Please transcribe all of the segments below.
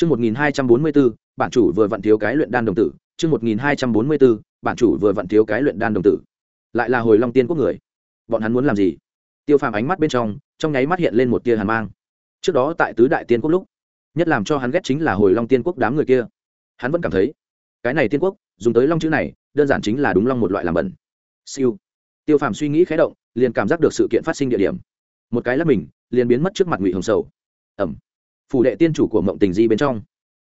Chương 1244, bản chủ vừa vặn thiếu cái luyện đan đồng tử, chương 1244, bản chủ vừa vặn thiếu cái luyện đan đồng tử. Lại là hồi Long Tiên quốc người. Bọn hắn muốn làm gì? Tiêu Phàm ánh mắt bên trong, trong nháy mắt hiện lên một tia hàn mang. Trước đó tại tứ đại tiên quốc lúc, nhất làm cho hắn ghét chính là hồi Long Tiên quốc đám người kia. Hắn vẫn cảm thấy, cái này tiên quốc, dùng tới long chữ này, đơn giản chính là đúng long một loại làm bẩn. Siêu. Tiêu Phàm suy nghĩ khẽ động, liền cảm giác được sự kiện phát sinh địa điểm. Một cái lắc mình, liền biến mất trước mặt Ngụy Hồng Sầu. Ầm phủ đệ tiên chủ của mộng tình di bên trong.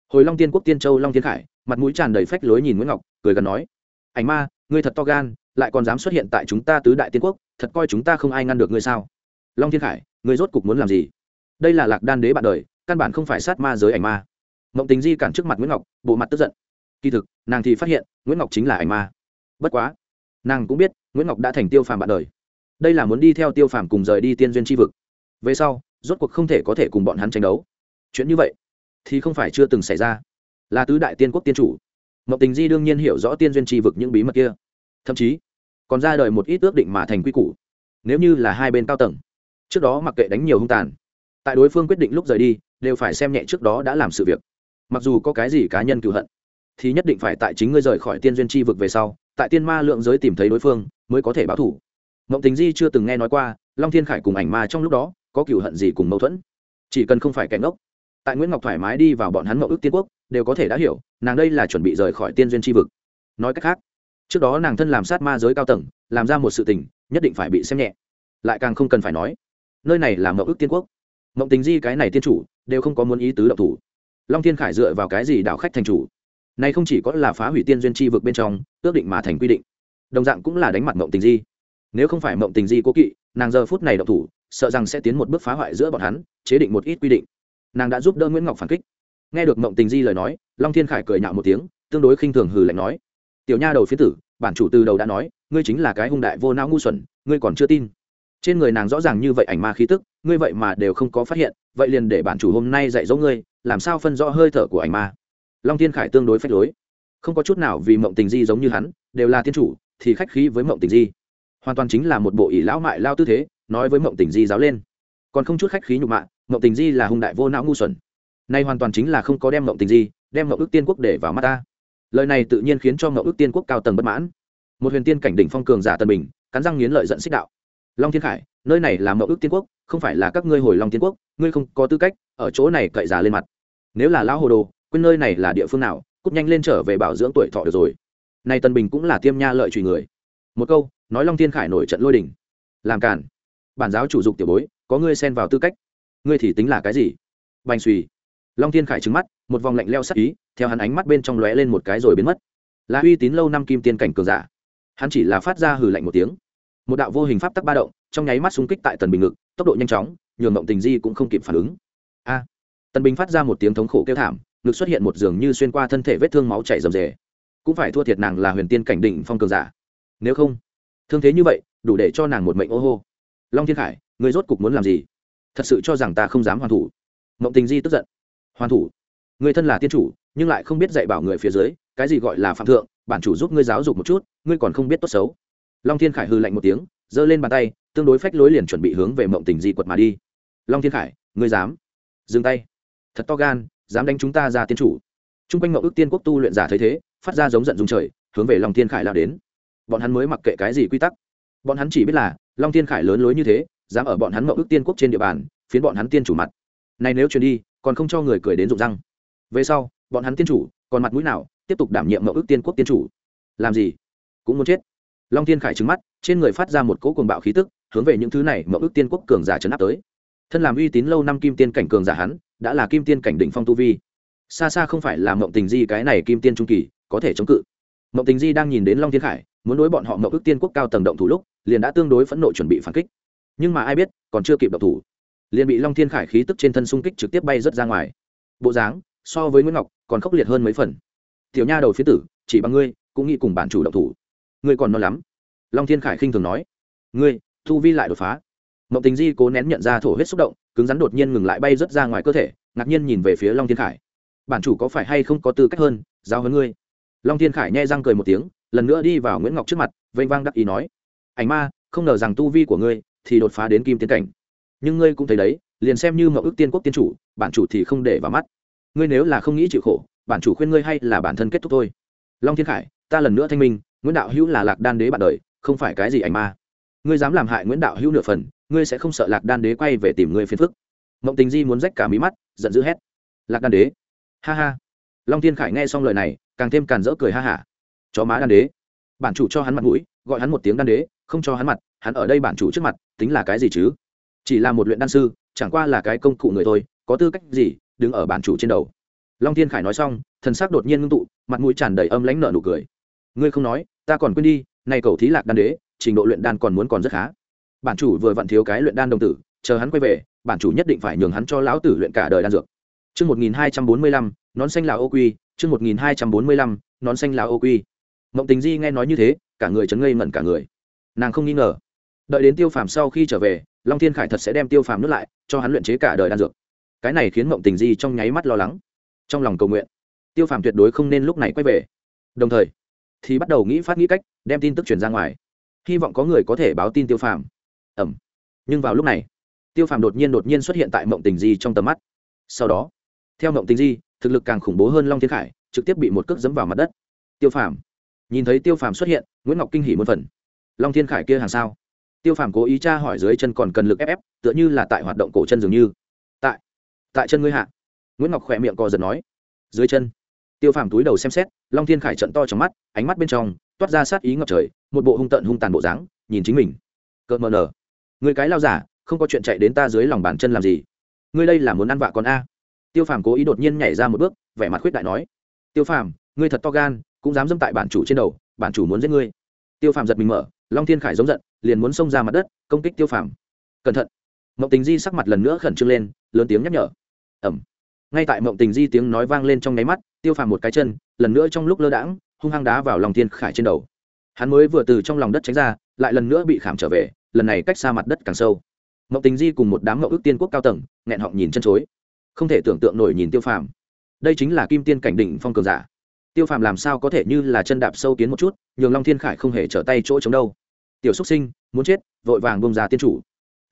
Hồi long tiên quốc tiên châu long thiên khải, mặt mũi tràn đầy phách lối nhìn nguyễn ngọc, cười gần nói, ảnh ma, ngươi thật to gan, lại còn dám xuất hiện tại chúng ta tứ đại tiên quốc, thật coi chúng ta không ai ngăn được ngươi sao? Long thiên khải, ngươi rốt cục muốn làm gì? Đây là lạc đan đế bạn đời, căn bản không phải sát ma giới ảnh ma. Mộng tình di cản trước mặt nguyễn ngọc, bộ mặt tức giận. Kỳ thực, nàng thì phát hiện, nguyễn ngọc chính là ảnh ma. Bất quá, nàng cũng biết, nguyễn ngọc đã thành tiêu phàm bạn đời. Đây là muốn đi theo tiêu phàm cùng rời đi tiên duyên tri vực. Về sau, rốt cuộc không thể có thể cùng bọn hắn tranh đấu chuyện như vậy thì không phải chưa từng xảy ra. Là tứ đại tiên quốc tiên chủ. Mậu tình di đương nhiên hiểu rõ tiên duyên tri vực những bí mật kia. Thậm chí, còn ra đời một ít ước định mà thành quy củ. Nếu như là hai bên cao tầng, trước đó mặc kệ đánh nhiều hung tàn, tại đối phương quyết định lúc rời đi, đều phải xem nhẹ trước đó đã làm sự việc. Mặc dù có cái gì cá nhân cựu hận, thì nhất định phải tại chính ngươi rời khỏi tiên duyên tri vực về sau, tại tiên ma lượng giới tìm thấy đối phương, mới có thể báo thủ. Mộng tình di chưa từng nghe nói qua, long thiên khải cùng ảnh ma trong lúc đó có cựu hận gì cùng mâu thuẫn. Chỉ cần không phải kẻ ngốc tại nguyễn ngọc thoải mái đi vào bọn hắn mậu ước tiên quốc đều có thể đã hiểu nàng đây là chuẩn bị rời khỏi tiên duyên tri vực nói cách khác trước đó nàng thân làm sát ma giới cao tầng làm ra một sự tình nhất định phải bị xem nhẹ lại càng không cần phải nói nơi này là mậu ước tiên quốc mộng tình di cái này tiên chủ đều không có muốn ý tứ động thủ long thiên khải dựa vào cái gì đảo khách thành chủ này không chỉ có là phá hủy tiên duyên tri vực bên trong ước định mà thành quy định đồng dạng cũng là đánh mặt mộng tình di nếu không phải mộng tình di cố kỵ nàng giờ phút này động thủ sợ rằng sẽ tiến một bước phá hoại giữa bọn hắn chế định một ít quy định nàng đã giúp đỡ nguyễn ngọc phản kích nghe được mộng tình di lời nói long thiên khải cười nhạo một tiếng tương đối khinh thường hừ lạnh nói tiểu nha đầu phía tử bản chủ từ đầu đã nói ngươi chính là cái hung đại vô não ngu xuẩn ngươi còn chưa tin trên người nàng rõ ràng như vậy ảnh ma khí tức ngươi vậy mà đều không có phát hiện vậy liền để bản chủ hôm nay dạy dỗ ngươi làm sao phân rõ hơi thở của ảnh ma long thiên khải tương đối phách lối không có chút nào vì mộng tình di giống như hắn đều là thiên chủ thì khách khí với mộng tình di hoàn toàn chính là một bộ ỷ lão mại lao tư thế nói với mộng tình di giáo lên còn không chút khách khí nhục mạ mộng tình di là hung đại vô não ngu xuẩn. Nay hoàn toàn chính là không có đem mộng tình di, đem mộng ước tiên quốc để vào mắt ta. Lời này tự nhiên khiến cho mộng ước tiên quốc cao tầng bất mãn. Một huyền tiên cảnh đỉnh phong cường giả tân bình, cắn răng nghiến lợi dẫn xích đạo. Long thiên khải, nơi này là mộng ước tiên quốc, không phải là các ngươi hồi long tiên quốc, ngươi không có tư cách ở chỗ này cậy giả lên mặt. Nếu là lão hồ đồ, quên nơi này là địa phương nào, cút nhanh lên trở về bảo dưỡng tuổi thọ được rồi. Nay tân bình cũng là tiêm nha lợi trùy người. Một câu, nói long thiên khải nổi trận lôi đình. Làm cản bản giáo chủ dục tiểu bối có ngươi xen vào tư cách. Ngươi thì tính là cái gì? Bành suy long thiên khải trứng mắt, một vòng lạnh leo sắc ý, theo hắn ánh mắt bên trong lóe lên một cái rồi biến mất. Là uy tín lâu năm kim tiên cảnh cường giả. Hắn chỉ là phát ra hừ lạnh một tiếng. Một đạo vô hình pháp tắc ba động, trong nháy mắt xung kích tại tần bình ngực, tốc độ nhanh chóng, nhường mộng tình di cũng không kịp phản ứng. A! Tần bình phát ra một tiếng thống khổ kêu thảm, ngực xuất hiện một giường như xuyên qua thân thể vết thương máu chảy rầm rề. Cũng phải thua thiệt nàng là huyền tiên cảnh đỉnh phong cường giả. Nếu không, thương thế như vậy, đủ để cho nàng một mệnh ô hô. Long thiên khải Ngươi rốt cục muốn làm gì? Thật sự cho rằng ta không dám hoàn thủ. Mộng tình di tức giận. Hoàn thủ? Người thân là tiên chủ, nhưng lại không biết dạy bảo người phía dưới, cái gì gọi là phạm thượng, bản chủ giúp ngươi giáo dục một chút, ngươi còn không biết tốt xấu. Long thiên khải hư lạnh một tiếng, giơ lên bàn tay, tương đối phách lối liền chuẩn bị hướng về mộng tình di quật mà đi. Long thiên khải, ngươi dám? Dừng tay. Thật to gan, dám đánh chúng ta ra tiên chủ. T r u n g quanh mậu ước tiên quốc tu luyện giả thấy thế, phát ra giống giận dung trời, hướng về long thiên khải lao đến. Bọn hắn mới mặc kệ cái gì quy tắc. Bọn hắn chỉ biết là, long thiên khải lớn lối như thế dám ở bọn hắn mậu ước tiên quốc trên địa bàn, phiến bọn hắn tiên chủ mặt. Này nếu truyền đi, còn không cho người cười đến rụng răng. Về sau, bọn hắn tiên chủ, còn mặt mũi nào, tiếp tục đảm nhiệm mậu ước tiên quốc tiên chủ? Làm gì? Cũng muốn chết. Long thiên khải trứng mắt, trên người phát ra một cỗ cuồng bạo khí tức, hướng về những thứ này mậu ước tiên quốc cường giả trấn áp tới. Thân làm uy tín lâu năm kim tiên cảnh cường giả hắn, đã là kim tiên cảnh đỉnh phong tu vi. Xa xa không phải là mộng tình di cái này kim tiên trung kỳ, có thể chống cự. Mộng tình di đang nhìn đến long thiên khải, muốn đối bọn họ mậu ước tiên quốc cao tầng động thủ lúc, liền đã tương đối phẫn nộ chuẩn bị phản kích nhưng mà ai biết, còn chưa kịp độc thủ. Liền bị long thiên khải khí tức trên thân xung kích trực tiếp bay rớt ra ngoài. Bộ dáng, so với nguyễn ngọc, còn khốc liệt hơn mấy phần. Tiểu nha đầu phía tử, chỉ bằng ngươi, cũng nghĩ cùng bản chủ độc thủ. Ngươi còn non lắm. Long thiên khải khinh thường nói. Ngươi thu vi lại đột phá. Mộng tình di cố nén nhận ra thổ huyết xúc động, cứng rắn đột nhiên ngừng lại bay rớt ra ngoài cơ thể, ngạc nhiên nhìn về phía long thiên khải. Bản chủ có phải hay không có tư cách hơn, giao hơn ngươi? Long thiên khải nhai răng cười một tiếng, lần nữa đi vào nguyễn ngọc trước mặt, vênh vang đắc ý nói. Ảnh ma, không ngờ rằng tu vi của ngươi thì đột phá đến kim tiến cảnh. Nhưng ngươi cũng thấy đấy, liền xem như mậu ước tiên quốc tiên chủ, bản chủ thì không để vào mắt. Ngươi nếu là không nghĩ chịu khổ, bản chủ khuyên ngươi hay là bản thân kết thúc thôi. Long thiên khải, ta lần nữa thanh minh, nguyễn đạo hữu là lạc đan đế bạn đời, không phải cái gì ảnh ma. Ngươi dám làm hại nguyễn đạo hữu nửa phần, ngươi sẽ không sợ lạc đan đế quay về tìm ngươi phiền phức. Mộng tình di muốn rách cả mí mắt, giận dữ hét. Lạc đan đế. Ha ha. Long thiên khải nghe xong lời này, càng thêm càn rỡ cười ha hả. Chó má đan đế. Bản chủ cho hắn mặt mũi, gọi hắn một tiếng đan đế, không cho hắn mặt hắn ở đây bản chủ trước mặt tính là cái gì chứ? Chỉ là một luyện đan sư chẳng qua là cái công cụ người thôi có tư cách gì đứng ở bản chủ trên đầu? Long thiên khải nói xong thần sắc đột nhiên ngưng tụ mặt mũi tràn đầy âm lãnh nợ nụ cười. Ngươi không nói ta còn quên đi nay cầu thí lạc đan đế trình độ luyện đan còn muốn còn rất khá. Bản chủ vừa vặn thiếu cái luyện đan đồng tử chờ hắn quay về bản chủ nhất định phải nhường hắn cho lão tử luyện cả đời đan dược. Chương 1245, nón xanh là ô quy, chương 1245, nón xanh là ô quy. Mộng Tình Di nghe nói như thế, cả người chấn ngây ngẩn cả người. Nàng không nghi ngờ, đợi đến Tiêu Phàm sau khi trở về, Long Thiên Khải thật sẽ đem Tiêu Phàm nuốt lại, cho hắn luyện chế cả đời đan dược. Cái này khiến Mộng Tình Di trong nháy mắt lo lắng, trong lòng cầu nguyện, Tiêu Phàm tuyệt đối không nên lúc này quay về. Đồng thời, thì bắt đầu nghĩ phát nghĩ cách, đem tin tức truyền ra ngoài. Hy vọng có người có thể báo tin Tiêu Phàm. Ẩm. Nhưng vào lúc này, Tiêu Phàm đột nhiên đột nhiên xuất hiện tại Mộng Tình Di trong tầm mắt. Sau đó, theo mộng tình di thực lực càng khủng bố hơn long thiên khải trực tiếp bị một cước dẫm vào mặt đất tiêu phàm nhìn thấy tiêu phàm xuất hiện nguyễn ngọc kinh hỉ một phần long thiên khải kia hàng sao tiêu phàm cố ý tra hỏi dưới chân còn cần lực ép ép, tựa như là tại hoạt động cổ chân dường như. Tại tại chân ngươi hạ. Nguyễn ngọc khỏe miệng co giật nói. Dưới chân. Tiêu phàm túi đầu xem xét, long thiên khải trận to trong mắt, ánh mắt bên trong, toát ra sát ý ngập trời, một bộ hung tận hung tàn bộ dáng, nhìn chính mình. Cợt mờ nở. Người cái lao giả, không có chuyện chạy đến ta dưới lòng bàn chân làm gì? Ngươi đây là muốn ăn vạ con a. Tiêu phàm cố ý đột nhiên nhảy ra một bước, vẻ mặt khuyết đại nói. Tiêu phàm, ngươi thật to gan, cũng dám dâm tại bản chủ trên đầu, bản chủ muốn giết ngươi. Tiêu phàm giật mình mở, long thiên khải giống giận liền muốn xông ra mặt đất, công kích tiêu phàm. Cẩn thận. Mộng tình di sắc mặt lần nữa khẩn trương lên, lớn tiếng nhắc nhở. Ẩm ngay tại mộng tình di tiếng nói vang lên trong nháy mắt, tiêu phàm một cái chân, lần nữa trong lúc lơ đãng, hung hăng đá vào lòng thiên khải trên đầu. Hắn mới vừa từ trong lòng đất tránh ra, lại lần nữa bị khảm trở về, lần này cách xa mặt đất càng sâu. Mộng tình di cùng một đám mộng ước tiên quốc cao tầng, nghẹn họng nhìn chân chối. Không thể tưởng tượng nổi nhìn tiêu phàm. Đây chính là kim tiên cảnh đỉnh phong cường giả. Tiêu phàm làm sao có thể như là chân đạp sâu kiến một chút, nhường long thiên khải không hề trở tay chỗ chống đâu tiểu xúc sinh, muốn chết, vội vàng bông ra tiên chủ.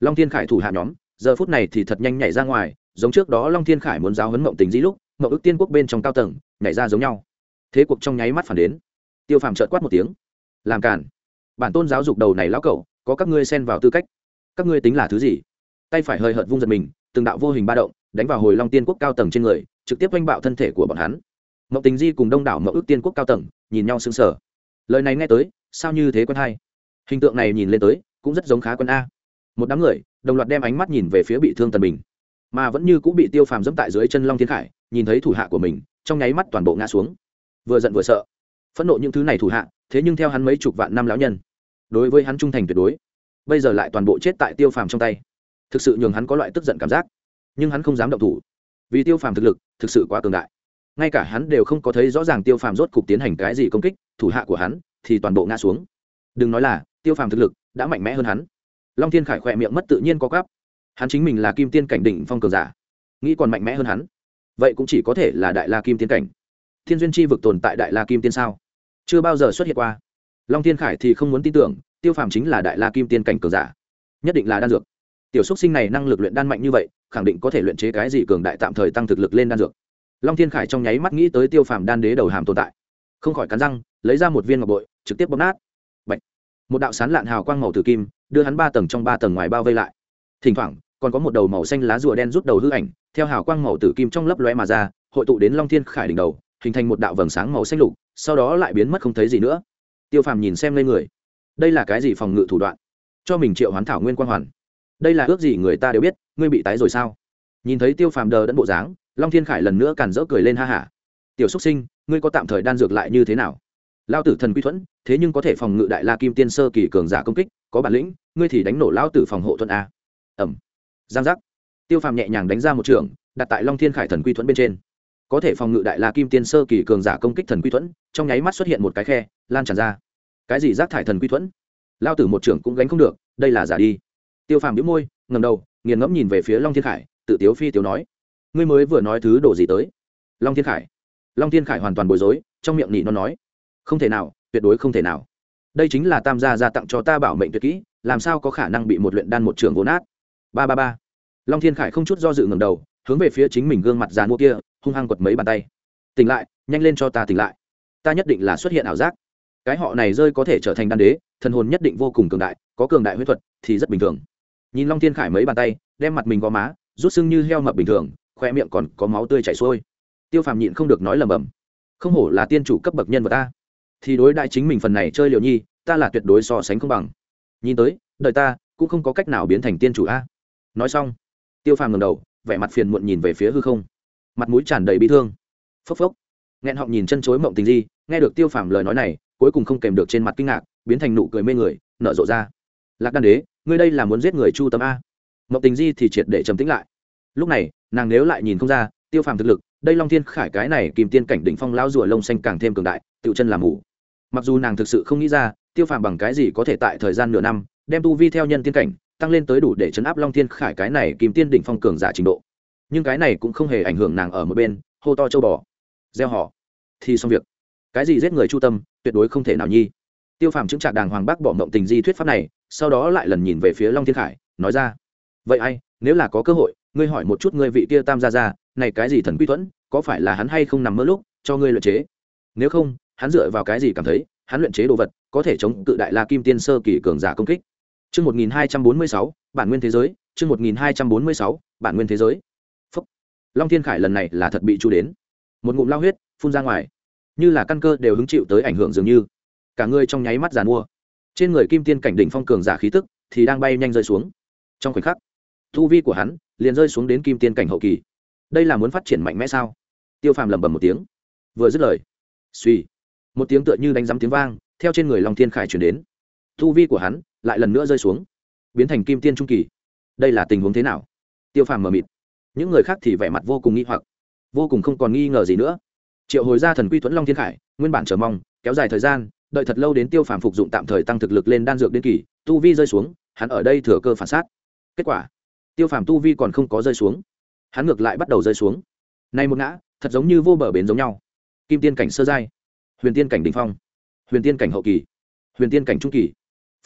Long thiên khải thủ hạ nhóm, giờ phút này thì thật nhanh nhảy ra ngoài, giống trước đó long thiên khải muốn giáo hấn mộng tình dĩ lúc, mộng ước tiên quốc bên trong cao tầng, nhảy ra giống nhau. Thế cuộc trong nháy mắt phản đến. Tiêu phàm trợt quát một tiếng. Làm cản bản tôn giáo dục đầu này lão cẩu, có các ngươi xen vào tư cách. Các ngươi tính là thứ gì? Tay phải hơi hợt vung giật mình, từng đạo vô hình ba động, đánh vào hồi long tiên quốc cao tầng trên người, trực tiếp oanh bạo thân thể của bọn hắn. Mậu tình di cùng đông đảo mậu ước tiên quốc cao tầng, nhìn nhau sững sờ. Lời này nghe tới, sao như thế quân hai hình tượng này nhìn lên tới cũng rất giống khá quân a. Một đám người, đồng loạt đem ánh mắt nhìn về phía bị thương tần bình. Mà vẫn như cũng bị tiêu phàm dẫm tại dưới chân long thiên khải, nhìn thấy thủ hạ của mình, trong nháy mắt toàn bộ ngã xuống. Vừa giận vừa sợ. Phẫn nộ những thứ này thủ hạ, thế nhưng theo hắn mấy chục vạn năm lão nhân, đối với hắn trung thành tuyệt đối. Bây giờ lại toàn bộ chết tại tiêu phàm trong tay. Thực sự nhường hắn có loại tức giận cảm giác. Nhưng hắn không dám động thủ. Vì tiêu phàm thực lực, thực sự quá cường đại. Ngay cả hắn đều không có thấy rõ ràng tiêu phàm rốt cục tiến hành cái gì công kích, thủ hạ của hắn thì toàn bộ ngã xuống. Đừng nói là tiêu phàm thực lực đã mạnh mẽ hơn hắn. Long thiên khải khỏe miệng mất tự nhiên có gáp. hắn chính mình là kim tiên cảnh đỉnh phong cường giả, nghĩ còn mạnh mẽ hơn hắn. Vậy cũng chỉ có thể là đại la kim tiên cảnh. Thiên duyên chi vực tồn tại đại la kim tiên sao? Chưa bao giờ xuất hiện qua. Long thiên khải thì không muốn tin tưởng, tiêu phàm chính là đại la kim tiên cảnh cường giả. Nhất định là đan dược. Tiểu xúc sinh này năng lực luyện đan mạnh như vậy, khẳng định có thể luyện chế cái gì cường đại tạm thời tăng thực lực lên đan dược. Long thiên khải trong nháy mắt nghĩ tới tiêu phàm đan đế đầu hàm tồn tại. Không khỏi cắn răng, lấy ra một viên ngọc bội, trực tiếp bóp nát một đạo sán lạn hào quang màu tử kim, đưa hắn ba tầng trong ba tầng ngoài bao vây lại. Thỉnh thoảng, còn có một đầu màu xanh lá rùa đen rút đầu hư ảnh, theo hào quang màu tử kim trong lấp lóe mà ra, hội tụ đến long thiên khải đỉnh đầu, hình thành một đạo vầng sáng màu xanh lục, sau đó lại biến mất không thấy gì nữa. Tiêu phàm nhìn xem lên người. Đây là cái gì phòng ngự thủ đoạn? Cho mình triệu hoán thảo nguyên quang hoàn. Đây là ước gì người ta đều biết, ngươi bị tái rồi sao? Nhìn thấy tiêu phàm đờ đẫn bộ dáng, long thiên khải lần nữa càn rỡ cười lên ha hả. Tiểu xúc sinh, ngươi có tạm thời đan dược lại như thế nào? Lao tử thần quy thuẫn, thế nhưng có thể phòng ngự đại la kim tiên sơ kỳ cường giả công kích, có bản lĩnh, ngươi thì đánh nổ lao tử phòng hộ thuận a. Ẩm giang giác. Tiêu phàm nhẹ nhàng đánh ra một trường, đặt tại long thiên khải thần quy thuẫn bên trên. Có thể phòng ngự đại la kim tiên sơ kỳ cường giả công kích thần quy thuẫn, trong nháy mắt xuất hiện một cái khe, lan tràn ra. Cái gì rác thải thần quy thuẫn? Lao tử một trưởng cũng gánh không được, đây là giả đi. Tiêu phàm đĩu môi ngầm đầu, nghiền ngẫm nhìn về phía long thiên khải, tự tiếu phi tiếu nói, ngươi mới vừa nói thứ đồ gì tới? Long thiên khải. Long thiên khải hoàn toàn bối rối, trong miệng nỉ nó nói không thể nào, tuyệt đối không thể nào. Đây chính là tam gia gia tặng cho ta bảo mệnh tuyệt kỹ, làm sao có khả năng bị một luyện đan một trường vốn nát? Ba ba ba. Long thiên khải không chút do dự ngầm đầu, hướng về phía chính mình gương mặt già mua kia, hung hăng quật mấy bàn tay. Tỉnh lại, nhanh lên cho ta tỉnh lại. Ta nhất định là xuất hiện ảo giác. Cái họ này rơi có thể trở thành đan đế, thần hồn nhất định vô cùng cường đại, có cường đại huyết thuật thì rất bình thường. Nhìn long thiên khải mấy bàn tay, đem mặt mình gò má, rút sưng như heo mập bình thường, khoe miệng còn có máu tươi chảy xuôi. Tiêu phàm nhịn không được nói lầm bầm không hổ là tiên chủ cấp bậc nhân vật ta thì đối đại chính mình phần này chơi liều nhi, ta là tuyệt đối so sánh không bằng. Nhìn tới, đời ta cũng không có cách nào biến thành tiên chủ a. Nói xong, tiêu phàm ngầm đầu, vẻ mặt phiền muộn nhìn về phía hư không. Mặt mũi tràn đầy bị thương. Phốc phốc. Nghẹn họng nhìn chân chối mộng tình di, nghe được tiêu phàm lời nói này, cuối cùng không kèm được trên mặt kinh ngạc, biến thành nụ cười mê người, nở rộ ra. Lạc đan đế, ngươi đây là muốn giết người chu tâm a. Mộng tình di thì triệt để trầm tĩnh lại. Lúc này, nàng nếu lại nhìn không ra, tiêu phàm thực lực, đây long thiên khải cái này kìm tiên cảnh đỉnh phong lao rùa lông xanh càng thêm cường đại tự chân làm mù mặc dù nàng thực sự không nghĩ ra, tiêu phàm bằng cái gì có thể tại thời gian nửa năm, đem tu vi theo nhân tiên cảnh, tăng lên tới đủ để chấn áp long thiên khải cái này kìm tiên đỉnh phong cường giả trình độ. Nhưng cái này cũng không hề ảnh hưởng nàng ở một bên, hô to châu bò. Gieo họ. Thì xong việc. Cái gì giết người chu tâm, tuyệt đối không thể nào nhi. Tiêu phàm chứng trạc đàng hoàng bác bỏ mộng tình di thuyết pháp này, sau đó lại lần nhìn về phía long thiên khải, nói ra. Vậy ai, nếu là có cơ hội, ngươi hỏi một chút ngươi vị kia tam gia ra này cái gì thần quy thuẫn, có phải là hắn hay không nằm mơ lúc, cho ngươi lợi chế. Nếu không hắn dựa vào cái gì cảm thấy hắn luyện chế đồ vật có thể chống cự đại la kim tiên sơ kỳ cường giả công kích Chương 1246, bản nguyên thế giới, chương 1246, bản nguyên thế giới. Phúc. Long Thiên Khải lần này là thật bị chu đến. Một ngụm lao huyết phun ra ngoài, như là căn cơ đều hứng chịu tới ảnh hưởng dường như. Cả người trong nháy mắt giàn mua. Trên người kim tiên cảnh đỉnh phong cường giả khí tức thì đang bay nhanh rơi xuống. Trong khoảnh khắc, thu vi của hắn liền rơi xuống đến kim tiên cảnh hậu kỳ. Đây là muốn phát triển mạnh mẽ sao? Tiêu Phàm lẩm bẩm một tiếng, vừa dứt lời, suy, một tiếng tựa như đánh giấm tiếng vang, theo trên người Long Thiên Khải truyền đến. Tu vi của hắn lại lần nữa rơi xuống biến thành kim tiên trung kỳ. Đây là tình huống thế nào? Tiêu phàm mờ mịt. Những người khác thì vẻ mặt vô cùng nghi hoặc vô cùng không còn nghi ngờ gì nữa. Triệu hồi ra thần quy thuẫn long thiên khải nguyên bản chờ mong kéo dài thời gian đợi thật lâu đến tiêu phàm phục dụng tạm thời tăng thực lực lên đan dược đến kỳ tu vi rơi xuống hắn ở đây thừa cơ phản sát. Kết quả tiêu phàm tu vi còn không có rơi xuống hắn ngược lại bắt đầu rơi xuống. Nay một ngã thật giống như vô bờ bến giống nhau. Kim tiên cảnh sơ giai huyền tiên cảnh đình phong. Huyền tiên cảnh hậu kỳ. Huyền tiên cảnh trung kỳ.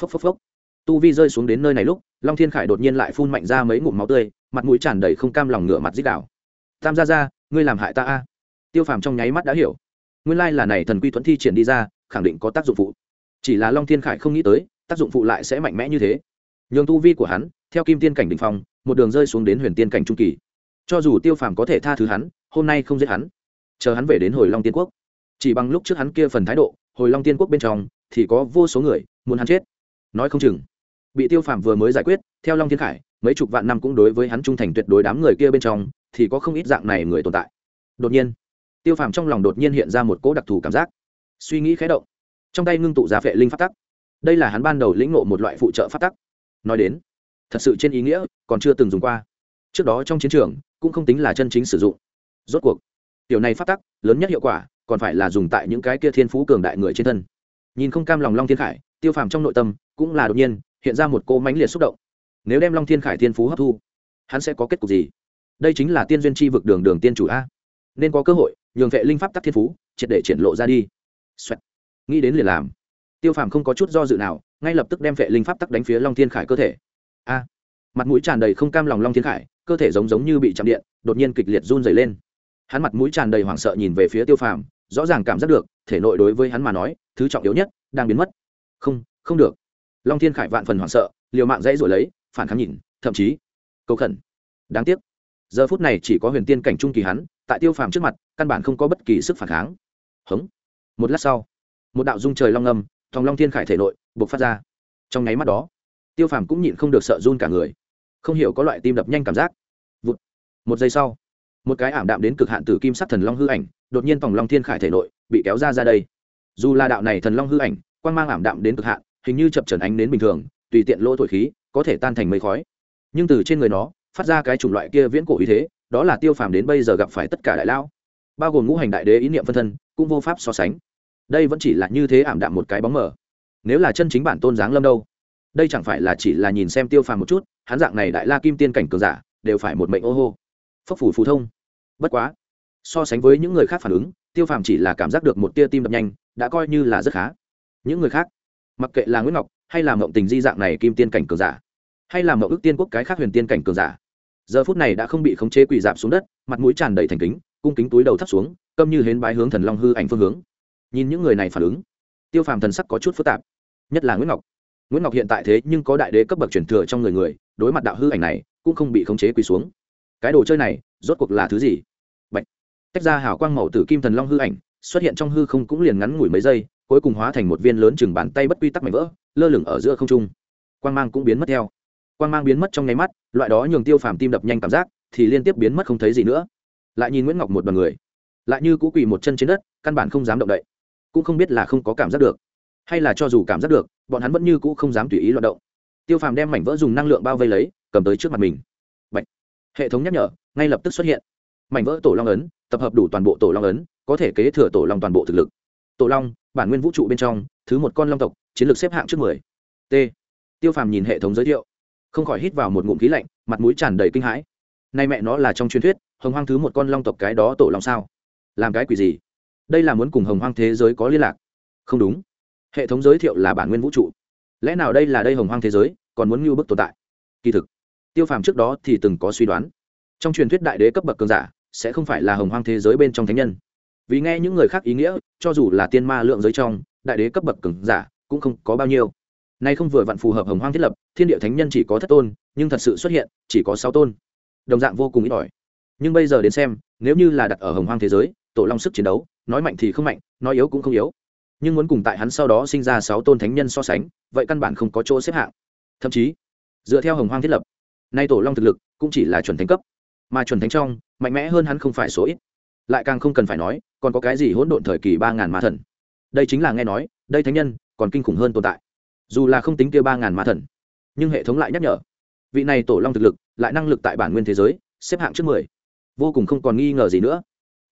Phốc phốc phốc. Tu vi rơi xuống đến nơi này lúc, long thiên khải đột nhiên lại phun mạnh ra mấy ngụm máu tươi, mặt mũi tràn đầy không cam lòng ngửa mặt dích đạo tam gia ra ngươi làm hại ta a? Tiêu phàm trong nháy mắt đã hiểu. Nguyên lai là này thần quy thuẫn thi triển đi ra, khẳng định có tác dụng phụ. Chỉ là long thiên khải không nghĩ tới, tác dụng phụ lại sẽ mạnh mẽ như thế. Nhường tu vi của hắn, theo kim tiên cảnh đình phong, một đường rơi xuống đến huyền tiên cảnh trung kỳ. Cho dù tiêu phàm có thể tha thứ hắn, hôm nay không giết hắn. Chờ hắn về đến hồi long tiên quốc chỉ bằng lúc trước hắn kia phần thái độ, hồi long tiên quốc bên trong, thì có vô số người muốn hắn chết. Nói không chừng, bị tiêu Phạm vừa mới giải quyết, theo long thiên khải, mấy chục vạn năm cũng đối với hắn trung thành tuyệt đối đám người kia bên trong, thì có không ít dạng này người tồn tại. Đột nhiên, tiêu Phạm trong lòng đột nhiên hiện ra một cỗ đặc thù cảm giác. Suy nghĩ khé động, trong tay ngưng tụ giá vệ linh phát tắc. Đây là hắn ban đầu lĩnh ngộ một loại phụ trợ phát tắc. Nói đến, thật sự trên ý nghĩa còn chưa từng dùng qua. Trước đó trong chiến trường, cũng không tính là chân chính sử dụng. Rốt cuộc, tiểu này phát tắc, lớn nhất hiệu quả còn phải là dùng tại những cái kia thiên phú cường đại người trên thân. Nhìn không cam lòng long thiên khải, tiêu phàm trong nội tâm cũng là đột nhiên hiện ra một cô mãnh liệt xúc động. Nếu đem long thiên khải thiên phú hấp thu, hắn sẽ có kết cục gì? Đây chính là tiên duyên chi vực đường đường tiên chủ a. Nên có cơ hội nhường vệ linh pháp tắc thiên phú triệt để triển lộ ra đi、Xoẹt. nghĩ đến liền làm. Tiêu phàm không có chút do dự nào, ngay lập tức đem vệ linh pháp tắc đánh phía long thiên khải cơ thể. A. Mặt mũi tràn đầy không cam lòng long thiên khải, cơ thể giống giống như bị chạm điện, đột nhiên kịch liệt run dày lên. Hắn mặt mũi tràn đầy hoảng sợ nhìn về phía tiêu phàm rõ ràng cảm giác được, thể nội đối với hắn mà nói, thứ trọng yếu nhất đang biến mất. Không không được. Long thiên khải vạn phần hoảng sợ, liều mạng dãy rồi lấy, phản kháng nhìn, thậm chí, cầu khẩn. Đáng tiếc, giờ phút này chỉ có huyền tiên cảnh trung kỳ hắn, tại tiêu phàm trước mặt, căn bản không có bất kỳ sức phản kháng. Hống. Một lát sau, một đạo dung trời long âm thòng long thiên khải thể nội buộc phát ra. Trong nháy mắt đó, tiêu phàm cũng nhịn không được sợ run cả người. Không hiểu có loại tim đập nhanh cảm giác. Vụt. một giây sau một cái ảm đạm đến cực hạn từ kim sắc thần long hư ảnh, đột nhiên tòng long thiên khải thể nội bị kéo ra ra đây. Dù là đạo này thần long hư ảnh quan mang ảm đạm đến cực hạn, hình như chập trần ánh đến bình thường, tùy tiện lỗ thổi khí, có thể tan thành mây khói. Nhưng từ trên người nó, phát ra cái chủng loại kia viễn cổ ý thế, đó là tiêu phàm đến bây giờ gặp phải tất cả đại lao bao gồm ngũ hành đại đế ý niệm phân thân, cũng vô pháp so sánh. Đây vẫn chỉ là như thế ảm đạm một cái bóng mờ. Nếu là chân chính bản tôn giáng lâm đâu? Đây chẳng phải là chỉ là nhìn xem tiêu phàm một chút, hắn dạng này đại la kim tiên cảnh cường giả, đều phải một mệnh ô hô phốc phủ phù thông. Bất quá, so sánh với những người khác phản ứng, tiêu phàm chỉ là cảm giác được một tia tim đập nhanh, đã coi như là rất khá. Những người khác, mặc kệ là nguyễn ngọc hay là mộng tình di dạng này kim tiên cảnh cường giả, hay là mộng ước tiên quốc cái khác huyền tiên cảnh cường giả, giờ phút này đã không bị khống chế quỳ dạp xuống đất, mặt mũi tràn đầy thành kính, cung kính túi đầu thấp xuống, câm như hến bái hướng thần long hư ảnh phương hướng. Nhìn những người này phản ứng, tiêu phàm thần sắc có chút phức tạp, nhất là nguyễn ngọc. Nguyễn ngọc hiện tại thế nhưng có đại đế cấp bậc truyền thừa trong người người, đối mặt đạo hư ảnh này, cũng không bị khống chế quỳ xuống cái đồ chơi này rốt cuộc là thứ gì? Bạch. tách ra hào quang màu tử kim thần long hư ảnh, xuất hiện trong hư không cũng liền ngắn ngủi mấy giây, cuối cùng hóa thành một viên lớn chừng bàn tay bất quy tắc mảnh vỡ, lơ lửng ở giữa không trung. Quang mang cũng biến mất theo. Quang mang biến mất trong nháy mắt, loại đó nhường tiêu phàm tim đập nhanh cảm giác, thì liên tiếp biến mất không thấy gì nữa. Lại nhìn nguyễn ngọc một đoàn người, lại như cũ quỳ một chân trên đất, căn bản không dám động đậy. Cũng không biết là không có cảm giác được, hay là cho dù cảm giác được, bọn hắn vẫn như cũ không dám tùy ý loạt động. Tiêu phàm đem mảnh vỡ dùng năng lượng bao vây lấy, cầm tới trước mặt mình hệ thống nhắc nhở, ngay lập tức xuất hiện. Mảnh vỡ tổ long ấn, tập hợp đủ toàn bộ tổ long ấn, có thể kế thừa tổ long toàn bộ thực lực. Tổ long, bản nguyên vũ trụ bên trong, thứ một con long tộc, chiến lược xếp hạng trước mười. T. Tiêu phàm nhìn hệ thống giới thiệu. Không khỏi hít vào một ngụm khí lạnh, mặt mũi tràn đầy kinh hãi. Nay mẹ nó là trong truyền thuyết, hồng hoang thứ một con long tộc cái đó tổ long sao? Làm cái quỷ gì? Đây là muốn cùng hồng hoang thế giới có liên lạc. Không đúng. Hệ thống giới thiệu là bản nguyên vũ trụ. Lẽ nào đây là đây hồng hoang thế giới, còn muốn ngưu bức tồn tại? Kỳ thực tiêu phàm trước đó thì từng có suy đoán. Trong truyền thuyết đại đế cấp bậc cường giả, sẽ không phải là hồng hoang thế giới bên trong thánh nhân. Vì nghe những người khác ý nghĩa, cho dù là tiên ma lượng giới trong, đại đế cấp bậc cường giả cũng không có bao nhiêu. Nay không vừa vặn phù hợp hồng hoang thiết lập, thiên địa thánh nhân chỉ có thất tôn, nhưng thật sự xuất hiện, chỉ có sáu tôn. Đồng dạng vô cùng ít ỏi. Nhưng bây giờ đến xem, nếu như là đặt ở hồng hoang thế giới, tổ long sức chiến đấu, nói mạnh thì không mạnh, nói yếu cũng không yếu. Nhưng muốn cùng tại hắn sau đó sinh ra sáu tôn thánh nhân so sánh, vậy căn bản không có chỗ xếp hạng. Thậm chí, dựa theo hồng hoang thiết lập nay tổ long thực lực cũng chỉ là chuẩn thánh cấp, mà chuẩn thánh trong, mạnh mẽ hơn hắn không phải số ít. Lại càng không cần phải nói, còn có cái gì hỗn độn thời kỳ ba ngàn ma thần? Đây chính là nghe nói, đây thánh nhân còn kinh khủng hơn tồn tại. Dù là không tính kia ba ngàn ma thần, nhưng hệ thống lại nhắc nhở, vị này tổ long thực lực, lại năng lực tại bản nguyên thế giới, xếp hạng trước mười. Vô cùng không còn nghi ngờ gì nữa.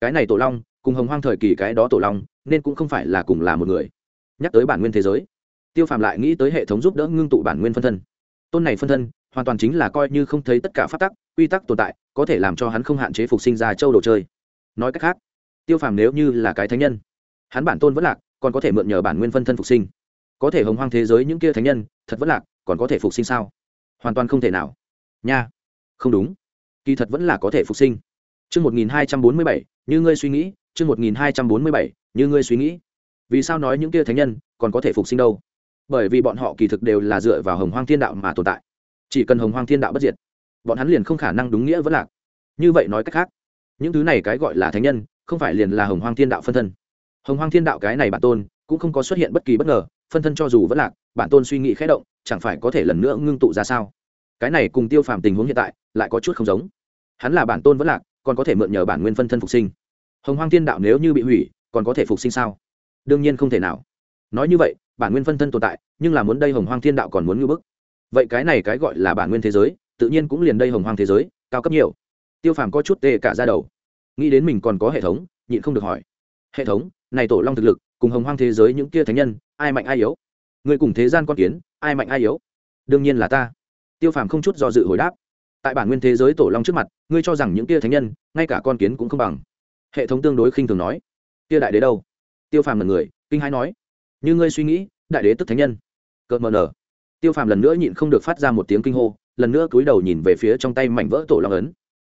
Cái này tổ long, cùng hồng hoang thời kỳ cái đó tổ long, nên cũng không phải là cùng là một người. Nhắc tới bản nguyên thế giới, tiêu phàm lại nghĩ tới hệ thống giúp đỡ ngưng tụ bản nguyên phân thân. Tôn này phân thân hoàn toàn chính là coi như không thấy tất cả pháp tắc, quy tắc tồn tại, có thể làm cho hắn không hạn chế phục sinh ra châu đồ chơi. Nói cách khác, tiêu phàm nếu như là cái thánh nhân, hắn bản tôn vẫn lạc, còn có thể mượn nhờ bản nguyên phân thân phục sinh. Có thể hồng hoang thế giới những kia thánh nhân, thật vẫn lạc, còn có thể phục sinh sao? Hoàn toàn không thể nào. Nha, không đúng. Kỳ thật vẫn là có thể phục sinh. Chương một nghìn hai trăm bốn mươi bảy, như ngươi suy nghĩ, chương một nghìn hai trăm bốn mươi bảy, như ngươi suy nghĩ. Vì sao nói những kia thánh nhân còn có thể phục sinh đâu? Bởi vì bọn họ kỳ thực đều là dựa vào hồng hoang thiên đạo mà tồn tại chỉ cần hồng hoang thiên đạo bất diệt, bọn hắn liền không khả năng đúng nghĩa vẫn lạc. Như vậy nói cách khác, những thứ này cái gọi là thánh nhân, không phải liền là hồng hoang thiên đạo phân thân. Hồng hoang thiên đạo cái này bản tôn cũng không có xuất hiện bất kỳ bất ngờ, phân thân cho dù vẫn lạc, bản tôn suy nghĩ khẽ động, chẳng phải có thể lần nữa ngưng tụ ra sao? Cái này cùng tiêu phàm tình huống hiện tại lại có chút không giống. Hắn là bản tôn vẫn lạc, còn có thể mượn nhờ bản nguyên phân thân phục sinh. Hồng hoang thiên đạo nếu như bị hủy, còn có thể phục sinh sao? Đương nhiên không thể nào. Nói như vậy, bản nguyên phân thân tồn tại, nhưng là muốn đây hồng hoang thiên đạo còn muốn ngư bức vậy cái này cái gọi là bản nguyên thế giới, tự nhiên cũng liền đây hồng hoang thế giới, cao cấp nhiều. Tiêu phàm có chút tê cả ra đầu. Nghĩ đến mình còn có hệ thống, nhịn không được hỏi. Hệ thống, này tổ long thực lực, cùng hồng hoang thế giới những kia thánh nhân, ai mạnh ai yếu? Người cùng thế gian con kiến, ai mạnh ai yếu? Đương nhiên là ta. Tiêu phàm không chút do dự hồi đáp. Tại bản nguyên thế giới tổ long trước mặt, ngươi cho rằng những kia thánh nhân, ngay cả con kiến cũng không bằng. Hệ thống tương đối khinh thường nói. Kia đại đế đâu? Tiêu phàm là người, kinh hãi nói. Như ngươi suy nghĩ, đại đế tức thánh nhân. Cợt mờ nở tiêu phàm lần nữa nhịn không được phát ra một tiếng kinh hô, lần nữa cúi đầu nhìn về phía trong tay mảnh vỡ tổ long ấn.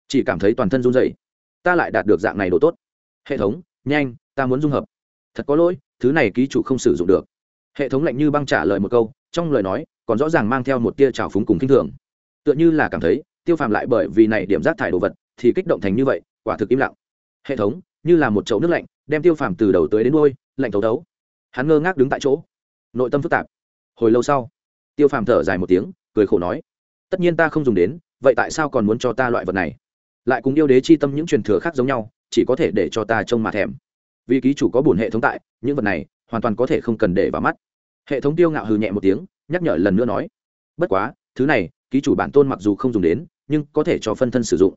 Chỉ cảm thấy toàn thân run dày ta lại đạt được dạng này đồ tốt. Hệ thống, nhanh, ta muốn dung hợp. Thật có lỗi, thứ này ký chủ không sử dụng được. Hệ thống lạnh như băng trả lời một câu, trong lời nói, còn rõ ràng mang theo một tia trào phúng cùng kinh thường. Tựa như là cảm thấy, tiêu phàm lại bởi vì này điểm rác thải đồ vật, thì kích động thành như vậy, quả thực im lặng. Hệ thống, như là một chậu nước lạnh, đem tiêu phàm từ đầu tới đến đôi lạnh thấu thấu. Hắn ngơ ngác đứng tại chỗ. Nội tâm phức tạp. Hồi lâu sau tiêu phàm thở dài một tiếng, cười khổ nói, tất nhiên ta không dùng đến, vậy tại sao còn muốn cho ta loại vật này? Lại cùng yêu đế chi tâm những truyền thừa khác giống nhau, chỉ có thể để cho ta trông mà thèm. Vì ký chủ có bổn hệ thống tại, những vật này hoàn toàn có thể không cần để vào mắt. Hệ thống tiêu ngạo hừ nhẹ một tiếng, nhắc nhở lần nữa nói, bất quá, thứ này, ký chủ bản tôn mặc dù không dùng đến, nhưng có thể cho phân thân sử dụng.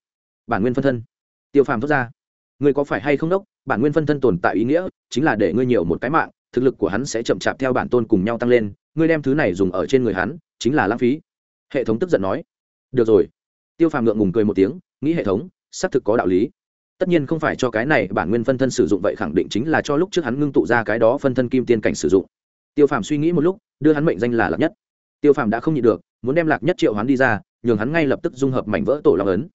Bản nguyên phân thân. Tiêu phàm thốt ra người có phải hay không đốc? Bản nguyên phân thân tồn tại ý nghĩa, chính là để ngươi nhiều một cái mạng, thực lực của hắn sẽ chậm chạp theo bản tôn cùng nhau tăng lên ngươi đem thứ này dùng ở trên người hắn, chính là lãng phí. Hệ thống tức giận nói. Được rồi. Tiêu phàm ngượng ngùng cười một tiếng, nghĩ hệ thống, xác thực có đạo lý. Tất nhiên không phải cho cái này bản nguyên phân thân sử dụng vậy khẳng định chính là cho lúc trước hắn ngưng tụ ra cái đó phân thân kim tiên cảnh sử dụng. Tiêu phàm suy nghĩ một lúc, đưa hắn mệnh danh là lạc nhất. Tiêu phàm đã không nhịn được, muốn đem lạc nhất triệu hắn đi ra, nhường hắn ngay lập tức dung hợp mảnh vỡ tổ long ấn.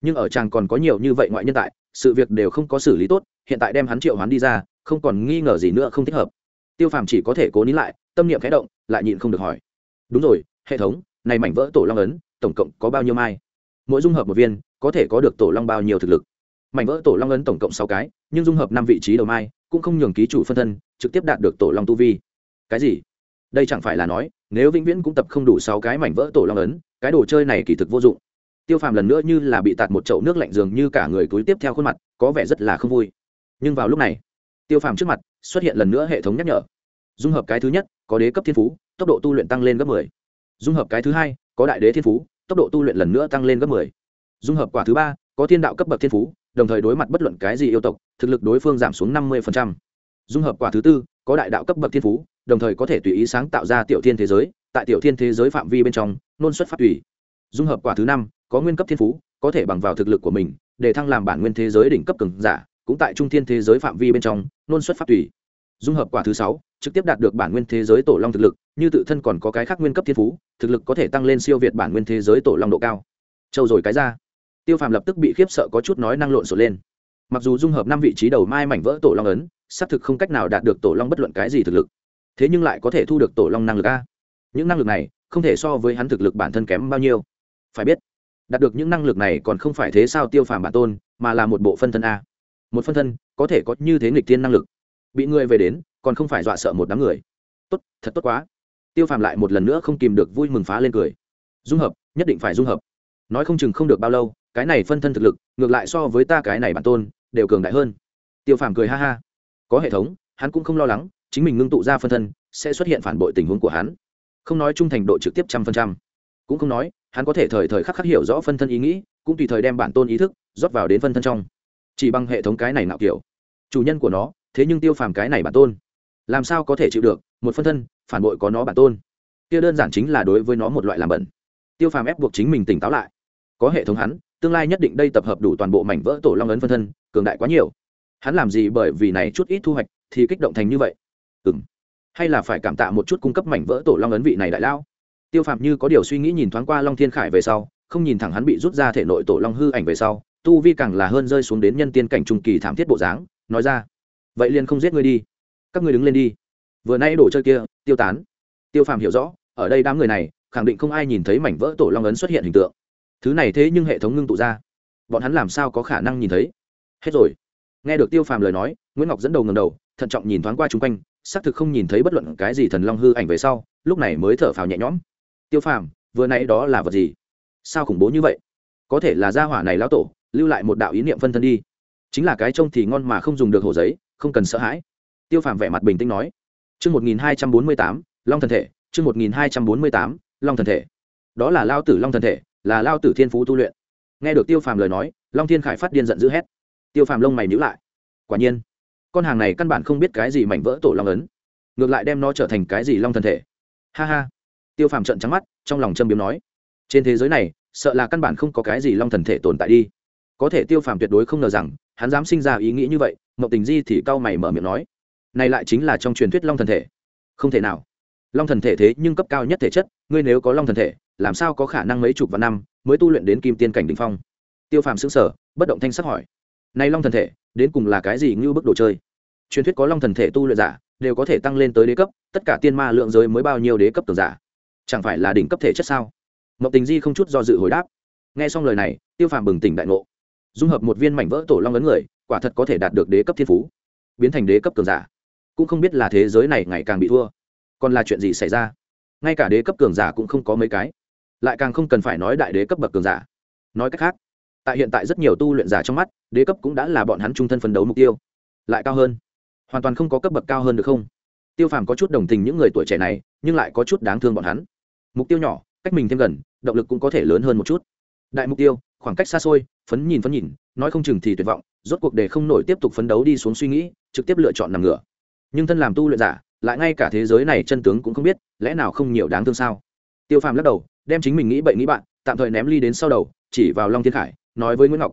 Nhưng ở chàng còn có nhiều như vậy ngoại nhân tại, sự việc đều không có xử lý tốt, hiện tại đem hắn triệu hắn đi ra, không còn nghi ngờ gì nữa không thích hợp. Tiêu phàm chỉ có thể cố nín lại tâm niệm khẽ động, lại nhịn không được hỏi. Đúng rồi, hệ thống, này mảnh vỡ tổ long ấn, tổng cộng có bao nhiêu mai? Mỗi dung hợp một viên, có thể có được tổ long bao nhiêu thực lực? Mảnh vỡ tổ long ấn tổng cộng sáu cái, nhưng dung hợp năm vị trí đầu mai, cũng không nhường ký chủ phân thân, trực tiếp đạt được tổ long tu vi. Cái gì? Đây chẳng phải là nói, nếu vĩnh viễn cũng tập không đủ sáu cái mảnh vỡ tổ long ấn, cái đồ chơi này kỳ thực vô dụng. Tiêu phàm lần nữa như là bị tạt một chậu nước lạnh dường như cả người túi tiếp theo khuôn mặt, có vẻ rất là không vui. Nhưng vào lúc này, tiêu phàm trước mặt xuất hiện lần nữa hệ thống nhắc nhở. Dung hợp cái thứ nhất có đế cấp thiên phú, tốc độ tu luyện tăng lên gấp 10. dung hợp cái thứ hai, có đại đế thiên phú, tốc độ tu luyện lần nữa tăng lên gấp 10. dung hợp quả thứ ba, có thiên đạo cấp bậc thiên phú, đồng thời đối mặt bất luận cái gì yêu tộc, thực lực đối phương giảm xuống 50%. dung hợp quả thứ tư, có đại đạo cấp bậc thiên phú, đồng thời có thể tùy ý sáng tạo ra tiểu thiên thế giới, tại tiểu thiên thế giới phạm vi bên trong, nôn xuất phát tùy dung hợp quả thứ năm, có nguyên cấp thiên phú, có thể bằng vào thực lực của mình, để thăng làm bản nguyên thế giới đỉnh cấp cường giả, cũng tại trung thiên thế giới phạm vi bên trong, nôn xuất phát tùy dung hợp quả thứ sáu, trực tiếp đạt được bản nguyên thế giới tổ long thực lực, như tự thân còn có cái khác nguyên cấp thiên phú, thực lực có thể tăng lên siêu việt bản nguyên thế giới tổ long độ cao. Châu rồi cái ra. Tiêu phàm lập tức bị khiếp sợ có chút nói năng lộn xộn lên. Mặc dù dung hợp năm vị trí đầu mai mảnh vỡ tổ long ấn, xác thực không cách nào đạt được tổ long bất luận cái gì thực lực, thế nhưng lại có thể thu được tổ long năng lực a. Những năng lực này không thể so với hắn thực lực bản thân kém bao nhiêu. Phải biết, đạt được những năng lực này còn không phải thế sao tiêu phàm bản tôn, mà là một bộ phân thân a. Một phân thân có thể có như thế nghịch thiên năng lực bị người về đến, còn không phải dọa sợ một đám người. Tốt, thật tốt quá. Tiêu phàm lại một lần nữa không kìm được vui mừng phá lên cười. Dung hợp, nhất định phải dung hợp. Nói không chừng không được bao lâu, cái này phân thân thực lực, ngược lại so với ta cái này bản tôn, đều cường đại hơn. Tiêu phàm cười ha ha. Có hệ thống, hắn cũng không lo lắng, chính mình ngưng tụ ra phân thân, sẽ xuất hiện phản bội tình huống của hắn. Không nói trung thành độ trực tiếp trăm phần trăm. Cũng không nói, hắn có thể thời thời khắc khắc hiểu rõ phân thân ý nghĩ, cũng tùy thời đem bản tôn ý thức rót vào đến phân thân trong. Chỉ bằng hệ thống cái này nạo kiểu. Chủ nhân của nó thế nhưng tiêu phàm cái này bản tôn, làm sao có thể chịu được? Một phân thân, phản bội có nó bản tôn. Kia đơn giản chính là đối với nó một loại làm bẩn. Tiêu phàm ép buộc chính mình tỉnh táo lại. Có hệ thống hắn, tương lai nhất định đây tập hợp đủ toàn bộ mảnh vỡ tổ long ấn phân thân, cường đại quá nhiều. Hắn làm gì bởi vì này chút ít thu hoạch thì kích động thành như vậy? Ừ m hay là phải cảm tạ một chút cung cấp mảnh vỡ tổ long ấn vị này đại lao? Tiêu phạm như có điều suy nghĩ nhìn thoáng qua long thiên khải về sau, không nhìn thẳng hắn bị rút ra thể nội tổ long hư ảnh về sau, tu vi càng là hơn rơi xuống đến nhân tiên cảnh trung kỳ thảm thiết bộ dáng, nói ra vậy liền không giết ngươi đi. Các ngươi đứng lên đi. Vừa nay đồ chơi kia, tiêu tán. Tiêu phàm hiểu rõ, ở đây đám người này, khẳng định không ai nhìn thấy mảnh vỡ tổ long ấn xuất hiện hình tượng. Thứ này thế nhưng hệ thống ngưng tụ ra. Bọn hắn làm sao có khả năng nhìn thấy? Hết rồi. Nghe được tiêu phàm lời nói, nguyễn ngọc dẫn đầu ngầm đầu, thận trọng nhìn thoáng qua chung quanh, xác thực không nhìn thấy bất luận cái gì thần long hư ảnh về sau, lúc này mới thở phào nhẹ nhõm. Tiêu phàm, vừa nãy đó là vật gì? Sao khủng bố như vậy? Có thể là gia hỏa này lão tổ, lưu lại một đạo ý niệm phân thân đi. Chính là cái trông thì ngon mà không dùng được hồ giấy không cần sợ hãi. Tiêu phàm vẻ mặt bình tĩnh nói, chương một nghìn hai trăm bốn mươi tám, long thần thể, chương một nghìn hai trăm bốn mươi tám, long thần thể. Đó là lao tử long thần thể, là lao tử thiên phú tu luyện. Nghe được tiêu phàm lời nói, long thiên khải phát điên giận d ữ hét. Tiêu phàm lông mày nhữ lại. Quả nhiên, con hàng này căn bản không biết cái gì mảnh vỡ tổ long ấn, ngược lại đem nó trở thành cái gì long thần thể. Ha ha. Tiêu phàm trận trắng mắt, trong lòng châm biếm nói, trên thế giới này, sợ là căn bản không có cái gì long thần thể tồn tại đi. Có thể tiêu phàm tuyệt đối không ngờ rằng hắn dám sinh ra ý nghĩ như vậy, mộng tình di thì cau mày mở miệng nói, này lại chính là trong truyền thuyết long thần thể. Không thể nào. Long thần thể thế nhưng cấp cao nhất thể chất, ngươi nếu có long thần thể, làm sao có khả năng mấy chục vạn năm mới tu luyện đến kim tiên cảnh đ ỉ n h phong? Tiêu phàm xứng sở bất động thanh sắc hỏi, này long thần thể, đến cùng là cái gì như bức đồ chơi? Truyền thuyết có long thần thể tu luyện giả, đều có thể tăng lên tới đế cấp, tất cả tiên ma lượng giới mới bao nhiêu đế cấp tường giả? Chẳng phải là đỉnh cấp thể chất sao? Mộng tình di không chút do dự hồi đáp. Nghe xong lời này, tiêu phàm bừng tỉnh đại ngộ dung hợp một viên mảnh vỡ tổ long ấn người, quả thật có thể đạt được đế cấp thiên phú, biến thành đế cấp cường giả. Cũng không biết là thế giới này ngày càng bị thua, còn là chuyện gì xảy ra? Ngay cả đế cấp cường giả cũng không có mấy cái, lại càng không cần phải nói đại đế cấp bậc cường giả. Nói cách khác, tại hiện tại rất nhiều tu luyện giả trong mắt, đế cấp cũng đã là bọn hắn trung thân phấn đấu mục tiêu, lại cao hơn, hoàn toàn không có cấp bậc cao hơn được không? Tiêu phàm có chút đồng tình những người tuổi trẻ này, nhưng lại có chút đáng thương bọn hắn. Mục tiêu nhỏ, cách mình thêm gần, động lực cũng có thể lớn hơn một chút. Đại mục tiêu, khoảng cách xa xôi phấn nhìn phấn nhìn, nói không chừng thì tuyệt vọng, rốt cuộc để không nổi tiếp tục phấn đấu đi xuống suy nghĩ, trực tiếp lựa chọn nằm ngửa. Nhưng thân làm tu luyện giả, lại ngay cả thế giới này chân tướng cũng không biết, lẽ nào không nhiều đáng thương sao? Tiêu phàm lắc đầu, đem chính mình nghĩ bậy nghĩ bạn, tạm thời ném ly đến sau đầu, chỉ vào long thiên khải, nói với nguyễn ngọc.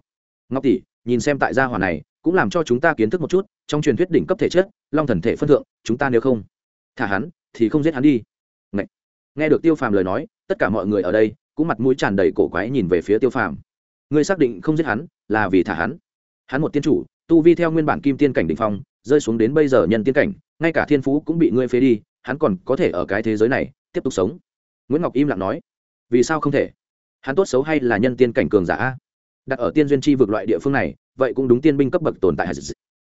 Ngọc tỷ, nhìn xem tại gia hỏa này, cũng làm cho chúng ta kiến thức một chút, trong truyền thuyết đỉnh cấp thể chất, long thần thể phân thượng, chúng ta nếu không thả hắn, thì không giết hắn đi. Ngậy. nghe được tiêu phàm lời nói, tất cả mọi người ở đây cũng mặt mũi tràn đầy cổ quái nhìn về phía tiêu phàm ngươi xác định không giết hắn, là vì thả hắn. Hắn một tiên chủ, tu vi theo nguyên bản kim tiên cảnh đ ỉ n h phong, rơi xuống đến bây giờ nhân tiên cảnh, ngay cả thiên phú cũng bị ngươi phế đi, hắn còn có thể ở cái thế giới này tiếp tục sống. Nguyễn ngọc im lặng nói, vì sao không thể? Hắn tốt xấu hay là nhân tiên cảnh cường giả đặt ở tiên duyên chi vực loại địa phương này, vậy cũng đúng tiên binh cấp bậc tồn tại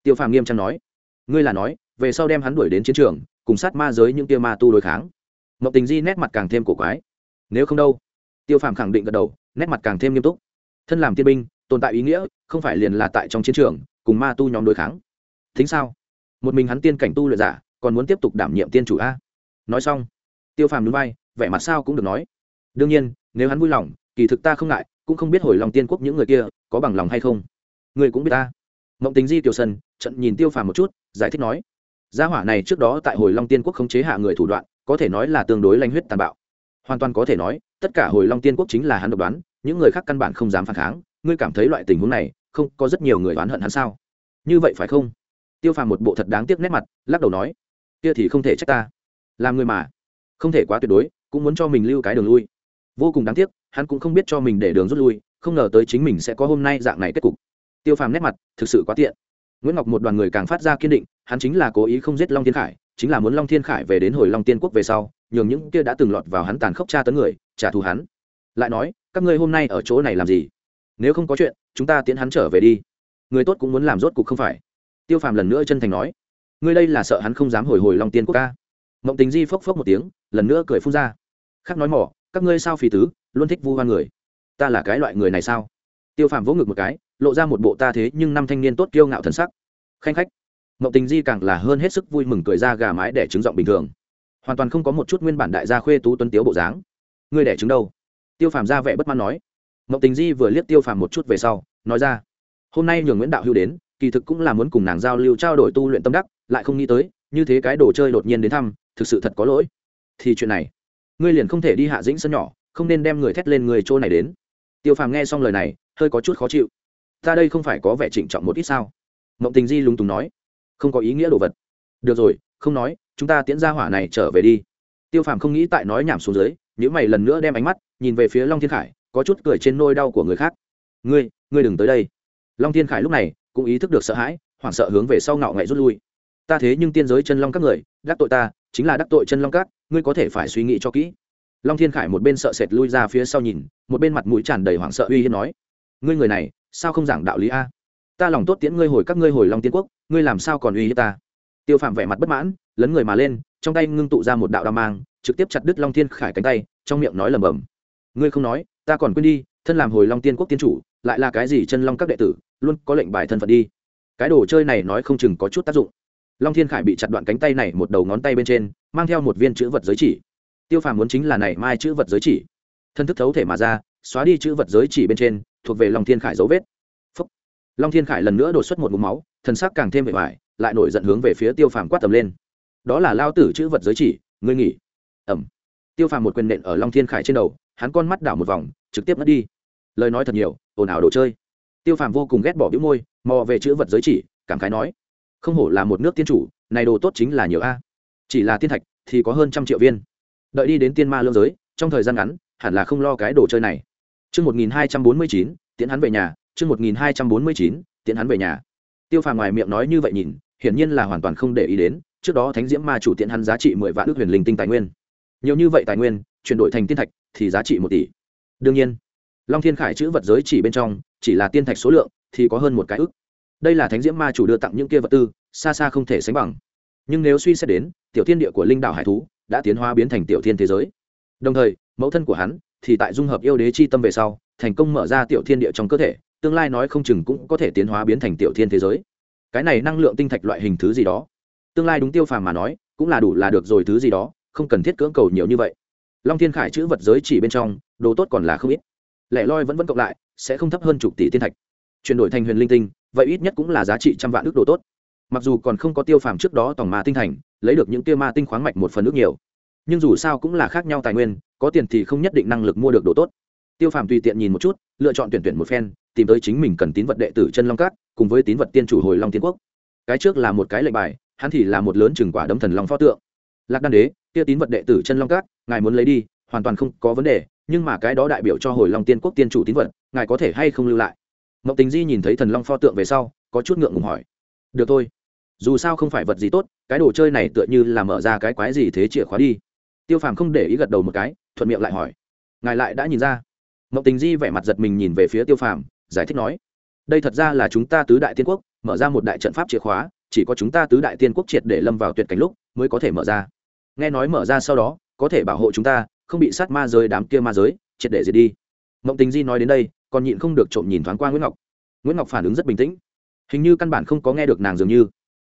tiêu phàm nghiêm trang nói, ngươi là nói, về sau đem hắn đuổi đến chiến trường, cùng sát ma giới những tia ma tu đối kháng. Mậu tình di nét mặt càng thêm cổ quái. Nếu không đâu? Tiêu phàm khẳng định gật đầu, nét mặt càng thêm nghiêm túc thân làm tiên binh, tồn tại ý nghĩa, không phải liền là tại trong chiến trường, cùng ma tu nhóm đối kháng. Thính sao? Một mình hắn tiên cảnh tu luyện giả, còn muốn tiếp tục đảm nhiệm tiên chủ a. Nói xong, tiêu phàm núi bay vẻ mặt sao cũng được nói. Đương nhiên, nếu hắn vui lòng, kỳ thực ta không ngại, cũng không biết hồi lòng tiên quốc những người kia, có bằng lòng hay không. Người cũng biết ta. Mộng tính di tiểu sân trận nhìn tiêu phàm một chút, giải thích nói. Gia hỏa này trước đó tại hồi long tiên quốc khống chế hạ người thủ đoạn, có thể nói là tương đối lanh huyết tàn bạo. Hoàn toàn có thể nói tất cả hồi long tiên quốc chính là hắn độc đoán, những người khác căn bản không dám phản kháng. Ngươi cảm thấy loại tình huống này, không, có rất nhiều người oán hận hắn sao? Như vậy phải không? Tiêu phàm một bộ thật đáng tiếc nét mặt, lắc đầu nói, kia thì không thể trách ta. Làm người mà. Không thể quá tuyệt đối, cũng muốn cho mình lưu cái đường lui. Vô cùng đáng tiếc, hắn cũng không biết cho mình để đường rút lui, không ngờ tới chính mình sẽ có hôm nay dạng này kết cục. Tiêu phàm nét mặt, thực sự quá tiện. Nguyễn ngọc một đoàn người càng phát ra kiên định, hắn chính là cố ý không giết long thiên khải, chính là muốn long thiên khải về đến hồi long tiên quốc về sau, nhường những kia đã từng lọt vào hắn tàn khốc tra tấn người trả thù hắn. Lại nói, các ngươi hôm nay ở chỗ này làm gì? Nếu không có chuyện, chúng ta tiến hắn trở về đi. Người tốt cũng muốn làm rốt cục không phải. Tiêu phàm lần nữa chân thành nói, ngươi đây là sợ hắn không dám hồi hồi long tiên quốc ca. Mộng tình di phốc phốc một tiếng, lần nữa cười phun ra. Khác nói mỏ, các ngươi sao phì tứ, luôn thích vu hoan người. Ta là cái loại người này sao? Tiêu phàm vỗ ngực một cái, lộ ra một bộ ta thế nhưng năm thanh niên tốt kiêu ngạo thần sắc. Khanh khách. Mộng tình di càng là hơn hết sức vui mừng cười ra gà mái để chứng giọng bình thường. Hoàn toàn không có một chút nguyên bản đại gia khuê tú tuấn tiếu bộ dáng ngươi đẻ trứng đâu? Tiêu phàm ra vẻ bất mãn nói. Mộng tình di vừa liếc tiêu phàm một chút về sau, nói ra. Hôm nay nhường nguyễn đạo hưu đến, kỳ thực cũng là muốn cùng nàng giao lưu trao đổi tu luyện tâm đắc, lại không nghĩ tới, như thế cái đồ chơi đột nhiên đến thăm, thực sự thật có lỗi. Thì chuyện này, ngươi liền không thể đi hạ dĩnh sân nhỏ, không nên đem người thét lên người chỗ này đến. Tiêu phàm nghe xong lời này, hơi có chút khó chịu. Ta đây không phải có vẻ trịnh trọng một ít sao? Mộng tình di lúng túng nói. Không có ý nghĩa đồ vật. Được rồi, không nói, chúng ta tiễn ra hỏa này trở về đi. Tiêu phàm không nghĩ tại nói nhảm xuống dưới nếu mày lần nữa đem ánh mắt nhìn về phía long thiên khải, có chút cười trên nôi đau của người khác. Ngươi ngươi đừng tới đây. Long thiên khải lúc này cũng ý thức được sợ hãi, hoảng sợ hướng về sau ngạo ngậy rút lui. Ta thế nhưng tiên giới chân long các người, đắc tội ta, chính là đắc tội chân long các, ngươi có thể phải suy nghĩ cho kỹ. Long thiên khải một bên sợ sệt lui ra phía sau nhìn, một bên mặt mũi tràn đầy hoảng sợ uy hiếp nói, ngươi người này, sao không giảng đạo lý a? Ta lòng tốt tiễn ngươi hồi các ngươi hồi long tiên quốc, ngươi làm sao còn uy hiếp ta? Tiêu phạm vẻ mặt bất mãn, lấn người mà lên, trong tay ngưng tụ ra một đạo đao mang trực tiếp chặt đứt long thiên khải cánh tay trong miệng nói lầm bầm ngươi không nói ta còn quên đi thân làm hồi long tiên quốc tiên chủ lại là cái gì chân long các đệ tử luôn có lệnh bài thân phận đi. Cái đồ chơi này nói không chừng có chút tác dụng. Long thiên khải bị chặt đoạn cánh tay này một đầu ngón tay bên trên mang theo một viên chữ vật giới chỉ. Tiêu phàm muốn chính là này mai chữ vật giới chỉ. Thân thức thấu thể mà ra xóa đi chữ vật giới chỉ bên trên thuộc về long thiên khải dấu vết. Phúc. long thiên khải lần nữa đột xuất một mũ máu thân sắc càng thêm bề bại, lại nổi giận hướng về phía tiêu phàm quát tầm lên. Đó là lao tử chữ vật giới chỉ ngươi nghỉ ẩm. Tiêu phàm một quyền nện ở long thiên khải trên đầu hắn con mắt đảo một vòng trực tiếp mất đi. Lời nói thật nhiều ồn ào đồ chơi. Tiêu phàm vô cùng ghét bỏ bĩu môi mò về chữ vật giới chỉ cảm khái nói không hổ là một nước tiên chủ này đồ tốt chính là nhiều a. Chỉ là tiên thạch thì có hơn trăm triệu viên. Đợi đi đến tiên ma lương giới trong thời gian ngắn hẳn là không lo cái đồ chơi này. Chương 1249, tiễn hắn về nhà, chương 1249, tiễn hắn về nhà. Tiêu Phàm ngoài miệng nói như vậy nhìn, hiển nhiên là hoàn toàn không để ý đến, trước đó Thánh Diễm Ma chủ tiễn hắn giá trị 10 vạn ước huyền linh tinh tài nguyên. Nhiều như vậy tài nguyên, chuyển đổi thành tiên thạch thì giá trị một tỷ. Đương nhiên, Long Thiên Khải chữ vật giới chỉ bên trong, chỉ là tiên thạch số lượng thì có hơn một cái ức. Đây là Thánh Diễm Ma chủ đưa tặng những kia vật tư, xa xa không thể sánh bằng. Nhưng nếu suy xét đến, tiểu thiên địa của linh đảo hải thú đã tiến hóa biến thành tiểu thiên thế giới. Đồng thời, mẫu thân của hắn thì tại dung hợp yêu đế chi tâm về sau thành công mở ra tiểu thiên địa trong cơ thể tương lai nói không chừng cũng có thể tiến hóa biến thành tiểu thiên thế giới cái này năng lượng tinh thạch loại hình thứ gì đó tương lai đúng tiêu phàm mà nói cũng là đủ là được rồi thứ gì đó không cần thiết cưỡng cầu nhiều như vậy. Long thiên khải chữ vật giới chỉ bên trong, đồ tốt còn là không ít. Lẻ loi vẫn vẫn cộng lại, sẽ không thấp hơn chục tỷ tiên thạch. Chuyển đổi thành huyền linh tinh, vậy ít nhất cũng là giá trị trăm vạn ước đồ tốt. Mặc dù còn không có tiêu phàm trước đó tổng ma tinh thành, lấy được những tiêu ma tinh khoáng mạch một phần nước nhiều. Nhưng dù sao cũng là khác nhau tài nguyên, có tiền thì không nhất định năng lực mua được đồ tốt. Tiêu phàm tùy tiện nhìn một chút, lựa chọn tuyển tuyển một phen, tìm tới chính mình cần tín vật đệ tử chân long cát cùng với tín vật tiên chủ hồi long tiên quốc. Cái trước là một cái lệnh bài, hắn thì là một lớn chừng quả đấm thần long pho tượng. Lạc đan đế kia tín vật đệ tử chân long cát ngài muốn lấy đi, hoàn toàn không có vấn đề, nhưng mà cái đó đại biểu cho hồi long tiên quốc tiên chủ tín vật, ngài có thể hay không lưu lại? Mộng tình di nhìn thấy thần long pho tượng về sau, có chút ngượng ngùng hỏi. Được thôi, dù sao không phải vật gì tốt, cái đồ chơi này tựa như là mở ra cái quái gì thế chìa khóa đi. Tiêu phàm không để ý gật đầu một cái, thuận miệng lại hỏi. Ngài lại đã nhìn ra. Mộng tình di vẻ mặt giật mình nhìn về phía tiêu phàm, giải thích nói. Đây thật ra là chúng ta tứ đại tiên quốc, mở ra một đại trận pháp chìa khóa, chỉ có chúng ta tứ đại tiên quốc triệt để lâm vào tuyệt cảnh lúc, mới có thể mở ra nghe nói mở ra sau đó, có thể bảo hộ chúng ta, không bị sát ma giới, đám kia ma giới, triệt để diệt đi. Mộng tình di nói đến đây, còn nhịn không được trộm nhìn thoáng qua nguyễn ngọc. Nguyễn ngọc phản ứng rất bình tĩnh. Hình như căn bản không có nghe được nàng dường như.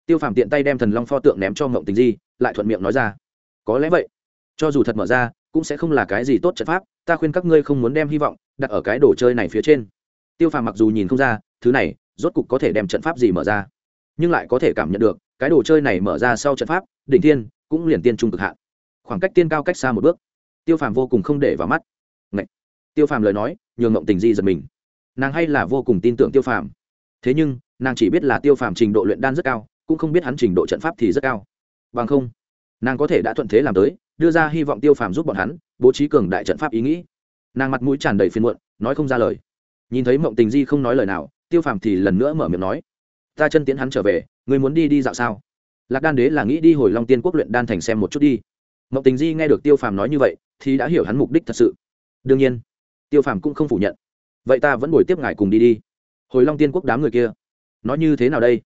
Tiêu phàm tiện tay đem thần long pho tượng ném cho mộng tình di, lại thuận miệng nói ra. Có lẽ vậy. Cho dù thật mở ra, cũng sẽ không là cái gì tốt trận pháp, ta khuyên các ngươi không muốn đem hy vọng đặt ở cái đồ chơi này phía trên. Tiêu phàm mặc dù nhìn không ra, thứ này, rốt cục có thể đem trận pháp gì mở ra. Nhưng lại có thể cảm nhận được, cái đồ chơi này mở ra sau trận pháp, đỉnh thiên cũng liền tiên trung cực hạn. Khoảng cách tiên cao cách xa một bước. Tiêu phàm vô cùng không để vào mắt. Ngậy! tiêu phàm lời nói, nhường ngộng tình di giật mình. Nàng hay là vô cùng tin tưởng tiêu phàm. Thế nhưng, nàng chỉ biết là tiêu phàm trình độ luyện đan rất cao, cũng không biết hắn trình độ trận pháp thì rất cao. Bằng không, nàng có thể đã thuận thế làm tới, đưa ra hy vọng tiêu phàm giúp bọn hắn, bố trí cường đại trận pháp ý nghĩ. Nàng mặt mũi tràn đầy phiền muộn, nói không ra lời. Nhìn thấy mộng tình di không nói lời nào, tiêu phàm thì lần nữa mở miệng nói, ta chân tiến hắn trở về người muốn đi đi dạo sao? Lạc đan đế là nghĩ đi hồi long tiên quốc luyện đan thành xem một chút đi. Mộng tình di nghe được tiêu phàm nói như vậy, thì đã hiểu hắn mục đích thật sự. Đương nhiên, tiêu phàm cũng không phủ nhận. Vậy ta vẫn ngồi tiếp ngài cùng đi đi. Hồi long tiên quốc đám người kia, nói như thế nào đây?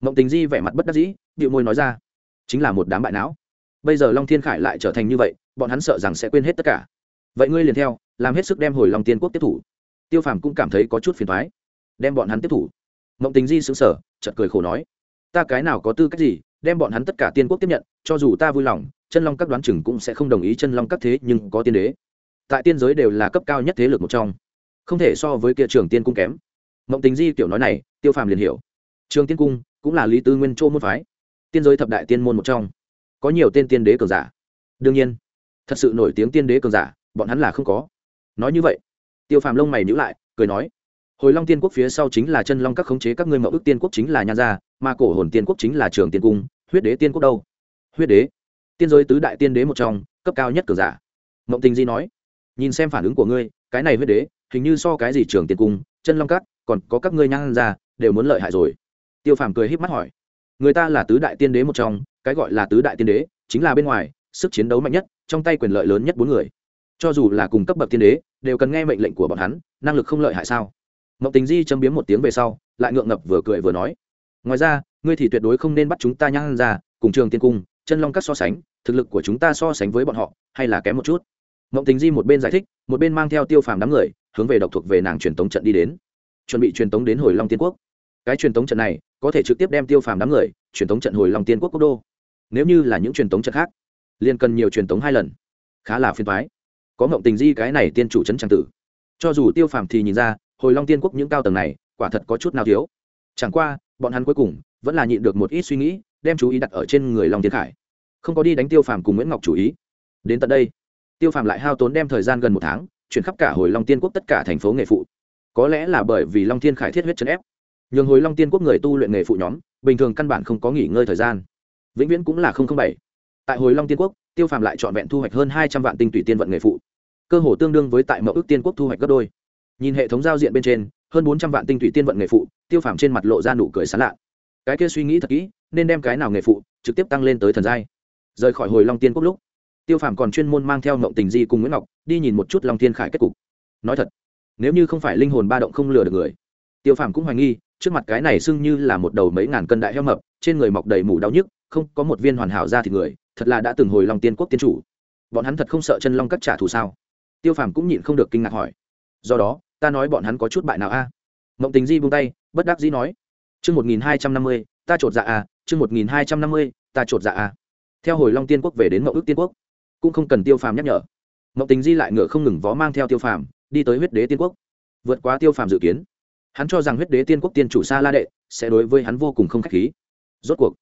Mộng tình di vẻ mặt bất đắc dĩ, điệu môi nói ra, chính là một đám bại não. Bây giờ long thiên khải lại trở thành như vậy, bọn hắn sợ rằng sẽ quên hết tất cả. Vậy ngươi liền theo, làm hết sức đem hồi long tiên quốc tiếp thủ. Tiêu phàm cũng cảm thấy có chút phiền thoái đem bọn hắn tiếp thủ. Mộng tình di xứng sở chật cười khổ nói, ta cái nào có tư cách gì đem bọn hắn tất cả tiên quốc tiếp nhận, cho dù ta vui lòng, chân long các đoán chừng cũng sẽ không đồng ý chân long các thế nhưng có tiên đế. Tại tiên giới đều là cấp cao nhất thế lực một trong. Không thể so với kia trường tiên cung kém. Mộng tình di kiểu nói này, tiêu phàm liền hiểu. Trường tiên cung cũng là lý tư nguyên châu môn phái. Tiên giới thập đại tiên môn một trong. Có nhiều tên tiên đế cường giả. Đương nhiên, thật sự nổi tiếng tiên đế cường giả, bọn hắn là không có. Nói như vậy, tiêu phàm lông mày nhữ lại, cười nói hồi long tiên quốc phía sau chính là chân long các khống chế các ngươi mậu ước tiên quốc chính là nhan gia, mà cổ hồn tiên quốc chính là trường tiên cung, huyết đế tiên quốc đâu? Huyết đế. Tiên giới tứ đại tiên đế một trong, cấp cao nhất cường giả. Mộng tình di nói, nhìn xem phản ứng của ngươi, cái này huyết đế, hình như so cái gì trường tiên cung, chân long các, còn có các ngươi nhan gia, đều muốn lợi hại rồi. Tiêu phàm cười h í p mắt hỏi, người ta là tứ đại tiên đế một trong, cái gọi là tứ đại tiên đế, chính là bên ngoài, sức chiến đấu mạnh nhất, trong tay quyền lợi lớn nhất bốn người. Cho dù là cùng cấp bậc tiên đế, đều cần nghe mệnh lệnh của bọn hắn, năng lực không lợi hại sao? Mộng tình di châm biếm một tiếng về sau, lại ngượng ngập vừa cười vừa nói, ngoài ra, ngươi thì tuyệt đối không nên bắt chúng ta nhang ra, cùng trường tiên cung, chân long các so sánh, thực lực của chúng ta so sánh với bọn họ, hay là kém một chút? Mộng tình di một bên giải thích, một bên mang theo tiêu phàm đám người, hướng về độc thuộc về nàng truyền tống trận đi đến. Chuẩn bị truyền tống đến hồi long tiên quốc. Cái truyền tống trận này, có thể trực tiếp đem tiêu phàm đám người, truyền tống trận hồi long tiên quốc quốc đô. Nếu như là những truyền tống trận khác, liền cần nhiều truyền tống hai lần. Khá là phiền thoái có mộng tình di cái này tiên chủ trấn trang tử. Cho dù tiêu phàm thì nhìn ra hồi long tiên quốc những cao tầng này, quả thật có chút nào thiếu. Chẳng qua, bọn hắn cuối cùng vẫn là nhịn được một ít suy nghĩ, đem chú ý đặt ở trên người long tiến khải. Không có đi đánh tiêu phàm cùng nguyễn ngọc chủ ý. Đến tận đây, tiêu phàm lại hao tốn đem thời gian gần một tháng, chuyển khắp cả hồi long tiên quốc tất cả thành phố nghề phụ. Có lẽ là bởi vì long thiên khải thiết huyết chấn ép, nhường hồi long tiên quốc người tu luyện nghề phụ nhóm, bình thường căn bản không có nghỉ ngơi thời gian. Vĩnh viễn cũng là bảy. Tại hồi long tiên quốc, tiêu phàm lại trọn vẹn thu hoạch hơn hai trăm vạn tinh tùy tiên vận nghề phụ. Cơ hồ tương đương với tại mẫu ước tiên quốc thu hoạch gấp đôi nhìn hệ thống giao diện bên trên, hơn bốn trăm vạn tinh thủy tiên vận nghề phụ, tiêu phàm trên mặt lộ ra nụ cười sán lạ. Cái kia suy nghĩ thật kỹ, nên đem cái nào nghề phụ, trực tiếp tăng lên tới thần giai. Rời khỏi hồi long tiên quốc lúc, tiêu phàm còn chuyên môn mang theo mộng tình di cùng nguyễn ngọc, đi nhìn một chút long tiên khải kết cục. Nói thật, nếu như không phải linh hồn ba động không lừa được người, tiêu phàm cũng hoài nghi, trước mặt cái này xưng như là một đầu mấy ngàn cân đại heo mập, trên người mọc đầy mủ đau nhức, không có một viên hoàn hảo ra thì người, thật là đã từng hồi long tiên quốc tiên chủ. Bọn hắn thật không sợ chân long cắt trả thù sao? Tiêu phàm cũng nhịn không được kinh ngạc hỏi. Do đó ta nói bọn hắn có chút bại nào a? Mộng tình di buông tay, bất đắc dĩ nói, chương một nghìn hai trăm năm mươi, ta chột dạ a chương một nghìn hai trăm năm mươi, ta chột dạ a theo hồi long tiên quốc về đến mậu ước tiên quốc, cũng không cần tiêu phàm nhắc nhở. Mộng tình di lại ngựa không ngừng vó mang theo tiêu phàm, đi tới huyết đế tiên quốc. Vượt quá tiêu phàm dự kiến, hắn cho rằng huyết đế tiên quốc tiên chủ sa la đệ sẽ đối với hắn vô cùng không k h á c h khí. Rốt cuộc,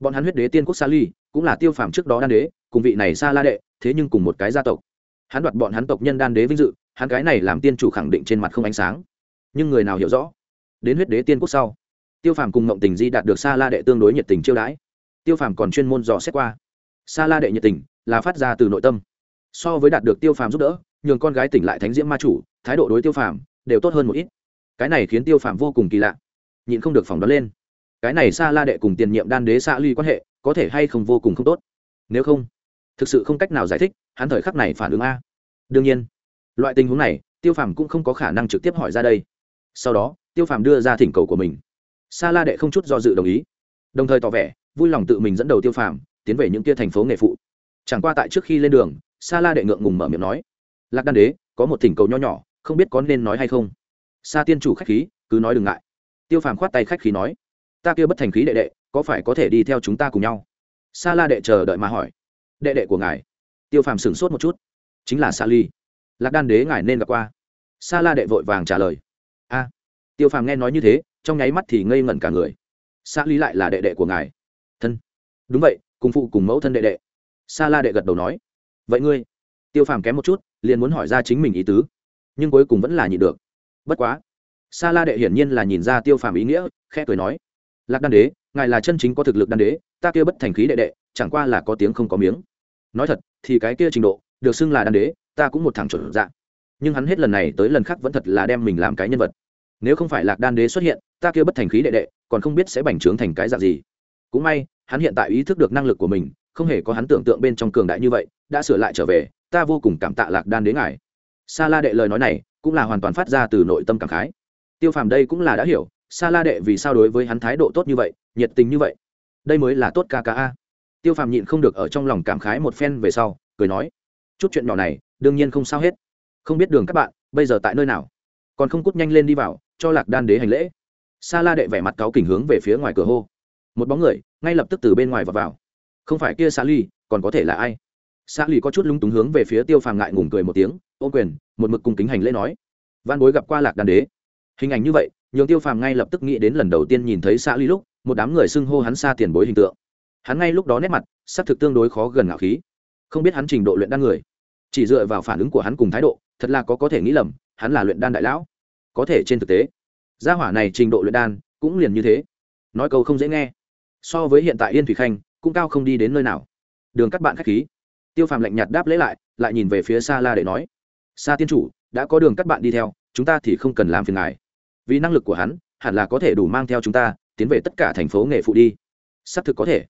bọn hắn huyết đế tiên quốc sa ly cũng là tiêu phàm trước đó đan đế, cùng vị này sa la đệ thế nhưng cùng một cái gia tộc. Hắn đoạt bọn hắn tộc nhân đan đế vinh dự hắn cái này làm tiên chủ khẳng định trên mặt không ánh sáng. Nhưng người nào hiểu rõ? Đến huyết đế tiên quốc sau, tiêu phàm cùng ngộng tình di đạt được sa la đệ tương đối nhiệt tình chiêu đãi. Tiêu phàm còn chuyên môn dò xét qua. Sa la đệ nhiệt tình là phát ra từ nội tâm. So với đạt được tiêu phàm giúp đỡ, nhường con gái tỉnh lại thánh diễm ma chủ, thái độ đối tiêu phàm đều tốt hơn một ít. Cái này khiến tiêu phàm vô cùng kỳ lạ. Nhịn không được phỏng đoán lên. Cái này sa la đệ cùng tiền nhiệm đan đế xa ly quan hệ có thể hay không vô cùng không tốt? Nếu không, thực sự không cách nào giải thích, hắn thời khắc này phản ứng a. Đương nhiên loại tình huống này, tiêu phàm cũng không có khả năng trực tiếp hỏi ra đây. Sau đó, tiêu phàm đưa ra thỉnh cầu của mình. Sa la đệ không chút do dự đồng ý. Đồng thời tỏ vẻ vui lòng tự mình dẫn đầu tiêu phàm tiến về những kia thành phố nghề phụ. Chẳng qua tại trước khi lên đường, sa la đệ ngượng ngùng mở miệng nói, lạc đan đế, có một thỉnh cầu nho nhỏ, không biết có nên nói hay không? Sa tiên chủ khách khí, cứ nói đừng ngại. Tiêu phàm khoát tay khách khí nói, ta kia bất thành khí đệ đệ, có phải có thể đi theo chúng ta cùng nhau? Sa la đệ chờ đợi mà hỏi, đệ đệ của ngài? Tiêu phàm sửng sốt một chút, chính là sa ly lạc đan đế ngài nên gặp qua. Sa la đệ vội vàng trả lời. A, tiêu phàm nghe nói như thế, trong nháy mắt thì ngây ngẩn cả người. Sa ly lại là đệ đệ của ngài. Thân. Đúng vậy, cùng phụ cùng mẫu thân đệ đệ. Sa la đệ gật đầu nói. Vậy ngươi? Tiêu phàm kém một chút, liền muốn hỏi ra chính mình ý tứ. Nhưng cuối cùng vẫn là nhịn được. Bất quá. Sa la đệ hiển nhiên là nhìn ra tiêu phàm ý nghĩa, khẽ cười nói. Lạc đan đế, ngài là chân chính có thực lực đan đế, ta kia bất thành khí đệ đệ, chẳng qua là có tiếng không có miếng. Nói thật, thì cái kia trình độ, được xưng là đan đế ta cũng một thằng chuẩn dạ, nhưng hắn hết lần này tới lần khác vẫn thật là đem mình làm cái nhân vật. Nếu không phải lạc đan đế xuất hiện ta kia bất thành khí đệ đệ còn không biết sẽ bành trướng thành cái dạng gì. Cũng may hắn hiện tại ý thức được năng lực của mình không hề có hắn tưởng tượng bên trong cường đại như vậy đã sửa lại trở về ta vô cùng cảm tạ lạc đan đế ngài. Sa la đệ lời nói này cũng là hoàn toàn phát ra từ nội tâm cảm khái. Tiêu phàm đây cũng là đã hiểu sa la đệ vì sao đối với hắn thái độ tốt như vậy nhiệt tình như vậy. Đây mới là tốt ca ca a. Tiêu phàm nhịn không được ở trong lòng cảm khái một phen về sau cười nói chút chuyện nhỏ này đương nhiên không sao hết. Không biết đường các bạn bây giờ tại nơi nào? Còn không cút nhanh lên đi vào cho lạc đan đế hành lễ. Sa la đệ vẻ mặt cáo kỉnh hướng về phía ngoài cửa hô. Một bóng người ngay lập tức từ bên ngoài vào, vào. không phải kia sa ly còn có thể là ai? Sa ly có chút lúng túng hướng về phía tiêu phàm ngại ngùng cười một tiếng ô quyền một mực cùng kính hành lễ nói. Văn bối gặp qua lạc đan đế. Hình ảnh như vậy nhường tiêu phàm ngay lập tức nghĩ đến lần đầu tiên nhìn thấy sa ly lúc một đám người xưng hô hắn xa tiền bối hình tượng. Hắn ngay lúc đó nét mặt sắc thực tương đối khó gần ngạo khí. Không biết hắn trình độ luyện đan người chỉ dựa vào phản ứng của hắn cùng thái độ, thật là có có thể nghĩ lầm, hắn là luyện đan đại lão. Có thể trên thực tế, gia hỏa này trình độ luyện đan cũng liền như thế. Nói câu không dễ nghe. So với hiện tại yên thủy khanh, cũng cao không đi đến nơi nào. Đường các bạn khách khí. Tiêu phàm lạnh nhạt đáp lễ lại lại nhìn về phía xa la để nói xa tiên chủ, đã có đường các bạn đi theo, chúng ta thì không cần làm phiền ngài. Vì năng lực của hắn, hẳn là có thể đủ mang theo chúng ta, tiến về tất cả thành phố nghề phụ đi. Xác thực có thể.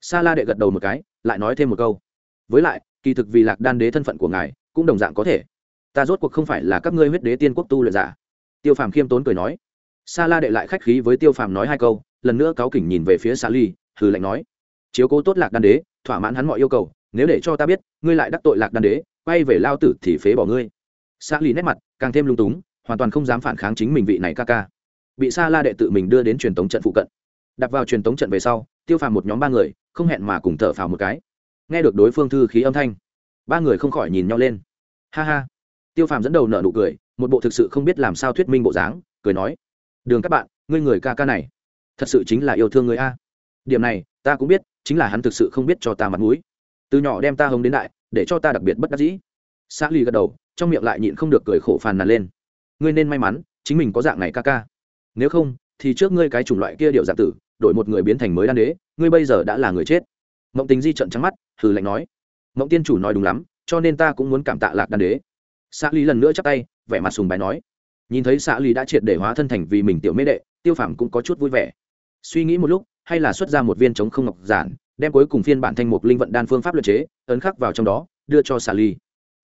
Sa la đệ gật đầu một cái, lại nói thêm một câu. Với lại kỳ thực vì lạc đan đế thân phận của ngài, cũng đồng dạng có thể. Ta rốt cuộc không phải là các ngươi huyết đế tiên quốc tu luyện giả. Tiêu phàm khiêm tốn cười nói. Sa la đệ lại khách khí với tiêu phàm nói hai câu, lần nữa cáo kỉnh nhìn về phía sa ly hừ lạnh nói. Chiếu cố tốt lạc đan đế, thỏa mãn hắn mọi yêu cầu, nếu để cho ta biết, ngươi lại đắc tội lạc đan đế, quay về lao tử thì phế bỏ ngươi. Sa ly nét mặt, càng thêm lung túng, hoàn toàn không dám phản kháng chính mình vị này ca ca. Bị sa la đệ tự mình đưa đến truyền tống trận phụ cận. Đặt vào truyền tống trận về sau, tiêu phàm một nhóm ba người, không hẹn mà cùng thở phào một cái nghe được đối phương thư khí âm thanh. Ba người không khỏi nhìn nhau lên. Ha ha. Tiêu phàm dẫn đầu nợ nụ cười, một bộ thực sự không biết làm sao thuyết minh bộ dáng, cười nói, đường các bạn, ngươi người ca ca này, thật sự chính là yêu thương người a. Điểm này, ta cũng biết, chính là hắn thực sự không biết cho ta mặt mũi. Từ nhỏ đem ta hống đến đại, để cho ta đặc biệt bất đắc dĩ. Xã ly gật đầu, trong miệng lại nhịn không được cười khổ phàn nàn lên. Ngươi nên may mắn, chính mình có dạng này ca ca. Nếu không, thì trước ngươi cái chủng loại kia điệu dạng tử, đổi một người biến thành mới đan đế, ngươi bây giờ đã là người chết mộng tình di trận trắng mắt, hừ lạnh nói, mộng tiên chủ nói đúng lắm, cho nên ta cũng muốn cảm tạ lạc đan đế. Xạ ly lần nữa chắp tay, vẻ mặt sùng bài nói, nhìn thấy xạ ly đã triệt để hóa thân thành vì mình tiểu mê đệ, tiêu phàm cũng có chút vui vẻ. Suy nghĩ một lúc, hay là xuất ra một viên chống không ngọc giản, đem cuối cùng phiên bản thanh mục linh vận đan phương pháp luyện chế, ấn khắc vào trong đó, đưa cho xạ ly.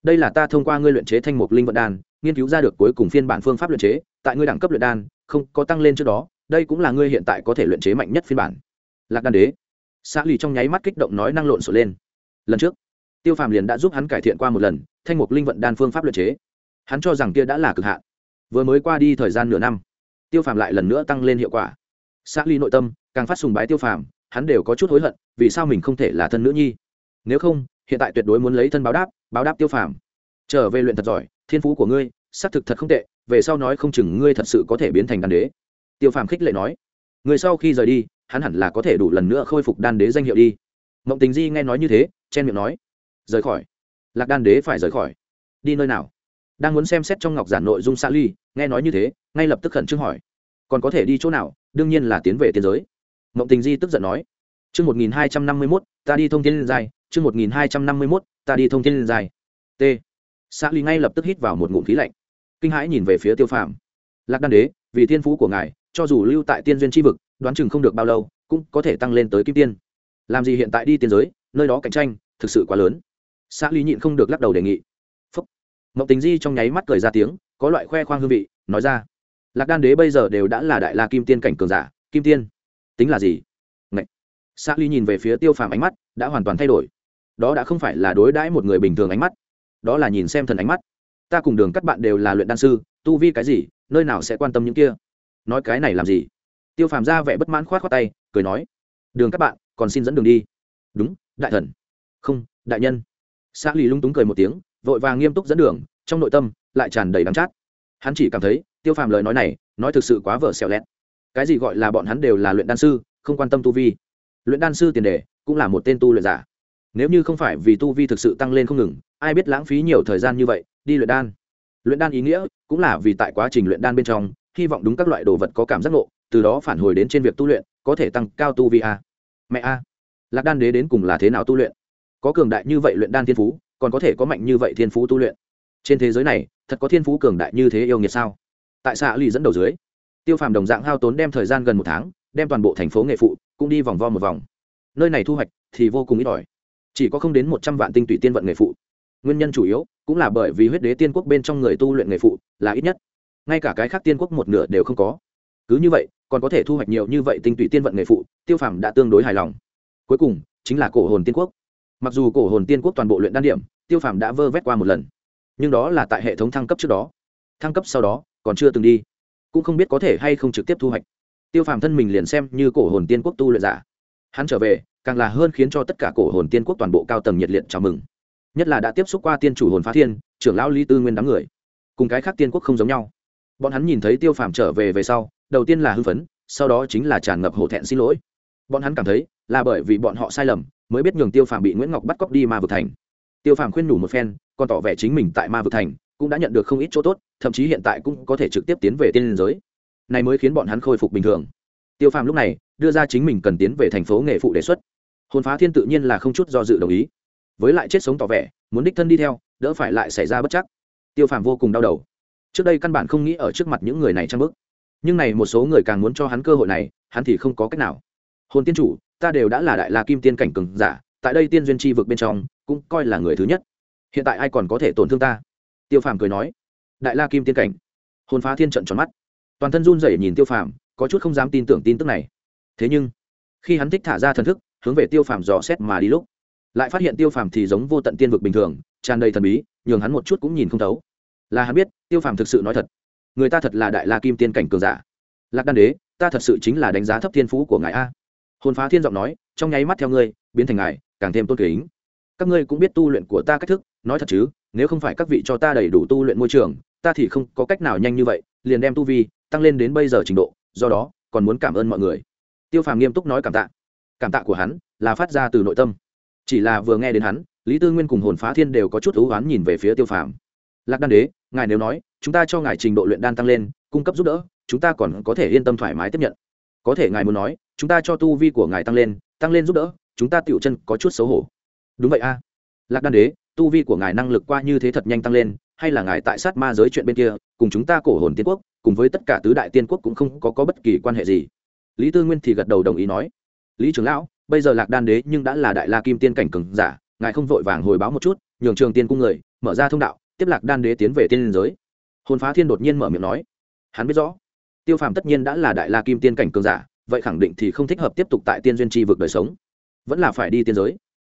Đây là ta thông qua ngươi luyện chế thanh mục linh vận đan, nghiên cứu ra được cuối cùng phiên bản phương pháp luyện chế, tại ngươi đẳng cấp luyện đan, không có tăng lên trước đó, đây cũng là ngươi hiện tại có thể luyện chế mạnh nhất phiên bản. Lạc đan đế xã lì trong nháy mắt kích động nói năng lộn xộn lên. Lần trước, tiêu phàm liền đã giúp hắn cải thiện qua một lần, thanh mục linh vận đan phương pháp luyện chế. Hắn cho rằng kia đã là cực hạn. Vừa mới qua đi thời gian nửa năm, tiêu phàm lại lần nữa tăng lên hiệu quả. Xã ly nội tâm càng phát sùng bái tiêu phàm, hắn đều có chút hối hận, vì sao mình không thể là thân nữ nhi? Nếu không, hiện tại tuyệt đối muốn lấy thân báo đáp báo đáp tiêu phàm. Trở về luyện thật giỏi, thiên phú của ngươi, xác thực thật không tệ, về sau nói không chừng ngươi thật sự có thể biến thành đàn đế. Tiêu phàm khích lệ nói người sau khi rời đi hắn hẳn là có thể đủ lần nữa khôi phục đan đế danh hiệu đi. Mộng tình di nghe nói như thế, chen miệng nói, rời khỏi. Lạc đan đế phải rời khỏi. Đi nơi nào? Đang muốn xem xét trong ngọc giản nội dung xa ly, nghe nói như thế, ngay lập tức khẩn trương hỏi, còn có thể đi chỗ nào? Đương nhiên là tiến về tiên giới. Mộng tình di tức giận nói, chương một nghìn hai trăm năm mươi mốt, ta đi thông tin liên giai, chương một nghìn hai trăm năm mươi mốt, ta đi thông tin liên giai. T. Xa ly ngay lập tức hít vào một ngụm khí lạnh, kinh hãi nhìn về phía tiêu phàm. Lạc đan đế, vì thiên phú của ngài, cho dù lưu tại tiên duyên tri vực đoán chừng không được bao lâu, cũng có thể tăng lên tới kim tiên. Làm gì hiện tại đi tiên giới, nơi đó cạnh tranh, thực sự quá lớn. Xã lý nhịn không được lắc đầu đề nghị. Phúc. Mậu tình di trong nháy mắt cười ra tiếng, có loại khoe khoang hương vị, nói ra. Lạc đan đế bây giờ đều đã là đại la kim tiên cảnh cường giả, kim tiên. Tính là gì? Ngậy. xã lý nhìn về phía tiêu phàm ánh mắt, đã hoàn toàn thay đổi. Đó đã không phải là đối đãi một người bình thường ánh mắt. Đó là nhìn xem thần ánh mắt. Ta cùng đường các bạn đều là luyện đan sư, tu vi cái gì, nơi nào sẽ quan tâm những kia? Nói cái này làm gì? Tiêu phàm ra vẻ bất mãn khoát khoát tay, cười nói, đường các bạn, còn xin dẫn đường đi. Đúng, đại thần. Không, đại nhân. Xã lì lung túng cười một tiếng, vội vàng nghiêm túc dẫn đường, trong nội tâm lại tràn đầy đắng chát. Hắn chỉ cảm thấy, tiêu phàm lời nói này, nói thực sự quá vở xẹo lẹt. Cái gì gọi là bọn hắn đều là luyện đan sư, không quan tâm tu vi. Luyện đan sư tiền đề cũng là một tên tu luyện giả. Nếu như không phải vì tu vi thực sự tăng lên không ngừng, ai biết lãng phí nhiều thời gian như vậy, đi luyện đan. Luyện đan ý nghĩa cũng là vì tại quá trình luyện đan bên trong, hy vọng đúng các loại đồ vật có cảm giác ngộ từ đó phản hồi đến trên việc tu luyện, có thể tăng cao tu vi a. Mẹ a, lạc đan đế đến cùng là thế nào tu luyện? Có cường đại như vậy luyện đan thiên phú, còn có thể có mạnh như vậy thiên phú tu luyện. Trên thế giới này, thật có thiên phú cường đại như thế yêu nghiệt sao? Tại xã lì dẫn đầu dưới, tiêu phàm đồng dạng hao tốn đem thời gian gần một tháng, đem toàn bộ thành phố nghệ phụ, cũng đi vòng vo một vòng. Nơi này thu hoạch thì vô cùng ít ỏi. Chỉ có không đến một trăm vạn tinh tụy tiên vận nghề phụ. Nguyên nhân chủ yếu cũng là bởi vì huyết đế tiên quốc bên trong người tu luyện nghề phụ là ít nhất. Ngay cả cái khác tiên quốc một nửa đều không có. Cứ như vậy còn có thể thu hoạch nhiều như vậy tinh tụy tiên vận nghề phụ, tiêu phàm đã tương đối hài lòng. Cuối cùng, chính là cổ hồn tiên quốc. Mặc dù cổ hồn tiên quốc toàn bộ luyện đan điểm, tiêu phàm đã vơ vét qua một lần, nhưng đó là tại hệ thống thăng cấp trước đó. Thăng cấp sau đó, còn chưa từng đi, cũng không biết có thể hay không trực tiếp thu hoạch. Tiêu phàm thân mình liền xem như cổ hồn tiên quốc tu luyện giả. Hắn trở về, càng là hơn khiến cho tất cả cổ hồn tiên quốc toàn bộ cao tầng nhiệt liệt chào mừng. Nhất là đã tiếp xúc qua tiên chủ hồn phá thiên, trưởng lão lý tư nguyên đám người, cùng cái khác tiên quốc không giống nhau. Bọn hắn nhìn thấy tiêu phàm trở về về sau đầu tiên là hưng phấn, sau đó chính là tràn ngập hổ thẹn xin lỗi. Bọn hắn cảm thấy là bởi vì bọn họ sai lầm, mới biết nhường tiêu phàm bị nguyễn ngọc bắt cóc đi ma vực thành. Tiêu phàm khuyên nhủ một phen, còn tỏ vẻ chính mình tại ma vực thành cũng đã nhận được không ít chỗ tốt, thậm chí hiện tại cũng có thể trực tiếp tiến về tiên liên giới. Này mới khiến bọn hắn khôi phục bình thường. Tiêu phàm lúc này đưa ra chính mình cần tiến về thành phố nghề phụ đề xuất. Hồn phá thiên tự nhiên là không chút do dự đồng ý. Với lại chết sống tỏ vẻ, muốn đích thân đi theo, đỡ phải lại xảy ra bất chắc. Tiêu phàm vô cùng đau đầu. Trước đây căn bản không nghĩ ở trước mặt những người này trang bức nhưng này một số người càng muốn cho hắn cơ hội này, hắn thì không có cách nào. Hồn tiên chủ, ta đều đã là đại la kim tiên cảnh cường giả, tại đây tiên duyên chi vực bên trong, cũng coi là người thứ nhất. Hiện tại ai còn có thể tổn thương ta? Tiêu phàm cười nói. Đại la kim tiên cảnh. Hồn phá thiên trận tròn mắt. Toàn thân run rẩy nhìn tiêu phàm, có chút không dám tin tưởng tin tức này. Thế nhưng, khi hắn thích thả ra thần thức, hướng về tiêu phàm dò xét mà đi lúc, lại phát hiện tiêu phàm thì giống vô tận tiên vực bình thường, tràn đầy thần bí, nhường hắn một chút cũng nhìn không thấu. Là hắn biết, tiêu phàm thực sự nói thật người ta thật là đại la kim tiên cảnh cường giả. Lạc đan đế, ta thật sự chính là đánh giá thấp thiên phú của ngài a. Hồn phá thiên giọng nói, trong nháy mắt theo ngươi, biến thành ngài, càng thêm tôn kính. Các ngươi cũng biết tu luyện của ta cách thức, nói thật chứ, nếu không phải các vị cho ta đầy đủ tu luyện môi trường, ta thì không có cách nào nhanh như vậy, liền đem tu vi tăng lên đến bây giờ trình độ, do đó, còn muốn cảm ơn mọi người. Tiêu phàm nghiêm túc nói cảm tạ. Cảm tạ của hắn là phát ra từ nội tâm. Chỉ là vừa nghe đến hắn, lý tư nguyên cùng hồn phá thiên đều có chút thú oán nhìn về phía tiêu phàm lạc đan đế ngài nếu nói chúng ta cho ngài trình độ luyện đan tăng lên cung cấp giúp đỡ chúng ta còn có thể yên tâm thoải mái tiếp nhận. Có thể ngài muốn nói chúng ta cho tu vi của ngài tăng lên tăng lên giúp đỡ chúng ta tiểu chân có chút xấu hổ. Đúng vậy a. Lạc đan đế tu vi của ngài năng lực qua như thế thật nhanh tăng lên hay là ngài tại sát ma giới chuyện bên kia cùng chúng ta cổ hồn tiên quốc cùng với tất cả tứ đại tiên quốc cũng không có, có bất kỳ quan hệ gì. Lý tư nguyên thì gật đầu đồng ý nói lý trưởng lão bây giờ lạc đan đế nhưng đã là đại la kim tiên cảnh cường giả ngài không vội vàng hồi báo một chút nhường trường tiên cung người mở ra thông đạo tiếp lạc đan đế tiến về tiên giới. Hồn phá thiên đột nhiên mở miệng nói, hắn biết rõ, tiêu phàm tất nhiên đã là đại la kim tiên cảnh cường giả, vậy khẳng định thì không thích hợp tiếp tục tại tiên duyên tri vực đời sống, vẫn là phải đi tiên giới.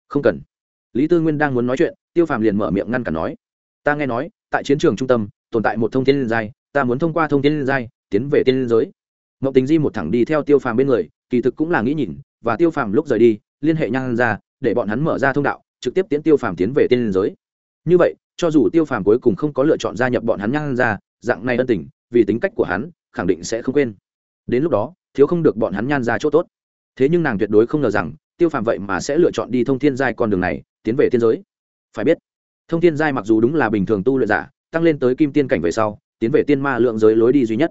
Không cần. Lý tư nguyên đang muốn nói chuyện, tiêu phàm liền mở miệng ngăn cản nói, ta nghe nói, tại chiến trường trung tâm, tồn tại một thông tin liên giai, ta muốn thông qua thông tin liên giai, tiến về tiên giới. Mậu tình di một thẳng đi theo tiêu phàm bên người, kỳ thực cũng là nghĩ nhìn, và tiêu phàm lúc rời đi, liên hệ nhang ra, để bọn hắn mở ra thông đạo, trực tiếp tiến tiêu phàm tiến về tiên giới. Như vậy cho dù tiêu phàm cuối cùng không có lựa chọn gia nhập bọn hắn nhang ra, dạng này ân tình, vì tính cách của hắn, khẳng định sẽ không quên. Đến lúc đó, thiếu không được bọn hắn nhan ra chỗ tốt. Thế nhưng nàng tuyệt đối không ngờ rằng, tiêu phàm vậy mà sẽ lựa chọn đi thông thiên giai con đường này, tiến về thiên giới. Phải biết, thông thiên giai mặc dù đúng là bình thường tu luyện giả, tăng lên tới kim tiên cảnh về sau, tiến về tiên ma lượng giới lối đi duy nhất.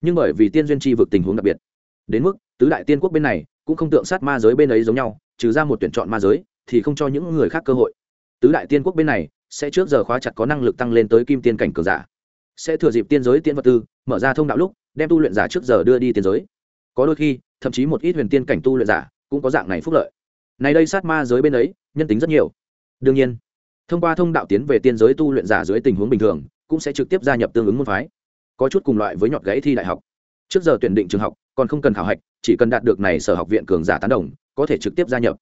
Nhưng bởi vì tiên duyên chi vực tình huống đặc biệt, đến mức tứ đại tiên quốc bên này cũng không tượng sát ma giới bên ấy giống nhau, trừ ra một tuyển chọn ma giới thì không cho những người khác cơ hội. Tứ đại tiên quốc bên này sẽ trước giờ khóa chặt có năng lực tăng lên tới kim tiên cảnh cường giả. Sẽ thừa dịp tiên giới tiễn vật tư, mở ra thông đạo lúc, đem tu luyện giả trước giờ đưa đi tiên giới. Có đôi khi, thậm chí một ít huyền tiên cảnh tu luyện giả cũng có dạng này phúc lợi. Này đây sát ma giới bên ấy, nhân tính rất nhiều. Đương nhiên, thông qua thông đạo tiến về tiên giới tu luyện giả dưới tình huống bình thường, cũng sẽ trực tiếp gia nhập tương ứng môn phái. Có chút cùng loại với nhọt gãy thi đại học. Trước giờ tuyển định trường học, còn không cần khảo hạch, chỉ cần đạt được này sở học viện cường giả tán đồng, có thể trực tiếp gia nhập.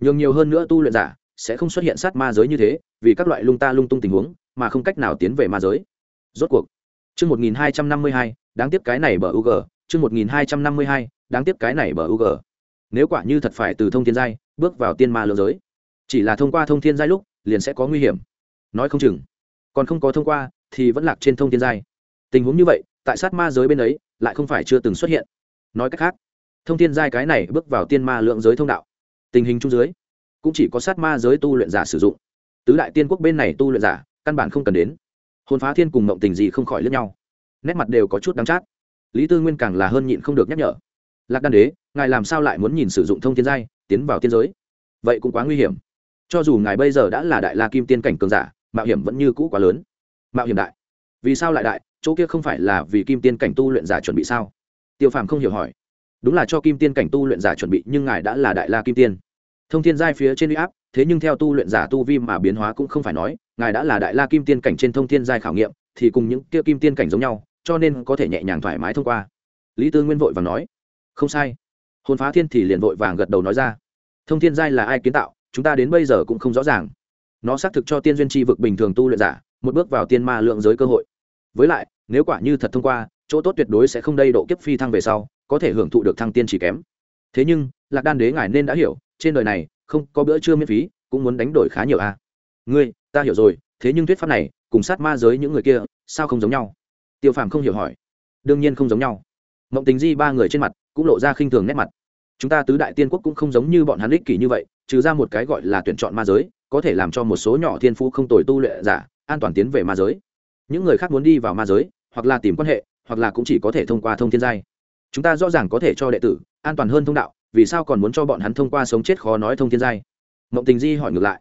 Nhường nhiều hơn nữa tu luyện giả sẽ không xuất hiện sát ma giới như thế vì các loại lung ta lung tung tình huống mà không cách nào tiến về ma giới rốt cuộc chương một nghìn hai trăm năm mươi hai đáng tiếc cái này bờ UG, chương một nghìn hai trăm năm mươi hai đáng tiếc cái này bờ UG. Nếu quả như thật phải từ thông thiên giai bước vào tiên ma lượng giới, chỉ là thông qua thông thiên giai lúc, liền sẽ có nguy hiểm. Nói không chừng, còn không có thông qua thì vẫn lạc trên thông thiên giai. Tình huống như vậy, tại sát ma giới bên ấy lại không phải chưa từng xuất hiện. Nói cách khác, thông thiên giai cái này bước vào tiên ma lượng giới thông đạo. Tình hình trung dưới, cũng chỉ có sát ma giới tu luyện giả sử dụng. Tứ đại tiên quốc bên này tu luyện giả, căn bản không cần đến. Hồn phá thiên cùng mộng tình gì không khỏi lướt nhau. Nét mặt đều có chút đắng chát. Lý tư nguyên càng là hơn nhịn không được nhắc nhở. Lạc đan đế ngài làm sao lại muốn nhìn sử dụng thông thiên giai tiến vào tiên giới? Vậy cũng quá nguy hiểm. Cho dù ngài bây giờ đã là đại la kim tiên cảnh cường giả mạo hiểm vẫn như cũ quá lớn. Mạo hiểm đại. Vì sao lại đại? Chỗ kia không phải là vì kim tiên cảnh tu luyện giả chuẩn bị sao? Tiêu phàm không hiểu hỏi. Đúng là cho kim tiên cảnh tu luyện giả chuẩn bị nhưng ngài đã là đại la kim tiên thông thiên giai phía trên uy áp, thế nhưng theo tu luyện giả tu vi mà biến hóa cũng không phải nói, ngài đã là đại la kim tiên cảnh trên thông thiên giai khảo nghiệm, thì cùng những kia kim tiên cảnh giống nhau, cho nên có thể nhẹ nhàng thoải mái thông qua. Lý tư nguyên vội và nói, không sai. Hồn phá thiên thì liền vội vàng gật đầu nói ra, thông thiên giai là ai kiến tạo, chúng ta đến bây giờ cũng không rõ ràng. Nó xác thực cho tiên duyên tri vực bình thường tu luyện giả, một bước vào tiên ma lượng giới cơ hội. Với lại, nếu quả như thật thông qua, chỗ tốt tuyệt đối sẽ không đây độ kiếp phi thăng về sau, có thể hưởng thụ được thăng tiên chỉ kém. Thế nhưng, lạc đan đế ngài nên đã hiểu trên đời này không có bữa trưa miễn phí, cũng muốn đánh đổi khá nhiều a à. ngươi, ta hiểu rồi, thế nhưng thuyết pháp này, cùng sát ma giới những người kia, sao không giống nhau? Tiêu phàm không hiểu hỏi. Đương nhiên không giống nhau. Mộng tình di ba người trên mặt, cũng lộ ra khinh thường nét mặt. Chúng ta tứ đại tiên quốc cũng không giống như bọn hắn ích kỷ như vậy, trừ ra một cái gọi là tuyển chọn ma giới, có thể làm cho một số nhỏ thiên phú không tồi tu luyện giả, an toàn tiến về ma giới. Những người khác muốn đi vào ma giới, hoặc là tìm quan hệ, hoặc là cũng chỉ có thể thông qua thông thiên giai. Chúng ta rõ ràng có thể cho đệ tử an toàn hơn thông đạo vì sao còn muốn cho bọn hắn thông qua sống chết khó nói thông thiên giai? Mộng tình di hỏi ngược lại.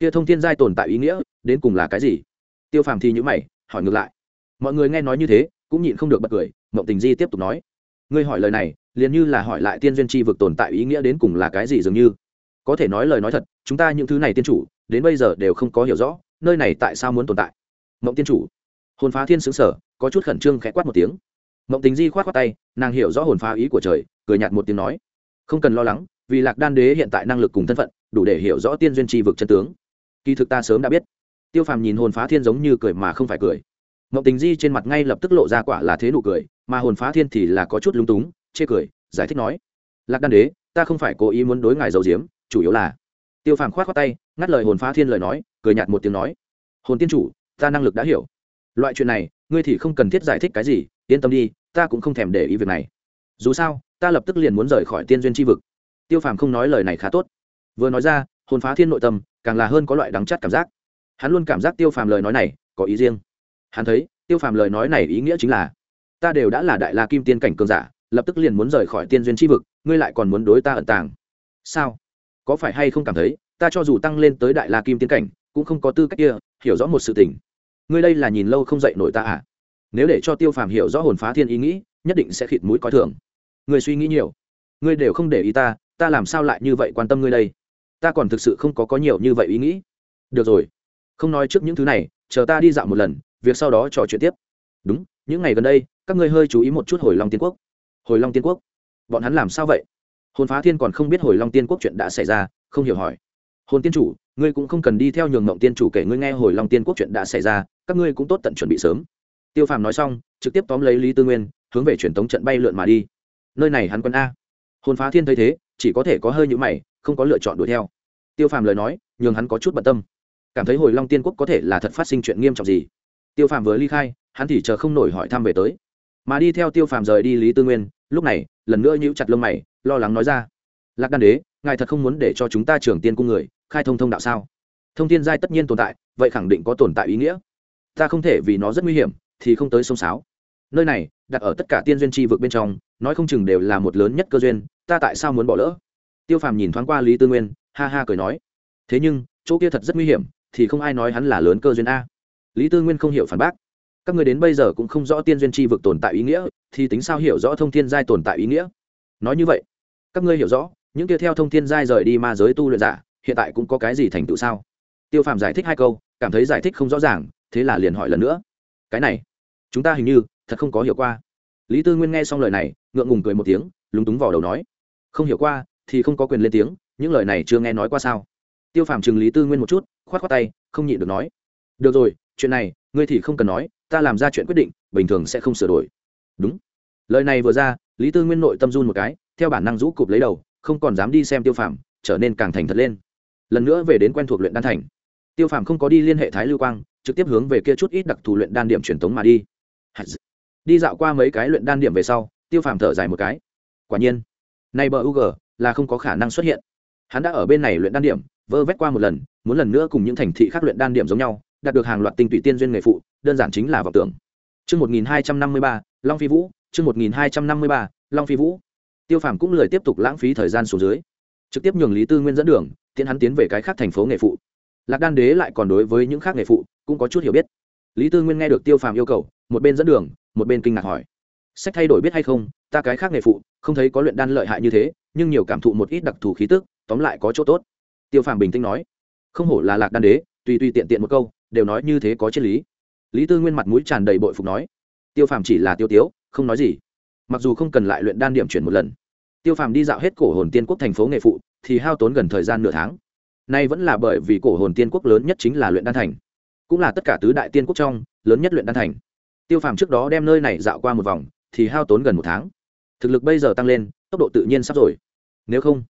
Kia thông thiên giai tồn tại ý nghĩa, đến cùng là cái gì? Tiêu phàm thì nhữ mày, hỏi ngược lại. Mọi người nghe nói như thế, cũng nhịn không được bật cười, mộng tình di tiếp tục nói. Ngươi hỏi lời này, liền như là hỏi lại tiên duyên tri vực tồn tại ý nghĩa đến cùng là cái gì dường như? Có thể nói lời nói thật, chúng ta những thứ này tiên chủ, đến bây giờ đều không có hiểu rõ, nơi này tại sao muốn tồn tại? Mộng tiên chủ. Hồn phá thiên xứng sở, có chút khẩn trương khẽ quát một tiếng. Mộng tình di khoát khoát tay, nàng hiểu rõ hồn phá ý của trời, cười nhạt một tiếng nói không cần lo lắng, vì lạc đan đế hiện tại năng lực cùng thân phận, đủ để hiểu rõ tiên duyên tri vực chân tướng. Kỳ thực ta sớm đã biết. Tiêu phàm nhìn hồn phá thiên giống như cười mà không phải cười. Mộng tình di trên mặt ngay lập tức lộ ra quả là thế nụ cười, mà hồn phá thiên thì là có chút lung túng, chê cười, giải thích nói, lạc đan đế, ta không phải cố ý muốn đối ngài dầu diếm chủ yếu là tiêu phàm k h o á t khoác tay, ngắt lời hồn phá thiên lời nói, cười nhạt một tiếng nói, hồn tiên chủ, ta năng lực đã hiểu. Loại chuyện này, ngươi thì không cần thiết giải thích cái gì, yên tâm đi, ta cũng không thèm để ý việc này dù sao, ta lập tức liền muốn rời khỏi tiên duyên tri vực. Tiêu phàm không nói lời này khá tốt. Vừa nói ra, hồn phá thiên nội tâm, càng là hơn có loại đắng chắt cảm giác. Hắn luôn cảm giác tiêu phàm lời nói này có ý riêng. Hắn thấy, tiêu phàm lời nói này ý nghĩa chính là, ta đều đã là đại la kim tiên cảnh cường giả, lập tức liền muốn rời khỏi tiên duyên tri vực, ngươi lại còn muốn đối ta ẩn tàng. Sao? Có phải hay không cảm thấy, ta cho dù tăng lên tới đại la kim tiên cảnh, cũng không có tư cách kia, hiểu rõ một sự tình. Ngươi đây là nhìn lâu không dậy nổi ta à? Nếu để cho tiêu phàm hiểu rõ hồn phá thiên ý nghĩ nhất định sẽ khịt mũi coi thường. Ngươi suy nghĩ nhiều. Ngươi đều không để ý ta ta làm sao lại như vậy quan tâm ngươi đây? Ta còn thực sự không có có nhiều như vậy ý nghĩ. Được rồi. Không nói trước những thứ này, chờ ta đi dạo một lần, việc sau đó trò chuyện tiếp. Đúng, những ngày gần đây, các ngươi hơi chú ý một chút hồi long tiên quốc. Hồi long tiên quốc? Bọn hắn làm sao vậy? Hồn phá thiên còn không biết hồi long tiên quốc chuyện đã xảy ra, không hiểu hỏi. Hồn tiên chủ, ngươi cũng không cần đi theo nhường mộng tiên chủ kể ngươi nghe hồi long tiên quốc chuyện đã xảy ra, các ngươi cũng tốt tận chuẩn bị sớm. Tiêu phàm nói xong, trực tiếp tóm lấy lý tư nguyên hướng về truyền tống trận bay lượn mà đi. Nơi này hắn quân a. Hồn phá thiên thấy thế, chỉ có thể có hơi nhữ mày, không có lựa chọn đuổi theo. Tiêu phàm lời nói, nhường hắn có chút bận tâm. Cảm thấy hồi long tiên quốc có thể là thật phát sinh chuyện nghiêm trọng gì? Tiêu phàm vừa ly khai, hắn thì chờ không nổi hỏi thăm về tới. Mà đi theo tiêu phàm rời đi lý tư nguyên, lúc này, lần nữa nhíu chặt lông mày, lo lắng nói ra. Lạc đan đế, ngài thật không muốn để cho chúng ta trưởng tiên cung người, khai thông thông đạo sao? Thông thiên giai tất nhiên tồn tại, vậy khẳng định có tồn tại ý nghĩa. Ta không thể vì nó rất nguy hiểm, thì không tới sông sáo nơi này, đặt ở tất cả tiên duyên tri vực bên trong, nói không chừng đều là một lớn nhất cơ duyên, ta tại sao muốn bỏ lỡ? Tiêu phàm nhìn thoáng qua lý tư nguyên, ha ha cười nói. Thế nhưng, chỗ kia thật rất nguy hiểm, thì không ai nói hắn là lớn cơ duyên a. Lý tư nguyên không hiểu phản bác. Các người đến bây giờ cũng không rõ tiên duyên tri vực tồn tại ý nghĩa, thì tính sao hiểu rõ thông thiên giai tồn tại ý nghĩa? Nói như vậy, các ngươi hiểu rõ, những kia theo thông thiên giai rời đi ma giới tu luyện giả, hiện tại cũng có cái gì thành tựu sao? Tiêu phàm giải thích hai câu, cảm thấy giải thích không rõ ràng, thế là liền hỏi lần nữa. Cái này, chúng ta hình như thật không có hiểu qua. Lý tư nguyên nghe xong lời này, ngượng ngùng cười một tiếng, lúng túng vào đầu nói, không hiểu qua, thì không có quyền lên tiếng, những lời này chưa nghe nói qua sao? Tiêu phàm chừng lý tư nguyên một chút k h o á t k h o á tay, không nhịn được nói, được rồi, chuyện này, ngươi thì không cần nói, ta làm ra chuyện quyết định, bình thường sẽ không sửa đổi. Đúng. Lời này vừa ra, lý tư nguyên nội tâm run một cái, theo bản năng rũ cụp lấy đầu, không còn dám đi xem tiêu phàm, trở nên càng thành thật lên. Lần nữa về đến quen thuộc luyện đan thành. Tiêu phàm không có đi liên hệ thái lưu quang, trực tiếp hướng về kia chút ít đặc thù luyện đan điểm truyền thống mà đi đi dạo qua mấy cái luyện đan điểm về sau tiêu phàm thở dài một cái quả nhiên nay bờ u là không có khả năng xuất hiện hắn đã ở bên này luyện đan điểm vơ vét qua một lần muốn lần nữa cùng những thành thị khác luyện đan điểm giống nhau đạt được hàng loạt tinh tụy tiên duyên nghề phụ đơn giản chính là vọng tưởng Trước 1253, Long Phi Vũ, trước 1253, Long Phi Vũ. Tiêu Phàm cũng lười tiếp tục lãng phí thời gian xuống dưới, trực tiếp nhường Lý Tư Nguyên dẫn đường, tiến hắn tiến về cái khác thành phố nghề phụ. Lạc Đan Đế lại còn đối với những khác nghề phụ cũng có chút hiểu biết. Lý Tư Nguyên nghe được Tiêu Phàm yêu cầu, một bên dẫn đường, một bên kinh ngạc hỏi: "Sách thay đổi biết hay không? Ta cái khác nghề phụ, không thấy có luyện đan lợi hại như thế, nhưng nhiều cảm thụ một ít đặc thù khí tức, tóm lại có chỗ tốt." tiêu phàm bình tĩnh nói. Không hổ là lạc đan đế tùy tùy tiện tiện một câu đều nói như thế có triết lý. Lý tư nguyên mặt mũi tràn đầy bội phục nói. Tiêu phàm chỉ là tiêu tiếu không nói gì. Mặc dù không cần lại luyện đan điểm chuyển một lần. Tiêu phàm đi dạo hết cổ hồn tiên quốc thành phố nghề phụ thì hao tốn gần thời gian nửa tháng. Nay vẫn là bởi vì cổ hồn tiên quốc lớn nhất chính là luyện đan thành. Cũng là tất cả tứ đại tiên quốc trong lớn nhất luyện đan thành tiêu phàm trước đó đem nơi này dạo qua một vòng, thì hao tốn gần một tháng. Thực lực bây giờ tăng lên, tốc độ tự nhiên sắp rồi. Nếu không,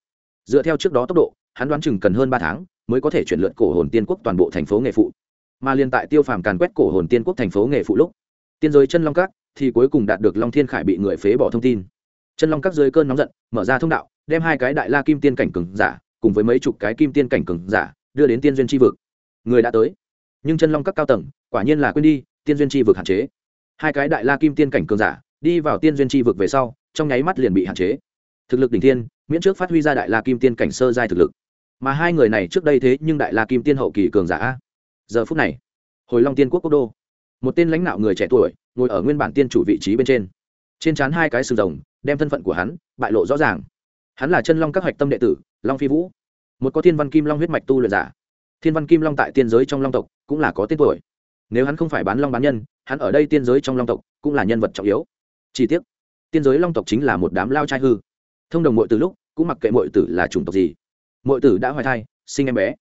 dựa theo trước đó tốc độ, hắn đoán chừng cần hơn ba tháng mới có thể chuyển lượn cổ hồn tiên quốc toàn bộ thành phố nghề phụ. Mà liên tại tiêu phàm càn quét cổ hồn tiên quốc thành phố nghề phụ lúc, tiên giới chân long các thì cuối cùng đạt được long thiên khải bị người phế bỏ thông tin. Chân long các dưới cơn nóng giận, mở ra thông đạo, đem hai cái đại la kim tiên cảnh cường giả cùng với mấy chục cái kim tiên cảnh cường giả đưa đến tiên duyên tri vực. Người đã tới, nhưng chân long các cao tầng, quả nhiên là quên đi, tiên duyên tri vực hạn chế hai cái đại la kim tiên cảnh cường giả, đi vào tiên duyên tri vực về sau, trong nháy mắt liền bị hạn chế. Thực lực đỉnh thiên, miễn trước phát huy ra đại la kim tiên cảnh sơ giai thực lực. Mà hai người này trước đây thế nhưng đại la kim tiên hậu kỳ cường giả giờ phút này, hồi long tiên quốc quốc đô, một tên lãnh đạo người trẻ tuổi, ngồi ở nguyên bản tiên chủ vị trí bên trên. Trên trán hai cái sừng rồng, đem thân phận của hắn bại lộ rõ ràng. Hắn là chân long các hoạch tâm đệ tử, long phi vũ. Một có thiên văn kim long huyết mạch tu luyện giả. Thiên văn kim long tại tiên giới trong long tộc cũng là có tên tuổi nếu hắn không phải bán long bán nhân, hắn ở đây tiên giới trong long tộc cũng là nhân vật trọng yếu. Chi tiết tiên giới long tộc chính là một đám lao trai hư. Thông đồng mọi từ lúc, cũng mặc kệ mọi tử là chủng tộc gì. Mọi tử đã hoài thai, sinh em bé.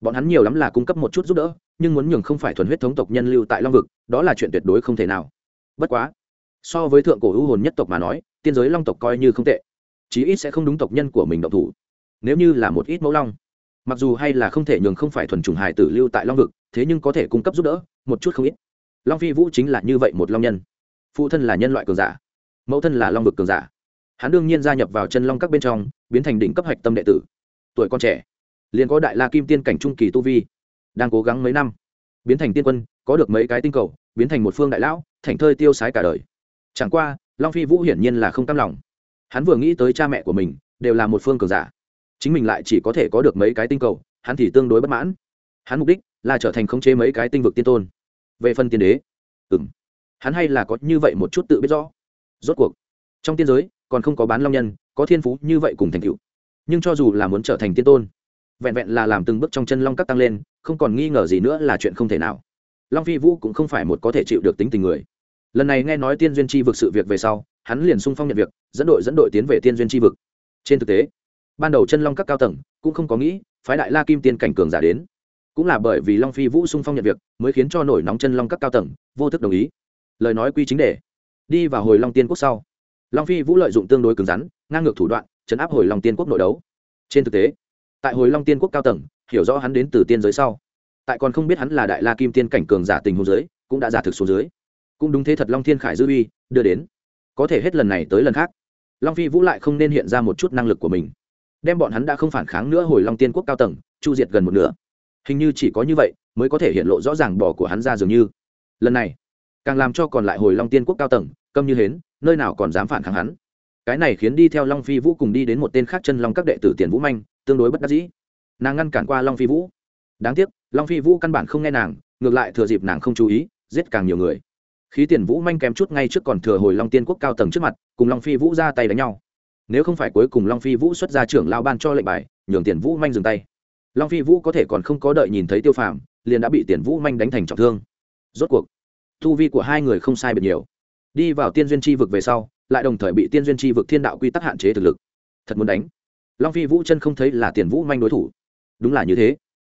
Bọn hắn nhiều lắm là cung cấp một chút giúp đỡ, nhưng muốn nhường không phải thuần huyết thống tộc nhân lưu tại long vực, đó là chuyện tuyệt đối không thể nào. Bất quá, so với thượng cổ ưu hồn nhất tộc mà nói, tiên giới long tộc coi như không tệ. Chí ít sẽ không đúng tộc nhân của mình động thủ. Nếu như là một ít mẫu long, mặc dù hay là không thể nhường không phải thuần chủng hài tử lưu tại long vực, thế nhưng có thể cung cấp giúp đỡ một chút không ít. Long phi vũ chính là như vậy một long nhân. Phụ thân là nhân loại cường giả, mẫu thân là long vực cường giả. Hắn đương nhiên gia nhập vào chân long các bên trong, biến thành đỉnh cấp hạch tâm đệ tử. Tuổi con trẻ, liền có đại la kim tiên cảnh trung kỳ tu vi, đang cố gắng mấy năm. Biến thành tiên quân, có được mấy cái tinh cầu, biến thành một phương đại lão, thành thơi tiêu sái cả đời. Chẳng qua, long phi vũ hiển nhiên là không cam lòng. Hắn vừa nghĩ tới cha mẹ của mình, đều là một phương cường giả. Chính mình lại chỉ có thể có được mấy cái tinh cầu, hắn thì tương đối bất mãn. Hắn mục đích là trở thành khống chế mấy cái tinh vực tiên tôn. Về phần tiên đế ừ m hắn hay là có như vậy một chút tự biết rõ. Rốt cuộc, trong tiên giới, còn không có bán long nhân, có thiên phú như vậy cùng thành cựu nhưng cho dù là muốn trở thành tiên tôn, vẹn vẹn là làm từng bước trong chân long các tăng lên, không còn nghi ngờ gì nữa là chuyện không thể nào. Long phi vũ cũng không phải một có thể chịu được tính tình người. Lần này nghe nói tiên duyên chi vực sự việc về sau, hắn liền sung phong nhận việc, dẫn đội dẫn đội tiến về tiên duyên chi vực. Trên thực tế, ban đầu chân long các cao tầng cũng không có nghĩ phái đại la kim tiên cảnh cường giả đến cũng là bởi vì long phi vũ sung phong nhận việc, mới khiến cho nổi nóng chân long các cao tầng, vô thức đồng ý. Lời nói quy chính đề. Đi vào hồi long tiên quốc sau. Long phi vũ lợi dụng tương đối cứng rắn, ngang ngược thủ đoạn, chấn áp hồi long tiên quốc nội đấu. Trên thực tế, tại hồi long tiên quốc cao tầng, hiểu rõ hắn đến từ tiên giới sau. Tại còn không biết hắn là đại la kim tiên cảnh cường giả tình hồ giới cũng đã giả thực số dưới. Cũng đúng thế thật long thiên khải dư uy, đưa đến. Có thể hết lần này tới lần khác. Long phi vũ lại không nên hiện ra một chút năng lực của mình. Đem bọn hắn đã không phản kháng nữa hồi long tiên quốc cao tầng, chu diệt gần một nửa hình như chỉ có như vậy mới có thể hiện lộ rõ ràng bỏ của hắn ra dường như. Lần này, càng làm cho còn lại hồi long tiên quốc cao tầng, câm như hến, nơi nào còn dám phản kháng hắn. Cái này khiến đi theo long phi vũ cùng đi đến một tên khác chân long các đệ tử tiền vũ manh, tương đối bất đắc dĩ. Nàng ngăn cản qua long phi vũ. Đáng tiếc, long phi vũ căn bản không nghe nàng, ngược lại thừa dịp nàng không chú ý, giết càng nhiều người. Khí tiền vũ manh kém chút ngay trước còn thừa hồi long tiên quốc cao tầng trước mặt, cùng long phi vũ ra tay đánh nhau. Nếu không phải cuối cùng long phi vũ xuất ra trưởng lao ban cho lệnh bài, nhường tiền vũ manh dừng tay long phi vũ có thể còn không có đợi nhìn thấy tiêu phàm, liền đã bị tiền vũ manh đánh thành trọng thương. Rốt cuộc thu vi của hai người không sai biệt nhiều. Đi vào tiên duyên Chi vực về sau, lại đồng thời bị tiên duyên Chi vực thiên đạo quy tắc hạn chế thực lực. Thật muốn đánh. Long phi vũ chân không thấy là tiền vũ manh đối thủ. Đúng là như thế.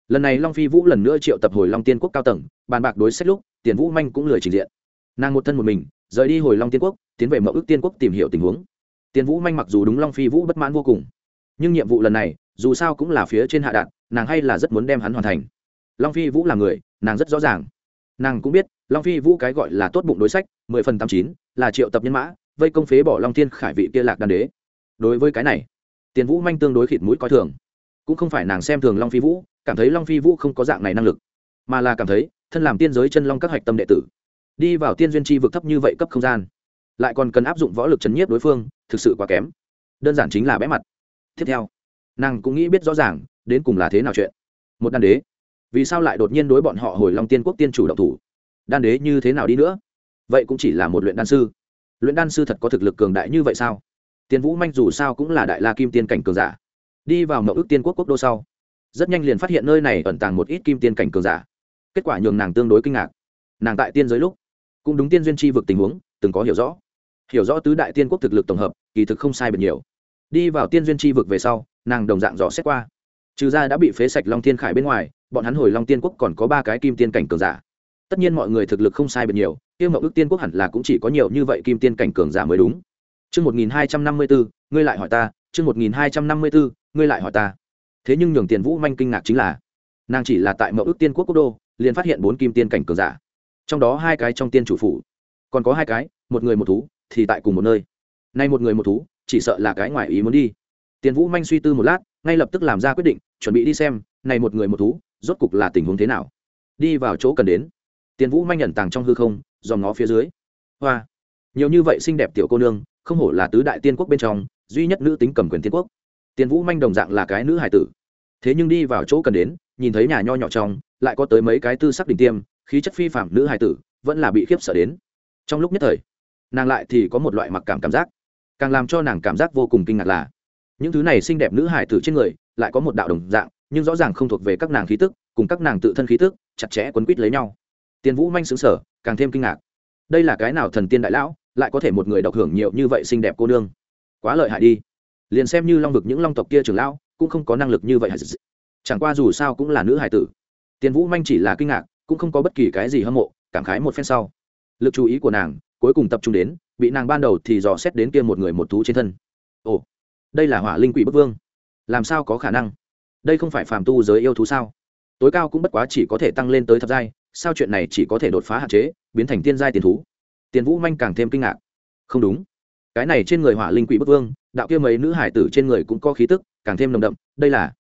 Lần này long phi vũ lần nữa triệu tập hồi long tiên quốc cao tầng, bàn bạc đối sách lúc, tiền vũ manh cũng lười trình diện. Nàng một thân một mình, rời đi hồi long tiên quốc, tiến về mậu ước tiên quốc tìm hiểu tình huống. Tiền vũ manh mặc dù đúng long phi vũ bất mãn vô cùng, nhưng nhiệm vụ lần này, dù sao cũng là phía trên hạ đạn nàng hay là rất muốn đem hắn hoàn thành. Long phi vũ là người, nàng rất rõ ràng. Nàng cũng biết, long phi vũ cái gọi là tốt bụng đối sách, mười phần tám chín, là triệu tập nhân mã, vây công phế bỏ long thiên khải vị kia lạc đan đế. Đối với cái này, tiền vũ manh tương đối khịt mũi coi thường. Cũng không phải nàng xem thường long phi vũ, cảm thấy long phi vũ không có dạng này năng lực, mà là cảm thấy thân làm tiên giới chân long các hạch tâm đệ tử, đi vào tiên duyên chi vực thấp như vậy cấp không gian, lại còn cần áp dụng võ lực chấn nhiếp đối phương, thực sự quá kém. Đơn giản chính là bẽ mặt. Tiếp theo, nàng cũng nghĩ biết rõ ràng đến cùng là thế nào chuyện? Một đan đế. Vì sao lại đột nhiên đối bọn họ hồi long tiên quốc tiên chủ động thủ? Đan đế như thế nào đi nữa? Vậy cũng chỉ là một luyện đan sư. Luyện đan sư thật có thực lực cường đại như vậy sao? Tiền vũ manh dù sao cũng là đại la kim tiên cảnh cường giả. Đi vào mậu ước tiên quốc quốc đô sau, rất nhanh liền phát hiện nơi này ẩn tàng một ít kim tiên cảnh cường giả. Kết quả nhường nàng tương đối kinh ngạc. Nàng tại tiên giới lúc, cũng đúng tiên duyên tri vực tình huống, từng có hiểu rõ. Hiểu rõ tứ đại tiên quốc thực lực tổng hợp, kỳ thực không sai bật nhiều. Đi vào tiên duyên tri vực về sau, nàng đồng dạng dò xét qua trừ ra đã bị phế sạch long thiên khải bên ngoài bọn hắn hồi long tiên quốc còn có ba cái kim tiên cảnh cường giả tất nhiên mọi người thực lực không sai biệt nhiều tiêu mậu ước tiên quốc hẳn là cũng chỉ có nhiều như vậy kim tiên cảnh cường giả mới đúng Chương 1254, ngươi lại hỏi ta, chương 1254, ngươi lại hỏi ta. Thế nhưng nhường Tiền Vũ manh kinh ngạc chính là, nàng chỉ là tại Mậu Ước Tiên Quốc quốc đô, liền phát hiện bốn kim tiên cảnh cường giả. Trong đó hai cái trong tiên chủ phủ, còn có hai cái, một người một thú, thì tại cùng một nơi. Nay một người một thú, chỉ sợ là cái ngoài ý muốn đi. Tiền Vũ manh suy tư một lát, ngay lập tức làm ra quyết định, chuẩn bị đi xem, này một người một thú, rốt cục là tình huống thế nào. Đi vào chỗ cần đến. Tiền Vũ manh nhận tàng trong hư không, dòm ngó phía dưới. Hoa, nhiều như vậy xinh đẹp tiểu cô nương, không hổ là tứ đại tiên quốc bên trong duy nhất nữ tính cầm quyền tiên quốc tiền vũ manh đồng dạng là cái nữ hải tử thế nhưng đi vào chỗ cần đến nhìn thấy nhà nho nhỏ trong lại có tới mấy cái tư sắc đỉnh tiêm khí chất phi phạm nữ hải tử vẫn là bị khiếp sợ đến trong lúc nhất thời nàng lại thì có một loại mặc cảm cảm giác càng làm cho nàng cảm giác vô cùng kinh ngạc là những thứ này xinh đẹp nữ hải tử trên người, lại có một đạo đồng dạng, nhưng rõ ràng không thuộc về các nàng khí tức, cùng các nàng tự thân khí tức, chặt chẽ quấn quýt lấy nhau. Tiền vũ manh xứng sở càng thêm kinh ngạc. Đây là cái nào thần tiên đại lão, lại có thể một người độc hưởng nhiều như vậy xinh đẹp cô nương? Quá lợi hại đi. Liền xem như long vực những long tộc kia trưởng lão, cũng không có năng lực như vậy chẳng qua dù sao cũng là nữ hải tử. Tiền vũ manh chỉ là kinh ngạc, cũng không có bất kỳ cái gì hâm mộ, cảm khái một phen sau. Lực chú ý của nàng, cuối cùng tập trung đến, bị nàng ban đầu thì dò xét đến kia một người một thú trên thân. Ồ đây là hỏa linh quỷ bức vương. Làm sao có khả năng? Đây không phải phàm tu giới yêu thú sao? Tối cao cũng bất quá chỉ có thể tăng lên tới thập giai, sao chuyện này chỉ có thể đột phá hạn chế, biến thành tiên giai tiền thú? Tiền vũ manh càng thêm kinh ngạc. Không đúng. Cái này trên người hỏa linh quỷ bức vương, đạo kia mấy nữ hải tử trên người cũng có khí tức, càng thêm nồng đậm, đây là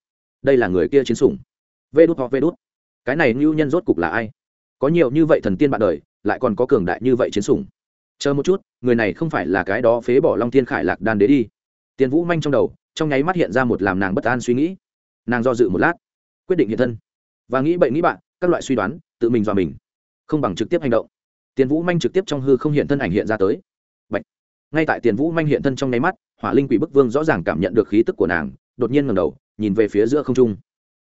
đây là người kia chiến sủng. Vê đút hoặc vê đút cái này ngưu nhân rốt cục là ai? Có nhiều như vậy thần tiên bạn đời, lại còn có cường đại như vậy chiến sủng. Chờ một chút, người này không phải là cái đó phế bỏ long thiên khải lạc đan đế đi tiền vũ manh trong đầu, trong nháy mắt hiện ra một làm nàng bất an suy nghĩ. Nàng do dự một lát, quyết định hiện thân. Và nghĩ bậy nghĩ bạn, các loại suy đoán, tự mình dọa mình. Không bằng trực tiếp hành động. Tiền vũ manh trực tiếp trong hư không hiện thân ảnh hiện ra tới. Bạch. ngay tại tiền vũ manh hiện thân trong nháy mắt, hỏa linh quỷ bức vương rõ ràng cảm nhận được khí tức của nàng, đột nhiên ngầm đầu, nhìn về phía giữa không trung.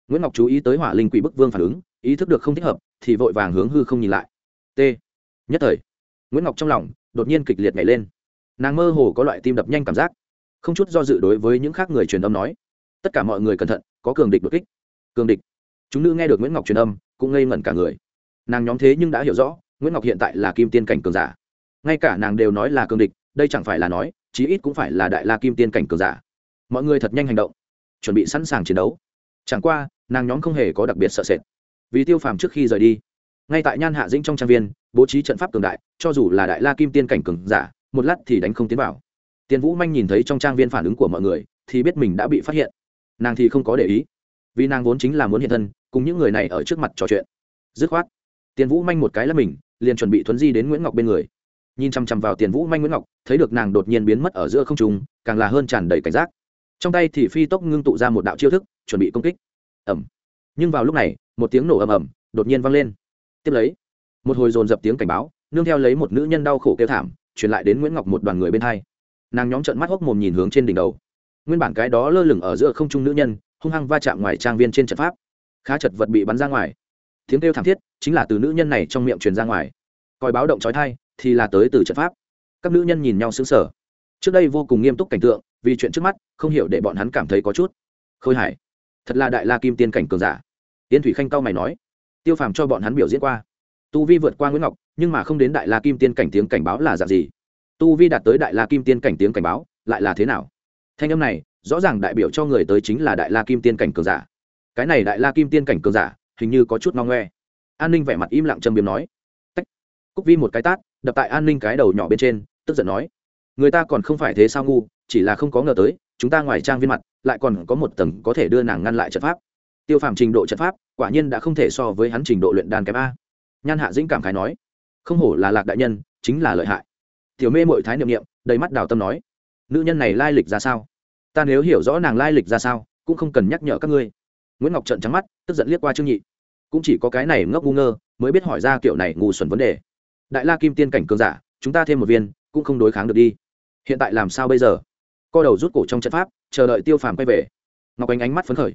Nguyễn ngọc chú ý tới hỏa linh quỷ bức vương phản ứng, ý thức được không thích hợp, thì vội vàng hướng hư không nhìn lại. T. Nhất thời, nguyễn ngọc trong lòng đột nhiên kịch liệt nhảy lên. Nàng mơ hồ có loại tim đập nhanh cảm giác không chút do dự đối với những khác người truyền âm nói, tất cả mọi người cẩn thận, có cường địch đột kích. Cường địch. Chúng nữ nghe được nguyễn ngọc truyền âm, cũng ngây ngẩn cả người. Nàng nhóm thế nhưng đã hiểu rõ, nguyễn ngọc hiện tại là kim tiên cảnh cường giả. Ngay cả nàng đều nói là cường địch, đây chẳng phải là nói, chí ít cũng phải là đại la kim tiên cảnh cường giả. Mọi người thật nhanh hành động, chuẩn bị sẵn sàng chiến đấu. Chẳng qua, nàng nhóm không hề có đặc biệt sợ sệt. Vì tiêu phàm trước khi rời đi, ngay tại nhan hạ dĩnh trong trang viên, bố trí trận pháp cường đại, cho dù là đại la kim tiên cảnh cường giả, một lát thì đánh không tiến vào tiền vũ manh nhìn thấy trong trang viên phản ứng của mọi người, thì biết mình đã bị phát hiện. Nàng thì không có để ý, vì nàng vốn chính là muốn hiện thân, cùng những người này ở trước mặt trò chuyện. Dứt khoát tiền vũ manh một cái là mình, liền chuẩn bị thuấn di đến nguyễn ngọc bên người. Nhìn chằm chằm vào tiền vũ manh nguyễn ngọc, thấy được nàng đột nhiên biến mất ở giữa không trung, càng là hơn tràn đầy cảnh giác. Trong tay thì phi tốc ngưng tụ ra một đạo chiêu thức, chuẩn bị công kích. Ẩm nhưng vào lúc này, một tiếng nổ ầm ầm đột nhiên vang lên. Tiếp lấy, một hồi dồn dập tiếng cảnh báo, nương theo lấy một nữ nhân đau khổ kêu thảm, truyền lại đến nguyễn ngọc một đoàn người bên hai nàng nhóm trận mắt hốc mồm nhìn hướng trên đỉnh đầu. Nguyên bản cái đó lơ lửng ở giữa không trung nữ nhân, hung hăng va chạm ngoài trang viên trên trận pháp. Khá chật vật bị bắn ra ngoài. Tiếng kêu thảm thiết chính là từ nữ nhân này trong miệng truyền ra ngoài. Coi báo động trói thai thì là tới từ trận pháp. Các nữ nhân nhìn nhau xứng sở trước đây vô cùng nghiêm túc cảnh tượng, vì chuyện trước mắt, không hiểu để bọn hắn cảm thấy có chút khôi hài. Thật là đại la kim tiên cảnh cường giả. Tiên thủy khanh cao mày nói, tiêu phàm cho bọn hắn biểu diễn qua. Tu vi vượt qua nguyễn ngọc, nhưng mà không đến đại la kim tiên cảnh tiếng cảnh báo là dạng gì? Tu vi đạt tới đại la kim tiên cảnh tiếng cảnh báo, lại là thế nào? Thanh âm này, rõ ràng đại biểu cho người tới chính là đại la kim tiên cảnh cường giả. Cái này đại la kim tiên cảnh cường giả, hình như có chút no ngoe. An ninh vẻ mặt im lặng châm biếm nói. Tách. cúc vi một cái tát, đập tại an ninh cái đầu nhỏ bên trên, tức giận nói. Người ta còn không phải thế sao ngu, chỉ là không có ngờ tới, chúng ta ngoài trang viên mặt, lại còn có một tầng có thể đưa nàng ngăn lại trận pháp. Tiêu phàm trình độ trận pháp, quả nhiên đã không thể so với hắn trình độ luyện đan kém a. Nhan hạ dĩnh cảm khái nói. Không hổ là lạc đại nhân, chính là lợi hại tiểu mê mội thái niệm niệm, đầy mắt đào tâm nói, nữ nhân này lai lịch ra sao? Ta nếu hiểu rõ nàng lai lịch ra sao, cũng không cần nhắc nhở các ngươi. Nguyễn ngọc trận trắng mắt, tức giận liếc qua trương nhị. Cũng chỉ có cái này ngốc ngu ngơ, mới biết hỏi ra kiểu này ngu xuẩn vấn đề. Đại la kim tiên cảnh cường giả, chúng ta thêm một viên, cũng không đối kháng được đi. Hiện tại làm sao bây giờ? Co đầu rút cổ trong trận pháp, chờ đợi tiêu phàm quay về. Ngọc ánh ánh mắt phấn khởi.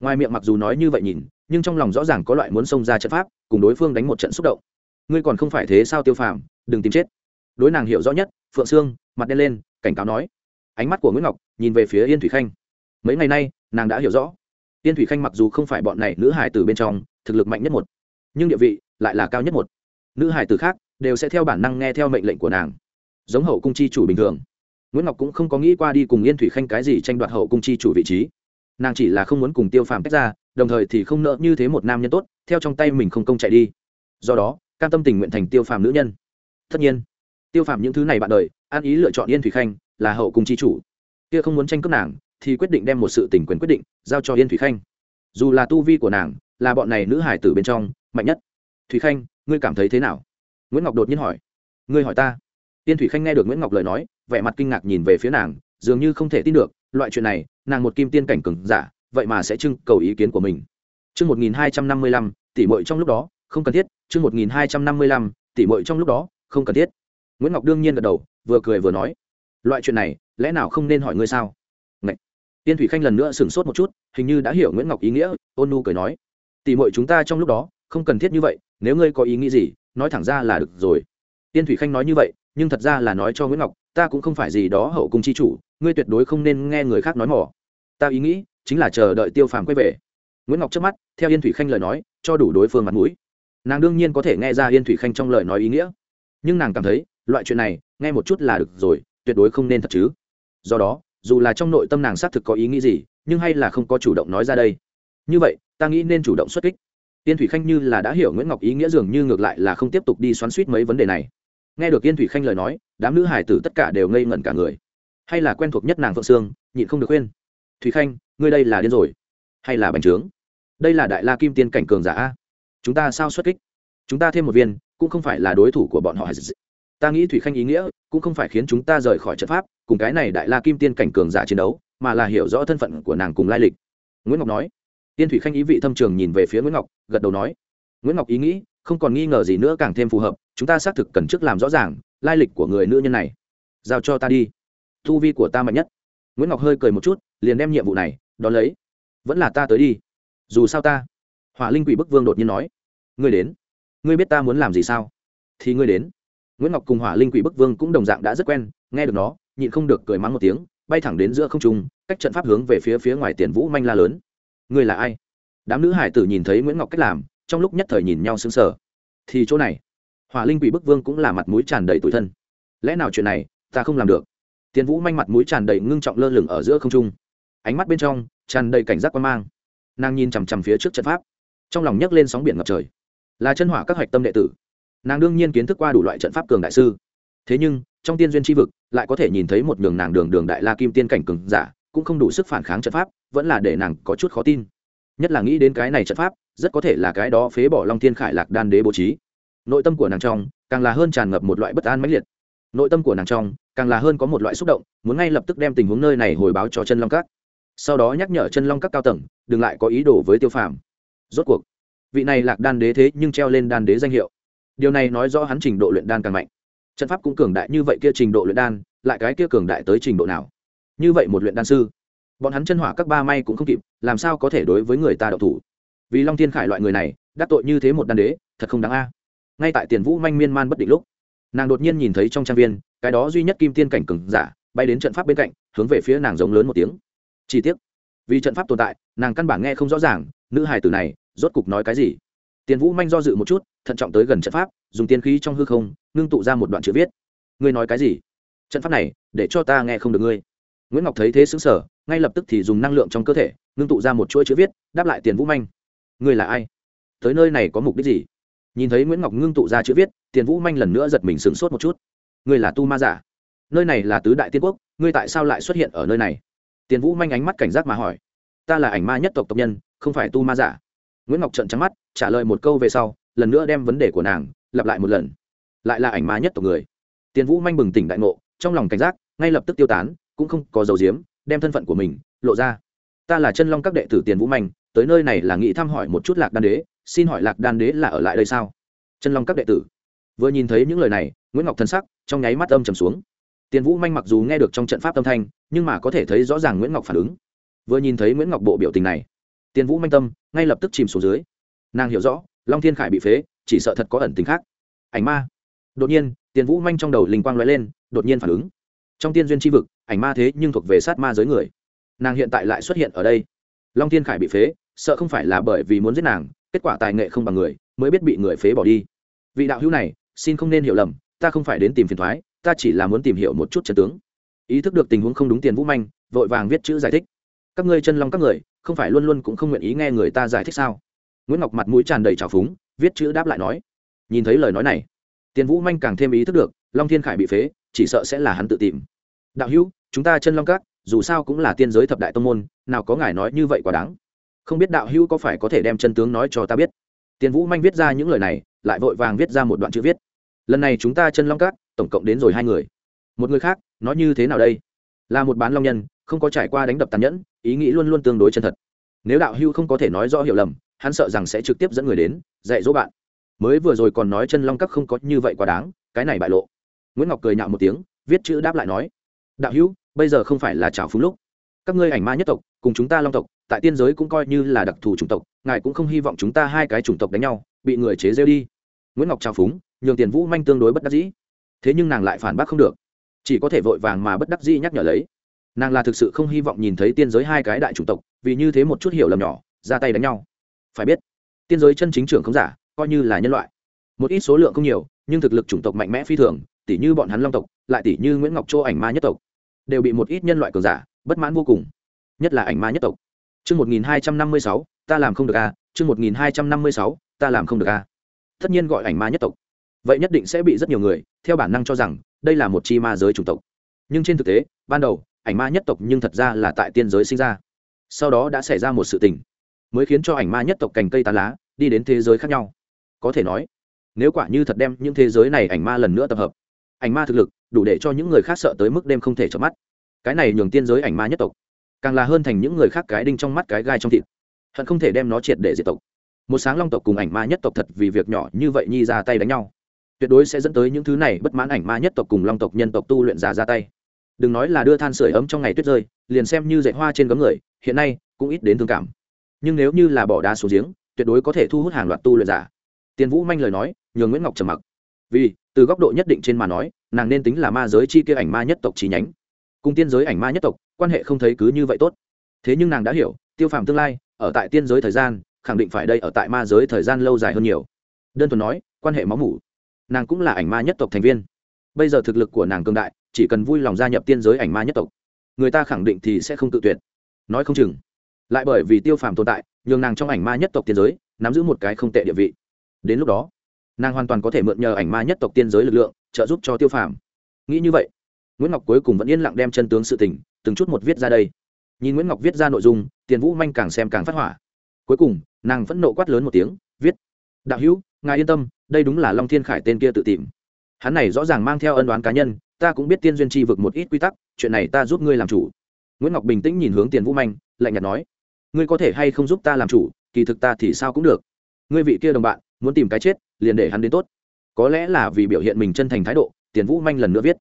Ngoài miệng mặc dù nói như vậy nhìn, nhưng trong lòng rõ ràng có loại muốn xông ra trận pháp, cùng đối phương đánh một trận xúc động. Ngươi còn không phải thế sao, tiêu phàm? Đừng tìm chết đối nàng hiểu rõ nhất, phượng sương, mặt đen lên, cảnh cáo nói. Ánh mắt của nguyễn ngọc nhìn về phía yên thủy khanh. Mấy ngày nay, nàng đã hiểu rõ. Yên thủy khanh mặc dù không phải bọn này nữ hải từ bên trong, thực lực mạnh nhất một, nhưng địa vị lại là cao nhất một. Nữ hải từ khác đều sẽ theo bản năng nghe theo mệnh lệnh của nàng, giống hậu cung chi chủ bình thường. Nguyễn ngọc cũng không có nghĩ qua đi cùng yên thủy khanh cái gì tranh đoạt hậu cung chi chủ vị trí. Nàng chỉ là không muốn cùng tiêu phàm tách ra, đồng thời thì không nợ như thế một nam nhân tốt, theo trong tay mình không công chạy đi. Do đó, cam tâm tình nguyện thành tiêu phàm nữ nhân. Tất nhiên tiêu phàm những thứ này bạn đời an ý lựa chọn yên thủy khanh là hậu cung chi chủ. Kia không muốn tranh cướp nàng thì quyết định đem một sự tình quyền quyết định giao cho yên thủy khanh. Dù là tu vi của nàng là bọn này nữ hải tử bên trong mạnh nhất. Thủy khanh ngươi cảm thấy thế nào? Nguyễn ngọc đột nhiên hỏi. Ngươi hỏi ta. Yên thủy khanh nghe được nguyễn ngọc lời nói vẻ mặt kinh ngạc nhìn về phía nàng dường như không thể tin được loại chuyện này nàng một kim tiên cảnh cừng giả vậy mà sẽ trưng cầu ý kiến của mình. Chương 1255, tỷ muội trong lúc đó, không cần thiết, chương 1255, tỷ muội trong lúc đó, không cần thiết. Nguyễn Ngọc đương nhiên gật đầu, vừa cười vừa nói, loại chuyện này, lẽ nào không nên hỏi ngươi sao? Ngậy. Tiên Thủy Khanh lần nữa sửng sốt một chút, hình như đã hiểu Nguyễn Ngọc ý nghĩa, ôn nu cười nói, tỷ muội chúng ta trong lúc đó, không cần thiết như vậy, nếu ngươi có ý nghĩ gì, nói thẳng ra là được rồi. Tiên Thủy Khanh nói như vậy, nhưng thật ra là nói cho Nguyễn Ngọc, ta cũng không phải gì đó hậu cung chi chủ, ngươi tuyệt đối không nên nghe người khác nói mỏ. Ta ý nghĩ, chính là chờ đợi Tiêu Phàm quay về. Nguyễn Ngọc trước mắt, theo Yên Thủy Khanh lời nói, cho đủ đối phương mặt mũi. Nàng đương nhiên có thể nghe ra Yên Thủy Khanh trong lời nói ý nghĩa, nhưng nàng cảm thấy, loại chuyện này, nghe một chút là được rồi, tuyệt đối không nên thật chứ. Do đó, dù là trong nội tâm nàng xác thực có ý nghĩ gì, nhưng hay là không có chủ động nói ra đây. Như vậy, ta nghĩ nên chủ động xuất kích. Tiên Thủy Khanh như là đã hiểu Nguyễn Ngọc ý nghĩa dường như ngược lại là không tiếp tục đi xoắn xuýt mấy vấn đề này. Nghe được Tiên Thủy Khanh lời nói, đám nữ hải tử tất cả đều ngây ngẩn cả người. Hay là quen thuộc nhất nàng Phượng Sương, nhịn không được khuyên. "Thủy Khanh, ngươi đây là điên rồi, hay là bành trướng?" đây là đại la kim tiên cảnh cường giả a chúng ta sao xuất kích chúng ta thêm một viên cũng không phải là đối thủ của bọn họ ta nghĩ thủy khanh ý nghĩa cũng không phải khiến chúng ta rời khỏi trận pháp, cùng cái này đại la kim tiên cảnh cường giả chiến đấu, mà là hiểu rõ thân phận của nàng cùng lai lịch. Nguyễn ngọc nói. Tiên thủy khanh ý vị thâm trường nhìn về phía nguyễn ngọc, gật đầu nói, nguyễn ngọc ý nghĩ không còn nghi ngờ gì nữa càng thêm phù hợp, chúng ta xác thực cần trước làm rõ ràng lai lịch của người nữ nhân này. Giao cho ta đi. Thu vi của ta mạnh nhất. Nguyễn ngọc hơi cười một chút, liền đem nhiệm vụ này đón lấy. Vẫn là ta tới đi. Dù sao ta. Hỏa linh quỷ bức vương đột nhiên nói. Ngươi đến. Ngươi biết ta muốn làm gì sao? Thì ngươi đến nguyễn ngọc cùng hỏa linh quỷ bức vương cũng đồng dạng đã rất quen, nghe được nó, nhịn không được cười mắng một tiếng, bay thẳng đến giữa không trung, cách trận pháp hướng về phía phía ngoài tiền vũ manh la lớn. Người là ai? Đám nữ hải tử nhìn thấy nguyễn ngọc cách làm, trong lúc nhất thời nhìn nhau sững sờ. Thì chỗ này. Hỏa linh quỷ bức vương cũng là mặt mũi tràn đầy tủi thân. Lẽ nào chuyện này, ta không làm được? Tiền vũ manh mặt mũi tràn đầy ngưng trọng lơ lửng ở giữa không trung. Ánh mắt bên trong, tràn đầy cảnh giác quan mang. Nàng nhìn chằm chằm phía trước trận pháp. Trong lòng nhấc lên sóng biển ngập trời. Là chân hỏa các hạch tâm đệ tử nàng đương nhiên kiến thức qua đủ loại trận pháp cường đại sư. Thế nhưng, trong tiên duyên tri vực, lại có thể nhìn thấy một đường nàng đường đường đại la kim tiên cảnh cường giả, cũng không đủ sức phản kháng trận pháp, vẫn là để nàng có chút khó tin. Nhất là nghĩ đến cái này trận pháp, rất có thể là cái đó phế bỏ long thiên khải lạc đan đế bố trí. Nội tâm của nàng trong, càng là hơn tràn ngập một loại bất an mãnh liệt. Nội tâm của nàng trong, càng là hơn có một loại xúc động, muốn ngay lập tức đem tình huống nơi này hồi báo cho chân long các. Sau đó nhắc nhở chân long các cao tầng, đừng lại có ý đồ với tiêu phàm. Rốt cuộc, vị này lạc đan đế thế nhưng treo lên đan đế danh hiệu điều này nói rõ hắn trình độ luyện đan càng mạnh. Trận pháp cũng cường đại như vậy kia trình độ luyện đan, lại cái kia cường đại tới trình độ nào? Như vậy một luyện đan sư, bọn hắn chân hỏa các ba may cũng không kịp, làm sao có thể đối với người ta đậu thủ? Vì long thiên khải loại người này, đắc tội như thế một đan đế, thật không đáng a. Ngay tại tiền vũ manh miên man bất định lúc, nàng đột nhiên nhìn thấy trong trang viên, cái đó duy nhất kim tiên cảnh cừng giả, bay đến trận pháp bên cạnh, hướng về phía nàng giống lớn một tiếng. Chi tiết vì trận pháp tồn tại, nàng căn bản nghe không rõ ràng, nữ hài tử này rốt cục nói cái gì? Tiền vũ manh do dự một chút thận trọng tới gần trận pháp, dùng tiên khí trong hư không, ngưng tụ ra một đoạn chữ viết. Ngươi nói cái gì? Trận pháp này, để cho ta nghe không được ngươi. Nguyễn ngọc thấy thế xứng sở ngay lập tức thì dùng năng lượng trong cơ thể, ngưng tụ ra một chuỗi chữ viết, đáp lại tiền vũ manh. Ngươi là ai? Tới nơi này có mục đích gì? Nhìn thấy nguyễn ngọc ngưng tụ ra chữ viết, tiền vũ manh lần nữa giật mình sửng sốt một chút. Ngươi là tu ma giả. Nơi này là tứ đại tiên quốc, ngươi tại sao lại xuất hiện ở nơi này? Tiền vũ manh ánh mắt cảnh giác mà hỏi. Ta là ảnh ma nhất tộc tộc nhân, không phải tu ma giả. Nguyễn ngọc trợn trắng mắt, trả lời một câu về sau lần nữa đem vấn đề của nàng lặp lại một lần. Lại là ảnh ma nhất tộc người. Tiền vũ manh bừng tỉnh đại ngộ, trong lòng cảnh giác, ngay lập tức tiêu tán, cũng không có dầu diếm, đem thân phận của mình lộ ra. Ta là chân long các đệ tử tiền vũ manh, tới nơi này là nghĩ thăm hỏi một chút lạc đan đế, xin hỏi lạc đan đế là ở lại đây sao? Chân long các đệ tử. Vừa nhìn thấy những lời này, nguyễn ngọc thân sắc trong nháy mắt âm trầm xuống. Tiền vũ manh mặc dù nghe được trong trận pháp âm thanh, nhưng mà có thể thấy rõ ràng nguyễn ngọc phản ứng. Vừa nhìn thấy nguyễn ngọc bộ biểu tình này, tiền vũ manh tâm ngay lập tức chìm xuống dưới. Nàng hiểu rõ long thiên khải bị phế, chỉ sợ thật có ẩn tính khác. Ảnh ma. Đột nhiên, tiền vũ manh trong đầu linh quang l ó e lên, đột nhiên phản ứng. Trong tiên duyên tri vực, ảnh ma thế nhưng thuộc về sát ma giới người. Nàng hiện tại lại xuất hiện ở đây. Long thiên khải bị phế, sợ không phải là bởi vì muốn giết nàng, kết quả tài nghệ không bằng người, mới biết bị người phế bỏ đi. Vị đạo hữu này, xin không nên hiểu lầm, ta không phải đến tìm phiền thoái, ta chỉ là muốn tìm hiểu một chút trần tướng. Ý thức được tình huống không đúng tiền vũ manh, vội vàng viết chữ giải thích. Các ngươi chân long các người, không phải luôn luôn cũng không nguyện ý nghe người ta giải thích sao? Nguyễn ngọc mặt mũi tràn đầy trào phúng, viết chữ đáp lại nói, nhìn thấy lời nói này, tiền vũ manh càng thêm ý thức được, long thiên khải bị phế, chỉ sợ sẽ là hắn tự tìm. Đạo hữu, chúng ta chân long các, dù sao cũng là tiên giới thập đại tông môn, nào có ngài nói như vậy quá đáng. Không biết đạo hữu có phải có thể đem chân tướng nói cho ta biết? Tiền vũ manh viết ra những lời này, lại vội vàng viết ra một đoạn chữ viết. Lần này chúng ta chân long các, tổng cộng đến rồi hai người. Một người khác, nói như thế nào đây? Là một bán long nhân, không có trải qua đánh đập tàn nhẫn, ý nghĩ luôn luôn tương đối chân thật. Nếu đạo hưu không có thể nói rõ hiểu lầm hắn sợ rằng sẽ trực tiếp dẫn người đến, dạy dỗ bạn. Mới vừa rồi còn nói chân long các không có như vậy quá đáng, cái này bại lộ. Nguyễn ngọc cười nhạo một tiếng, viết chữ đáp lại nói, đạo hữu, bây giờ không phải là trào phúng lúc. Các ngươi ảnh ma nhất tộc, cùng chúng ta long tộc, tại tiên giới cũng coi như là đặc thù chủng tộc, ngài cũng không hy vọng chúng ta hai cái chủng tộc đánh nhau, bị người chế rêu đi. Nguyễn ngọc trào phúng, nhường tiền vũ manh tương đối bất đắc dĩ. Thế nhưng nàng lại phản bác không được. Chỉ có thể vội vàng mà bất đắc dĩ nhắc nhở lấy. Nàng là thực sự không hy vọng nhìn thấy tiên giới hai cái đại chủng tộc, vì như thế một chút hiểu lầm nhỏ, ra tay đánh nhau phải biết, tiên giới chân chính trưởng không giả, coi như là nhân loại. Một ít số lượng không nhiều, nhưng thực lực chủng tộc mạnh mẽ phi thường tỷ như bọn hắn long tộc, lại tỷ như nguyễn ngọc châu ảnh ma nhất tộc, đều bị một ít nhân loại cường giả bất mãn vô cùng, nhất là ảnh ma nhất tộc. Chương một nghìn hai trăm năm mươi sáu, ta làm không được a chương một nghìn hai trăm năm mươi sáu, ta làm không được a tất nhiên gọi ảnh ma nhất tộc. Vậy nhất định sẽ bị rất nhiều người, theo bản năng cho rằng, đây là một chi ma giới chủng tộc. Nhưng trên thực tế, ban đầu, ảnh ma nhất tộc nhưng thật ra là tại tiên giới sinh ra. Sau đó đã xảy ra một sự tình mới khiến cho ảnh ma nhất tộc cành cây tán lá đi đến thế giới khác nhau. Có thể nói, nếu quả như thật đem những thế giới này ảnh ma lần nữa tập hợp, ảnh ma thực lực đủ để cho những người khác sợ tới mức đêm không thể chợp mắt. Cái này nhường tiên giới ảnh ma nhất tộc càng là hơn thành những người khác cái đinh trong mắt cái gai trong thịt, hận không thể đem nó triệt để diệt tộc. Một sáng long tộc cùng ảnh ma nhất tộc thật vì việc nhỏ như vậy nhi ra tay đánh nhau, tuyệt đối sẽ dẫn tới những thứ này bất mãn ảnh ma nhất tộc cùng long tộc nhân tộc tu luyện giả ra tay. Đừng nói là đưa than sửa ấm trong ngày tuyết rơi, liền xem như dạy hoa trên gấm người, hiện nay cũng ít đến thương cảm nhưng nếu như là bỏ đá xuống giếng, tuyệt đối có thể thu hút hàng loạt tu luyện giả. Tiền vũ manh lời nói, nhường nguyễn ngọc trầm mặc. Vì, từ góc độ nhất định trên mà nói, nàng nên tính là ma giới chi kia ảnh ma nhất tộc chi nhánh. Cùng tiên giới ảnh ma nhất tộc, quan hệ không thấy cứ như vậy tốt. Thế nhưng nàng đã hiểu, tiêu phàm tương lai, ở tại tiên giới thời gian, khẳng định phải đây ở tại ma giới thời gian lâu dài hơn nhiều. Đơn thuần nói, quan hệ máu mủ. Nàng cũng là ảnh ma nhất tộc thành viên. Bây giờ thực lực của nàng cường đại, chỉ cần vui lòng gia nhập tiên giới ảnh ma nhất tộc, người ta khẳng định thì sẽ không tự tuyệt. Nói không chừng lại bởi vì tiêu phàm tồn tại, nhường nàng trong ảnh ma nhất tộc tiên giới nắm giữ một cái không tệ địa vị. Đến lúc đó, nàng hoàn toàn có thể mượn nhờ ảnh ma nhất tộc tiên giới lực lượng trợ giúp cho tiêu phàm. Nghĩ như vậy, nguyễn ngọc cuối cùng vẫn yên lặng đem chân tướng sự tình, từng chút một viết ra đây. Nhìn nguyễn ngọc viết ra nội dung, tiền vũ manh càng xem càng phát hỏa. Cuối cùng, nàng vẫn nộ quát lớn một tiếng, viết, đạo hữu, ngài yên tâm, đây đúng là long thiên khải tên kia tự tìm. Hắn này rõ ràng mang theo ân đoán cá nhân, ta cũng biết tiên duyên chi vực một ít quy tắc, chuyện này ta giúp ngươi làm chủ. Nguyễn ngọc bình tĩnh nhìn hướng tiền vũ manh, lạnh nhạt nói ngươi có thể hay không giúp ta làm chủ, kỳ thực ta thì sao cũng được. Ngươi vị kia đồng bạn, muốn tìm cái chết, liền để hắn đến tốt. Có lẽ là vì biểu hiện mình chân thành thái độ, tiền vũ manh lần nữa viết.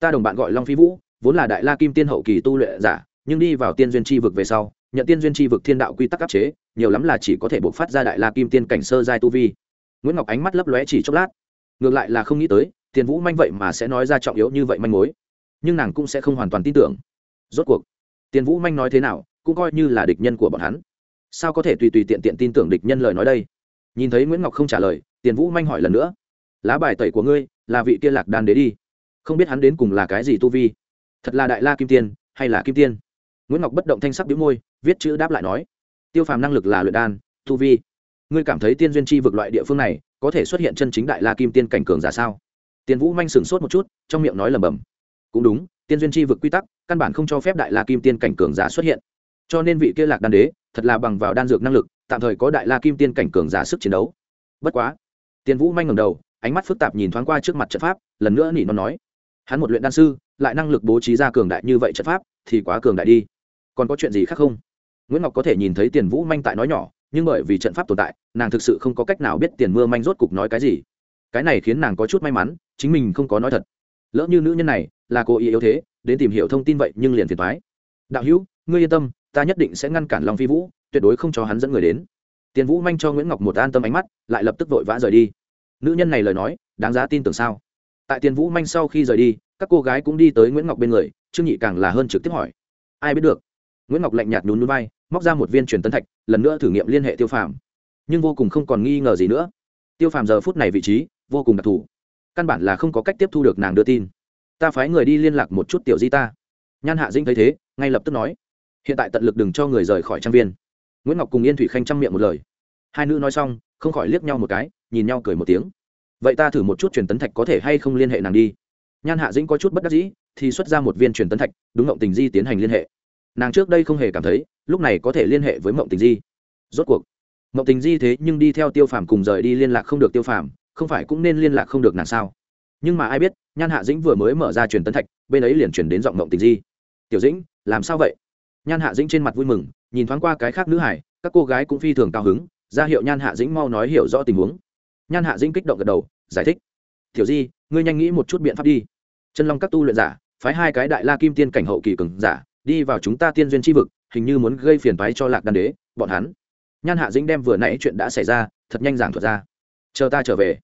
Ta đồng bạn gọi long phi vũ, vốn là đại la kim tiên hậu kỳ tu luyện giả, nhưng đi vào tiên duyên tri vực về sau, nhận tiên duyên tri vực thiên đạo quy tắc áp chế, nhiều lắm là chỉ có thể buộc phát ra đại la kim tiên cảnh sơ giai tu vi. Nguyễn ngọc ánh mắt lấp lóe chỉ chốc lát. Ngược lại là không nghĩ tới, tiền vũ manh vậy mà sẽ nói ra trọng yếu như vậy manh mối. Nhưng nàng cũng sẽ không hoàn toàn tin tưởng. Rốt cuộc, tiền vũ manh nói thế nào cũng coi như là địch nhân của bọn hắn. Sao có thể tùy tùy tiện tiện tin tưởng địch nhân lời nói đây? Nhìn thấy nguyễn ngọc không trả lời, tiền vũ manh hỏi lần nữa. Lá bài tẩy của ngươi, là vị kia lạc đan đế đi. Không biết hắn đến cùng là cái gì tu vi? Thật là đại la kim tiên, hay là kim tiên? Nguyễn ngọc bất động thanh sắc đĩu môi, viết chữ đáp lại nói. Tiêu phàm năng lực là luyện đan, tu vi. Ngươi cảm thấy tiên duyên chi vực loại địa phương này, có thể xuất hiện chân chính đại la kim tiên cảnh cường giả sao? Tiền vũ manh sửng sốt một chút, trong miệng nói lầm bầm cũng đúng, tiên duyên chi vực quy tắc, căn bản không cho phép đại la kim tiên cảnh cường giả xuất hiện cho nên vị kia lạc đan đế thật là bằng vào đan dược năng lực, tạm thời có đại la kim tiên cảnh cường giả sức chiến đấu. Bất quá tiền vũ manh ngầm đầu, ánh mắt phức tạp nhìn thoáng qua trước mặt trận pháp, lần nữa nỉ nó nói, hắn một luyện đan sư, lại năng lực bố trí ra cường đại như vậy trận pháp, thì quá cường đại đi. Còn có chuyện gì khác không? Nguyễn ngọc có thể nhìn thấy tiền vũ manh tại nói nhỏ, nhưng bởi vì trận pháp tồn tại, nàng thực sự không có cách nào biết tiền mưa manh rốt cục nói cái gì. Cái này khiến nàng có chút may mắn, chính mình không có nói thật. Lỡ như nữ nhân này là cô ý yếu thế, đến tìm hiểu thông tin vậy nhưng liền phiền thoái đạo hữu, ngươi yên tâm ta nhất định sẽ ngăn cản Long phi vũ, tuyệt đối không cho hắn dẫn người đến. Tiền vũ manh cho nguyễn ngọc một an tâm ánh mắt, lại lập tức vội vã rời đi. Nữ nhân này lời nói, đáng giá tin tưởng sao? Tại tiền vũ manh sau khi rời đi, các cô gái cũng đi tới nguyễn ngọc bên người, trương nhị càng là hơn trực tiếp hỏi. Ai biết được? Nguyễn ngọc lạnh nhạt nhún núi bay móc ra một viên truyền tấn thạch, lần nữa thử nghiệm liên hệ tiêu phàm. Nhưng vô cùng không còn nghi ngờ gì nữa. Tiêu phàm giờ phút này vị trí, vô cùng đặc thù. Căn bản là không có cách tiếp thu được nàng đưa tin. Ta phái người đi liên lạc một chút tiểu di ta. Nhan hạ dinh thấy thế, ngay lập tức nói hiện tại tận lực đừng cho người rời khỏi trang viên. Nguyễn ngọc cùng yên thủy khanh chăm miệng một lời. Hai nữ nói xong, không khỏi liếc nhau một cái, nhìn nhau cười một tiếng. Vậy ta thử một chút truyền tấn thạch có thể hay không liên hệ nàng đi. Nhan hạ dĩnh có chút bất đắc dĩ, thì xuất ra một viên truyền tấn thạch, đúng mộng tình di tiến hành liên hệ. Nàng trước đây không hề cảm thấy, lúc này có thể liên hệ với mộng tình di. Rốt cuộc mộng tình di thế nhưng đi theo tiêu phàm cùng rời đi liên lạc không được tiêu phàm, không phải cũng nên liên lạc không được nàng sao? Nhưng mà ai biết, nhan hạ dĩnh vừa mới mở ra truyền tấn thạch, bên ấy liền chuyển đến giọng mộng tình di. Tiểu dĩnh, làm sao vậy? Nhan hạ dĩnh trên mặt vui mừng, nhìn thoáng qua cái khác nữ hải, các cô gái cũng phi thường cao hứng, ra hiệu nhan hạ dĩnh mau nói hiểu rõ tình huống. Nhan hạ dĩnh kích động gật đầu, giải thích. Tiểu di, ngươi nhanh nghĩ một chút biện pháp đi. Chân long các tu luyện giả, phái hai cái đại la kim tiên cảnh hậu kỳ cường giả, đi vào chúng ta tiên duyên tri vực, hình như muốn gây phiền toái cho lạc đan đế, bọn hắn. Nhan hạ dĩnh đem vừa nãy chuyện đã xảy ra, thật nhanh giảng thuật ra. Chờ ta trở về.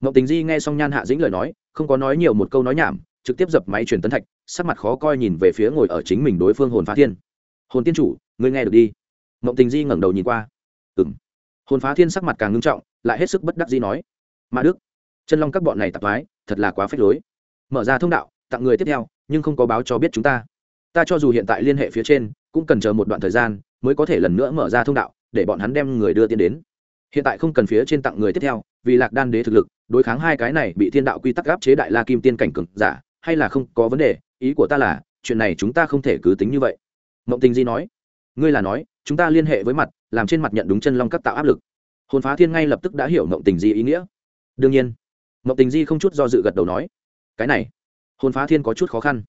Mậu tình di nghe xong nhan hạ dĩnh lời nói, không có nói nhiều một câu nói nhảm, trực tiếp dập máy truyền tấn thạch, sắc mặt khó coi nhìn về phía ngồi ở chính mình đối phương hồn phá thiên hồn tiên chủ, ngươi nghe được đi. Mộng tình di ngẩng đầu nhìn qua. Ừ m hồn phá thiên sắc mặt càng ngưng trọng, lại hết sức bất đắc di nói. Mà đức, chân long các bọn này tạp thoái thật là quá phép lối. Mở ra thông đạo, tặng người tiếp theo, nhưng không có báo cho biết chúng ta. Ta cho dù hiện tại liên hệ phía trên, cũng cần chờ một đoạn thời gian mới có thể lần nữa mở ra thông đạo, để bọn hắn đem người đưa tiến đến. Hiện tại không cần phía trên tặng người tiếp theo, vì lạc đan đế thực lực, đối kháng hai cái này bị thiên đạo quy tắc gáp chế đại la kim tiên cảnh cực giả, hay là không có vấn đề, ý của ta là, chuyện này chúng ta không thể cứ tính như vậy mộng tình di nói ngươi là nói chúng ta liên hệ với mặt làm trên mặt nhận đúng chân long các tạo áp lực. Hồn phá thiên ngay lập tức đã hiểu mộng tình di ý nghĩa. Đương nhiên. Mộng tình di không chút do dự gật đầu nói cái này hồn phá thiên có chút khó khăn.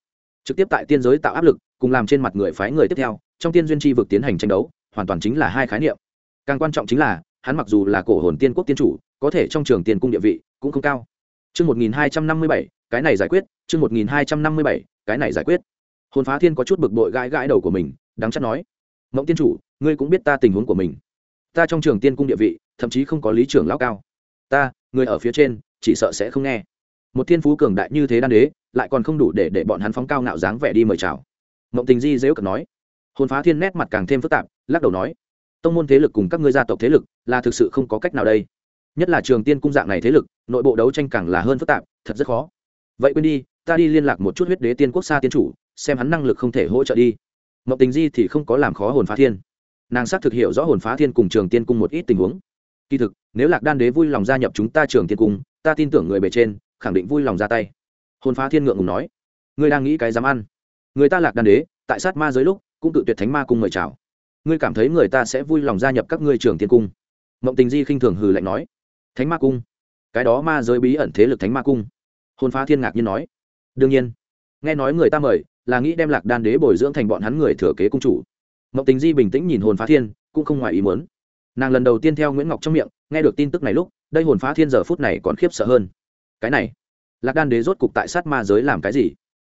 Trực tiếp tại tiên giới tạo áp lực cùng làm trên mặt người phái người tiếp theo trong tiên duyên tri vực tiến hành tranh đấu hoàn toàn chính là hai khái niệm. Càng quan trọng chính là hắn mặc dù là cổ hồn tiên quốc tiên chủ có thể trong trường tiền cung địa vị cũng không cao. Chương 1257, cái này giải quyết, chương 1257, cái này giải quyết. Hồn Phá Thiên có chút bực bội gãi gãi đầu của mình, đáng chắc nói: "Mộng tiên chủ, ngươi cũng biết ta tình huống của mình. Ta trong trường tiên cung địa vị, thậm chí không có lý trưởng lão cao. Ta, người ở phía trên, chỉ sợ sẽ không nghe. Một thiên phú cường đại như thế đan đế, lại còn không đủ để để bọn hắn phóng cao ngạo dáng vẻ đi mời chào." Mộng Tình Di dễ cực nói. Hồn Phá Thiên nét mặt càng thêm phức tạp, lắc đầu nói: "Tông môn thế lực cùng các ngươi gia tộc thế lực, là thực sự không có cách nào đây." nhất là trường tiên cung dạng này thế lực nội bộ đấu tranh càng là hơn phức tạp thật rất khó vậy quên đi ta đi liên lạc một chút huyết đế tiên quốc xa tiên chủ xem hắn năng lực không thể hỗ trợ đi. Mộng tình di thì không có làm khó hồn phá thiên. Nàng xác thực hiểu rõ hồn phá thiên cùng trường tiên cung một ít tình huống. Kỳ thực, nếu lạc đan đế vui lòng gia nhập chúng ta trường tiên cung, ta tin tưởng người bề trên, khẳng định vui lòng ra tay. Hồn phá thiên ngượng ngùng nói. Ngươi đang nghĩ cái dám ăn. Người ta lạc đan đế, tại sát ma giới lúc, cũng tự tuyệt thánh ma cung mời chào. Ngươi cảm thấy người ta sẽ vui lòng gia nhập các ngươi trường tiên cung? Mộng tình di khinh thường hừ lạnh nói. Thánh ma cung? Cái đó ma giới bí ẩn thế lực thánh ma cung. Hồn phá thiên ngạc nhiên nói. Đương nhiên. Nghe nói người ta mời là nghĩ đem lạc đan đế bồi dưỡng thành bọn hắn người thừa kế cung chủ. Mộng tình di bình tĩnh nhìn hồn phá thiên, cũng không ngoài ý muốn. Nàng lần đầu tiên theo nguyễn ngọc trong miệng, nghe được tin tức này lúc, đây hồn phá thiên giờ phút này còn khiếp sợ hơn. Cái này, lạc đan đế rốt cục tại sát ma giới làm cái gì?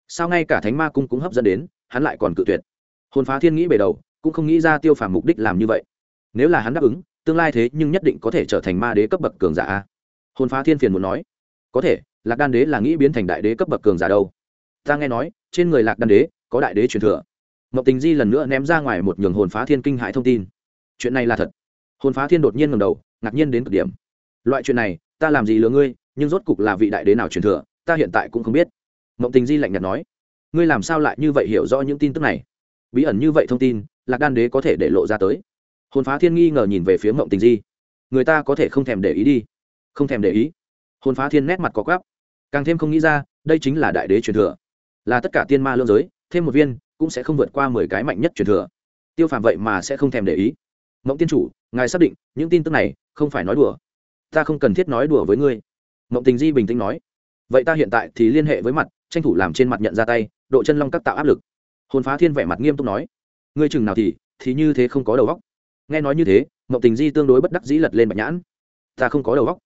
Sao ngay cả thánh ma cung cũng hấp dẫn đến, hắn lại còn cự tuyệt? Hồn phá thiên nghĩ bề đầu, cũng không nghĩ ra tiêu phàm mục đích làm như vậy. Nếu là hắn đáp ứng, tương lai thế nhưng nhất định có thể trở thành ma đế cấp bậc cường giả hồn phá thiên phiền muốn nói. Có thể, lạc đan đế là nghĩ biến thành đại đế cấp bậc cường giả đâu? Ta nghe nói, trên người lạc đan đế, có đại đế truyền thừa. Mậu tình di lần nữa ném ra ngoài một nhường hồn phá thiên kinh hại thông tin. Chuyện này là thật. Hồn phá thiên đột nhiên ngầm đầu, ngạc nhiên đến cực điểm. Loại chuyện này, ta làm gì lừa ngươi, nhưng rốt cục là vị đại đế nào truyền thừa, ta hiện tại cũng không biết. Mậu tình di lạnh nhạt nói. Ngươi làm sao lại như vậy hiểu rõ những tin tức này? Bí ẩn như vậy thông tin, lạc đan đế có thể để lộ ra tới. Hồn phá thiên nghi ngờ nhìn về phía mộng tình di. Người ta có thể không thèm để ý đi. Không thèm để ý. Hồn phá thiên nét mặt có gắp càng thêm không nghĩ ra, đây chính là đại đế truyền thừa là tất cả tiên ma lương giới, thêm một viên, cũng sẽ không vượt qua mười cái mạnh nhất truyền thừa. Tiêu phàm vậy mà sẽ không thèm để ý. Mộng tiên chủ, ngài xác định, những tin tức này không phải nói đùa. Ta không cần thiết nói đùa với ngươi. Mộng tình di bình tĩnh nói. Vậy ta hiện tại thì liên hệ với mặt, tranh thủ làm trên mặt nhận ra tay, độ chân long các tạo áp lực. Hồn phá thiên vẻ mặt nghiêm túc nói. Ngươi chừng nào thì thì như thế không có đầu góc nghe nói như thế, mộng tình di tương đối bất đắc dĩ lật lên bạch nhãn. Ta không có đầu góc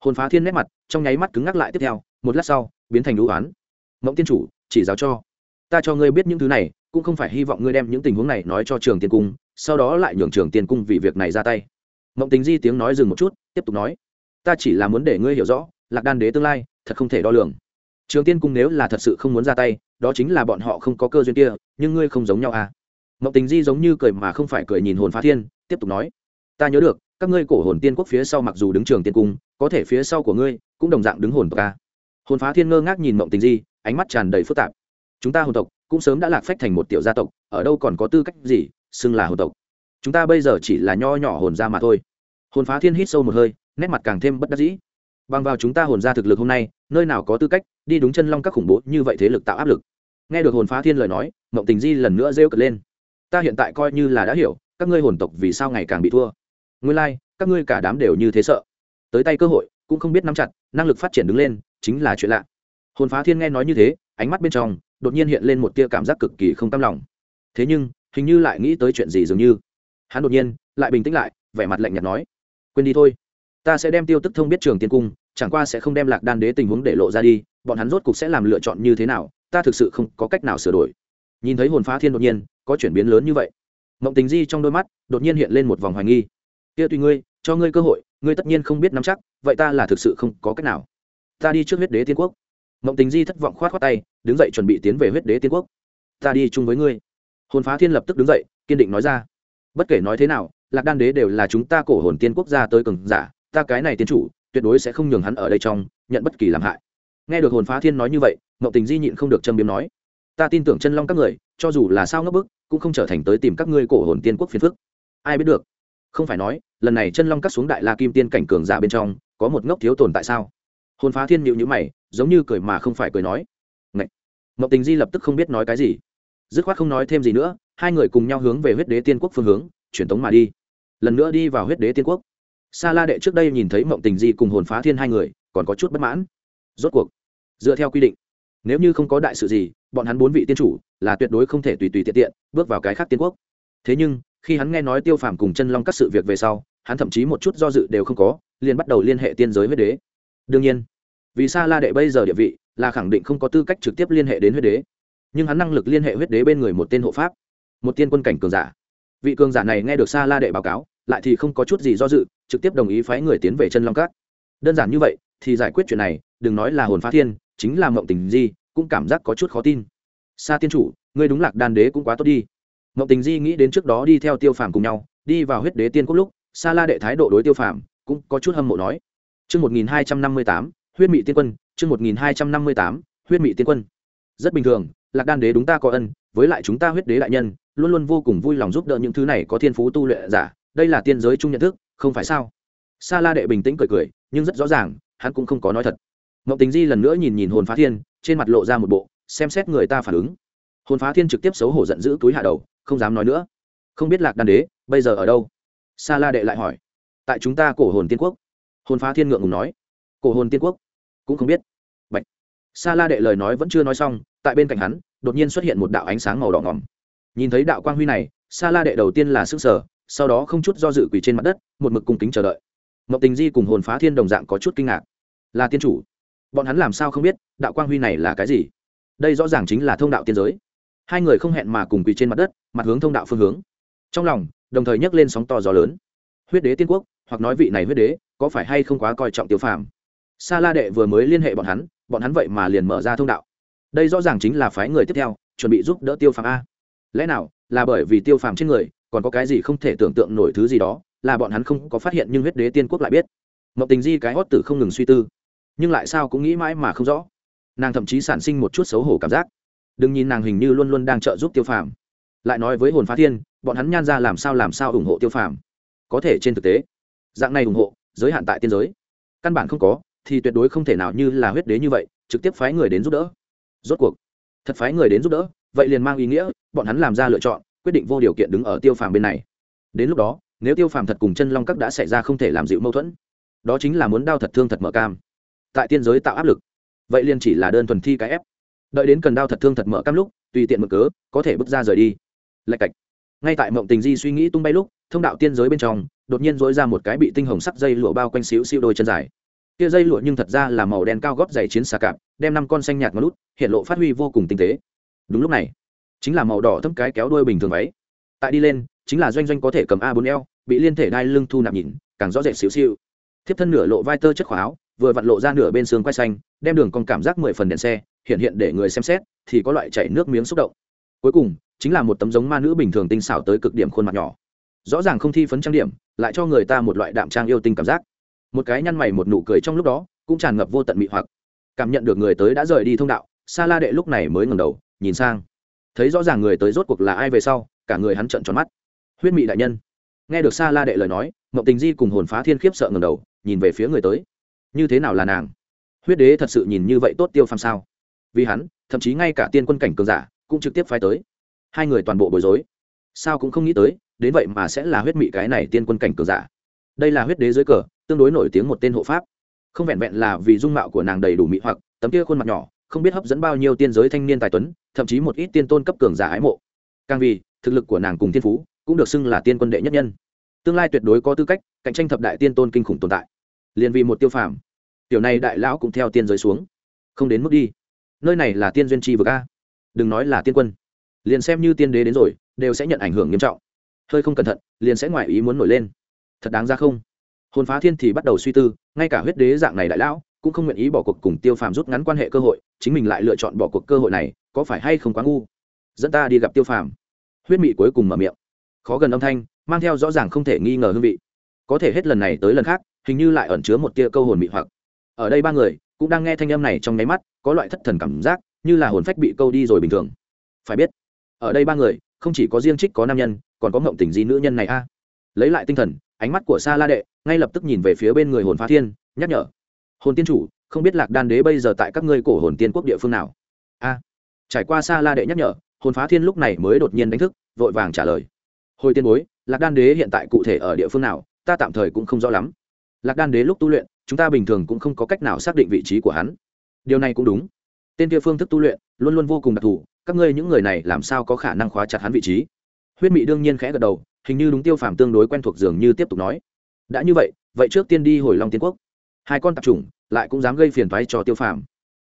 hồn phá thiên nét mặt, trong nháy mắt cứng ngắc lại tiếp theo, một lát sau, biến thành đũ oán. Mộng tiên chủ chỉ giáo cho. Ta cho ngươi biết những thứ này, cũng không phải hy vọng ngươi đem những tình huống này nói cho trường tiên cung, sau đó lại nhường trường tiên cung vì việc này ra tay. Mộng tình di tiếng nói dừng một chút, tiếp tục nói, ta chỉ là muốn để ngươi hiểu rõ, lạc đan đế tương lai, thật không thể đo lường. Trường tiên cung nếu là thật sự không muốn ra tay, đó chính là bọn họ không có cơ duyên kia, nhưng ngươi không giống nhau à? Mộng tình di giống như cười mà không phải cười nhìn hồn phá thiên, tiếp tục nói, ta nhớ được, các ngươi cổ hồn tiên quốc phía sau mặc dù đứng trường tiên cung, có thể phía sau của ngươi cũng đồng dạng đứng hồn tộc a hồn phá thiên ngơ ngác nhìn mộng tình di ánh mắt tràn đầy phức tạp. Chúng ta hồn tộc cũng sớm đã lạc phách thành một tiểu gia tộc ở đâu còn có tư cách gì xưng là hồn tộc? Chúng ta bây giờ chỉ là nho nhỏ hồn ra mà thôi. Hồn phá thiên hít sâu một hơi nét mặt càng thêm bất đắc dĩ. Bằng vào chúng ta hồn ra thực lực hôm nay nơi nào có tư cách đi đúng chân long các khủng bố như vậy thế lực tạo áp lực? Nghe được hồn phá thiên lời nói mộng tình di lần nữa rêu cật lên. Ta hiện tại coi như là đã hiểu các ngươi hồn tộc vì sao ngày càng bị thua. Ngươi lai、like, các ngươi cả đám đều như thế sợ. Tới tay cơ hội cũng không biết nắm chặt năng lực phát triển đứng lên chính là chuyện lạ. Hồn phá thiên nghe nói như thế, ánh mắt bên trong, đột nhiên hiện lên một tia cảm giác cực kỳ không tâm lòng. Thế nhưng, hình như lại nghĩ tới chuyện gì dường như. Hắn đột nhiên, lại bình tĩnh lại, vẻ mặt lạnh nhạt nói, quên đi thôi. Ta sẽ đem tiêu tức thông biết trường tiên cung, chẳng qua sẽ không đem lạc đan đế tình huống để lộ ra đi, bọn hắn rốt cục sẽ làm lựa chọn như thế nào, ta thực sự không có cách nào sửa đổi. Nhìn thấy hồn phá thiên đột nhiên, có chuyển biến lớn như vậy. Mộng tình di trong đôi mắt, đột nhiên hiện lên một vòng hoài nghi. Kia tùy ngươi, cho ngươi cơ hội, ngươi tất nhiên không biết nắm chắc, vậy ta là thực sự không có cách nào ta đi trước huyết đế tiên quốc. Mộng tình di thất vọng khoát khoát tay, đứng dậy chuẩn bị tiến về huyết đế tiên quốc. Ta đi chung với ngươi. Hồn phá thiên lập tức đứng dậy, kiên định nói ra. Bất kể nói thế nào, lạc đan đế đều là chúng ta cổ hồn tiên quốc gia tới cường giả, ta cái này tiên chủ, tuyệt đối sẽ không nhường hắn ở đây trong, nhận bất kỳ làm hại. Nghe được hồn phá thiên nói như vậy mậu tình di nhịn không được châm biếm nói, ta tin tưởng chân long các người, cho dù là sao ngấp bức, cũng không trở thành tới tìm các ngươi cổ hồn tiên quốc phiền phức. Ai biết được? Không phải nói, lần này chân long cắt xuống đại la kim tiên cảnh cường giả bên trong, có một ngốc thiếu tồn tại sao? Hồn phá thiên nhịu nhữ mày, giống như cười mà không phải cười nói. Ngậy! mậu tình di lập tức không biết nói cái gì. Dứt khoát không nói thêm gì nữa, hai người cùng nhau hướng về huyết đế tiên quốc phương hướng truyền tống mà đi. Lần nữa đi vào huyết đế tiên quốc. Sa la đệ trước đây nhìn thấy mộng tình di cùng hồn phá thiên hai người, còn có chút bất mãn. Rốt cuộc, dựa theo quy định, nếu như không có đại sự gì, bọn hắn bốn vị tiên chủ là tuyệt đối không thể tùy tùy tiện tiện bước vào cái khác tiên quốc. Thế nhưng, khi hắn nghe nói tiêu phàm cùng chân long các sự việc về sau, hắn thậm chí một chút do dự đều không có, liền bắt đầu liên hệ tiên giới huyết đế đương nhiên, vì sa la đệ bây giờ địa vị là khẳng định không có tư cách trực tiếp liên hệ đến huyết đế, nhưng hắn năng lực liên hệ huyết đế bên người một tên hộ pháp, một tiên quân cảnh cường giả. Vị cường giả này nghe được sa la đệ báo cáo, lại thì không có chút gì do dự, trực tiếp đồng ý phái người tiến về chân long cát. Đơn giản như vậy, thì giải quyết chuyện này, đừng nói là hồn phá thiên, chính là mộng tình di, cũng cảm giác có chút khó tin. Sa tiên chủ, ngươi đúng lạc đan đế cũng quá tốt đi. Mộng tình di nghĩ đến trước đó đi theo tiêu phàm cùng nhau, đi vào huyết đế tiên quốc lúc, sa la đệ thái độ đối tiêu phàm cũng có chút hâm mộ nói. Chương 1258, huyết mị tiên quân, Chương 1258, huyết mị tiên quân. Rất bình thường, lạc đan đế đúng ta có ân, với lại chúng ta huyết đế đại nhân, luôn luôn vô cùng vui lòng giúp đỡ những thứ này có thiên phú tu luyện giả, đây là tiên giới chung nhận thức không phải sao? Sa la đệ bình tĩnh cười cười nhưng rất rõ ràng hắn cũng không có nói thật. Mộng tính di lần nữa nhìn nhìn hồn phá thiên trên mặt lộ ra một bộ xem xét người ta phản ứng. Hồn phá thiên trực tiếp xấu hổ giận dữ túi hạ đầu không dám nói nữa. Không biết lạc đan đế bây giờ ở đâu? Sa la đệ lại hỏi. Tại chúng ta cổ hồn tiên quốc hồn phá thiên ngượng ngùng nói, cổ hồn tiên quốc, cũng không biết. Bạch. sa la đệ lời nói vẫn chưa nói xong, tại bên cạnh hắn, đột nhiên xuất hiện một đạo ánh sáng màu đỏ ngỏm. Nhìn thấy đạo quang huy này, sa la đệ đầu tiên là sức sở sau đó không chút do dự quỳ trên mặt đất, một mực cung kính chờ đợi. Mậu tình di cùng hồn phá thiên đồng dạng có chút kinh ngạc. Là tiên chủ, bọn hắn làm sao không biết đạo quang huy này là cái gì? Đây rõ ràng chính là thông đạo tiên giới. Hai người không hẹn mà cùng quỳ trên mặt đất, mặt hướng thông đạo phương hướng. Trong lòng, đồng thời nhấc lên sóng to gió lớn. Huyết đế tiên quốc, hoặc nói vị này huyết đế có phải hay không quá coi trọng tiêu phàm? Sa la đệ vừa mới liên hệ bọn hắn bọn hắn vậy mà liền mở ra thông đạo. Đây rõ ràng chính là phái người tiếp theo, chuẩn bị giúp đỡ tiêu phàm a. Lẽ nào, là bởi vì tiêu phàm trên người, còn có cái gì không thể tưởng tượng nổi thứ gì đó, là bọn hắn không có phát hiện nhưng huyết đế tiên quốc lại biết. Mậu tình di cái hót tử không ngừng suy tư, nhưng lại sao cũng nghĩ mãi mà không rõ. Nàng thậm chí sản sinh một chút xấu hổ cảm giác. Đừng nhìn nàng hình như luôn luôn đang trợ giúp tiêu phàm. Lại nói với hồn phá thiên, bọn hắn nhan ra làm sao làm sao ủng hộ tiêu phàm. Có thể trên thực tế, dạng này ủng hộ giới hạn tại tiên giới. Căn bản không có, thì tuyệt đối không thể nào như là huyết đế như vậy, trực tiếp phái người đến giúp đỡ. Rốt cuộc, thật phái người đến giúp đỡ, vậy liền mang ý nghĩa, bọn hắn làm ra lựa chọn, quyết định vô điều kiện đứng ở tiêu phàm bên này. Đến lúc đó, nếu tiêu phàm thật cùng chân long các đã xảy ra không thể làm dịu mâu thuẫn, đó chính là muốn đau thật thương thật mở cam. Tại tiên giới tạo áp lực, vậy liền chỉ là đơn thuần thi cái ép. Đợi đến cần đau thật thương thật mở cam lúc, tùy tiện mở cớ, có thể bước ra rời đi. Lạch cạch. Ngay tại mộng tình di suy nghĩ tung bay lúc, thông đạo tiên giới bên trong đột nhiên dỗi ra một cái bị tinh hồng sắc dây lụa bao quanh xíu xíu đôi chân dài. Kia dây lụa nhưng thật ra là màu đen cao gót dày chiến xà cạp, đem năm con xanh nhạt ngón lút, hiện lộ phát huy vô cùng tinh tế. Đúng lúc này, chính là màu đỏ thâm cái kéo đuôi bình thường váy. Tại đi lên, chính là doanh doanh có thể cầm a bốn eo bị liên thể đai lưng thu nạp nhìn càng rõ rệt xíu xiu thiếp thân nửa lộ vai tơ chất khóa áo, vừa vặn lộ ra nửa bên xương quay xanh, đem đường còn cảm giác mười phần đèn xe, hiện hiện để người xem xét, thì có loại chảy nước miếng xúc động. Cuối cùng, chính là một tấm giống ma nữ bình thường tinh xảo tới cực điểm khuôn mặt nhỏ. Rõ ràng không thi phấn trang điểm lại cho người ta một loại đạm trang yêu tinh cảm giác. Một cái nhăn mày một nụ cười trong lúc đó, cũng tràn ngập vô tận mị hoặc. Cảm nhận được người tới đã rời đi thông đạo, sa la đệ lúc này mới ngẩng đầu, nhìn sang. Thấy rõ ràng người tới rốt cuộc là ai về sau, cả người hắn trợn tròn mắt. Huyết mị đại nhân. Nghe được sa la đệ lời nói mậu tình di cùng hồn phá thiên khiếp sợ ngầm đầu, nhìn về phía người tới. Như thế nào là nàng? Huyết đế thật sự nhìn như vậy tốt tiêu phàm sao? Vì hắn, thậm chí ngay cả tiên quân cảnh cường giả cũng trực tiếp phái tới. Hai người toàn bộ bối rối. Sao cũng không nghĩ tới đến vậy mà sẽ là huyết mị cái này tiên quân cảnh cường giả. Đây là huyết đế dưới cờ, tương đối nổi tiếng một tên hộ pháp. Không vẹn vẹn là vì dung mạo của nàng đầy đủ mị hoặc, tấm kia khuôn mặt nhỏ, không biết hấp dẫn bao nhiêu tiên giới thanh niên tài tuấn, thậm chí một ít tiên tôn cấp cường giả ái mộ. Càng vì, thực lực của nàng cùng tiên phú cũng được xưng là tiên quân đệ nhất nhân. Tương lai tuyệt đối có tư cách cạnh tranh thập đại tiên tôn kinh khủng tồn tại. Liền vì một tiêu phàm, tiểu này đại lão cũng theo tiên giới xuống. Không đến mức đi. Nơi này là tiên duyên tri vực a. Đừng nói là tiên quân. Liền xem như tiên đế đến rồi, đều sẽ nhận ảnh hưởng nghiêm trọng hơi không cẩn thận, liền sẽ ngoài ý muốn nổi lên. Thật đáng ra không? Hồn phá thiên thì bắt đầu suy tư, ngay cả huyết đế dạng này đại lão cũng không nguyện ý bỏ cuộc cùng tiêu phàm rút ngắn quan hệ cơ hội, chính mình lại lựa chọn bỏ cuộc cơ hội này, có phải hay không quá ngu? Dẫn ta đi gặp tiêu phàm. Huyết mị cuối cùng mở miệng. Khó gần âm thanh, mang theo rõ ràng không thể nghi ngờ hương vị. Có thể hết lần này tới lần khác, hình như lại ẩn chứa một tia câu hồn mị hoặc. Ở đây ba người cũng đang nghe thanh âm này trong nháy mắt, có loại thất thần cảm giác, như là hồn phách bị câu đi rồi bình thường. Phải biết, ở đây ba người không chỉ có riêng trích có nam nhân, còn có ngộng tình di nữ nhân này a. Lấy lại tinh thần, ánh mắt của sa la đệ ngay lập tức nhìn về phía bên người hồn phá thiên, nhắc nhở. Hồn tiên chủ, không biết lạc đan đế bây giờ tại các ngươi cổ hồn tiên quốc địa phương nào? A. Trải qua sa la đệ nhắc nhở, hồn phá thiên lúc này mới đột nhiên đánh thức, vội vàng trả lời. Hồi tiên bối, lạc đan đế hiện tại cụ thể ở địa phương nào, ta tạm thời cũng không rõ lắm. Lạc đan đế lúc tu luyện, chúng ta bình thường cũng không có cách nào xác định vị trí của hắn. Điều này cũng đúng. Tên kia phương thức tu luyện luôn luôn vô cùng đặc thù các ngươi những người này làm sao có khả năng khóa chặt hắn vị trí? Huyết mị đương nhiên khẽ gật đầu, hình như đúng tiêu phàm tương đối quen thuộc dường như tiếp tục nói. Đã như vậy vậy trước tiên đi hồi long tiến quốc. Hai con tạp chủng lại cũng dám gây phiền thoái cho tiêu phàm.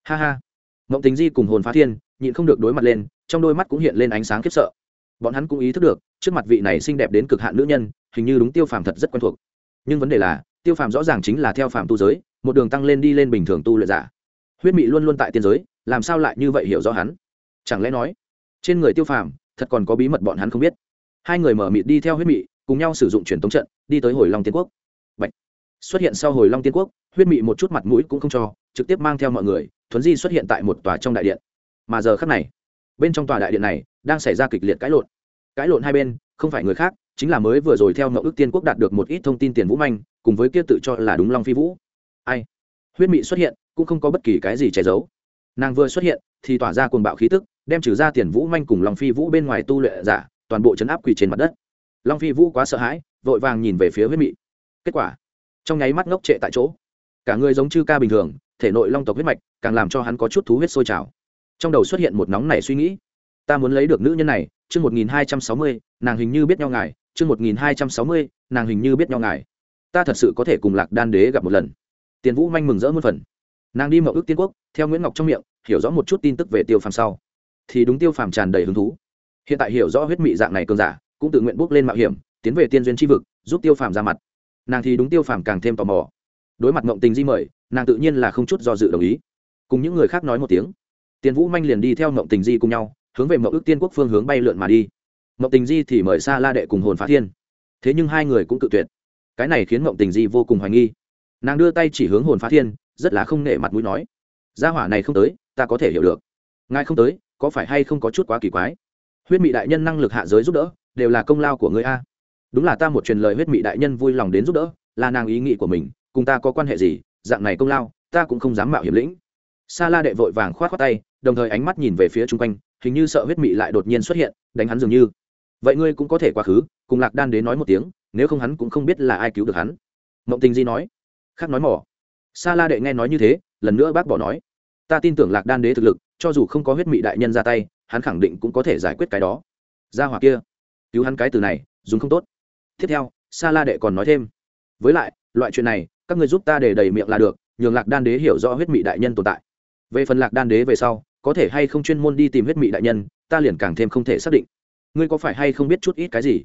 Ha ha. Mộng tính di cùng hồn phá thiên nhịn không được đối mặt lên, trong đôi mắt cũng hiện lên ánh sáng khiếp sợ. Bọn hắn cũng ý thức được, trước mặt vị này xinh đẹp đến cực hạn nữ nhân, hình như đúng tiêu phàm thật rất quen thuộc. Nhưng vấn đề là, tiêu phàm rõ ràng chính là theo phàm tu giới, một đường tăng lên đi lên bình thường tu luyện giả. Huyết mị luôn luôn tại tiên giới, làm sao lại như vậy hiểu rõ hắn? Chẳng lẽ nói, trên người tiêu phàm thật còn có bí mật bọn hắn không biết? Hai người mở mịt đi theo huyết mị, cùng nhau sử dụng truyền tống trận, đi tới hồi long tiên quốc. Bạch. xuất hiện sau hồi long tiên quốc, huyết mị một chút mặt mũi cũng không cho, trực tiếp mang theo mọi người, thuấn di xuất hiện tại một tòa trong đại điện. Mà giờ khắc này, bên trong tòa đại điện này đang xảy ra kịch liệt cãi lộn. Cãi lộn hai bên, không phải người khác, chính là mới vừa rồi theo ngẫu ước tiên quốc đạt được một ít thông tin tiền vũ manh, cùng với kia tự cho là đúng long phi vũ. Ai? Huyết mị xuất hiện, cũng không có bất kỳ cái gì che giấu. Nàng vừa xuất hiện, thì tỏa ra cuồng bạo khí tức đem trừ ra tiền vũ manh cùng long phi vũ bên ngoài tu luyện giả, toàn bộ chấn áp quỳ trên mặt đất. Long phi vũ quá sợ hãi, vội vàng nhìn về phía huyết mị. Kết quả, trong nháy mắt ngốc trệ tại chỗ. Cả người giống chư ca bình thường, thể nội long tộc huyết mạch, càng làm cho hắn có chút thú huyết sôi trào. Trong đầu xuất hiện một nóng nảy suy nghĩ. Ta muốn lấy được nữ nhân này, chương một nghìn hai trăm sáu mươi, nàng hình như biết nhau ngài, chương một nghìn hai trăm sáu mươi, nàng hình như biết nhau ngài. Ta thật sự có thể cùng lạc đan đế gặp một lần. Tiền vũ manh mừng rỡ muôn phần. Nàng đi mậu ước tiên quốc, theo nguyễn ngọc trong miệng, hiểu rõ một chút tin tức về tiêu phàm sau thì đúng tiêu phàm tràn đầy hứng thú. Hiện tại hiểu rõ huyết mị dạng này cường giả, cũng tự nguyện bước lên mạo hiểm, tiến về tiên duyên tri vực, giúp tiêu phàm ra mặt. Nàng thì đúng tiêu phàm càng thêm tò mò. Đối mặt mộng tình di mời, nàng tự nhiên là không chút do dự đồng ý. Cùng những người khác nói một tiếng. Tiền vũ manh liền đi theo mộng tình di cùng nhau, hướng về mậu ước tiên quốc phương hướng bay lượn mà đi. Mộng tình di thì mời xa la đệ cùng hồn phá thiên. Thế nhưng hai người cũng tự tuyệt. Cái này khiến mộng tình di vô cùng hoài nghi. Nàng đưa tay chỉ hướng hồn phá thiên, rất là không nể mặt mũi nói, gia hỏa này không tới, ta có thể hiểu được. Ngài không tới có phải hay không có chút quá kỳ quái? Huyết mị đại nhân năng lực hạ giới giúp đỡ, đều là công lao của người a. Đúng là ta một truyền lời huyết mị đại nhân vui lòng đến giúp đỡ, là nàng ý nghĩ của mình, cùng ta có quan hệ gì, dạng này công lao, ta cũng không dám mạo hiểm lĩnh. Sa la đệ vội vàng k h o á t khoác tay, đồng thời ánh mắt nhìn về phía chung quanh, hình như sợ huyết mị lại đột nhiên xuất hiện, đánh hắn dường như. Vậy ngươi cũng có thể quá khứ, cùng lạc đan đến nói một tiếng, nếu không hắn cũng không biết là ai cứu được hắn. Mộng tình di nói khác nói mỏ. Sa la đệ nghe nói như thế, lần nữa bác bỏ nói ta tin tưởng lạc đan đế thực lực, cho dù không có huyết mị đại nhân ra tay, hắn khẳng định cũng có thể giải quyết cái đó. Ra hỏa kia, cứu hắn cái từ này, dùng không tốt. Tiếp theo, sa la đệ còn nói thêm. Với lại, loại chuyện này, các người giúp ta để đầy miệng là được, nhường lạc đan đế hiểu rõ huyết mị đại nhân tồn tại. Về phần lạc đan đế về sau, có thể hay không chuyên môn đi tìm huyết mị đại nhân, ta liền càng thêm không thể xác định. Ngươi có phải hay không biết chút ít cái gì?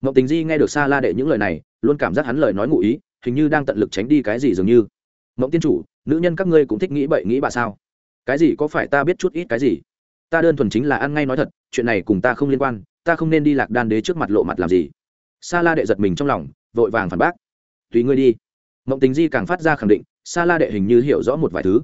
Mộng tình di nghe được Sa la đệ những lời này, luôn cảm giác hắn lời nói ngụ ý, hình như đang tận lực tránh đi cái gì dường như. Mộng tiên chủ, nữ nhân các ngươi cũng thích nghĩ bậy nghĩ bà sao? Cái gì có phải ta biết chút ít cái gì? Ta đơn thuần chính là ăn ngay nói thật, chuyện này cùng ta không liên quan, ta không nên đi lạc đan đế trước mặt lộ mặt làm gì. Sa la đệ giật mình trong lòng, vội vàng phản bác. Tùy ngươi đi. Mộng tình di càng phát ra khẳng định, sa la đệ hình như hiểu rõ một vài thứ.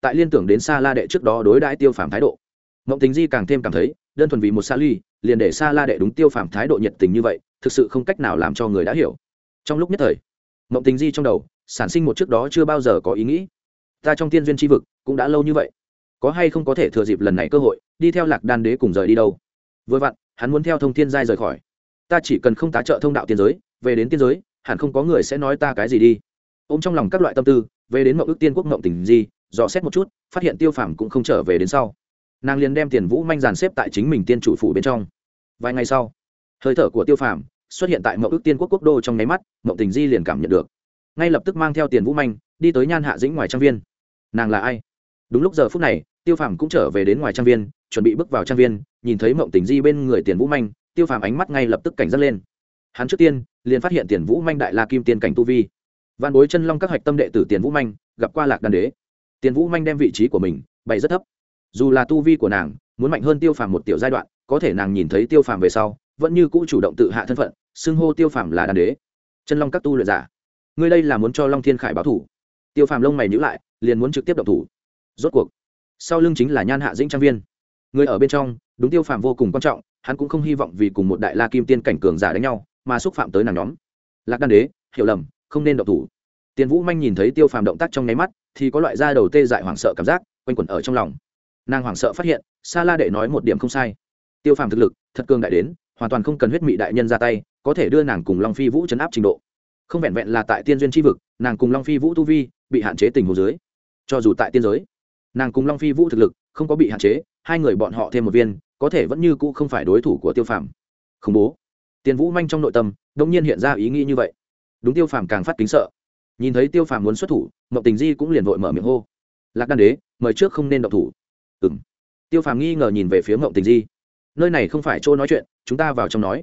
Tại liên tưởng đến sa la đệ trước đó đối đãi tiêu phàm thái độ, mộng tình di càng thêm cảm thấy, đơn thuần vì một sa ly, liền để sa la đệ đúng tiêu phàm thái độ nhiệt tình như vậy, thực sự không cách nào làm cho người đã hiểu. Trong lúc nhất thời, mộng tình di trong đầu, sản sinh một trước đó chưa bao giờ có ý nghĩ ta trong tiên duyên tri vực cũng đã lâu như vậy. Có hay không có thể thừa dịp lần này cơ hội, đi theo lạc đan đế cùng rời đi đâu? Vừa vặn, hắn muốn theo thông thiên giai rời khỏi. Ta chỉ cần không tá trợ thông đạo tiên giới, về đến tiên giới, hẳn không có người sẽ nói ta cái gì đi. Ô m trong lòng các loại tâm tư, về đến mậu ước tiên quốc mậu tình di, dò xét một chút, phát hiện tiêu phàm cũng không trở về đến sau. Nàng liền đem tiền vũ manh dàn xếp tại chính mình tiên chủ phủ bên trong. Vài ngày sau, hơi thở của tiêu phàm xuất hiện tại mậu ước tiên quốc quốc đô trong nháy mắt mậu tình di liền cảm nhận được. Ngay lập tức mang theo tiền vũ manh, đi tới nhan hạ dĩnh ngoài trang viên nàng là ai? Đúng lúc giờ phút này, tiêu phàm cũng trở về đến ngoài trang viên, chuẩn bị bước vào trang viên, nhìn thấy mộng tình di bên người tiền vũ manh, tiêu phàm ánh mắt ngay lập tức cảnh giác lên. Hắn trước tiên, liền phát hiện tiền vũ manh đại la kim tiên cảnh tu vi. Văn bối chân long các hạch tâm đệ tử tiền vũ manh, gặp qua lạc đan đế. Tiền vũ manh đem vị trí của mình bày rất thấp. Dù là tu vi của nàng muốn mạnh hơn tiêu phàm một tiểu giai đoạn, có thể nàng nhìn thấy tiêu phàm về sau, vẫn như cũ chủ động tự hạ thân phận, xưng hô tiêu phàm là đan đế. Chân long các tu luyện giả. Ngươi đây là muốn cho long thiên khải báo thủ. Tiêu phàm lông mày nhữ lại liền muốn trực tiếp động thủ. Rốt cuộc, sau lưng chính là nhan hạ dĩnh trang viên. Người ở bên trong, đúng tiêu phàm vô cùng quan trọng, hắn cũng không hy vọng vì cùng một đại la kim tiên cảnh cường giả đánh nhau, mà xúc phạm tới nàng nhóm. Lạc đan đế, hiểu lầm, không nên động thủ. Tiền vũ manh nhìn thấy tiêu phàm động tác trong nháy mắt, thì có loại da đầu tê dại hoảng sợ cảm giác, quanh quẩn ở trong lòng. Nàng hoảng sợ phát hiện, sa la đệ nói một điểm không sai. Tiêu phàm thực lực, thật cường đại đến, hoàn toàn không cần huyết mị đại nhân ra tay, có thể đưa nàng cùng long phi vũ chấn áp trình độ. Không vẹn vẹn là tại tiên duyên tri vực, nàng cùng long phi vũ tu vi, bị hạn chế tình hồ dưới cho dù tại tiên giới, nàng cùng long phi vũ thực lực không có bị hạn chế, hai người bọn họ thêm một viên, có thể vẫn như cũ không phải đối thủ của tiêu phàm. Khủng bố. Tiền vũ manh trong nội tâm đông nhiên hiện ra ý nghĩ như vậy. Đúng tiêu phàm càng phát kính sợ. Nhìn thấy tiêu phàm muốn xuất thủ mậu tình di cũng liền vội mở miệng hô. Lạc đan đế, mời trước không nên động thủ. Ừ m tiêu phàm nghi ngờ nhìn về phía mậu tình di. Nơi này không phải chỗ nói chuyện, chúng ta vào trong nói.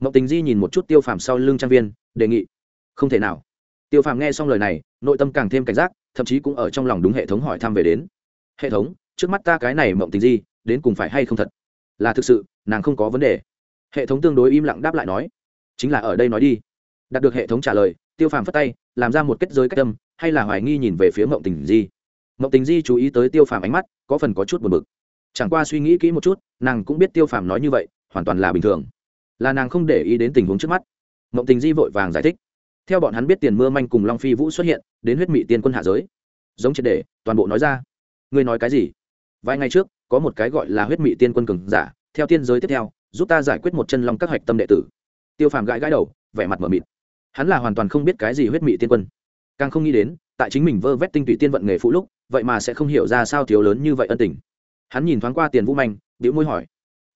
Mậu tình di nhìn một chút tiêu phàm sau lưng trang viên, đề nghị. Không thể nào. Tiêu phàm nghe xong lời này, nội tâm càng thêm cảnh giác thậm chí cũng ở trong lòng đúng hệ thống hỏi thăm về đến. Hệ thống, trước mắt ta cái này mộng tình gì, đến cùng phải hay không thật? Là thực sự, nàng không có vấn đề. Hệ thống tương đối im lặng đáp lại nói, chính là ở đây nói đi. Đạt được hệ thống trả lời, tiêu phàm phất tay, làm ra một kết giới cách tâm hay là hoài nghi nhìn về phía mộng tình di mộng tình di chú ý tới tiêu phàm ánh mắt, có phần có chút buồn bực. Chẳng qua suy nghĩ kỹ một chút, nàng cũng biết tiêu phàm nói như vậy, hoàn toàn là bình thường. Là nàng không để ý đến tình huống trước mắt. Mộng tình di vội vàng giải thích theo bọn hắn biết tiền mưa manh cùng long phi vũ xuất hiện, đến huyết mị tiên quân hạ giới. Giống triệt để, toàn bộ nói ra. Ngươi nói cái gì? Vài ngày trước, có một cái gọi là huyết mị tiên quân cường giả, theo tiên giới tiếp theo, giúp ta giải quyết một chân long các hạch tâm đệ tử. Tiêu phàm gãi gãi đầu, vẻ mặt m ở mịt. Hắn là hoàn toàn không biết cái gì huyết mị tiên quân. Càng không nghĩ đến, tại chính mình vơ vét tinh tụy tiên vận nghề phụ lúc, vậy mà sẽ không hiểu ra sao thiếu lớn như vậy ân tình. Hắn nhìn thoáng qua tiền vũ manh điệu môi hỏi,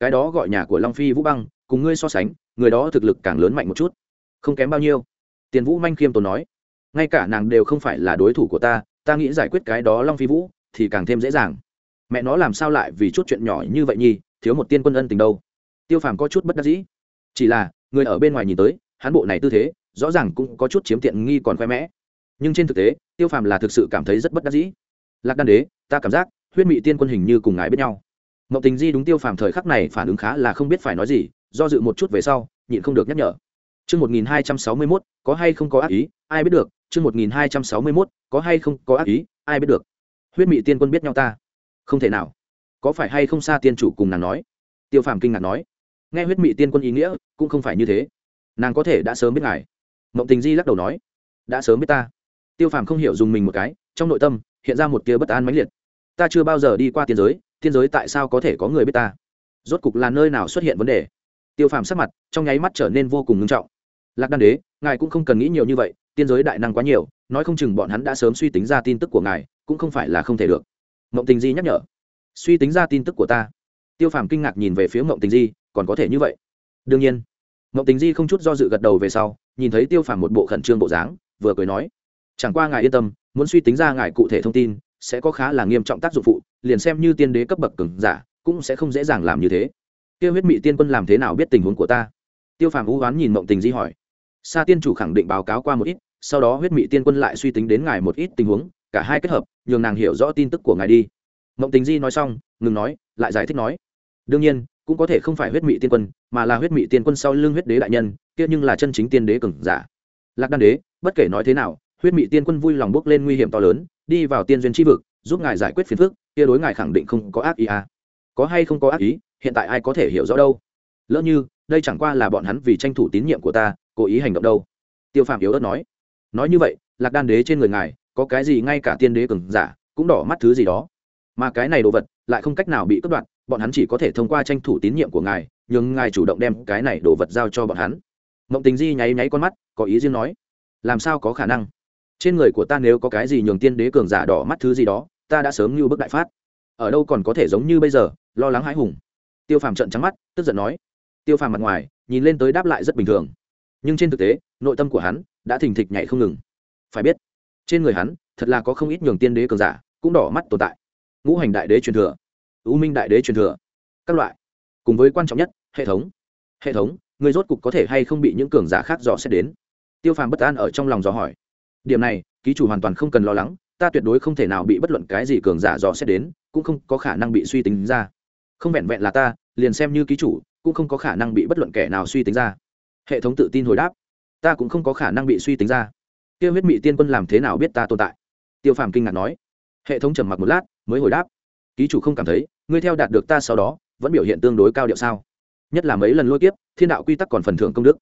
cái đó gọi nhà của long phi vũ băng, cùng ngươi so sánh, người đó thực lực càng lớn mạnh một chút. Không kém bao nhiêu tiền vũ manh khiêm tốn nói, ngay cả nàng đều không phải là đối thủ của ta ta nghĩ giải quyết cái đó long phi vũ thì càng thêm dễ dàng. Mẹ nó làm sao lại vì chút chuyện nhỏ như vậy nhi thiếu một tiên quân ân tình đâu. Tiêu phàm có chút bất đắc dĩ. Chỉ là, người ở bên ngoài nhìn tới, hắn bộ này tư thế, rõ ràng cũng có chút chiếm tiện nghi còn khoe mẽ. Nhưng trên thực tế, tiêu phàm là thực sự cảm thấy rất bất đắc dĩ. Lạc đan đế, ta cảm giác, huyết mị tiên quân hình như cùng ngài biết nhau. Mộng tình di đúng tiêu phàm thời khắc này phản ứng khá là không biết phải nói gì, do dự một chút về sau, nhịn không được nhắc nhở. Chương 1261, có hay không có ác ý, ai biết được, chương 1261, có hay không có ác ý, ai biết được. Huyết Mị Tiên Quân biết nhau ta? Không thể nào. Có phải hay không xa tiên chủ cùng nàng nói? Tiêu Phàm kinh ngạc nói. Nghe Huyết Mị Tiên Quân ý nghĩa, cũng không phải như thế. Nàng có thể đã sớm biết ngài. Mộng Tình Di lắc đầu nói, đã sớm biết ta. Tiêu Phàm không hiểu dùng mình một cái, trong nội tâm hiện ra một tia bất an mãnh liệt. Ta chưa bao giờ đi qua tiên giới, tiên giới tại sao có thể có người biết ta? Rốt cục là nơi nào xuất hiện vấn đề? Tiêu Phàm sắc mặt trong nháy mắt trở nên vô cùng nghiêm trọng lạc đan đế, ngài cũng không cần nghĩ nhiều như vậy, tiên giới đại năng quá nhiều, nói không chừng bọn hắn đã sớm suy tính ra tin tức của ngài, cũng không phải là không thể được. Mộng tình di nhắc nhở. Suy tính ra tin tức của ta. Tiêu phàm kinh ngạc nhìn về phía mộng tình di, còn có thể như vậy? Đương nhiên. Mộng tình di không chút do dự gật đầu về sau, nhìn thấy tiêu phàm một bộ khẩn trương bộ dáng, vừa cười nói, chẳng qua ngài yên tâm, muốn suy tính ra ngài cụ thể thông tin, sẽ có khá là nghiêm trọng tác dụng phụ, liền xem như tiên đế cấp bậc cứng giả, cũng sẽ không dễ dàng làm như thế. Tiêu huyết mị tiên quân làm thế nào biết tình huống của ta? Tiêu phàm hú oán nhìn mộng tình di hỏi sa tiên chủ khẳng định báo cáo qua một ít, sau đó huyết mị tiên quân lại suy tính đến ngài một ít tình huống, cả hai kết hợp, nhường nàng hiểu rõ tin tức của ngài đi. Mộng tình di nói xong, ngừng nói, lại giải thích nói. Đương nhiên, cũng có thể không phải huyết mị tiên quân, mà là huyết mị tiên quân sau lưng huyết đế đại nhân, kia nhưng là chân chính tiên đế cường giả. Lạc đan đế, bất kể nói thế nào, huyết mị tiên quân vui lòng bước lên nguy hiểm to lớn, đi vào tiên duyên tri vực, giúp ngài giải quyết phiền phức, kia đối ngài khẳng định không có ác ý à. có hay không có ác ý, hiện tại ai có thể hiểu rõ đâu. Lỡ như, đây chẳng qua là bọn hắn vì tranh thủ tín nhiệm của ta cố ý hành động đâu? Tiêu phạm yếu ớt nói. Nói như vậy, lạc đan đế trên người ngài, có cái gì ngay cả tiên đế cường giả, cũng đỏ mắt thứ gì đó. Mà cái này đồ vật, lại không cách nào bị cướp đoạt, bọn hắn chỉ có thể thông qua tranh thủ tín nhiệm của ngài nhưng ngài chủ động đem cái này đồ vật giao cho bọn hắn. Mộng tình di nháy nháy con mắt, có ý riêng nói. Làm sao có khả năng? Trên người của ta nếu có cái gì nhường tiên đế cường giả đỏ mắt thứ gì đó, ta đã sớm như bức đại phát. Ở đâu còn có thể giống như bây giờ, lo lắng hãi hùng. Tiêu phàm trận trắng mắt, tức giận nói. Tiêu phàm mặt ngoài, nhìn lên tới đáp lại rất bình thường nhưng trên thực tế, nội tâm của hắn đã thình thịch nhảy không ngừng. Phải biết, trên người hắn thật là có không ít nhường tiên đế cường giả cũng đỏ mắt tồn tại. Ngũ hành đại đế truyền thừa, u minh đại đế truyền thừa, các loại, cùng với quan trọng nhất, hệ thống. Hệ thống, người rốt cục có thể hay không bị những cường giả khác dò xét đến? Tiêu phàm bất an ở trong lòng dò hỏi. Điểm này, ký chủ hoàn toàn không cần lo lắng, ta tuyệt đối không thể nào bị bất luận cái gì cường giả dò xét đến, cũng không có khả năng bị suy tính ra. Không vẹn vẹn là ta, liền xem như ký chủ, cũng không có khả năng bị bất luận kẻ nào suy tính ra hệ thống tự tin hồi đáp. Ta cũng không có khả năng bị suy tính ra. Tiêu huyết mị tiên quân làm thế nào biết ta tồn tại? Tiêu phàm kinh ngạc nói. Hệ thống trầm mặc một lát, mới hồi đáp. Ký chủ không cảm thấy, ngươi theo đạt được ta sau đó, vẫn biểu hiện tương đối cao điệu sao? Nhất là mấy lần lôi kiếp, thiên đạo quy tắc còn phần thưởng công đức.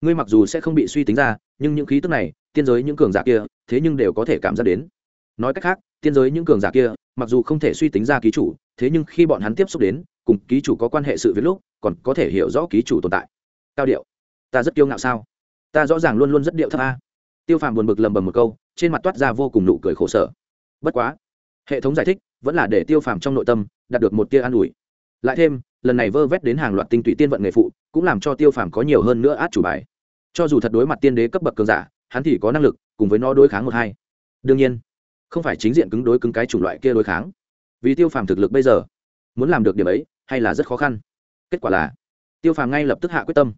Ngươi mặc dù sẽ không bị suy tính ra, nhưng những khí tức này, tiên giới những cường giả kia, thế nhưng đều có thể cảm giác đến. Nói cách khác, tiên giới những cường giả kia, mặc dù không thể suy tính ra ký chủ, thế nhưng khi bọn hắn tiếp xúc đến, cùng ký chủ có quan hệ sự việc lúc, còn có thể hiểu rõ ký chủ tồn tại. Cao điệu ta rất kiêu ngạo sao? Ta rõ ràng luôn luôn rất điệu thấp a. Tiêu phàm buồn bực lầm bầm một câu, trên mặt toát ra vô cùng nụ cười khổ sở. Bất quá, hệ thống giải thích vẫn là để tiêu phàm trong nội tâm đạt được một tia an ủi. Lại thêm, lần này vơ vét đến hàng loạt tinh tụy tiên vận nghề phụ, cũng làm cho tiêu phàm có nhiều hơn nữa át chủ bài. Cho dù thật đối mặt tiên đế cấp bậc cường giả, hắn thì có năng lực cùng với nó đối kháng một hai. Đương nhiên, không phải chính diện cứng đối cứng cái chủng loại kia đối kháng. Vì tiêu phàm thực lực bây giờ, muốn làm được điểm ấy hay là rất khó khăn. Kết quả là, tiêu phàm ngay lập tức hạ quyết tâm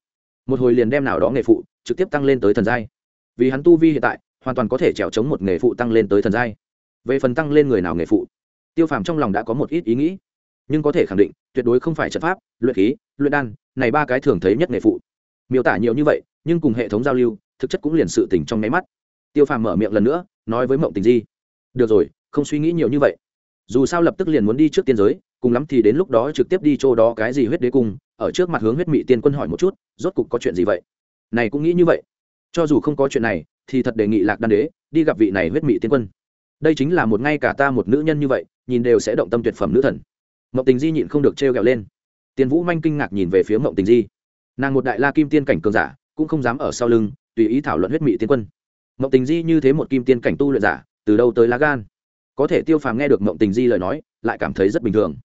một hồi liền đem nào đó nghề phụ trực tiếp tăng lên tới thần giai. Vì hắn tu vi hiện tại, hoàn toàn có thể trèo chống một nghề phụ tăng lên tới thần giai. Về phần tăng lên người nào nghề phụ, tiêu phàm trong lòng đã có một ít ý nghĩ. Nhưng có thể khẳng định, tuyệt đối không phải trận pháp, luyện khí, luyện đan, này ba cái thường thấy nhất nghề phụ. Miêu tả nhiều như vậy, nhưng cùng hệ thống giao lưu, thực chất cũng liền sự tỉnh trong nháy mắt. Tiêu phàm mở miệng lần nữa, nói với mộng tình di. Được rồi, không suy nghĩ nhiều như vậy. Dù sao lập tức liền muốn đi trước tiên giới, cùng lắm thì đến lúc đó trực tiếp đi chỗ đó cái gì huyết đế cung ở trước mặt hướng huyết mị tiên quân hỏi một chút, rốt cục có chuyện gì vậy? Này cũng nghĩ như vậy. Cho dù không có chuyện này, thì thật đề nghị lạc đan đế đi gặp vị này huyết mị tiên quân. Đây chính là một ngay cả ta một nữ nhân như vậy, nhìn đều sẽ động tâm tuyệt phẩm nữ thần. Mộng tình di nhịn không được trêu ghẹo lên. Tiền vũ manh kinh ngạc nhìn về phía mộng tình di. Nàng một đại la kim tiên cảnh cường giả, cũng không dám ở sau lưng, tùy ý thảo luận huyết mị tiên quân. Mộng tình di như thế một kim tiên cảnh tu luyện giả, từ đâu tới lá gan? Có thể tiêu phàm nghe được mộng tình di lời nói, lại cảm thấy rất bình thường.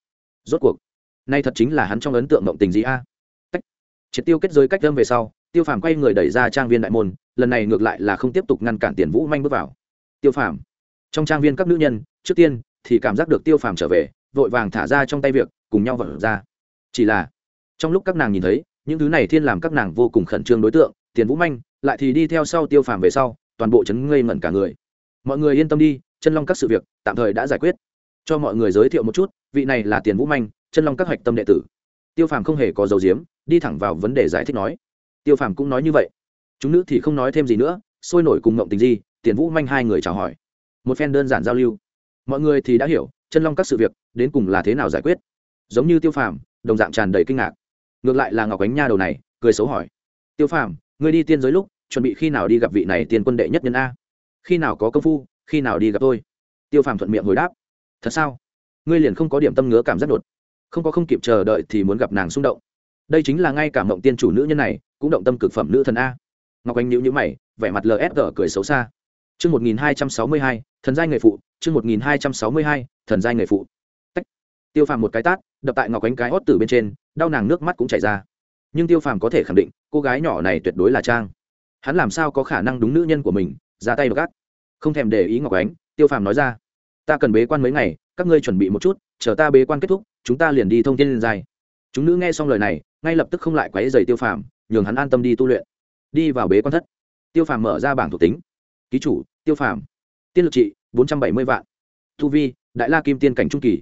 Rốt cuộc nay thật chính là hắn trong ấn tượng mộng tình gì a? À. triệt tiêu kết giới cách đâm về sau, tiêu phàm quay người đẩy ra trang viên đại môn, lần này ngược lại là không tiếp tục ngăn cản tiền vũ manh bước vào. Tiêu phàm. Trong trang viên các nữ nhân, trước tiên thì cảm giác được tiêu phàm trở về, vội vàng thả ra trong tay việc, cùng nhau vận ra. Chỉ là, trong lúc các nàng nhìn thấy, những thứ này thiên làm các nàng vô cùng khẩn trương đối tượng, tiền vũ manh lại thì đi theo sau tiêu phàm về sau, toàn bộ chấn ngây ngẩn cả người. Mọi người yên tâm đi, chân long các sự việc tạm thời đã giải quyết. Cho mọi người giới thiệu một chút, vị này là tiền vũ manh chân long các hạch tâm đệ tử. Tiêu phàm không hề có dấu diếm đi thẳng vào vấn đề giải thích nói. Tiêu phàm cũng nói như vậy. Chúng nữ thì không nói thêm gì nữa, sôi nổi cùng ngộng tình di, tiền vũ manh hai người chào hỏi. Một phen đơn giản giao lưu. Mọi người thì đã hiểu chân long các sự việc, đến cùng là thế nào giải quyết. Giống như tiêu phàm, đồng dạng tràn đầy kinh ngạc. Ngược lại là ngọc ánh nha đầu này, cười xấu hỏi. Tiêu phàm người đi tiên giới lúc, chuẩn bị khi nào đi gặp vị này tiền quân đệ nhất nhân a? Khi nào có công phu, khi nào đi gặp tôi? Tiêu phàm thuận miệng hồi đáp. Thật sao? Ngươi liền không có điểm tâm ngứa cảm giác đột không có không kịp chờ đợi thì muốn gặp nàng xung động đây chính là ngay cả mộng tiên chủ nữ nhân này cũng động tâm cực phẩm nữ thần a ngọc anh nhữ nhữ mày vẻ mặt lsg cười xấu xa Chương 1262, thần giai người phụ, chương 1262, thần giai người phụ. Tách. Tiêu Phàm một cái tát, đập tại Ngọc Ánh cái hót tử bên trên, đau nàng nước mắt cũng chảy ra. Nhưng Tiêu Phàm có thể khẳng định, cô gái nhỏ này tuyệt đối là trang. Hắn làm sao có khả năng đúng nữ nhân của mình, ra tay gắt. Không thèm để ý Ngọc Ánh, Tiêu Phàm nói ra, ta cần bế quan mấy ngày, các ngươi chuẩn bị một chút, chờ ta bế quan kết thúc, chúng ta liền đi thông thiên giai. Chúng nữ nghe xong lời này, ngay lập tức không lại quấy rầy Tiêu Phàm, nhường hắn an tâm đi tu luyện. Đi vào bế quan thất. Tiêu Phàm mở ra bảng thuộc tính. Ký chủ tiêu phàm. Tiên lực trị bốn trăm bảy mươi vạn. Thu vi đại la kim tiên cảnh trung kỳ.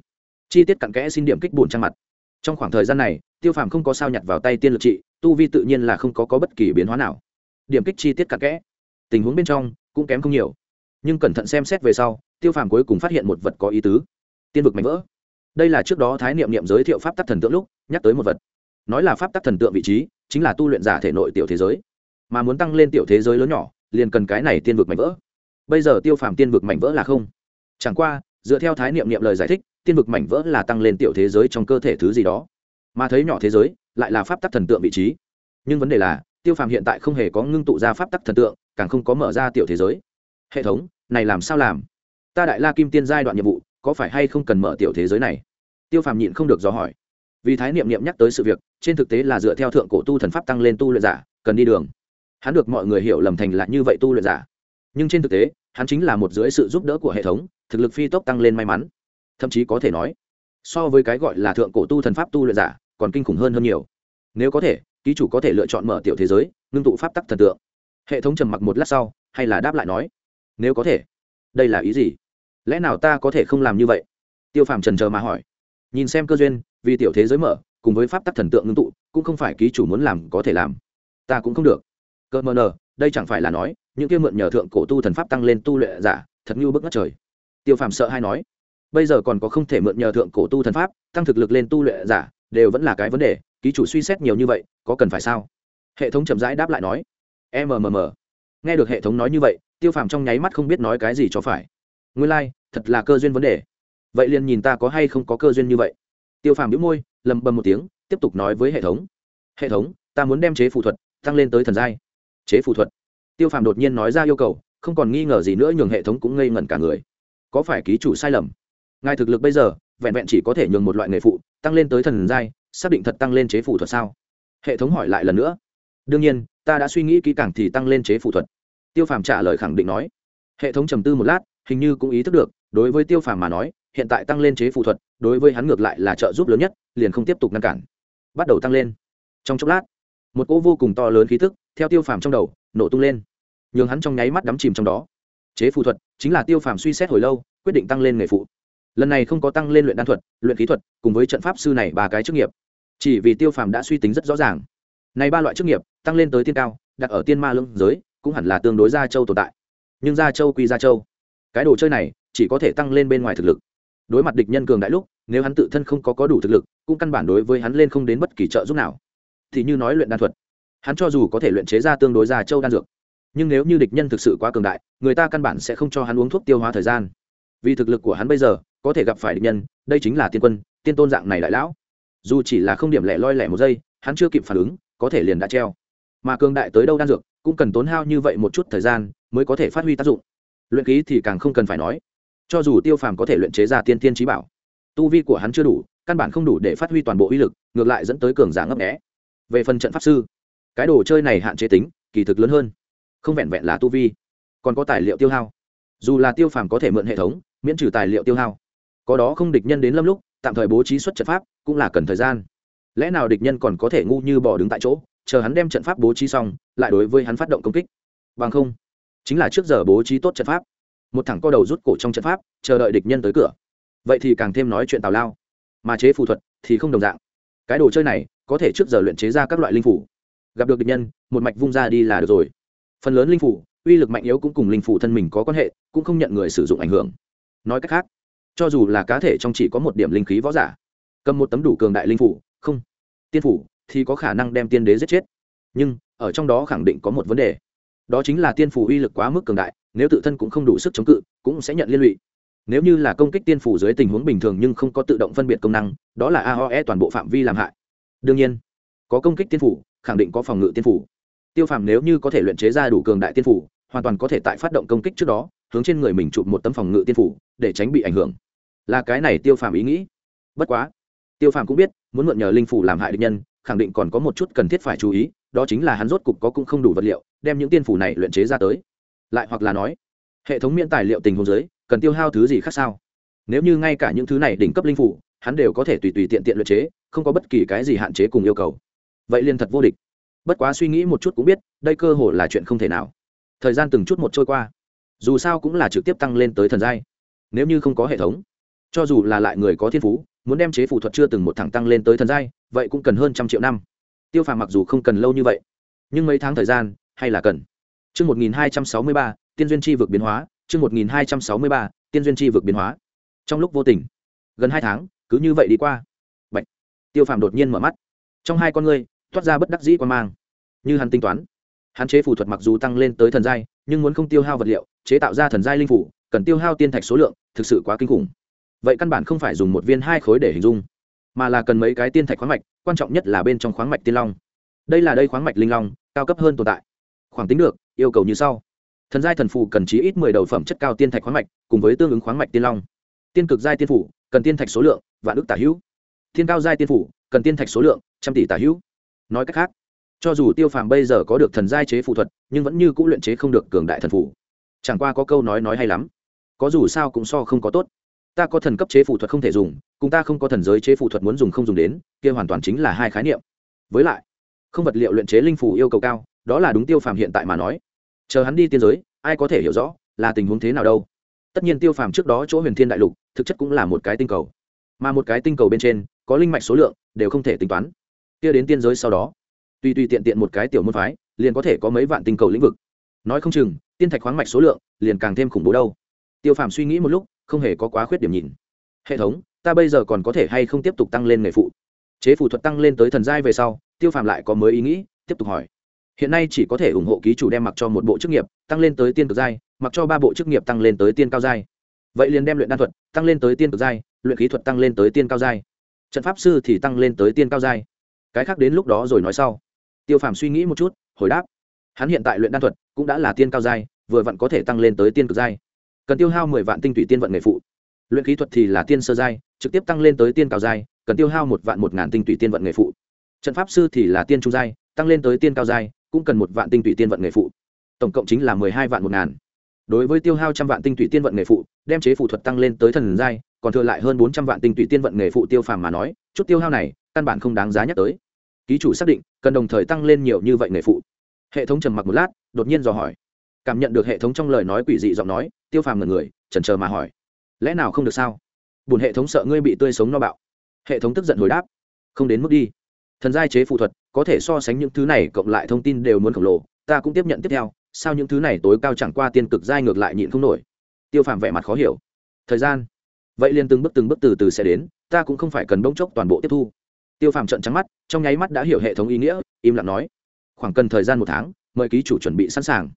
Chi tiết cặn kẽ xin điểm kích bùn trang mặt. Trong khoảng thời gian này tiêu phàm không có sao nhặt vào tay tiên lực trị tu vi tự nhiên là không có, có bất kỳ biến hóa nào. Điểm kích chi tiết cặn kẽ. Tình huống bên trong cũng kém không nhiều. Nhưng cẩn thận xem xét về sau tiêu phàm cuối cùng phát hiện một vật có ý tứ tiên vực mạnh vỡ. Đây là trước đó thái niệm niệm giới thiệu pháp tắc thần tượng lúc, nhắc tới một vật. Nói là pháp tắc thần tượng vị trí, chính là tu luyện giả thể nội tiểu thế giới. Mà muốn tăng lên tiểu thế giới lớn nhỏ, liền cần cái này tiên vực mảnh vỡ. Bây giờ tiêu phàm tiên vực mảnh vỡ là không. Chẳng qua, dựa theo thái niệm niệm lời giải thích, tiên vực mảnh vỡ là tăng lên tiểu thế giới trong cơ thể thứ gì đó. Mà thấy nhỏ thế giới, lại là pháp tắc thần tượng vị trí. Nhưng vấn đề là, tiêu phàm hiện tại không hề có ngưng tụ ra pháp tắc thần tượng, càng không có mở ra tiểu thế giới. Hệ thống, này làm sao làm? Ta đại la kim tiên giai đoạn nhiệm vụ có phải hay không cần mở tiểu thế giới này? Tiêu phàm nhịn không được dò hỏi. Vì thái niệm niệm nhắc tới sự việc, trên thực tế là dựa theo thượng cổ tu thần pháp tăng lên tu luyện giả, cần đi đường. Hắn được mọi người hiểu lầm thành là như vậy tu luyện giả. Nhưng trên thực tế, hắn chính là một dưới sự giúp đỡ của hệ thống, thực lực phi tốc tăng lên may mắn. Thậm chí có thể nói, so với cái gọi là thượng cổ tu thần pháp tu luyện giả, còn kinh khủng hơn hơn nhiều. Nếu có thể, ký chủ có thể lựa chọn mở tiểu thế giới, ngưng tụ pháp tắc thần tượng. Hệ thống trầm mặc một lát sau, hay là đáp lại nói, nếu có thể, đây là ý gì? Lẽ nào ta có thể không làm như vậy? Tiêu phàm trần chờ mà hỏi. Nhìn xem cơ duyên, vì tiểu thế giới mở, cùng với pháp tắc thần tượng ngưng tụ, cũng không phải ký chủ muốn làm có thể làm. Ta cũng không được. Cơ mờ nờ, đây chẳng phải là nói, những kia mượn nhờ thượng cổ tu thần pháp tăng lên tu lệ giả, thật như bức ngất trời. Tiêu phàm sợ hay nói, bây giờ còn có không thể mượn nhờ thượng cổ tu thần pháp, tăng thực lực lên tu lệ giả, đều vẫn là cái vấn đề, ký chủ suy xét nhiều như vậy, có cần phải sao? Hệ thống chậm rãi đáp lại nói mmm nghe được hệ thống nói như vậy, tiêu phàm trong nháy mắt không biết nói cái gì cho phải nguyên lai、like, thật là cơ duyên vấn đề. Vậy liền nhìn ta có hay không có cơ duyên như vậy. Tiêu phàm đĩu môi lầm bầm một tiếng tiếp tục nói với hệ thống. Hệ thống ta muốn đem chế phụ thuật tăng lên tới thần giai. Chế phù thuật. Tiêu phàm đột nhiên nói ra yêu cầu không còn nghi ngờ gì nữa nhường hệ thống cũng ngây ngẩn cả người. Có phải ký chủ sai lầm? Ngài thực lực bây giờ vẹn vẹn chỉ có thể nhường một loại nghề phụ tăng lên tới thần giai xác định thật tăng lên chế phù thuật sao? Hệ thống hỏi lại lần nữa. Đương nhiên ta đã suy nghĩ kỹ càng thì tăng lên chế phù thuật. Tiêu phàm trả lời khẳng định nói. Hệ thống trầm tư một lát hình như cũng ý thức được, đối với tiêu phàm mà nói, hiện tại tăng lên chế phù thuật, đối với hắn ngược lại là trợ giúp lớn nhất, liền không tiếp tục ngăn cản. Bắt đầu tăng lên. Trong chốc lát, một cỗ vô cùng to lớn khí thức theo tiêu phàm trong đầu, nổ tung lên. Nhường hắn trong nháy mắt đắm chìm trong đó. Chế phù thuật, chính là tiêu phàm suy xét hồi lâu, quyết định tăng lên nghề phụ. Lần này không có tăng lên luyện đan thuật, luyện khí thuật, cùng với trận pháp sư này ba cái chức nghiệp. Chỉ vì tiêu phàm đã suy tính rất rõ ràng. Này ba loại chức nghiệp, tăng lên tới tiên cao, đặt ở tiên ma lưng giới, cũng hẳn là tương đối gia châu tồn tại. Nhưng gia châu quy gia châu cái đồ chơi này chỉ có thể tăng lên bên ngoài thực lực. Đối mặt địch nhân cường đại lúc, nếu hắn tự thân không có có đủ thực lực, cũng căn bản đối với hắn lên không đến bất kỳ trợ giúp nào. Thì như nói luyện đan thuật, hắn cho dù có thể luyện chế ra tương đối ra châu đan dược, nhưng nếu như địch nhân thực sự quá cường đại, người ta căn bản sẽ không cho hắn uống thuốc tiêu hóa thời gian. Vì thực lực của hắn bây giờ, có thể gặp phải địch nhân, đây chính là tiên quân, tiên tôn dạng này đại lão. Dù chỉ là không điểm lẻ loi lẻ một giây, hắn chưa kịp phản ứng, có thể liền đã treo. Mà cường đại tới đâu đan dược, cũng cần tốn hao như vậy một chút thời gian, mới có thể phát huy tác dụng luyện khí thì càng không cần phải nói. Cho dù tiêu phàm có thể luyện chế ra tiên tiên trí bảo, tu vi của hắn chưa đủ, căn bản không đủ để phát huy toàn bộ uy lực, ngược lại dẫn tới cường giả ngấp nghẽ về phần trận pháp sư, cái đồ chơi này hạn chế tính, kỳ thực lớn hơn. Không vẹn vẹn là tu vi, còn có tài liệu tiêu hao. Dù là tiêu phàm có thể mượn hệ thống, miễn trừ tài liệu tiêu hao, có đó không địch nhân đến lâm lúc, tạm thời bố trí xuất trận pháp cũng là cần thời gian. Lẽ nào địch nhân còn có thể ngu như bỏ đứng tại chỗ, chờ hắn đem trận pháp bố trí xong, lại đối với hắn phát động công kích? Bằng không chính là trước giờ bố trí tốt trận pháp. Một thằng co đầu rút cổ trong trận pháp, chờ đợi địch nhân tới cửa. Vậy thì càng thêm nói chuyện tào lao. Mà chế phù thuật thì không đồng dạng. Cái đồ chơi này có thể trước giờ luyện chế ra các loại linh phủ. Gặp được địch nhân, một mạch vung ra đi là được rồi. Phần lớn linh phủ, uy lực mạnh yếu cũng cùng linh phủ thân mình có quan hệ, cũng không nhận người sử dụng ảnh hưởng. Nói cách khác, cho dù là cá thể trong chỉ có một điểm linh khí võ giả, cầm một tấm đủ cường đại linh phủ, không, tiên phủ thì có khả năng đem tiên đế giết chết. Nhưng, ở trong đó khẳng định có một vấn đề đó chính là tiên phủ uy lực quá mức cường đại, nếu tự thân cũng không đủ sức chống cự, cũng sẽ nhận liên lụy. Nếu như là công kích tiên phủ dưới tình huống bình thường nhưng không có tự động phân biệt công năng, đó là aoe toàn bộ phạm vi làm hại. Đương nhiên, có công kích tiên phủ khẳng định có phòng ngự tiên phủ tiêu phàm nếu như có thể luyện chế ra đủ cường đại tiên phủ hoàn toàn có thể tại phát động công kích trước đó, hướng trên người mình chụp một tấm phòng ngự tiên phủ để tránh bị ảnh hưởng. Là cái này tiêu phàm ý nghĩ. Bất quá, tiêu phàm cũng biết, muốn mượn nhờ linh phủ làm hại địch nhân, khẳng định còn có một chút cần thiết phải chú ý đó chính là hắn rốt cục có cũng không đủ vật liệu, đem những tiên phủ này luyện chế ra tới. Lại hoặc là nói, hệ thống miễn tài liệu tình huống giới cần tiêu hao thứ gì khác sao? Nếu như ngay cả những thứ này đỉnh cấp linh phủ hắn đều có thể tùy tùy tiện tiện luyện chế, không có bất kỳ cái gì hạn chế cùng yêu cầu. Vậy liền thật vô địch. Bất quá suy nghĩ một chút cũng biết, đây cơ hồ là chuyện không thể nào. Thời gian từng chút một trôi qua. Dù sao cũng là trực tiếp tăng lên tới thần giai. Nếu như không có hệ thống, cho dù là lại người có thiên phú, muốn đem chế phù thuật chưa từng một thẳng tăng lên tới thần giai, vậy cũng cần hơn trăm triệu năm tiêu phàm mặc dù không cần lâu như vậy nhưng mấy tháng thời gian hay là cần Trước 1263, tiên duyên chi vực biến hóa, trước 1263, tiên duyên chi vực biến hóa. Trong lúc vô tình, gần hai tháng, cứ như vậy đi qua. Bạch. Tiêu Phàm đột nhiên mở mắt. Trong hai con ngươi, toát ra bất đắc dĩ quan mang. Như hắn tính toán, hắn chế phù thuật mặc dù tăng lên tới thần giai, nhưng muốn không tiêu hao vật liệu, chế tạo ra thần giai linh phủ, cần tiêu hao tiên thạch số lượng, thực sự quá kinh khủng. Vậy căn bản không phải dùng một viên hai khối để hình dung, mà là cần mấy cái tiên thạch khoáng mạch, quan trọng nhất là bên trong khoáng mạch tiên long. Đây là đây khoáng mạch linh long, cao cấp hơn tồn tại. Khoảng tính được, yêu cầu như sau. Thần giai thần phù cần chí ít mười đầu phẩm chất cao tiên thạch khoáng mạch cùng với tương ứng khoáng mạch tiên long. Tiên cực giai tiên phủ cần tiên thạch số lượng vạn ước tả hữu. Thiên cao giai tiên phủ cần tiên thạch số lượng trăm tỷ tả hữu. Nói cách khác cho dù tiêu phàm bây giờ có được thần giai chế phù thuật nhưng vẫn như c ũ luyện chế không được cường đại thần phủ chẳng qua có câu nói nói hay lắm. Có dù sao cũng so không có tốt. Ta có thần cấp chế phù thuật không thể dùng cùng ta không có thần giới chế phụ thuật muốn dùng không dùng đến, kia hoàn toàn chính là hai khái niệm. Với lại, không vật liệu luyện chế linh phủ yêu cầu cao, đó là đúng tiêu phàm hiện tại mà nói. Chờ hắn đi tiên giới, ai có thể hiểu rõ là tình huống thế nào đâu. Tất nhiên tiêu phàm trước đó chỗ huyền thiên đại lục, thực chất cũng là một cái tinh cầu. Mà một cái tinh cầu bên trên, có linh mạch số lượng đều không thể tính toán. Kia đến tiên giới sau đó tuy tuy tiện tiện một cái tiểu môn phái, liền có thể có mấy vạn tinh cầu lĩnh vực. Nói không chừng, tiên thạch khoáng mạch số lượng liền càng thêm khủng bố đâu. Tiêu phàm suy nghĩ một lúc, không hề có quá khuyết điểm nhìn. Hệ thống ta bây giờ còn có thể hay không tiếp tục tăng lên nghề phụ? Chế phụ thuật tăng lên tới thần giai về sau, tiêu phàm lại có mới ý nghĩ, tiếp tục hỏi. Hiện nay chỉ có thể ủng hộ ký chủ đem mặc cho một bộ chức nghiệp, tăng lên tới tiên cực giai, mặc cho ba bộ chức nghiệp tăng lên tới tiên cao giai. Vậy liền đem luyện đan thuật tăng lên tới tiên cực giai, luyện khí thuật tăng lên tới tiên cao giai. Trận pháp sư thì tăng lên tới tiên cao giai. Cái khác đến lúc đó rồi nói sau. Tiêu phàm suy nghĩ một chút, hồi đáp. Hắn hiện tại luyện đan thuật cũng đã là tiên cao giai, vừa vặn có thể tăng lên tới tiên cực giai. Cần tiêu hao mười vạn tinh thủy tiên vận nghề phụ luyện kỹ thuật thì là tiên sơ giai, trực tiếp tăng lên tới tiên cao giai, cần tiêu hao một vạn một ngàn tinh tụy tiên vận nghề phụ. Trận pháp sư thì là tiên trung giai, tăng lên tới tiên cao giai, cũng cần một vạn tinh tụy tiên vận nghề phụ. Tổng cộng chính là mười hai vạn một ngàn. Đối với tiêu hao trăm vạn tinh tụy tiên vận nghề phụ, đem chế phụ thuật tăng lên tới thần giai, còn thừa lại hơn bốn trăm vạn tinh tụy tiên vận nghề phụ tiêu phàm mà nói, chút tiêu hao này, căn bản không đáng giá nhắc tới. Ký chủ xác định, cần đồng thời tăng lên nhiều như vậy nghề phụ. Hệ thống trầm mặc một lát, đột nhiên dò hỏi. Cảm nhận được hệ thống trong lời nói quỷ dị giọng nói, tiêu phàm ngần người trần chờ mà hỏi lẽ nào không được sao? Bùn hệ thống sợ ngươi bị tươi sống no bạo. Hệ thống tức giận hồi đáp, không đến mức đi. Thần giai chế phụ thuật, có thể so sánh những thứ này cộng lại thông tin đều muốn khổng lồ, ta cũng tiếp nhận tiếp theo, sao những thứ này tối cao chẳng qua tiên cực giai ngược lại nhịn không nổi. Tiêu phàm vẻ mặt khó hiểu. Thời gian. Vậy liền từng bước từng bước từ từ sẽ đến, ta cũng không phải cần bỗng chốc toàn bộ tiếp thu. Tiêu phàm trận trắng mắt, trong nháy mắt đã hiểu hệ thống ý nghĩa, im lặng nói. Khoảng cần thời gian một tháng, mời ký chủ chuẩn bị sẵn sàng.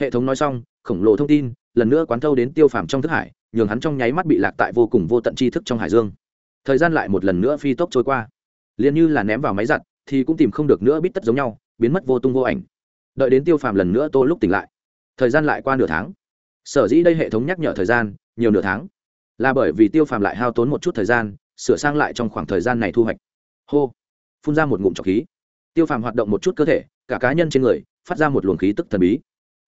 Hệ thống nói xong, khổng lồ thông tin, lần nữa quán thâu đến tiêu phàm trong thức hải nhường hắn trong nháy mắt bị lạc tại vô cùng vô tận tri thức trong hải dương. Thời gian lại một lần nữa phi tốc trôi qua. Liền như là ném vào máy giặt, thì cũng tìm không được nữa bít tất giống nhau, biến mất vô tung vô ảnh. Đợi đến tiêu phàm lần nữa tô lúc tỉnh lại. Thời gian lại qua nửa tháng. Sở dĩ đây hệ thống nhắc nhở thời gian, nhiều nửa tháng. Là bởi vì tiêu phàm lại hao tốn một chút thời gian, sửa sang lại trong khoảng thời gian này thu hoạch. Hô. Phun ra một ngụm trọc khí. Tiêu phàm hoạt động một chút cơ thể, cả cá nhân trên người, phát ra một luồng khí tức thần bí.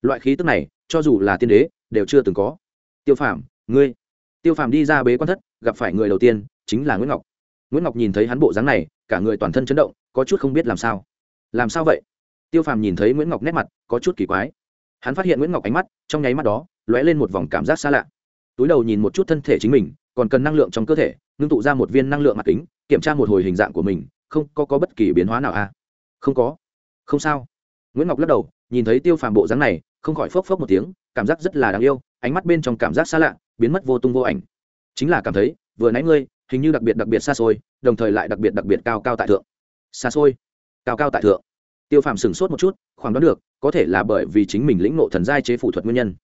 Loại khí tức này, cho dù là tiên đế, đều chưa từng có. Tiêu phàm ngươi tiêu phàm đi ra bế quan thất gặp phải người đầu tiên chính là nguyễn ngọc. Nguyễn ngọc nhìn thấy hắn bộ dáng này cả người toàn thân chấn động có chút không biết làm sao. Làm sao vậy? Tiêu phàm nhìn thấy nguyễn ngọc nét mặt có chút kỳ quái. Hắn phát hiện nguyễn ngọc ánh mắt trong nháy mắt đó lóe lên một vòng cảm giác xa lạ. Túi đầu nhìn một chút thân thể chính mình còn cần năng lượng trong cơ thể ngưng tụ ra một viên năng lượng mặt kính kiểm tra một hồi hình dạng của mình không có, có bất kỳ biến hóa nào à? Không có. Không sao. Nguyễn ngọc lắc đầu nhìn thấy tiêu phàm bộ dáng này không khỏi phốc phốc một tiếng cảm giác rất là đáng yêu ánh mắt bên trong cảm giác xa lạ, biến mất vô tung vô ảnh. Chính là cảm thấy, vừa nãy ngươi, hình như đặc biệt đặc biệt xa xôi, đồng thời lại đặc biệt đặc biệt cao cao tại thượng. Xa xôi, cao cao tại thượng. Tiêu phàm sửng sốt một chút, khoảng đoán được, có thể là bởi vì chính mình lĩnh ngộ thần giai chế phủ thuật nguyên nhân.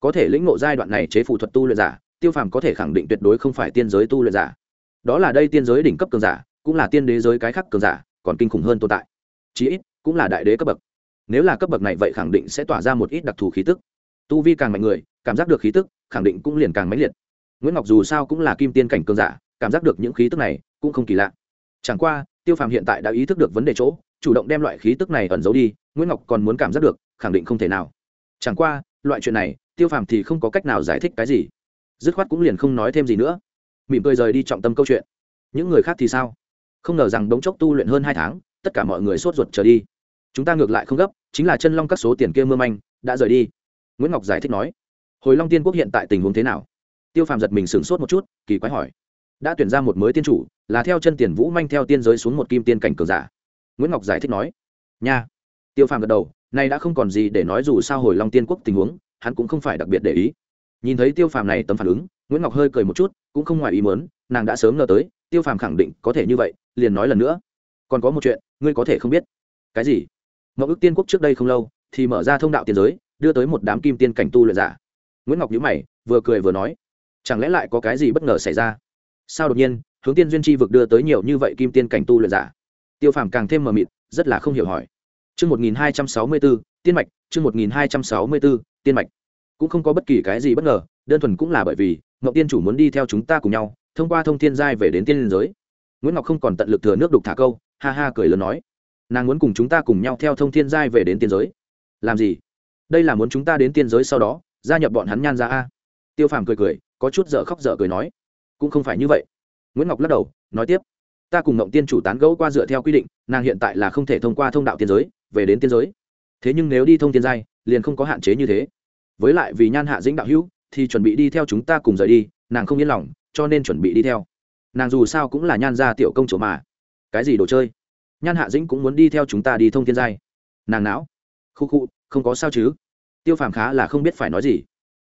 Có thể lĩnh ngộ giai đoạn này chế phủ thuật tu luyện giả, tiêu phàm có thể khẳng định tuyệt đối không phải tiên giới tu luyện giả. Đó là đây tiên giới đỉnh cấp cường giả, cũng là tiên đế giới cái khác cường giả, còn kinh khủng hơn tồn tại. Chí ít, cũng là đại đế cấp bậc. Nếu là cấp bậc này vậy khẳng định sẽ tỏa ra một ít đặc thù khí tức tu vi càng mạnh người, cảm giác được khí tức, khẳng định cũng liền càng mãnh liệt. Nguyễn ngọc dù sao cũng là kim tiên cảnh cường giả, cảm giác được những khí tức này cũng không kỳ lạ. Chẳng qua, tiêu phàm hiện tại đã ý thức được vấn đề chỗ, chủ động đem loại khí tức này ẩn giấu đi, nguyễn ngọc còn muốn cảm giác được, khẳng định không thể nào. Chẳng qua, loại chuyện này, tiêu phàm thì không có cách nào giải thích cái gì. Dứt khoát cũng liền không nói thêm gì nữa. Mỉm cười rời đi trọng tâm câu chuyện. Những người khác thì sao? Không ngờ rằng đống chốc tu luyện hơn hai tháng, tất cả mọi người sốt ruột trở đi. Chúng ta ngược lại không gấp, chính là chân long các số tiền kia mưa manh, đã rời đi nguyễn ngọc giải thích nói, hồi long tiên quốc hiện tại tình huống thế nào? Tiêu phàm giật mình sửng sốt một chút, kỳ quái hỏi, đã tuyển ra một mới tiên chủ, là theo chân tiền vũ manh theo tiên giới xuống một kim tiên cảnh cường giả? Nguyễn ngọc giải thích nói, nha. Tiêu phàm gật đầu nay đã không còn gì để nói dù sao hồi long tiên quốc tình huống, hắn cũng không phải đặc biệt để ý. Nhìn thấy tiêu phàm này tấm phản ứng, nguyễn ngọc hơi cười một chút, cũng không ngoài ý mớn nàng đã sớm ngờ tới, tiêu phàm khẳng định có thể như vậy, liền nói lần nữa, còn có một chuyện, ngươi có thể không biết. Cái gì? Ngọc ước tiên quốc trước đây không lâu, thì mở ra thông đạo tiên giới đưa tới một đám kim tiên cảnh tu luyện giả nguyễn ngọc nhữ mày vừa cười vừa nói chẳng lẽ lại có cái gì bất ngờ xảy ra sao đột nhiên hướng tiên duyên tri vực đưa tới nhiều như vậy kim tiên cảnh tu luyện giả tiêu phàm càng thêm mờ mịt rất là không hiểu hỏi Chương 1264, tiên mạch, chương 1264, tiên mạch. Cũng không có bất kỳ cái gì bất ngờ, đơn thuần cũng là bởi vì, Ngọc Tiên chủ muốn đi theo chúng ta cùng nhau, thông qua thông thiên giai về đến tiên giới. Nguyễn Ngọc không còn tận lực thừa nước đục thả câu, ha ha cười lớn nói, nàng muốn cùng chúng ta cùng nhau theo thông thiên giai về đến tiên giới. Làm gì? Đây là muốn chúng ta đến tiên giới sau đó, gia nhập bọn hắn nhan ra a. Tiêu Phàm cười cười, có chút dở khóc dở cười nói, cũng không phải như vậy. Nguyễn Ngọc lắc đầu, nói tiếp, ta cùng ngộng Tiên chủ tán gẫu qua dựa theo quy định, nàng hiện tại là không thể thông qua thông đạo tiên giới, về đến tiên giới. Thế nhưng nếu đi thông tiên giai liền không có hạn chế như thế. Với lại vì nhan hạ dĩnh đạo hữu thì chuẩn bị đi theo chúng ta cùng rời đi nàng không yên lòng cho nên chuẩn bị đi theo. Nàng dù sao cũng là nhan gia tiểu công chỗ mà. Cái gì đồ chơi? Nhan hạ dĩnh cũng muốn đi theo chúng ta đi thông tiên giai. Nàng não. Khu khu không có sao chứ? Tiêu phàm khá là không biết phải nói gì.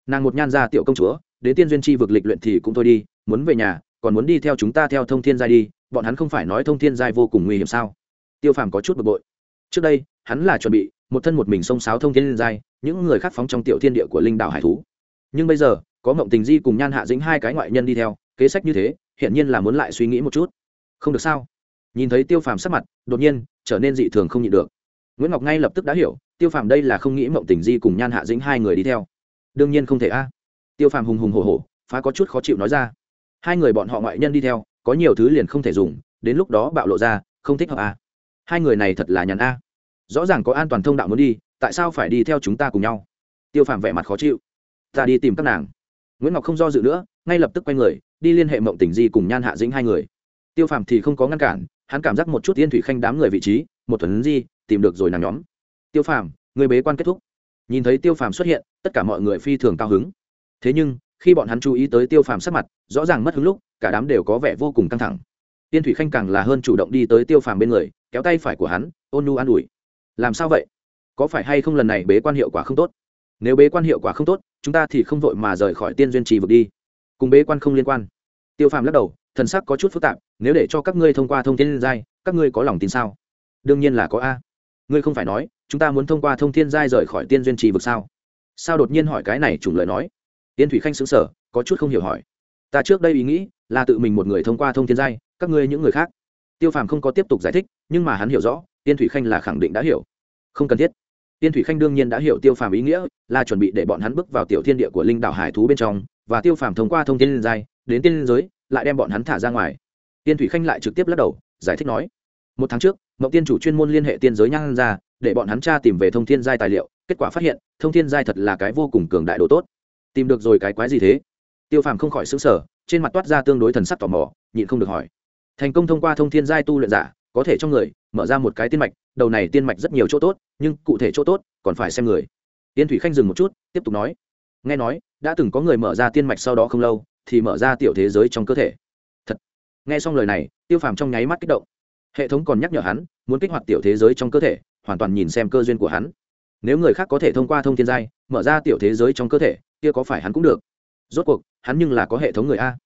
Nàng một nhan gia tiểu công chúa, đến tiên duyên chi vực lịch luyện thì cũng thôi đi, muốn về nhà, còn muốn đi theo chúng ta theo thông thiên giai đi, bọn hắn không phải nói thông thiên giai vô cùng nguy hiểm sao? Tiêu phàm có chút bực bội. Trước đây, hắn là chuẩn bị một thân một mình xông sáo thông thiên giai, những người khác phóng trong tiểu thiên địa của linh đảo hải thú. Nhưng bây giờ, có mộng tình di cùng nhan hạ dính hai cái ngoại nhân đi theo, kế sách như thế, hiển nhiên là muốn lại suy nghĩ một chút. Không được sao? Nhìn thấy tiêu phàm sắc mặt, đột nhiên trở nên dị thường không nhịn được. Nguyễn ngọc ngay lập tức đã hiểu tiêu phàm đây là không nghĩ mộng tình di cùng nhan hạ Dĩnh hai người đi theo. Đương nhiên không thể a. Tiêu phàm hùng hùng hổ hổ, phá có chút khó chịu nói ra. Hai người bọn họ ngoại nhân đi theo, có nhiều thứ liền không thể dùng, đến lúc đó bạo lộ ra, không thích hợp a. Hai người này thật là nhàn a. Rõ ràng có an toàn thông đạo muốn đi, tại sao phải đi theo chúng ta cùng nhau? Tiêu phàm vẻ mặt khó chịu. Ta đi tìm các nàng. Nguyễn ngọc không do dự nữa, ngay lập tức quay người, đi liên hệ mộng tỉnh di cùng nhan hạ dĩnh hai người. Tiêu phàm thì không có ngăn cản, hắn cảm giác một chút tiên thủy khanh đám người vị trí, một thuần di, tìm được rồi nàng nhóm tiêu phàm, người bế quan kết thúc. Nhìn thấy tiêu phàm xuất hiện, tất cả mọi người phi thường cao hứng. Thế nhưng, khi bọn hắn chú ý tới tiêu phàm sắc mặt, rõ ràng mất hứng lúc, cả đám đều có vẻ vô cùng căng thẳng. Tiên thủy khanh càng là hơn chủ động đi tới tiêu phàm bên người, kéo tay phải của hắn, ôn nu an ủi. Làm sao vậy? Có phải hay không lần này bế quan hiệu quả không tốt? Nếu bế quan hiệu quả không tốt, chúng ta thì không vội mà rời khỏi tiên duyên trì vực đi. Cùng bế quan không liên quan. Tiêu phàm lắc đầu, thần sắc có chút phức tạp, nếu để cho các ngươi thông qua thông tin liên giai các ngươi có lòng tin sao? Đương nhiên là có a. Ngươi không phải nói chúng ta muốn thông qua thông thiên giai rời khỏi tiên duyên trì vực sao? Sao đột nhiên hỏi cái này trùng lời nói? Tiên thủy khanh xứng sở có chút không hiểu hỏi. Ta trước đây ý nghĩ là tự mình một người thông qua thông thiên giai, các ngươi những người khác. Tiêu phàm không có tiếp tục giải thích, nhưng mà hắn hiểu rõ, tiên thủy khanh là khẳng định đã hiểu. Không cần thiết. Tiên thủy khanh đương nhiên đã hiểu tiêu phàm ý nghĩa, là chuẩn bị để bọn hắn bước vào tiểu thiên địa của linh đảo hải thú bên trong, và tiêu phàm thông qua thông tin liên giai, đến tiên liên giới, lại đem bọn hắn thả ra ngoài. Tiên thủy khanh lại trực tiếp lắc đầu, giải thích nói, một tháng trước mộng tiên chủ chuyên môn liên hệ tiên giới nhang ra, để bọn hắn tra tìm về thông thiên giai tài liệu, kết quả phát hiện, thông thiên giai thật là cái vô cùng cường đại đồ tốt. Tìm được rồi cái quái gì thế? Tiêu phàm không khỏi xứng sở trên mặt toát ra tương đối thần sắc tò mò, nhịn không được hỏi. Thành công thông qua thông thiên giai tu luyện giả, có thể trong người, mở ra một cái tiên mạch, đầu này tiên mạch rất nhiều chỗ tốt, nhưng cụ thể chỗ tốt, còn phải xem người. Tiên thủy khanh dừng một chút, tiếp tục nói. Nghe nói, đã từng có người mở ra tiên mạch sau đó không lâu, thì mở ra tiểu thế giới trong cơ thể. Thật. Nghe xong lời này, tiêu phàm trong nháy mắt kích động hệ thống còn nhắc nhở hắn, muốn kích hoạt tiểu thế giới trong cơ thể, hoàn toàn nhìn xem cơ duyên của hắn. Nếu người khác có thể thông qua thông thiên giai, mở ra tiểu thế giới trong cơ thể, kia có phải hắn cũng được? Rốt cuộc, hắn nhưng là có hệ thống người a.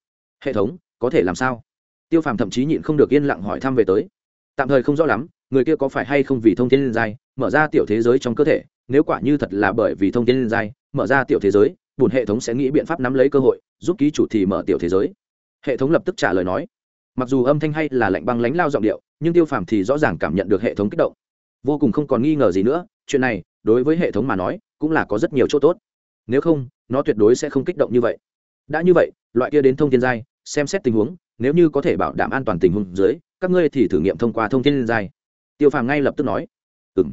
Hệ thống, có thể làm sao? Tiêu phàm thậm chí nhịn không được yên lặng hỏi thăm về tới. Tạm thời không rõ lắm, người kia có phải hay không vì thông thiên liên giai, mở ra tiểu thế giới trong cơ thể, nếu quả như thật là bởi vì thông thiên liên giai, mở ra tiểu thế giới bùn hệ thống sẽ nghĩ biện pháp nắm lấy cơ hội, giúp ký chủ thì mở tiểu thế giới. Hệ thống lập tức trả lời nói, mặc dù âm thanh hay là lạnh băng lánh lao giọng điệu nhưng tiêu phàm thì rõ ràng cảm nhận được hệ thống kích động. Vô cùng không còn nghi ngờ gì nữa, chuyện này, đối với hệ thống mà nói, cũng là có rất nhiều chỗ tốt. Nếu không, nó tuyệt đối sẽ không kích động như vậy. Đã như vậy, loại kia đến thông thiên giai, xem xét tình huống, nếu như có thể bảo đảm an toàn tình huống dưới, các ngươi thì thử nghiệm thông qua thông thiên giai. Tiêu phàm ngay lập tức nói. Ừ m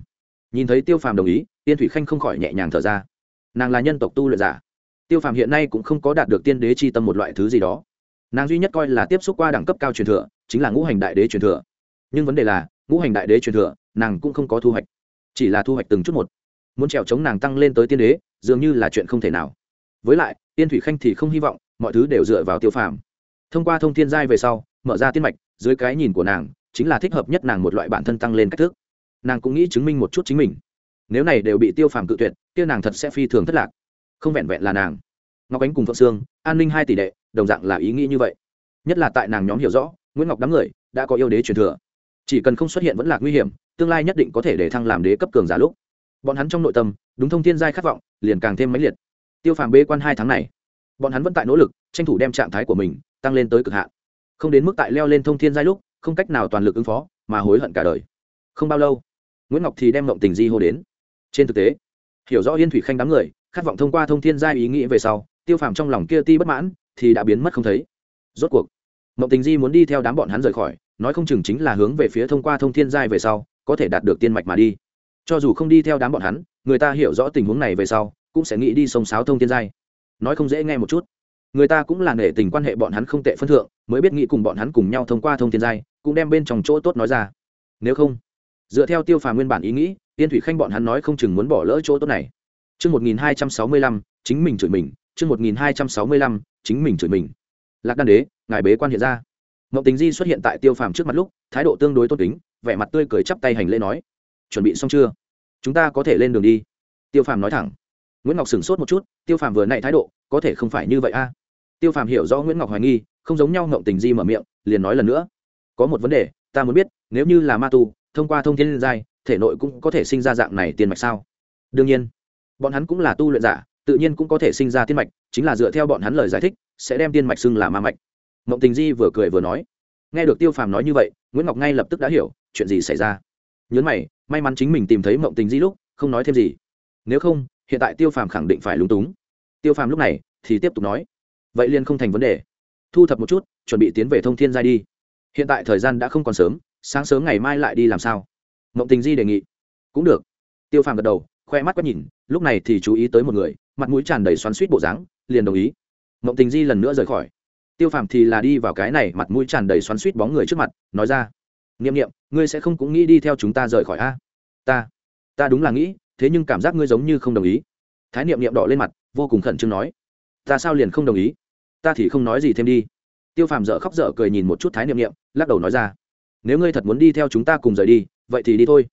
nhìn thấy tiêu phàm đồng ý, tiên thủy khanh không khỏi nhẹ nhàng thở ra. Nàng là nhân tộc tu luyện giả. Tiêu phàm hiện nay cũng không có đạt được tiên đế c h i tâm một loại thứ gì đó. Nàng duy nhất coi là tiếp xúc qua đẳng cấp cao truyền thừa, chính là ngũ hành đại đế truyền thừa nhưng vấn đề là, ngũ hành đại đế truyền thừa, nàng cũng không có thu hoạch. Chỉ là thu hoạch từng chút một. Muốn trèo chống nàng tăng lên tới tiên đế, dường như là chuyện không thể nào. Với lại tiên thủy khanh thì không hy vọng, mọi thứ đều dựa vào tiêu phàm. Thông qua thông thiên giai về sau, mở ra tiên mạch, dưới cái nhìn của nàng, chính là thích hợp nhất nàng một loại bản thân tăng lên cách thức. Nàng cũng nghĩ chứng minh một chút chính mình. Nếu này đều bị tiêu phàm cự tuyệt, kia nàng thật sẽ phi thường thất lạc. Không vẹn vẹn là nàng. Ngọc ánh cùng phượng sương, an ninh hai tỷ đệ, đồng dạng là ý nghĩ như vậy. Nhất là tại nàng nhóm hiểu rõ, nguyễn ngọc đám người, đã có yêu đế truyền thừa chỉ cần không xuất hiện vẫn là nguy hiểm, tương lai nhất định có thể để thăng làm đế cấp cường giả lúc. Bọn hắn trong nội tâm, đúng thông thiên giai khát vọng, liền càng thêm mãnh liệt. Tiêu phàm bê quan hai tháng này, bọn hắn vẫn tại nỗ lực, tranh thủ đem trạng thái của mình tăng lên tới cực hạn. Không đến mức tại leo lên thông thiên giai lúc, không cách nào toàn lực ứng phó, mà hối hận cả đời. Không bao lâu, nguyễn ngọc thì đem ngộng tình di hô đến. Trên thực tế, hiểu rõ yên thủy khanh đám người, khát vọng thông qua thông thiên giai ý nghĩ về sau, tiêu phàm trong lòng kia ti bất mãn, thì đã biến mất không thấy. Rốt cuộc mộng tình di muốn đi theo đám bọn hắn rời khỏi nói không chừng chính là hướng về phía thông qua thông thiên giai về sau có thể đạt được tiên mạch mà đi. Cho dù không đi theo đám bọn hắn người ta hiểu rõ tình huống này về sau cũng sẽ nghĩ đi sông sáo thông thiên giai. Nói không dễ nghe một chút. Người ta cũng là nể tình quan hệ bọn hắn không tệ phân thượng mới biết nghĩ cùng bọn hắn cùng nhau thông qua thông thiên giai cũng đem bên trong chỗ tốt nói ra. Nếu không dựa theo tiêu phà nguyên bản ý nghĩ tiên thủy khanh bọn hắn nói không chừng muốn bỏ lỡ chỗ tốt này. Trước 1265, chính mình chửi mình, trước 1265, chính mình chửi mình. Lạc đan đế, ngài bế quan hiện ra. Ngọc Tình Di xuất hiện tại Tiêu Phàm trước mặt lúc, thái độ tương đối tôn kính, vẻ mặt tươi cười chắp tay hành lễ nói: "Chuẩn bị xong chưa? Chúng ta có thể lên đường đi." Tiêu Phàm nói thẳng nguyễn ngọc sửng sốt một chút tiêu phàm vừa nãy thái độ có thể không phải như vậy a tiêu phàm hiểu rõ nguyễn ngọc hoài nghi không giống nhau ngộng tình di mở miệng liền nói lần nữa có một vấn đề ta muốn biết nếu như là ma tu thông qua thông thiên liên giai thể nội cũng có thể sinh ra dạng này tiên mạch sao đương nhiên bọn hắn cũng là tu luyện giả tự nhiên cũng có thể sinh ra tiên mạch chính là dựa theo bọn hắn lời giải thích sẽ đem tiên mạch xưng là ma mạch mộng tình di vừa cười vừa nói, nghe được tiêu phàm nói như vậy, nguyễn ngọc ngay lập tức đã hiểu chuyện gì xảy ra. Nhớn mày, may mắn chính mình tìm thấy mộng tình di lúc, không nói thêm gì. Nếu không, hiện tại tiêu phàm khẳng định phải lúng túng. Tiêu phàm lúc này thì tiếp tục nói, vậy liền không thành vấn đề. Thu thập một chút, chuẩn bị tiến về thông thiên giai đi. Hiện tại thời gian đã không còn sớm, sáng sớm ngày mai lại đi làm sao? Mộng tình di đề nghị. Cũng được. Tiêu phàm gật đầu, khoe mắt quá nhìn, lúc này thì chú ý tới một người, mặt mũi tràn đầy xoắn suýt bộ dáng, liền đồng ý. Mộng tình di lần nữa rời khỏi tiêu phàm thì là đi vào cái này mặt mũi tràn đầy xoắn suýt bóng người trước mặt, nói ra n i ệ m n i ệ m ngươi sẽ không cũng nghĩ đi theo chúng ta rời khỏi a? Ta ta đúng là nghĩ, thế nhưng cảm giác ngươi giống như không đồng ý. Thái niệm niệm đỏ lên mặt, vô cùng khẩn trương nói, ta sao liền không đồng ý? Ta thì không nói gì thêm đi. Tiêu phàm dở khóc dở cười nhìn một chút thái niệm niệm, lắc đầu nói ra, nếu ngươi thật muốn đi theo chúng ta cùng rời đi, vậy thì đi thôi.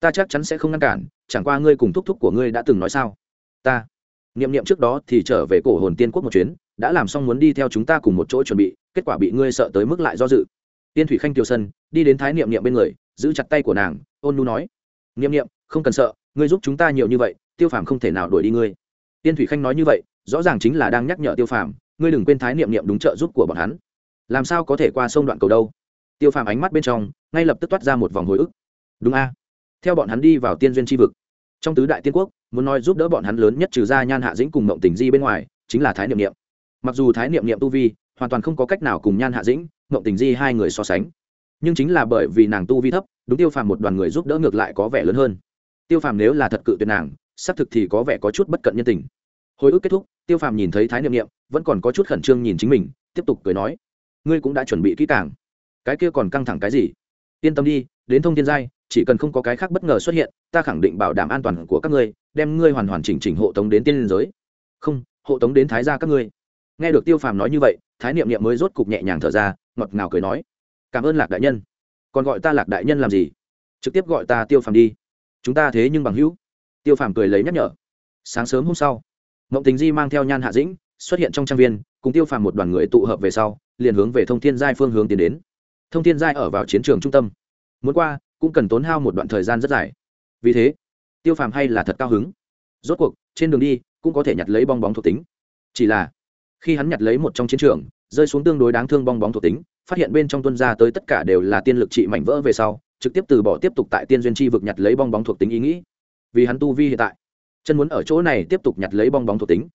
Ta chắc chắn sẽ không ngăn cản, chẳng qua ngươi cùng thúc thúc của ngươi đã từng nói sao? Ta. Niệm niệm trước đó thì trở về cổ hồn tiên quốc một chuyến đã làm xong muốn đi theo chúng ta cùng một chỗ chuẩn bị, kết quả bị ngươi sợ tới mức lại do dự. Tiên thủy khanh tiêu sân, đi đến thái niệm niệm bên người, giữ chặt tay của nàng, ôn nu nói. Niệm niệm, không cần sợ, ngươi giúp chúng ta nhiều như vậy, tiêu phàm không thể nào đuổi đi ngươi. Tiên thủy khanh nói như vậy, rõ ràng chính là đang nhắc nhở tiêu phàm, ngươi đừng quên thái niệm niệm đúng trợ giúp của bọn hắn. Làm sao có thể qua sông đoạn cầu đâu? Tiêu phàm ánh mắt bên trong, ngay lập tức toát ra một vòng hồi ức. Đúng a. Theo bọn hắn đi vào tiên duyên tri vực. Trong tứ đại tiên quốc, muốn nói giúp đỡ bọn hắn lớn nhất trừ ra nhan hạ dĩnh cùng mộng tình di bên ngoài, chính là thái niệm niệm mặc dù thái niệm niệm tu vi hoàn toàn không có cách nào cùng nhan hạ dĩnh mộng tình di hai người so sánh, nhưng chính là bởi vì nàng tu vi thấp, đúng tiêu phàm một đoàn người giúp đỡ ngược lại có vẻ lớn hơn. Tiêu phàm nếu là thật cự tuyệt nàng, xác thực thì có vẻ có chút bất cận nhân tình. Hồi ức kết thúc, tiêu phàm nhìn thấy thái niệm niệm, vẫn còn có chút khẩn trương nhìn chính mình, tiếp tục cười nói, ngươi cũng đã chuẩn bị kỹ càng. Cái kia còn căng thẳng cái gì? Yên tâm đi, đến thông thiên giai, chỉ cần không có cái khác bất ngờ xuất hiện, ta khẳng định bảo đảm an toàn của các ngươi, đem ngươi hoàn hoàn chỉnh chỉnh hộ tống đến tiên liên giới. Không, hộ tống đến thái gia các ngươi nghe được tiêu phàm nói như vậy, thái niệm niệm mới rốt cục nhẹ nhàng thở ra, ngọt ngào cười nói, cảm ơn lạc đại nhân. Còn gọi ta lạc đại nhân làm gì? Trực tiếp gọi ta tiêu phàm đi. Chúng ta thế nhưng bằng hữu. Tiêu phàm cười lấy nhắc nhở, sáng sớm hôm sau, mộng tình di mang theo nhan hạ dĩnh xuất hiện trong trang viên, cùng tiêu phàm một đoàn người tụ hợp về sau, liền hướng về thông thiên giai phương hướng tiến đến. Thông thiên giai ở vào chiến trường trung tâm. Muốn qua, cũng cần tốn hao một đoạn thời gian rất dài. Vì thế, tiêu phàm hay là thật cao hứng. Rốt cuộc, trên đường đi, cũng có thể nhặt lấy bong bóng thuộc tính. Chỉ là khi hắn nhặt lấy một trong chiến trường, rơi xuống tương đối đáng thương bong bóng thuộc tính, phát hiện bên trong tuân ra tới tất cả đều là tiên lực trị mảnh vỡ về sau, trực tiếp từ bỏ tiếp tục tại tiên duyên chi vực nhặt lấy bong bóng thuộc tính ý nghĩ. Vì hắn tu vi hiện tại, chân muốn ở chỗ này tiếp tục nhặt lấy bong bóng thuộc tính.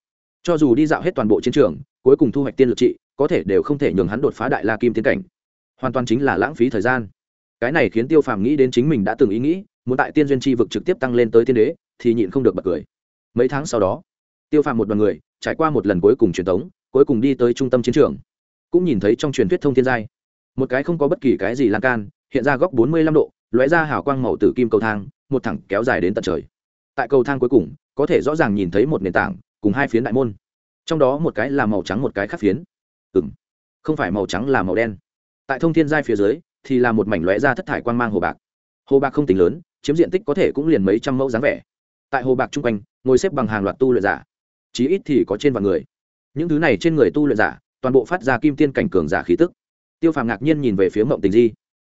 Cho dù đi dạo hết toàn bộ chiến trường, cuối cùng thu hoạch tiên lực trị, có thể đều không thể nhường hắn đột phá đại la kim tiến cảnh. Hoàn toàn chính là lãng phí thời gian. Cái này khiến tiêu phàm nghĩ đến chính mình đã từng ý nghĩ, muốn tại tiên duyên chi vực trực tiếp tăng lên tới tiên đế, thì nhịn không được bật cười. Mấy tháng sau đó, tiêu phàm một đoàn người, trải qua một lần cuối cùng truyền thống cuối cùng đi tới trung tâm chiến trường. Cũng nhìn thấy trong truyền thuyết thông thiên giai. Một cái không có bất kỳ cái gì lan can, hiện ra góc bốn mươi lăm độ, lóe ra hào quang màu tử kim cầu thang, một thẳng kéo dài đến tận trời. Tại cầu thang cuối cùng, có thể rõ ràng nhìn thấy một nền tảng, cùng hai phiến đại môn. Trong đó một cái là màu trắng, một cái khác phiến. Ừ m không phải màu trắng là màu đen. Tại thông thiên giai phía dưới, thì là một mảnh lóe ra thất thải quang mang hồ bạc. Hồ bạc không tính lớn, chiếm diện tích có thể cũng liền mấy trăm mẫu dáng vẻ. Tại hồ bạc chung quanh, ngồi xếp bằng hàng loạt tu luyện giả. Chí ít thì có trên vạn người những thứ này trên người tu luyện giả, toàn bộ phát ra kim tiên cảnh cường giả khí tức. Tiêu phàm ngạc nhiên nhìn về phía mộng tình di.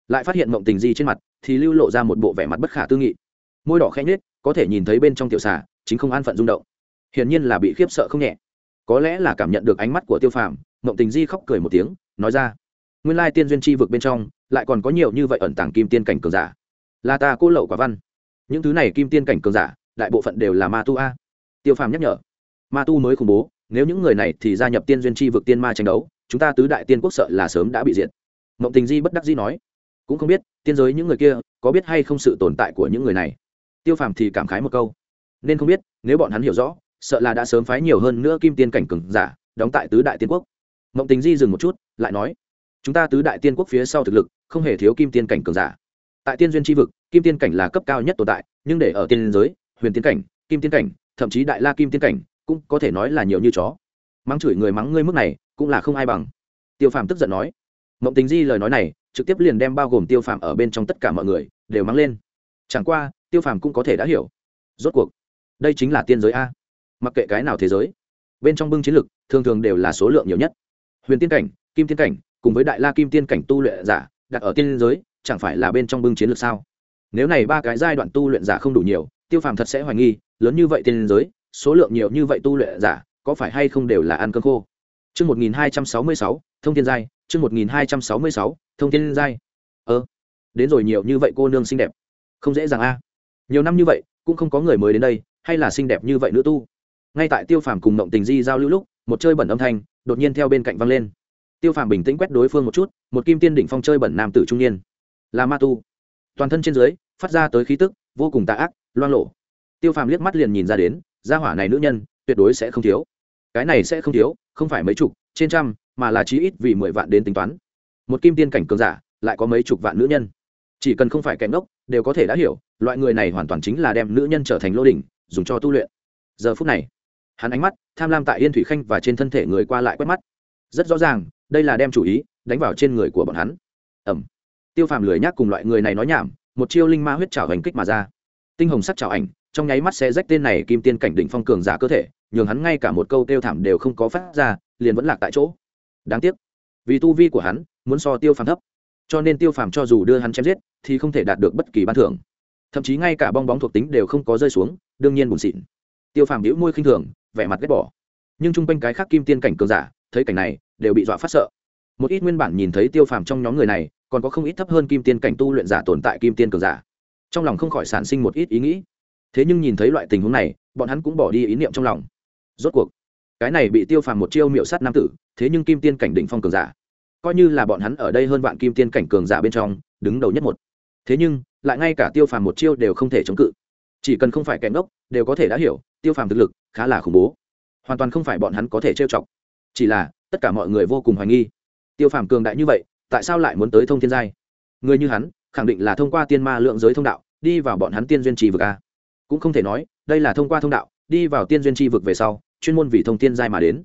Lại phát hiện mộng tình di trên mặt thì lưu lộ ra một bộ vẻ mặt bất khả tư nghị. Môi đỏ khẽ nhết có thể nhìn thấy bên trong tiểu xà, chính không an phận rung động. Hiển nhiên là bị khiếp sợ không nhẹ. Có lẽ là cảm nhận được ánh mắt của tiêu phàm, mộng tình di khóc cười một tiếng, nói ra, nguyên lai tiên duyên chi vực bên trong, lại còn có nhiều như vậy ẩn tàng kim tiên cảnh cường giả. Là ta cô lậu quả văn. Những thứ này kim tiên cảnh cường giả, đại bộ phận đều là ma tu a. Tiêu phàm nhắc nhở. Ma tu mới khủng bố nếu những người này thì gia nhập tiên duyên chi vực tiên ma tranh đấu, chúng ta tứ đại tiên quốc sợ là sớm đã bị diệt. Mộng tình di bất đắc di nói. Cũng không biết, tiên giới những người kia có biết hay không sự tồn tại của những người này. Tiêu phàm thì cảm khái một câu. Nên không biết, nếu bọn hắn hiểu rõ, sợ là đã sớm phái nhiều hơn nữa kim tiên cảnh cường giả đóng tại tứ đại tiên quốc. Mộng tình di dừng một chút, lại nói. Chúng ta tứ đại tiên quốc phía sau thực lực, không hề thiếu kim tiên cảnh cường giả. Tại tiên duyên tri vực, kim tiên cảnh là cấp cao nhất tồn tại, nhưng để ở tiên giới, huyền tiên cảnh, kim tiên cảnh, thậm chí đại la kim tiên cảnh cũng có thể nói là nhiều như chó. Mắng chửi người mắng ngươi mức này, cũng là không ai bằng. Tiêu phàm tức giận nói. Mộng tình di lời nói này, trực tiếp liền đem bao gồm tiêu phàm ở bên trong tất cả mọi người, đều mắng lên. Chẳng qua, tiêu phàm cũng có thể đã hiểu. Rốt cuộc, đây chính là tiên giới a. Mặc kệ cái nào thế giới, bên trong bưng chiến lực, thường thường đều là số lượng nhiều nhất. Huyền tiên cảnh, kim tiên cảnh, cùng với đại la kim tiên cảnh tu luyện giả, đặt ở tiên giới, chẳng phải là bên trong bưng chiến lược sao? Nếu này ba cái giai đoạn tu luyện giả không đủ nhiều, tiêu phàm thật sẽ hoài nghi, lớn như vậy tiên giới số lượng nhiều như vậy tu luyện giả có phải hay không đều là ăn cơm khô Chương 1266, Thông Thiên Giai, chương 1266, Thông Thiên Giai. Ơ, đến rồi nhiều như vậy cô nương xinh đẹp. Không dễ dàng a. Nhiều năm như vậy, cũng không có người mới đến đây, hay là xinh đẹp như vậy nữa tu. Ngay tại Tiêu Phàm cùng Mộng Tình Di giao lưu lúc, một chơi bẩn âm thanh đột nhiên theo bên cạnh vang lên tiêu phàm bình tĩnh quét đối phương một chút một kim tiên đỉnh phong chơi bẩn nam tử trung niên là ma tu toàn thân trên dưới phát ra tới khí tức vô cùng tà ác loang lộ tiêu phàm liếc mắt liền nhìn ra đến gia hỏa này nữ nhân, tuyệt đối sẽ không thiếu. Cái này sẽ không thiếu, không phải mấy chục, trên trăm, mà là chí ít vì mười vạn đến tính toán. Một kim tiên cảnh cường giả, lại có mấy chục vạn nữ nhân. Chỉ cần không phải cảnh ngốc, đều có thể đã hiểu, loại người này hoàn toàn chính là đem nữ nhân trở thành lô đỉnh, dùng cho tu luyện. Giờ phút này, hắn ánh mắt tham lam tại yên thủy khanh và trên thân thể người qua lại quét mắt. Rất rõ ràng, đây là đem chủ ý đánh vào trên người của bọn hắn. Ẩm. Tiêu phàm lười nhác cùng loại người này nói nhảm, một chiêu linh ma huyết trào hành kích mà ra. Tinh hồng sắc trào ảnh trong nháy mắt sẽ rách tên này kim tiên cảnh đỉnh phong cường giả cơ thể, nhường hắn ngay cả một câu kêu thảm đều không có phát ra, liền vẫn lạc tại chỗ. Đáng tiếc, vì tu vi của hắn, muốn so tiêu phàm thấp. Cho nên tiêu phàm cho dù đưa hắn chém giết, thì không thể đạt được bất kỳ ban thưởng. Thậm chí ngay cả bong bóng thuộc tính đều không có rơi xuống, đương nhiên buồn xịn. Tiêu phàm đĩu môi khinh thường, vẻ mặt ghét bỏ. Nhưng chung quanh cái khác kim tiên cảnh cường giả, thấy cảnh này, đều bị dọa phát sợ. Một ít nguyên bản nhìn thấy tiêu phàm trong nhóm người này, còn có không ít thấp hơn kim tiên cảnh tu luyện giả tồn tại kim tiên cường giả. Trong lòng không khỏi sản sinh một ít ý nghĩ thế nhưng nhìn thấy loại tình huống này, bọn hắn cũng bỏ đi ý niệm trong lòng. Rốt cuộc, cái này bị tiêu phàm một chiêu miệu sát nam tử, thế nhưng kim tiên cảnh đỉnh phong cường giả. Coi như là bọn hắn ở đây hơn vạn kim tiên cảnh cường giả bên trong, đứng đầu nhất một. Thế nhưng, lại ngay cả tiêu phàm một chiêu đều không thể chống cự. Chỉ cần không phải kẻ ngốc, đều có thể đã hiểu, tiêu phàm thực lực khá là khủng bố. Hoàn toàn không phải bọn hắn có thể trêu chọc. Chỉ là, tất cả mọi người vô cùng hoài nghi. Tiêu phàm cường đại như vậy, tại sao lại muốn tới thông thiên giai? Người như hắn, khẳng định là thông qua tiên ma lượng giới thông đạo, đi vào bọn hắn tiên duyên trì vực a cũng không thể nói, đây là thông qua thông đạo, đi vào tiên duyên tri vực về sau, chuyên môn vì thông tiên giai mà đến.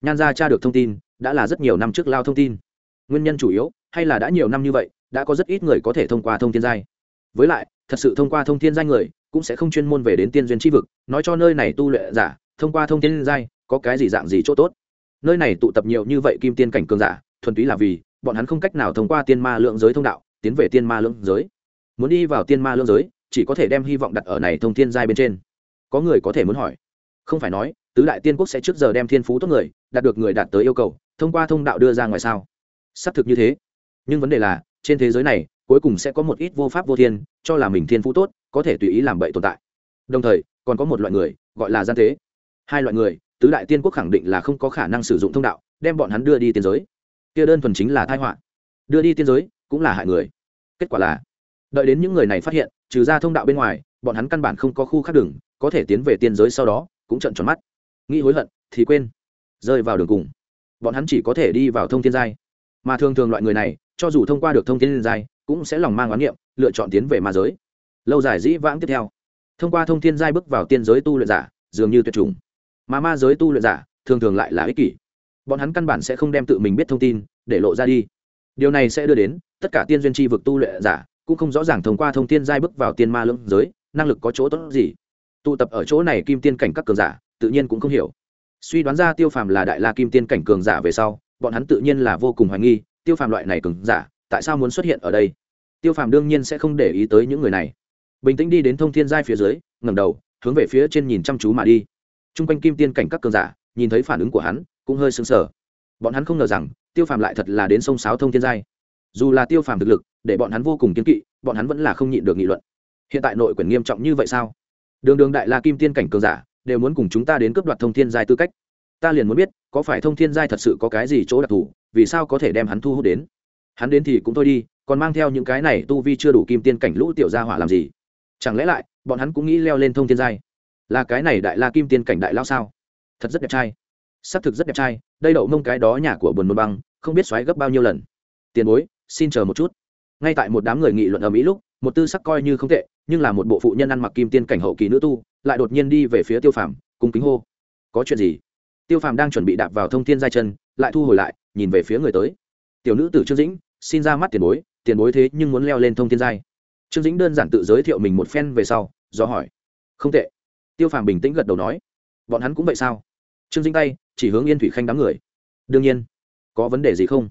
Nhan gia tra được thông tin, đã là rất nhiều năm trước lao thông tin. Nguyên nhân chủ yếu, hay là đã nhiều năm như vậy, đã có rất ít người có thể thông qua thông tiên giai. Với lại, thật sự thông qua thông tiên giai người, cũng sẽ không chuyên môn về đến tiên duyên tri vực, nói cho nơi này tu luyện giả, thông qua thông tiên giai, có cái gì dạng gì chỗ tốt. Nơi này tụ tập nhiều như vậy kim tiên cảnh cường giả, thuần túy là vì, bọn hắn không cách nào thông qua tiên ma lượng giới thông đạo, tiến về tiên ma lượng giới. Muốn đi vào tiên ma lượng giới chỉ có thể đem hy vọng đặt ở này thông thiên giai bên trên. Có người có thể muốn hỏi. Không phải nói, tứ đại tiên quốc sẽ trước giờ đem thiên phú tốt người, đạt được người đạt tới yêu cầu, thông qua thông đạo đưa ra ngoài sao? Xác thực như thế. Nhưng vấn đề là, trên thế giới này, cuối cùng sẽ có một ít vô pháp vô thiên, cho là mình thiên phú tốt, có thể tùy ý làm bậy tồn tại. Đồng thời, còn có một loại người, gọi là gian tế hai loại người, tứ đại tiên quốc khẳng định là không có khả năng sử dụng thông đạo, đem bọn hắn đưa đi tiên giới. Kia đơn thuần chính là thai họa. Đưa đi tiên giới, cũng là hại người. Kết quả là, đợi đến những người này phát hiện trừ ra thông đạo bên ngoài, bọn hắn căn bản không có khu khác đường, có thể tiến về tiên giới sau đó, cũng trận tròn mắt. Nghĩ hối hận, thì quên. Rơi vào đường cùng. Bọn hắn chỉ có thể đi vào thông thiên giai. Mà thường thường loại người này, cho dù thông qua được thông thiên giai, cũng sẽ lòng mang oán niệm, lựa chọn tiến về ma giới. Lâu dài dĩ vãng tiếp theo. Thông qua thông thiên giai bước vào tiên giới tu luyện giả, dường như tuyệt chủng. Mà ma giới tu luyện giả, thường thường lại là ích kỷ. Bọn hắn căn bản sẽ không đem tự mình biết thông tin, để lộ ra đi. Điều này sẽ đưa đến, tất cả tiên duyên tri vực tu luyện giả cũng không rõ ràng thông qua thông thiên giai bước vào tiên ma lưỡng giới, năng lực có chỗ tốt gì. Tụ tập ở chỗ này kim tiên cảnh các cường giả, tự nhiên cũng không hiểu. Suy đoán ra tiêu phàm là đại la kim tiên cảnh cường giả về sau, bọn hắn tự nhiên là vô cùng hoài nghi, tiêu phàm loại này cường giả, tại sao muốn xuất hiện ở đây? Tiêu phàm đương nhiên sẽ không để ý tới những người này. Bình tĩnh đi đến thông thiên giai phía dưới ngầm đầu, hướng về phía trên nhìn chăm chú mà đi. T r u n g quanh kim tiên cảnh các cường giả, nhìn thấy phản ứng của hắn, cũng hơi sững sờ. Bọn hắn không ngờ rằng, tiêu phàm lại thật là đến sông sáo thông thiên giai dù là tiêu phàm thực lực, để bọn hắn vô cùng kiên kỵ, bọn hắn vẫn là không nhịn được nghị luận. Hiện tại nội quyền nghiêm trọng như vậy sao? Đường đường đại la kim tiên cảnh cường giả, đều muốn cùng chúng ta đến cướp đoạt thông thiên giai tư cách. Ta liền muốn biết, có phải thông thiên giai thật sự có cái gì chỗ đặc thù, vì sao có thể đem hắn thu hút đến? Hắn đến thì cũng thôi đi, còn mang theo những cái này tu vi chưa đủ kim tiên cảnh lũ tiểu gia hỏa làm gì? Chẳng lẽ lại, bọn hắn cũng nghĩ leo lên thông thiên giai? Là cái này đại la kim tiên cảnh đại lao sao? Thật rất đẹp trai. Xác thực rất đẹp trai, đây đậu mông cái đó nhà của buồn môn băng, không biết xoáy gấp bao nhiêu lần. Tiền bối xin chờ một chút. Ngay tại một đám người nghị luận ở mỹ lúc, một tư sắc coi như không tệ, nhưng là một bộ phụ nhân ăn mặc kim tiên cảnh hậu kỳ nữ tu, lại đột nhiên đi về phía tiêu phàm, cung kính hô. Có chuyện gì? Tiêu phàm đang chuẩn bị đạp vào thông thiên giai chân, lại thu hồi lại, nhìn về phía người tới. Tiểu nữ tử trương dĩnh, xin ra mắt tiền bối tiền bối thế nhưng muốn leo lên thông thiên giai. Trương dĩnh đơn giản tự giới thiệu mình một phen về sau, do hỏi. Không tệ. Tiêu phàm bình tĩnh gật đầu nói. Bọn hắn cũng vậy sao? Trương dĩnh tay chỉ hướng yên thủy khanh đám người. Đương nhiên, có vấn đề gì không?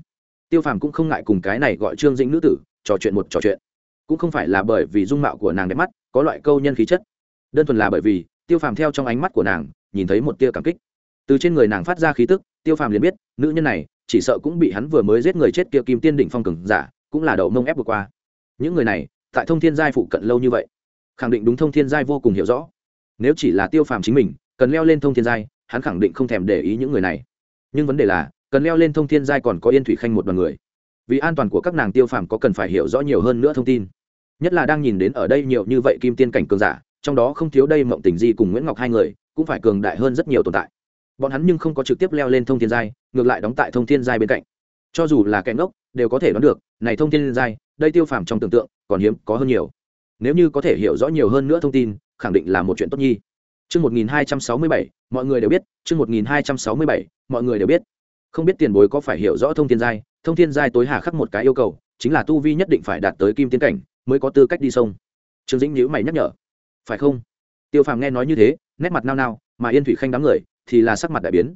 Tiêu phàm cũng không ngại cùng cái này gọi trương dĩnh nữ tử trò chuyện một trò chuyện. Cũng không phải là bởi vì dung mạo của nàng đẹp mắt, có loại câu nhân khí chất. Đơn thuần là bởi vì, tiêu phàm theo trong ánh mắt của nàng, nhìn thấy một tia cảm kích. Từ trên người nàng phát ra khí tức, tiêu phàm liền biết, nữ nhân này, chỉ sợ cũng bị hắn vừa mới giết người chết kia kim tiên đỉnh phong cường giả, cũng là đầu mông ép vừa qua. Những người này, tại thông thiên giai phụ cận lâu như vậy, khẳng định đúng thông thiên giai vô cùng hiểu rõ. Nếu chỉ là tiêu phàm chính mình, cần leo lên thông thiên giai, hắn khẳng định không thèm để ý những người này. Nhưng vấn đề là cần leo lên thông thiên giai còn có yên thủy khanh một đoàn người. Vì an toàn của các nàng tiêu phàm có cần phải hiểu rõ nhiều hơn nữa thông tin. Nhất là đang nhìn đến ở đây nhiều như vậy kim tiên cảnh cường giả trong đó không thiếu đây mộng tình di cùng nguyễn ngọc hai người cũng phải cường đại hơn rất nhiều tồn tại. Bọn hắn nhưng không có trực tiếp leo lên thông thiên giai ngược lại đóng tại thông thiên giai bên cạnh. Cho dù là kẻ ngốc đều có thể đoán được này thông thiên giai đây tiêu phàm trong tưởng tượng còn hiếm có hơn nhiều. Nếu như có thể hiểu rõ nhiều hơn nữa thông tin khẳng định là một chuyện tốt nhi. Chương 1267, mọi người đều biết, chương 1267, mọi người đều biết. Không biết tiền bối có phải hiểu rõ thông thiên giai, thông thiên giai tối hà khắc một cái yêu cầu, chính là tu vi nhất định phải đạt tới kim tiên cảnh, mới có tư cách đi sông. Trương Dĩnh nhữ mày nhắc nhở. Phải không? Tiêu Phàm nghe nói như thế, nét mặt nao nao, mà Yên Thủy Khanh đám người thì là sắc mặt đại biến.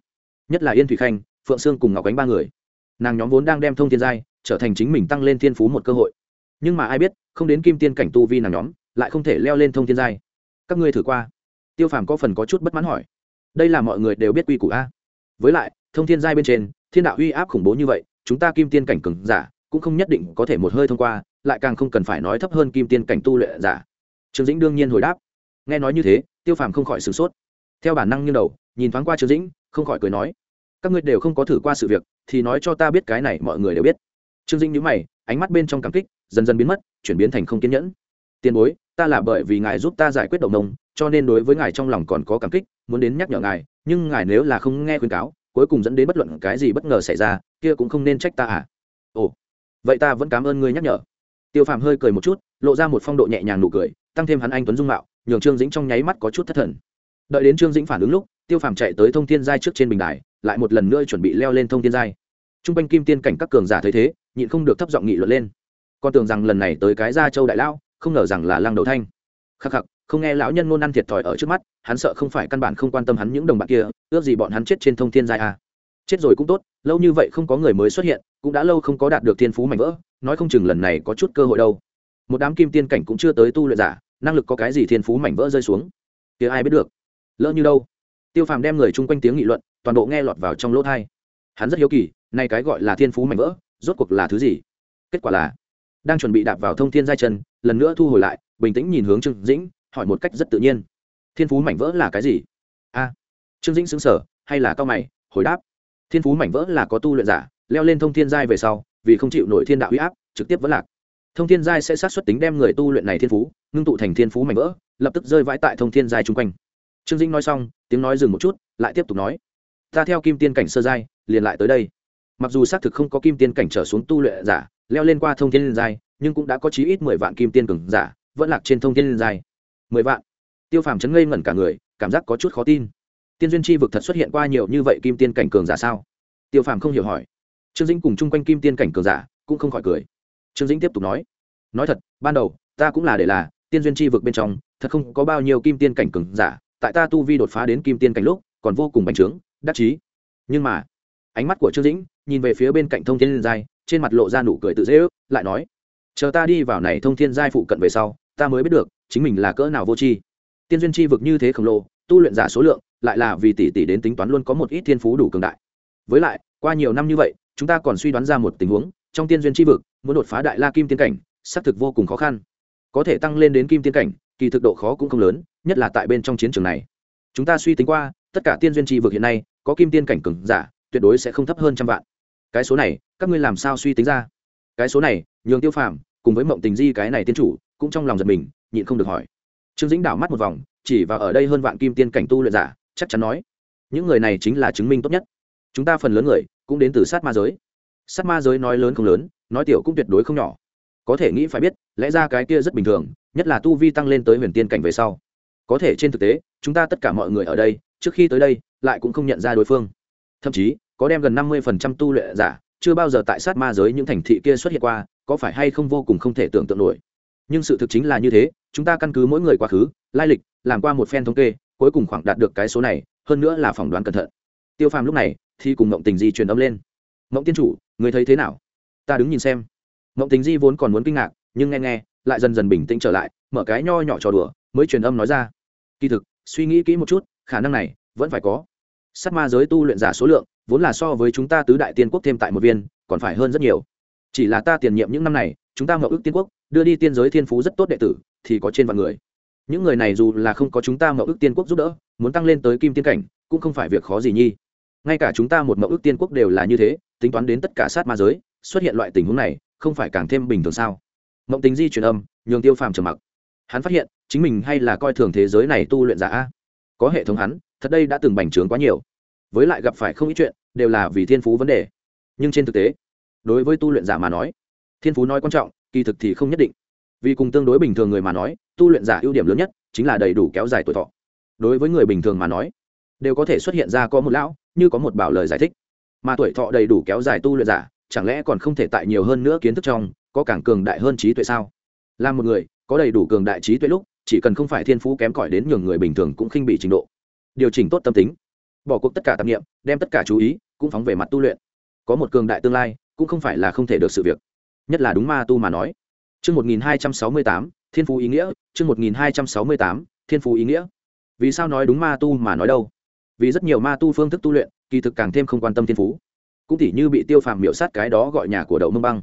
Nhất là Yên Thủy Khanh, Phượng Sương cùng Ngọc Ánh ba người. Nàng nhóm vốn đang đem thông thiên giai trở thành chính mình tăng lên thiên phú một cơ hội. Nhưng mà ai biết, không đến kim tiên cảnh tu vi nàng nhóm, lại không thể leo lên thông thiên giai. Các ngươi thử qua? tiêu phàm có phần có chút bất mãn hỏi đây là mọi người đều biết quy củ a với lại thông thiên giai bên trên, thiên đạo uy áp khủng bố như vậy, chúng ta kim tiên cảnh cừng giả cũng không nhất định có thể một hơi thông qua, lại càng không cần phải nói thấp hơn kim tiên cảnh tu luyện giả. Trương dĩnh đương nhiên hồi đáp. Nghe nói như thế, tiêu phàm không khỏi sửng sốt. Theo bản năng như đầu, nhìn thoáng qua trương dĩnh, không khỏi cười nói, các ngươi đều không có thử qua sự việc, thì nói cho ta biết cái này mọi người đều biết. Trương dĩnh nhíu mày, ánh mắt bên trong cảm kích, dần dần biến mất, chuyển biến thành không kiên nhẫn. Tiền bối, ta là bởi vì ngài giúp ta giải quyết động nông, cho nên đối với ngài trong lòng còn có cảm kích, muốn đến nhắc nhở ngài, nhưng ngài nếu là không nghe khuyên cáo cuối cùng dẫn đến bất luận cái gì bất ngờ xảy ra, kia cũng không nên trách ta à? Ồ, vậy ta vẫn cảm ơn ngươi nhắc nhở. Tiêu phàm hơi cười một chút, lộ ra một phong độ nhẹ nhàng nụ cười, tăng thêm hắn anh tuấn dung mạo, nhường trương dĩnh trong nháy mắt có chút thất thần. Đợi đến trương dĩnh phản ứng lúc, tiêu phàm chạy tới thông thiên giai trước trên bình đài, lại một lần nữa chuẩn bị leo lên thông thiên giai. T r u n g quanh kim tiên cảnh các cường giả thấy thế, nhịn không được thấp giọng nghị luận lên. Con tưởng rằng lần này tới cái gia châu đại lão, không ngờ rằng là lăng đầu thanh. Khắc khắc không nghe lão nhân ngôn ăn thiệt thòi ở trước mắt, hắn sợ không phải căn bản không quan tâm hắn những đồng bạn kia, ước gì bọn hắn chết trên thông thiên giai a. Chết rồi cũng tốt, lâu như vậy không có người mới xuất hiện, cũng đã lâu không có đạt được thiên phú mạnh vỡ, nói không chừng lần này có chút cơ hội đâu. Một đám kim tiên cảnh cũng chưa tới tu luyện giả, năng lực có cái gì thiên phú mảnh vỡ rơi xuống? Kia ai biết được? Lỡ như đâu? Tiêu phàm đem người chung quanh tiếng nghị luận, toàn bộ nghe lọt vào trong lỗ thai hắn rất hiếu kỳ nay cái gọi là thiên phú mảnh vỡ, rốt cuộc là thứ gì? Kết quả là, đang chuẩn bị đạp vào thông thiên giai chân, lần nữa thu hồi lại, bình tĩnh nhìn hướng trương dĩnh hỏi một cách rất tự nhiên. Thiên phú mảnh vỡ là cái gì? A. Trương dĩnh xứng sở hay là cao mày, hồi đáp. Thiên phú mảnh vỡ là có tu luyện giả, leo lên thông thiên giai về sau, vì không chịu nổi thiên đạo huy áp, trực tiếp vẫn lạc. Thông thiên giai sẽ sát xuất tính đem người tu luyện này thiên phú, ngưng tụ thành thiên phú mảnh vỡ, lập tức rơi vãi tại thông thiên giai chung quanh. Trương dĩnh nói xong, tiếng nói dừng một chút, lại tiếp tục nói. Ta theo kim tiên cảnh sơ giai, liền lại tới đây. Mặc dù xác thực không có kim tiên cảnh trở xuống tu luyện giả, leo lên qua thông thiên giai, nhưng cũng đã có chí ít mười vạn kim tiên cường giả, vẫn lạc trên thông thiên giai mười vạn. Tiêu phàm chấn ngây ngẩn cả người, cảm giác có chút khó tin. Tiên duyên chi vực thật xuất hiện qua nhiều như vậy kim tiên cảnh cường giả sao? Tiêu phàm không hiểu hỏi. Trương dĩnh cùng chung quanh kim tiên cảnh cường giả cũng không khỏi cười. Trương dĩnh tiếp tục nói. Nói thật, ban đầu, ta cũng là để là, tiên duyên chi vực bên trong, thật không có bao nhiêu kim tiên cảnh cường giả, tại ta tu vi đột phá đến kim tiên cảnh lúc, còn vô cùng bành trướng, đắc chí. Nhưng mà, ánh mắt của trương dĩnh nhìn về phía bên cạnh thông thiên giai, trên mặt lộ ra nụ cười tự dễ ước, lại nói, chờ ta đi vào này thông thiên giai phụ cận về sau, ta mới biết được chính mình là cỡ nào vô tri. Tiên duyên chi vực như thế khổng lồ, tu luyện giả số lượng, lại là vì tỷ tỷ đến tính toán luôn có một ít thiên phú đủ cường đại. Với lại, qua nhiều năm như vậy, chúng ta còn suy đoán ra một tình huống, trong tiên duyên chi vực, muốn đột phá đại la kim tiên cảnh, xác thực vô cùng khó khăn. Có thể tăng lên đến kim tiên cảnh, kỳ thực độ khó cũng không lớn, nhất là tại bên trong chiến trường này. Chúng ta suy tính qua, tất cả tiên duyên tri vực hiện nay, có kim tiên cảnh cường giả, tuyệt đối sẽ không thấp hơn trăm vạn. Cái số này, các ngươi làm sao suy tính ra? Cái số này, nhường tiêu phàm cùng với mộng tình di cái này tiên chủ cũng trong lòng giật mình, nhịn không được hỏi. Trương dĩnh đảo mắt một vòng, chỉ vào ở đây hơn vạn kim tiên cảnh tu luyện giả, chắc chắn nói, những người này chính là chứng minh tốt nhất. Chúng ta phần lớn người cũng đến từ sát ma giới. Sát ma giới nói lớn không lớn, nói tiểu cũng tuyệt đối không nhỏ. Có thể nghĩ phải biết, lẽ ra cái kia rất bình thường, nhất là tu vi tăng lên tới huyền tiên cảnh về sau. Có thể trên thực tế, chúng ta tất cả mọi người ở đây, trước khi tới đây, lại cũng không nhận ra đối phương. Thậm chí, có đem gần năm mươi phần trăm tu luyện giả, chưa bao giờ tại sát ma giới những thành thị kia xuất hiện qua, có phải hay không vô cùng không thể tưởng tượng nổi nhưng sự thực chính là như thế, chúng ta căn cứ mỗi người quá khứ, lai lịch, làm qua một phen thống kê, cuối cùng khoảng đạt được cái số này, hơn nữa là phỏng đoán cẩn thận. Tiêu phàm lúc này thì cùng mộng tình di truyền âm lên. Mộng tiên chủ, người thấy thế nào? Ta đứng nhìn xem. Mộng tình di vốn còn muốn kinh ngạc, nhưng nghe nghe, lại dần dần bình tĩnh trở lại, mở cái nho nhỏ trò đùa, mới truyền âm nói ra. Kỳ thực, suy nghĩ kỹ một chút, khả năng này vẫn phải có. Sát ma giới tu luyện giả số lượng, vốn là so với chúng ta tứ đại tiên quốc thêm tại một viên, còn phải hơn rất nhiều. Chỉ là ta tiền nhiệm những năm này, chúng ta ngậu ước tiên quốc đưa đi tiên giới thiên phú rất tốt đệ tử, thì có trên vạn người. Những người này dù là không có chúng ta mậu ước tiên quốc giúp đỡ, muốn tăng lên tới kim tiên cảnh, cũng không phải việc khó gì nhi. Ngay cả chúng ta một mậu ước tiên quốc đều là như thế, tính toán đến tất cả sát ma giới, xuất hiện loại tình huống này, không phải càng thêm bình thường sao? Mộng tính di truyền âm, nhường tiêu phàm trầm mặc. Hắn phát hiện, chính mình hay là coi thường thế giới này tu luyện giả có hệ thống hắn, thật đây đã từng bành trướng quá nhiều. Với lại gặp phải không ít chuyện, đều là vì thiên phú vấn đề. Nhưng trên thực tế, đối với tu luyện giả mà nói, thiên phú nói quan trọng kỳ thực thì không nhất định. Vì cùng tương đối bình thường người mà nói, tu luyện giả ưu điểm lớn nhất chính là đầy đủ kéo dài tuổi thọ. Đối với người bình thường mà nói, đều có thể xuất hiện ra có một lão, như có một bảo lời giải thích. Mà tuổi thọ đầy đủ kéo dài tu luyện giả, chẳng lẽ còn không thể tại nhiều hơn nữa kiến thức trong, có càng cường đại hơn trí tuệ sao? Là một người, có đầy đủ cường đại trí tuệ lúc, chỉ cần không phải thiên phú kém cỏi đến nhường người bình thường cũng khinh bị trình độ. Điều chỉnh tốt tâm tính, bỏ cuộc tất cả tạp nghiệm đem tất cả chú ý, cũng phóng về mặt tu luyện. Có một cường đại tương lai, cũng không phải là không thể được sự việc nhất là đúng ma tu mà nói Chương 1268, Thiên phú ý nghĩa, chương 1268, Thiên phú ý nghĩa. Vì sao nói đúng ma tu mà nói đâu? Vì rất nhiều ma tu phương thức tu luyện, kỳ thực càng thêm không quan tâm thiên phú. Cũng tỉ như bị Tiêu Phàm miểu sát cái đó gọi nhà của Đậu Mông Băng.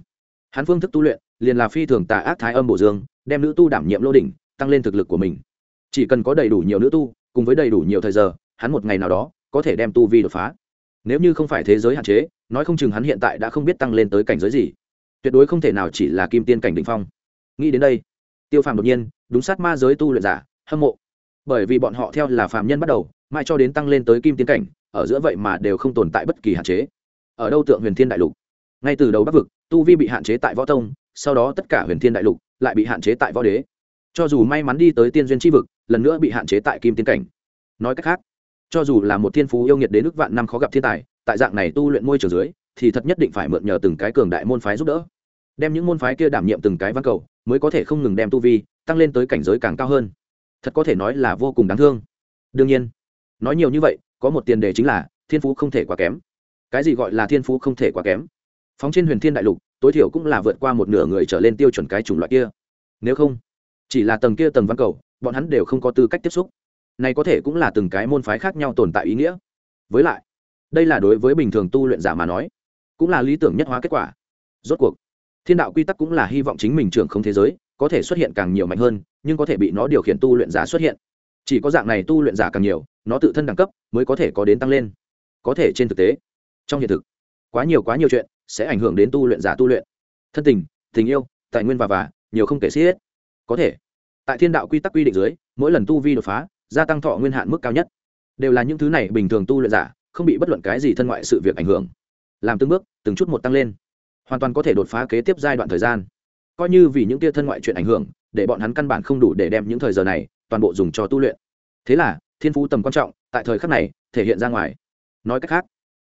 Hắn phương thức tu luyện, liền là phi thường tà ác thái âm bổ dương, đem nữ tu đảm nhiệm lô đỉnh, tăng lên thực lực của mình. Chỉ cần có đầy đủ nhiều nữ tu, cùng với đầy đủ nhiều thời giờ, hắn một ngày nào đó có thể đem tu vi đột phá. Nếu như không phải thế giới hạn chế, nói không chừng hắn hiện tại đã không biết tăng lên tới cảnh giới gì tuyệt đối không thể nào chỉ là kim tiên cảnh đỉnh phong. Nghĩ đến đây, tiêu phàm đột nhiên, đúng sát ma giới tu luyện giả, hâm mộ. Bởi vì bọn họ theo là phàm nhân bắt đầu, mãi cho đến tăng lên tới kim tiến cảnh, ở giữa vậy mà đều không tồn tại bất kỳ hạn chế. Ở đâu tượng huyền thiên đại lục? Ngay từ đầu bắc vực, tu vi bị hạn chế tại võ tông, sau đó tất cả huyền thiên đại lục lại bị hạn chế tại võ đế. Cho dù may mắn đi tới tiên duyên tri vực, lần nữa bị hạn chế tại kim tiến cảnh. Nói cách khác, cho dù là một thiên phú yêu nghiệt đến nước vạn năm khó gặp thiên tài, tại dạng này tu luyện môi trường dưới thì thật nhất định phải mượn nhờ từng cái cường đại môn phái giúp đỡ. Đem những môn phái kia đảm nhiệm từng cái văn cầu, mới có thể không ngừng đem tu vi tăng lên tới cảnh giới càng cao hơn. Thật có thể nói là vô cùng đáng thương. Đương nhiên, nói nhiều như vậy, có một tiền đề chính là thiên phú không thể quá kém. Cái gì gọi là thiên phú không thể quá kém? Phóng trên huyền thiên đại lục, tối thiểu cũng là vượt qua một nửa người trở lên tiêu chuẩn cái chủng loại kia. Nếu không, chỉ là tầng kia tầng văn cầu, bọn hắn đều không có tư cách tiếp xúc. Này có thể cũng là từng cái môn phái khác nhau tồn tại ý nghĩa. Với lại, đây là đối với bình thường tu luyện giả mà nói cũng là lý tưởng nhất hóa kết quả. Rốt cuộc, thiên đạo quy tắc cũng là hy vọng chính mình trưởng không thế giới, có thể xuất hiện càng nhiều mạnh hơn, nhưng có thể bị nó điều khiển tu luyện giả xuất hiện. Chỉ có dạng này tu luyện giả càng nhiều, nó tự thân đẳng cấp mới có thể có đến tăng lên. Có thể trên thực tế, trong hiện thực, quá nhiều quá nhiều chuyện sẽ ảnh hưởng đến tu luyện giả tu luyện. Thân tình tình yêu, tài nguyên và và nhiều không kể xiết. Có thể, tại thiên đạo quy tắc quy định dưới, mỗi lần tu vi đột phá, gia tăng thọ nguyên hạn mức cao nhất. Đều là những thứ này bình thường tu luyện giả, không bị bất luận cái gì thân ngoại sự việc ảnh hưởng làm từng bước, từng chút một tăng lên. Hoàn toàn có thể đột phá kế tiếp giai đoạn thời gian. Coi như vì những tia thân ngoại chuyện ảnh hưởng, để bọn hắn căn bản không đủ để đem những thời giờ này toàn bộ dùng cho tu luyện. Thế là, thiên phú tầm quan trọng, tại thời khắc này, thể hiện ra ngoài. Nói cách khác,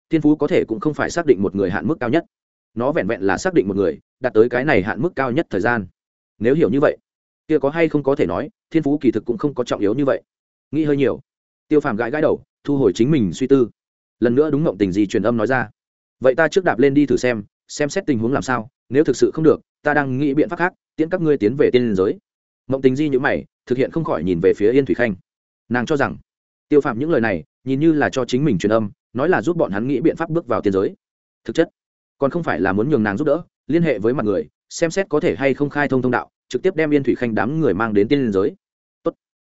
thiên phú có thể cũng không phải xác định một người hạn mức cao nhất. Nó vẹn vẹn là xác định một người, đạt tới cái này hạn mức cao nhất thời gian. Nếu hiểu như vậy, kia có hay không có thể nói, thiên phú kỳ thực cũng không có trọng yếu như vậy. Nghĩ hơi nhiều. Tiêu phàm gãi gãi đầu, thu hồi chính mình suy tư. Lần nữa đúng ngộng tình gì truyền âm nói ra vậy ta trước đạp lên đi thử xem xem xét tình huống làm sao, nếu thực sự không được, ta đang nghĩ biện pháp khác, tiễn các ngươi tiến về tiên liên giới. Mộng tình di nhữ mày, thực hiện không khỏi nhìn về phía yên thủy khanh. Nàng cho rằng, tiêu phạm những lời này, nhìn như là cho chính mình truyền âm, nói là giúp bọn hắn nghĩ biện pháp bước vào tiên giới. Thực chất, còn không phải là muốn nhường nàng giúp đỡ, liên hệ với mặt người, xem xét có thể hay không khai thông thông đạo, trực tiếp đem yên thủy khanh đám người mang đến tiên liên giới. Tốt.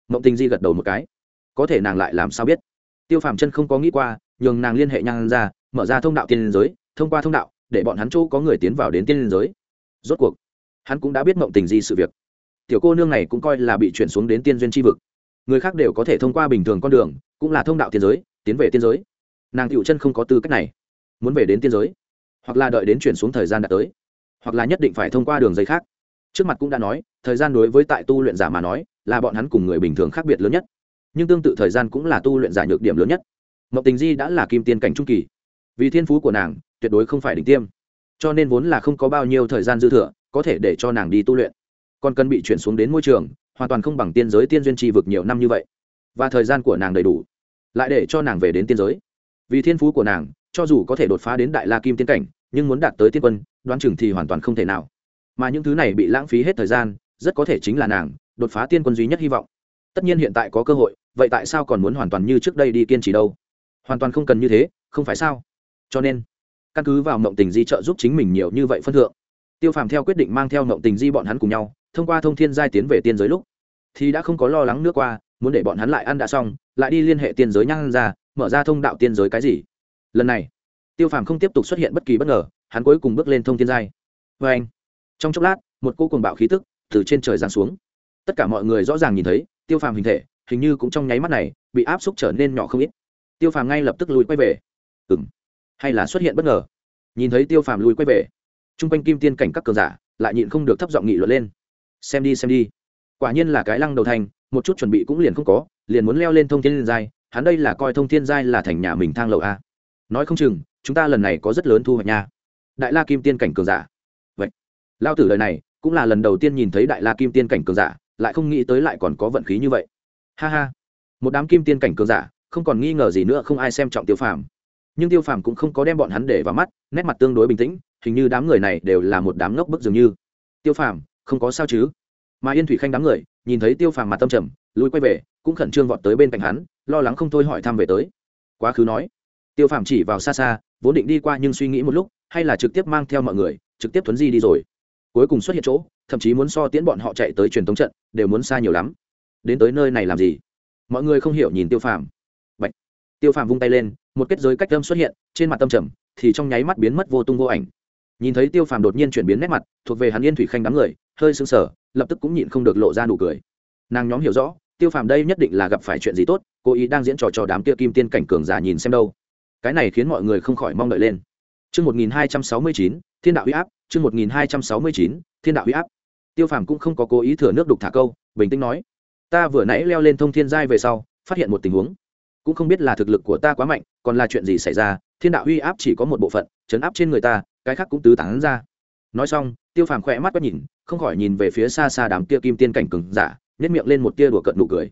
mộng tình di gật đầu một cái. Có thể nàng lại làm sao biết? Tiêu phạm chân không có nghĩ qua, nhường nàng liên hệ nhan ra mở ra thông đạo tiên liên giới, thông qua thông đạo, để bọn hắn chỗ có người tiến vào đến tiên liên giới. Rốt cuộc, hắn cũng đã biết mộng tình di sự việc. Tiểu cô nương này cũng coi là bị chuyển xuống đến tiên duyên tri vực. Người khác đều có thể thông qua bình thường con đường, cũng là thông đạo tiên giới, tiến về tiên giới. Nàng tiểu chân không có tư cách này. Muốn về đến tiên giới, hoặc là đợi đến chuyển xuống thời gian đã tới, hoặc là nhất định phải thông qua đường dây khác. Trước mặt cũng đã nói, thời gian đối với tại tu luyện giả mà nói, là bọn hắn cùng người bình thường khác biệt lớn nhất. Nhưng tương tự thời gian cũng là tu luyện giả nhược điểm lớn nhất. Mộng tình di đã là kim tiên cảnh trung kỳ vì thiên phú của nàng, tuyệt đối không phải đỉnh tiêm. Cho nên vốn là không có bao nhiêu thời gian dư thừa, có thể để cho nàng đi tu luyện. Còn cần bị chuyển xuống đến môi trường, hoàn toàn không bằng tiên giới tiên duyên tri vực nhiều năm như vậy. Và thời gian của nàng đầy đủ, lại để cho nàng về đến tiên giới. Vì thiên phú của nàng, cho dù có thể đột phá đến đại la kim tiên cảnh, nhưng muốn đạt tới tiên quân, đoán chừng thì hoàn toàn không thể nào. Mà những thứ này bị lãng phí hết thời gian, rất có thể chính là nàng, đột phá tiên quân duy nhất hy vọng. Tất nhiên hiện tại có cơ hội, vậy tại sao còn muốn hoàn toàn như trước đây đi kiên trì đâu? Hoàn toàn không cần như thế, không phải sao? Cho nên, căn cứ vào mộng tình di trợ giúp chính mình nhiều như vậy phân thượng, tiêu phàm theo quyết định mang theo mộng tình di bọn hắn cùng nhau, thông qua thông thiên giai tiến về tiên giới lúc, thì đã không có lo lắng nước qua, muốn để bọn hắn lại ăn đã xong, lại đi liên hệ tiên giới nhăn ra, mở ra thông đạo tiên giới cái gì. Lần này, tiêu phàm không tiếp tục xuất hiện bất kỳ bất ngờ, hắn cuối cùng bước lên thông thiên giai. Vê anh, trong chốc lát, một cô cùng bạo khí tức từ trên trời giáng xuống. Tất cả mọi người rõ ràng nhìn thấy, tiêu phàm hình thể, hình như cũng trong nháy mắt này, bị áp xúc trở nên nhỏ không ít. Tiêu phàm ngay lập tức lùi quay về. Ừng hay là xuất hiện bất ngờ? Nhìn thấy tiêu phàm lùi quay về t r u n g quanh kim tiên cảnh các cường giả lại nhịn không được thấp giọng nghị luận lên. Xem đi xem đi. Quả nhiên là cái lăng đầu thành, một chút chuẩn bị cũng liền không có, liền muốn leo lên thông thiên giai, hắn đây là coi thông thiên giai là thành nhà mình thang lầu a. Nói không chừng, chúng ta lần này có rất lớn thu hoạch nha. Đại la kim tiên cảnh cường giả. Vậy lao tử lời này cũng là lần đầu tiên nhìn thấy đại la kim tiên cảnh cường giả, lại không nghĩ tới lại còn có vận khí như vậy. Ha ha. Một đám kim tiên cảnh cường giả, không còn nghi ngờ gì nữa, không ai xem trọng tiêu phàm nhưng tiêu phàm cũng không có đem bọn hắn để vào mắt, nét mặt tương đối bình tĩnh, hình như đám người này đều là một đám ngốc bức dường như. Tiêu phàm, không có sao chứ? Mà yên thủy khanh đám người, nhìn thấy tiêu phàm mặt tâm trầm lùi quay về, cũng khẩn trương vọt tới bên cạnh hắn, lo lắng không thôi hỏi thăm về tới. Quá khứ nói, tiêu phàm chỉ vào xa xa, vốn định đi qua nhưng suy nghĩ một lúc, hay là trực tiếp mang theo mọi người, trực tiếp thuấn di đi rồi. Cuối cùng xuất hiện chỗ, thậm chí muốn so tiễn bọn họ chạy tới truyền thống trận, đều muốn xa nhiều lắm. Đến tới nơi này làm gì? Mọi người không hiểu nhìn tiêu phàm tiêu phàm vung tay lên một kết giới cách âm xuất hiện trên mặt tâm trầm thì trong nháy mắt biến mất vô tung vô ảnh. Nhìn thấy tiêu phàm đột nhiên chuyển biến nét mặt thuộc về hắn yên thủy khanh đám người hơi sưng sở, lập tức cũng nhịn không được lộ ra nụ cười. Nàng nhóm hiểu rõ tiêu phàm đây nhất định là gặp phải chuyện gì tốt cố ý đang diễn trò cho đám kia kim tiên cảnh cường giả nhìn xem đâu. Cái này khiến mọi người không khỏi mong đợi lên. Chương 1269, Thiên đạo Huy áp, chương 1269, Thiên đạo Huy áp. Tiêu Phàm cũng không có cố ý thừa nước đục thả câu, bình tĩnh nói: "Ta vừa nãy leo lên thông thiên giai về sau, phát hiện một tình huống, cũng không biết là thực lực của ta quá mạnh, còn là chuyện gì xảy ra, thiên đạo uy áp chỉ có một bộ phận, chấn áp trên người ta, cái khác cũng tứ tán ra." Nói xong, Tiêu Phàm khỏe mắt quét nhìn, không khỏi nhìn về phía xa xa đám kia kim tiên cảnh cường giả, nhét miệng lên một tia đùa cợt nụ cười.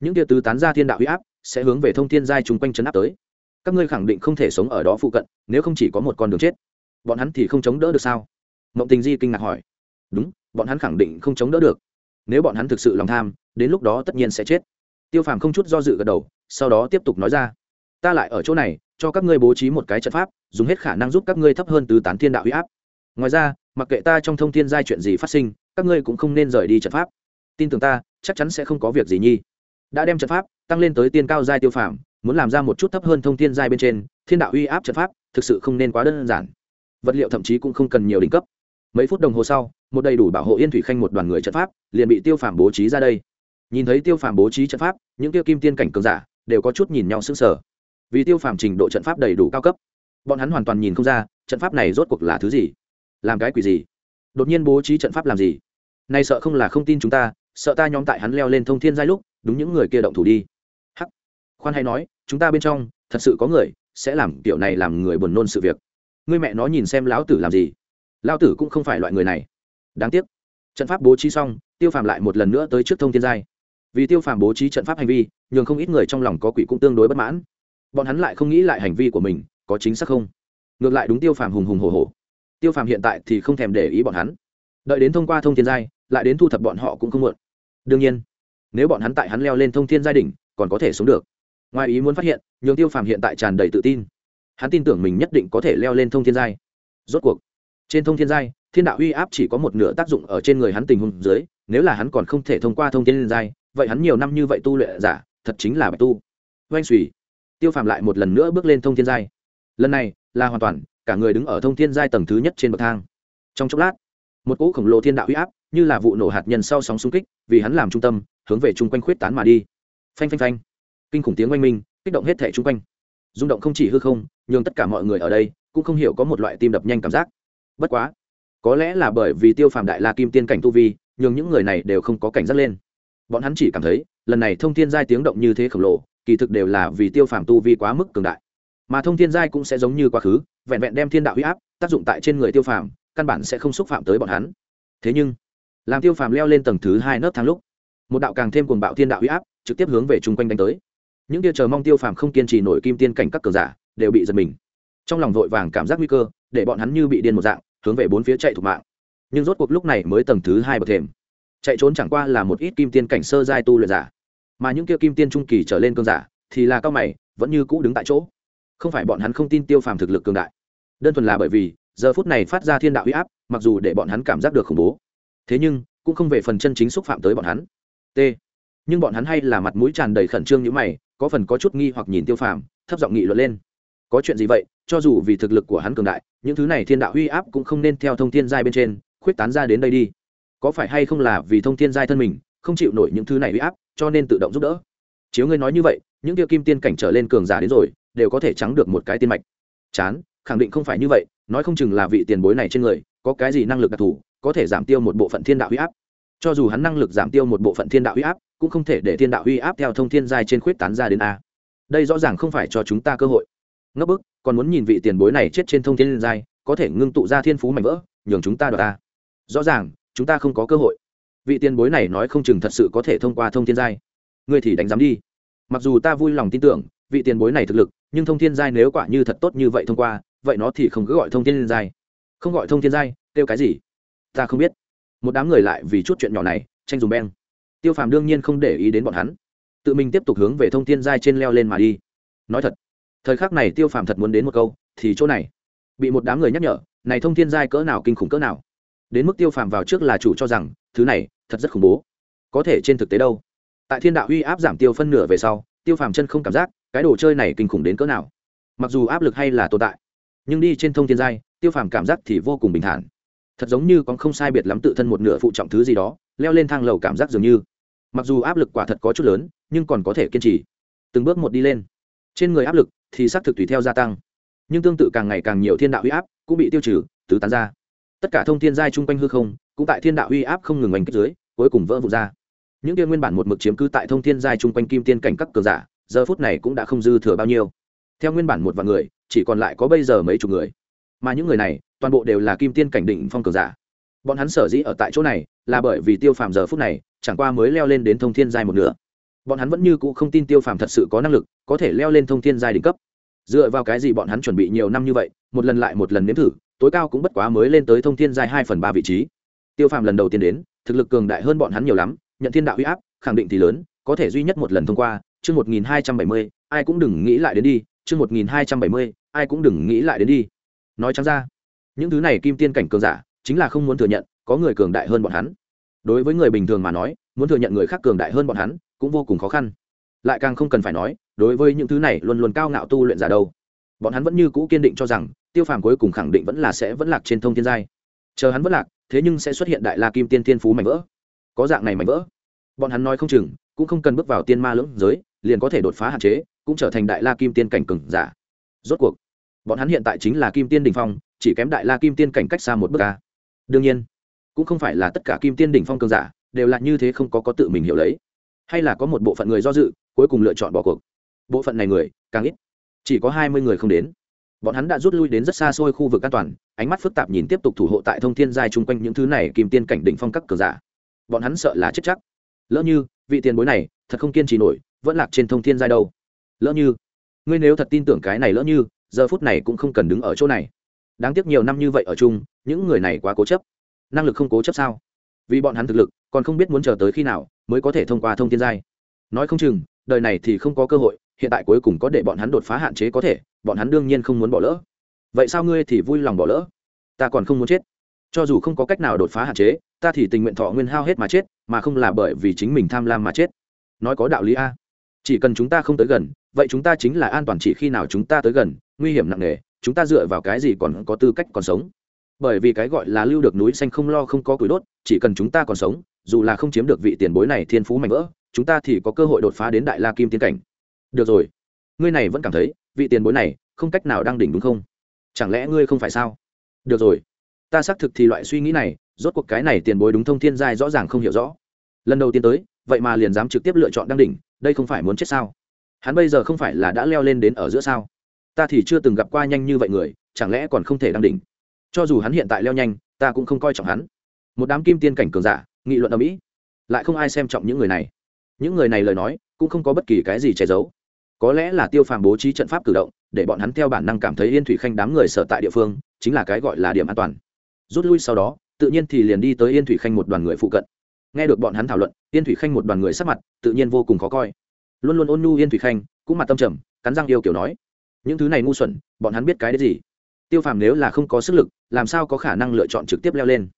Những tia tứ tán ra thiên đạo uy áp, sẽ hướng về thông thiên giai chung quanh chấn áp tới. Các ngươi khẳng định không thể sống ở đó phụ cận nếu không chỉ có một con đường chết. Bọn hắn thì không chống đỡ được sao? Mộng tình di kinh ngạc hỏi. Đúng bọn hắn khẳng định không chống đỡ được. Nếu bọn hắn thực sự lòng tham đến lúc đó tất nhiên sẽ chết. Tiêu phàm không chút do dự gật đầu sau đó tiếp tục nói ra, ta lại ở chỗ này, cho các ngươi bố trí một cái trận pháp, dùng hết khả năng giúp các ngươi thấp hơn tứ tán thiên đạo huy áp. Ngoài ra, mặc kệ ta trong thông thiên giai chuyện gì phát sinh, các ngươi cũng không nên rời đi trận pháp. Tin tưởng ta, chắc chắn sẽ không có việc gì nhi. Đã đem trận pháp tăng lên tới tiên cao giai tiêu phàm, muốn làm ra một chút thấp hơn thông thiên giai bên trên, thiên đạo uy áp trận pháp thực sự không nên quá đơn giản. Vật liệu thậm chí cũng không cần nhiều đỉnh cấp. Mấy phút đồng hồ sau, một đầy đủ bảo hộ yên thủy khanh một đoàn người trận pháp liền bị tiêu phàm bố trí ra đây. Nhìn thấy tiêu phàm bố trí trận pháp, những tiêu kim tiên cảnh cường giả đều có chút nhìn nhau sững sờ. Vì tiêu phàm trình độ trận pháp đầy đủ cao cấp, bọn hắn hoàn toàn nhìn không ra trận pháp này rốt cuộc là thứ gì. Làm cái quỷ gì? Đột nhiên bố trí trận pháp làm gì? Nay sợ không là không tin chúng ta, sợ ta nhóm tại hắn leo lên thông thiên giai lúc, đúng những người kia động thủ đi. Khoan hay nói, chúng ta bên trong, thật sự có người sẽ làm kiểu này làm người buồn nôn sự việc. Ngươi mẹ nó nhìn xem lão tử làm gì? Lão tử cũng không phải loại người này. Đáng tiếc. Trận pháp bố trí xong, tiêu phàm lại một lần nữa tới trước thông thiên giai. Vì tiêu phàm bố trí trận pháp hành vi nhường không ít người trong lòng có quỷ cũng tương đối bất mãn. Bọn hắn lại không nghĩ lại hành vi của mình có chính xác không? Ngược lại đúng tiêu phàm hùng hùng hồ hồ tiêu phàm hiện tại thì không thèm để ý bọn hắn. Đợi đến thông qua thông thiên giai, lại đến thu thập bọn họ cũng không muộn. Đương nhiên, nếu bọn hắn tại hắn leo lên thông thiên giai đỉnh, còn có thể sống được. Ngoài ý muốn phát hiện, nhường tiêu phàm hiện tại tràn đầy tự tin. Hắn tin tưởng mình nhất định có thể leo lên thông thiên giai. Rốt cuộc, trên thông thiên giai, thiên đạo uy áp chỉ có một nửa tác dụng ở trên người hắn tình huống dưới, nếu là hắn còn không thể thông qua thông thiên giai, vậy hắn nhiều năm như vậy tu luyện giả thật chính là bạch tu. Oanh xùy tiêu phàm lại một lần nữa bước lên thông thiên giai. Lần này, là hoàn toàn, cả người đứng ở thông thiên giai tầng thứ nhất trên bậc thang. Trong chốc lát, một cỗ khổng lồ thiên đạo huy áp, như là vụ nổ hạt nhân sau sóng xung kích, vì hắn làm trung tâm, hướng về chung quanh khuyết tán mà đi. Phanh phanh phanh. Kinh khủng tiếng oanh minh, kích động hết thẻ chung quanh. Rung động không chỉ hư không nhưng tất cả mọi người ở đây cũng không hiểu có một loại tim đập nhanh cảm giác. Bất quá, có lẽ là bởi vì tiêu phàm đại la kim tiên cảnh tu vi nhưng những người này đều không có cảnh giác lên bọn hắn chỉ cảm thấy, lần này thông thiên giai tiếng động như thế khổng lồ, kỳ thực đều là vì tiêu phàm tu vi quá mức cường đại. Mà thông thiên giai cũng sẽ giống như quá khứ, vẹn vẹn đem thiên đạo huy áp, tác dụng tại trên người tiêu phàm, căn bản sẽ không xúc phạm tới bọn hắn. Thế nhưng, làm tiêu phàm leo lên tầng thứ hai nớp thang lúc, một đạo càng thêm cuồng bạo thiên đạo huy áp trực tiếp hướng về chung quanh đánh tới. Những kia chờ mong tiêu phàm không kiên trì nổi kim tiên cảnh các cờ giả, đều bị giật mình. Trong lòng vội vàng cảm giác nguy cơ, để bọn hắn như bị điên một dạng, hướng về bốn phía chạy thục mạng. Nhưng rốt cuộc lúc này mới tầng thứ hai bậc thềm chạy trốn chẳng qua là một ít kim tiên cảnh sơ giai tu luyện giả. Mà những kia kim tiên trung kỳ trở lên cơn giả thì là cao mày, vẫn như cũ đứng tại chỗ. Không phải bọn hắn không tin tiêu phàm thực lực cường đại. Đơn thuần là bởi vì, giờ phút này phát ra thiên đạo huy áp, mặc dù để bọn hắn cảm giác được khủng bố. Thế nhưng, cũng không về phần chân chính xúc phạm tới bọn hắn. T. Nhưng bọn hắn hay là mặt mũi tràn đầy khẩn trương như mày, có phần có chút nghi hoặc nhìn tiêu phàm, thấp giọng nghị luận lên. Có chuyện gì vậy? Cho dù vì thực lực của hắn cường đại, những thứ này thiên đạo huy áp cũng không nên theo thông thiên giai bên trên, khuyết tán ra đến đây đi có phải hay không là vì thông thiên giai thân mình, không chịu nổi những thứ này huy áp, cho nên tự động giúp đỡ. Chiếu ngươi nói như vậy, những tiêu kim tiên cảnh trở lên cường giả đến rồi, đều có thể trắng được một cái tiên mạch. Chán, khẳng định không phải như vậy, nói không chừng là vị tiền bối này trên người, có cái gì năng lực đặc thù, có thể giảm tiêu một bộ phận thiên đạo huy áp. Cho dù hắn năng lực giảm tiêu một bộ phận thiên đạo huy áp, cũng không thể để thiên đạo huy áp theo thông thiên giai trên khuyết tán ra đến a. Đây rõ ràng không phải cho chúng ta cơ hội. Ngấp bức, còn muốn nhìn vị tiền bối này chết trên thông thiên giai, có thể ngưng tụ ra thiên phú mạnh vỡ, nhường chúng ta đoạt ta rõ ràng chúng ta không có cơ hội. Vị tiền bối này nói không chừng thật sự có thể thông qua thông thiên giai. Ngươi thì đánh giám đi. Mặc dù ta vui lòng tin tưởng, vị tiền bối này thực lực, nhưng thông thiên giai nếu quả như thật tốt như vậy thông qua, vậy nó thì không cứ gọi thông thiên giai. Không gọi thông thiên giai, kêu cái gì? Ta không biết. Một đám người lại vì chút chuyện nhỏ này, tranh dùng beng. Tiêu phàm đương nhiên không để ý đến bọn hắn. Tự mình tiếp tục hướng về thông thiên giai trên leo lên mà đi. Nói thật, thời khắc này tiêu phàm thật muốn đến một câu, thì chỗ này. Bị một đám người nhắc nhở, này thông thiên giai cỡ nào kinh khủng cỡ nào? Đến mức tiêu phàm vào trước là chủ cho rằng, thứ này, thật rất khủng bố. Có thể trên thực tế đâu? Tại thiên đạo uy áp giảm tiêu phân nửa về sau, tiêu phàm chân không cảm giác, cái đồ chơi này kinh khủng đến cỡ nào. Mặc dù áp lực hay là tồn tại, nhưng đi trên thông thiên giai, tiêu phàm cảm giác thì vô cùng bình thản. Thật giống như còn không sai biệt lắm tự thân một nửa phụ trọng thứ gì đó, leo lên thang lầu cảm giác dường như. Mặc dù áp lực quả thật có chút lớn, nhưng còn có thể kiên trì. Từng bước một đi lên. Trên người áp lực thì xác thực tùy theo gia tăng, nhưng tương tự càng ngày càng nhiều thiên đạo huy áp cũng bị tiêu trừ, tứ tán ra tất cả thông thiên giai chung quanh hư không, cũng tại thiên đạo uy áp không ngừng oanh kích dưới, cuối cùng vỡ vụt ra. Những kia nguyên bản một mực chiếm cứ tại thông thiên giai chung quanh kim tiên cảnh các cường giả, giờ phút này cũng đã không dư thừa bao nhiêu. Theo nguyên bản một vạn người, chỉ còn lại có bây giờ mấy chục người. Mà những người này, toàn bộ đều là kim tiên cảnh định phong cường giả. Bọn hắn sở dĩ ở tại chỗ này, là bởi vì tiêu phàm giờ phút này, chẳng qua mới leo lên đến thông thiên giai một nửa. Bọn hắn vẫn như cũ không tin tiêu phàm thật sự có năng lực, có thể leo lên thông thiên giai đỉnh cấp. Dựa vào cái gì bọn hắn chuẩn bị nhiều năm như vậy, một lần lại một lần nếm thử tối cao cũng bất quá mới lên tới thông thiên giai hai phần ba vị trí. Tiêu phàm lần đầu tiên đến, thực lực cường đại hơn bọn hắn nhiều lắm, nhận thiên đạo huy áp, khẳng định thì lớn, có thể duy nhất một lần thông qua, chương một nghìn hai trăm bảy mươi, ai cũng đừng nghĩ lại đến đi, chương một nghìn hai trăm bảy mươi, ai cũng đừng nghĩ lại đến đi. Nói chẳng ra, những thứ này kim tiên cảnh cường giả, chính là không muốn thừa nhận, có người cường đại hơn bọn hắn. Đối với người bình thường mà nói, muốn thừa nhận người khác cường đại hơn bọn hắn, cũng vô cùng khó khăn. Lại càng không cần phải nói, đối với những thứ này luôn luôn cao ngạo tu luyện giả đâu. Bọn hắn vẫn như cũ kiên định cho rằng tiêu phàm cuối cùng khẳng định vẫn là sẽ vẫn lạc trên thông thiên giai. Chờ hắn vẫn lạc, thế nhưng sẽ xuất hiện đại la kim tiên thiên phú mảnh vỡ. Có dạng này mảnh vỡ. Bọn hắn nói không chừng, cũng không cần bước vào tiên ma lưỡng giới, liền có thể đột phá hạn chế, cũng trở thành đại la kim tiên cảnh cừng giả. Rốt cuộc, bọn hắn hiện tại chính là kim tiên đỉnh phong, chỉ kém đại la kim tiên cảnh cách xa một bước ca đương nhiên, cũng không phải là tất cả kim tiên đỉnh phong cường giả đều là như thế không có có tự mình hiểu lấy. Hay là có một bộ phận người do dự, cuối cùng lựa chọn bỏ cuộc. Bộ phận này người, càng ít. Chỉ có hai mươi người không đến bọn hắn đã rút lui đến rất xa xôi khu vực an toàn, ánh mắt phức tạp nhìn tiếp tục thủ hộ tại thông thiên giai chung quanh những thứ này kim tiên cảnh đỉnh phong các cờ giả. Bọn hắn sợ là chết chắc. Lỡ như, vị tiền bối này, thật không kiên trì nổi, vẫn lạc trên thông thiên giai đâu. Lỡ như, ngươi nếu thật tin tưởng cái này lỡ như, giờ phút này cũng không cần đứng ở chỗ này. Đáng tiếc nhiều năm như vậy ở chung, những người này quá cố chấp. Năng lực không cố chấp sao? Vì bọn hắn thực lực, còn không biết muốn chờ tới khi nào mới có thể thông qua thông thiên giai. Nói không chừng, đời này thì không có cơ hội hiện tại cuối cùng có để bọn hắn đột phá hạn chế có thể, bọn hắn đương nhiên không muốn bỏ lỡ. Vậy sao ngươi thì vui lòng bỏ lỡ? Ta còn không muốn chết. Cho dù không có cách nào đột phá hạn chế, ta thì tình nguyện thọ nguyên hao hết mà chết, mà không là bởi vì chính mình tham lam mà chết. Nói có đạo lý a. Chỉ cần chúng ta không tới gần, vậy chúng ta chính là an toàn chỉ khi nào chúng ta tới gần, nguy hiểm nặng nề, chúng ta dựa vào cái gì còn có tư cách còn sống? Bởi vì cái gọi là lưu được núi xanh không lo không có củi đốt, chỉ cần chúng ta còn sống, dù là không chiếm được vị tiền bối này thiên phú mạnh vỡ, chúng ta thì có cơ hội đột phá đến đại la kim tiên cảnh được rồi. Ngươi này vẫn cảm thấy, vị tiền bối này không cách nào đang đỉnh đúng không? Chẳng lẽ ngươi không phải sao? Được rồi. Ta xác thực thì loại suy nghĩ này, rốt cuộc cái này tiền bối đúng thông thiên giai rõ ràng không hiểu rõ. Lần đầu tiên tới, vậy mà liền dám trực tiếp lựa chọn đăng đỉnh, đây không phải muốn chết sao? Hắn bây giờ không phải là đã leo lên đến ở giữa sao? Ta thì chưa từng gặp qua nhanh như vậy người, chẳng lẽ còn không thể đăng đỉnh? Cho dù hắn hiện tại leo nhanh, ta cũng không coi trọng hắn. Một đám kim tiên cảnh cường giả, nghị luận ở mỹ, lại không ai xem trọng những người này. Những người này lời nói, cũng không có bất kỳ cái gì che giấu có lẽ là tiêu phàm bố trí trận pháp cử động, để bọn hắn theo bản năng cảm thấy yên thủy khanh đám người sở tại địa phương, chính là cái gọi là điểm an toàn. Rút lui sau đó, tự nhiên thì liền đi tới yên thủy khanh một đoàn người phụ cận. Nghe được bọn hắn thảo luận, yên thủy khanh một đoàn người sắc mặt tự nhiên vô cùng khó coi. Luôn luôn ôn nhu yên thủy khanh, cũng mặt tâm trầm, cắn răng yêu kiểu nói, những thứ này ngu xuẩn, bọn hắn biết cái đấy gì? Tiêu phàm nếu là không có sức lực, làm sao có khả năng lựa chọn trực tiếp leo lên?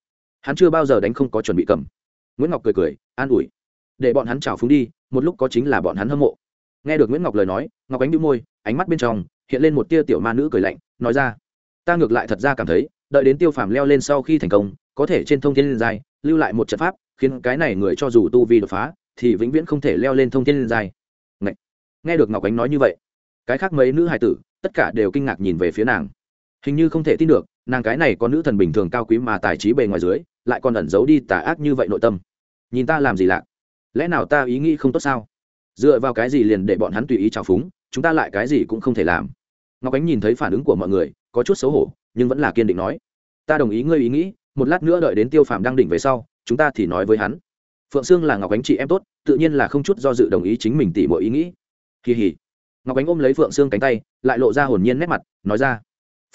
Hắn chưa bao giờ đánh không có chuẩn bị cầm. Nguyễn ngọc cười cười, an ủi, để bọn hắn trào phúng đi, một lúc có chính là bọn hắn hâm mộ nghe được nguyễn ngọc lời nói, ngọc ánh đĩu môi, ánh mắt bên trong hiện lên một tia tiểu ma nữ cười lạnh, nói ra, ta ngược lại thật ra cảm thấy, đợi đến tiêu phàm leo lên sau khi thành công, có thể trên thông thiên liên giai, lưu lại một trận pháp, khiến cái này người cho dù tu vi đột phá, thì vĩnh viễn không thể leo lên thông thiên liên giai. Nghe được ngọc ánh nói như vậy, cái khác mấy nữ hài tử, tất cả đều kinh ngạc nhìn về phía nàng. Hình như không thể tin được, nàng cái này có nữ thần bình thường cao quý mà tài trí bề ngoài dưới, lại còn ẩn giấu đi tà ác như vậy nội tâm. Nhìn ta làm gì lạ? Lẽ nào ta ý nghĩ không tốt sao? Dựa vào cái gì liền để bọn hắn tùy ý trào phúng, chúng ta lại cái gì cũng không thể làm. Ngọc ánh nhìn thấy phản ứng của mọi người, có chút xấu hổ, nhưng vẫn là kiên định nói, ta đồng ý ngươi ý nghĩ, một lát nữa đợi đến tiêu Phạm đăng đỉnh về sau, chúng ta thì nói với hắn. Phượng sương là ngọc ánh chị em tốt, tự nhiên là không chút do dự đồng ý chính mình tỉ mọi ý nghĩ. Kỳ hỉ. Ngọc ánh ôm lấy phượng sương cánh tay, lại lộ ra hồn nhiên nét mặt, nói ra,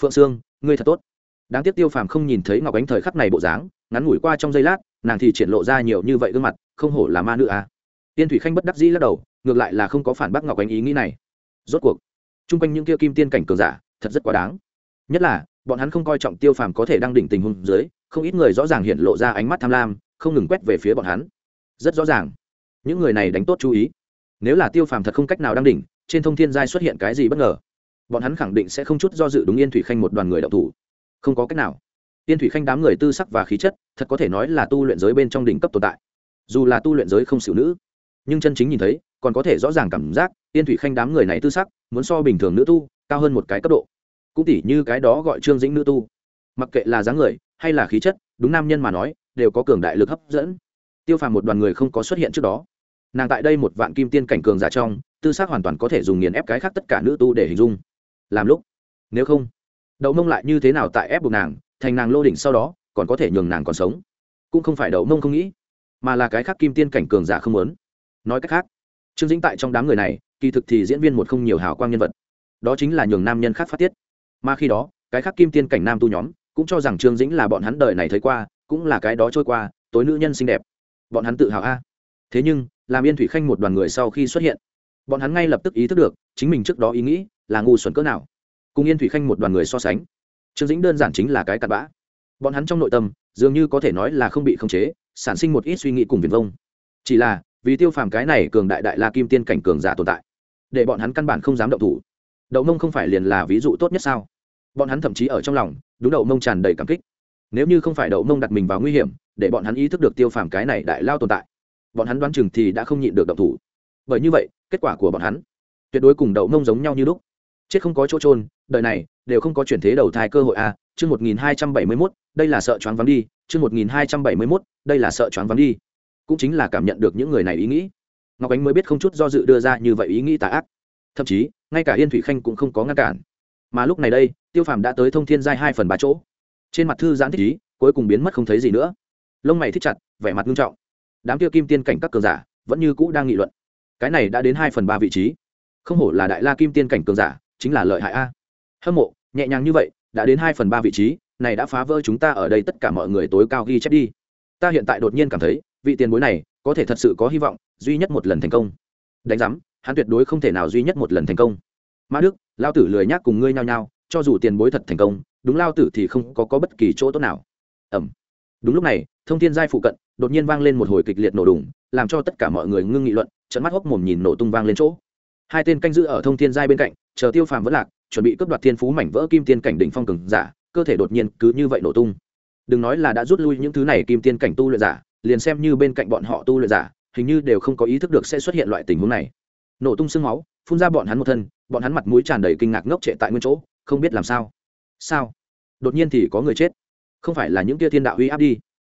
phượng sương, ngươi thật tốt. Đáng tiếc tiêu phàm không nhìn thấy ngọc ánh thời khắc này bộ dáng, ngắn ngủi qua trong giây lát, nàng thì triển lộ ra nhiều như vậy gương mặt, không hổ là ma nữ à. tiên thủy khanh bất đắc dĩ lắc đầu ngược lại là không có phản bác ngọc ánh ý nghĩ này. Rốt cuộc, chung quanh những kia kim tiên cảnh cường giả, thật rất quá đáng. Nhất là, bọn hắn không coi trọng tiêu phàm có thể đăng đỉnh tình huống dưới, không ít người rõ ràng hiện lộ ra ánh mắt tham lam, không ngừng quét về phía bọn hắn. Rất rõ ràng, những người này đánh tốt chú ý. Nếu là tiêu phàm thật không cách nào đăng đỉnh, trên thông thiên giai xuất hiện cái gì bất ngờ, bọn hắn khẳng định sẽ không chút do dự đúng yên thủy khanh một đoàn người đậu thủ. Không có cách nào. Yên thủy khanh đám người tư sắc và khí chất, thật có thể nói là tu luyện giới bên trong đỉnh cấp tồn tại. Dù là tu luyện giới không xỉu nữ, nhưng chân chính nhìn thấy còn có thể rõ ràng cảm giác tiên thủy khanh đám người này tư sắc, muốn so bình thường nữ tu, cao hơn một cái cấp độ. Cũng tỉ như cái đó gọi trương dĩnh nữ tu. Mặc kệ là dáng người, hay là khí chất, đúng nam nhân mà nói, đều có cường đại lực hấp dẫn. Tiêu phàm một đoàn người không có xuất hiện trước đó. Nàng tại đây một vạn kim tiên cảnh cường giả trong, tư xác hoàn toàn có thể dùng nghiền ép cái khác tất cả nữ tu để hình dung. Làm lúc, nếu không, đậu mông lại như thế nào tại ép buộc nàng, thành nàng lô đỉnh sau đó, còn có thể nhường nàng còn sống. Cũng không phải đậu mông không nghĩ, mà là cái khác kim tiên cảnh cường giả không muốn. Nói cách khác trương dĩnh tại trong đám người này, kỳ thực thì diễn viên một không nhiều hào quang nhân vật. Đó chính là nhường nam nhân khác phát tiết. Mà khi đó, cái khác kim tiên cảnh nam tu nhóm cũng cho rằng trương dĩnh là bọn hắn đời này thấy qua, cũng là cái đó trôi qua, tối nữ nhân xinh đẹp. Bọn hắn tự hào a. Thế nhưng, làm yên thủy khanh một đoàn người sau khi xuất hiện, bọn hắn ngay lập tức ý thức được chính mình trước đó ý nghĩ là ngu xuẩn cỡ nào. Cùng yên thủy khanh một đoàn người so sánh, trương dĩnh đơn giản chính là cái cặn bã. Bọn hắn trong nội tâm, dường như có thể nói là không bị khống chế, sản sinh một ít suy nghĩ cùng viền vông. Chỉ là vì tiêu phàm cái này cường đại đại la kim tiên cảnh cường giả tồn tại, để bọn hắn căn bản không dám động thủ. Đậu mông không phải liền là ví dụ tốt nhất sao? Bọn hắn thậm chí ở trong lòng, đúng đậu mông tràn đầy cảm kích. Nếu như không phải đậu mông đặt mình vào nguy hiểm, để bọn hắn ý thức được tiêu phàm cái này đại lao tồn tại, bọn hắn đoán chừng thì đã không nhịn được động thủ. Bởi như vậy, kết quả của bọn hắn tuyệt đối cùng đậu mông giống nhau như lúc. Chết không có chỗ trôn đời này đều không có chuyển thế đầu thai cơ hội a. À. chương một nghìn hai trăm bảy mươi mốt, đây là sợ choáng vắng đi. Chương một nghìn hai trăm bảy mươi mốt, đây là sợ choáng vắng đi cũng chính là cảm nhận được những người này ý nghĩ. Ngọc ánh mới biết không chút do dự đưa ra như vậy ý nghĩ tà ác. Thậm chí, ngay cả yên thủy khanh cũng không có ngăn cản. Mà lúc này đây, tiêu phàm đã tới thông thiên giai hai phần ba chỗ. Trên mặt thư giãn thích ý, cuối cùng biến mất không thấy gì nữa. Lông mày thích chặt, vẻ mặt nghiêm trọng. Đám tiêu kim tiên cảnh các cường giả vẫn như cũ đang nghị luận. Cái này đã đến hai phần ba vị trí. Không hổ là đại la kim tiên cảnh cường giả, chính là lợi hại a. Hâm mộ, nhẹ nhàng như vậy, đã đến hai phần ba vị trí, này đã phá vỡ chúng ta ở đây tất cả mọi người tối cao ghi chép đi ta hiện tại đột nhiên cảm thấy vị tiền bối này có thể thật sự có hy vọng duy nhất một lần thành công. Đánh giám hắn tuyệt đối không thể nào duy nhất một lần thành công. Mã đức lao tử lười nhác cùng ngươi nhao nhao cho dù tiền bối thật thành công đúng lao tử thì không có, có bất kỳ chỗ tốt nào. Ẩm đúng lúc này thông thiên giai phụ cận đột nhiên vang lên một hồi kịch liệt nổ đùng làm cho tất cả mọi người ngưng nghị luận trận mắt hốc mồm nhìn nổ tung vang lên chỗ. Hai tên canh giữ ở thông thiên giai bên cạnh chờ tiêu phàm vẫn lạc chuẩn bị cướp đoạt thiên phú mảnh vỡ kim tiên cảnh đỉnh phong cường giả cơ thể đột nhiên cứ như vậy nổ tung đừng nói là đã rút lui những thứ này kim tiên cảnh tu luyện giả, liền xem như bên cạnh bọn họ tu luyện giả, hình như đều không có ý thức được sẽ xuất hiện loại tình huống này. Nổ tung sương máu, phun ra bọn hắn một thân, bọn hắn mặt mũi tràn đầy kinh ngạc ngốc trệ tại nguyên chỗ, không biết làm sao. Sao? Đột nhiên thì có người chết. Không phải là những kia thiên đạo uy áp đi.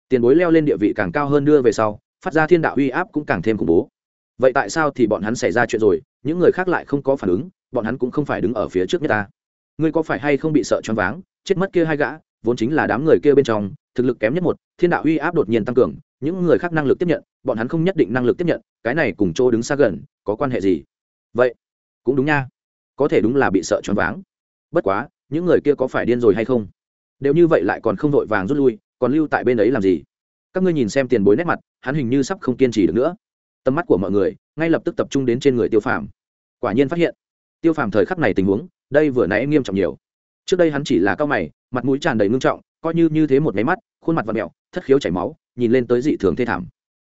Tiền bối leo lên địa vị càng cao hơn đưa về sau, phát ra thiên đạo uy áp cũng càng thêm khủng bố. Vậy tại sao thì bọn hắn xảy ra chuyện rồi, những người khác lại không có phản ứng, bọn hắn cũng không phải đứng ở phía trước nhất ta. Ngươi có phải hay không bị sợ choáng váng, chết mất kia hai gã vốn chính là đám người kia bên trong, thực lực kém nhất một, thiên đạo uy áp đột nhiên tăng cường, những người khác năng lực tiếp nhận, bọn hắn không nhất định năng lực tiếp nhận, cái này cùng chỗ đứng xa gần, có quan hệ gì? Vậy, cũng đúng nha. Có thể đúng là bị sợ choáng váng. Bất quá, những người kia có phải điên rồi hay không? Đều như vậy lại còn không vội vàng rút lui, còn lưu tại bên ấy làm gì? Các ngươi nhìn xem tiền bối nét mặt, hắn hình như sắp không kiên trì được nữa. Tầm mắt của mọi người, ngay lập tức tập trung đến trên người tiêu phàm. Quả nhiên phát hiện, tiêu phàm thời khắc này tình huống, đây vừa nãy nghiêm trọng nhiều. Trước đây hắn chỉ là cao mày mặt mũi tràn đầy ngưng trọng, coi như như thế một máy mắt, khuôn mặt và mẹo, thất khiếu chảy máu, nhìn lên tới dị thường thê thảm.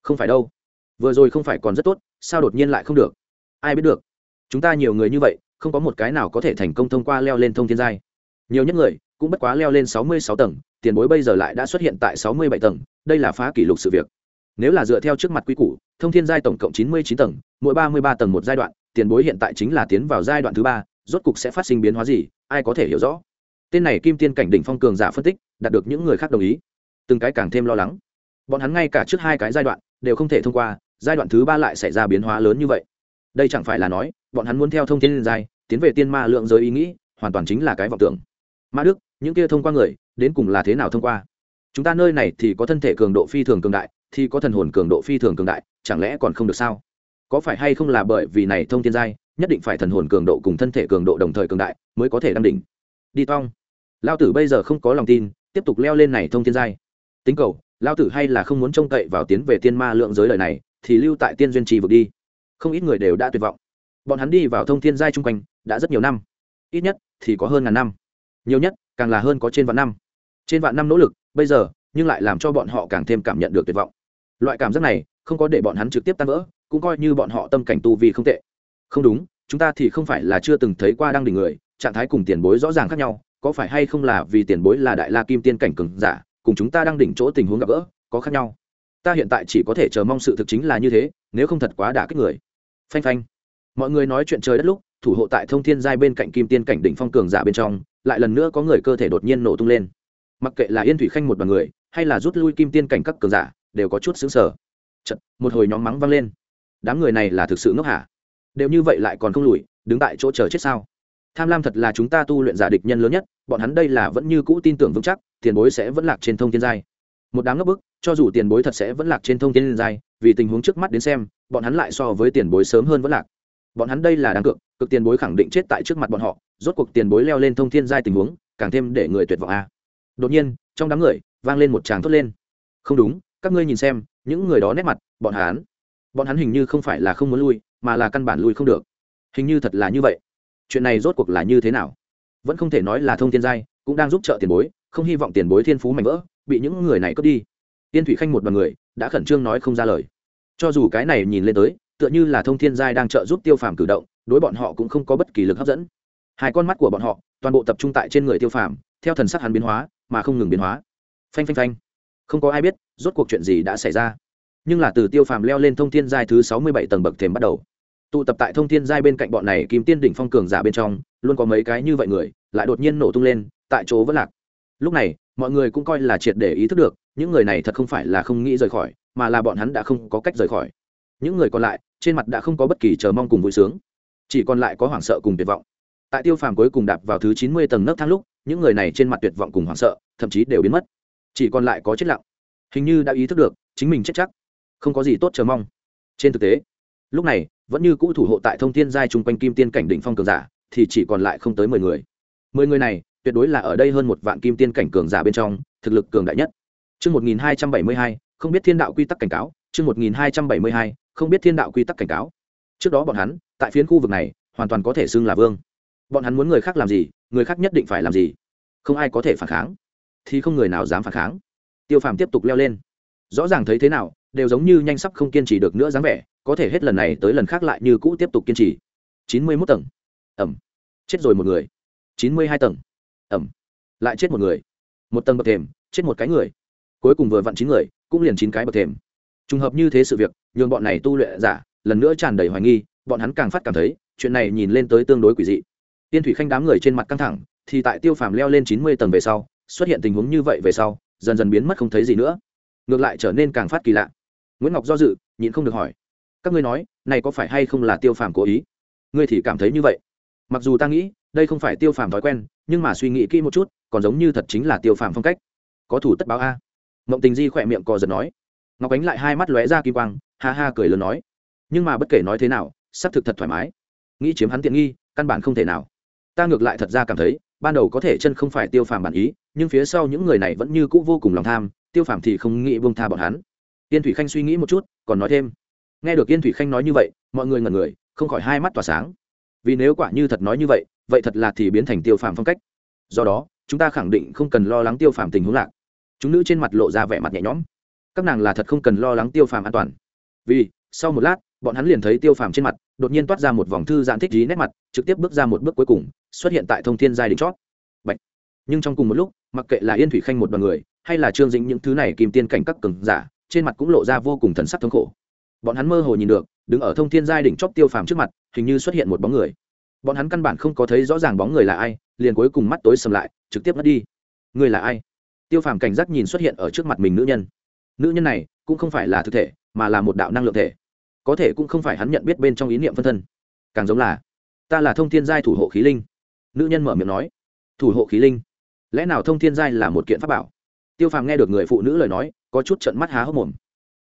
Không phải đâu. Vừa rồi không phải còn rất tốt, sao đột nhiên lại không được? Ai biết được. Chúng ta nhiều người như vậy, không có một cái nào có thể thành công thông qua leo lên thông thiên giai. Nhiều nhất người, cũng bất quá leo lên sáu mươi sáu tầng, tiền bối bây giờ lại đã xuất hiện tại sáu mươi bảy tầng, đây là phá kỷ lục sự việc. Nếu là dựa theo trước mặt quy củ, thông thiên giai tổng cộng chín mươi chín tầng, mỗi ba mươi ba tầng một giai đoạn, tiền bối hiện tại chính là tiến vào giai đoạn thứ ba, rốt cục sẽ phát sinh biến hóa gì, ai có thể hiểu rõ? Tên này kim tiên cảnh đỉnh phong cường giả phân tích, đạt được những người khác đồng ý. Từng cái càng thêm lo lắng. Bọn hắn ngay cả trước hai cái giai đoạn đều không thể thông qua, giai đoạn thứ ba lại xảy ra biến hóa lớn như vậy. Đây chẳng phải là nói, bọn hắn muốn theo thông thiên giai, tiến về tiên ma lượng giới ý nghĩ, hoàn toàn chính là cái vọng tưởng. Mã đức, những kia thông qua người, đến cùng là thế nào thông qua? Chúng ta nơi này thì có thân thể cường độ phi thường cường đại, thì có thần hồn cường độ phi thường cường đại, chẳng lẽ còn không được sao? Có phải hay không là bởi vì này thông thiên giai, nhất định phải thần hồn cường độ cùng thân thể cường độ đồng thời cường đại mới có thể đăng đỉnh? Đi tong lao tử bây giờ không có lòng tin, tiếp tục leo lên này thông thiên giai. Tính cầu, lao tử hay là không muốn trông cậy vào tiến về tiên ma lượng giới lời này, thì lưu tại tiên duyên trì vực đi. Không ít người đều đã tuyệt vọng. Bọn hắn đi vào thông thiên giai chung quanh, đã rất nhiều năm. Ít nhất, thì có hơn ngàn năm. Nhiều nhất, càng là hơn có trên vạn năm. Trên vạn năm nỗ lực, bây giờ, nhưng lại làm cho bọn họ càng thêm cảm nhận được tuyệt vọng. Loại cảm giác này, không có để bọn hắn trực tiếp tan vỡ, cũng coi như bọn họ tâm cảnh tu vi không tệ. Không đúng, chúng ta thì không phải là chưa từng thấy qua đang đỉnh người, trạng thái cùng tiền bối rõ ràng khác nhau có phải hay không là vì tiền bối là đại la kim tiên cảnh cường giả cùng chúng ta đang đỉnh chỗ tình huống gặp gỡ có khác nhau. Ta hiện tại chỉ có thể chờ mong sự thực chính là như thế nếu không thật quá đả kích người. Phanh phanh. Mọi người nói chuyện trời đất lúc thủ hộ tại thông thiên giai bên cạnh kim tiên cảnh đỉnh phong cường giả bên trong lại lần nữa có người cơ thể đột nhiên nổ tung lên. Mặc kệ là yên thủy khanh một đoàn người hay là rút lui kim tiên cảnh các cường giả đều có chút xứng sở Chật, một hồi nhóm mắng vang lên. Đám người này là thực sự ngốc hả? Đều như vậy lại còn không lùi đứng tại chỗ chờ chết sao? Tham lam thật là chúng ta tu luyện giả địch nhân lớn nhất, bọn hắn đây là vẫn như cũ tin tưởng vững chắc, tiền bối sẽ vẫn lạc trên thông thiên giai. Một đám ngấp bức, cho dù tiền bối thật sẽ vẫn lạc trên thông thiên giai, vì tình huống trước mắt đến xem, bọn hắn lại so với tiền bối sớm hơn vẫn lạc. Bọn hắn đây là đáng cược, cực tiền bối khẳng định chết tại trước mặt bọn họ, rốt cuộc tiền bối leo lên thông thiên giai tình huống, càng thêm để người tuyệt vọng a. Đột nhiên, trong đám người, vang lên một tràng thốt lên. Không đúng, các ngươi nhìn xem, những người đó nét mặt, bọn hắn. Bọn hắn hình như không phải là không muốn lui, mà là căn bản lui không được. Hình như thật là như vậy chuyện này rốt cuộc là như thế nào? Vẫn không thể nói là thông thiên giai, cũng đang giúp trợ tiền bối, không hy vọng tiền bối thiên phú mạnh vỡ, bị những người này cướp đi. Tiên thủy khanh một đoàn người đã khẩn trương nói không ra lời. Cho dù cái này nhìn lên tới, tựa như là thông thiên giai đang trợ giúp tiêu phàm cử động, đối bọn họ cũng không có bất kỳ lực hấp dẫn. Hai con mắt của bọn họ toàn bộ tập trung tại trên người tiêu phàm, theo thần sắc hắn biến hóa, mà không ngừng biến hóa. Phanh phanh phanh. Không có ai biết rốt cuộc chuyện gì đã xảy ra. Nhưng là từ tiêu phàm leo lên thông thiên giai thứ sáu mươi bảy tầng bậc thềm bắt đầu tụ tập tại thông thiên giai bên cạnh bọn này kim tiên đỉnh phong cường giả bên trong, luôn có mấy cái như vậy người, lại đột nhiên nổ tung lên, tại chỗ vẫn lạc. Lúc này, mọi người cũng coi là triệt để ý thức được, những người này thật không phải là không nghĩ rời khỏi, mà là bọn hắn đã không có cách rời khỏi. Những người còn lại, trên mặt đã không có bất kỳ chờ mong cùng vui sướng. Chỉ còn lại có hoảng sợ cùng tuyệt vọng. Tại tiêu phàm cuối cùng đạp vào thứ chín mươi tầng nấc thang lúc, những người này trên mặt tuyệt vọng cùng hoảng sợ, thậm chí đều biến mất. Chỉ còn lại có chết lặng. Hình như đã ý thức được, chính mình chết chắc. Không có gì tốt chờ mong. Trên thực tế, lúc này vẫn như cũ thủ hộ tại thông thiên giai chung quanh kim tiên cảnh đỉnh phong cường giả thì chỉ còn lại không tới mười người mười người này tuyệt đối là ở đây hơn một vạn kim tiên cảnh cường giả bên trong thực lực cường đại nhất Chương 1272, không biết thiên đạo quy tắc cảnh cáo, chương 1272, không biết thiên đạo quy tắc cảnh cáo. Trước đó bọn hắn, tại phiến khu vực này, hoàn toàn có thể xưng là vương. Bọn hắn muốn người khác làm gì, người khác nhất định phải làm gì. Không ai có thể phản kháng, thì không người nào dám phản kháng. Tiêu Phàm tiếp tục leo lên. Rõ ràng thấy thế nào, đều giống như nhanh sắp không kiên trì được nữa dáng vẻ, có thể hết lần này tới lần khác lại như cũ tiếp tục kiên trì. 91 tầng. Ẩm. Chết rồi một người. 92 tầng. Ẩm. Lại chết một người. Một tầng bậc thềm, chết một cái người cuối cùng vừa vặn chín người cũng liền chín cái bậc thềm trùng hợp như thế sự việc nhường bọn này tu luyện giả lần nữa tràn đầy hoài nghi bọn hắn càng phát cảm thấy chuyện này nhìn lên tới tương đối quỷ dị tiên thủy khanh đám người trên mặt căng thẳng thì tại tiêu phàm leo lên chín mươi tầng về sau xuất hiện tình huống như vậy về sau dần dần biến mất không thấy gì nữa ngược lại trở nên càng phát kỳ lạ nguyễn ngọc do dự nhịn không được hỏi các ngươi nói này có phải hay không là tiêu phàm cố ý ngươi thì cảm thấy như vậy mặc dù ta nghĩ đây không phải tiêu phàm thói quen nhưng mà suy nghĩ kỹ một chút còn giống như thật chính là tiêu phàm phong cách có thủ tất báo a mộng tình di khỏe miệng cò giật nói ngọc ánh lại hai mắt lóe ra kim quang ha ha cười lớn nói nhưng mà bất kể nói thế nào xác thực thật thoải mái nghĩ chiếm hắn tiện nghi căn bản không thể nào ta ngược lại thật ra cảm thấy ban đầu có thể chân không phải tiêu phàm bản ý nhưng phía sau những người này vẫn như cũ vô cùng lòng tham tiêu phàm thì không nghĩ buông tha bọn hắn yên thủy khanh suy nghĩ một chút, còn nói thêm. Nghe được yên thủy khanh nói như vậy, mọi người ngẩn người, không khỏi hai mắt tỏa sáng. Vì nếu quả như thật nói như vậy vậy thật là thì biến thành tiêu phàm phong cách. Do đó, chúng ta khẳng định không cần lo lắng tiêu phàm tình huống lạc. Chúng nữ trên mặt lộ ra vẻ mặt nhẹ nhõm. Các nàng là thật không cần lo lắng tiêu phàm an toàn. Vì, sau một lát, bọn hắn liền thấy tiêu phàm trên mặt, đột nhiên toát ra một vòng thư giãn thích dí nét mặt, trực tiếp bước ra một bước cuối cùng, xuất hiện tại thông thiên giai đình chót. Bạch. nhưng trong cùng một lúc, mặc kệ là yên thủy khanh một đoàn người, hay là trương dĩnh những thứ này kìm tiên cảnh các cường giả trên mặt cũng lộ ra vô cùng thần sắc thống khổ. Bọn hắn mơ hồ nhìn được, đứng ở thông thiên giai đỉnh chóp tiêu phàm trước mặt, hình như xuất hiện một bóng người. Bọn hắn căn bản không có thấy rõ ràng bóng người là ai, liền cuối cùng mắt tối sầm lại, trực tiếp mất đi. Người là ai? Tiêu phàm cảnh giác nhìn xuất hiện ở trước mặt mình nữ nhân. Nữ nhân này cũng không phải là thực thể, mà là một đạo năng lượng thể. Có thể cũng không phải hắn nhận biết bên trong ý niệm phân thân. Càng giống là, ta là thông thiên giai thủ hộ khí linh. Nữ nhân mở miệng nói, thủ hộ khí linh. Lẽ nào thông thiên giai là một kiện pháp bảo? Tiêu phàm nghe được người phụ nữ lời nói có chút trận mắt há hốc mồm.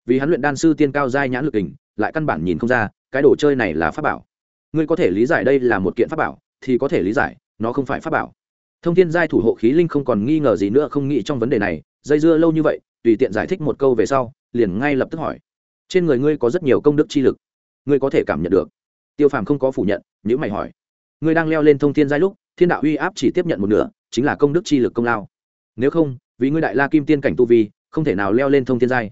Vì hắn luyện đan sư tiên cao giai nhãn lực hình lại căn bản nhìn không ra, cái đồ chơi này là pháp bảo. Ngươi có thể lý giải đây là một kiện pháp bảo, thì có thể lý giải, nó không phải pháp bảo. Thông thiên giai thủ hộ khí linh không còn nghi ngờ gì nữa, không nghĩ trong vấn đề này, dây dưa lâu như vậy, tùy tiện giải thích một câu về sau, liền ngay lập tức hỏi. Trên người ngươi có rất nhiều công đức chi lực. Ngươi có thể cảm nhận được. Tiêu phàm không có phủ nhận nếu mày hỏi. Ngươi đang leo lên thông thiên giai lúc, thiên đạo uy áp chỉ tiếp nhận một nửa, chính là công đức chi lực công lao. Nếu không, vì ngươi đại la kim tiên cảnh tu vi không thể nào leo lên thông thiên giai.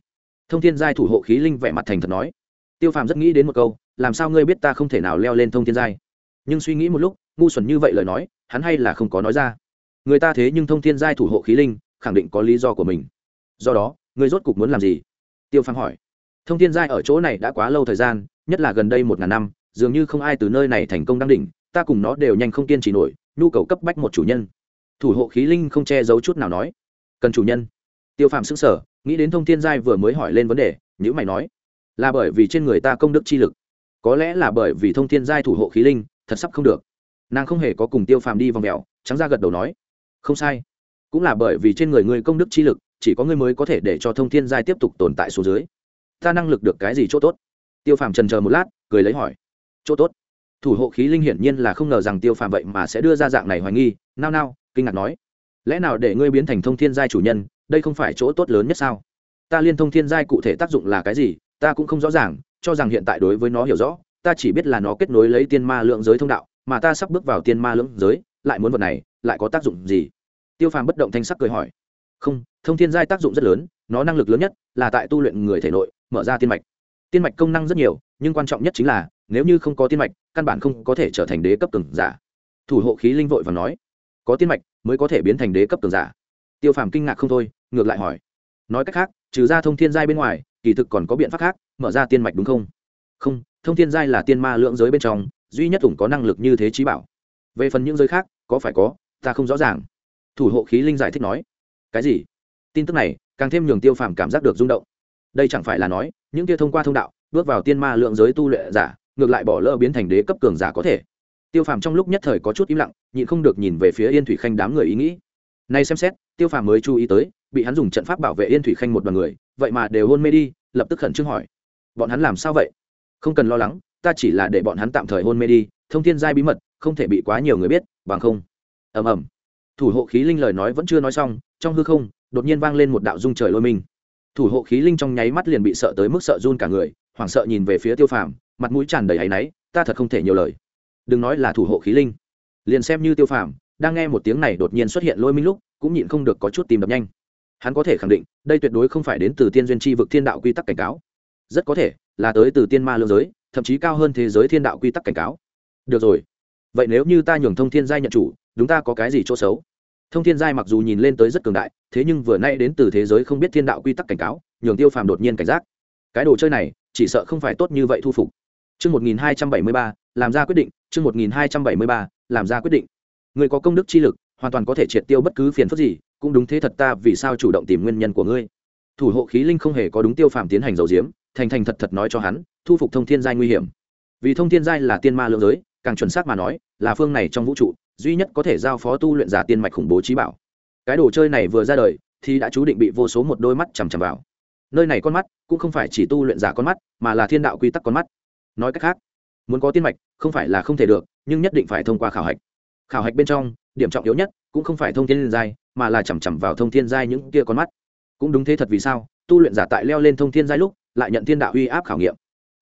Thông thiên giai thủ hộ khí linh vẻ mặt thành thật nói. Tiêu phàm rất nghĩ đến một câu, làm sao ngươi biết ta không thể nào leo lên thông thiên giai? Nhưng suy nghĩ một lúc, ngu xuẩn như vậy lời nói, hắn hay là không có nói ra. Người ta thế nhưng thông thiên giai thủ hộ khí linh, khẳng định có lý do của mình. Do đó, ngươi rốt cục muốn làm gì? Tiêu phàm hỏi. Thông thiên giai ở chỗ này đã quá lâu thời gian, nhất là gần đây một ngàn năm, dường như không ai từ nơi này thành công đăng đỉnh, ta cùng nó đều nhanh không kiên trì nổi, nhu cầu cấp bách một chủ nhân. Thủ hộ khí linh không che giấu chút nào nói. Cần chủ nhân tiêu phàm xứng sở nghĩ đến thông thiên giai vừa mới hỏi lên vấn đề nhữ mày nói, là bởi vì trên người ta công đức chi lực? Có lẽ là bởi vì thông thiên giai thủ hộ khí linh, thật sắp không được. Nàng không hề có cùng tiêu phàm đi vòng mèo trắng ra gật đầu nói, không sai. Cũng là bởi vì trên người ngươi công đức chi lực, chỉ có ngươi mới có thể để cho thông thiên giai tiếp tục tồn tại số dưới. Ta năng lực được cái gì chỗ tốt? Tiêu phàm trần chờ một lát, cười lấy hỏi, chỗ tốt? Thủ hộ khí linh hiển nhiên là không ngờ rằng tiêu phàm vậy mà sẽ đưa ra dạng này hoài nghi. Nao nao, kinh ngạc nói, lẽ nào để ngươi biến thành thông thiên giai chủ nhân đây không phải chỗ tốt lớn nhất sao? Ta liên thông thiên giai cụ thể tác dụng là cái gì, ta cũng không rõ ràng, cho rằng hiện tại đối với nó hiểu rõ, ta chỉ biết là nó kết nối lấy tiên ma lượng giới thông đạo, mà ta sắp bước vào tiên ma lượng giới, lại muốn vật này, lại có tác dụng gì? Tiêu phàm bất động thanh sắc cười hỏi. Không, thông thiên giai tác dụng rất lớn, nó năng lực lớn nhất là tại tu luyện người thể nội, mở ra tiên mạch. Tiên mạch công năng rất nhiều, nhưng quan trọng nhất chính là, nếu như không có tiên mạch, căn bản không có thể trở thành đế cấp cường giả. Thủ hộ khí linh vội và nói. Có tiên mạch mới có thể biến thành đế cấp cường giả tiêu phàm kinh ngạc không thôi, ngược lại hỏi. Nói cách khác, trừ ra thông thiên giai bên ngoài, kỳ thực còn có biện pháp khác, mở ra tiên mạch đúng không? Không, thông thiên giai là tiên ma lượng giới bên trong, duy nhất ủng có năng lực như thế trí bảo. Về phần những giới khác, có phải có, ta không rõ ràng. Thủ hộ khí linh giải thích nói. Cái gì? Tin tức này, càng thêm nhường tiêu phàm cảm giác được rung động. Đây chẳng phải là nói, những kia thông qua thông đạo, bước vào tiên ma lượng giới tu luyện giả, ngược lại bỏ lỡ biến thành đế cấp cường giả có thể. Tiêu phàm trong lúc nhất thời có chút im lặng, nhịn không được nhìn về phía yên thủy khanh đám người ý nghĩ nay xem xét, tiêu phàm mới chú ý tới, bị hắn dùng trận pháp bảo vệ yên thủy khanh một đoàn người, vậy mà đều hôn mê đi, lập tức khẩn trương hỏi. Bọn hắn làm sao vậy? Không cần lo lắng, ta chỉ là để bọn hắn tạm thời hôn mê đi, thông thiên giai bí mật, không thể bị quá nhiều người biết, bằng không. Ầm ầm. Thủ hộ khí linh lời nói vẫn chưa nói xong, trong hư không, đột nhiên vang lên một đạo dung trời lôi mình thủ hộ khí linh trong nháy mắt liền bị sợ tới mức sợ run cả người, hoảng sợ nhìn về phía tiêu phàm, mặt mũi tràn đầy áy náy, ta thật không thể nhiều lời. Đừng nói là thủ hộ khí linh. Liền xem như tiêu phàm đang nghe một tiếng này đột nhiên xuất hiện lôi minh lúc cũng nhịn không được có chút tìm đập nhanh. Hắn có thể khẳng định đây tuyệt đối không phải đến từ tiên duyên tri vực thiên đạo quy tắc cảnh cáo. Rất có thể là tới từ tiên ma lương giới thậm chí cao hơn thế giới thiên đạo quy tắc cảnh cáo. Được rồi. Vậy nếu như ta nhường thông thiên giai nhận chủ chúng ta có cái gì chỗ xấu? Thông thiên giai mặc dù nhìn lên tới rất cường đại thế nhưng vừa nay đến từ thế giới không biết thiên đạo quy tắc cảnh cáo nhường tiêu phàm đột nhiên cảnh giác. Cái đồ chơi này chỉ sợ không phải tốt như vậy thu phục. Chương 1273, làm ra quyết định, chương 1273, làm ra quyết định. Ngươi có công đức chi lực, hoàn toàn có thể triệt tiêu bất cứ phiền phức gì, cũng đúng thế thật ta vì sao chủ động tìm nguyên nhân của ngươi. Thủ hộ khí linh không hề có đúng tiêu phàm tiến hành dầu diếm, thành thành thật thật nói cho hắn, thu phục thông thiên giai nguy hiểm. Vì thông thiên giai là tiên ma lượng giới, càng chuẩn xác mà nói, là phương này trong vũ trụ, duy nhất có thể giao phó tu luyện giả tiên mạch khủng bố trí bảo. Cái đồ chơi này vừa ra đời, thì đã chú định bị vô số một đôi mắt chằm chằm vào. Nơi này con mắt, cũng không phải chỉ tu luyện giả con mắt, mà là thiên đạo quy tắc con mắt nói cách khác muốn có tiên mạch không phải là không thể được nhưng nhất định phải thông qua khảo hạch khảo hạch bên trong, điểm trọng yếu nhất cũng không phải thông thiên giai, mà là chằm chằm vào thông thiên giai những kia con mắt. Cũng đúng thế thật vì sao, tu luyện giả tại leo lên thông thiên giai lúc lại nhận thiên đạo uy áp khảo nghiệm.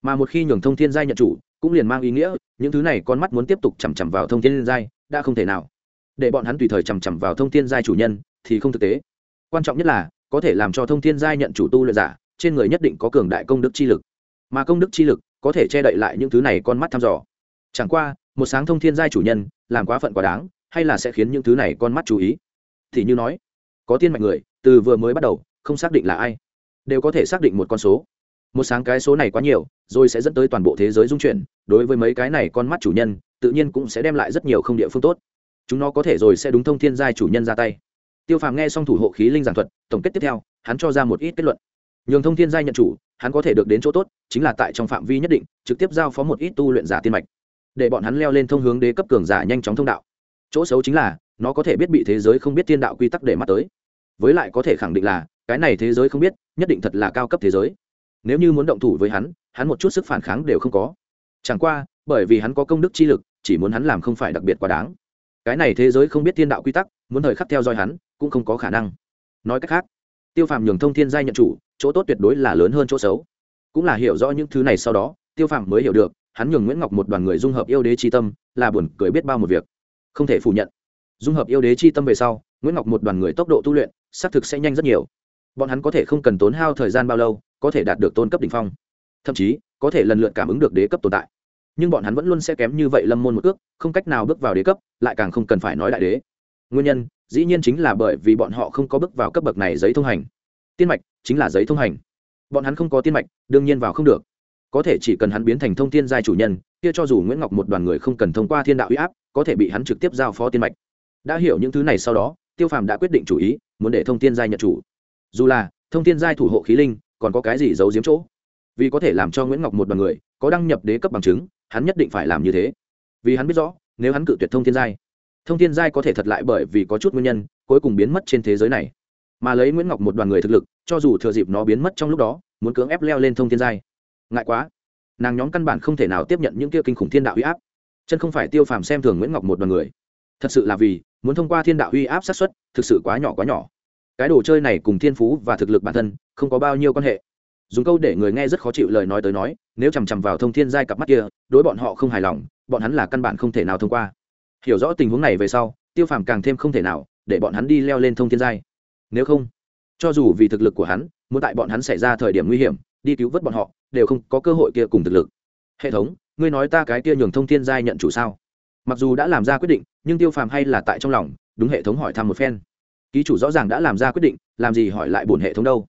Mà một khi nhường thông thiên giai nhận chủ, cũng liền mang ý nghĩa, những thứ này con mắt muốn tiếp tục chằm chằm vào thông thiên giai, đã không thể nào. Để bọn hắn tùy thời chằm chằm vào thông thiên giai chủ nhân, thì không thực tế. Quan trọng nhất là, có thể làm cho thông thiên giai nhận chủ tu luyện giả, trên người nhất định có cường đại công đức chi lực. Mà công đức chi lực có thể che đậy lại những thứ này con mắt thăm dò. Chẳng qua, một sáng thông thiên giai chủ nhân làm quá phận quá đáng, hay là sẽ khiến những thứ này con mắt chú ý? Thì như nói, có tiên mạch người, từ vừa mới bắt đầu, không xác định là ai, đều có thể xác định một con số. Một sáng cái số này quá nhiều, rồi sẽ dẫn tới toàn bộ thế giới dung chuyển, đối với mấy cái này con mắt chủ nhân, tự nhiên cũng sẽ đem lại rất nhiều không địa phương tốt. Chúng nó có thể rồi sẽ đúng thông thiên giai chủ nhân ra tay. Tiêu phàm nghe xong thủ hộ khí linh giảng thuật, tổng kết tiếp theo, hắn cho ra một ít kết luận. Nhường thông thiên giai nhận chủ, hắn có thể được đến chỗ tốt, chính là tại trong phạm vi nhất định, trực tiếp giao phó một ít tu luyện giả tiên mạch để bọn hắn leo lên thông hướng đế cấp cường giả nhanh chóng thông đạo. Chỗ xấu chính là, nó có thể biết bị thế giới không biết thiên đạo quy tắc để mắt tới. Với lại có thể khẳng định là, cái này thế giới không biết, nhất định thật là cao cấp thế giới. Nếu như muốn động thủ với hắn hắn một chút sức phản kháng đều không có. Chẳng qua, bởi vì hắn có công đức chi lực, chỉ muốn hắn làm không phải đặc biệt quá đáng. Cái này thế giới không biết thiên đạo quy tắc, muốn thời khắc theo dõi hắn, cũng không có khả năng. Nói cách khác, tiêu phàm nhường thông thiên giai nhận chủ, chỗ tốt tuyệt đối là lớn hơn chỗ xấu. Cũng là hiểu rõ những thứ này sau đó, tiêu phàm mới hiểu được hắn nhường nguyễn ngọc một đoàn người dung hợp yêu đế c h i tâm là buồn cười biết bao một việc không thể phủ nhận dung hợp yêu đế c h i tâm về sau nguyễn ngọc một đoàn người tốc độ tu luyện xác thực sẽ nhanh rất nhiều bọn hắn có thể không cần tốn hao thời gian bao lâu có thể đạt được tôn cấp đ ỉ n h phong thậm chí có thể lần lượt cảm ứng được đế cấp tồn tại nhưng bọn hắn vẫn luôn sẽ kém như vậy lâm môn một ước không cách nào bước vào đế cấp lại càng không cần phải nói đại đế nguyên nhân dĩ nhiên chính là bởi vì bọn họ không có bước vào cấp bậc này giấy thông hành tiên mạch chính là giấy thông hành bọn hắn không có tiên mạch đương nhiên vào không được có thể chỉ cần hắn biến thành thông thiên giai chủ nhân, kia cho dù nguyễn ngọc một đoàn người không cần thông qua thiên đạo huy áp, có thể bị hắn trực tiếp giao phó tiên mạch. Đã hiểu những thứ này sau đó, tiêu phàm đã quyết định chủ ý, muốn để thông thiên giai nhận chủ. Dù là, thông thiên giai thủ hộ khí linh, còn có cái gì giấu giếm chỗ? Vì có thể làm cho nguyễn ngọc một đoàn người có đăng nhập đế cấp bằng chứng, hắn nhất định phải làm như thế. Vì hắn biết rõ, nếu hắn cự tuyệt thông thiên giai, thông thiên giai có thể thật lại bởi vì có chút nguyên nhân, cuối cùng biến mất trên thế giới này. Mà lấy nguyễn ngọc một đoàn người thực lực, cho dù thừa dịp nó biến mất trong lúc đó, muốn cưỡng ép leo lên thông thiên giai ngại quá. Nàng nhóm căn bản không thể nào tiếp nhận những kia kinh khủng thiên đạo uy áp. Chân không phải tiêu phàm xem thường nguyễn ngọc một đoàn người. Thật sự là vì, muốn thông qua thiên đạo uy áp sát xuất thực sự quá nhỏ quá nhỏ. Cái đồ chơi này cùng thiên phú và thực lực bản thân, không có bao nhiêu quan hệ. Dùng câu để người nghe rất khó chịu lời nói tới nói, nếu chằm chằm vào thông thiên giai cặp mắt kia, đối bọn họ không hài lòng, bọn hắn là căn bản không thể nào thông qua. Hiểu rõ tình huống này về sau, tiêu phàm càng thêm không thể nào, để bọn hắn đi leo lên thông thiên giai. Nếu không, cho dù vì thực lực của hắn, muốn tại bọn hắn xảy ra thời điểm nguy hiểm, đi cứu vớt bọn họ đều không có cơ hội kia cùng thực lực. Hệ thống, ngươi nói ta cái kia nhường thông thiên giai nhận chủ sao? Mặc dù đã làm ra quyết định, nhưng tiêu phàm hay là tại trong lòng, đúng hệ thống hỏi thăm một phen. Ký chủ rõ ràng đã làm ra quyết định, làm gì hỏi lại bổn hệ thống đâu?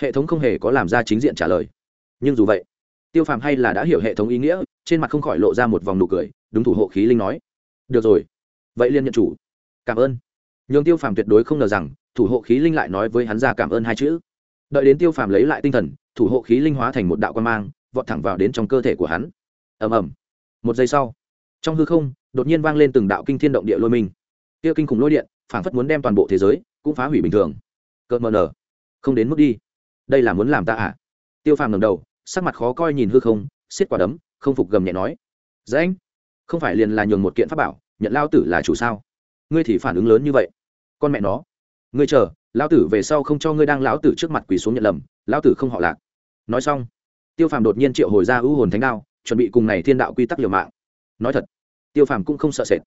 Hệ thống không hề có làm ra chính diện trả lời. Nhưng dù vậy, tiêu phàm hay là đã hiểu hệ thống ý nghĩa, trên mặt không khỏi lộ ra một vòng nụ cười, đúng thủ hộ khí linh nói. Được rồi, vậy liên nhận chủ. Cảm ơn. Nhường tiêu phàm tuyệt đối không ngờ rằng, thủ hộ khí linh lại nói với hắn ra cảm ơn hai chữ đợi đến tiêu phàm lấy lại tinh thần, thủ hộ khí linh hóa thành một đạo quan mang, vọt thẳng vào đến trong cơ thể của hắn. Ầm ầm. Một giây sau, trong hư không, đột nhiên vang lên từng đạo kinh thiên động địa lôi minh. Kia kinh khủng lôi điện, phảng phất muốn đem toàn bộ thế giới cũng phá hủy bình thường. Cợt mờ nở. Không đến mức đi. Đây là muốn làm ta à? Tiêu phàm ngầm đầu, sắc mặt khó coi nhìn hư không, xiết quả đấm, không phục gầm nhẹ nói. Dễ anh không phải liền là nhường một kiện pháp bảo, nhận lao tử là chủ sao? Ngươi thì phản ứng lớn như vậy. Con mẹ nó. Ngươi chờ lão tử về sau không cho ngươi đang lão tử trước mặt quỳ xuống nhận lầm, lão tử không họ lạc. Nói xong, tiêu phàm đột nhiên triệu hồi ra ưu hồn thánh đao, chuẩn bị cùng này thiên đạo quy tắc liều mạng. Nói thật, tiêu phàm cũng không sợ sệt.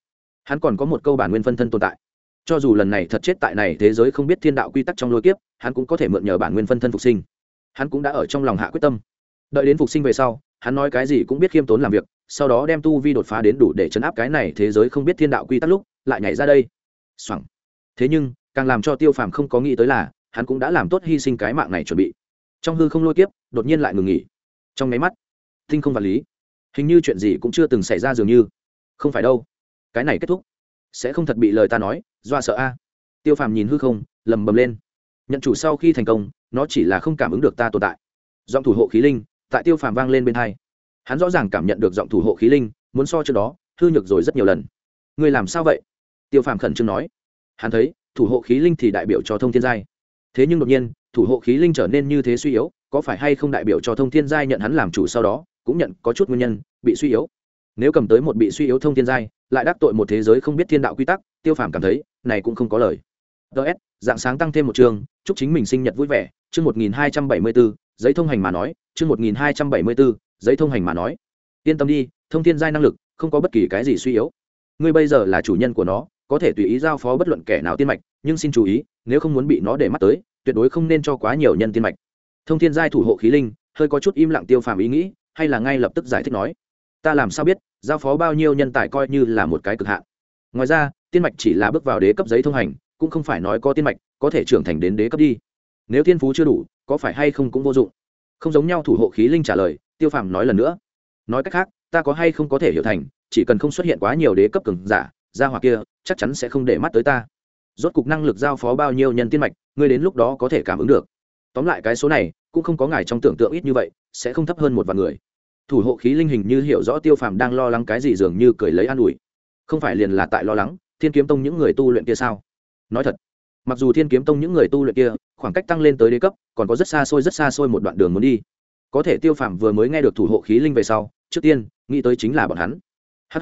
Hắn còn có một câu bản nguyên phân thân tồn tại. Cho dù lần này thật chết tại này thế giới không biết thiên đạo quy tắc trong lôi kiếp, hắn cũng có thể mượn nhờ bản nguyên phân thân phục sinh. Hắn cũng đã ở trong lòng hạ quyết tâm. Đợi đến phục sinh về sau, hắn nói cái gì cũng biết khiêm tốn làm việc, sau đó đem tu vi đột phá đến đủ để chấn áp cái này thế giới không biết thiên đạo quy tắc lúc, lại nhảy ra đây. Xoẳng thế nhưng càng làm cho tiêu phàm không có nghĩ tới là, hắn cũng đã làm tốt hy sinh cái mạng này chuẩn bị. Trong hư không lôi kiếp, đột nhiên lại ngừng nghỉ. Trong máy mắt, tinh không vật lý. Hình như chuyện gì cũng chưa từng xảy ra dường như. Không phải đâu. Cái này kết thúc. Sẽ không thật bị lời ta nói do sợ a. Tiêu phàm nhìn hư không, lầm bầm lên. Nhận chủ sau khi thành công, nó chỉ là không cảm ứng được ta tồn tại. Giọng thủ hộ khí linh, tại tiêu phàm vang lên bên hai. Hắn rõ ràng cảm nhận được giọng thủ hộ khí linh, muốn so trước đó, hư nhược rồi rất nhiều lần. Ngươi làm sao vậy? Tiêu phàm khẩn trương nói. Hắn thấy thủ hộ khí linh thì đại biểu cho thông thiên giai. Thế nhưng đột nhiên, thủ hộ khí linh trở nên như thế suy yếu, có phải hay không đại biểu cho thông thiên giai nhận hắn làm chủ sau đó, cũng nhận có chút nguyên nhân, bị suy yếu. Nếu cầm tới một bị suy yếu thông thiên giai, lại đắc tội một thế giới không biết thiên đạo quy tắc, tiêu phàm cảm thấy, này cũng không có lời. Ts dạng sáng tăng thêm một chương chúc chính mình sinh nhật vui vẻ, chương một nghìn hai trăm bảy mươi bốn giấy thông hành mà nói, chương một nghìn hai trăm bảy mươi bốn giấy thông hành mà nói. Yên tâm đi, thông thiên giai năng lực, không có bất kỳ cái gì suy yếu. Ngươi bây giờ là chủ nhân của nó có thể tùy ý giao phó bất luận kẻ nào tiên mạch, nhưng xin chú ý, nếu không muốn bị nó để mắt tới, tuyệt đối không nên cho quá nhiều nhân tiên mạch. Thông thiên giai thủ hộ khí linh, hơi có chút im lặng tiêu phàm ý nghĩ, hay là ngay lập tức giải thích nói, ta làm sao biết, giao phó bao nhiêu nhân tài coi như là một cái cực hạn. Ngoài ra, tiên mạch chỉ là bước vào đế cấp giấy thông hành, cũng không phải nói có tiên mạch có thể trưởng thành đến đế cấp đi. Nếu thiên phú chưa đủ, có phải hay không cũng vô dụng. Không giống nhau thủ hộ khí linh trả lời, tiêu phàm nói lần nữa, nói cách khác, ta có hay không có thể hiểu thành, chỉ cần không xuất hiện quá nhiều đế cấp cường giả gia hỏa kia, chắc chắn sẽ không để mắt tới ta. Rốt cục năng lực giao phó bao nhiêu nhân tiên mạch, ngươi đến lúc đó có thể cảm ứng được. Tóm lại cái số này, cũng không có ngài trong tưởng tượng ít như vậy, sẽ không thấp hơn một vài người. Thủ hộ khí linh hình như hiểu rõ tiêu phàm đang lo lắng cái gì dường như cười lấy an ủi. Không phải liền là tại lo lắng, thiên kiếm tông những người tu luyện kia sao? Nói thật, mặc dù thiên kiếm tông những người tu luyện kia, khoảng cách tăng lên tới đế cấp, còn có rất xa xôi, rất xa xôi một đoạn đường muốn đi. Có thể tiêu phàm vừa mới nghe được thủ hộ khí linh về sau, trước tiên, nghĩ tới chính là bọn hắn. Hh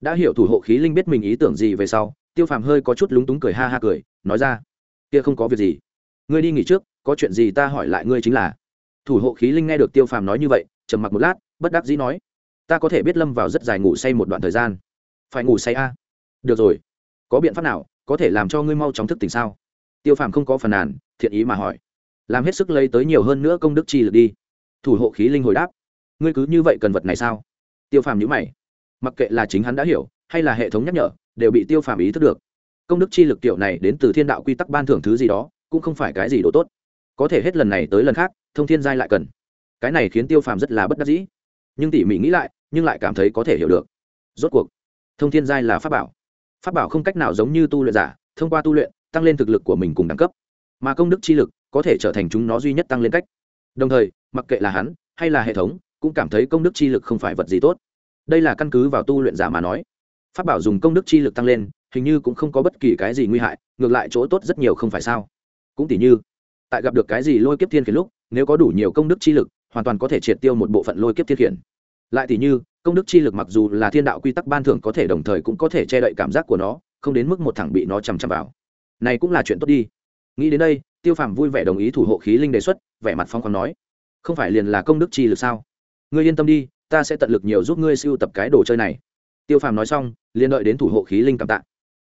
đã hiểu thủ hộ khí linh biết mình ý tưởng gì về sau, tiêu phàm hơi có chút lúng túng cười ha ha cười, nói ra, kia không có việc gì. Ngươi đi nghỉ trước, có chuyện gì ta hỏi lại ngươi chính là. Thủ hộ khí linh nghe được tiêu phàm nói như vậy, trầm mặc một lát, bất đắc dĩ nói, ta có thể biết lâm vào rất dài ngủ say một đoạn thời gian. Phải ngủ say a? À? được rồi. Có biện pháp nào, có thể làm cho ngươi mau chóng thức tỉnh sao? Tiêu phàm không có phần nàn, thiện ý mà hỏi, làm hết sức lấy tới nhiều hơn nữa công đức chi lực đi. Thủ hộ khí linh hồi đáp, ngươi cứ như vậy cần vật này sao? Tiêu phàm nhữ mày mặc kệ là chính hắn đã hiểu, hay là hệ thống nhắc nhở, đều bị tiêu phàm ý thức được. Công đức chi lực kiểu này đến từ thiên đạo quy tắc ban thưởng thứ gì đó, cũng không phải cái gì đồ tốt. Có thể hết lần này tới lần khác, thông thiên giai lại cần. Cái này khiến tiêu phàm rất là bất đắc dĩ. Nhưng tỉ mỉ nghĩ lại, nhưng lại cảm thấy có thể hiểu được. Rốt cuộc, thông thiên giai là pháp bảo. Pháp bảo không cách nào giống như tu luyện giả, thông qua tu luyện, tăng lên thực lực của mình cùng đẳng cấp. Mà công đức chi lực có thể trở thành chúng nó duy nhất tăng lên cách. Đồng thời, mặc kệ là hắn, hay là hệ thống, cũng cảm thấy công đức chi lực không phải vật gì tốt đây là căn cứ vào tu luyện giả mà nói. Pháp bảo dùng công đức chi lực tăng lên, hình như cũng không có bất kỳ cái gì nguy hại, ngược lại chỗ tốt rất nhiều không phải sao? Cũng tỉ như, tại gặp được cái gì lôi kiếp thiên khiển lúc, nếu có đủ nhiều công đức chi lực, hoàn toàn có thể triệt tiêu một bộ phận lôi kiếp thiên khiển. Lại tỉ như, công đức chi lực mặc dù là thiên đạo quy tắc ban thưởng có thể đồng thời cũng có thể che đậy cảm giác của nó, không đến mức một thẳng bị nó chằm chằm vào. Này cũng là chuyện tốt đi. Nghĩ đến đây, tiêu phàm vui vẻ đồng ý thủ hộ khí linh đề xuất, vẻ mặt phong còn nói, không phải liền là công đức chi lực sao? Ngươi yên tâm đi ta sẽ tận lực nhiều giúp ngươi siêu tập cái đồ chơi này. Tiêu phàm nói xong, liền đợi đến thủ hộ khí linh cảm tạ.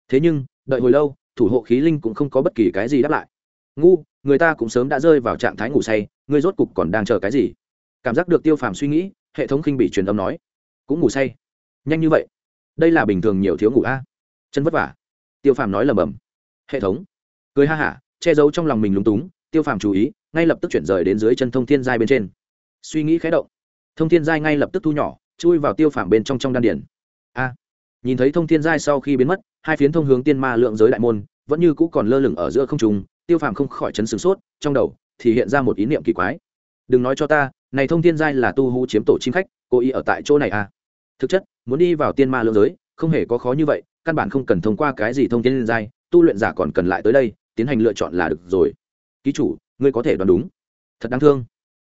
Thế nhưng, đợi hồi lâu, thủ hộ khí linh cũng không có bất kỳ cái gì đáp lại. Ngu, người ta cũng sớm đã rơi vào trạng thái ngủ say, ngươi rốt cục còn đang chờ cái gì? Cảm giác được tiêu phàm suy nghĩ, hệ thống khinh bị truyền âm nói. Cũng ngủ say. Nhanh như vậy. Đây là bình thường nhiều thiếu ngủ a. Chân vất vả. Tiêu phàm nói lầm bầm hệ thống. Cười ha hả, che giấu trong lòng mình lúng túng, tiêu phàm chú ý, ngay lập tức chuyển rời đến dưới chân thông thiên giai bên trên. Suy nghĩ khé động thông thiên giai ngay lập tức thu nhỏ, chui vào tiêu phản bên trong trong đan điển a, nhìn thấy thông thiên giai sau khi biến mất, hai phiến thông hướng tiên ma lượng giới đại môn vẫn như cũ còn lơ lửng ở giữa không trùng tiêu phàm không khỏi chấn sửng sốt, trong đầu thì hiện ra một ý niệm kỳ quái. Đừng nói cho ta, này thông thiên giai là tu hú chiếm tổ chim khách, cố ý ở tại chỗ này à? Thực chất, muốn đi vào tiên ma lượng giới, không hề có khó như vậy, căn bản không cần thông qua cái gì thông thiên giai, tu luyện giả còn cần lại tới đây, tiến hành lựa chọn là được rồi. Ký chủ, ngươi có thể đoán đúng. Thật đáng thương.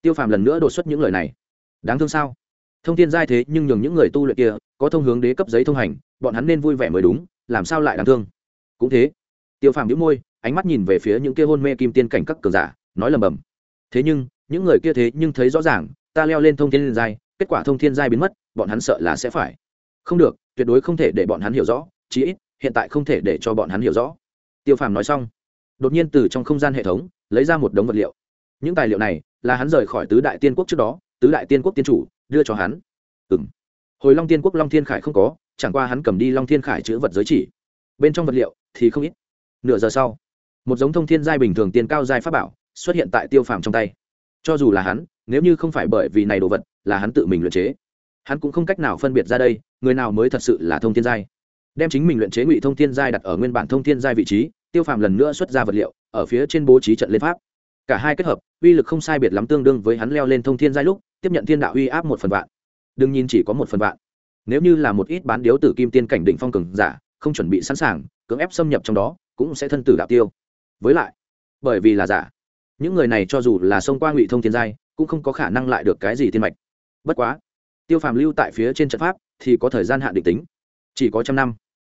Tiêu phàm lần nữa đột xuất những lời này đáng thương sao? Thông tin giai thế nhưng nhường những người tu luyện kia có thông hướng đế cấp giấy thông hành, bọn hắn nên vui vẻ mới đúng, làm sao lại đáng thương? Cũng thế. Tiêu phàm nhíu môi, ánh mắt nhìn về phía những kia hôn mê kim tiên cảnh các cường giả, nói lầm bầm. Thế nhưng, những người kia thế nhưng thấy rõ ràng, ta leo lên thông thiên giai, kết quả thông thiên giai biến mất, bọn hắn sợ là sẽ phải. Không được, tuyệt đối không thể để bọn hắn hiểu rõ, chí ít, hiện tại không thể để cho bọn hắn hiểu rõ. Tiêu phàm nói xong, đột nhiên từ trong không gian hệ thống, lấy ra một đống vật liệu. Những tài liệu này là hắn rời khỏi tứ đại tiên quốc trước đó tứ đại tiên quốc tiên chủ, đưa cho hắn. Ừng hồi long tiên quốc long thiên khải không có, chẳng qua hắn cầm đi long thiên khải chữ vật giới chỉ. Bên trong vật liệu thì không ít. Nửa giờ sau, một giống thông thiên giai bình thường tiên cao giai pháp bảo xuất hiện tại tiêu phàm trong tay. Cho dù là hắn, nếu như không phải bởi vì này đồ vật, là hắn tự mình luyện chế. Hắn cũng không cách nào phân biệt ra đây, người nào mới thật sự là thông thiên giai. Đem chính mình luyện chế ngụy thông thiên giai đặt ở nguyên bản thông thiên giai vị trí, tiêu phàm lần nữa xuất ra vật liệu, ở phía trên bố trí trận lên pháp cả hai kết hợp, uy lực không sai biệt lắm tương đương với hắn leo lên thông thiên giai lúc, tiếp nhận thiên đạo uy áp một phần vạn. Đừng nhìn chỉ có một phần vạn. Nếu như là một ít bán điếu tử kim tiên cảnh đỉnh phong cường giả, không chuẩn bị sẵn sàng, cưỡng ép xâm nhập trong đó, cũng sẽ thân tử đạo tiêu. Với lại, bởi vì là giả, những người này cho dù là xông qua ngụy thông thiên giai, cũng không có khả năng lại được cái gì thiên mạch. Bất quá, tiêu phàm lưu tại phía trên trận pháp, thì có thời gian hạn định tính. Chỉ có trăm năm.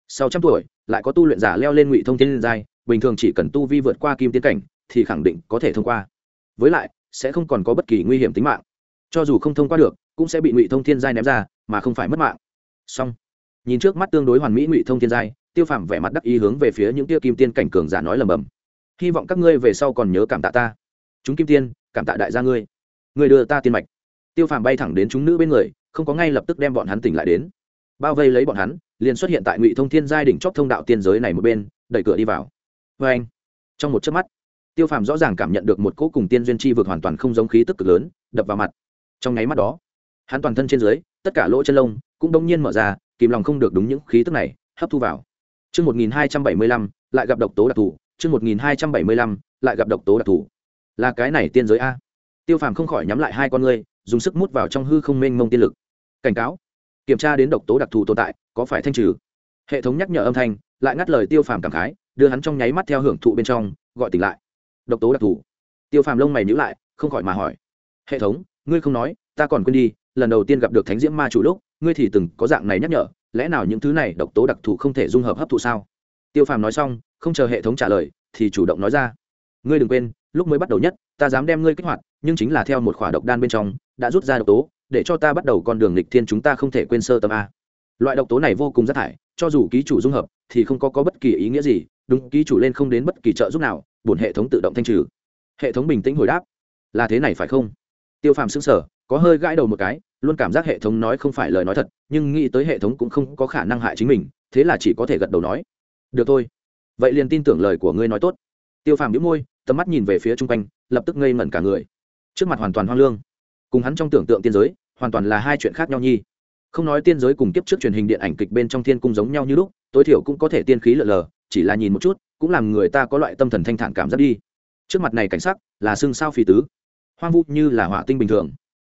Sau trăm tuổi, lại có tu luyện giả leo lên ngụy thông thiên giai, bình thường chỉ cần tu vi vượt qua kim tiến cảnh thì khẳng định có thể thông qua. Với lại, sẽ không còn có bất kỳ nguy hiểm tính mạng. Cho dù không thông qua được, cũng sẽ bị ngụy thông thiên giai ném ra, mà không phải mất mạng. Song nhìn trước mắt tương đối hoàn mỹ ngụy thông thiên giai, tiêu phàm vẻ mặt đắc ý hướng về phía những tia kim tiên cảnh cường giả nói lầm bầm. Hy vọng các ngươi về sau còn nhớ cảm tạ ta. Chúng kim tiên, cảm tạ đại gia ngươi. Ngươi đưa ta tiên mạch. Tiêu phàm bay thẳng đến chúng nữ bên người, không có ngay lập tức đem bọn hắn tỉnh lại đến. Bao vây lấy bọn hắn, liền xuất hiện tại ngụy thông thiên giai đỉnh chóp thông đạo tiên giới này một bên, đẩy cửa đi vào. Vê anh trong một chớp mắt tiêu phàm rõ ràng cảm nhận được một cỗ cùng tiên duyên chi vực hoàn toàn không giống khí tức cực lớn đập vào mặt trong nháy mắt đó hắn toàn thân trên dưới tất cả lỗ chân lông cũng đông nhiên mở ra kìm lòng không được đúng những khí tức này hấp thu vào Trước 1275, lại gặp độc tố đặc thù. Trước 1275, lại gặp độc tố đặc thù. Là cái này tiên giới A. Tiêu phàm không khỏi nhắm lại hai con ngươi, dùng sức mút vào trong hư không mênh mông tiên lực. Cảnh cáo, kiểm tra đến độc tố đặc thù tồn tại có phải thanh trừ hệ thống nhắc nhở âm thanh lại ngắt lời tiêu phàm cảm khái đưa hắn trong nháy mắt theo hưởng thụ bên trong gọi tỉnh lại độc tố đặc thù. Tiêu phàm lông mày nhữ lại không khỏi mà hỏi hệ thống ngươi không nói ta còn quên đi lần đầu tiên gặp được thánh diễm ma chủ lúc ngươi thì từng có dạng này nhắc nhở lẽ nào những thứ này độc tố đặc thù không thể dung hợp hấp thụ sao? Tiêu phàm nói xong không chờ hệ thống trả lời thì chủ động nói ra ngươi đừng quên lúc mới bắt đầu nhất ta dám đem ngươi kích hoạt nhưng chính là theo một khỏa độc đan bên trong đã rút ra độc tố để cho ta bắt đầu con đường lịch thiên chúng ta không thể quên sơ tâm a. Loại độc tố này vô cùng rác thải cho dù ký chủ dung hợp thì không có, có bất kỳ ý nghĩa gì đúng ký chủ lên không đến bất kỳ trợ giúp nào bổn hệ thống tự động thanh trừ. Hệ thống bình tĩnh hồi đáp. Là thế này phải không? Tiêu phàm xứng sở có hơi gãi đầu một cái, luôn cảm giác hệ thống nói không phải lời nói thật, nhưng nghĩ tới hệ thống cũng không có khả năng hại chính mình, thế là chỉ có thể gật đầu nói. Được thôi. Vậy liền tin tưởng lời của ngươi nói tốt. Tiêu phàm đĩu môi, tầm mắt nhìn về phía chung quanh, lập tức ngây ngẩn cả người. Trước mặt hoàn toàn hoang lương. Cùng hắn trong tưởng tượng tiên giới, hoàn toàn là hai chuyện khác nhau nhi. Không nói tiên giới cùng kiếp trước truyền hình điện ảnh kịch bên trong thiên cung giống nhau như lúc, tối thiểu cũng có thể tiên khí lờ lờ chỉ là nhìn một chút, cũng làm người ta có loại tâm thần thanh thản cảm giác đi. Trước mặt này cảnh sắc, là xương sao phi tứ. Hoang vu như là hỏa tinh bình thường.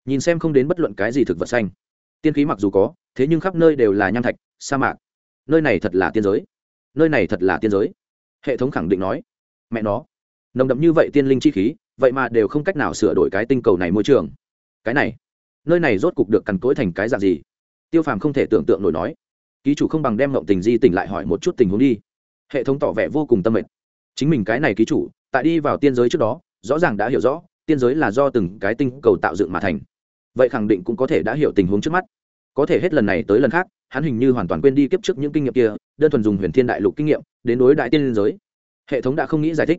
Nhìn xem không đến bất luận cái gì thực vật xanh. Tiên khí mặc dù có, thế nhưng khắp nơi đều là nham thạch, sa mạc. Nơi này thật là tiên giới. Nơi này thật là tiên giới. Hệ thống khẳng định nói. Mẹ nó. Nồng đậm như vậy tiên linh chi khí, vậy mà đều không cách nào sửa đổi cái tinh cầu này môi trường. Cái này. Nơi này rốt cục được cằn cỗi thành cái dạng gì? Tiêu phàm không thể tưởng tượng nổi nói. Ký chủ không bằng đem ngộng tình di tỉnh lại hỏi một chút tình huống đi hệ thống tỏ vẻ vô cùng tâm mệnh chính mình cái này ký chủ, tại đi vào tiên giới trước đó, rõ ràng đã hiểu rõ, tiên giới là do từng cái tinh cầu tạo dựng mà thành. Vậy khẳng định cũng có thể đã hiểu tình huống trước mắt. Có thể hết lần này tới lần khác, hắn hình như hoàn toàn quên đi kiếp trước những kinh nghiệm kia, đơn thuần dùng huyền thiên đại lục kinh nghiệm đến đối đại tiên giới. Hệ thống đã không nghĩ giải thích.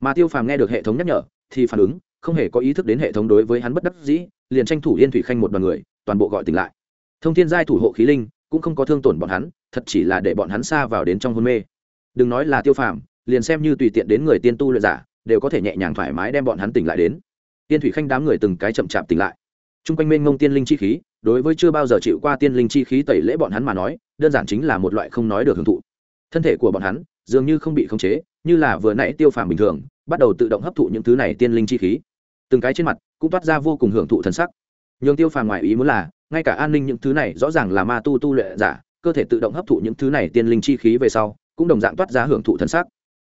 Mà tiêu phàm nghe được hệ thống nhắc nhở, thì phản ứng, không hề có ý thức đến hệ thống đối với hắn bất đắc dĩ, liền tranh thủ yên thủy khanh một đoàn người, toàn bộ gọi tỉnh lại. Thông thiên giai thủ hộ khí linh, cũng không có thương tổn bọn hắn, thật chỉ là để bọn hắn xa vào đến trong hôn mê đừng nói là tiêu phàm, liền xem như tùy tiện đến người tiên tu luyện giả, đều có thể nhẹ nhàng thoải mái đem bọn hắn tỉnh lại đến. Tiên thủy khanh đám người từng cái chậm chạp tỉnh lại. T r u n g quanh mênh mông tiên linh chi khí, đối với chưa bao giờ chịu qua tiên linh chi khí tẩy lễ bọn hắn mà nói, đơn giản chính là một loại không nói được hưởng thụ. Thân thể của bọn hắn, dường như không bị khống chế, như là vừa nãy tiêu phàm bình thường, bắt đầu tự động hấp thụ những thứ này tiên linh chi khí. Từng cái trên mặt cũng toát ra vô cùng hưởng thụ thần sắc. Nhường tiêu phàm ngoài ý muốn là, ngay cả an ninh những thứ này rõ ràng là ma tu tu luyện giả, cơ thể tự động hấp thụ những thứ này tiên linh chi khí về sau cũng đồng dạng toát ra hưởng thụ thần sắc.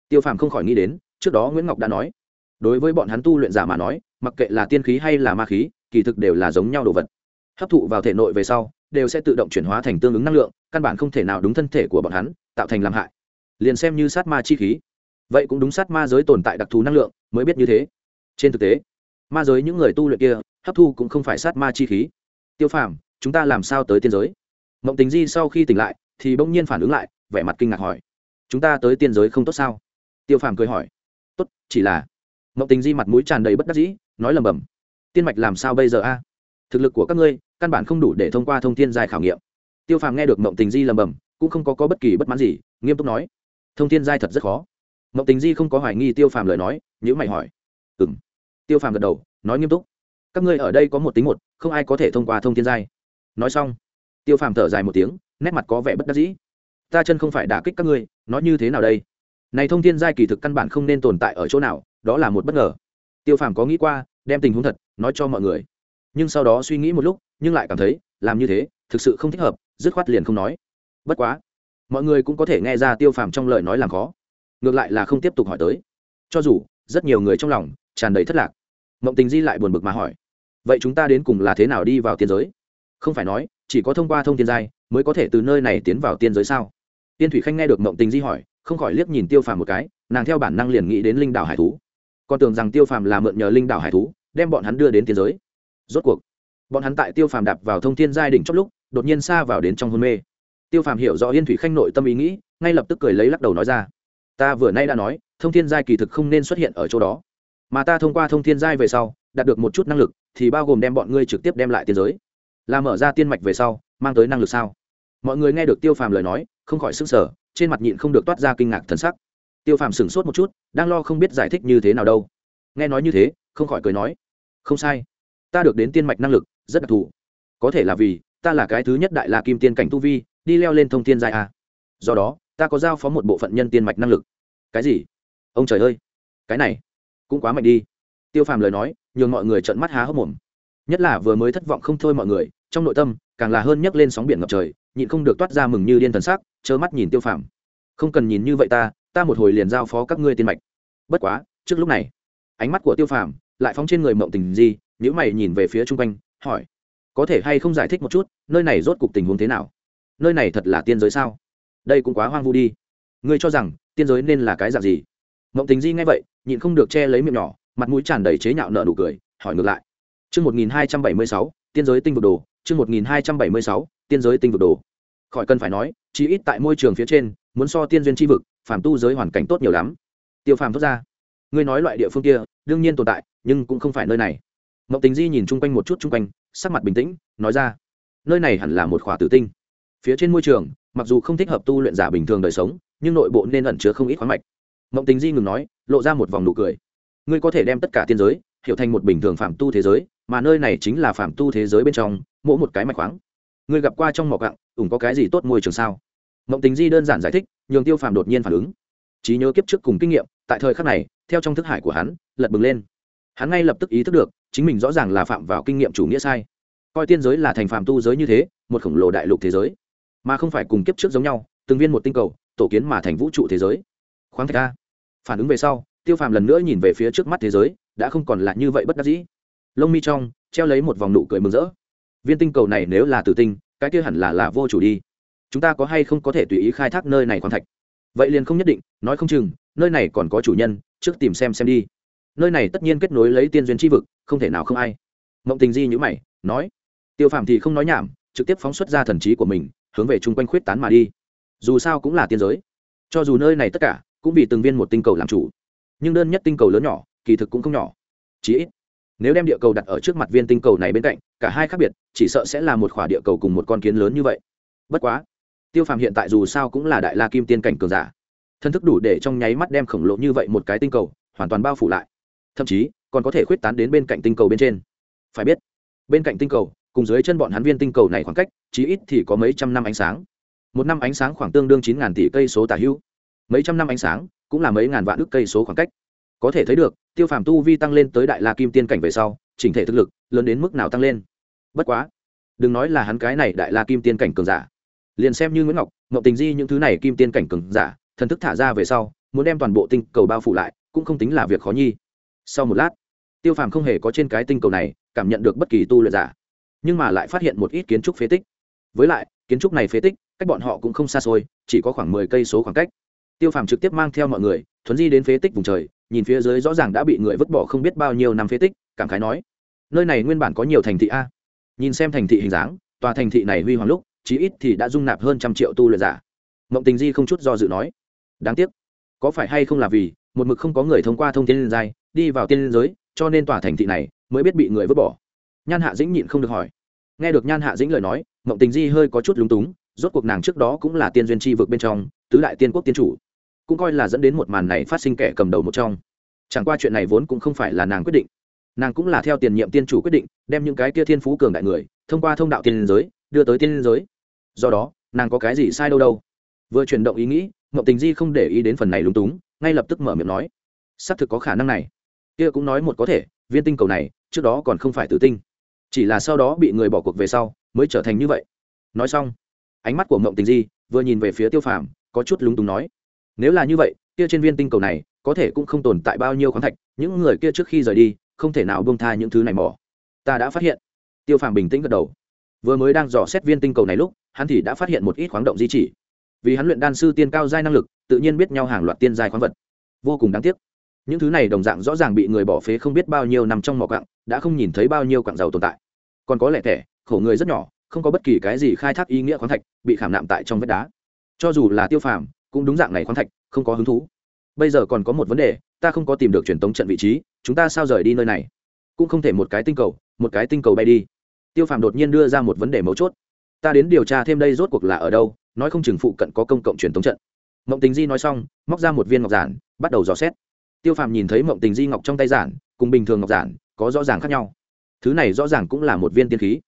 Tiêu phàm không khỏi nghĩ đến, trước đó nguyễn ngọc đã nói, đối với bọn hắn tu luyện giả mà nói, mặc kệ là tiên khí hay là ma khí, kỳ thực đều là giống nhau đồ vật. Hấp thụ vào thể nội về sau, đều sẽ tự động chuyển hóa thành tương ứng năng lượng, căn bản không thể nào đúng thân thể của bọn hắn, tạo thành làm hại. Liền xem như sát ma chi khí, vậy cũng đúng sát ma giới tồn tại đặc thù năng lượng, mới biết như thế. Trên thực tế, ma giới những người tu luyện kia, hấp thu cũng không phải sát ma chi khí. Tiêu phàm, chúng ta làm sao tới tiên giới? Mộng tình di sau khi tỉnh lại, thì bỗng nhiên phản ứng lại, vẻ mặt kinh ngạc hỏi chúng ta tới tiên giới không tốt sao? Tiêu phàm cười hỏi. Tốt chỉ là mộng tình di mặt mũi tràn đầy bất đắc dĩ nói lầm bầm tiên mạch làm sao bây giờ a? Thực lực của các ngươi căn bản không đủ để thông qua thông tin dài khảo nghiệm. Tiêu phàm nghe được mộng tình di lầm bầm cũng không có, có bất kỳ bất mãn gì nghiêm túc nói. Thông tin giai thật rất khó. Mộng tình di không có hoài nghi tiêu phàm lời nói nhữ mày hỏi. Ừ m tiêu phàm gật đầu nói nghiêm túc. Các ngươi ở đây có một tính một không ai có thể thông qua thông tin giai. Nói xong tiêu phàm thở dài một tiếng nét mặt có vẻ bất đắc dĩ. Ta chân không phải đả kích các ngươi nói như thế nào đây? Này thông thiên giai kỳ thực căn bản không nên tồn tại ở chỗ nào, đó là một bất ngờ. Tiêu phàm có nghĩ qua, đem tình huống thật nói cho mọi người. Nhưng sau đó suy nghĩ một lúc, nhưng lại cảm thấy, làm như thế, thực sự không thích hợp, dứt khoát liền không nói. Bất quá, mọi người cũng có thể nghe ra tiêu phàm trong lời nói làm khó. Ngược lại là không tiếp tục hỏi tới. Cho dù, rất nhiều người trong lòng tràn đầy thất lạc. Mộng tình di lại buồn bực mà hỏi, vậy chúng ta đến cùng là thế nào đi vào tiên giới? Không phải nói, chỉ có thông qua thông thiên giai mới có thể từ nơi này tiến vào tiên giới sao? Tiên thủy khanh nghe được mộng tình di hỏi, không khỏi liếc nhìn tiêu phàm một cái, nàng theo bản năng liền nghĩ đến linh đảo hải thú. Còn tưởng rằng tiêu phàm là mượn nhờ linh đảo hải thú, đem bọn hắn đưa đến tiên giới. Rốt cuộc, bọn hắn tại tiêu phàm đạp vào thông thiên giai đỉnh chốc lúc, đột nhiên xa vào đến trong hôn mê. Tiêu phàm hiểu rõ yên thủy khanh nội tâm ý nghĩ, ngay lập tức cười lấy lắc đầu nói ra, ta vừa nay đã nói, thông thiên giai kỳ thực không nên xuất hiện ở chỗ đó. Mà ta thông qua thông thiên giai về sau, đạt được một chút năng lực, thì bao gồm đem bọn ngươi trực tiếp đem lại tiên giới. Là mở ra tiên mạch về sau, mang tới năng lực sao? Mọi người nghe được tiêu phàm lời nói không khỏi sững sờ, trên mặt nhịn không được toát ra kinh ngạc thần sắc. Tiêu phàm sững sốt một chút đang lo không biết giải thích như thế nào đâu. Nghe nói như thế không khỏi cười nói không sai ta được đến tiên mạch năng lực rất đặc thù. Có thể là vì ta là cái thứ nhất đại la kim tiên cảnh tu vi đi leo lên thông thiên giai a. Do đó ta có giao phó một bộ phận nhân tiên mạch năng lực. Cái gì? Ông trời ơi cái này cũng quá mạnh đi. Tiêu phàm lời nói nhường mọi người trợn mắt há hốc mồm. Nhất là vừa mới thất vọng không thôi mọi người trong nội tâm càng là hơn nhấc lên sóng biển ngập trời nhịn không được toát ra mừng như điên thần sắc trơ mắt nhìn tiêu phàm. Không cần nhìn như vậy ta ta một hồi liền giao phó các ngươi tiên mạch. Bất quá, trước lúc này, ánh mắt của tiêu phàm lại phóng trên người mộng tình di nhữ mày nhìn về phía chung quanh, hỏi, có thể hay không giải thích một chút, nơi này rốt cục tình huống thế nào? Nơi này thật là tiên giới sao? Đây cũng quá hoang vu đi. Ngươi cho rằng, tiên giới nên là cái dạng gì? Mộng tình di nghe vậy, nhịn không được che lấy miệng nhỏ, mặt mũi tràn đầy chế nhạo nợ nụ cười, hỏi ngược lại, chương một nghìn hai trăm bảy mươi sáu, tiên giới tinh vực đồ, chương một nghìn hai trăm bảy mươi sáu, tiên giới tinh vực đồ khỏi cần phải nói, chí ít tại môi trường phía trên, muốn so tiên duyên tri vực, phàm tu giới hoàn cảnh tốt nhiều lắm. Tiêu phàm thốt ra. Ngươi nói loại địa phương kia, đương nhiên tồn tại, nhưng cũng không phải nơi này. Mậu tính di nhìn chung quanh một chút chung quanh, sắc mặt bình tĩnh, nói ra. Nơi này hẳn là một khỏa tử tinh. Phía trên môi trường, mặc dù không thích hợp tu luyện giả bình thường đời sống, nhưng nội bộ nên ẩn chứa không ít khoáng mạch. Mộng tính di ngừng nói, lộ ra một vòng nụ cười. Ngươi có thể đem tất cả tiên giới, hiểu thành một bình thường phạm tu thế giới, mà nơi này chính là phạm tu thế giới bên trong, mỗi một cái mạch khoáng. Ngươi gặp qua trong mỏ cặng ủng có cái gì tốt môi trường sao? Mộng tính di đơn giản giải thích, nhường tiêu phàm đột nhiên phản ứng. Trí nhớ kiếp trước cùng kinh nghiệm, tại thời khắc này, theo trong thức hải của hắn, lật bừng lên. Hắn ngay lập tức ý thức được, chính mình rõ ràng là phạm vào kinh nghiệm chủ nghĩa sai. Coi tiên giới là thành phạm tu giới như thế, một khổng lồ đại lục thế giới. Mà không phải cùng kiếp trước giống nhau, từng viên một tinh cầu, tổ kiến mà thành vũ trụ thế giới. Khoáng thạch a. Phản ứng về sau, tiêu phàm lần nữa nhìn về phía trước mắt thế giới, đã không còn là như vậy bất đắc dĩ. Lông mi trong, treo lấy một vòng nụ cười mừng rỡ. Viên tinh cầu này nếu là tử tinh cái kia hẳn là là vô chủ đi. Chúng ta có hay không có thể tùy ý khai thác nơi này khoáng thạch? Vậy liền không nhất định, nói không chừng, nơi này còn có chủ nhân, trước tìm xem xem đi. Nơi này tất nhiên kết nối lấy tiên duyên tri vực, không thể nào không ai. Mộng tình di nhữ mày, nói, tiêu phàm thì không nói nhảm, trực tiếp phóng xuất ra thần trí của mình, hướng về chung quanh khuyết tán mà đi. Dù sao cũng là tiên giới. Cho dù nơi này tất cả, cũng vì từng viên một tinh cầu làm chủ. Nhưng đơn nhất tinh cầu lớn nhỏ, kỳ thực cũng không nhỏ. Chí ít nếu đem địa cầu đặt ở trước mặt viên tinh cầu này bên cạnh, cả hai khác biệt, chỉ sợ sẽ là một khoả địa cầu cùng một con kiến lớn như vậy. Bất quá, tiêu phàm hiện tại dù sao cũng là đại la kim tiên cảnh cường giả. Thân thức đủ để trong nháy mắt đem khổng lồ như vậy một cái tinh cầu, hoàn toàn bao phủ lại. Thậm chí, còn có thể khuyết tán đến bên cạnh tinh cầu bên trên. Phải biết, bên cạnh tinh cầu, cùng dưới chân bọn hắn viên tinh cầu này khoảng cách, chí ít thì có mấy trăm năm ánh sáng. Một năm ánh sáng khoảng tương đương chín ngàn tỷ cây số tả hữu. Mấy trăm năm ánh sáng, cũng là mấy ngàn vạn ước cây số khoảng cách có thể thấy được, tiêu phàm tu vi tăng lên tới đại la kim tiên cảnh về sau, chỉnh thể thực lực lớn đến mức nào tăng lên. Bất quá, đừng nói là hắn cái này đại la kim tiên cảnh cường giả. Liền xem như nguyễn ngọc ngọc tình di những thứ này kim tiên cảnh cường giả, thần thức thả ra về sau, muốn đem toàn bộ tinh cầu bao phủ lại, cũng không tính là việc khó nhi. Sau một lát, tiêu phàm không hề có trên cái tinh cầu này cảm nhận được bất kỳ tu luyện giả, nhưng mà lại phát hiện một ít kiến trúc phế tích. Với lại, kiến trúc này phế tích, cách bọn họ cũng không xa xôi, chỉ có khoảng mười cây số khoảng cách. Tiêu phàm trực tiếp mang theo mọi người, thuấn di đến phế tích vùng trời nhìn phía dưới rõ ràng đã bị người vứt bỏ không biết bao nhiêu năm phế tích, cảm khái nói, nơi này nguyên bản có nhiều thành thị a. Nhìn xem thành thị hình dáng, tòa thành thị này huy hoàng lúc, chí ít thì đã dung nạp hơn trăm triệu tu luyện giả. Mộng tình di không chút do dự nói, đáng tiếc, có phải hay không là vì, một mực không có người thông qua thông tin liên giai, đi vào tiên liên giới, cho nên tòa thành thị này mới biết bị người vứt bỏ. Nhan hạ dĩnh nhịn không được hỏi. Nghe được nhan hạ dĩnh lời nói, mộng tình di hơi có chút lúng túng, rốt cuộc nàng trước đó cũng là tiên duyên tri vực bên trong, tứ đại tiên quốc tiên chủ cũng coi là dẫn đến một màn này phát sinh kẻ cầm đầu một trong. Chẳng qua chuyện này vốn cũng không phải là nàng quyết định. Nàng cũng là theo tiền nhiệm tiên chủ quyết định, đem những cái kia thiên phú cường đại người, thông qua thông đạo tiên giới, đưa tới tiên giới. Do đó, nàng có cái gì sai đâu đâu. Vừa chuyển động ý nghĩ, mộng tình di không để ý đến phần này lúng túng, ngay lập tức mở miệng nói, xác thực có khả năng này. Kia cũng nói một có thể, viên tinh cầu này, trước đó còn không phải tử tinh. Chỉ là sau đó bị người bỏ cuộc về sau, mới trở thành như vậy. Nói xong, ánh mắt của mộng tình di vừa nhìn về phía tiêu phàm, có chút lúng túng nói nếu là như vậy, kia trên viên tinh cầu này, có thể cũng không tồn tại bao nhiêu khoáng thạch, những người kia trước khi rời đi, không thể nào bông tha những thứ này mỏ ta đã phát hiện. Tiêu phàm bình tĩnh gật đầu. Vừa mới đang dò xét viên tinh cầu này lúc, hắn thì đã phát hiện một ít khoáng động di chỉ. Vì hắn luyện đan sư tiên cao giai năng lực, tự nhiên biết nhau hàng loạt tiên giai khoáng vật. Vô cùng đáng tiếc. Những thứ này đồng dạng rõ ràng bị người bỏ phế không biết bao nhiêu nằm trong mỏ cặng đã không nhìn thấy bao nhiêu cặng dầu tồn tại. Còn có lẽ thẻ, khổ người rất nhỏ, không có bất kỳ cái gì khai thác ý nghĩa khoáng thạch, bị khảm nạm tại trong vết đá. Cho dù là tiêu phàm cũng đúng dạng này khoáng thạch, không có hứng thú. Bây giờ còn có một vấn đề, ta không có tìm được truyền tống trận vị trí, chúng ta sao rời đi nơi này? Cũng không thể một cái tinh cầu, một cái tinh cầu bay đi. Tiêu phàm đột nhiên đưa ra một vấn đề mấu chốt. Ta đến điều tra thêm đây rốt cuộc là ở đâu, nói không chừng phụ cận có công cộng truyền tống trận. Mộng tình di nói xong, móc ra một viên ngọc giản, bắt đầu dò xét. Tiêu phàm nhìn thấy mộng tình di ngọc trong tay giản, cùng bình thường ngọc giản, có rõ ràng khác nhau. Thứ này rõ ràng cũng là một viên tiên khí.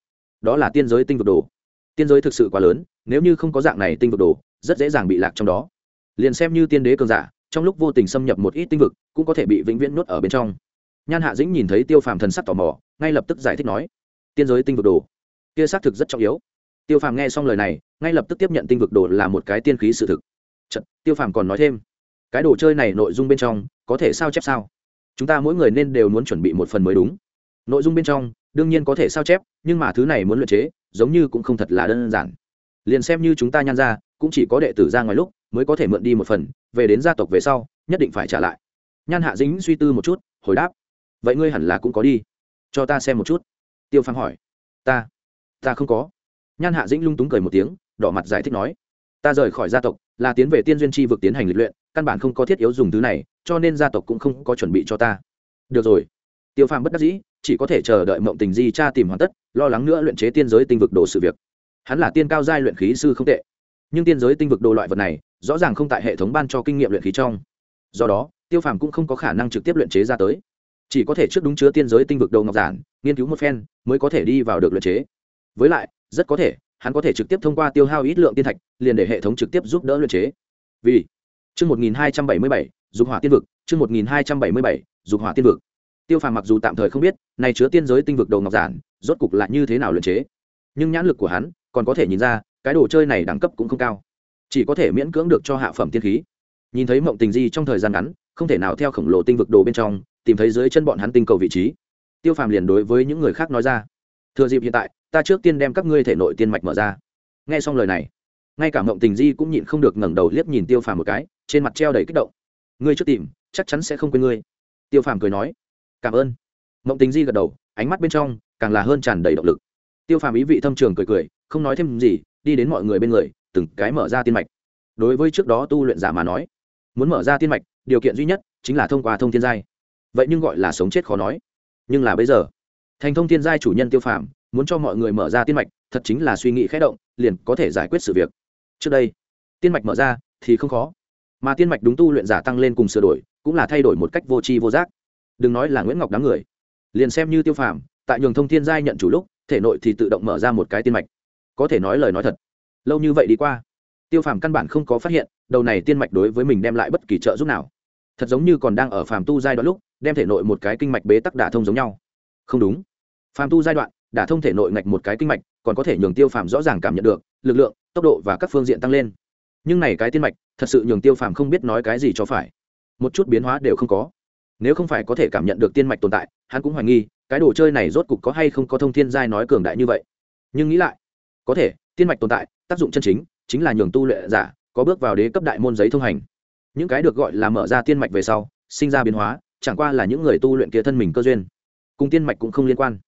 Đó là tiên giới tinh vực đồ. Tiên giới thực sự quá lớn, nếu như không có dạng này tinh vực đồ, rất dễ dàng bị lạc trong đó liền xem như tiên đế cường giả trong lúc vô tình xâm nhập một ít tinh vực cũng có thể bị vĩnh viễn nuốt ở bên trong. Nhan hạ dĩnh nhìn thấy tiêu phàm thần sắc tò mò ngay lập tức giải thích nói tiên giới tinh vực đồ kia xác thực rất trọng yếu. Tiêu phàm nghe xong lời này ngay lập tức tiếp nhận tinh vực đồ là một cái tiên khí sự thực. Chật, tiêu phàm còn nói thêm cái đồ chơi này nội dung bên trong có thể sao chép sao? Chúng ta mỗi người nên đều muốn chuẩn bị một phần mới đúng. Nội dung bên trong đương nhiên có thể sao chép nhưng mà thứ này muốn luyện chế giống như cũng không thật là đơn giản. Liền xem như chúng ta nhan ra cũng chỉ có đệ tử ra ngoài lúc mới có thể mượn đi một phần, về đến gia tộc về sau, nhất định phải trả lại. Nhan hạ dính suy tư một chút, hồi đáp, vậy ngươi hẳn là cũng có đi. Cho ta xem một chút. Tiêu phàm hỏi, ta ta không có. Nhan hạ dĩnh lung túng cười một tiếng, đỏ mặt giải thích nói, ta rời khỏi gia tộc là tiến về tiên duyên tri vực tiến hành lịch luyện, căn bản không có thiết yếu dùng thứ này, cho nên gia tộc cũng không có chuẩn bị cho ta. Được rồi. Tiêu phàm bất đắc dĩ, chỉ có thể chờ đợi mộng tình di cha tìm hoàn tất, lo lắng nữa luyện chế tiên giới tinh vực đồ sự việc. Hắn là tiên cao giai luyện khí sư không tệ nhưng tiên giới tinh vực đồ loại vật này, rõ ràng không tại hệ thống ban cho kinh nghiệm luyện khí trong. Do đó, tiêu phàm cũng không có khả năng trực tiếp luyện chế ra tới. Chỉ có thể trước đúng chứa tiên giới tinh vực đầu ngọc giản, nghiên cứu một phen, mới có thể đi vào được luyện chế. Với lại, rất có thể, hắn có thể trực tiếp thông qua tiêu hao ít lượng tiên thạch, liền để hệ thống trực tiếp giúp đỡ luyện chế. Vì chương một nghìn hai trăm bảy mươi bảy, dục hỏa tiên vực, chương một nghìn hai trăm bảy mươi bảy, dục hỏa tiên vực. Tiêu phàm mặc dù tạm thời không biết, này chứa tiên giới tinh vực đầu ngọc giản, rốt cục lại như thế nào luyện chế. Nhưng nhãn lực của hắn, còn có thể nhìn ra cái đồ chơi này đẳng cấp cũng không cao. Chỉ có thể miễn cưỡng được cho hạ phẩm tiên khí. Nhìn thấy mộng tình di trong thời gian ngắn, không thể nào theo khổng lồ tinh vực đồ bên trong, tìm thấy dưới chân bọn hắn tinh cầu vị trí. Tiêu phàm liền đối với những người khác nói ra, thừa dịp hiện tại, ta trước tiên đem các ngươi thể nội tiên mạch mở ra. Nghe xong lời này, ngay cả mộng tình di cũng nhịn không được ngẩng đầu liếc nhìn tiêu phàm một cái, trên mặt treo đầy kích động. Ngươi trước tìm, chắc chắn sẽ không quên ngươi. Tiêu phàm cười nói, cảm ơn. Mộng tình di gật đầu, ánh mắt bên trong càng là hơn tràn đầy động lực. Tiêu phàm ý vị thâm trường cười cười, không nói thêm gì đi đến mọi người bên người, từng cái mở ra tiên mạch. Đối với trước đó tu luyện giả mà nói, muốn mở ra tiên mạch, điều kiện duy nhất chính là thông qua thông thiên giai. Vậy nhưng gọi là sống chết khó nói. Nhưng là bây giờ, thành thông thiên giai chủ nhân tiêu phàm muốn cho mọi người mở ra tiên mạch, thật chính là suy nghĩ khẽ động, liền có thể giải quyết sự việc. Trước đây, tiên mạch mở ra thì không khó, mà tiên mạch đúng tu luyện giả tăng lên cùng sửa đổi, cũng là thay đổi một cách vô tri vô giác. Đừng nói là nguyễn ngọc đám người, liền xem như tiêu phàm, tại nhường thông thiên giai nhận chủ lúc, thể nội thì tự động mở ra một cái tiên mạch có thể nói lời nói thật. Lâu như vậy đi qua, tiêu phàm căn bản không có phát hiện, đầu này tiên mạch đối với mình đem lại bất kỳ trợ giúp nào. Thật giống như còn đang ở phàm tu giai đoạn lúc, đem thể nội một cái kinh mạch bế tắc đả thông giống nhau. Không đúng. Phàm tu giai đoạn, đả thông thể nội ngạch một cái kinh mạch, còn có thể nhường tiêu phàm rõ ràng cảm nhận được, lực lượng, tốc độ và các phương diện tăng lên. Nhưng này cái tiên mạch, thật sự nhường tiêu phàm không biết nói cái gì cho phải. Một chút biến hóa đều không có. Nếu không phải có thể cảm nhận được tiên mạch tồn tại, hắn cũng hoài nghi, cái đồ chơi này rốt cục có hay không có thông thiên giai nói cường đại như vậy. Nhưng nghĩ lại có thể, tiên mạch tồn tại, tác dụng chân chính chính là nhường tu luyện giả có bước vào đế cấp đại môn giấy thông hành. Những cái được gọi là mở ra tiên mạch về sau, sinh ra biến hóa, chẳng qua là những người tu luyện kia thân mình cơ duyên. Cùng tiên mạch cũng không liên quan,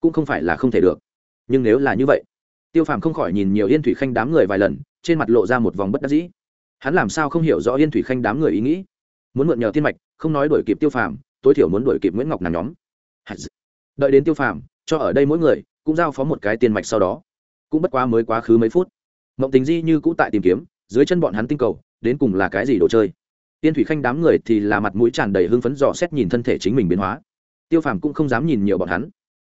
cũng không phải là không thể được. Nhưng nếu là như vậy, tiêu phàm không khỏi nhìn nhiều yên thủy khanh đám người vài lần, trên mặt lộ ra một vòng bất đắc dĩ. Hắn làm sao không hiểu rõ yên thủy khanh đám người ý nghĩ? Muốn mượn nhờ tiên mạch, không nói đổi kịp tiêu phàm, tối thiểu muốn đổi kịp nguyễn ngọc nàng nhóm. Đợi đến tiêu phàm, cho ở đây mỗi người, cũng giao phó một cái tiên mạch sau đó cũng bất quá mới quá khứ mấy phút. Mộng tình di như cũ tại tìm kiếm, dưới chân bọn hắn tinh cầu, đến cùng là cái gì đồ chơi? Tiên thủy khanh đám người thì là mặt mũi tràn đầy hưng phấn dò xét nhìn thân thể chính mình biến hóa. Tiêu phàm cũng không dám nhìn nhiều bọn hắn.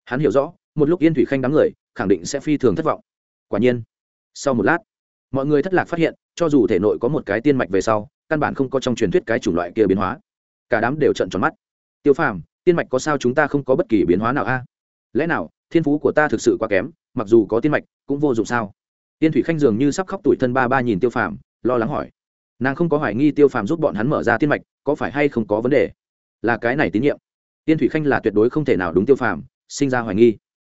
Hắn hiểu rõ, một lúc yên thủy khanh đám người, khẳng định sẽ phi thường thất vọng. Quả nhiên, sau một lát, mọi người thất lạc phát hiện, cho dù thể nội có một cái tiên mạch về sau, căn bản không có trong truyền thuyết cái chủng loại kia biến hóa. Cả đám đều trận tròn mắt. Tiêu phàm, tiên mạch có sao chúng ta không có bất kỳ biến hóa nào a? Lẽ nào, thiên phú của ta thực sự quá kém? Mặc dù có tiên mạch, cũng vô dụng sao? Tiên thủy khanh dường như sắp khóc tuổi thân ba ba nhìn tiêu phàm, lo lắng hỏi. Nàng không có hoài nghi tiêu phàm giúp bọn hắn mở ra tiên mạch, có phải hay không có vấn đề? Là cái này tín nhiệm. Tiên thủy khanh là tuyệt đối không thể nào đúng tiêu phàm, sinh ra hoài nghi.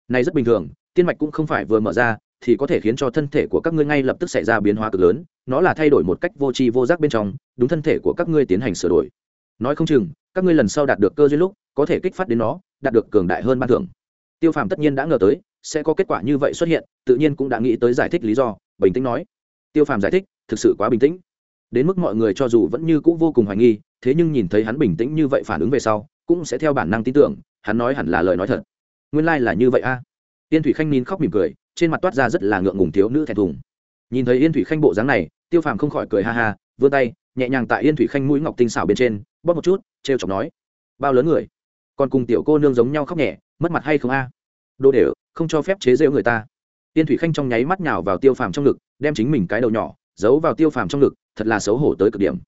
Này rất bình thường, tiên mạch cũng không phải vừa mở ra, thì có thể khiến cho thân thể của các ngươi ngay lập tức xảy ra biến hóa cực lớn, nó là thay đổi một cách vô tri vô giác bên trong, đúng thân thể của các ngươi tiến hành sửa đổi. Nói không chừng, các ngươi lần sau đạt được cơ duyên lúc, có thể kích phát đến nó, đạt được cường đại hơn ban thưởng. Tiêu phàm tất nhiên đã ngờ tới sẽ có kết quả như vậy xuất hiện, tự nhiên cũng đã nghĩ tới giải thích lý do, bình tĩnh nói. Tiêu phàm giải thích, thực sự quá bình tĩnh. Đến mức mọi người cho dù vẫn như c ũ vô cùng hoài nghi, thế nhưng nhìn thấy hắn bình tĩnh như vậy phản ứng về sau, cũng sẽ theo bản năng tin tưởng, hắn nói hẳn là lời nói thật. Nguyên lai、like、là như vậy a. Yên thủy khanh nín khóc mỉm cười, trên mặt toát ra rất là ngượng ngùng thiếu nữ thẹn thùng. Nhìn thấy yên thủy khanh bộ dáng này, tiêu phàm không khỏi cười ha ha, vươn tay, nhẹ nhàng tại yên thủy khanh mũi ngọc tinh xảo bên trên, bóp một chút t r e o chọc nói. Bao lớn người? Còn cùng tiểu cô nương giống nhau khóc nhẹ, mất mặt hay không a? À? đồ đều không cho phép chế giễu người ta. Tiên thủy khanh trong nháy mắt nhào vào tiêu phàm trong ngực, đem chính mình cái đầu nhỏ giấu vào tiêu phàm trong ngực, thật là xấu hổ tới cực điểm.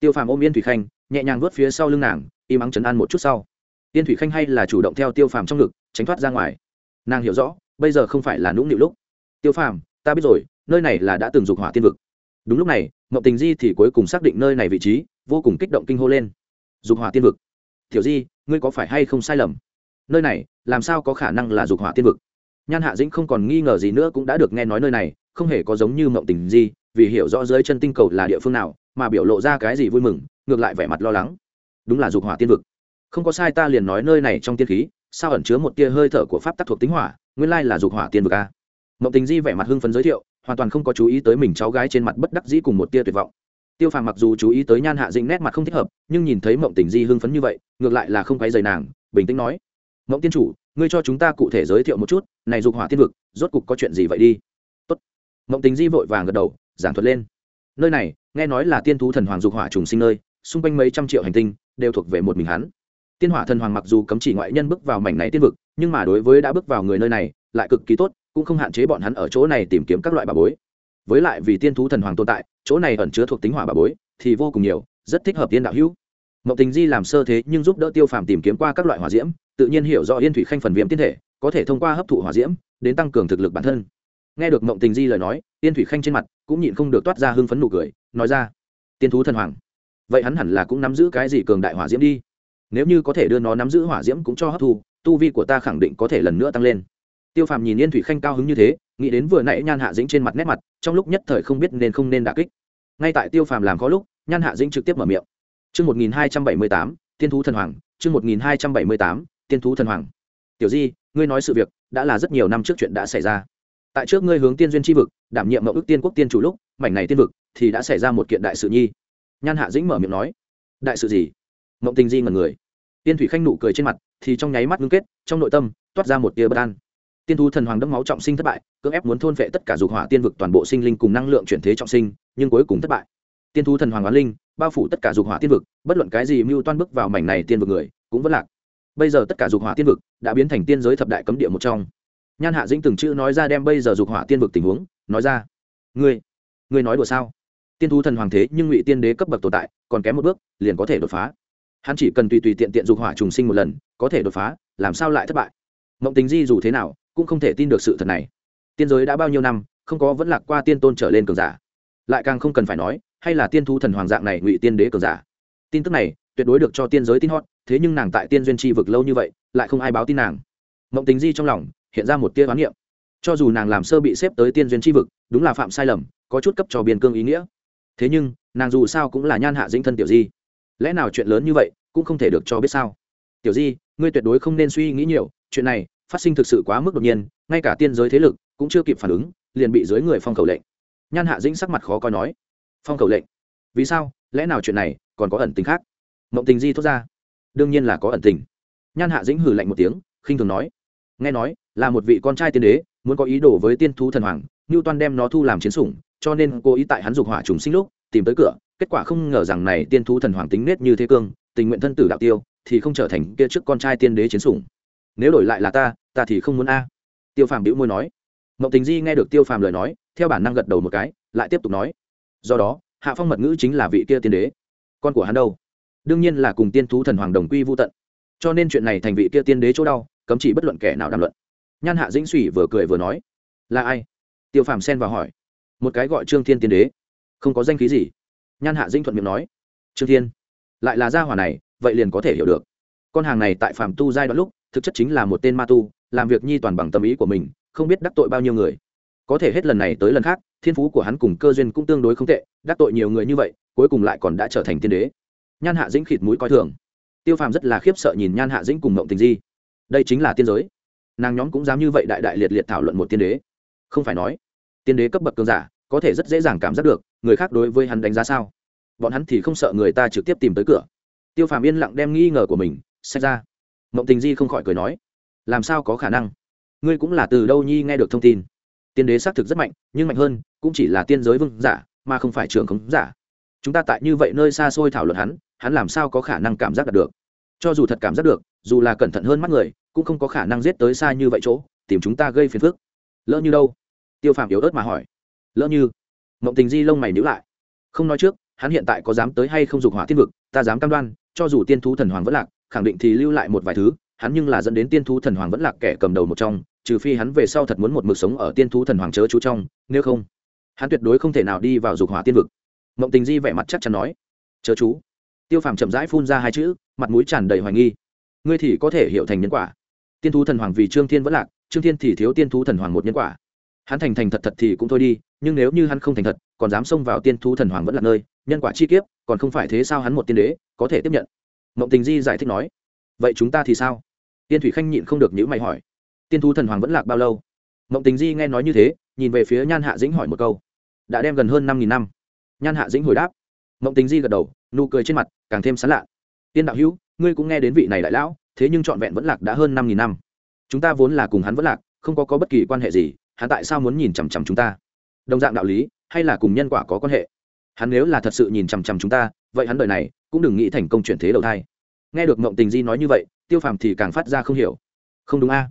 Tiêu phàm ôm yên thủy khanh, nhẹ nhàng vớt phía sau lưng nàng, im ắng chấn an một chút sau. Tiên thủy khanh hay là chủ động theo tiêu phàm trong ngực, tránh thoát ra ngoài. Nàng hiểu rõ, bây giờ không phải là nũng nịu lúc. Tiêu phàm, ta biết rồi, nơi này là đã từng dục hỏa tiên vực. Đúng lúc này mậu tình di thì cuối cùng xác định nơi này vị trí, vô cùng kích động kinh hô lên. Dục hỏa tiên vực? Tiểu di, ngươi có phải hay không sai lầm? Nơi này, làm sao có khả năng là dục hỏa tiên vực? Nhan hạ dĩnh không còn nghi ngờ gì nữa cũng đã được nghe nói nơi này, không hề có giống như mộng tình di, vì hiểu rõ dưới chân tinh cầu là địa phương nào, mà biểu lộ ra cái gì vui mừng, ngược lại vẻ mặt lo lắng. Đúng là dục hỏa tiên vực. Không có sai ta liền nói nơi này trong tiên khí, sao ẩn chứa một tia hơi thở của pháp tắc thuộc tính hỏa, nguyên lai là dục hỏa tiên vực a. Mộng tình di vẻ mặt hưng phấn giới thiệu, hoàn toàn không có chú ý tới mình cháu gái trên mặt bất đắc dĩ cùng một tia tuyệt vọng. Tiêu phàm mặc dù chú ý tới nhan hạ dĩnh nét mặt không thích hợp, nhưng nhìn thấy mộng tình di hưng phấn như vậy, ngược lại là không quấy dày nàng, bình tĩnh nói, mộng tiên chủ ngươi cho chúng ta cụ thể giới thiệu một chút, này dục hỏa Thiên vực, rốt cục có chuyện gì vậy đi? Tốt. mộng tính di vội vàng gật đầu, giảng thuật lên. Nơi này, nghe nói là tiên thú thần hoàng dục hỏa trùng sinh nơi, xung quanh mấy trăm triệu hành tinh, đều thuộc về một mình hắn. Tiên hỏa thần hoàng mặc dù cấm chỉ ngoại nhân bước vào mảnh này tiên vực, nhưng mà đối với đã bước vào người nơi này, lại cực kỳ tốt, cũng không hạn chế bọn hắn ở chỗ này tìm kiếm các loại bà bối. Với lại vì tiên thú thần hoàng tồn tại, chỗ này ẩn chứa thuộc tính hỏa bà bối, thì vô cùng nhiều, rất thích hợp tiên đạo hữu mộng tình di làm sơ thế nhưng giúp đỡ tiêu phàm tìm kiếm qua các loại hỏa diễm, tự nhiên hiểu rõ yên thủy khanh phần viêm tiên thể, có thể thông qua hấp thụ hỏa diễm, đến tăng cường thực lực bản thân. Nghe được mộng tình di lời nói, yên thủy khanh trên mặt cũng nhịn không được toát ra hưng phấn nụ cười, nói ra, tiên thú thần hoàng, vậy hắn hẳn là cũng nắm giữ cái gì cường đại hỏa diễm đi? Nếu như có thể đưa nó nắm giữ hỏa diễm cũng cho hấp thu, tu vi của ta khẳng định có thể lần nữa tăng lên. Tiêu phàm nhìn yên thủy khanh cao hứng như thế, nghĩ đến vừa nãy nhan hạ dĩnh trên mặt nét mặt, trong lúc nhất thời không biết nên không nên đà kích. Ngay tại tiêu phàm làm có lúc, nhan hạ dĩnh trực tiếp mở miệng Chương 1278, Tiên thú thần hoàng, chương 1278, Tiên thú thần hoàng. Tiểu Di, ngươi nói sự việc, đã là rất nhiều năm trước chuyện đã xảy ra. Tại trước ngươi hướng tiên duyên chi vực, đảm nhiệm mộng ước tiên quốc tiên chủ lúc, mảnh này tiên vực thì đã xảy ra một kiện đại sự nhi. Nhan Hạ Dĩnh mở miệng nói, đại sự gì? Mộng Tình Di ngẩn người. Tiên Thủy Khanh nụ cười trên mặt, thì trong nháy mắt ngưng kết, trong nội tâm toát ra một tia bất an. Tiên thú thần hoàng đẫm máu trọng sinh thất bại, cưỡng ép muốn thôn phệ tất cả dục hỏa tiên vực toàn bộ sinh linh cùng năng lượng chuyển thế trọng sinh, nhưng cuối cùng thất bại. Tiên thú thần hoàng oán linh, bao phủ tất cả dục hỏa tiên vực, bất luận cái gì mưu toan bước vào mảnh này tiên vực người, cũng vẫn lạc. Bây giờ tất cả dục hỏa tiên vực đã biến thành tiên giới thập đại cấm địa một trong. Nhan hạ dĩnh từng chữ nói ra đem bây giờ dục hỏa tiên vực tình huống, nói ra. Ngươi ngươi nói đùa sao? Tiên thú thần hoàng thế nhưng ngụy tiên đế cấp bậc tồn tại, còn kém một bước, liền có thể đột phá. Hắn chỉ cần tùy tùy tiện tiện dục hỏa trùng sinh một lần, có thể đột phá, làm sao lại thất bại? Mộng tình di dù thế nào, cũng không thể tin được sự thật này. Tiên giới đã bao nhiêu năm, không có vẫn lạc qua tiên tôn trở lên cường giả. Lại càng không cần phải nói hay là tiên thu thần hoàng dạng này ngụy tiên đế cường giả? Tin tức này tuyệt đối được cho tiên giới tin hot, thế nhưng nàng tại tiên duyên tri vực lâu như vậy, lại không ai báo tin nàng. Mộng tính di trong lòng hiện ra một tia đoán niệm. Cho dù nàng làm sơ bị xếp tới tiên duyên tri vực, đúng là phạm sai lầm, có chút cấp cho biên cương ý nghĩa. Thế nhưng, nàng dù sao cũng là nhan hạ dĩnh thân tiểu di. Lẽ nào chuyện lớn như vậy cũng không thể được cho biết sao? Tiểu di, ngươi tuyệt đối không nên suy nghĩ nhiều, chuyện này phát sinh thực sự quá mức đột nhiên, ngay cả tiên giới thế lực cũng chưa kịp phản ứng, liền bị dưới người phong khẩu lệnh. Nhan hạ dĩnh sắc mặt khó coi nói phong khẩu lệnh. Vì sao? Lẽ nào chuyện này còn có ẩn tình khác? Mộng tình di thốt ra. Đương nhiên là có ẩn tình. Nhan hạ dĩnh hử lạnh một tiếng, khinh thường nói. Nghe nói, là một vị con trai tiên đế, muốn có ý đồ với tiên thú thần hoàng ngưu toan đem nó thu làm chiến sủng, cho nên cô ý tại hắn dục hỏa trùng sinh lúc, tìm tới cửa, kết quả không ngờ rằng này tiên thú thần hoàng tính nết như thế cương, tình nguyện thân tử đạo tiêu, thì không trở thành kia trước con trai tiên đế chiến sủng. Nếu đổi lại là ta ta thì không muốn a. Tiêu phàm bĩu môi nói. Mộng tình di nghe được tiêu phàm lời nói, theo bản năng gật đầu một cái, lại tiếp tục nói do đó, hạ phong mật ngữ chính là vị kia tiên đế. Con của hắn đâu? Đương nhiên là cùng tiên thú thần hoàng đồng quy vô tận. Cho nên chuyện này thành vị kia tiên đế chỗ đau, cấm chỉ bất luận kẻ nào đàm luận. Nhan hạ dĩnh suy vừa cười vừa nói, là ai? Tiêu phàm xen vào hỏi. Một cái gọi trương thiên tiên đế. Không có danh khí gì. Nhan hạ dĩnh thuận miệng nói, trương thiên, lại là gia hỏa này, vậy liền có thể hiểu được. Con hàng này tại phàm tu giai đoạn lúc, thực chất chính là một tên ma tu, làm việc nhi toàn bằng tâm ý của mình, không biết đắc tội bao nhiêu người. Có thể hết lần này tới lần khác thiên phú của hắn cùng cơ duyên cũng tương đối không tệ, đắc tội nhiều người như vậy, cuối cùng lại còn đã trở thành tiên đế. Nhan hạ dĩnh khịt mũi coi thường. Tiêu phàm rất là khiếp sợ nhìn nhan hạ dĩnh cùng mộng tình di. Đây chính là tiên giới. Nàng nhóm cũng dám như vậy đại đại liệt liệt thảo luận một tiên đế. Không phải nói, tiên đế cấp bậc cường giả, có thể rất dễ dàng cảm giác được, người khác đối với hắn đánh giá sao. Bọn hắn thì không sợ người ta trực tiếp tìm tới cửa. Tiêu phàm yên lặng đem nghi ngờ của mình xét ra. Mộng tình di không khỏi cười nói, làm sao có khả năng? Ngươi cũng là từ đâu nhi nghe được thông tin? Tiên đế xác thực rất mạnh, nhưng mạnh hơn, cũng chỉ là tiên giới vương giả, mà không phải trường khống giả. Chúng ta tại như vậy nơi xa xôi thảo luận hắn hắn làm sao có khả năng cảm giác được? Cho dù thật cảm giác được, dù là cẩn thận hơn mắt người, cũng không có khả năng giết tới xa như vậy chỗ, tìm chúng ta gây phiền phức. Lỡ như đâu? Tiêu phạm yếu ớt mà hỏi. Lỡ như? Mộng tình di lông mày nhữ lại. Không nói trước, hắn hiện tại có dám tới hay không dục hỏa tiên vực, ta dám cam đoan, cho dù tiên thú thần hoàng vẫn lạc, khẳng định thì lưu lại một vài thứ, hắn nhưng là dẫn đến tiên thú thần hoàng vẫn lạc kẻ cầm đầu một trong trừ phi hắn về sau thật muốn một mực sống ở tiên thú thần hoàng chớ chú trong, nếu không, hắn tuyệt đối không thể nào đi vào dục hỏa tiên vực. Mộng tình di vẻ mặt chắc chắn nói, chớ chú. Tiêu phàm chậm rãi phun ra hai chữ, mặt mũi tràn đầy hoài nghi. Ngươi thì có thể hiểu thành nhân quả. Tiên thú thần hoàng vì trương thiên vẫn lạc, trương thiên thì thiếu tiên thú thần hoàng một nhân quả. Hắn thành thành thật thật thì cũng thôi đi, nhưng nếu như hắn không thành thật, còn dám xông vào tiên thú thần hoàng vẫn là nơi, nhân quả chi kiếp, còn không phải thế sao hắn một tiên đế, có thể tiếp nhận? Mộng tình di giải thích nói, vậy chúng ta thì sao? Tiên thủy khanh nhịn không được những mày hỏi tiên thú thần hoàng vẫn lạc bao lâu? Mộng tình di nghe nói như thế nhìn về phía nhan hạ dĩnh hỏi một câu. Đã đem gần hơn năm nghìn năm. Nhan hạ dĩnh hồi đáp. Mộng tình di gật đầu nụ cười trên mặt càng thêm sán lạ. Tiên đạo hữu ngươi cũng nghe đến vị này đại lão thế nhưng trọn vẹn vẫn lạc đã hơn năm nghìn năm. Chúng ta vốn là cùng hắn vẫn lạc không có, có bất kỳ quan hệ gì hắn tại sao muốn nhìn chằm chằm chúng ta? Đồng dạng đạo lý hay là cùng nhân quả có quan hệ? Hắn nếu là thật sự nhìn chằm chằm chúng ta vậy hắn đời này cũng đừng nghĩ thành công chuyển thế đầu thai. Nghe được mộng tình di nói như vậy tiêu phàm thì càng phát ra không hiểu. Không đúng a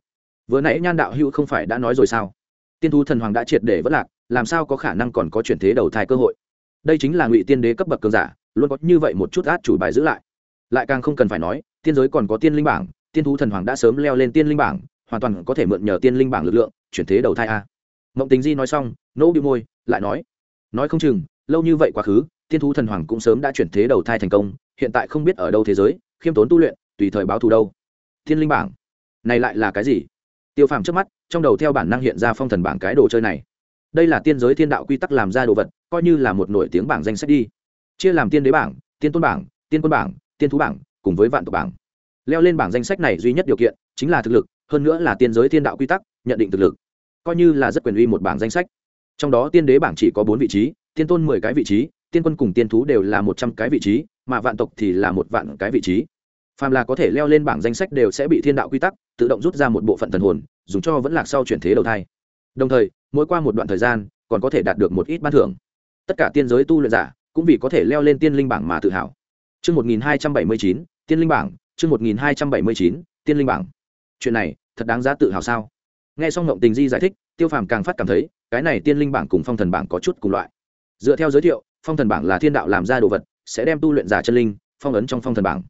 vừa nãy nhan đạo hữu không phải đã nói rồi sao? Tiên thú thần hoàng đã triệt để vất lạc, làm sao có khả năng còn có chuyển thế đầu thai cơ hội? Đây chính là ngụy tiên đế cấp bậc cường giả, luôn có như vậy một chút át chủ bài giữ lại. Lại càng không cần phải nói, tiên giới còn có tiên linh bảng, tiên thú thần hoàng đã sớm leo lên tiên linh bảng, hoàn toàn có thể mượn nhờ tiên linh bảng lực lượng, chuyển thế đầu thai a. Mộng tính di nói xong, nỗ bị môi, lại nói nói không chừng, lâu như vậy quá khứ, tiên thú thần hoàng cũng sớm đã chuyển thế đầu thai thành công, hiện tại không biết ở đâu thế giới, khiêm tốn tu luyện, tùy thời báo thù đâu. Thiên linh bảng, này lại là cái gì? Tiêu phàm trước mắt, trong đầu theo bản năng hiện ra phong thần bảng cái đồ chơi này. Đây là tiên giới thiên đạo quy tắc làm ra đồ vật, coi như là một nổi tiếng bảng danh sách đi. Chia làm tiên đế bảng, tiên tôn bảng, tiên quân bảng, tiên thú bảng, cùng với vạn tộc bảng. Leo lên bảng danh sách này duy nhất điều kiện chính là thực lực, hơn nữa là tiên giới thiên đạo quy tắc, nhận định thực lực. Coi như là rất quyền uy một bảng danh sách. Trong đó tiên đế bảng chỉ có bốn vị trí, tiên tôn mười cái vị trí, tiên quân cùng tiên thú đều là một trăm cái vị trí, mà vạn tộc thì là một vạn cái vị trí phàm là có thể leo lên bảng danh sách đều sẽ bị thiên đạo quy tắc tự động rút ra một bộ phận thần hồn dùng cho vẫn lạc sau chuyển thế đầu thai đồng thời mỗi qua một đoạn thời gian còn có thể đạt được một ít ban thưởng tất cả tiên giới tu luyện giả cũng vì có thể leo lên tiên linh bảng mà tự hào Chương 1279, Tiên linh bảng, chương 1279, Tiên linh bảng. Chuyện này, thật đáng giá tự hào sao? Nghe xong Ngộng Tình Di giải thích, Tiêu Phàm càng phát cảm thấy, cái này Tiên linh bảng cùng Phong thần bảng có chút cùng loại. Dựa theo giới thiệu, Phong thần bảng là thiên đạo làm ra đồ vật, sẽ đem tu luyện giả chân linh phong ấn trong Phong thần bảng.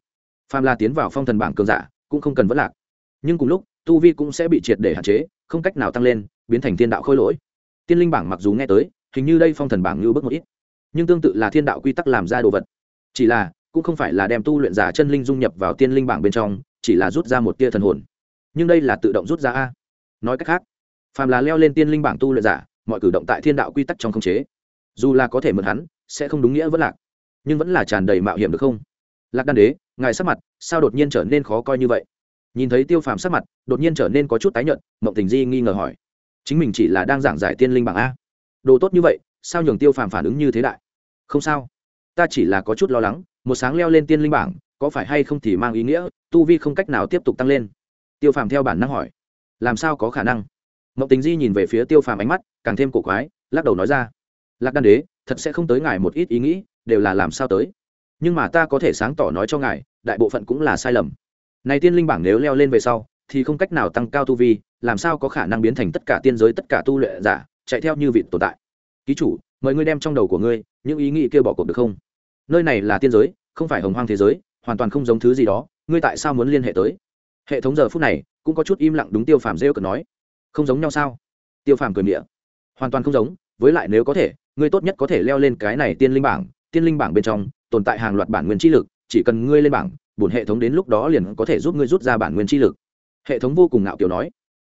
Phàm là tiến vào Phong thần bảng cường giả, cũng không cần vất lạc. Nhưng cùng lúc, tu vi cũng sẽ bị triệt để hạn chế, không cách nào tăng lên, biến thành thiên đạo khôi lỗi. Tiên linh bảng mặc dù nghe tới, hình như đây Phong thần bảng như bước một ít, nhưng tương tự là thiên đạo quy tắc làm ra đồ vật. Chỉ là, cũng không phải là đem tu luyện giả chân linh dung nhập vào tiên linh bảng bên trong chỉ là rút ra một tia thần hồn nhưng đây là tự động rút ra a nói cách khác phàm là leo lên tiên linh bảng tu luyện giả mọi cử động tại thiên đạo quy tắc trong khống chế dù là có thể mượn hắn sẽ không đúng nghĩa vẫn lạc nhưng vẫn là tràn đầy mạo hiểm được không lạc đan đế ngài sắc mặt, sao đột nhiên trở nên khó coi như vậy? Nhìn thấy tiêu phàm sắc mặt, đột nhiên trở nên có chút tái nhợt, mộng tình di nghi ngờ hỏi. Chính mình chỉ là đang giảng giải tiên linh bảng a. Đồ tốt như vậy, sao nhường tiêu phàm phản ứng như thế đại? Không sao. Ta chỉ là có chút lo lắng, một sáng leo lên tiên linh bảng, có phải hay không thì mang ý nghĩa, tu vi không cách nào tiếp tục tăng lên? Tiêu phàm theo bản năng hỏi. Làm sao có khả năng? Mộng tình di nhìn về phía tiêu phàm ánh mắt, càng thêm cổ quái, lắc đầu nói ra. Lạc đan đế, thật sẽ không tới ngài một ít ý nghĩ, đều là làm sao tới? Nhưng mà ta có thể sáng tỏ nói cho ngài, đại bộ phận cũng là sai lầm. Này tiên linh bảng nếu leo lên về sau, thì không cách nào tăng cao tu vi, làm sao có khả năng biến thành tất cả tiên giới, tất cả tu luyện giả, chạy theo như vị tồn tại? Ký chủ, mời ngươi đem trong đầu của ngươi, những ý nghĩ kia bỏ cuộc được không? Nơi này là tiên giới, không phải hồng hoang thế giới, hoàn toàn không giống thứ gì đó, ngươi tại sao muốn liên hệ tới? Hệ thống giờ phút này, cũng có chút im lặng đúng tiêu phàm rêu cần nói. Không giống nhau sao? Tiêu phàm cười miệng hoàn toàn không giống, với lại nếu có thể, ngươi tốt nhất có thể leo lên cái này tiên linh bảng, tiên linh bảng bên trong tồn tại hàng loạt bản nguyên chi lực, chỉ cần ngươi lên bảng, bổn hệ thống đến lúc đó liền có thể giúp ngươi rút ra bản nguyên chi lực. Hệ thống vô cùng ngạo kiểu nói.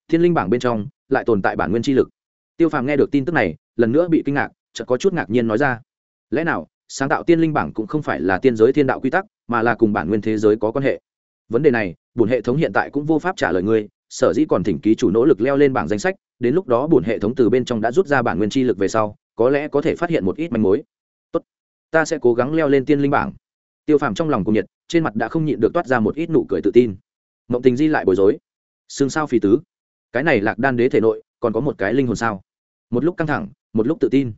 Thiên linh bảng bên trong lại tồn tại bản nguyên chi lực. Tiêu phàm nghe được tin tức này, lần nữa bị kinh ngạc, chợt có chút ngạc nhiên nói ra. Lẽ nào, sáng tạo tiên linh bảng cũng không phải là tiên giới thiên đạo quy tắc, mà là cùng bản nguyên thế giới có quan hệ? Vấn đề này, bổn hệ thống hiện tại cũng vô pháp trả lời ngươi, sở dĩ còn thỉnh ký chủ nỗ lực leo lên bảng danh sách, đến lúc đó bổn hệ thống từ bên trong đã rút ra bản nguyên chi lực về sau, có lẽ có thể phát hiện một ít manh mối ta sẽ cố gắng leo lên tiên linh bảng. Tiêu phàm trong lòng cùng nhiệt, trên mặt đã không nhịn được toát ra một ít nụ cười tự tin. Mộng tình di lại bối rối. Xương sao phì tứ. Cái này lạc đan đế thể nội, còn có một cái linh hồn sao? Một lúc căng thẳng, một lúc tự tin.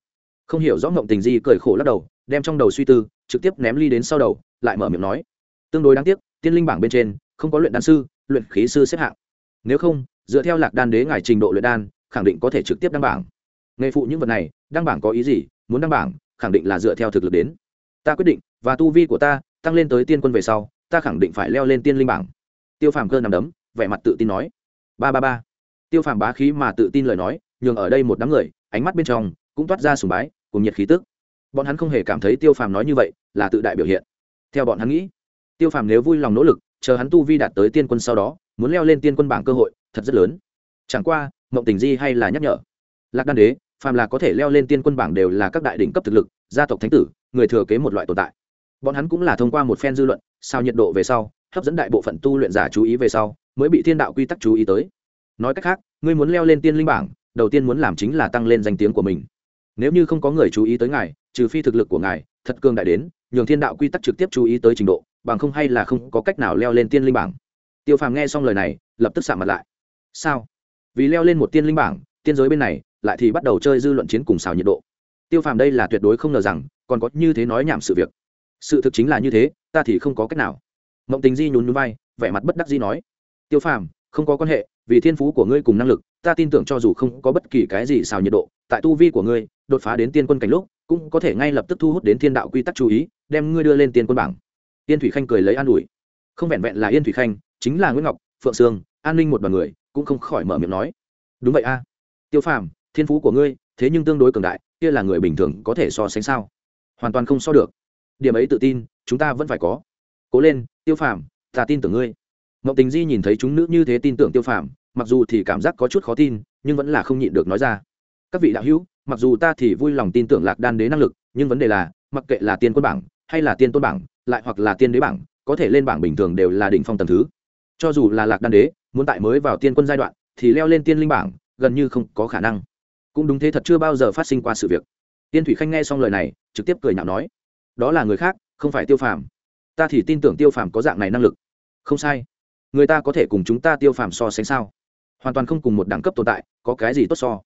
Không hiểu rõ mộng tình di cười khổ lắc đầu, đem trong đầu suy tư, trực tiếp ném ly đến sau đầu, lại mở miệng nói. Tương đối đáng tiếc, tiên linh bảng bên trên, không có luyện đan sư, luyện khí sư xếp hạng. Nếu không, dựa theo lạc đan đế ngài trình độ luyện đan, khẳng định có thể trực tiếp đăng bảng. Nghề phụ những vật này, đăng bảng có ý gì? Muốn đăng bảng khẳng định là dựa theo thực lực đến. Ta quyết định, và tu vi của ta tăng lên tới tiên quân về sau, ta khẳng định phải leo lên tiên linh bảng. Tiêu phàm cơ nằm đấm, vẻ mặt tự tin nói. Ba ba ba. Tiêu phàm bá khí mà tự tin lời nói, nhường ở đây một đám người, ánh mắt bên trong cũng toát ra sùng bái, cùng nhiệt khí tức. Bọn hắn không hề cảm thấy tiêu phàm nói như vậy là tự đại biểu hiện. Theo bọn hắn nghĩ, tiêu phàm nếu vui lòng nỗ lực, chờ hắn tu vi đạt tới tiên quân sau đó, muốn leo lên tiên quân bảng cơ hội thật rất lớn. Chẳng qua, mộng tình di hay là nhắc nhở. Lạc đan đế phàm là có thể leo lên tiên quân bảng đều là các đại đỉnh cấp thực lực, gia tộc thánh tử, người thừa kế một loại tồn tại. Bọn hắn cũng là thông qua một phen dư luận, sao nhiệt độ về sau, hấp dẫn đại bộ phận tu luyện giả chú ý về sau, mới bị thiên đạo quy tắc chú ý tới. Nói cách khác, ngươi muốn leo lên tiên linh bảng, đầu tiên muốn làm chính là tăng lên danh tiếng của mình. Nếu như không có người chú ý tới ngài, trừ phi thực lực của ngài thật cường đại đến, nhường thiên đạo quy tắc trực tiếp chú ý tới trình độ, bằng không hay là không có cách nào leo lên tiên linh bảng. Tiêu phàm nghe xong lời này, lập tức sạm mặt lại. Sao? Vì leo lên một tiên linh bảng, tiên giới bên này lại thì bắt đầu chơi dư luận chiến cùng xào nhiệt độ. Tiêu phàm đây là tuyệt đối không ngờ rằng, còn có như thế nói nhảm sự việc. Sự thực chính là như thế, ta thì không có cách nào. Mộng tình di nhún núi vai, vẻ mặt bất đắc di nói. Tiêu phàm, không có quan hệ, vì thiên phú của ngươi cùng năng lực, ta tin tưởng cho dù không có bất kỳ cái gì xào nhiệt độ, tại tu vi của ngươi, đột phá đến tiên quân cảnh lúc, cũng có thể ngay lập tức thu hút đến thiên đạo quy tắc chú ý, đem ngươi đưa lên tiên quân bảng. Yên thủy khanh cười lấy an ủi. Không vẹn vẹn là yên thủy khanh, chính là nguyễn ngọc, phượng sương, an ninh một bọn người, cũng không khỏi mở miệng nói. Đúng vậy a. Tiêu phàm thiên phú của ngươi, thế nhưng tương đối cường đại, kia là người bình thường có thể so sánh sao? Hoàn toàn không so được. Điểm ấy tự tin, chúng ta vẫn phải có. Cố lên, tiêu phàm, ta tin tưởng ngươi. Mậu tình di nhìn thấy chúng nữ như thế tin tưởng tiêu phàm, mặc dù thì cảm giác có chút khó tin, nhưng vẫn là không nhịn được nói ra. Các vị đạo hữu, mặc dù ta thì vui lòng tin tưởng lạc đan đế năng lực, nhưng vấn đề là, mặc kệ là tiên quân bảng, hay là tiên tôn bảng, lại hoặc là tiên đế bảng, có thể lên bảng bình thường đều là đỉnh phong tầm thứ. Cho dù là lạc đan đế, muốn tại mới vào tiên quân giai đoạn, thì leo lên tiên linh bảng, gần như không có khả năng cũng đúng thế thật chưa bao giờ phát sinh qua sự việc. Tiên thủy khanh nghe xong lời này, trực tiếp cười nhạo nói, đó là người khác, không phải tiêu phàm. Ta thì tin tưởng tiêu phàm có dạng này năng lực. Không sai. Người ta có thể cùng chúng ta tiêu phàm so sánh sao? Hoàn toàn không cùng một đẳng cấp tồn tại, có cái gì tốt so?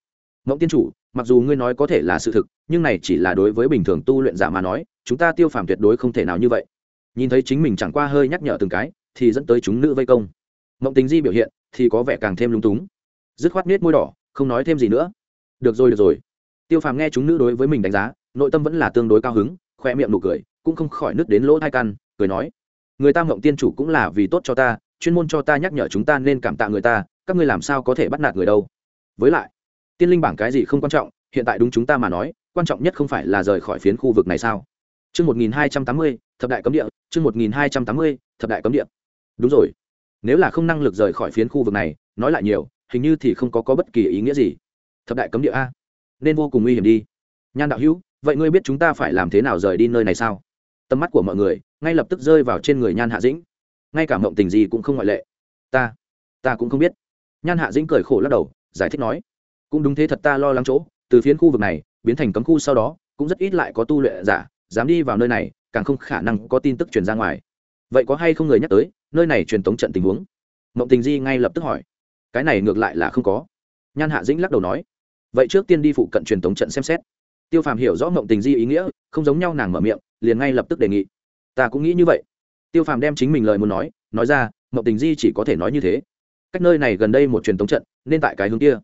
Mộng tiên chủ, mặc dù ngươi nói có thể là sự thực, nhưng này chỉ là đối với bình thường tu luyện giả mà nói, chúng ta tiêu phàm tuyệt đối không thể nào như vậy. Nhìn thấy chính mình chẳng qua hơi nhắc nhở từng cái, thì dẫn tới chúng nữ vây công. Mộng tính di biểu hiện thì có vẻ càng thêm lúng túng. Dứt khoát miết môi đỏ, không nói thêm gì nữa được rồi được rồi tiêu phàm nghe chúng nữ đối với mình đánh giá nội tâm vẫn là tương đối cao hứng khoe miệng nụ cười cũng không khỏi nứt đến lỗ thai căn cười nói người ta mộng tiên chủ cũng là vì tốt cho ta chuyên môn cho ta nhắc nhở chúng ta nên cảm tạ người ta các ngươi làm sao có thể bắt nạt người đâu với lại tiên linh bảng cái gì không quan trọng hiện tại đúng chúng ta mà nói quan trọng nhất không phải là rời khỏi phiến khu vực này sao Chương 1280, thập đại cấm địa, chương 1280, thập đại cấm địa. Đúng rồi. Nếu là không năng lực rời khỏi phiến khu vực này, nói lại nhiều, hình như thì không có có bất kỳ ý nghĩa gì. Thập đại cấm địa a, nên vô cùng nguy hiểm đi. Nhan đạo hữu, vậy ngươi biết chúng ta phải làm thế nào rời đi nơi này sao? Tầm mắt của mọi người ngay lập tức rơi vào trên người Nhan Hạ Dĩnh. Ngay cả mộng tình gì cũng không ngoại lệ. Ta, ta cũng không biết. Nhan Hạ Dĩnh cười khổ lắc đầu, giải thích nói, cũng đúng thế thật ta lo lắng chỗ, từ phiến khu vực này biến thành cấm khu sau đó, cũng rất ít lại có tu luyện giả dám đi vào nơi này càng không khả năng có tin tức truyền ra ngoài vậy có hay không người nhắc tới nơi này truyền tống trận tình huống mộng tình di ngay lập tức hỏi cái này ngược lại là không có nhan hạ dĩnh lắc đầu nói vậy trước tiên đi phụ cận truyền tống trận xem xét. Tiêu phàm hiểu rõ mộng tình di ý nghĩa, không giống nhau nàng mở miệng, liền ngay lập tức đề nghị. Ta cũng nghĩ như vậy. Tiêu phàm đem chính mình lời muốn nói nói ra, mộng tình di chỉ có thể nói như thế. Cách nơi này gần đây một truyền tống trận, nên tại cái hướng kia.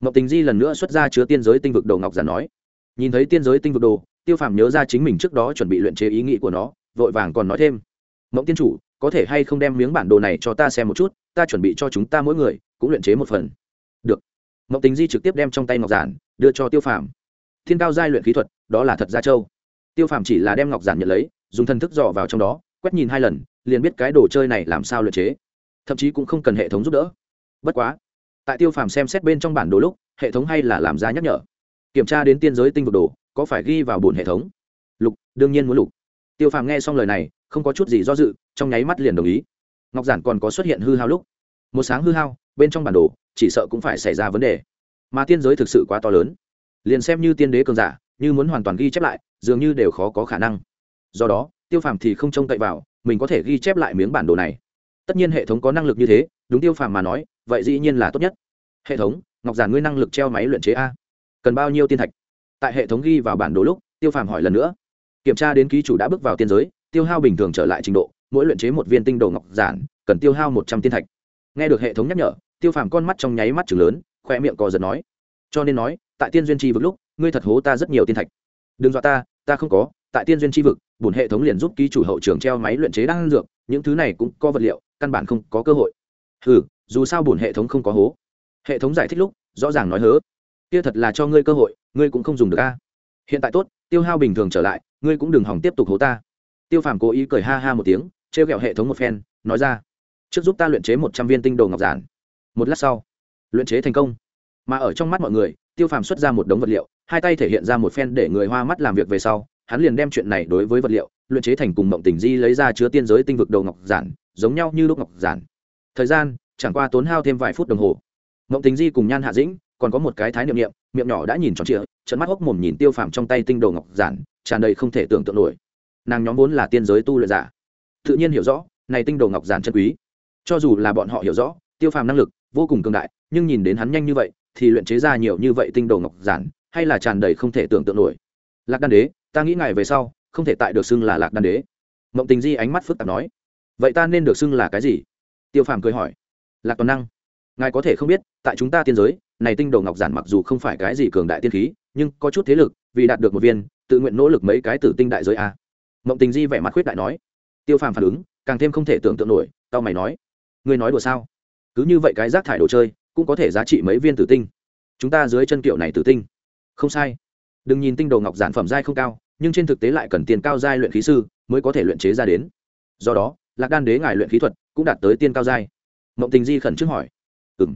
Mộng tình di lần nữa xuất ra chứa tiên giới tinh vực đồ ngọc giản nói. Nhìn thấy tiên giới tinh vực đồ, tiêu phàm nhớ ra chính mình trước đó chuẩn bị luyện chế ý nghĩ của nó, vội vàng còn nói thêm. Mộng tiên chủ, có thể hay không đem miếng bản đồ này cho ta xem một chút, ta chuẩn bị cho chúng ta mỗi người, cũng luyện chế một phần. Được mộng tính di trực tiếp đem trong tay ngọc giản đưa cho tiêu phàm. Thiên cao giai luyện khí thuật, đó là thật gia châu tiêu phàm chỉ là đem ngọc giản nhận lấy, dùng thần thức dò vào trong đó, quét nhìn hai lần, liền biết cái đồ chơi này làm sao luyện chế. Thậm chí cũng không cần hệ thống giúp đỡ. Bất quá, tại tiêu phàm xem xét bên trong bản đồ lúc, hệ thống hay là làm ra nhắc nhở. Kiểm tra đến tiên giới tinh vực đồ, có phải ghi vào bổn hệ thống? Lục, đương nhiên muốn lục. Tiêu phàm nghe xong lời này, không có chút gì do dự, trong nháy mắt liền đồng ý. Ngọc giản còn có xuất hiện hư hao lúc một sáng hư hao, bên trong bản đồ, chỉ sợ cũng phải xảy ra vấn đề. Mà tiên giới thực sự quá to lớn. Liền xem như tiên đế cường giả, như muốn hoàn toàn ghi chép lại, dường như đều khó có khả năng. Do đó, tiêu phàm thì không trông cậy vào, mình có thể ghi chép lại miếng bản đồ này. Tất nhiên hệ thống có năng lực như thế, đúng tiêu phàm mà nói, vậy dĩ nhiên là tốt nhất. Hệ thống, ngọc giản ngươi năng lực treo máy luyện chế a. Cần bao nhiêu tiên thạch? Tại hệ thống ghi vào bản đồ lúc, tiêu phàm hỏi lần nữa. Kiểm tra đến ký chủ đã bước vào tiên giới, tiêu hao bình thường trở lại trình độ, mỗi luyện chế một viên tinh đồ ngọc giản, cần tiêu hao một trăm tiên thạch nghe được hệ thống nhắc nhở, tiêu phàm con mắt trong nháy mắt chừng lớn khoe miệng cò giật nói, cho nên nói, tại tiên duyên tri vực lúc, ngươi thật hố ta rất nhiều tiên thạch. Đừng dọa ta ta không có, tại tiên duyên tri vực bùn hệ thống liền giúp ký chủ hậu trường treo máy luyện chế đan dược, những thứ này cũng có vật liệu, căn bản không có cơ hội. Ừ dù sao bùn hệ thống không có hố. Hệ thống giải thích lúc, rõ ràng nói, hớ, kia thật là cho ngươi cơ hội, ngươi cũng không dùng được a. Hiện tại tốt, tiêu hao bình thường trở lại, ngươi cũng đừng hỏng tiếp tục hố ta. Tiêu phàm cố ý cười ha ha một tiếng t r e o g ẹ o hệ thống một phen, nói ra trước giúp ta luyện chế một trăm viên tinh đồ ngọc giản. Một lát sau, luyện chế thành công. Mà ở trong mắt mọi người, tiêu phàm xuất ra một đống vật liệu, hai tay thể hiện ra một phen để người hoa mắt làm việc về sau, hắn liền đem chuyện này đối với vật liệu, luyện chế thành cùng mộng tình di lấy ra chứa tiên giới tinh vực đồ ngọc giản, giống nhau như lúc ngọc giản. Thời gian, chẳng qua tốn hao thêm vài phút đồng hồ. Mộng tình di cùng nhan hạ dĩnh, còn có một cái thái niệm niệm, miệng nhỏ đã nhìn tròn trịa trận mắt hốc mồm nhìn tiêu phàm trong tay tinh đồ ngọc giản, tràn đầy không thể tưởng tượng nổi. Nàng nhóm vốn là tiên giới tu luyện giả. Tự nhiên hiểu rõ, này tinh đồ ngọc giản chân quý cho dù là bọn họ hiểu rõ, tiêu phàm năng lực vô cùng cường đại, nhưng nhìn đến hắn nhanh như vậy, thì luyện chế ra nhiều như vậy tinh đồ ngọc giản, hay là tràn đầy không thể tưởng tượng nổi. Lạc đan đế, ta nghĩ ngài về sau, không thể tại được xưng là lạc đan đế. Mộng tình di ánh mắt phức tạp nói. Vậy ta nên được xưng là cái gì? Tiêu phàm cười hỏi. Lạc toàn năng, ngài có thể không biết, tại chúng ta tiên giới, này tinh đồ ngọc giản mặc dù không phải cái gì cường đại tiên khí, nhưng có chút thế lực, vì đạt được một viên, tự nguyện nỗ lực mấy cái tử tinh đại giới a. Mộng tình di vẻ mặt khuyết đại nói. Tiêu phàm phản ứng, càng thêm không thể tưởng tượng nổi tao mày nói ngươi nói đùa sao? Cứ như vậy cái rác thải đồ chơi, cũng có thể giá trị mấy viên tử tinh. Chúng ta dưới chân kiệu này tử tinh. Không sai. Đừng nhìn tinh đồ ngọc giản phẩm giai không cao, nhưng trên thực tế lại cần tiền cao giai luyện khí sư mới có thể luyện chế ra đến. Do đó, lạc đan đế ngài luyện khí thuật cũng đạt tới tiên cao giai. Mộng tình di khẩn trước hỏi. Ừ m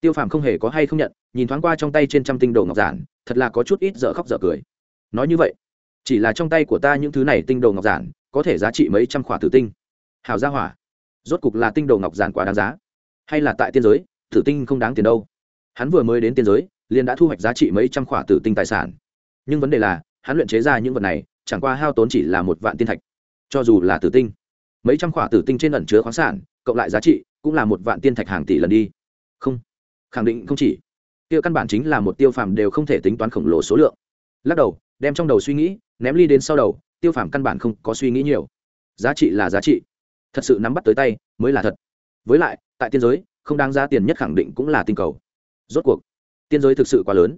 tiêu phàm không hề có hay không nhận, nhìn thoáng qua trong tay trên trăm tinh đồ ngọc giản, thật là có chút ít dở khóc dở cười. Nói như vậy, chỉ là trong tay của ta những thứ này tinh đồ ngọc giản, có thể giá trị mấy trăm khỏa tử tinh. Hào gia hỏa rốt cục là tinh đồ ngọc giản quá đáng giá. Hay là tại tiên giới, tử tinh không đáng tiền đâu. Hắn vừa mới đến tiên giới, liền đã thu hoạch giá trị mấy trăm khỏa tử tinh tài sản. Nhưng vấn đề là, hắn luyện chế ra những vật này, chẳng qua hao tốn chỉ là một vạn tiên thạch. Cho dù là tử tinh, mấy trăm khỏa tử tinh trên ẩn chứa khoáng sản, cộng lại giá trị cũng là một vạn tiên thạch hàng tỷ lần đi. Không, khẳng định không chỉ. Tiêu căn bản chính là một tiêu phàm đều không thể tính toán khổng lồ số lượng. Lắc đầu, đem trong đầu suy nghĩ, ném ly đến sau đầu, tiêu phàm căn bản không có suy nghĩ nhiều. Giá trị là giá trị thật sự nắm bắt tới tay mới là thật. Với lại, tại tiên giới, không đáng giá tiền nhất khẳng định cũng là tinh cầu. Rốt cuộc, tiên giới thực sự quá lớn.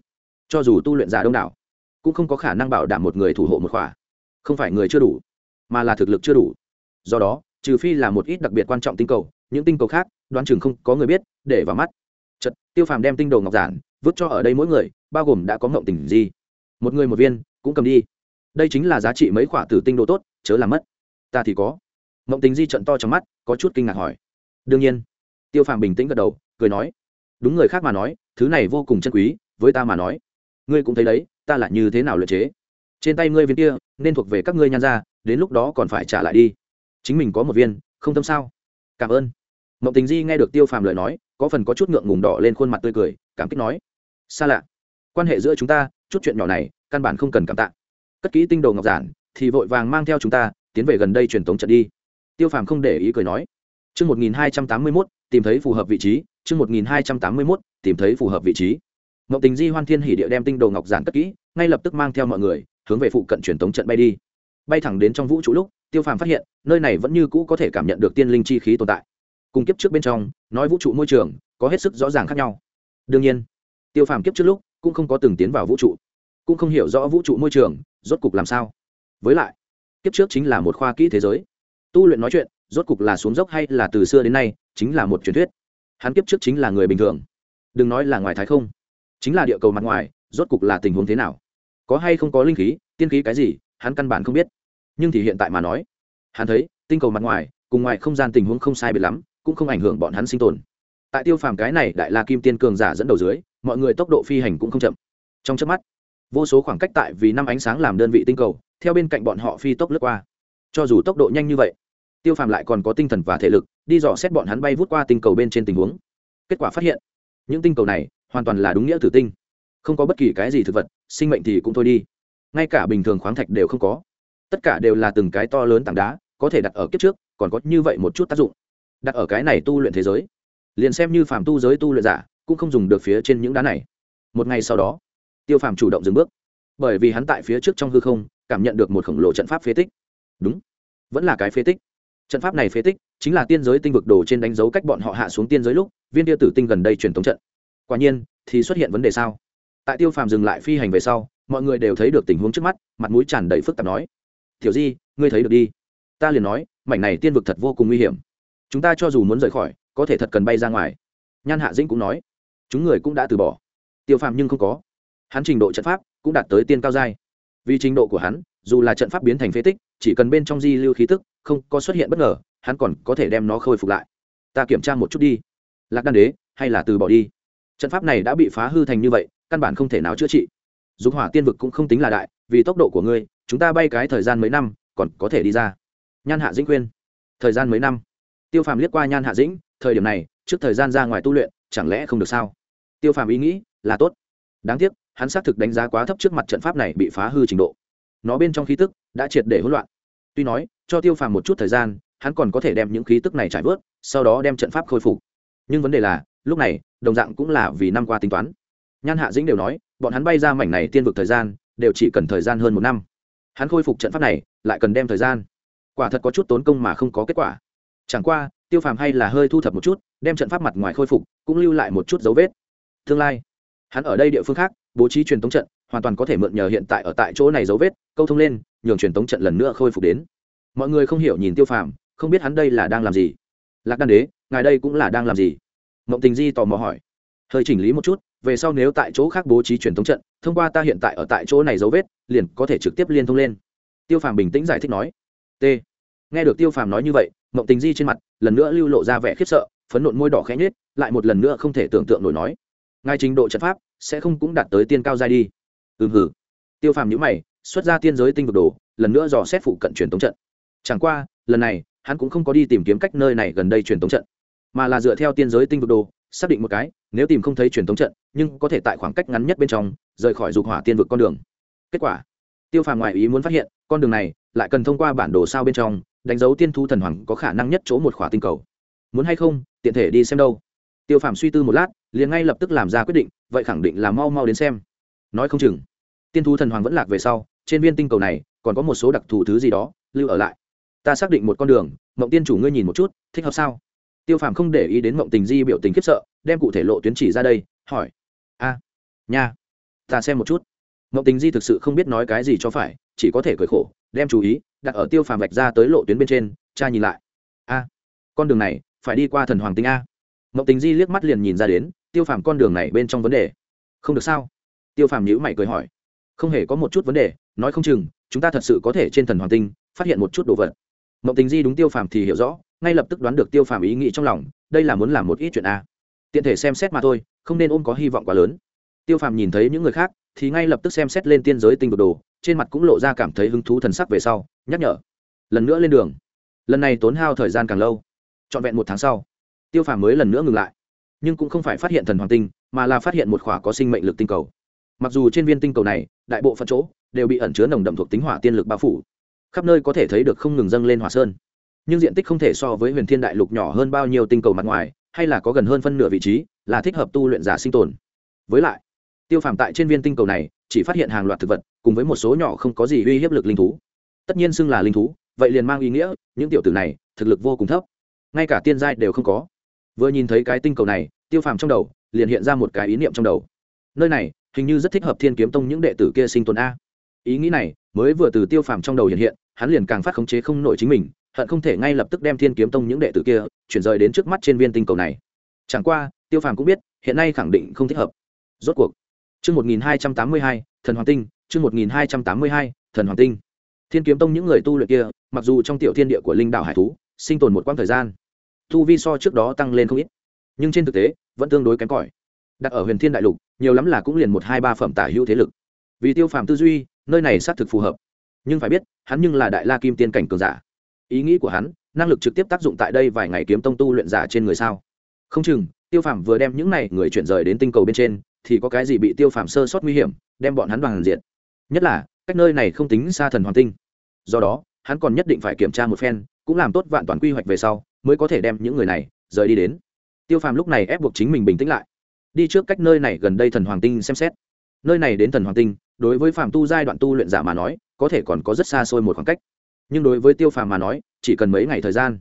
Cho dù tu luyện giả đông đảo, cũng không có khả năng bảo đảm một người thủ hộ một khỏa. Không phải người chưa đủ, mà là thực lực chưa đủ. Do đó, trừ phi là một ít đặc biệt quan trọng tinh cầu, những tinh cầu khác, đoán chừng không có người biết, để vào mắt. Chật tiêu phàm đem tinh đồ ngọc giản vứt cho ở đây mỗi người, bao gồm đã có ngộng tình gì một người một viên, cũng cầm đi. Đây chính là giá trị mấy khoả tử tinh đồ tốt, chớ làm mất. Ta thì có mộng tình di trận to trong mắt, có chút kinh ngạc hỏi. Đương nhiên. Tiêu phàm bình tĩnh gật đầu, cười nói. Đúng người khác mà nói, thứ này vô cùng chân quý, với ta mà nói. Ngươi cũng thấy đấy, ta là như thế nào luyện chế? Trên tay ngươi viên kia, nên thuộc về các ngươi nhan ra đến lúc đó còn phải trả lại đi. Chính mình có một viên, không tâm sao? Cảm ơn. Mộng tình di nghe được tiêu phàm lời nói, có phần có chút ngượng ngùng đỏ lên khuôn mặt tươi cười, cảm kích nói. Xa lạ. Quan hệ giữa chúng ta, chút chuyện nhỏ này, căn bản không cần cảm tạ. Cất kỹ tinh đồ ngọc giản, thì vội vàng mang theo chúng ta, tiến về gần đây truyền tống trận đi tiêu phàm không để ý cười nói, chương một nghìn hai trăm tám mươi mốt, tìm thấy phù hợp vị trí, chương một nghìn hai trăm tám mươi mốt, tìm thấy phù hợp vị trí. Mộng tình di hoan thiên hỉ địa đem tinh đồ ngọc giản cất kỹ, ngay lập tức mang theo mọi người, hướng về phụ cận truyền tống trận bay đi. Bay thẳng đến trong vũ trụ lúc, tiêu phàm phát hiện, nơi này vẫn như cũ có thể cảm nhận được tiên linh chi khí tồn tại. Cùng kiếp trước bên trong, nói vũ trụ môi trường, có hết sức rõ ràng khác nhau. Đương nhiên, tiêu phàm kiếp trước lúc, cũng không có từng tiến vào vũ trụ, cũng không hiểu rõ vũ trụ môi trường, rốt cục làm sao. Với lại, kiếp trước chính là một khoa kỹ thế giới tu luyện nói chuyện, rốt cục là xuống dốc hay là từ xưa đến nay, chính là một truyền thuyết. Hắn kiếp trước chính là người bình thường. Đừng nói là ngoài thái không, chính là địa cầu mặt ngoài, rốt cục là tình huống thế nào? Có hay không có linh khí, tiên khí cái gì, hắn căn bản không biết. Nhưng thì hiện tại mà nói, hắn thấy, tinh cầu mặt ngoài, cùng ngoài không gian tình huống không sai biệt lắm, cũng không ảnh hưởng bọn hắn sinh tồn. Tại tiêu phàm cái này đại la kim tiên cường giả dẫn đầu dưới, mọi người tốc độ phi hành cũng không chậm. Trong trước mắt, vô số khoảng cách tại vì năm ánh sáng làm đơn vị tinh cầu, theo bên cạnh bọn họ phi tốc lướt qua cho dù tốc độ nhanh như vậy, tiêu phàm lại còn có tinh thần và thể lực đi dò xét bọn hắn bay vút qua tinh cầu bên trên tình huống. Kết quả phát hiện, những tinh cầu này hoàn toàn là đúng nghĩa tử tinh, không có bất kỳ cái gì thực vật, sinh mệnh thì cũng thôi đi. Ngay cả bình thường khoáng thạch đều không có. Tất cả đều là từng cái to lớn tảng đá, có thể đặt ở kiếp trước, còn có như vậy một chút tác dụng. Đặt ở cái này tu luyện thế giới, liền xem như phàm tu giới tu luyện giả cũng không dùng được phía trên những đá này. Một ngày sau đó, tiêu phàm chủ động dừng bước, bởi vì hắn tại phía trước trong hư không cảm nhận được một khổng lồ trận pháp phế tích đúng. Vẫn là cái phế tích. Trận pháp này phế tích chính là tiên giới tinh vực đồ trên đánh dấu cách bọn họ hạ xuống tiên giới lúc, viên tiêu tử tinh gần đây truyền thống trận. Quả nhiên, thì xuất hiện vấn đề sao? Tại tiêu phàm dừng lại phi hành về sau, mọi người đều thấy được tình huống trước mắt, mặt mũi tràn đầy phức tạp nói thiểu di, ngươi thấy được đi. Ta liền nói, mảnh này tiên vực thật vô cùng nguy hiểm. Chúng ta cho dù muốn rời khỏi, có thể thật cần bay ra ngoài. Nhan hạ dĩnh cũng nói, chúng người cũng đã từ bỏ. Tiêu phàm nhưng không có. Hắn trình độ trận pháp cũng đạt tới tiên cao giai. Vì trình độ của hắn, dù là trận pháp biến thành phế tích chỉ cần bên trong di lưu khí tức, không có xuất hiện bất ngờ, hắn còn có thể đem nó khôi phục lại. Ta kiểm tra một chút đi. Lạc đan đế, hay là từ bỏ đi? Trận pháp này đã bị phá hư thành như vậy, căn bản không thể nào chữa trị. Dục hỏa tiên vực cũng không tính là đại, vì tốc độ của ngươi, chúng ta bay cái thời gian mấy năm, còn có thể đi ra. Nhan hạ dĩnh khuyên. Thời gian mấy năm? Tiêu phàm liếc qua nhan hạ dĩnh, thời điểm này, trước thời gian ra ngoài tu luyện, chẳng lẽ không được sao? Tiêu phàm ý nghĩ là tốt. Đáng tiếc, hắn xác thực đánh giá quá thấp trước mặt trận pháp này bị phá hư trình độ nó bên trong khí tức đã triệt để hỗn loạn. Tuy nói, cho tiêu phàm một chút thời gian, hắn còn có thể đem những khí tức này trải vớt, sau đó đem trận pháp khôi phục. Nhưng vấn đề là, lúc này, đồng dạng cũng là vì năm qua tính toán. Nhan hạ dĩnh đều nói, bọn hắn bay ra mảnh này tiên vực thời gian, đều chỉ cần thời gian hơn một năm. Hắn khôi phục trận pháp này, lại cần đem thời gian. Quả thật có chút tốn công mà không có kết quả. Chẳng qua, tiêu phàm hay là hơi thu thập một chút, đem trận pháp mặt ngoài khôi phục, cũng lưu lại một chút dấu vết. Tương lai, hắn ở đây địa phương khác, bố trí truyền tống trận hoàn toàn có thể mượn nhờ hiện tại ở tại chỗ này dấu vết, câu thông lên, nhường truyền tống trận lần nữa khôi phục đến. Mọi người không hiểu nhìn tiêu phàm, không biết hắn đây là đang làm gì. Lạc đan đế, ngài đây cũng là đang làm gì? Mộng tình di tò mò hỏi. Hơi chỉnh lý một chút, về sau nếu tại chỗ khác bố trí truyền thống trận, thông qua ta hiện tại ở tại chỗ này dấu vết, liền có thể trực tiếp liên thông lên. Tiêu phàm bình tĩnh giải thích nói. T. Nghe được tiêu phàm nói như vậy, mộng tình di trên mặt lần nữa lưu lộ ra vẻ khiếp sợ, phấn nộn môi đỏ khẽ nhết lại một lần nữa không thể tưởng tượng nổi nói. Ngài trình độ trận pháp sẽ không cũng đạt tới tiên cao giai đi ừm hử tiêu phàm nhữ mày, xuất ra tiên giới tinh vực đồ, lần nữa dò xét phụ cận truyền tống trận. Chẳng qua, lần này, hắn cũng không có đi tìm kiếm cách nơi này gần đây truyền tống trận, mà là dựa theo tiên giới tinh vực đồ, xác định một cái, nếu tìm không thấy truyền tống trận, nhưng có thể tại khoảng cách ngắn nhất bên trong, rời khỏi dục hỏa tiên vực con đường. Kết quả, tiêu phàm ngoại ý muốn phát hiện, con đường này lại cần thông qua bản đồ sao bên trong, đánh dấu tiên thu thần hoàng có khả năng nhất chỗ một khỏa tinh cầu. Muốn hay không, tiện thể đi xem đâu. Tiêu phàm suy tư một lát, liền ngay lập tức làm ra quyết định, vậy khẳng định là mau mau đến xem nói không chừng. Tiên thu thần hoàng vẫn lạc về sau, trên viên tinh cầu này, còn có một số đặc thù thứ gì đó, lưu ở lại. Ta xác định một con đường, mộng tiên chủ ngươi nhìn một chút, thích hợp sao? Tiêu phàm không để ý đến mộng tình di biểu tình khiếp sợ, đem cụ thể lộ tuyến chỉ ra đây, hỏi. A, nha, ta xem một chút. Mộng tình di thực sự không biết nói cái gì cho phải, chỉ có thể cười khổ, đem chú ý, đặt ở tiêu phàm vạch ra tới lộ tuyến bên trên, cha nhìn lại. A, con đường này, phải đi qua thần hoàng tinh a. Mộng tình di liếc mắt liền nhìn ra đến, tiêu phàm con đường này bên trong vấn đề. Không được sao? Tiêu phàm nhữ mày cười hỏi, không hề có một chút vấn đề, nói không chừng, chúng ta thật sự có thể trên thần hoàng tinh, phát hiện một chút đồ vật. Mộng tình di đúng tiêu phàm thì hiểu rõ, ngay lập tức đoán được tiêu phàm ý nghĩ trong lòng, đây là muốn làm một ít chuyện a. Tiện thể xem xét mà thôi, không nên ôm có hy vọng quá lớn. Tiêu phàm nhìn thấy những người khác, thì ngay lập tức xem xét lên tiên giới tinh vực đồ, trên mặt cũng lộ ra cảm thấy hứng thú thần sắc về sau, nhắc nhở, lần nữa lên đường. Lần này tốn hao thời gian càng lâu. Trọn vẹn một tháng sau. Tiêu phàm mới lần nữa ngừng lại. Nhưng cũng không phải phát hiện thần hoàng tinh, mà là phát hiện một khỏa có sinh mệnh lực tinh cầu mặc dù trên viên tinh cầu này, đại bộ phận chỗ đều bị ẩn chứa nồng đậm thuộc tính hỏa tiên lực bao phủ. Khắp nơi có thể thấy được không ngừng dâng lên hỏa sơn. Nhưng diện tích không thể so với huyền thiên đại lục nhỏ hơn bao nhiêu tinh cầu mặt ngoài, hay là có gần hơn phân nửa vị trí là thích hợp tu luyện giả sinh tồn. Với lại, tiêu phàm tại trên viên tinh cầu này chỉ phát hiện hàng loạt thực vật, cùng với một số nhỏ không có gì uy hiếp lực linh thú. Tất nhiên xưng là linh thú, vậy liền mang ý nghĩa, những tiểu tử này thực lực vô cùng thấp. Ngay cả tiên giai đều không có. Vừa nhìn thấy cái tinh cầu này, tiêu phàm trong đầu liền hiện ra một cái ý niệm trong đầu. Nơi này hình như rất thích hợp thiên kiếm tông những đệ tử kia sinh tồn a. Ý nghĩ này mới vừa từ tiêu phàm trong đầu hiện hiện, hắn liền càng phát khống chế không nổi chính mình, hận không thể ngay lập tức đem thiên kiếm tông những đệ tử kia chuyển rời đến trước mắt trên viên tinh cầu này. Chẳng qua, tiêu phàm cũng biết, hiện nay khẳng định không thích hợp. Rốt cuộc, chương một nghìn hai trăm tám mươi hai, thần hoàng tinh, chương một nghìn hai trăm tám mươi hai, thần hoàng tinh. Thiên kiếm tông những người tu luyện kia, mặc dù trong tiểu thiên địa của linh đảo hải thú, sinh tồn một quãng thời gian, thu vi so trước đó tăng lên không ít, nhưng trên thực tế, vẫn tương đối kém cỏi. Đặt ở huyền thiên đại lục nhiều lắm là cũng liền một hai ba phẩm tả hữu thế lực. Vì tiêu phàm tư duy, nơi này xác thực phù hợp. Nhưng phải biết, hắn nhưng là đại la kim tiên cảnh cường giả. Ý nghĩ của hắn, năng lực trực tiếp tác dụng tại đây vài ngày kiếm tông tu luyện giả trên người sao? Không chừng, tiêu phàm vừa đem những này người chuyển rời đến tinh cầu bên trên, thì có cái gì bị tiêu phàm sơ sót nguy hiểm, đem bọn hắn bằng diện nhất là, cách nơi này không tính xa thần hoàn tinh. Do đó, hắn còn nhất định phải kiểm tra một phen, cũng làm tốt vạn toàn quy hoạch về sau, mới có thể đem những người này rời đi đến. Tiêu phàm lúc này ép buộc chính mình bình tĩnh lại đi trước cách nơi này gần đây thần hoàng tinh xem xét. Nơi này đến thần hoàng tinh, đối với phàm tu giai đoạn tu luyện giả mà nói, có thể còn có rất xa xôi một khoảng cách. Nhưng đối với tiêu phàm mà nói, chỉ cần mấy ngày thời gian.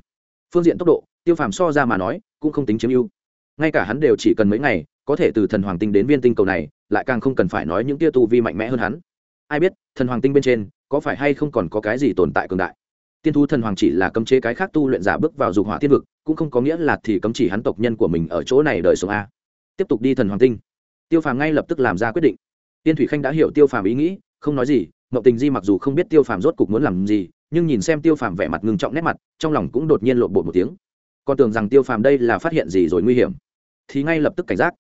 Phương diện tốc độ, tiêu phàm so ra mà nói, cũng không tính chiếm ưu. Ngay cả hắn đều chỉ cần mấy ngày, có thể từ thần hoàng tinh đến viên tinh cầu này, lại càng không cần phải nói những tia tu vi mạnh mẽ hơn hắn. Ai biết, thần hoàng tinh bên trên, có phải hay không còn có cái gì tồn tại cường đại? Tiên thú thần hoàng chỉ là cấm chế cái khác tu luyện giả bước vào dục hỏa tiên vực, cũng không có nghĩa là thì cấm chỉ hắn tộc nhân của mình ở chỗ này đợi xuống a tiếp tục đi thần hoàng tinh. Tiêu phàm ngay lập tức làm ra quyết định. Tiên thủy khanh đã hiểu tiêu phàm ý nghĩ, không nói gì mậu tình di mặc dù không biết tiêu phàm rốt cục muốn làm gì, nhưng nhìn xem tiêu phàm vẻ mặt ngưng trọng nét mặt, trong lòng cũng đột nhiên lộn bột một tiếng. Còn tưởng rằng tiêu phàm đây là phát hiện gì rồi nguy hiểm, thì ngay lập tức cảnh giác.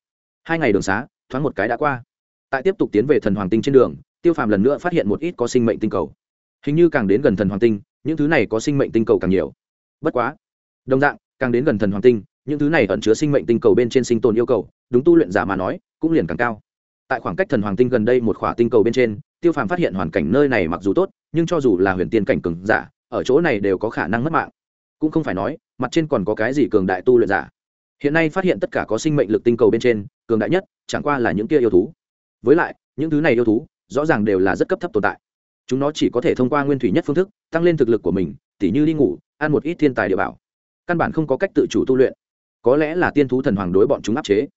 Hai ngày đường xá, thoáng một cái đã qua. Tại tiếp tục tiến về thần hoàng tinh trên đường, tiêu phàm lần nữa phát hiện một ít có sinh mệnh tinh cầu. Hình như càng đến gần thần hoàng tinh, những thứ này có sinh mệnh tinh cầu càng nhiều. Bất quá, đồng dạng, càng đến gần thần hoàng tinh những thứ này ẩn chứa sinh mệnh tinh cầu bên trên sinh tồn yêu cầu, đúng tu luyện giả mà nói, cũng liền càng cao. Tại khoảng cách thần hoàng tinh gần đây một khỏa tinh cầu bên trên, tiêu phàm phát hiện hoàn cảnh nơi này mặc dù tốt, nhưng cho dù là huyền tiên cảnh cường giả, ở chỗ này đều có khả năng mất mạng. Cũng không phải nói, mặt trên còn có cái gì cường đại tu luyện giả. Hiện nay phát hiện tất cả có sinh mệnh lực tinh cầu bên trên, cường đại nhất, chẳng qua là những kia yêu thú. Với lại, những thứ này yêu thú, rõ ràng đều là rất cấp thấp tồn tại. Chúng nó chỉ có thể thông qua nguyên thủy nhất phương thức, tăng lên thực lực của mình, tỉ như đi ngủ, ăn một ít thiên tài địa bảo. Căn bản không có cách tự chủ tu luyện có lẽ là tiên thú thần hoàng đối bọn chúng áp chế.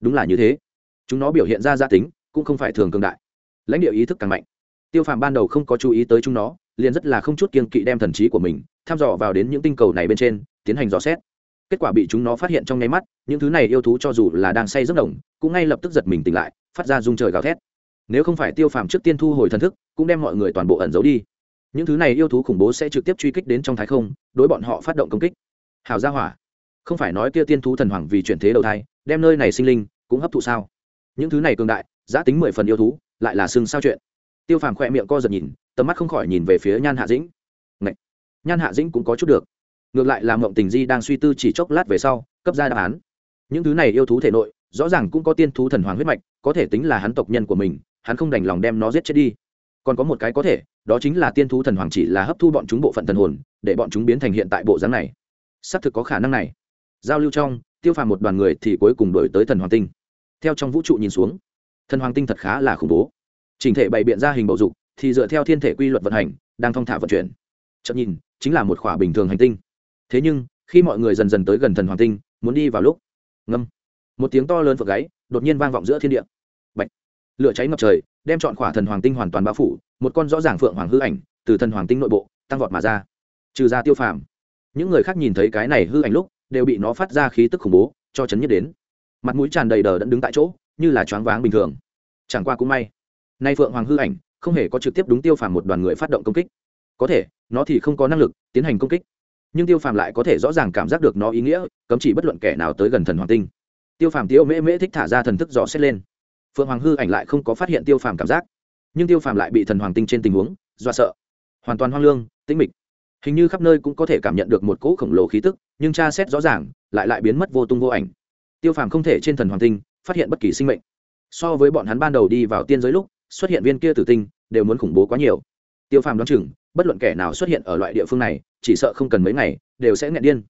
Đúng là như thế. Chúng nó biểu hiện ra gia tính, cũng không phải thường cường đại. Lãnh địa ý thức càng mạnh. Tiêu phàm ban đầu không có chú ý tới chúng nó, liền rất là không chút kiên kỵ đem thần trí của mình thăm dò vào đến những tinh cầu này bên trên, tiến hành dò xét. Kết quả bị chúng nó phát hiện trong nháy mắt, những thứ này yêu thú cho dù là đang say giấc đồng cũng ngay lập tức giật mình tỉnh lại, phát ra rung trời gào thét. Nếu không phải tiêu phàm trước tiên thu hồi thần thức, cũng đem mọi người toàn bộ ẩn giấu đi. Những thứ này yêu thú khủng bố sẽ trực tiếp truy kích đến trong thái không, đối bọn họ phát động công kích. Hào gia hỏa không phải nói kia tiên thú thần hoàng vì chuyển thế đầu thai, đem nơi này sinh linh cũng hấp thụ sao? Những thứ này cường đại giã tính mười phần yêu thú, lại là xương sao chuyện. Tiêu phàm khỏe miệng co giật nhìn, tầm mắt không khỏi nhìn về phía nhan hạ dĩnh. Ngậy! nhan hạ dĩnh cũng có chút được. Ngược lại là mộng tình di đang suy tư chỉ chốc lát về sau, cấp ra đáp án. Những thứ này yêu thú thể nội, rõ ràng cũng có tiên thú thần hoàng huyết mạch, có thể tính là hắn tộc nhân của mình, hắn không đành lòng đem nó giết chết đi. Còn có một cái có thể, đó chính là tiên thú thần hoàng chỉ là hấp thu bọn chúng bộ phận thần hồn, để bọn chúng biến thành hiện tại bộ dáng này. Xác thực có khả năng này giao lưu trong, tiêu phàm một đoàn người thì cuối cùng đổi tới thần hoàng tinh. Theo trong vũ trụ nhìn xuống, thần hoàng tinh thật khá là khủng bố. Trình thể bày biện ra hình bầu dục, thì dựa theo thiên thể quy luật vận hành, đang thong thả vận chuyển. Chậm nhìn, chính là một khỏa bình thường hành tinh. Thế nhưng, khi mọi người dần dần tới gần thần hoàng tinh, muốn đi vào lúc, ngâm. Một tiếng to lớn vượt gáy, đột nhiên vang vọng giữa thiên địa. Bạch. lửa cháy ngập trời, đem chọn khỏa thần hoàng tinh hoàn toàn bao phủ, một con rõ ràng phượng hoàng hư ảnh, từ thần hoàng tinh nội bộ, tăng vọt mà ra. Trừ ra tiêu phàm. Những người khác nhìn thấy cái này hư ảnh lúc đều bị nó phát ra khí tức khủng bố, cho chấn nhất đến. Mặt mũi tràn đầy đờ đẫn đứng tại chỗ, như là choáng váng bình thường. Chẳng qua cũng may, nay phượng hoàng hư ảnh không hề có trực tiếp đúng tiêu phàm một đoàn người phát động công kích. Có thể, nó thì không có năng lực tiến hành công kích, nhưng tiêu phàm lại có thể rõ ràng cảm giác được nó ý nghĩa, cấm chỉ bất luận kẻ nào tới gần thần hoàng tinh. Tiêu phàm tiêu mễ mễ thích thả ra thần thức dò xét lên. Phượng hoàng hư ảnh lại không có phát hiện tiêu phàm cảm giác, nhưng tiêu phàm lại bị thần hoàng tinh trên tình huống do sợ. Hoàn toàn hoang lương, tĩnh mịch hình như khắp nơi cũng có thể cảm nhận được một cỗ khổng lồ khí tức, nhưng tra xét rõ ràng, lại lại biến mất vô tung vô ảnh. Tiêu phàm không thể trên thần hoàng tinh, phát hiện bất kỳ sinh mệnh. So với bọn hắn ban đầu đi vào tiên giới lúc, xuất hiện viên kia tử tinh, đều muốn khủng bố quá nhiều. Tiêu phàm đoán chừng, bất luận kẻ nào xuất hiện ở loại địa phương này, chỉ sợ không cần mấy ngày, đều sẽ nghẹn điên.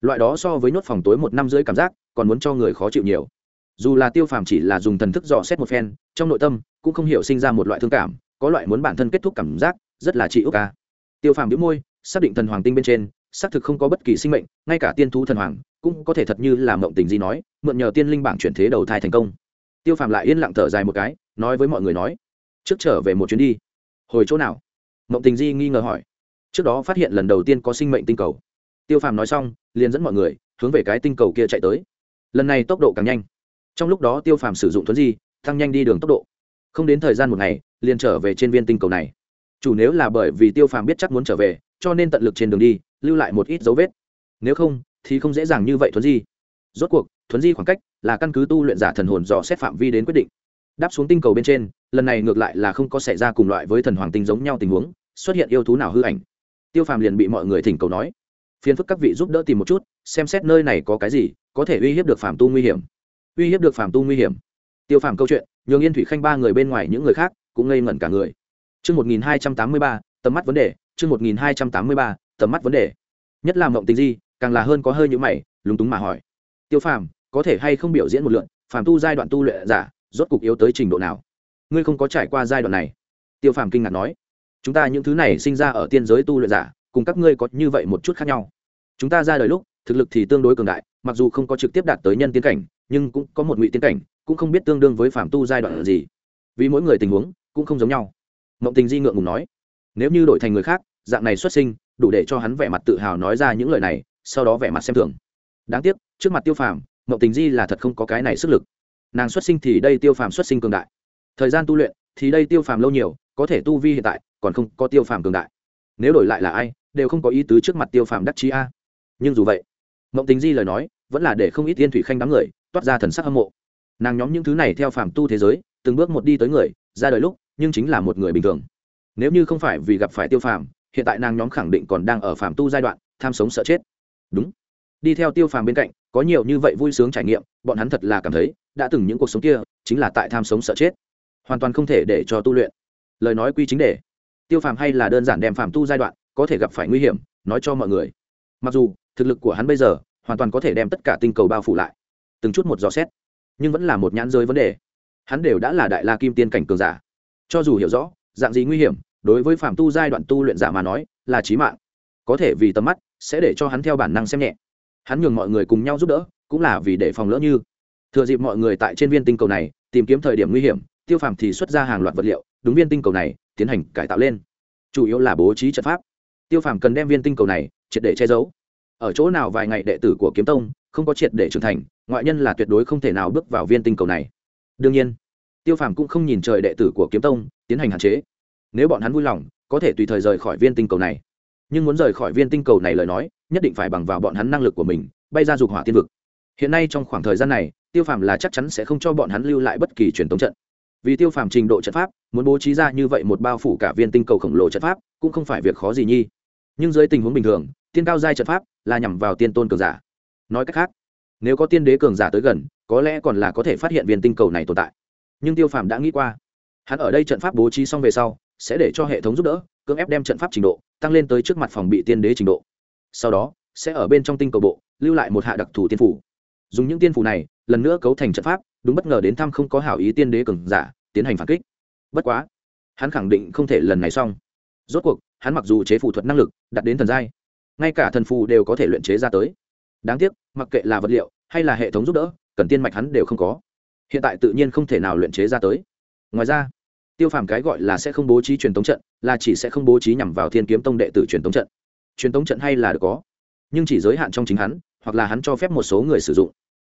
Loại đó so với nhốt phòng tối một năm rưỡi cảm giác, còn muốn cho người khó chịu nhiều. Dù là tiêu phàm chỉ là dùng thần thức dò xét một phen, trong nội tâm cũng không hiểu sinh ra một loại thương cảm, có loại muốn bản thân kết thúc cảm giác, rất là chị ước ca tiêu phàm đĩu môi xác định thần hoàng tinh bên trên, xác thực không có bất kỳ sinh mệnh, ngay cả tiên thú thần hoàng cũng có thể thật như là mộng tình gì nói, mượn nhờ tiên linh bảng chuyển thế đầu thai thành công. Tiêu phàm lại yên lặng thở dài một cái, nói với mọi người nói, trước trở về một chuyến đi. Hồi chỗ nào? Mộng tình di nghi ngờ hỏi. Trước đó phát hiện lần đầu tiên có sinh mệnh tinh cầu. Tiêu phàm nói xong, liền dẫn mọi người hướng về cái tinh cầu kia chạy tới. Lần này tốc độ càng nhanh. Trong lúc đó tiêu phàm sử dụng thuấn di, tăng nhanh đi đường tốc độ. Không đến thời gian một ngày, liền trở về trên viên tinh cầu này. Chủ nếu là bởi vì tiêu phàm biết chắc muốn trở về cho nên tận lực trên đường đi, lưu lại một ít dấu vết. Nếu không, thì không dễ dàng như vậy thuấn di. Rốt cuộc, thuấn di khoảng cách là căn cứ tu luyện giả thần hồn dò xét phạm vi đến quyết định. Đáp xuống tinh cầu bên trên, lần này ngược lại là không có xảy ra cùng loại với thần hoàng tinh giống nhau tình huống, xuất hiện yêu thú nào hư ảnh. Tiêu phàm liền bị mọi người thỉnh cầu nói, phiền phức các vị giúp đỡ tìm một chút, xem xét nơi này có cái gì, có thể uy hiếp được phàm tu nguy hiểm. Uy hiếp được phàm tu nguy hiểm? Tiêu phàm câu chuyện, nhường yên thủy khanh ba người bên ngoài những người khác cũng ngây ngẩn cả người. Chương một nghìn hai trăm tám mươi ba, tầm mắt vấn đề chương một nghìn hai trăm tám mươi ba, tầm mắt vấn đề. Nhất là mộng tình di, càng là hơn có hơi như mày, lúng túng mà hỏi. Tiêu phàm, có thể hay không biểu diễn một lượn, phàm tu giai đoạn tu luyện giả, rốt cục yếu tới trình độ nào? Ngươi không có trải qua giai đoạn này. Tiêu phàm kinh ngạc nói. Chúng ta những thứ này sinh ra ở tiên giới tu luyện giả, cùng các ngươi có như vậy một chút khác nhau. Chúng ta ra đời lúc, thực lực thì tương đối cường đại, mặc dù không có trực tiếp đạt tới nhân tiến cảnh, nhưng cũng có một ngụy tiến cảnh, cũng không biết tương đương với Phàm tu giai đoạn gì. Vì mỗi người tình huống, cũng không giống nhau. Mộng tình di ngượng ngùng nói nếu như đổi thành người khác, dạng này xuất sinh, đủ để cho hắn vẻ mặt tự hào nói ra những lời này, sau đó vẻ mặt xem thường. Đáng tiếc, trước mặt tiêu phàm mậu tình di là thật không có cái này sức lực. Nàng xuất sinh thì đây tiêu phàm xuất sinh cường đại. Thời gian tu luyện thì đây tiêu phàm lâu nhiều, có thể tu vi hiện tại còn không có tiêu phàm cường đại. Nếu đổi lại là ai, đều không có ý tứ trước mặt tiêu phàm đắc chí a. Nhưng dù vậy, mộng tình di lời nói vẫn là để không ít tiên thủy khanh đám người toát ra thần sắc hâm mộ. Nàng nhóm những thứ này theo phàm tu thế giới, từng bước một đi tới người, ra đời lúc, nhưng chính là một người bình thường nếu như không phải vì gặp phải tiêu phàm, hiện tại nàng nhóm khẳng định còn đang ở phàm tu giai đoạn, tham sống sợ chết. Đúng. Đi theo tiêu phàm bên cạnh, có nhiều như vậy vui sướng trải nghiệm, bọn hắn thật là cảm thấy, đã từng những cuộc sống kia, chính là tại tham sống sợ chết. Hoàn toàn không thể để cho tu luyện. Lời nói quy chính đề. Tiêu phàm hay là đơn giản đem phàm tu giai đoạn, có thể gặp phải nguy hiểm, nói cho mọi người. Mặc dù, thực lực của hắn bây giờ, hoàn toàn có thể đem tất cả tinh cầu bao phủ lại. Từng chút một dò xét. Nhưng vẫn là một nhãn rơi vấn đề. Hắn đều đã là đại la kim tiên cảnh cường giả. Cho dù hiểu rõ, dạng gì nguy hiểm đối với phạm tu giai đoạn tu luyện giả mà nói, là trí mạng. Có thể vì tầm mắt, sẽ để cho hắn theo bản năng xem nhẹ. Hắn nhường mọi người cùng nhau giúp đỡ, cũng là vì để phòng lỡ như. Thừa dịp mọi người tại trên viên tinh cầu này, tìm kiếm thời điểm nguy hiểm, tiêu phàm thì xuất ra hàng loạt vật liệu, đúng viên tinh cầu này, tiến hành cải tạo lên. Chủ yếu là bố trí trận pháp. Tiêu phàm cần đem viên tinh cầu này, triệt để che giấu. Ở chỗ nào vài ngày đệ tử của kiếm tông, không có triệt để trưởng thành, ngoại nhân là tuyệt đối không thể nào bước vào viên tinh cầu này. Đương nhiên, tiêu phàm cũng không nhìn trời đệ tử của kiếm tông, tiến hành hạn chế nếu bọn hắn vui lòng, có thể tùy thời rời khỏi viên tinh cầu này. Nhưng muốn rời khỏi viên tinh cầu này lời nói, nhất định phải bằng vào bọn hắn năng lực của mình, bay ra dục hỏa tiên vực. Hiện nay trong khoảng thời gian này, tiêu phàm là chắc chắn sẽ không cho bọn hắn lưu lại bất kỳ truyền thống trận. Vì tiêu phàm trình độ trận pháp, muốn bố trí ra như vậy một bao phủ cả viên tinh cầu khổng lồ trận pháp, cũng không phải việc khó gì nhi. Nhưng dưới tình huống bình thường, tiên cao giai trận pháp là nhằm vào tiên tôn cường giả. Nói cách khác, nếu có tiên đế cường giả tới gần, có lẽ còn là có thể phát hiện viên tinh cầu này tồn tại. Nhưng tiêu phàm đã nghĩ qua, hắn ở đây trận pháp bố trí xong về sau sẽ để cho hệ thống giúp đỡ, cưỡng ép đem trận pháp trình độ tăng lên tới trước mặt phòng bị tiên đế trình độ. Sau đó, sẽ ở bên trong tinh cầu bộ, lưu lại một hạ đặc thù tiên phủ. Dùng những tiên phủ này, lần nữa cấu thành trận pháp, đúng bất ngờ đến thăm không có hảo ý tiên đế cường giả, tiến hành phản kích. Bất quá, hắn khẳng định không thể lần này xong. Rốt cuộc, hắn mặc dù chế phủ thuật năng lực đặt đến thần giai, ngay cả thần phù đều có thể luyện chế ra tới. Đáng tiếc, mặc kệ là vật liệu hay là hệ thống giúp đỡ, cần tiên mạch hắn đều không có. Hiện tại tự nhiên không thể nào luyện chế ra tới. Ngoài ra tiêu phàm cái gọi là sẽ không bố trí truyền thống trận, là chỉ sẽ không bố trí nhằm vào thiên kiếm tông đệ tử truyền thống trận. Truyền thống trận hay là được có, nhưng chỉ giới hạn trong chính hắn, hoặc là hắn cho phép một số người sử dụng.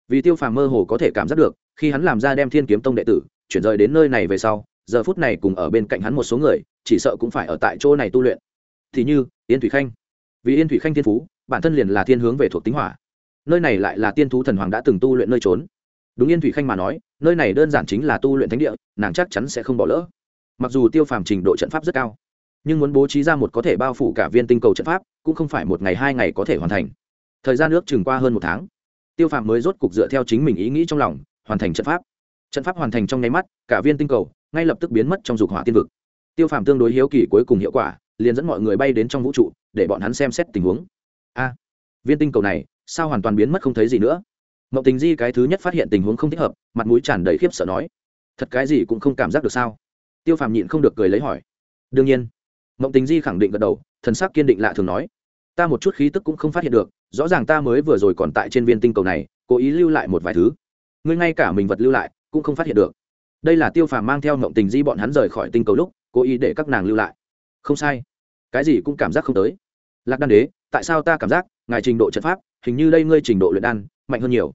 Vì tiêu phàm mơ hồ có thể cảm giác được, khi hắn làm ra đem thiên kiếm tông đệ tử, chuyển rời đến nơi này về sau, giờ phút này cùng ở bên cạnh hắn một số người, chỉ sợ cũng phải ở tại chỗ này tu luyện. Thì như, yên thủy khanh. Vì yên thủy khanh thiên phú, bản thân liền là thiên hướng về thuộc tính hỏa. Nơi này lại là tiên thú thần hoàng đã từng tu luyện nơi trốn đúng yên thủy khanh mà nói, nơi này đơn giản chính là tu luyện thánh địa, nàng chắc chắn sẽ không bỏ lỡ. Mặc dù tiêu phàm trình độ trận pháp rất cao, nhưng muốn bố trí ra một có thể bao phủ cả viên tinh cầu trận pháp, cũng không phải một ngày hai ngày có thể hoàn thành. Thời gian nước chừng qua hơn một tháng, tiêu phàm mới rốt cục dựa theo chính mình ý nghĩ trong lòng, hoàn thành trận pháp. Trận pháp hoàn thành trong nháy mắt, cả viên tinh cầu ngay lập tức biến mất trong dục hỏa tiên vực. Tiêu phàm tương đối hiếu kỳ cuối cùng hiệu quả, liền dẫn mọi người bay đến trong vũ trụ, để bọn hắn xem xét tình huống. A, viên tinh cầu này sao hoàn toàn biến mất không thấy gì nữa? Mộng tình di cái thứ nhất phát hiện tình huống không thích hợp, mặt mũi tràn đầy khiếp sợ nói, thật cái gì cũng không cảm giác được sao? Tiêu phàm nhịn không được cười lấy hỏi, đương nhiên. Mộng tình di khẳng định gật đầu, thần sắc kiên định lạ thường nói, ta một chút khí tức cũng không phát hiện được, rõ ràng ta mới vừa rồi còn tại trên viên tinh cầu này, cố ý lưu lại một vài thứ. Ngươi ngay cả mình vật lưu lại, cũng không phát hiện được. Đây là tiêu phàm mang theo mộng tình di bọn hắn rời khỏi tinh cầu lúc, cố ý để các nàng lưu lại. Không sai. Cái gì cũng cảm giác không tới. Lạc đan đế, tại sao ta cảm giác ngài trình độ trận pháp, hình như đây ngươi trình độ luyện đan, mạnh hơn nhiều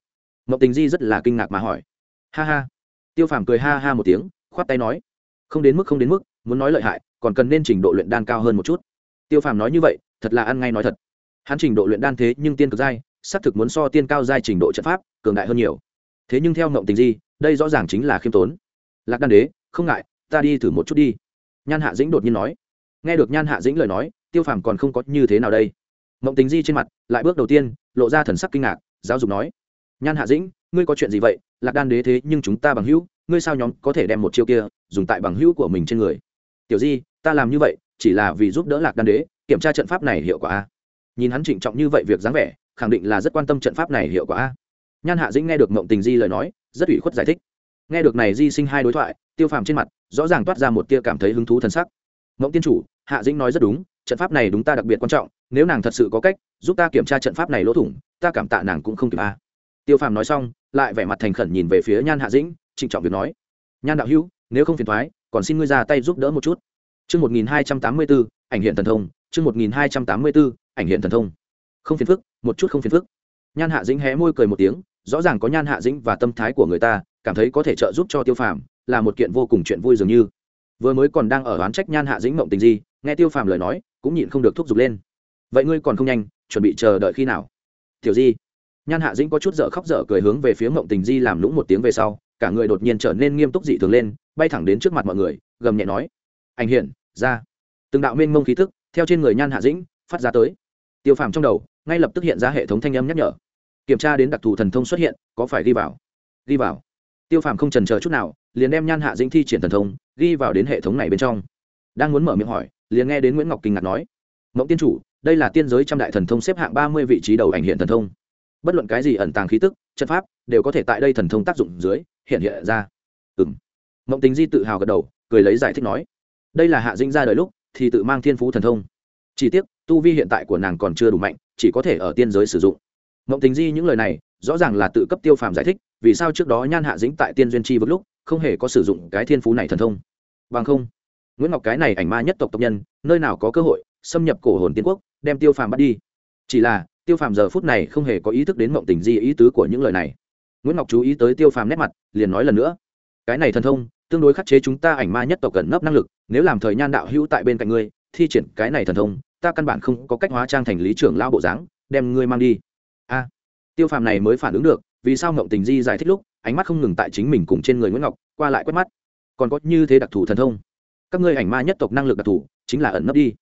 mộng tình di rất là kinh ngạc mà hỏi. Ha ha. Tiêu phàm cười ha ha một tiếng, khoát tay nói. Không đến mức, không đến mức, muốn nói lợi hại, còn cần nên trình độ luyện đan cao hơn một chút. Tiêu phàm nói như vậy, thật là ăn ngay nói thật. Hắn trình độ luyện đan thế nhưng tiên cực giai, xác thực muốn so tiên cao giai trình độ trận pháp, cường đại hơn nhiều. Thế nhưng theo Mộng tình di, đây rõ ràng chính là khiêm tốn. Lạc đan đế, không ngại, ta đi thử một chút đi. Nhan hạ dĩnh đột nhiên nói. Nghe được nhan hạ dĩnh lời nói, tiêu phàm còn không có như thế nào đây. Mộng tình di trên mặt, lại bước đầu tiên, lộ ra thần sắc kinh ngạc, giáo dục nói nhan hạ dĩnh, ngươi có chuyện gì vậy? Lạc đan đế thế nhưng chúng ta bằng hữu, ngươi sao nhóm có thể đem một chiêu kia dùng tại bằng hữu của mình trên người? Tiểu di, ta làm như vậy chỉ là vì giúp đỡ lạc đan đế, kiểm tra trận pháp này hiệu quả a. Nhìn hắn trịnh trọng như vậy việc dáng vẻ, khẳng định là rất quan tâm trận pháp này hiệu quả a. Nhan hạ dĩnh nghe được mộng tình di lời nói, rất ủy khuất giải thích. Nghe được này di sinh hai đối thoại, tiêu phàm trên mặt rõ ràng toát ra một tia cảm thấy hứng thú thân sắc. Mộng tiên chủ, hạ dĩnh nói rất đúng, trận pháp này đúng ta đặc biệt quan trọng, nếu nàng thật sự có cách, giúp ta kiểm tra trận pháp này lỗ thủng, ta cảm tạ nàng cũng không kịp a tiêu phàm nói xong lại vẻ mặt thành khẩn nhìn về phía nhan hạ dĩnh trịnh trọng việc nói. Nhan đạo hữu nếu không phiền thoái còn xin ngươi ra tay giúp đỡ một chút. Trước 1284, ảnh hiện thần thông, chương một nghìn hai trăm tám mươi bốn ảnh hiện thần thông. Không phiền phức một chút không phiền phức. Nhan hạ dĩnh hé môi cười một tiếng rõ ràng có nhan hạ dĩnh và tâm thái của người ta cảm thấy có thể trợ giúp cho tiêu phàm là một kiện vô cùng chuyện vui dường như. Vừa mới còn đang ở oán trách nhan hạ dĩnh mộng tình gì nghe tiêu phàm lời nói cũng nhịn không được thúc giục lên. Vậy ngươi còn không nhanh chuẩn bị chờ đợi khi nào? Tiểu di nhan hạ dĩnh có chút dở khóc dở cười hướng về phía mộng tình di làm lũng một tiếng về sau, cả người đột nhiên trở nên nghiêm túc dị thường lên, bay thẳng đến trước mặt mọi người, gầm nhẹ nói, ảnh hiện ra. Từng đạo mênh mông khí thức theo trên người nhan hạ dĩnh, phát ra tới. Tiêu phàm trong đầu, ngay lập tức hiện ra hệ thống thanh âm nhắc nhở. Kiểm tra đến đặc thù thần thông xuất hiện, có phải ghi vào? Ghi vào. Tiêu phàm không trần chờ chút nào, liền đem nhan hạ dĩnh thi triển thần thông, ghi vào đến hệ thống này bên trong. Đang muốn mở miệng hỏi, liền nghe đến nguyễn ngọc kinh ngạc nói, mộng tiên chủ, đây là tiên giới trăm đại thần thông xếp hạng ba mươi vị trí đầu ảnh hiện thần thông bất luận cái gì ẩn tàng khí tức chân pháp, đều có thể tại đây thần thông tác dụng dưới hiện hiện ra. Ừ m mộng tính di tự hào gật đầu, cười lấy giải thích nói, đây là hạ dĩnh ra đời lúc, thì tự mang thiên phú thần thông. Chỉ tiếc, tu vi hiện tại của nàng còn chưa đủ mạnh, chỉ có thể ở tiên giới sử dụng. Mộng tình di những lời này, rõ ràng là tự cấp tiêu phàm giải thích, vì sao trước đó nhan hạ dĩnh tại tiên duyên chi vực lúc, không hề có sử dụng cái thiên phú này thần thông. Bằng không, nguyễn ngọc cái này ảnh ma nhất tộc tộc nhân, nơi nào có cơ hội xâm nhập cổ hồn tiên quốc, đem tiêu phàm bắt đi. Chỉ là tiêu phàm giờ phút này không hề có ý thức đến mộng tình di ý tứ của những lời này. Nguyễn ngọc chú ý tới tiêu phàm nét mặt, liền nói lần nữa. Cái này thần thông, tương đối khắc chế chúng ta ảnh ma nhất tộc cần nấp năng lực, nếu làm thời nhan đạo hữu tại bên cạnh ngươi, thi triển cái này thần thông, ta căn bản không có cách hóa trang thành lý trưởng lao bộ dáng, đem ngươi mang đi. A. Tiêu phàm này mới phản ứng được, vì sao ngộng tình di giải thích lúc, ánh mắt không ngừng tại chính mình cùng trên người nguyễn ngọc, qua lại quét mắt. Còn có như thế đặc thù thần thông. Các ngươi ảnh ma nhất tộc năng lực đặc thù, chính là ẩn nấp đi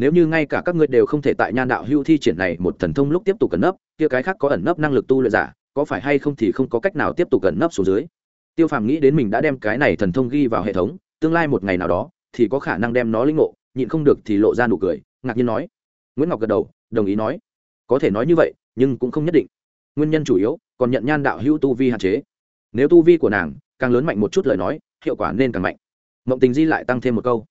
nếu như ngay cả các ngươi đều không thể tại nhan đạo hưu thi triển này một thần thông lúc tiếp tục ẩn nấp, kia cái khác có ẩn nấp năng lực tu luyện giả, có phải hay không thì không có cách nào tiếp tục ẩn nấp xuống dưới. Tiêu phàm nghĩ đến mình đã đem cái này thần thông ghi vào hệ thống, tương lai một ngày nào đó, thì có khả năng đem nó linh ngộ, nhịn không được thì lộ ra nụ cười, ngạc nhiên nói. Nguyễn ngọc gật đầu, đồng ý nói. Có thể nói như vậy, nhưng cũng không nhất định. Nguyên nhân chủ yếu, còn nhận nhan đạo hữu tu vi hạn chế. Nếu tu vi của nàng càng lớn mạnh một chút lời nói, hiệu quả nên càng mạnh. Mộng tình di lại tăng thêm một câu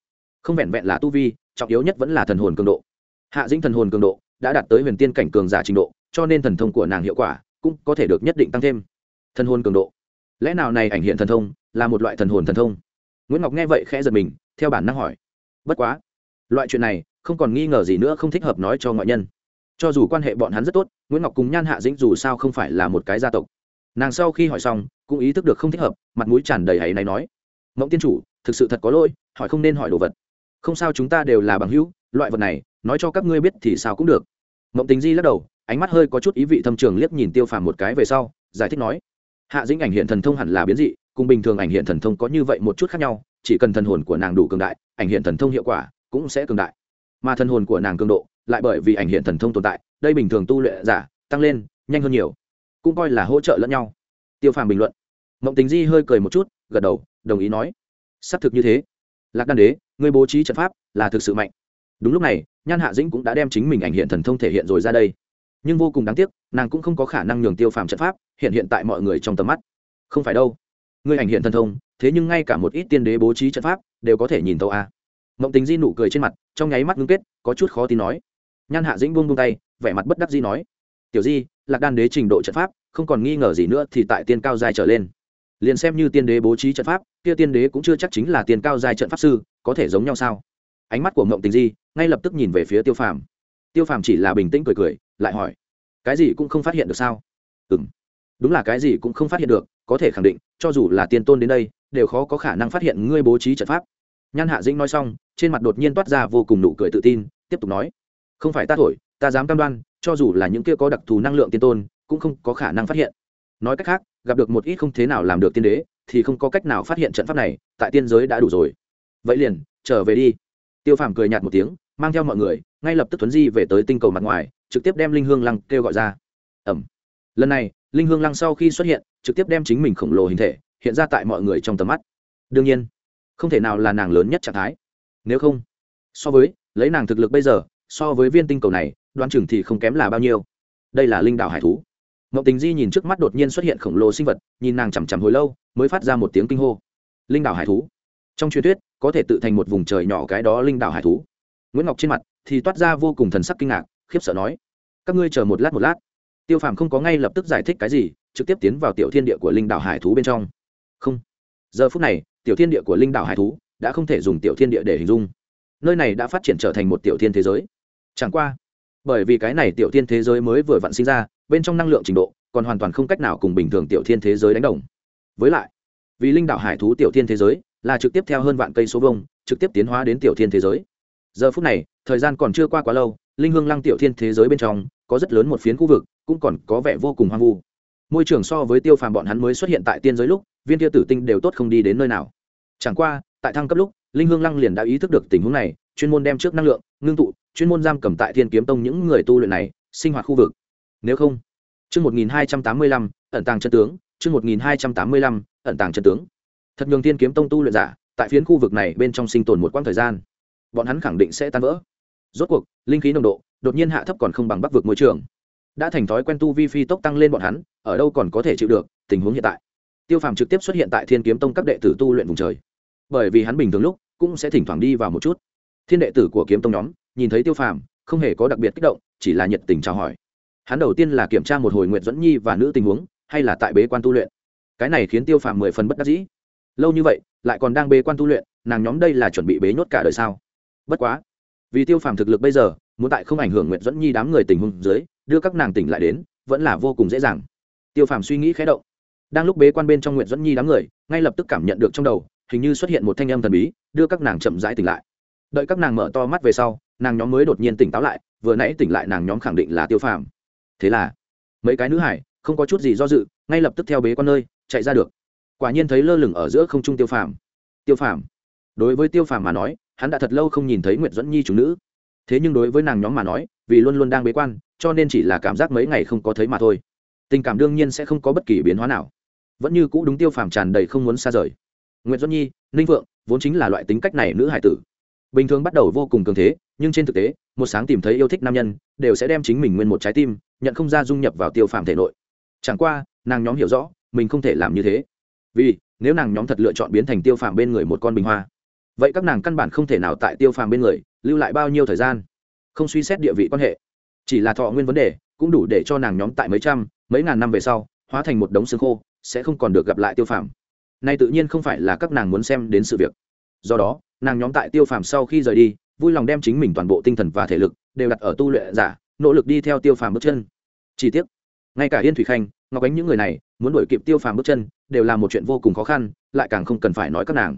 không vẹn vẹn là tu vi, trọng yếu nhất vẫn là thần hồn cường độ. Hạ dĩnh thần hồn cường độ đã đạt tới huyền tiên cảnh cường giả trình độ, cho nên thần thông của nàng hiệu quả cũng có thể được nhất định tăng thêm. Thần hồn cường độ. Lẽ nào này ảnh hiện thần thông là một loại thần hồn thần thông? Nguyễn ngọc nghe vậy khẽ giật mình, theo bản năng hỏi. Bất quá, loại chuyện này không còn nghi ngờ gì nữa, không thích hợp nói cho ngoại nhân. Cho dù quan hệ bọn hắn rất tốt, nguyễn ngọc cùng nhan hạ dĩnh dù sao không phải là một cái gia tộc. Nàng sau khi hỏi xong, cũng ý thức được không thích hợp, mặt mũi tràn đầy hãy này nói. Mộng tiên chủ, thực sự thật có lỗi, hỏi không nên hỏi đồ vật không sao chúng ta đều là bằng hữu, loại vật này, nói cho các ngươi biết thì sao cũng được. Mộng tình di lắc đầu, ánh mắt hơi có chút ý vị thâm trường liếc nhìn tiêu phàm một cái về sau, giải thích nói, hạ dĩnh ảnh hiện thần thông hẳn là biến dị, cùng bình thường ảnh hiện thần thông có như vậy một chút khác nhau, chỉ cần thần hồn của nàng đủ cường đại, ảnh hiện thần thông hiệu quả cũng sẽ cường đại. Mà thần hồn của nàng cường độ lại bởi vì ảnh hiện thần thông tồn tại, đây bình thường tu luyện giả tăng lên, nhanh hơn nhiều, cũng coi là hỗ trợ lẫn nhau. Tiêu phàm bình luận. Mộng tình di hơi cười một chút, gật đầu, đồng ý nói, xác thực như thế. Lạc đan đế người bố trí trận pháp là thực sự mạnh. Đúng lúc này, nhan hạ dĩnh cũng đã đem chính mình ảnh hiện thần thông thể hiện rồi ra đây. Nhưng vô cùng đáng tiếc, nàng cũng không có khả năng nhường tiêu phàm trận pháp hiện hiện tại mọi người trong tầm mắt. Không phải đâu. Người ảnh hiện thần thông, thế nhưng ngay cả một ít tiên đế bố trí trận pháp đều có thể nhìn tâu a. Mộng tình di nụ cười trên mặt, trong nháy mắt ngưng kết, có chút khó tin nói. Nhan hạ dĩnh buông buông tay, vẻ mặt bất đắc di nói. Tiểu di, lạc đan đế trình độ trận pháp, không còn nghi ngờ gì nữa thì tại tiên cao dài trở lên. Liền xem như tiên đế bố trí trận pháp, kia tiên đế cũng chưa chắc chính là tiên cao dài trận pháp sư có thể giống nhau sao? Ánh mắt của mộng tình di ngay lập tức nhìn về phía tiêu phàm. Tiêu phàm chỉ là bình tĩnh cười cười, lại hỏi, cái gì cũng không phát hiện được sao? Ừ m đúng là cái gì cũng không phát hiện được, có thể khẳng định, cho dù là tiên tôn đến đây, đều khó có khả năng phát hiện ngươi bố trí trận pháp. Nhan hạ dĩnh nói xong, trên mặt đột nhiên toát ra vô cùng nụ cười tự tin, tiếp tục nói, không phải ta thổi, ta dám cam đoan, cho dù là những kia có đặc thù năng lượng tiên tôn, cũng không có khả năng phát hiện. Nói cách khác, gặp được một ít không thế nào làm được tiên đế, thì không có cách nào phát hiện trận pháp này, tại tiên giới đã đủ rồi vậy liền, trở về đi. Tiêu phàm cười nhạt một tiếng, mang theo mọi người, ngay lập tức tuấn di về tới tinh cầu mặt ngoài, trực tiếp đem linh hương lăng kêu gọi ra. Ẩm. Lần này, linh hương lăng sau khi xuất hiện, trực tiếp đem chính mình khổng lồ hình thể, hiện ra tại mọi người trong tầm mắt. Đương nhiên, không thể nào là nàng lớn nhất trạng thái. Nếu không, so với, lấy nàng thực lực bây giờ, so với viên tinh cầu này, đoán chừng thì không kém là bao nhiêu. Đây là linh đảo hải thú. Ngọc tình di nhìn trước mắt đột nhiên xuất hiện khổng lồ sinh vật, nhìn nàng chằm chằm hồi lâu, mới phát ra một tiếng kinh hô. Linh đảo hải thú trong truyền thuyết, có thể tự thành một vùng trời nhỏ cái đó linh đảo hải thú. Nguyễn ngọc trên mặt thì toát ra vô cùng thần sắc kinh ngạc, khiếp sợ nói, các ngươi chờ một lát một lát. Tiêu phàm không có ngay lập tức giải thích cái gì, trực tiếp tiến vào tiểu thiên địa của linh đảo hải thú bên trong. Không. Giờ phút này, tiểu thiên địa của linh đảo hải thú đã không thể dùng tiểu thiên địa để hình dung. Nơi này đã phát triển trở thành một tiểu thiên thế giới. Chẳng qua, bởi vì cái này tiểu thiên thế giới mới vừa vặn sinh ra, bên trong năng lượng trình độ còn hoàn toàn không cách nào cùng bình thường tiểu thiên thế giới đánh đồng. Với lại, vì linh đảo hải thú tiểu thiên thế giới là trực tiếp theo hơn vạn cây số vông trực tiếp tiến hóa đến tiểu thiên thế giới. Giờ phút này, thời gian còn chưa qua quá lâu, linh hương lăng tiểu thiên thế giới bên trong, có rất lớn một phiến khu vực, cũng còn có vẻ vô cùng hoang vu. Môi trường so với tiêu phàm bọn hắn mới xuất hiện tại tiên giới lúc, viên tiêu tử tinh đều tốt không đi đến nơi nào. Chẳng qua, tại thăng cấp lúc, linh hương lăng liền đã ý thức được tình huống này, chuyên môn đem trước năng lượng, ngưng tụ, chuyên môn giam cầm tại thiên kiếm tông những người tu luyện này, sinh hoạt khu vực. Nếu không, chương một nghìn hai trăm tám mươi lăm, ẩn tàng chân tướng, chương một nghìn hai trăm tám mươi lăm, ẩn tàng chân tướng thật nhường thiên kiếm tông tu luyện giả tại phiến khu vực này bên trong sinh tồn một quãng thời gian. Bọn hắn khẳng định sẽ tan vỡ. Rốt cuộc, linh khí nồng độ đột nhiên hạ thấp còn không bằng bắc vực môi trường. Đã thành thói quen tu vi phi tốc tăng lên bọn hắn, ở đâu còn có thể chịu được tình huống hiện tại? Tiêu phàm trực tiếp xuất hiện tại thiên kiếm tông các đệ tử tu luyện vùng trời. Bởi vì hắn bình thường lúc cũng sẽ thỉnh thoảng đi vào một chút. Thiên đệ tử của kiếm tông nhóm nhìn thấy tiêu phàm, không hề có đặc biệt kích động, chỉ là nhiệt tình chào hỏi. Hắn đầu tiên là kiểm tra một hồi nguyện dẫn nhi và nữ tình huống, hay là tại bế quan tu luyện. Cái này khiến tiêu phàm mười phần bất đắc dĩ lâu như vậy, lại còn đang bế quan tu luyện, nàng nhóm đây là chuẩn bị bế nhốt cả đời sao? Bất quá, vì tiêu phàm thực lực bây giờ, muốn tại không ảnh hưởng nguyện dẫn nhi đám người tình huống dưới, đưa các nàng tỉnh lại đến, vẫn là vô cùng dễ dàng. Tiêu phàm suy nghĩ khé động. Đang lúc bế quan bên trong nguyện dẫn nhi đám người, ngay lập tức cảm nhận được trong đầu, hình như xuất hiện một thanh âm thần bí, đưa các nàng chậm rãi tỉnh lại. Đợi các nàng mở to mắt về sau, nàng nhóm mới đột nhiên tỉnh táo lại, vừa nãy tỉnh lại nàng nhóm khẳng định là tiêu phàm. Thế là, mấy cái nữ hải, không có chút gì do dự, ngay lập tức theo bế quan nơi, chạy ra được quả nhiên thấy lơ lửng ở giữa không trung tiêu phàm. Tiêu phàm? Đối với tiêu phàm mà nói, hắn đã thật lâu không nhìn thấy nguyệt dẫn nhi chủ nữ. Thế nhưng đối với nàng nhóm mà nói, vì luôn luôn đang bế quan, cho nên chỉ là cảm giác mấy ngày không có thấy mà thôi. Tình cảm đương nhiên sẽ không có bất kỳ biến hóa nào. Vẫn như cũ đúng tiêu phàm tràn đầy không muốn xa rời. Nguyễn doãn nhi, ninh vượng, vốn chính là loại tính cách này nữ hải tử. Bình thường bắt đầu vô cùng cường thế, nhưng trên thực tế, một sáng tìm thấy yêu thích nam nhân, đều sẽ đem chính mình nguyên một trái tim, nhận không ra dung nhập vào tiêu phàm thể nội. Chẳng qua, nàng nhóm hiểu rõ, mình không thể làm như thế vì nếu nàng nhóm thật lựa chọn biến thành tiêu phàm bên người một con bình hoa, vậy các nàng căn bản không thể nào tại tiêu phàm bên người lưu lại bao nhiêu thời gian, không suy xét địa vị quan hệ. Chỉ là thọ nguyên vấn đề cũng đủ để cho nàng nhóm tại mấy trăm, mấy ngàn năm về sau, hóa thành một đống xương khô, sẽ không còn được gặp lại tiêu phàm. Nay tự nhiên không phải là các nàng muốn xem đến sự việc. Do đó, nàng nhóm tại tiêu phàm sau khi rời đi, vui lòng đem chính mình toàn bộ tinh thần và thể lực đều đặt ở tu luyện giả, nỗ lực đi theo tiêu phàm bước chân. Chi tiết ngay cả yên thủy khanh ngọc ánh những người này, muốn đuổi kịp tiêu phàm bước chân, đều là một chuyện vô cùng khó khăn, lại càng không cần phải nói các nàng.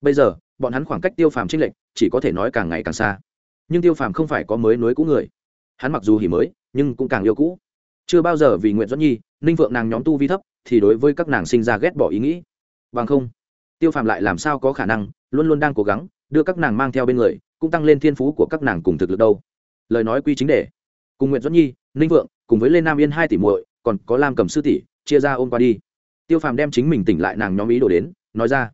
Bây giờ, bọn hắn khoảng cách tiêu phàm trinh lệch, chỉ có thể nói càng ngày càng xa. Nhưng tiêu phàm không phải có mới nối cũ người. Hắn mặc dù hỉ mới, nhưng cũng càng yêu cũ. Chưa bao giờ vì nguyện dẫn nhi, ninh vượng nàng nhóm tu vi thấp, thì đối với các nàng sinh ra ghét bỏ ý nghĩ. Bằng không, tiêu phàm lại làm sao có khả năng, luôn luôn đang cố gắng, đưa các nàng mang theo bên người, cũng tăng lên thiên phú của các nàng cùng thực lực đâu. Lời nói quy chính đề. Cùng nguyện dẫn nhi, ninh vượng cùng với lê nam yên hai tỷ muội còn có lam cầm sư tỷ, chia ra ôm qua đi. Tiêu phàm đem chính mình tỉnh lại nàng nhóm ý đồ đến, nói ra,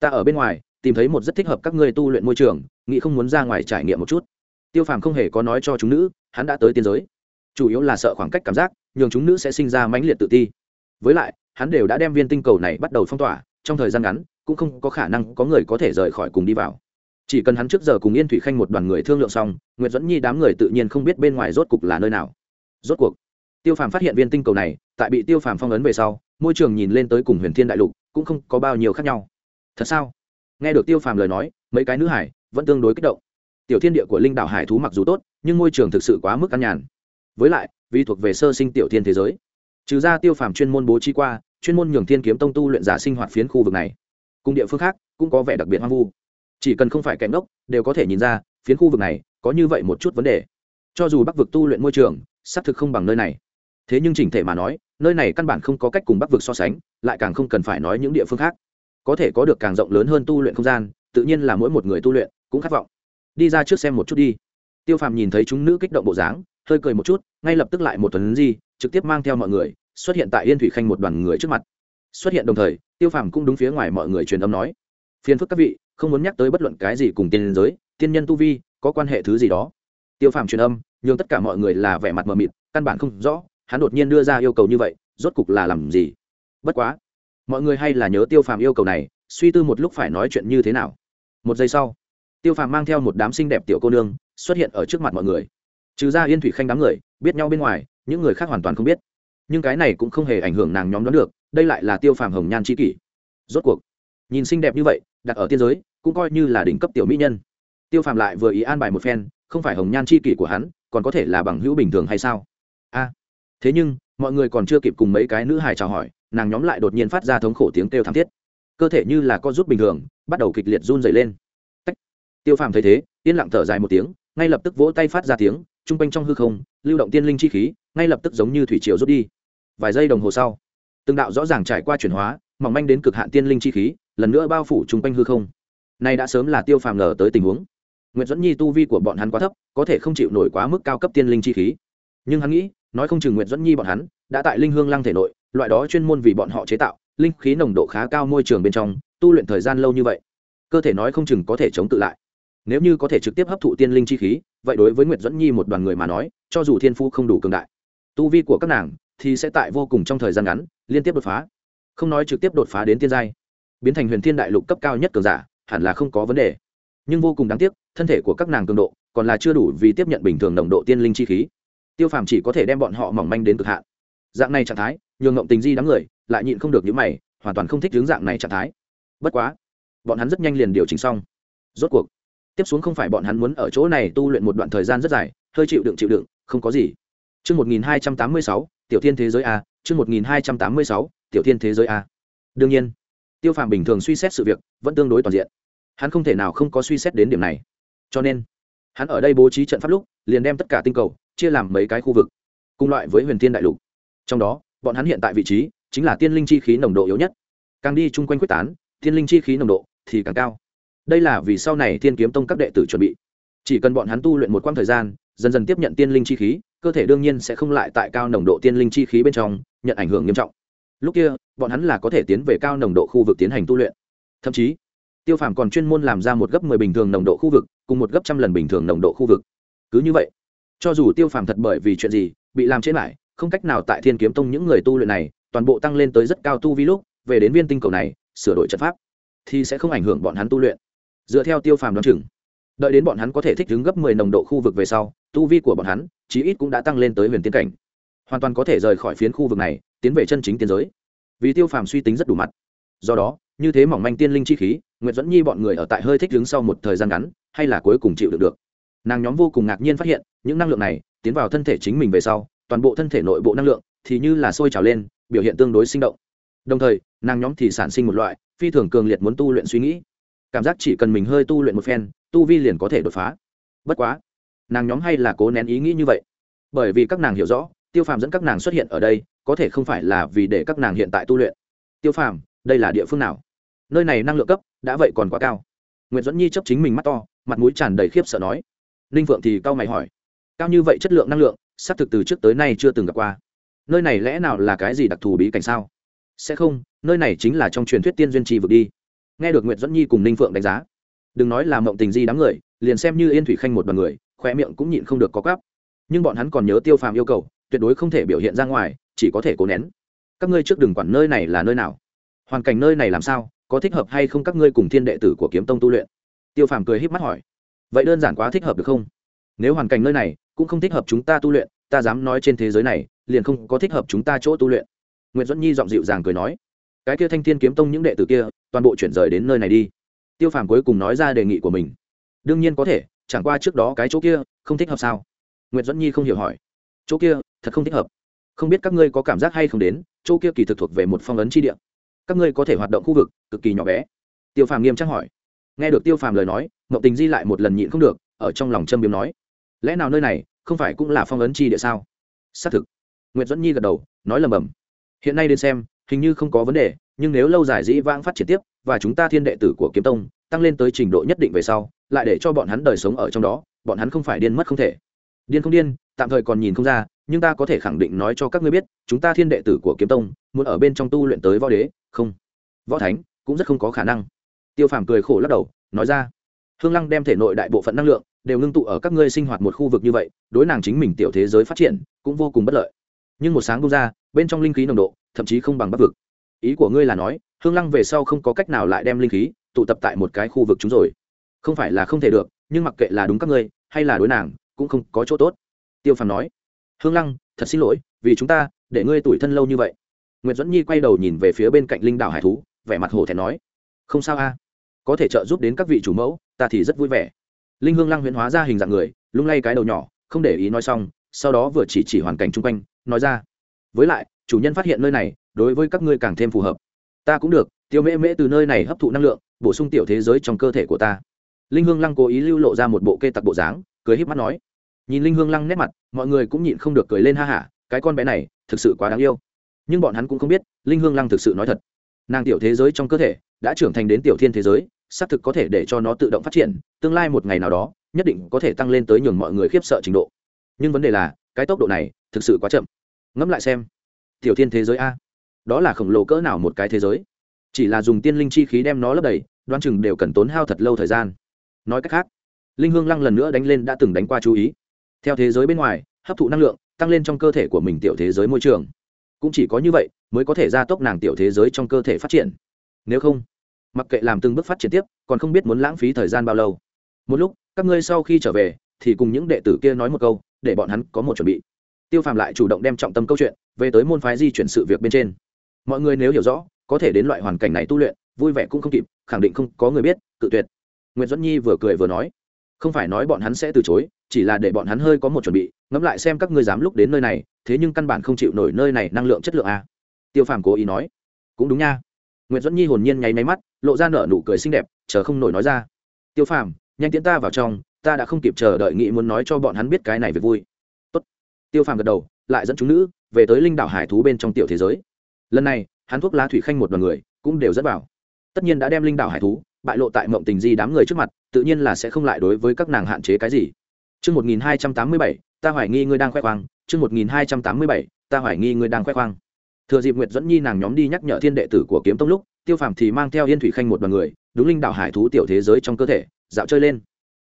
ta ở bên ngoài, tìm thấy một rất thích hợp các ngươi tu luyện môi trường, nghĩ không muốn ra ngoài trải nghiệm một chút. Tiêu phàm không hề có nói cho chúng nữ, hắn đã tới tiên giới. Chủ yếu là sợ khoảng cách cảm giác, nhường chúng nữ sẽ sinh ra mãnh liệt tự ti. Với lại, hắn đều đã đem viên tinh cầu này bắt đầu phong tỏa, trong thời gian ngắn, cũng không có khả năng có người có thể rời khỏi cùng đi vào. Chỉ cần hắn trước giờ cùng yên thủy khanh một đoàn người thương lượng xong nguyễn dẫn nhi đám người tự nhiên không biết bên ngoài rốt cục là nơi nào. Rốt cuộc tiêu phàm phát hiện viên tinh cầu này, tại bị tiêu phàm phong ấn về sau, môi trường nhìn lên tới cùng huyền thiên đại lục cũng không có bao nhiêu khác nhau. Thật sao? Nghe được tiêu phàm lời nói, mấy cái nữ hải vẫn tương đối kích động. Tiểu thiên địa của linh đảo hải thú mặc dù tốt, nhưng môi trường thực sự quá mức ăn nhàn. Với lại, vì thuộc về sơ sinh tiểu thiên thế giới. Trừ ra tiêu phàm chuyên môn bố trí qua, chuyên môn nhường thiên kiếm tông tu luyện giả sinh hoạt phiến khu vực này. Cùng địa phương khác cũng có vẻ đặc biệt hoang vu. Chỉ cần không phải kẻ ngốc, đều có thể nhìn ra, phiến khu vực này có như vậy một chút vấn đề. Cho dù bắc vực tu luyện môi trường, xác thực không bằng nơi này thế nhưng chỉnh thể mà nói, nơi này căn bản không có cách cùng bắc vực so sánh, lại càng không cần phải nói những địa phương khác. Có thể có được càng rộng lớn hơn tu luyện không gian, tự nhiên là mỗi một người tu luyện cũng khát vọng. Đi ra trước xem một chút đi. Tiêu phàm nhìn thấy chúng nữ kích động bộ dáng, hơi cười một chút, ngay lập tức lại một tuần di, trực tiếp mang theo mọi người, xuất hiện tại yên thủy khanh một đoàn người trước mặt. Xuất hiện đồng thời, tiêu phàm cũng đúng phía ngoài mọi người truyền âm nói, phiền phức các vị, không muốn nhắc tới bất luận cái gì cùng tiên giới, tiên nhân tu vi, có quan hệ thứ gì đó? Tiêu phàm truyền âm nhưng tất cả mọi người là vẻ mặt mờ mịt, căn bản không rõ hắn đột nhiên đưa ra yêu cầu như vậy, rốt cục là làm gì? Bất quá, mọi người hay là nhớ tiêu phàm yêu cầu này, suy tư một lúc phải nói chuyện như thế nào. Một giây sau, tiêu phàm mang theo một đám xinh đẹp tiểu cô nương xuất hiện ở trước mặt mọi người. Trừ ra yên thủy khanh đám người, biết nhau bên ngoài, những người khác hoàn toàn không biết. Nhưng cái này cũng không hề ảnh hưởng nàng nhóm đón được, đây lại là tiêu phàm hồng nhan c kỷ. Rốt cuộc, nhìn xinh đẹp như vậy, đặt ở tiên giới, cũng coi như là đỉnh cấp tiểu mỹ nhân. Tiêu phàm lại vừa ý an bài một phen, không phải hồng nhan c kỷ của hắn, còn có thể là bằng hữu bình thường hay sao? A thế nhưng, mọi người còn chưa kịp cùng mấy cái nữ hài chào hỏi, nàng nhóm lại đột nhiên phát ra thống khổ tiếng kêu thảm thiết. Cơ thể như là con rút bình thường, bắt đầu kịch liệt run dày lên. Tách. tiêu phàm thấy thế, yên lặng thở dài một tiếng, ngay lập tức vỗ tay phát ra tiếng t r u n g quanh trong hư không, lưu động tiên linh chi khí, ngay lập tức giống như thủy triều rút đi. Vài giây đồng hồ sau, từng đạo rõ ràng trải qua chuyển hóa, mỏng manh đến cực hạn tiên linh chi khí, lần nữa bao phủ chung quanh hư không. Nay đã sớm là tiêu phàm ngờ tới tình huống. Nguyễn dẫn nhi tu vi của bọn hắn quá thấp, có thể không chịu nổi quá mức cao cấp tiên linh chi khí. Nhưng hắn nghĩ nói không chừng nguyện dẫn nhi bọn hắn đã tại linh hương lăng thể nội, loại đó chuyên môn vì bọn họ chế tạo, linh khí nồng độ khá cao môi trường bên trong, tu luyện thời gian lâu như vậy, cơ thể nói không chừng có thể chống tự lại. Nếu như có thể trực tiếp hấp thụ tiên linh chi khí, vậy đối với nguyệt dẫn nhi một đoàn người mà nói, cho dù thiên phu không đủ cường đại, tu vi của các nàng thì sẽ tại vô cùng trong thời gian ngắn liên tiếp đột phá, không nói trực tiếp đột phá đến tiên giai. Biến thành huyền thiên đại lục cấp cao nhất cường giả, hẳn là không có vấn đề. Nhưng vô cùng đáng tiếc, thân thể của các nàng cường độ còn là chưa đủ vì tiếp nhận bình thường nồng độ tiên linh chi khí tiêu phàm chỉ có thể đem bọn họ mỏng manh đến cực hạn. Dạng này trạng thái nhường ngộng tình di đám người lại nhịn không được những mày hoàn toàn không thích hướng dạng này trạng thái. Bất quá bọn hắn rất nhanh liền điều chỉnh xong. Rốt cuộc tiếp xuống không phải bọn hắn muốn ở chỗ này tu luyện một đoạn thời gian rất dài hơi chịu đựng chịu đựng không có gì. Trước 1286, tiểu thiên thế giới A, trước 1286, tiểu thiên thế giới A. Đương nhiên, tiêu phàm bình thường suy xét sự việc vẫn tương đối toàn diện. Hắn không thể nào không có suy xét đến điểm này. Cho nên hắn ở đây bố trí trận pháp lúc liền đem tất cả tinh cầu chia làm mấy cái khu vực, cùng loại với huyền thiên đại lục. Trong đó, bọn hắn hiện tại vị trí chính là tiên linh chi khí nồng độ yếu nhất. Càng đi chung quanh quyết tán, tiên linh chi khí nồng độ thì càng cao. Đây là vì sau này thiên kiếm tông các đệ tử chuẩn bị. Chỉ cần bọn hắn tu luyện một quãng thời gian, dần dần tiếp nhận tiên linh chi khí, cơ thể đương nhiên sẽ không lại tại cao nồng độ tiên linh chi khí bên trong, nhận ảnh hưởng nghiêm trọng. Lúc kia, bọn hắn là có thể tiến về cao nồng độ khu vực tiến hành tu luyện. Thậm chí, tiêu phàm còn chuyên môn làm ra một gấp mười bình thường nồng độ khu vực, cùng một gấp trăm lần bình thường nồng độ khu vực. Cứ như vậy cho dù tiêu phàm thật bởi vì chuyện gì bị làm chết lại, không cách nào tại thiên kiếm tông những người tu luyện này toàn bộ tăng lên tới rất cao tu vi lúc, về đến viên tinh cầu này, sửa đổi trận pháp thì sẽ không ảnh hưởng bọn hắn tu luyện. Dựa theo tiêu phàm đoán chừng, đợi đến bọn hắn có thể thích ứng gấp mười nồng độ khu vực về sau, tu vi của bọn hắn chí ít cũng đã tăng lên tới huyền tiên cảnh. Hoàn toàn có thể rời khỏi phiến khu vực này, tiến về chân chính tiến giới. Vì tiêu phàm suy tính rất đủ mặt. Do đó, như thế mỏng manh tiên linh chi khí nguyễn dẫn nhi bọn người ở tại hơi thích đứng sau một thời gian ngắn, hay là cuối cùng chịu được được nàng nhóm vô cùng ngạc nhiên phát hiện, những năng lượng này tiến vào thân thể chính mình về sau, toàn bộ thân thể nội bộ năng lượng thì như là sôi trào lên, biểu hiện tương đối sinh động. Đồng thời, nàng nhóm thì sản sinh một loại phi thường cường liệt muốn tu luyện suy nghĩ. Cảm giác chỉ cần mình hơi tu luyện một phen, tu vi liền có thể đột phá. Bất quá, nàng nhóm hay là cố nén ý nghĩ như vậy. Bởi vì các nàng hiểu rõ, tiêu phàm dẫn các nàng xuất hiện ở đây, có thể không phải là vì để các nàng hiện tại tu luyện. Tiêu phàm, đây là địa phương nào? Nơi này năng lượng cấp đã vậy còn quá cao. Nguyễn dẫn nhi chấp chính mình mắt to, mặt mũi tràn đầy khiếp sợ nói ninh phượng thì cao mày hỏi, cao như vậy chất lượng năng lượng, xác thực từ trước tới nay chưa từng gặp qua. Nơi này lẽ nào là cái gì đặc thù bí cảnh sao? Sẽ không, nơi này chính là trong truyền thuyết tiên duyên trì vực đi. Nghe được nguyễn dẫn nhi cùng ninh phượng đánh giá, đừng nói là mộng tình di đám người, liền xem như yên thủy khanh một đ o à n người khoe miệng cũng nhịn không được có cắp nhưng bọn hắn còn nhớ tiêu phàm yêu cầu, tuyệt đối không thể biểu hiện ra ngoài, chỉ có thể cố nén. Các ngươi trước đừng quản nơi này là nơi nào. Hoàn cảnh nơi này làm sao, có thích hợp hay không các ngươi cùng thiên đệ tử của kiếm tông tu luyện? Tiêu phàm cười híp mắt hỏi vậy đơn giản quá thích hợp được không? Nếu hoàn cảnh nơi này cũng không thích hợp chúng ta tu luyện, ta dám nói trên thế giới này, liền không có thích hợp chúng ta chỗ tu luyện. Nguyễn duẫn nhi giọng dịu dàng cười nói, cái kia thanh thiên kiếm tông những đệ tử kia, toàn bộ chuyển rời đến nơi này đi. Tiêu phàm cuối cùng nói ra đề nghị của mình. Đương nhiên có thể, chẳng qua trước đó cái chỗ kia, không thích hợp sao? Nguyễn duẫn nhi không hiểu hỏi. Chỗ kia, thật không thích hợp. Không biết các ngươi có cảm giác hay không đến, chỗ kia kỳ thực thuộc về một phong ấn chi địa. Các ngươi có thể hoạt động khu vực, cực kỳ nhỏ bé. Tiêu phàm nghiêm trang hỏi nghe được tiêu phàm lời nói mậu tình di lại một lần nhịn không được, ở trong lòng châm biếm nói, lẽ nào nơi này không phải cũng là phong ấn chi địa sao? Xác thực. Nguyễn dẫn nhi gật đầu, nói lầm bầm, hiện nay đến xem, hình như không có vấn đề, nhưng nếu lâu dài dĩ vãng phát triển tiếp, và chúng ta thiên đệ tử của kiếm tông tăng lên tới trình độ nhất định về sau, lại để cho bọn hắn đời sống ở trong đó, bọn hắn không phải điên mất không thể. Điên không điên, tạm thời còn nhìn không ra, nhưng ta có thể khẳng định nói cho các ngươi biết, chúng ta thiên đệ tử của kiếm tông muốn ở bên trong tu luyện tới võ đế, không? Võ thánh cũng rất không có khả năng tiêu phàm cười khổ lắc đầu, nói ra, hương lăng đem thể nội đại bộ phận năng lượng đều ngưng tụ ở các ngươi sinh hoạt một khu vực như vậy, đối nàng chính mình tiểu thế giới phát triển cũng vô cùng bất lợi. Nhưng một sáng bung ra, bên trong linh khí nồng độ, thậm chí không bằng bắc vực. Ý của ngươi là nói, hương lăng về sau không có cách nào lại đem linh khí tụ tập tại một cái khu vực chúng rồi. Không phải là không thể được, nhưng mặc kệ là đúng các ngươi, hay là đối nàng, cũng không có chỗ tốt. Tiêu phàm nói, hương lăng, thật xin lỗi, vì chúng ta, để ngươi tủi thân lâu như vậy. Nguyệt dẫn nhi quay đầu nhìn về phía bên cạnh linh đảo hải thú, vẻ mặt hổ thẹn nói không sao a. Có thể trợ giúp đến các vị chủ mẫu, ta thì rất vui vẻ. Linh hương lăng huyễn hóa ra hình dạng người, lung lay cái đầu nhỏ, không để ý nói xong, sau đó vừa chỉ chỉ hoàn cảnh chung quanh, nói ra. Với lại, chủ nhân phát hiện nơi này, đối với các ngươi càng thêm phù hợp. Ta cũng được, tiêu mễ mễ từ nơi này hấp thụ năng lượng, bổ sung tiểu thế giới trong cơ thể của ta. Linh hương lăng cố ý lưu lộ ra một bộ kê tặc bộ dáng, cười híp mắt nói. Nhìn linh hương lăng nét mặt, mọi người cũng nhịn không được cười lên ha hả, cái con bé này, thực sự quá đáng yêu. Nhưng bọn hắn cũng không biết, linh hương lăng thực sự nói thật. Nàng tiểu thế giới trong cơ thể đã trưởng thành đến tiểu thiên thế giới, xác thực có thể để cho nó tự động phát triển, tương lai một ngày nào đó, nhất định có thể tăng lên tới nhường mọi người khiếp sợ trình độ. Nhưng vấn đề là, cái tốc độ này, thực sự quá chậm. Ngẫm lại xem, tiểu thiên thế giới a, đó là khổng lồ cỡ nào một cái thế giới? Chỉ là dùng tiên linh chi khí đem nó lấp đầy đoan chừng đều cần tốn hao thật lâu thời gian. Nói cách khác, linh hương lăng lần nữa đánh lên đã từng đánh qua chú ý. Theo thế giới bên ngoài, hấp thụ năng lượng, tăng lên trong cơ thể của mình tiểu thế giới môi trường. Cũng chỉ có như vậy, mới có thể gia tốc nàng tiểu thế giới trong cơ thể phát triển. Nếu không mặc kệ làm từng bước phát triển tiếp, còn không biết muốn lãng phí thời gian bao lâu. Một lúc, các ngươi sau khi trở về, thì cùng những đệ tử kia nói một câu, để bọn hắn có một chuẩn bị. Tiêu phàm lại chủ động đem trọng tâm câu chuyện, về tới môn phái di chuyển sự việc bên trên. Mọi người nếu hiểu rõ, có thể đến loại hoàn cảnh này tu luyện, vui vẻ cũng không kịp, khẳng định không có người biết, cự tuyệt. Nguyễn duẫn nhi vừa cười vừa nói, không phải nói bọn hắn sẽ từ chối, chỉ là để bọn hắn hơi có một chuẩn bị, ngẫm lại xem các ngươi dám lúc đến nơi này, thế nhưng căn bản không chịu nổi nơi này năng lượng chất lượng a. Tiêu phàm cố ý nói, cũng đúng nha nguyễn duẫn nhi hồn nhiên nháy máy mắt lộ ra nở nụ cười xinh đẹp chờ không nổi nói ra tiêu phàm nhanh tiến ta vào trong ta đã không kịp chờ đợi nghĩ muốn nói cho bọn hắn biết cái này về vui Tốt. tiêu phàm gật đầu lại dẫn chúng nữ về tới linh đảo hải thú bên trong tiểu thế giới lần này hắn thuốc lá thủy khanh một đoàn người cũng đều rất vào tất nhiên đã đem linh đảo hải thú bại lộ tại mộng tình di đám người trước mặt tự nhiên là sẽ không lại đối với các nàng hạn chế cái gì Trước 1287, ta hoài nghi ngươi đang khoe khoang. Trước 1287, ta hoài nghi ngươi đang khoe khoang. Thừa dịp Nguyệt dẫn Nhi nàng nhóm đi nhắc nhở thiên đệ tử của Kiếm Tông lúc, Tiêu Phàm thì mang theo Yên Thủy Khanh một đoàn người, đúng linh đạo hải thú tiểu thế giới trong cơ thể, dạo chơi lên.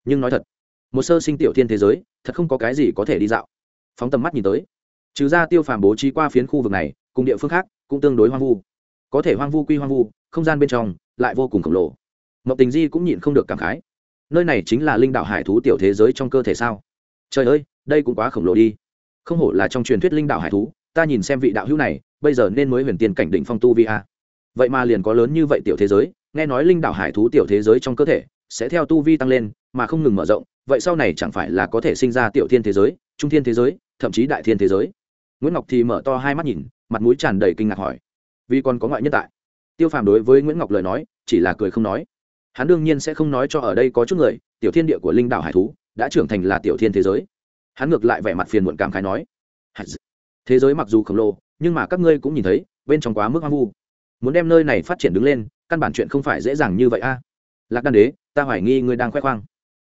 Nhưng nói thật, một sơ sinh tiểu thiên thế giới, thật không có cái gì có thể đi dạo. Phóng tầm mắt nhìn tới, trừ ra Tiêu Phàm bố trí qua phiến khu vực này, cùng địa phương khác cũng tương đối hoang vu. Có thể hoang vu quy hoang vu, không gian bên trong lại vô cùng khổng lồ mộng tình di cũng nhịn không được cảm khái nơi này chính là linh đạo hải thú tiểu thế giới trong cơ thể sao trời ơi đây cũng quá khổng lồ đi không hổ là trong truyền thuyết linh đạo hải thú ta nhìn xem vị đạo hữu này bây giờ nên mới huyền tiền cảnh định phong tu vi a. Vậy mà liền có lớn như vậy tiểu thế giới, nghe nói linh đạo hải thú tiểu thế giới trong cơ thể sẽ theo tu vi tăng lên, mà không ngừng mở rộng, vậy sau này chẳng phải là có thể sinh ra tiểu thiên thế giới, trung thiên thế giới, thậm chí đại thiên thế giới? Nguyễn ngọc thì mở to hai mắt nhìn, mặt mũi tràn đầy kinh ngạc hỏi. Vì còn có ngoại nhân tại. Tiêu phàm đối với nguyễn ngọc lời nói, chỉ là cười không nói. Hắn đương nhiên sẽ không nói cho ở đây có chút người, tiểu thiên địa của linh đạo hải thú đã trưởng thành là tiểu thiên thế giới. Hắn ngược lại vẻ mặt phiền muộn cảm khái nói. Thế giới mặc dù khổng lồ nhưng mà các ngươi cũng nhìn thấy, bên trong quá mức hoang vu. Muốn đem nơi này phát triển đứng lên, căn bản chuyện không phải dễ dàng như vậy a. Lạc đan đế, ta hoài nghi ngươi đang khoe khoang.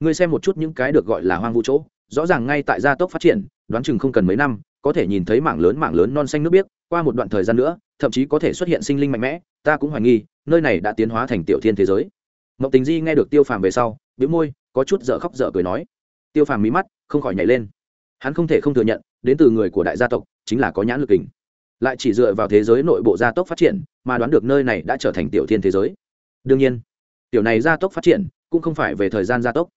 Ngươi xem một chút những cái được gọi là hoang vu chỗ, rõ ràng ngay tại gia tốc phát triển, đoán chừng không cần mấy năm, có thể nhìn thấy mảng lớn mảng lớn non xanh nước biếc, qua một đoạn thời gian nữa, thậm chí có thể xuất hiện sinh linh mạnh mẽ, ta cũng hoài nghi, nơi này đã tiến hóa thành tiểu thiên thế giới. Mộng tình di nghe được tiêu phàm về sau biếu môi, có chút dở khóc dở cười nói. Tiêu phàm mí mắt, không khỏi nhảy lên. Hắn không thể không thừa nhận, đến từ người của đại gia tộc, chính là có nhãn lực hình lại chỉ dựa vào thế giới nội bộ gia tốc phát triển mà đoán được nơi này đã trở thành tiểu thiên thế giới. Đương nhiên, tiểu này gia tốc phát triển cũng không phải về thời gian gia tốc,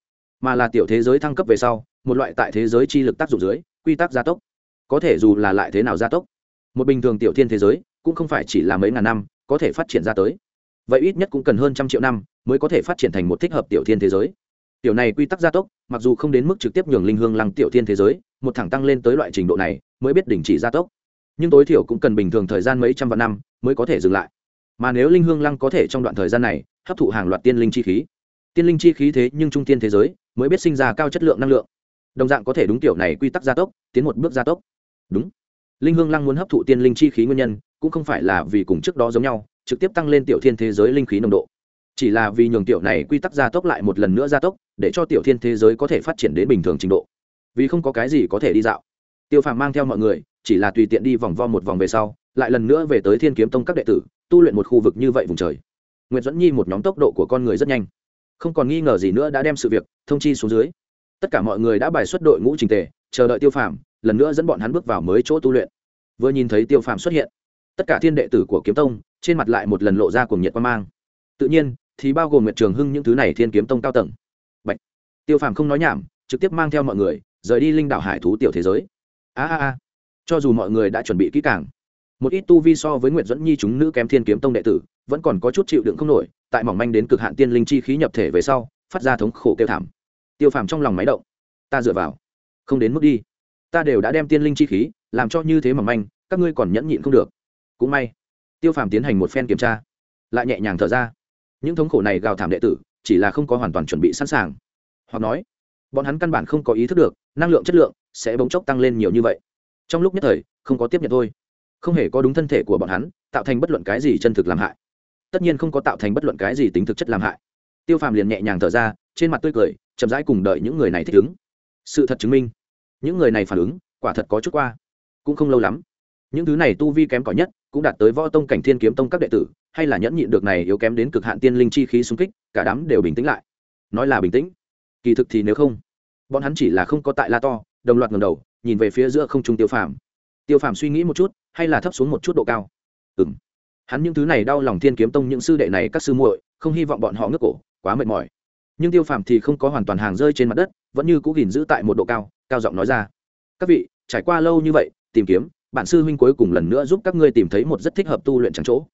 mà là tiểu thế giới thăng cấp về sau, một loại tại thế giới chi lực tác dụng dưới, quy tắc gia tốc. Có thể dù là lại thế nào gia tốc, một bình thường tiểu thiên thế giới cũng không phải chỉ là mấy ngàn năm có thể phát triển ra tới. Vậy ít nhất cũng cần hơn trăm triệu năm mới có thể phát triển thành một thích hợp tiểu thiên thế giới. Tiểu này quy tắc gia tốc, mặc dù không đến mức trực tiếp nhường linh hương lăng tiểu thiên thế giới, một thẳng tăng lên tới loại trình độ này mới biết đình chỉ gia tốc nhưng tối thiểu cũng cần bình thường thời gian mấy trăm vạn năm mới có thể dừng lại. Mà nếu linh hương lăng có thể trong đoạn thời gian này hấp thụ hàng loạt tiên linh chi khí, tiên linh chi khí thế nhưng trung tiên thế giới mới biết sinh ra cao chất lượng năng lượng. Đồng dạng có thể đúng tiểu này quy tắc gia tốc, tiến một bước gia tốc. Đúng. Linh hương lăng muốn hấp thụ tiên linh chi khí nguyên nhân cũng không phải là vì cùng trước đó giống nhau, trực tiếp tăng lên tiểu thiên thế giới linh khí nồng độ. Chỉ là vì nhường tiểu này quy tắc gia tốc lại một lần nữa gia tốc, để cho tiểu thiên thế giới có thể phát triển đến bình thường trình độ. Vì không có cái gì có thể đi dạo. Tiêu phàm mang theo mọi người chỉ là tùy tiện đi vòng vo một vòng về sau, lại lần nữa về tới thiên kiếm tông các đệ tử, tu luyện một khu vực như vậy vùng trời. Nguyễn dẫn nhi một nhóm tốc độ của con người rất nhanh. Không còn nghi ngờ gì nữa đã đem sự việc thông chi xuống dưới. Tất cả mọi người đã bài xuất đội ngũ trình tề, chờ đợi tiêu phàm, lần nữa dẫn bọn hắn bước vào mới chỗ tu luyện. Vừa nhìn thấy tiêu phàm xuất hiện, tất cả thiên đệ tử của kiếm tông, trên mặt lại một lần lộ ra cùng nhiệt quan mang. Tự nhiên, thì bao gồm nguyệt trường hưng những thứ này thiên kiếm tông cao tầng. Bạch. tiêu phàm không nói nhảm, trực tiếp mang theo mọi người, rời đi linh đảo hải thú tiểu thế giới. A a a cho dù mọi người đã chuẩn bị kỹ càng. Một ít tu vi so với nguyệt dẫn nhi chúng nữ kém thiên kiếm tông đệ tử, vẫn còn có chút chịu đựng không nổi, tại mỏng manh đến cực hạn tiên linh chi khí nhập thể về sau, phát ra thống khổ kêu thảm. Tiêu phàm trong lòng máy động. Ta dựa vào. Không đến mức đi. Ta đều đã đem tiên linh chi khí, làm cho như thế mỏng manh, các ngươi còn nhẫn nhịn không được. Cũng may. Tiêu phàm tiến hành một phen kiểm tra. Lại nhẹ nhàng thở ra. Những thống khổ này gào thảm đệ tử, chỉ là không có hoàn toàn chuẩn bị sẵn sàng. Hoặc nói, bọn hắn căn bản không có ý thức được, năng lượng chất lượng sẽ bỗng chốc tăng lên nhiều như vậy trong lúc nhất thời, không có tiếp nhận thôi. Không hề có đúng thân thể của bọn hắn, tạo thành bất luận cái gì chân thực làm hại. Tất nhiên không có tạo thành bất luận cái gì tính thực chất làm hại. Tiêu phàm liền nhẹ nhàng thở ra, trên mặt tươi cười, chậm rãi cùng đợi những người này thích ứng. Sự thật chứng minh, những người này phản ứng, quả thật có chút qua. Cũng không lâu lắm, những thứ này tu vi kém cỏi nhất, cũng đạt tới võ tông cảnh thiên kiếm tông các đệ tử, hay là nhẫn nhịn được này yếu kém đến cực hạn tiên linh chi khí xung kích, cả đám đều bình tĩnh lại. Nói là bình tĩnh, kỳ thực thì nếu không, bọn hắn chỉ là không có tại la to, đồng loạt ngầm đầu nhìn về phía giữa không trung tiêu phàm. Tiêu phàm suy nghĩ một chút, hay là thấp xuống một chút độ cao? Ừ m hắn những thứ này đau lòng thiên kiếm tông những sư đệ này các sư muội, không hy vọng bọn họ ngước cổ, quá mệt mỏi. Nhưng tiêu phàm thì không có hoàn toàn hàng rơi trên mặt đất, vẫn như cũ gìn giữ tại một độ cao cao giọng nói ra. Các vị, trải qua lâu như vậy, tìm kiếm, bản sư huynh cuối cùng lần nữa giúp các ngươi tìm thấy một rất thích hợp tu luyện chẳng chỗ.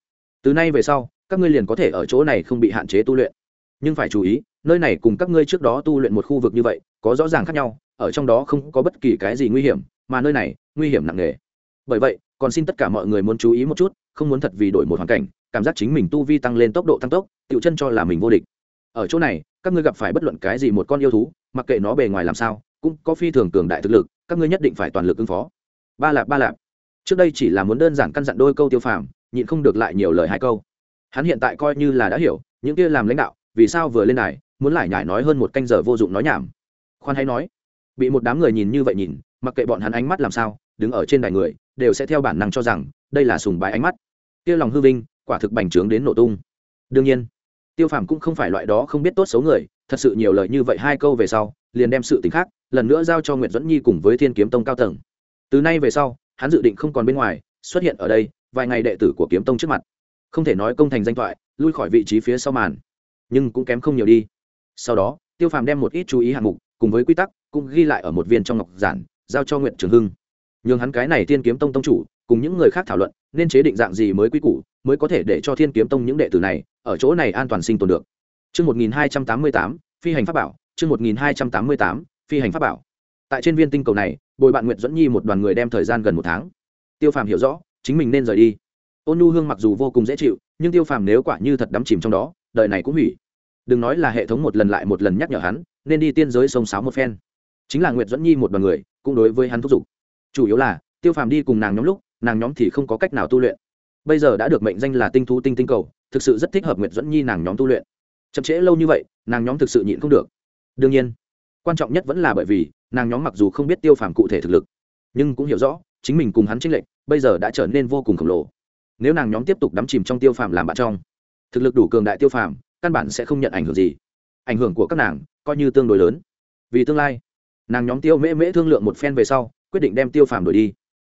Từ nay về sau, các ngươi liền có thể ở chỗ này không bị hạn chế tu luyện. Nhưng phải chú ý, nơi này cùng các ngươi trước đó tu luyện một khu vực như vậy có rõ ràng khác nhau, ở trong đó không có bất kỳ cái gì nguy hiểm, mà nơi này, nguy hiểm nặng nề. Bởi vậy, còn xin tất cả mọi người muốn chú ý một chút, không muốn thật vì đổi một hoàn cảnh, cảm giác chính mình tu vi tăng lên tốc độ tăng tốc tựu chân cho là mình vô địch. Ở chỗ này, các ngươi gặp phải bất luận cái gì một con yêu thú, mặc kệ nó bề ngoài làm sao, cũng có phi thường cường đại thực lực, các ngươi nhất định phải toàn lực ứng phó. Ba lạp ba lạp. Trước đây chỉ là muốn đơn giản căn dặn đôi câu tiêu phàm, nhịn không được lại nhiều lời hai câu. Hắn hiện tại coi như là đã hiểu, những kia làm lãnh đạo, vì sao vừa lên này muốn lại nhải nói hơn một canh giờ vô dụng nói nhảm khoan hay nói, bị một đám người nhìn như vậy nhìn, mặc kệ bọn hắn ánh mắt làm sao, đứng ở trên đài người, đều sẽ theo bản năng cho rằng, đây là sùng bái ánh mắt. Kia lòng hư vinh, quả thực bành trướng đến nổ tung. Đương nhiên, tiêu phàm cũng không phải loại đó không biết tốt xấu người, thật sự nhiều lời như vậy hai câu về sau, liền đem sự t ì n h khác, lần nữa giao cho nguyễn dẫn nhi cùng với thiên kiếm tông cao tầng. Từ nay về sau, hắn dự định không còn bên ngoài, xuất hiện ở đây, vài ngày đệ tử của kiếm tông trước mặt. Không thể nói công thành danh thoại, lui khỏi vị trí phía sau màn, nhưng cũng kém không nhiều đi. Sau đó, tiêu phàm đem một ít chú ý hạng mục cùng với quy tắc cũng ghi lại ở một viên trong ngọc giản giao cho nguyện trường hưng nhường hắn cái này thiên kiếm tông tông chủ cùng những người khác thảo luận nên chế định dạng gì mới quy củ mới có thể để cho thiên kiếm tông những đệ tử này ở chỗ này an toàn sinh tồn được Trước 1288, phi hành pháp bảo, chương 1288, phi hành pháp bảo. Tại trên viên tinh cầu này, bồi bạn Nguyệt Duẫn Nhi một đoàn người đem thời gian gần một tháng. Tiêu Phàm hiểu rõ, chính mình nên rời đi. Ôn Nu Hương mặc dù vô cùng dễ chịu, nhưng Tiêu Phàm nếu quả như thật đắm chìm trong đó, đời này cũng hủy. Đừng nói là hệ thống một lần lại một lần nhắc nhở hắn, nên đi tiên giới sông sáo một phen. Chính là Nguyệt Dẫn Nhi một đoàn người, cũng đối với hắn thúc giục. Chủ yếu là, Tiêu Phàm đi cùng nàng nhóm lúc, nàng nhóm thì không có cách nào tu luyện bây giờ đã được mệnh danh là tinh thú tinh tinh cầu thực sự rất thích hợp nguyệt dẫn nhi nàng nhóm tu luyện chậm trễ lâu như vậy nàng nhóm thực sự nhịn không được đương nhiên quan trọng nhất vẫn là bởi vì nàng nhóm mặc dù không biết tiêu phàm cụ thể thực lực nhưng cũng hiểu rõ chính mình cùng hắn tranh lệch bây giờ đã trở nên vô cùng khổng lồ nếu nàng nhóm tiếp tục đắm chìm trong tiêu phàm làm bạn trong thực lực đủ cường đại tiêu phàm căn bản sẽ không nhận ảnh hưởng gì. Ảnh hưởng của các nàng coi như tương đối lớn. Vì tương lai, nàng nhóm tiêu mễ mễ thương lượng một phen về sau, quyết định đem tiêu phàm đổi đi.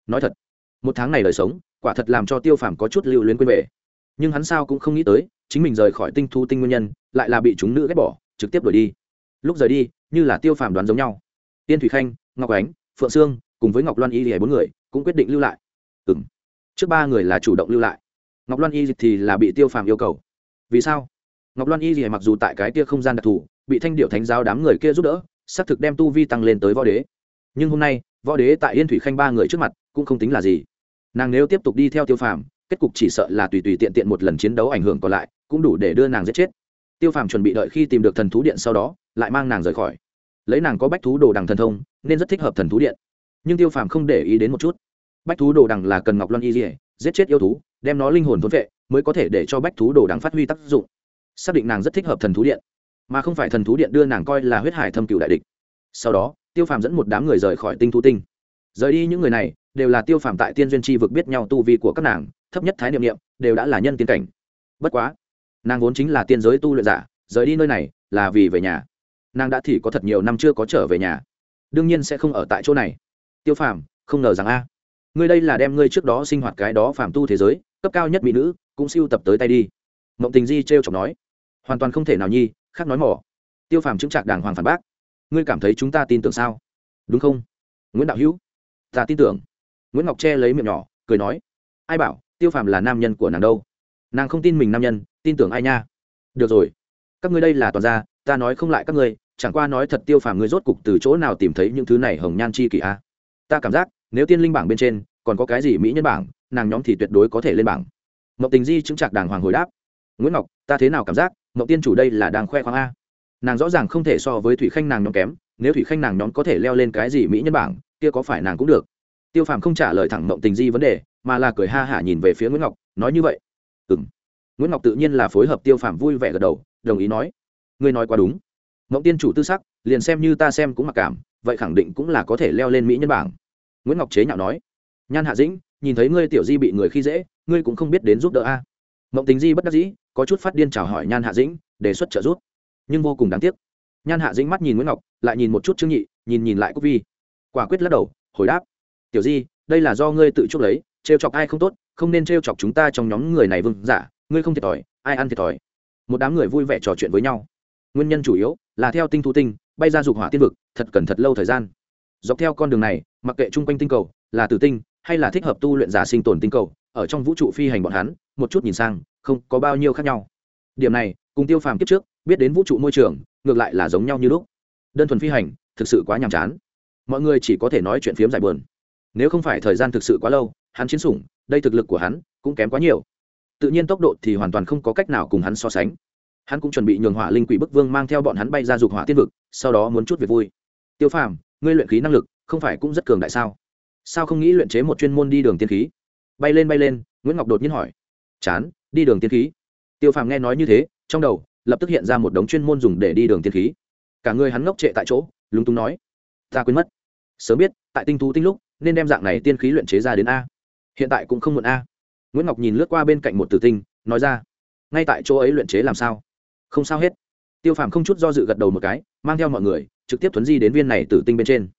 Nói thật, một tháng này đời sống, quả thật làm cho tiêu phàm có chút lưu luyến quên về. Nhưng hắn sao cũng không nghĩ tới, chính mình rời khỏi tinh thu tinh nguyên nhân, lại là bị chúng nữ ghét bỏ, trực tiếp đổi đi. Lúc rời đi, như là tiêu phàm đoán giống nhau. Tiên thủy khanh, ngọc ánh, phượng sương cùng với ngọc loan y thì bốn người cũng quyết định lưu lại. Ừ m trước ba người là chủ động lưu lại. Ngọc loan y thì là bị tiêu phàm yêu cầu. Vì sao? Ngọc loan y gì mặc dù tại cái kia không gian đặc thù, bị thanh điệu thánh giáo đám người kia giúp đỡ, xác thực đem tu vi tăng lên tới võ đế. Nhưng hôm nay, võ đế tại yên thủy khanh ba người trước mặt, cũng không tính là gì. Nàng nếu tiếp tục đi theo tiêu phàm, kết cục chỉ sợ là tùy tùy tiện tiện một lần chiến đấu ảnh hưởng còn lại, cũng đủ để đưa nàng giết chết. Tiêu phàm chuẩn bị đợi khi tìm được thần thú điện sau đó, lại mang nàng rời khỏi. Lấy nàng có bách thú đồ đằng thần thông, nên rất thích hợp thần thú điện. Nhưng tiêu phàm không để ý đến một chút. Bách thú đồ đằng là cần ngọc loan y dỉa giết chết yêu thú, đem nó linh hồn thốn vệ mới có thể để cho bách thú đồ đằng phát huy tác dụng xác định nàng rất thích hợp thần thú điện, mà không phải thần thú điện đưa nàng coi là huyết hải thâm cựu đại địch. Sau đó, tiêu phàm dẫn một đám người rời khỏi tinh thú tinh. Rời đi những người này, đều là tiêu phàm tại tiên duyên tri vực biết nhau tu vi của các nàng, thấp nhất thái niệm niệm, đều đã là nhân tiên cảnh. Bất quá, nàng vốn chính là tiên giới tu luyện giả, rời đi nơi này là vì về nhà. Nàng đã thì có thật nhiều năm chưa có trở về nhà. Đương nhiên sẽ không ở tại chỗ này. Tiêu phàm, không ngờ rằng a, ngươi đây là đem ngươi trước đó sinh hoạt cái đó phàm tu thế giới, cấp cao nhất mỹ nữ, cũng siêu tập tới tay đi mộng tình di t r e o chọc nói. Hoàn toàn không thể nào nhi, khác nói mỏ. Tiêu phàm chứng trạc đàng hoàng phản bác. Ngươi cảm thấy chúng ta tin tưởng sao? Đúng không? Nguyễn đạo hữu, ta tin tưởng. Nguyễn ngọc tre lấy miệng nhỏ, cười nói. Ai bảo, tiêu phàm là nam nhân của nàng đâu? Nàng không tin mình nam nhân, tin tưởng ai nha? Được rồi. Các ngươi đây là toàn gia, ta nói không lại các ngươi, chẳng qua nói thật tiêu phàm ngươi rốt cục từ chỗ nào tìm thấy những thứ này hồng nhan chi kỷ a? Ta cảm giác, nếu tiên linh bảng bên trên còn có cái gì mỹ nhân bảng, nàng nhóm thì tuyệt đối có thể lên bảng. Mậu tình di chứng trạc đàng hoàng hồi đáp nguyễn ngọc ta thế nào cảm giác mậu tiên chủ đây là đang khoe khoang a nàng rõ ràng không thể so với thủy khanh nàng nhóm kém nếu thủy khanh nàng nhóm có thể leo lên cái gì mỹ nhân bảng kia có phải nàng cũng được tiêu phàm không trả lời thẳng mộng tình di vấn đề mà là cười ha hả nhìn về phía nguyễn ngọc nói như vậy ừ m nguyễn ngọc tự nhiên là phối hợp tiêu phàm vui vẻ gật đầu đồng ý nói ngươi nói quá đúng mộng tiên chủ tư sắc liền xem như ta xem cũng mặc cảm vậy khẳng định cũng là có thể leo lên mỹ nhân bảng nguyễn ngọc chế nhạo nói nhan hạ dĩnh nhìn thấy ngươi tiểu di bị người khi dễ ngươi cũng không biết đến giúp đỡ a mộng tình di bất đắc dĩ có chút phát điên chào hỏi nhan hạ dĩnh, đề xuất trợ giúp. Nhưng vô cùng đáng tiếc. Nhan hạ dĩnh mắt nhìn nguyễn ngọc, lại nhìn một chút trương nhị, nhìn nhìn lại cúc vi. Quả quyết lắc đầu, hồi đáp. Tiểu di, đây là do ngươi tự chuốc lấy, trêu chọc ai không tốt, không nên trêu chọc chúng ta trong nhóm người này vương giả, ngươi không thiệt thòi, ai ăn thiệt thòi. Một đám người vui vẻ trò chuyện với nhau. Nguyên nhân chủ yếu là theo tinh thu tinh, bay ra dục hỏa tiên vực, thật cần thật lâu thời gian. Dọc theo con đường này, mặc kệ chung quanh tinh cầu là tử tinh hay là thích hợp tu luyện giả sinh tồn tinh cầu, ở trong vũ trụ phi hành bọn hắn, một chút nhìn sang không có bao nhiêu khác nhau. Điểm này, cùng tiêu phàm kiếp trước, biết đến vũ trụ môi trường, ngược lại là giống nhau như lúc. Đơn thuần phi hành, thực sự quá nhàm chán. Mọi người chỉ có thể nói chuyện phiếm giải buồn. Nếu không phải thời gian thực sự quá lâu, hắn chiến sủng, đây thực lực của hắn cũng kém quá nhiều. Tự nhiên tốc độ thì hoàn toàn không có cách nào cùng hắn so sánh. Hắn cũng chuẩn bị nhường hỏa linh quỷ bức vương mang theo bọn hắn bay ra dục hỏa tiên vực, sau đó muốn chút việc vui. Tiêu phàm, ngươi luyện khí năng lực, không phải cũng rất cường đại sao? Sao không nghĩ luyện chế một chuyên môn đi đường tiên khí? Bay lên bay lên, nguyễn ngọc đột nhiên hỏi. Chán đi đường tiên khí. Tiêu phàm nghe nói như thế, trong đầu lập tức hiện ra một đống chuyên môn dùng để đi đường tiên khí. Cả người hắn ngốc trệ tại chỗ, lúng túng nói, ta quên mất. Sớm biết, tại tinh thú tinh lúc, nên đem dạng này tiên khí luyện chế ra đến a. Hiện tại cũng không muộn a. Nguyễn ngọc nhìn lướt qua bên cạnh một tử tinh, nói ra, ngay tại chỗ ấy luyện chế làm sao? Không sao hết. Tiêu phàm không chút do dự gật đầu một cái, mang theo mọi người, trực tiếp thuấn di đến viên này tử tinh bên trên.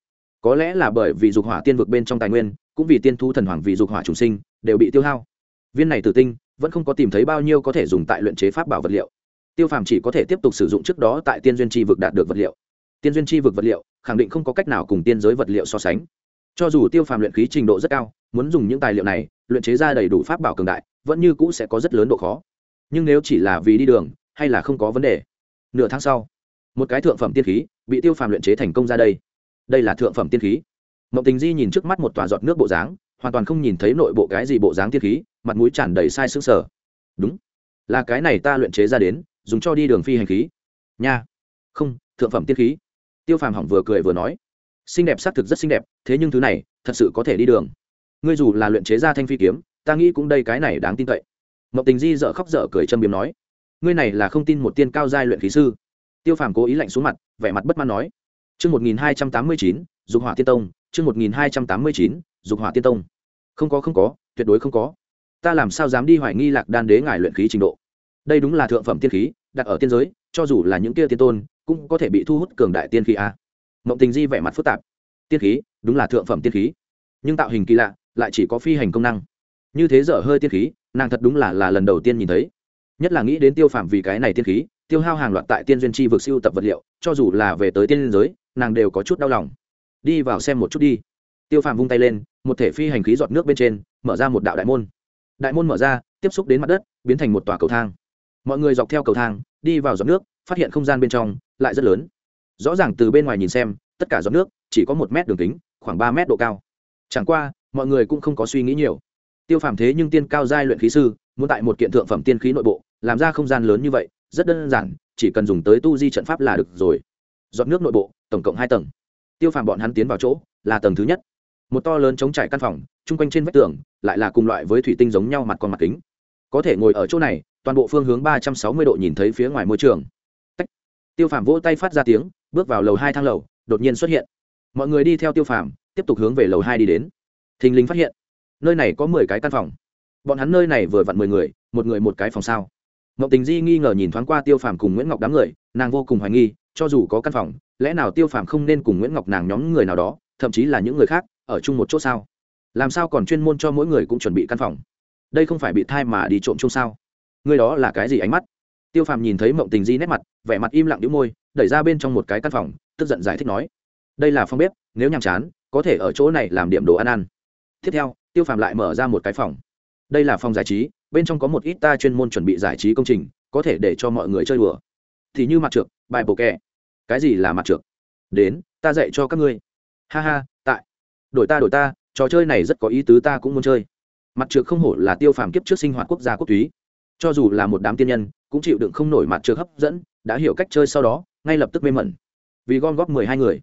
Có lẽ là bởi vì dục hỏa tiên vực bên trong tài nguyên, cũng vì tiên thu thần hoàng vì dục hỏa chủ sinh, đều bị tiêu hao. Viên này tử tinh vẫn không có tìm thấy bao nhiêu có thể dùng tại luyện chế pháp bảo vật liệu. Tiêu phàm chỉ có thể tiếp tục sử dụng trước đó tại tiên duyên tri vực đạt được vật liệu. Tiên duyên tri vực vật liệu, khẳng định không có cách nào cùng tiên giới vật liệu so sánh. Cho dù tiêu phàm luyện khí trình độ rất cao, muốn dùng những tài liệu này, luyện chế ra đầy đủ pháp bảo cường đại, vẫn như cũ sẽ có rất lớn độ khó. Nhưng nếu chỉ là vì đi đường, hay là không có vấn đề. Nửa tháng sau, một cái thượng phẩm tiên khí bị tiêu phàm luyện chế thành công ra đây. Đây là thượng phẩm tiên khí. Mộng tình di nhìn trước mắt một tòa giọt nước bộ dáng hoàn toàn không nhìn thấy nội bộ cái gì bộ dáng tiên khí, mặt mũi tràn đầy sai xương sở đúng, là cái này ta luyện chế ra đến, dùng cho đi đường phi hành khí. Nha. Không, thượng phẩm tiên khí. Tiêu phàm hỏng vừa cười vừa nói. Xinh đẹp xác thực rất xinh đẹp, thế nhưng thứ này, thật sự có thể đi đường. Ngươi dù là luyện chế ra thanh phi kiếm, ta nghĩ cũng đây cái này đáng tin cậy. Mộng tình di dợ khóc dở cười châm biếm nói. Ngươi này là không tin một tiên cao giai luyện khí sư. Tiêu phàm cố ý lạnh xuống mặt, vẻ mặt bất mãn nói. Chương một nghìn hai trăm tám mươi chín, dục hỏa tiên tông, chương một nghìn hai trăm tám mươi chín, dục hỏa tiên tông không có không có, tuyệt đối không có. Ta làm sao dám đi hoài nghi lạc đan đế ngài luyện khí trình độ? Đây đúng là thượng phẩm tiên khí, đặt ở tiên giới, cho dù là những kia tiên tôn, cũng có thể bị thu hút cường đại tiên khí a. Mộng tình di vẻ mặt phức tạp. Tiên khí, đúng là thượng phẩm tiên khí. Nhưng tạo hình kỳ lạ, lại chỉ có phi hành công năng. Như thế dở hơi tiên khí, nàng thật đúng là là lần đầu tiên nhìn thấy. Nhất là nghĩ đến tiêu phạm vì cái này tiên khí, tiêu hao hàng loạt tại tiên duyên chi vực siêu tập vật liệu, cho dù là về tới tiên giới, nàng đều có chút đau lòng. Đi vào xem một chút đi tiêu Phàm vung tay lên, một thể phi hành khí giọt nước bên trên, mở ra một đạo đại môn. Đại môn mở ra, tiếp xúc đến mặt đất, biến thành một tòa cầu thang. Mọi người dọc theo cầu thang, đi vào giọt nước, phát hiện không gian bên trong lại rất lớn. Rõ ràng từ bên ngoài nhìn xem, tất cả giọt nước chỉ có một mét đường kính, khoảng ba mét độ cao. Chẳng qua, mọi người cũng không có suy nghĩ nhiều. Tiêu phàm thế nhưng tiên cao giai luyện khí sư, muốn tại một kiện thượng phẩm tiên khí nội bộ, làm ra không gian lớn như vậy, rất đơn giản, chỉ cần dùng tới tu di trận pháp là được rồi. Giọt nước nội bộ, tổng cộng hai tầng. Tiêu phàm bọn hắn tiến vào chỗ, là tầng thứ nhất một to lớn chống trải căn phòng, chung quanh trên vách tường, lại là cùng loại với thủy tinh giống nhau mặt con mặt kính. Có thể ngồi ở chỗ này, toàn bộ phương hướng ba trăm sáu mươi độ nhìn thấy phía ngoài môi trường. Tách. tiêu phàm vỗ tay phát ra tiếng, bước vào lầu hai thang lầu, đột nhiên xuất hiện. Mọi người đi theo tiêu phàm, tiếp tục hướng về lầu hai đi đến. Thình lình phát hiện, nơi này có mười cái căn phòng. Bọn hắn nơi này vừa vặn mười người, một người một cái phòng sao. Ngọc tình di nghi ngờ nhìn thoáng qua tiêu phàm cùng nguyễn ngọc đám người, nàng vô cùng hoài nghi, cho dù có căn phòng, lẽ nào tiêu phàm không nên cùng nguyễn ngọc nàng nhóm người nào đó, thậm chí là những người khác ở chung một chỗ sao? Làm sao còn chuyên môn cho mỗi người cũng chuẩn bị căn phòng? Đây không phải bị thai mà đi trộm chung sao? Người đó là cái gì ánh mắt? Tiêu phàm nhìn thấy mộng tình di nét mặt, vẻ mặt im lặng đĩu môi, đẩy ra bên trong một cái căn phòng, tức giận giải thích nói, đây là phòng bếp, nếu nhàm chán, có thể ở chỗ này làm điểm đồ ăn ăn. Tiếp theo, tiêu phàm lại mở ra một cái phòng. Đây là phòng giải trí, bên trong có một ít ta chuyên môn chuẩn bị giải trí công trình, có thể để cho mọi người chơi đùa. Thì như mặt trượt bài bồ kè cái gì là mặt trượt đến, ta dạy cho các ngươi. Ha ha đổi ta đổi ta, trò chơi này rất có ý tứ ta cũng muốn chơi. Mặt trược không hổ là tiêu phàm kiếp trước sinh hoạt quốc gia quốc túy. Cho dù là một đám tiên nhân, cũng chịu đựng không nổi mặt trược hấp dẫn, đã hiểu cách chơi sau đó, ngay lập tức mê mẩn. Vì gom góp mười hai người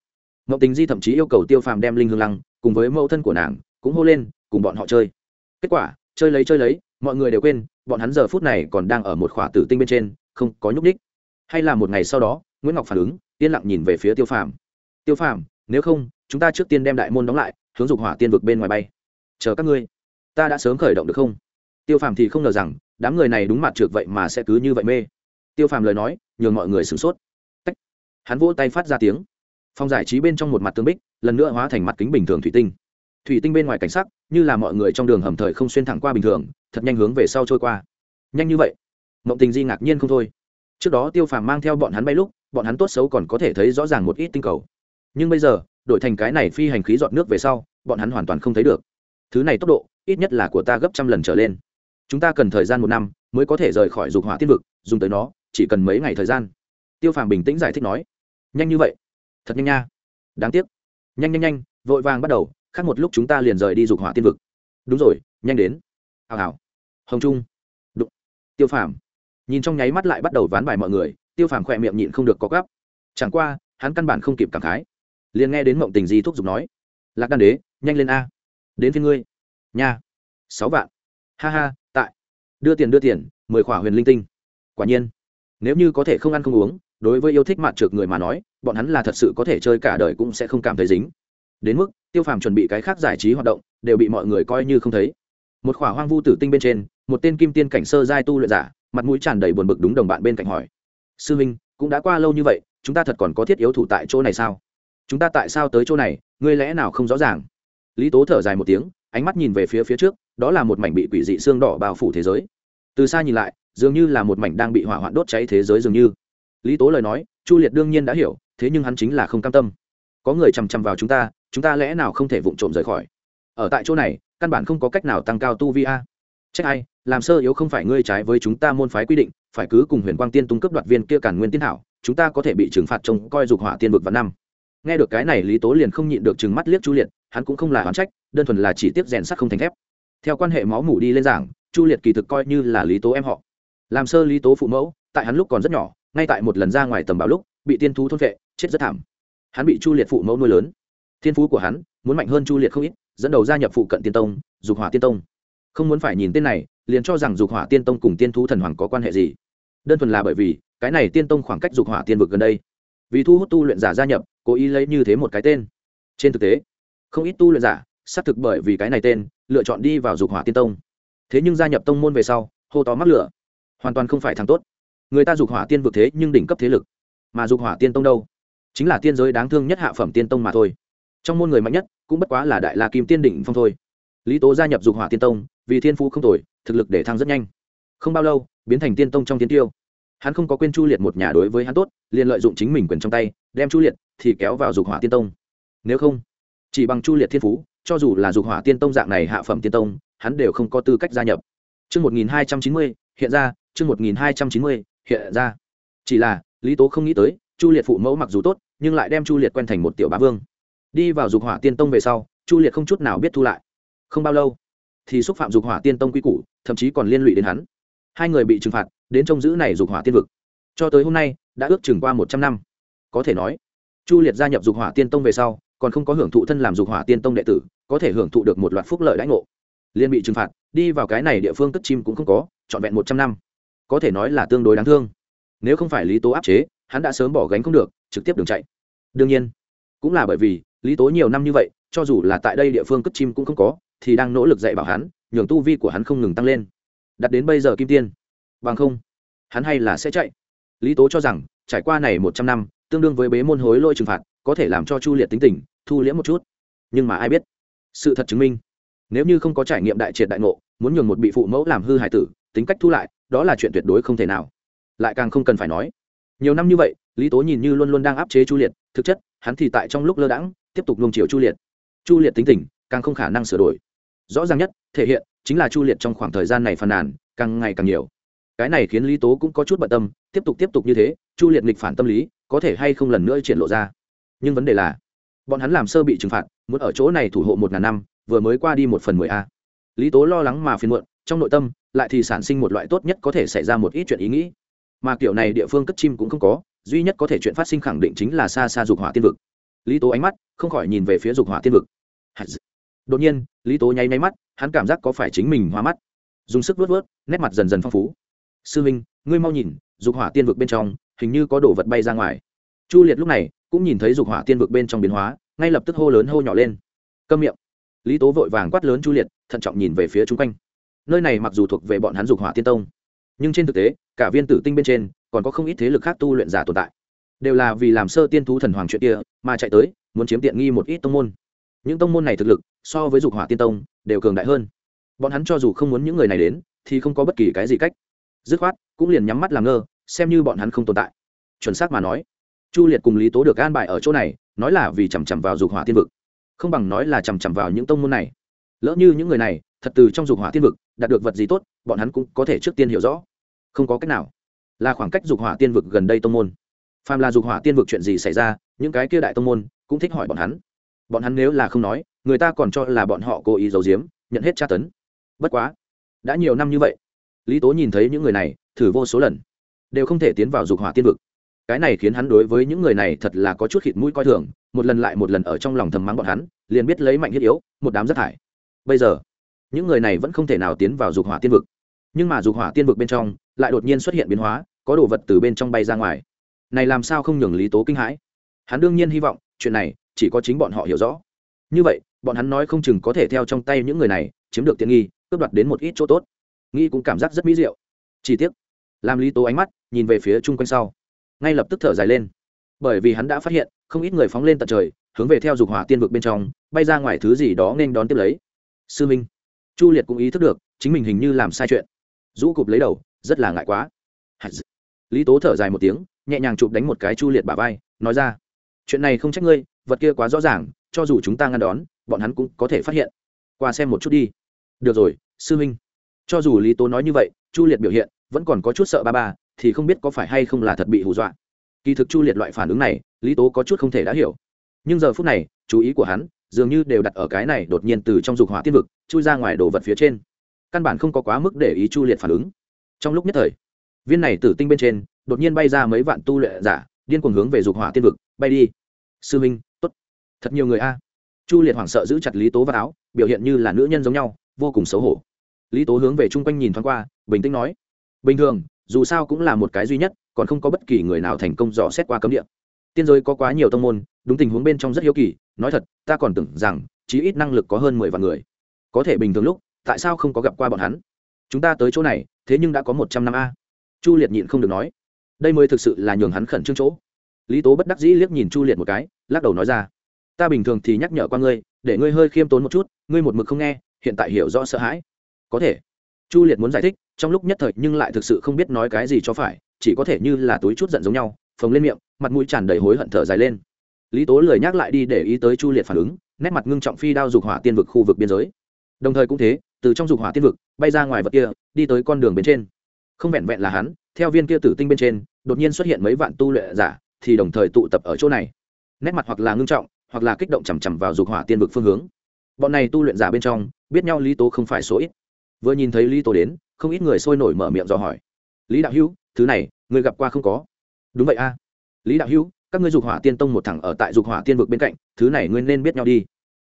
mậu tình di thậm chí yêu cầu tiêu phàm đem linh hương lăng cùng với mẫu thân của nàng cũng hô lên, cùng bọn họ chơi. Kết quả, chơi lấy chơi lấy, mọi người đều quên, bọn hắn giờ phút này còn đang ở một khỏa tử tinh bên trên, không có nhúc ních hay là một ngày sau đó, nguyễn ngọc phản ứng, yên lặng nhìn về phía tiêu phàm. Tiêu phàm, nếu không chúng ta trước tiên đem đại môn đóng lại, hướng dục hỏa tiên vực bên ngoài bay. Chờ các ngươi. Ta đã sớm khởi động được không? Tiêu phàm thì không ngờ rằng, đám người này đúng mặt trượt vậy mà sẽ cứ như vậy mê. Tiêu phàm lời nói, nhường mọi người sửng sốt. Tách. hắn vỗ tay phát ra tiếng. Phòng giải trí bên trong một mặt tương bích, lần nữa hóa thành mặt kính bình thường thủy tinh. Thủy tinh bên ngoài cảnh sắc, như là mọi người trong đường hầm thời không xuyên thẳng qua bình thường, thật nhanh hướng về sau trôi qua. Nhanh như vậy? Mộng tình di ngạc nhiên không thôi. Trước đó tiêu phàm mang theo bọn hắn bay lúc, bọn hắn tốt xấu còn có thể thấy rõ ràng một ít tinh cầu. Nhưng bây giờ đổi thành cái này phi hành khí dọn nước về sau, bọn hắn hoàn toàn không thấy được. Thứ này tốc độ, ít nhất là của ta gấp trăm lần trở lên. Chúng ta cần thời gian một năm mới có thể rời khỏi dục hỏa tiên vực, dùng tới nó, chỉ cần mấy ngày thời gian. Tiêu phàm bình tĩnh giải thích nói. Nhanh như vậy? Thật nhanh nha. Đáng tiếc. Nhanh nhanh nhanh, vội vàng bắt đầu, khác một lúc chúng ta liền rời đi dục hỏa tiên vực. Đúng rồi, nhanh đến. Hào hào. Hồng trung. Đụng. Tiêu phàm nhìn trong nháy mắt lại bắt đầu ván bài mọi người, tiêu phàm khỏe miệng nhịn không được có gắp chẳng qua, hắn căn bản không kịp cảm khái liền nghe đến mộng tình di thúc giục nói, lạc đan đế, nhanh lên a, đến phía ngươi nhà sáu vạn, ha ha, tại, đưa tiền đưa tiền, mười khỏa huyền linh tinh. Quả nhiên, nếu như có thể không ăn không uống, đối với yêu thích mặt trượt người mà nói, bọn hắn là thật sự có thể chơi cả đời cũng sẽ không cảm thấy dính. Đến mức, tiêu phàm chuẩn bị cái khác giải trí hoạt động, đều bị mọi người coi như không thấy. Một khỏa hoang vu tử tinh bên trên, một tên kim tiên cảnh sơ giai tu luyện giả, mặt mũi tràn đầy buồn bực đúng đồng bạn bên cạnh hỏi, sư minh, cũng đã qua lâu như vậy, chúng ta thật còn có thiết yếu thủ tại chỗ này sao? Chúng ta tại sao tới chỗ này, ngươi lẽ nào không rõ ràng? Lý tố thở dài một tiếng, ánh mắt nhìn về phía phía trước, đó là một mảnh bị quỷ dị xương đỏ bao phủ thế giới. Từ xa nhìn lại, dường như là một mảnh đang bị hỏa hoạn đốt cháy thế giới dường như. Lý tố lời nói, chu liệt đương nhiên đã hiểu, thế nhưng hắn chính là không cam tâm. Có người chằm chằm vào chúng ta chúng ta lẽ nào không thể vụng trộm rời khỏi? Ở tại chỗ này, căn bản không có cách nào tăng cao tu vi a. Trách ai, làm sơ yếu không phải ngươi trái với chúng ta môn phái quy định, phải cứ cùng huyền quang tiên tung cấp đoạt viên kia cản nguyên tiên hảo, chúng ta có thể bị trừng phạt trông coi dục hỏa tiên vực vào năm nghe được cái này, lý tố liền không nhịn được chừng mắt liếc chu liệt, hắn cũng không là oán trách, đơn thuần là chỉ tiếp rèn sắt không thành thép. Theo quan hệ máu mủ đi lên giảng, chu liệt kỳ thực coi như là lý tố em họ. Làm sơ lý tố phụ mẫu, tại hắn lúc còn rất nhỏ, ngay tại một lần ra ngoài tầm bảo lúc, bị tiên thú thôn vệ, chết rất thảm. Hắn bị chu liệt phụ mẫu nuôi lớn. Thiên phú của hắn muốn mạnh hơn chu liệt không ít, dẫn đầu gia nhập phụ cận tiên tông, dục hỏa tiên tông. Không muốn phải nhìn tên này, liền cho rằng dục hỏa tiên tông cùng tiên thú thần hoàng có quan hệ gì. Đơn thuần là bởi vì, cái này tiên tông khoảng cách dục hỏa tiên vực gần đây. Vì thu hút tu luyện giả gia nhập cố ý lấy như thế một cái tên. Trên thực tế, không ít tu luyện giả, xác thực bởi vì cái này tên, lựa chọn đi vào dục hỏa tiên tông. Thế nhưng gia nhập tông môn về sau, hô to mắc lửa. Hoàn toàn không phải thằng tốt. Người ta dục hỏa tiên vực thế nhưng đỉnh cấp thế lực. Mà dục hỏa tiên tông đâu? Chính là tiên giới đáng thương nhất hạ phẩm tiên tông mà thôi. Trong môn người mạnh nhất, cũng bất quá là đại la kim tiên đỉnh phong thôi. Lý tố gia nhập dục hỏa tiên tông, vì thiên phú không tồi, thực lực để thăng rất nhanh. Không bao lâu, biến thành tiên tông trong tiên tiêu. Hắn không có quên chu liệt một nhà đối với hắn tốt, liền lợi dụng chính mình quyền trong tay, đem chu liệt thì kéo vào dục hỏa tiên tông nếu không chỉ bằng chu liệt thiên phú cho dù là dục hỏa tiên tông dạng này hạ phẩm tiên tông hắn đều không có tư cách gia nhập Chương 1290, hiện ra, chương 1290, hiện ra. Chỉ là, Lý Tố không nghĩ tới, Chu Liệt phụ mẫu mặc dù tốt, nhưng lại đem Chu Liệt quen thành một tiểu bá vương. Đi vào dục hỏa tiên tông về sau, Chu Liệt không chút nào biết thu lại. Không bao lâu, thì xúc phạm dục hỏa tiên tông quy củ, thậm chí còn liên lụy đến hắn. Hai người bị trừng phạt, đến trông giữ này dục hỏa tiên vực. Cho tới hôm nay, đã ước chừng qua một trăm năm. Có thể nói, Chu Liệt gia nhập dục hỏa tiên tông về sau, còn không có hưởng thụ thân làm dục hỏa tiên tông đệ tử, có thể hưởng thụ được một loạt phúc lợi đãi ngộ. Liên bị trừng phạt, đi vào cái này địa phương cất chim cũng không có trọn vẹn một trăm năm. Có thể nói là tương đối đáng thương. Nếu không phải lý tố áp chế hắn đã sớm bỏ gánh không được trực tiếp đường chạy. Đương nhiên cũng là bởi vì lý tố nhiều năm như vậy cho dù là tại đây địa phương cất chim cũng không có thì đang nỗ lực dạy bảo hắn nhường tu vi của hắn không ngừng tăng lên. Đặt đến bây giờ kim tiên. Bằng không hắn hay là sẽ chạy. Lý tố cho rằng trải qua này một trăm năm tương đương với bế môn hối lôi trừng phạt, có thể làm cho chu liệt tính tình, thu liễm một chút. Nhưng mà ai biết? Sự thật chứng minh, nếu như không có trải nghiệm đại triệt đại ngộ, muốn nhường một bị phụ mẫu làm hư hại tử, tính cách thu lại, đó là chuyện tuyệt đối không thể nào. Lại càng không cần phải nói, nhiều năm như vậy, lý tố nhìn như luôn luôn đang áp chế chu liệt, thực chất, hắn thì tại trong lúc lơ đãng, tiếp tục luồng chiều chu liệt. Chu liệt tính tình, càng không khả năng sửa đổi. Rõ ràng nhất, thể hiện chính là chu liệt trong khoảng thời gian này phàn nàn, càng ngày càng nhiều. Cái này khiến lý tố cũng có chút bận tâm, tiếp tục tiếp tục như thế, chu liệt nghịch phản tâm lý có thể hay không lần nữa triển lộ ra. Nhưng vấn đề là, bọn hắn làm sơ bị trừng phạt, muốn ở chỗ này thủ hộ một ngàn năm, vừa mới qua đi một phần mười a. Lý tố lo lắng mà phiền muộn, trong nội tâm, lại thì sản sinh một loại tốt nhất có thể xảy ra một ít chuyện ý nghĩ. Mà kiểu này địa phương cất chim cũng không có, duy nhất có thể chuyện phát sinh khẳng định chính là xa xa dục hỏa tiên vực. Lý tố ánh mắt, không khỏi nhìn về phía dục hỏa tiên vực. Đột nhiên, lý tố nháy nháy mắt, hắn cảm giác có phải chính mình hoa mắt. Dùng sức vớt vớt nét mặt dần dần phong phú. Sư minh, ngươi mau nhìn, dục hỏa tiên vực bên trong hình như có đồ vật bay ra ngoài. Chu liệt lúc này cũng nhìn thấy dục hỏa tiên vực bên trong biến hóa, ngay lập tức hô lớn hô nhỏ lên. Câm miệng. Lý tố vội vàng quát lớn chu liệt, thận trọng nhìn về phía chung quanh. Nơi này mặc dù thuộc về bọn hắn dục hỏa tiên tông, nhưng trên thực tế, cả viên tử tinh bên trên còn có không ít thế lực khác tu luyện giả tồn tại. Đều là vì làm sơ tiên thú thần hoàng chuyện kia mà chạy tới, muốn chiếm tiện nghi một ít tông môn. Những tông môn này thực lực so với dục hỏa tiên tông đều cường đại hơn. Bọn hắn cho dù không muốn những người này đến, thì không có bất kỳ cái gì cách. Dứt khoát, cũng liền nhắm mắt làm ngơ xem như bọn hắn không tồn tại. Chuẩn xác mà nói, chu liệt cùng lý tố được an bài ở chỗ này, nói là vì chằm chằm vào dục hỏa tiên vực, không bằng nói là chằm chằm vào những tông môn này. Lỡ như những người này, thật từ trong dục hỏa tiên vực, đạt được vật gì tốt, bọn hắn cũng có thể trước tiên hiểu rõ. Không có cách nào. Là khoảng cách dục hỏa tiên vực gần đây tông môn. Phàm là dục hỏa tiên vực chuyện gì xảy ra, những cái kia đại tông môn cũng thích hỏi bọn hắn. Bọn hắn nếu là không nói, người ta còn cho là bọn họ cố ý giấu giếm, nhận hết tra tấn. Bất quá, đã nhiều năm như vậy, lý tố nhìn thấy những người này, thử vô số lần đều không thể tiến vào dục hỏa tiên vực. Cái này khiến hắn đối với những người này thật là có chút khịt mũi coi thường, một lần lại một lần ở trong lòng thầm mắng bọn hắn, liền biết lấy mạnh thiết yếu, một đám rất thải. Bây giờ, những người này vẫn không thể nào tiến vào dục hỏa tiên vực. Nhưng mà dục hỏa tiên vực bên trong lại đột nhiên xuất hiện biến hóa, có đồ vật từ bên trong bay ra ngoài. Này làm sao không nhường lý tố kinh hãi? Hắn đương nhiên hy vọng, chuyện này chỉ có chính bọn họ hiểu rõ. Như vậy, bọn hắn nói không chừng có thể theo trong tay những người này chiếm được tiện nghi, cướp đoạt đến một ít chỗ tốt. Nghi cũng cảm giác rất mỹ diệu. Chỉ tiếc, làm lý tố ánh mắt nhìn về phía chung quanh sau. Ngay lập tức thở dài lên. Bởi vì hắn đã phát hiện, không ít người phóng lên tận trời, hướng về theo dục hỏa tiên vực bên trong, bay ra ngoài thứ gì đó nên đón tiếp lấy. Sư minh. Chu liệt cũng ý thức được, chính mình hình như làm sai chuyện. Rũ cụp lấy đầu, rất là ngại quá. Lý tố thở dài một tiếng, nhẹ nhàng chụp đánh một cái chu liệt bà vai, nói ra, chuyện này không trách ngươi, vật kia quá rõ ràng, cho dù chúng ta ngăn đón, bọn hắn cũng có thể phát hiện. Qua xem một chút đi. Được rồi, sư minh. Cho dù lý tố nói như vậy, chu liệt biểu hiện vẫn còn có chút sợ ba ba thì không biết có phải hay không là thật bị hù dọa. Kỳ thực chu liệt loại phản ứng này, lý tố có chút không thể đã hiểu. Nhưng giờ phút này, chú ý của hắn dường như đều đặt ở cái này đột nhiên từ trong dục hỏa tiên vực, chui ra ngoài đồ vật phía trên. Căn bản không có quá mức để ý chu liệt phản ứng. Trong lúc nhất thời, viên này tử tinh bên trên đột nhiên bay ra mấy vạn tu lệ giả, điên cuồng hướng về dục hỏa tiên vực, bay đi. Sư minh, tốt. Thật nhiều người a. Chu liệt hoảng sợ giữ chặt lý tố vào áo, biểu hiện như là nữ nhân giống nhau, vô cùng xấu hổ. Lý tố hướng về chung quanh nhìn thoáng qua, bình tĩnh nói, bình thường dù sao cũng là một cái duy nhất, còn không có bất kỳ người nào thành công dò xét qua cấm địa. Tiên giới có quá nhiều tông môn, đúng tình huống bên trong rất hiếu kỳ, nói thật, ta còn tưởng rằng, chí ít năng lực có hơn mười vạn người. Có thể bình thường lúc, tại sao không có gặp qua bọn hắn? Chúng ta tới chỗ này, thế nhưng đã có một trăm năm a. Chu liệt nhịn không được nói. Đây mới thực sự là nhường hắn khẩn trương chỗ. Lý tố bất đắc dĩ liếc nhìn chu liệt một cái, lắc đầu nói ra. Ta bình thường thì nhắc nhở qua ngươi, để ngươi hơi khiêm tốn một chút, ngươi một mực không nghe, hiện tại hiểu rõ sợ hãi. Có thể chu liệt muốn giải thích, trong lúc nhất thời nhưng lại thực sự không biết nói cái gì cho phải, chỉ có thể như là túi chút giận giống nhau, phồng lên miệng, mặt mũi tràn đầy hối hận thở dài lên. Lý tố lười nhắc lại đi để ý tới chu liệt phản ứng, nét mặt ngưng trọng phi đao dục hỏa tiên vực khu vực biên giới. Đồng thời cũng thế, từ trong dục hỏa tiên vực, bay ra ngoài vật kia, đi tới con đường bên trên. Không vẹn vẹn là hắn, theo viên kia tử tinh bên trên, đột nhiên xuất hiện mấy vạn tu luyện giả, thì đồng thời tụ tập ở chỗ này. Nét mặt hoặc là ngưng trọng, hoặc là kích động chằm chằm vào dục hỏa tiên vực phương hướng. Bọn này tu luyện giả bên trong, biết nhau lý tố không phải số ít vừa nhìn thấy lý tố đến, không ít người sôi nổi mở miệng dò hỏi. Lý đạo hữu, thứ này, người gặp qua không có? Đúng vậy a. Lý đạo hữu, các ngươi dục hỏa tiên tông một thẳng ở tại dục hỏa tiên vực bên cạnh, thứ này ngươi nên biết nhau đi.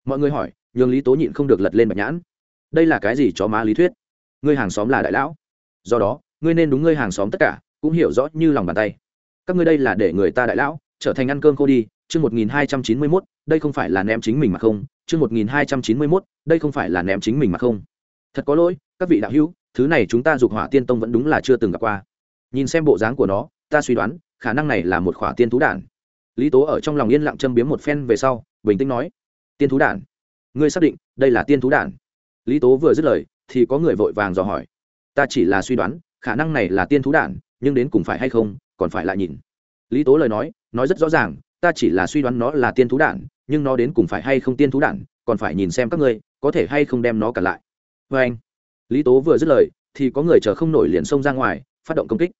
Mọi người hỏi, nhường lý tố nhịn không được lật lên bạch nhãn. Đây là cái gì chó má lý thuyết? Ngươi hàng xóm là đại lão. Do đó, ngươi nên đúng ngươi hàng xóm tất cả, cũng hiểu rõ như lòng bàn tay. Các ngươi đây là để người ta đại lão, trở thành ăn cơm cô đi, chương một nghìn hai trăm chín mươi mốt, đây không phải là ném chính mình mà không, chương một nghìn hai trăm chín mươi mốt, đây không phải là ném chính mình mà không thật có lỗi, các vị đạo hữu, thứ này chúng ta dục hỏa tiên tông vẫn đúng là chưa từng gặp qua. Nhìn xem bộ dáng của nó, ta suy đoán, khả năng này là một khỏa tiên thú đản. Lý tố ở trong lòng yên lặng châm biếm một phen về sau, bình tĩnh nói, tiên thú đản? Ngươi xác định đây là tiên thú đản? Lý tố vừa dứt lời, thì có người vội vàng dò hỏi, ta chỉ là suy đoán, khả năng này là tiên thú đản, nhưng đến cùng phải hay không, còn phải lại nhìn. Lý tố lời nói nói rất rõ ràng, ta chỉ là suy đoán nó là tiên thú đản, nhưng nó đến cùng phải hay không tiên thú đản, còn phải nhìn xem các ngươi, có thể hay không đem nó cả lại vê anh. Lý tố vừa dứt lời, thì có người chờ không nổi liền xông ra ngoài, phát động công kích.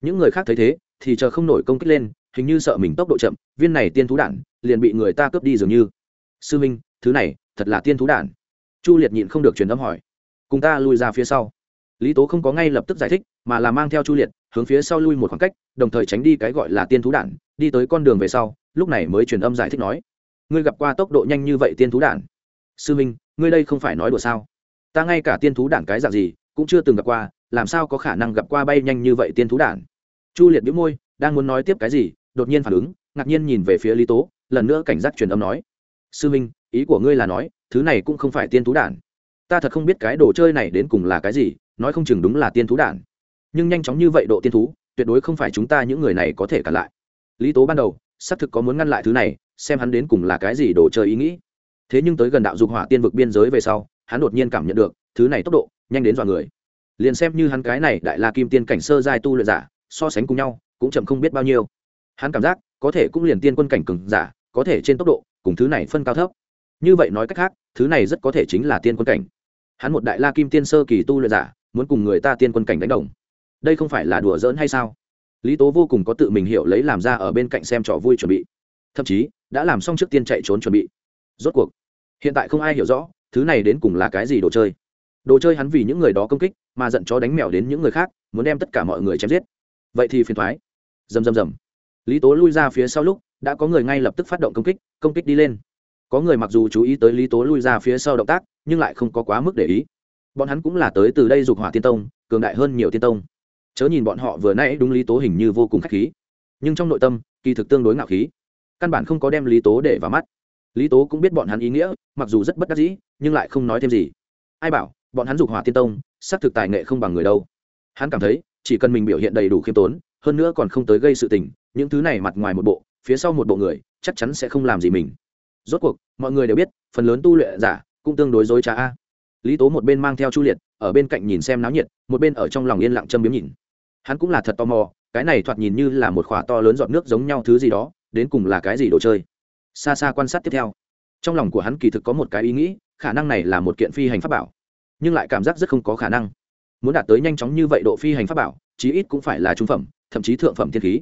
Những người khác thấy thế, thì chờ không nổi công kích lên, hình như sợ mình tốc độ chậm, viên này tiên thú đản, liền bị người ta cướp đi dường như. Sư minh, thứ này, thật là tiên thú đản. Chu liệt nhịn không được truyền âm hỏi. Cùng ta lui ra phía sau. Lý tố không có ngay lập tức giải thích, mà là mang theo chu liệt, hướng phía sau lui một khoảng cách, đồng thời tránh đi cái gọi là tiên thú đản, đi tới con đường về sau, lúc này mới truyền âm giải thích nói. Ngươi gặp qua tốc độ nhanh như vậy tiên thú đản. Sư minh, ngươi đây không phải nói đùa sao? Ta ngay cả tiên thú đản cái dạng gì, cũng chưa từng gặp qua, làm sao có khả năng gặp qua bay nhanh như vậy tiên thú đản? Chu liệt đĩu môi, đang muốn nói tiếp cái gì, đột nhiên phản ứng, ngạc nhiên nhìn về phía lý tố, lần nữa cảnh giác truyền âm nói, sư minh, ý của ngươi là nói, thứ này cũng không phải tiên thú đản. Ta thật không biết cái đồ chơi này đến cùng là cái gì, nói không chừng đúng là tiên thú đản. Nhưng nhanh chóng như vậy độ tiên thú, tuyệt đối không phải chúng ta những người này có thể cản lại. Lý tố ban đầu, xác thực có muốn ngăn lại thứ này, xem hắn đến cùng là cái gì đồ chơi ý nghĩ. Thế nhưng tới gần đạo dục hỏa tiên vực biên giới về sau hắn đột nhiên cảm nhận được, thứ này tốc độ, nhanh đến dọa người. Liền xem như hắn cái này đại la kim tiên cảnh sơ giai tu luyện giả, so sánh cùng nhau, cũng chậm không biết bao nhiêu. Hắn cảm giác, có thể cũng liền tiên quân cảnh cường giả, có thể trên tốc độ, cùng thứ này phân cao thấp. Như vậy nói cách khác, thứ này rất có thể chính là tiên quân cảnh. Hắn một đại la kim tiên sơ kỳ tu luyện giả, muốn cùng người ta tiên quân cảnh đánh đồng. Đây không phải là đùa giỡn hay sao? Lý tố vô cùng có tự mình hiểu lấy làm ra ở bên cạnh xem trò vui chuẩn bị. Thậm chí, đã làm xong trước tiên chạy trốn chuẩn bị. Rốt cuộc, hiện tại không ai hiểu rõ thứ này đến cùng là cái gì đồ chơi? Đồ chơi hắn vì những người đó công kích, mà giận chó đánh mèo đến những người khác, muốn đem tất cả mọi người chém giết. Vậy thì phiền thoái. Dầm dầm dầm. lý tố lui ra phía sau lúc, đã có người ngay lập tức phát động công kích công kích đi lên. Có người mặc dù chú ý tới lý tố lui ra phía sau động tác, nhưng lại không có quá mức để ý. Bọn hắn cũng là tới từ đây dục hỏa tiên tông, cường đại hơn nhiều tiên tông. Chớ nhìn bọn họ vừa nãy đúng lý tố hình như vô cùng k h á c h khí. Nhưng trong nội tâm, kỳ thực tương đối ngạo khí. Căn bản không có đem lý tố để vào mắt lý tố cũng biết bọn hắn ý nghĩa, mặc dù rất bất đắc dĩ, nhưng lại không nói thêm gì. Ai bảo, bọn hắn dục hỏa tiên tông, xác thực tài nghệ không bằng người đâu. Hắn cảm thấy, chỉ cần mình biểu hiện đầy đủ khiêm tốn, hơn nữa còn không tới gây sự tình, những thứ này mặt ngoài một bộ, phía sau một bộ người, chắc chắn sẽ không làm gì mình. Rốt cuộc, mọi người đều biết, phần lớn tu luyện giả cũng tương đối dối trá a. Lý tố một bên mang theo chu liệt, ở bên cạnh nhìn xem náo nhiệt, một bên ở trong lòng yên lặng châm biếm nhìn. Hắn cũng là thật tò mò, cái này thoạt nhìn như là một khỏa to lớn giọt nước giống nhau thứ gì đó, đến cùng là cái gì đồ chơi xa xa quan sát tiếp theo. Trong lòng của hắn kỳ thực có một cái ý nghĩ, khả năng này là một kiện phi hành pháp bảo, nhưng lại cảm giác rất không có khả năng. Muốn đạt tới nhanh chóng như vậy độ phi hành pháp bảo, chí ít cũng phải là trung phẩm, thậm chí thượng phẩm tiên khí.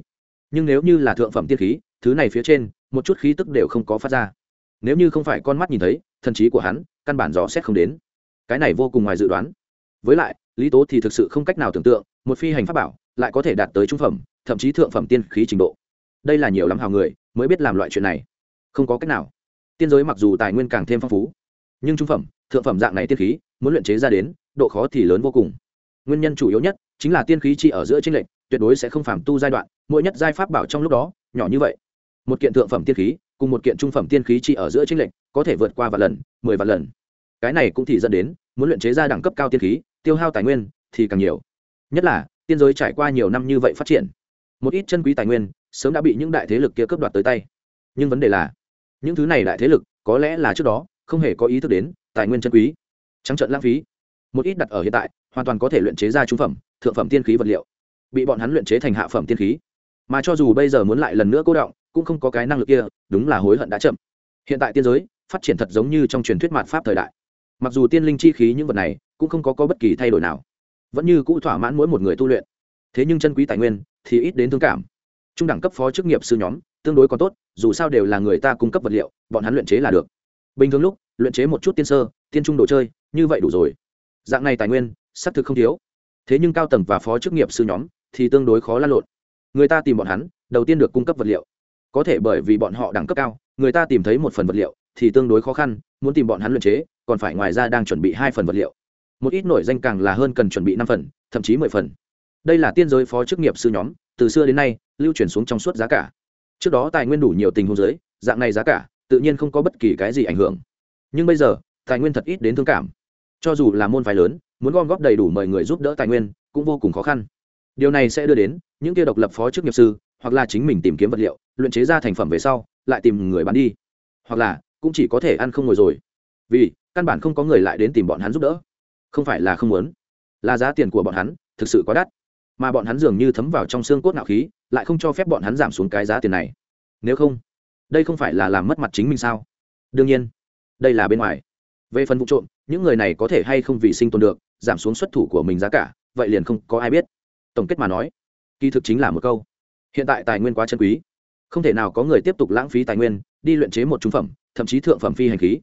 Nhưng nếu như là thượng phẩm tiên khí, thứ này phía trên, một chút khí tức đều không có phát ra. Nếu như không phải con mắt nhìn thấy, thần trí của hắn, căn bản dò xét không đến. Cái này vô cùng ngoài dự đoán. Với lại, lý tố thì thực sự không cách nào tưởng tượng, một phi hành pháp bảo lại có thể đạt tới trung phẩm, thậm chí thượng phẩm tiên khí trình độ. Đây là nhiều lắm hào người mới biết làm loại chuyện này không có cách nào. Tiên giới mặc dù tài nguyên càng thêm phong phú, nhưng trung phẩm, thượng phẩm dạng này tiên khí, muốn luyện chế ra đến, độ khó thì lớn vô cùng. Nguyên nhân chủ yếu nhất chính là tiên khí chỉ ở giữa tranh lệch, tuyệt đối sẽ không phàm tu giai đoạn, mỗi nhất giai pháp bảo trong lúc đó, nhỏ như vậy. Một kiện thượng phẩm tiên khí cùng một kiện trung phẩm tiên khí chỉ ở giữa tranh lệch có thể vượt qua vài lần, mười vài lần. Cái này cũng thì dẫn đến, muốn luyện chế ra đẳng cấp cao tiên khí, tiêu hao tài nguyên thì càng nhiều. Nhất là, tiên giới trải qua nhiều năm như vậy phát triển, một ít chân quý tài nguyên sớm đã bị những đại thế lực kia cướp đoạt tới tay. Nhưng vấn đề là những thứ này đại thế lực có lẽ là trước đó không hề có ý thức đến tài nguyên chân quý trắng trợn lãng phí. Một ít đặt ở hiện tại hoàn toàn có thể luyện chế ra trung phẩm thượng phẩm tiên khí vật liệu. Bị bọn hắn luyện chế thành hạ phẩm tiên khí. Mà cho dù bây giờ muốn lại lần nữa cố động cũng không có cái năng lực kia đúng là hối hận đã chậm. Hiện tại tiên giới phát triển thật giống như trong truyền thuyết mạt pháp thời đại. Mặc dù tiên linh chi khí những vật này cũng không có, có bất kỳ thay đổi nào. Vẫn như cũ thỏa mãn mỗi một người tu luyện. Thế nhưng chân quý tài nguyên thì ít đến thương cảm trung đẳng cấp phó chức nghiệp sư nhóm, tương đối còn tốt, dù sao đều là người ta cung cấp vật liệu, bọn hắn luyện chế là được. Bình thường lúc, luyện chế một chút tiên sơ, tiên trung đồ chơi, như vậy đủ rồi. Dạng này tài nguyên, xác thực không thiếu. Thế nhưng cao tầng và phó chức nghiệp sư nhóm thì tương đối khó lan lộn. Người ta tìm bọn hắn, đầu tiên được cung cấp vật liệu. Có thể bởi vì bọn họ đẳng cấp cao, người ta tìm thấy một phần vật liệu thì tương đối khó khăn, muốn tìm bọn hắn luyện chế, còn phải ngoài ra đang chuẩn bị hai phần vật liệu. Một ít nổi danh càng là hơn cần chuẩn bị năm phần, thậm chí mười phần. Đây là tiên giới phó chức nghiệp sư nhóm từ xưa đến nay, lưu chuyển xuống trong suốt giá cả. Trước đó tài nguyên đủ nhiều tình huống giới dạng này giá cả, tự nhiên không có bất kỳ cái gì ảnh hưởng. Nhưng bây giờ, tài nguyên thật ít đến thương cảm. Cho dù là môn phái lớn, muốn gom góp đầy đủ mời người giúp đỡ tài nguyên, cũng vô cùng khó khăn. Điều này sẽ đưa đến, những kia độc lập phó chức nghiệp sư, hoặc là chính mình tìm kiếm vật liệu, luyện chế ra thành phẩm về sau, lại tìm người bán đi. Hoặc là, cũng chỉ có thể ăn không ngồi rồi. Vì, căn bản không có người lại đến tìm bọn hắn giúp đỡ. Không phải là không muốn. Là giá tiền của bọn hắn thực sự quá đắt mà bọn hắn dường như thấm vào trong xương cốt nạo khí lại không cho phép bọn hắn giảm xuống cái giá tiền này. Nếu không đây không phải là làm mất mặt chính mình sao? Đương nhiên đây là bên ngoài. Về phần vụ trộm những người này có thể hay không vì sinh tồn được giảm xuống xuất thủ của mình giá cả vậy liền không có ai biết. Tổng kết mà nói kỳ thực chính là một câu. Hiện tại tài nguyên quá chân quý. Không thể nào có người tiếp tục lãng phí tài nguyên đi luyện chế một trung phẩm thậm chí thượng phẩm phi hành khí.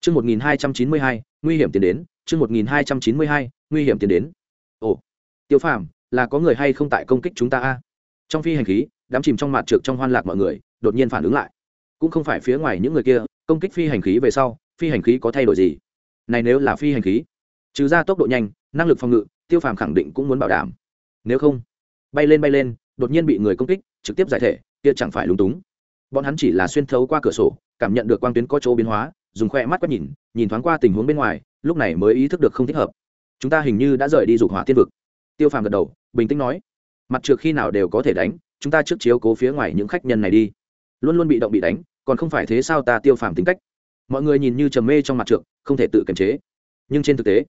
Trước 1292, nguy hiểm tiến đến, trước 1292, nguy hiểm tiến đến. Ồ, Tiêu Phàm, là có người hay không tại công kích chúng ta a? Trong phi hành khí, đám chìm trong mạt trượt trong hoan lạc mọi người, đột nhiên phản ứng lại. Cũng không phải phía ngoài những người kia, công kích phi hành khí về sau, phi hành khí có thay đổi gì? Này nếu là phi hành khí, trừ ra tốc độ nhanh, năng lực phòng ngự, Tiêu Phàm khẳng định cũng muốn bảo đảm. Nếu không, bay lên bay lên, đột nhiên bị người công kích, trực tiếp giải thể, kia chẳng phải lúng túng. Bọn hắn chỉ là xuyên thấu qua cửa sổ, cảm nhận được quang tuyến có chỗ biến hóa, dùng khoe mắt quét nhìn nhìn thoáng qua tình huống bên ngoài lúc này mới ý thức được không thích hợp chúng ta hình như đã rời đi dục hỏa tiên vực tiêu phàm gật đầu, bình tĩnh nói, mặt trượt khi nào đều có thể đánh, chúng ta trước chiếu cố phía ngoài những khách nhân này đi. Luôn luôn bị động bị đánh, còn không phải thế sao ta tiêu phàm tính cách? Mọi người nhìn như trầm mê trong mặt trượt không thể tự kiềm chế. Nhưng trên thực tế,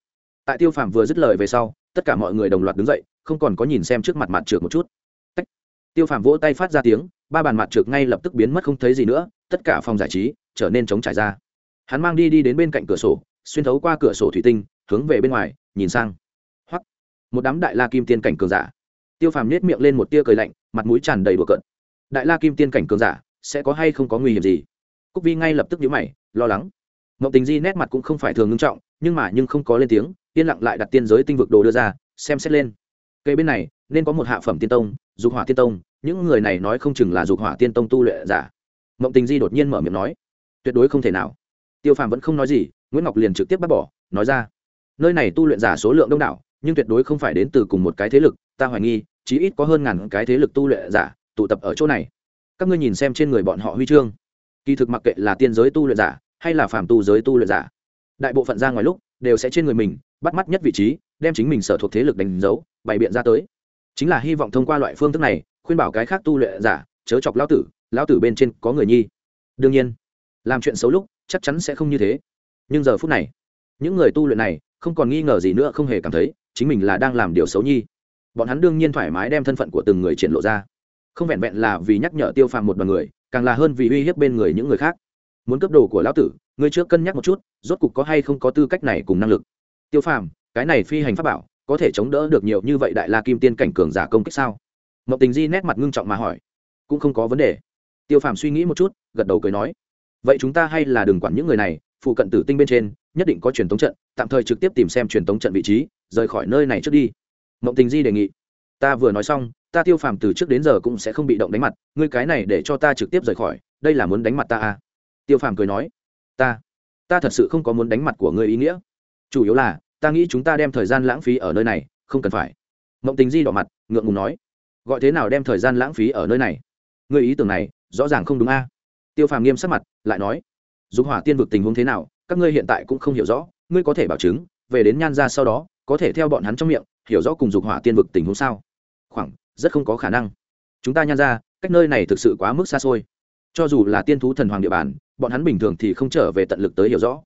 tại tiêu phàm vừa dứt lời về sau, tất cả mọi người đồng loạt đứng dậy, không còn có nhìn xem trước mặt mặt trượt một chút. Tách. tiêu phàm vỗ tay phát ra tiếng, ba bàn mặt trượt ngay lập tức biến mất không thấy gì nữa, tất cả phòng giải trí trở nên trống trải ra. Hắn mang đi đi đến bên cạnh cửa sổ, xuyên thấu qua cửa sổ thủy tinh, hướng về bên ngoài, nhìn sang một đám đại la kim tiên cảnh cường giả. Tiêu phàm nhét miệng lên một tia cười lạnh, mặt mũi tràn đầy bừa cợt. Đại la kim tiên cảnh cường giả, sẽ có hay không có nguy hiểm gì? Cúc vi ngay lập tức nhíu mày, lo lắng. Mộng tình di nét mặt cũng không phải thường ngưng trọng, nhưng mà nhưng không có lên tiếng, yên lặng lại đặt tiên giới tinh vực đồ đưa ra, xem xét lên. Cây bên này, nên có một hạ phẩm tiên tông, dục hỏa tiên tông, những người này nói không chừng là dục hỏa tiên tông tu luyện giả. Mộng tình di đột nhiên mở miệng nói, tuyệt đối không thể nào. Tiêu phàm vẫn không nói gì, nguyễn ngọc liền trực tiếp bác bỏ, nói ra, nơi này tu luyện giả số lượng đông đảo nhưng tuyệt đối không phải đến từ cùng một cái thế lực, ta hoài nghi, chí ít có hơn ngàn cái thế lực tu luyện giả, tụ tập ở chỗ này. Các ngươi nhìn xem trên người bọn họ huy chương. Kỳ thực mặc kệ là tiên giới tu luyện giả, hay là phàm tu giới tu luyện giả, đại bộ phận ra ngoài lúc, đều sẽ trên người mình, bắt mắt nhất vị trí, đem chính mình sở thuộc thế lực đánh dấu, bày biện ra tới. Chính là hy vọng thông qua loại phương thức này, khuyên bảo cái khác tu luyện giả, chớ chọc lao tử lao tử bên trên có người nhi. Đương nhiên, làm chuyện xấu lúc, chắc chắn sẽ không như thế. Nhưng giờ phút này, những người tu luyện này, không còn nghi ngờ gì nữa, không hề cảm thấy chính mình là đang làm điều xấu nhi. Bọn hắn đương nhiên thoải mái đem thân phận của từng người triển lộ ra. Không vẹn vẹn là vì nhắc nhở tiêu phàm một đ o à n người, càng là hơn vì uy hiếp bên người những người khác. Muốn cấp đồ của lão tử, ngươi trước cân nhắc một chút, rốt cục có hay không có tư cách này cùng năng lực. Tiêu phàm, cái này phi hành pháp bảo, có thể chống đỡ được nhiều như vậy đại la kim tiên cảnh cường giả công kích sao? Mậu tình di nét mặt ngưng trọng mà hỏi. Cũng không có vấn đề. Tiêu phàm suy nghĩ một chút, gật đầu cười nói. Vậy chúng ta hay là đừng quản những người này, phụ cận tử tinh bên trên, nhất định có truyền thống trận, tạm thời trực tiếp tìm xem truyền thống trận vị trí rời khỏi nơi này trước đi. Mộng tình di đề nghị. Ta vừa nói xong, ta tiêu phàm từ trước đến giờ cũng sẽ không bị động đánh mặt, ngươi cái này để cho ta trực tiếp rời khỏi, đây là muốn đánh mặt ta à? Tiêu phàm cười nói. Ta ta thật sự không có muốn đánh mặt của ngươi ý nghĩa. Chủ yếu là, ta nghĩ chúng ta đem thời gian lãng phí ở nơi này, không cần phải. Mộng tình di đỏ mặt, ngượng ngùng nói. Gọi thế nào đem thời gian lãng phí ở nơi này? Ngươi ý tưởng này, rõ ràng không đúng a. Tiêu phàm nghiêm sắc mặt, lại nói. Dục hỏa tiên vực tình huống thế nào, các ngươi hiện tại cũng không hiểu rõ, ngươi có thể bảo chứng, về đến nhan ra sau đó có thể theo bọn hắn trong miệng, hiểu rõ cùng dục hỏa tiên vực tình huống sao? Khoảng, rất không có khả năng. Chúng ta nhan ra, cách nơi này thực sự quá mức xa xôi. Cho dù là tiên thú thần hoàng địa bàn, bọn hắn bình thường thì không trở về tận lực tới hiểu rõ.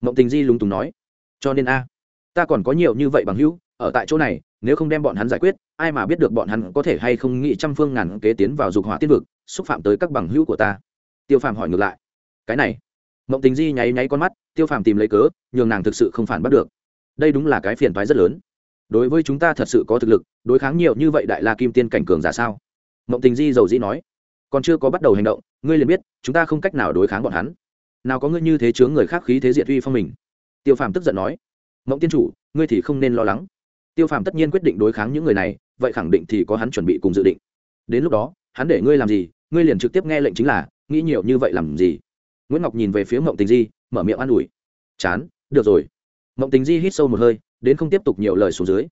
Mộng tình di lúng túng nói. Cho nên a, ta còn có nhiều như vậy bằng hữu, ở tại chỗ này, nếu không đem bọn hắn giải quyết, ai mà biết được bọn hắn có thể hay không nghĩ trăm phương ngàn kế tiến vào dục hỏa tiên vực, xúc phạm tới các bằng hữu của ta. Tiêu phàm hỏi ngược lại. Cái này. Mộng tình di nháy nháy con mắt, tiêu phàm tìm lấy cớ, nhường nàng thực sự không phản bắt được đây đúng là cái phiền toái rất lớn. Đối với chúng ta thật sự có thực lực, đối kháng nhiều như vậy đại la kim tiên cảnh cường giả sao? Mộng tình di dầu dĩ nói. Còn chưa có bắt đầu hành động, ngươi liền biết, chúng ta không cách nào đối kháng bọn hắn. Nào có ngươi như thế chướng người khác khí thế diện uy phong mình? Tiêu phàm tức giận nói. Mộng tiên chủ, ngươi thì không nên lo lắng. Tiêu phàm tất nhiên quyết định đối kháng những người này, vậy khẳng định thì có hắn chuẩn bị cùng dự định. Đến lúc đó, hắn để ngươi làm gì, ngươi liền trực tiếp nghe lệnh chính là, nghĩ nhiều như vậy làm gì? Nguyễn ngọc nhìn về phía mộng tình di, mở miệng an ủi. Chán, được rồi mộng tình di hít sâu một hơi, đến không tiếp tục nhiều lời xuống dưới.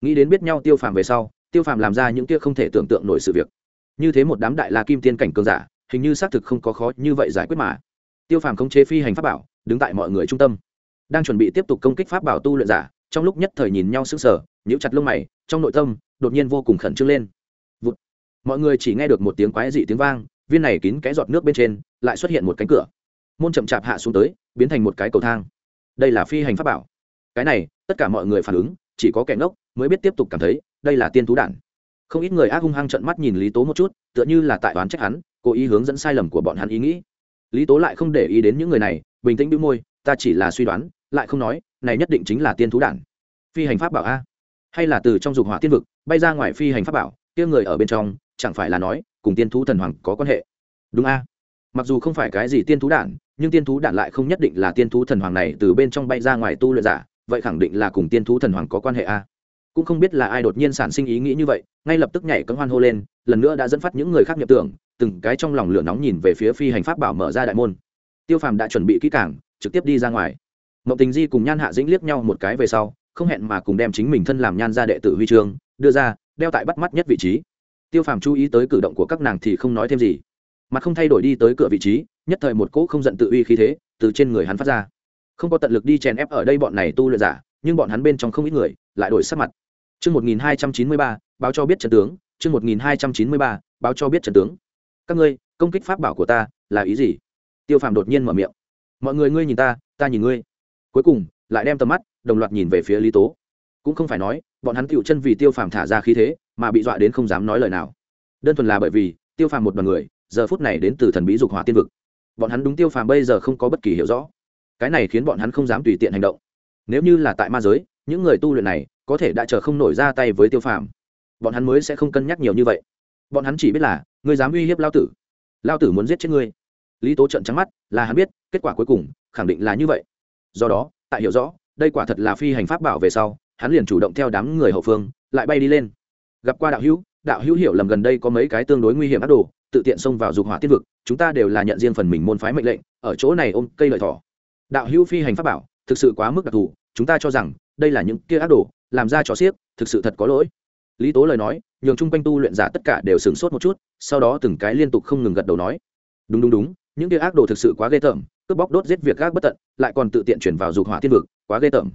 Nghĩ đến biết nhau tiêu phàm về sau, tiêu phàm làm ra những kia không thể tưởng tượng nổi sự việc. Như thế một đám đại la kim tiên cảnh cường giả, hình như xác thực không có khó như vậy giải quyết mà. Tiêu phàm khống chế phi hành pháp bảo, đứng tại mọi người trung tâm. Đang chuẩn bị tiếp tục công kích pháp bảo tu luyện giả, trong lúc nhất thời nhìn nhau sững sờ, nhíu chặt lông mày, trong nội tâm, đột nhiên vô cùng khẩn trương lên. Vụt. mọi người chỉ nghe được một tiếng quái dị tiếng vang, viên này kín cái giọt nước bên trên, lại xuất hiện một cánh cửa. Môn chậm chạp hạ xuống tới, biến thành một cái cầu thang. Đây là phi hành pháp bảo cái này, tất cả mọi người phản ứng, chỉ có kẻ ngốc mới biết tiếp tục cảm thấy, đây là tiên thú đản. Không ít người ác hung hăng trận mắt nhìn lý tố một chút, tựa như là tại đoán trách hắn, cố ý hướng dẫn sai lầm của bọn hắn ý nghĩ. Lý tố lại không để ý đến những người này, bình tĩnh đĩu môi, ta chỉ là suy đoán, lại không nói, này nhất định chính là tiên thú đản. Phi hành pháp bảo a? Hay là từ trong dục hỏa tiên vực, bay ra ngoài phi hành pháp bảo, kia người ở bên trong, chẳng phải là nói, cùng tiên thú thần hoàng có quan hệ? Đúng a. Mặc dù không phải cái gì tiên thú đản, nhưng tiên thú đản lại không nhất định là tiên thú thần hoàng này từ bên trong bay ra ngoài tu luyện giả vậy khẳng định là cùng tiên thú thần hoàng có quan hệ a. Cũng không biết là ai đột nhiên sản sinh ý nghĩ như vậy, ngay lập tức nhảy cấm hoan hô lên, lần nữa đã dẫn phát những người khác nhập tưởng, từng cái trong lòng lửa nóng nhìn về phía phi hành pháp bảo mở ra đại môn. Tiêu phàm đã chuẩn bị kỹ cảng trực tiếp đi ra ngoài. Mậu tình di cùng nhan hạ dĩnh liếc nhau một cái về sau, không hẹn mà cùng đem chính mình thân làm nhan ra đệ tử huy chương, đưa ra, đeo tại bắt mắt nhất vị trí. Tiêu phàm chú ý tới cử động của các nàng thì không nói thêm gì mặt không thay đổi đi tới cửa vị trí, nhất thời một cỗ không giận tự uy khí thế từ trên người hắn phát ra không có tận lực đi chèn ép ở đây bọn này tu luyện giả, nhưng bọn hắn bên trong không ít người lại đổi sắc mặt. Chương một nghìn hai trăm chín mươi ba, báo cho biết trận tướng. Chương một nghìn hai trăm chín mươi ba, báo cho biết trận tướng. Các ngươi, công kích pháp bảo của ta là ý gì? Tiêu phàm đột nhiên mở miệng. Mọi người ngươi nhìn ta ta nhìn ngươi. Cuối cùng, lại đem tầm mắt đồng loạt nhìn về phía lý tố. Cũng không phải nói, bọn hắn tựu chân vì tiêu phàm thả ra khí thế, mà bị dọa đến không dám nói lời nào. Đơn thuần là bởi vì, tiêu phàm một đoàn người, giờ phút này đến từ thần bí dục hỏa tiên vực. Bọn hắn đúng tiêu phàm bây giờ không có bất kỳ hiểu rõ cái này khiến bọn hắn không dám tùy tiện hành động. Nếu như là tại ma giới, những người tu luyện này có thể đã chờ không nổi ra tay với tiêu phàm. Bọn hắn mới sẽ không cân nhắc nhiều như vậy. Bọn hắn chỉ biết là, ngươi dám uy hiếp lao tử. Lao tử muốn giết chết ngươi. Lý tố trận trắng mắt, là hắn biết, kết quả cuối cùng, khẳng định là như vậy. Do đó, tại hiểu rõ, đây quả thật là phi hành pháp bảo về sau, hắn liền chủ động theo đám người hậu phương, lại bay đi lên. Gặp qua đạo hữu đạo hữu hiểu lầm gần đây có mấy cái tương đối nguy hiểm ác đồ, tự tiện xông vào dục hỏa tiên vực, chúng ta đều là nhận riêng phần mình môn phái mệnh lệnh, ở chỗ này ôm cây lợi thỏ đạo hữu phi hành pháp bảo, thực sự quá mức đặc thù, chúng ta cho rằng, đây là những kia ác đồ, làm ra trò xiếc, thực sự thật có lỗi. Lý tố lời nói, nhường chung quanh tu luyện giả tất cả đều sửng sốt một chút, sau đó từng cái liên tục không ngừng gật đầu nói. Đúng đúng đúng, những kia ác đồ thực sự quá ghê tởm, cướp bóc đốt giết việc gác bất tận, lại còn tự tiện chuyển vào dục hỏa tiên vực, quá ghê tởm.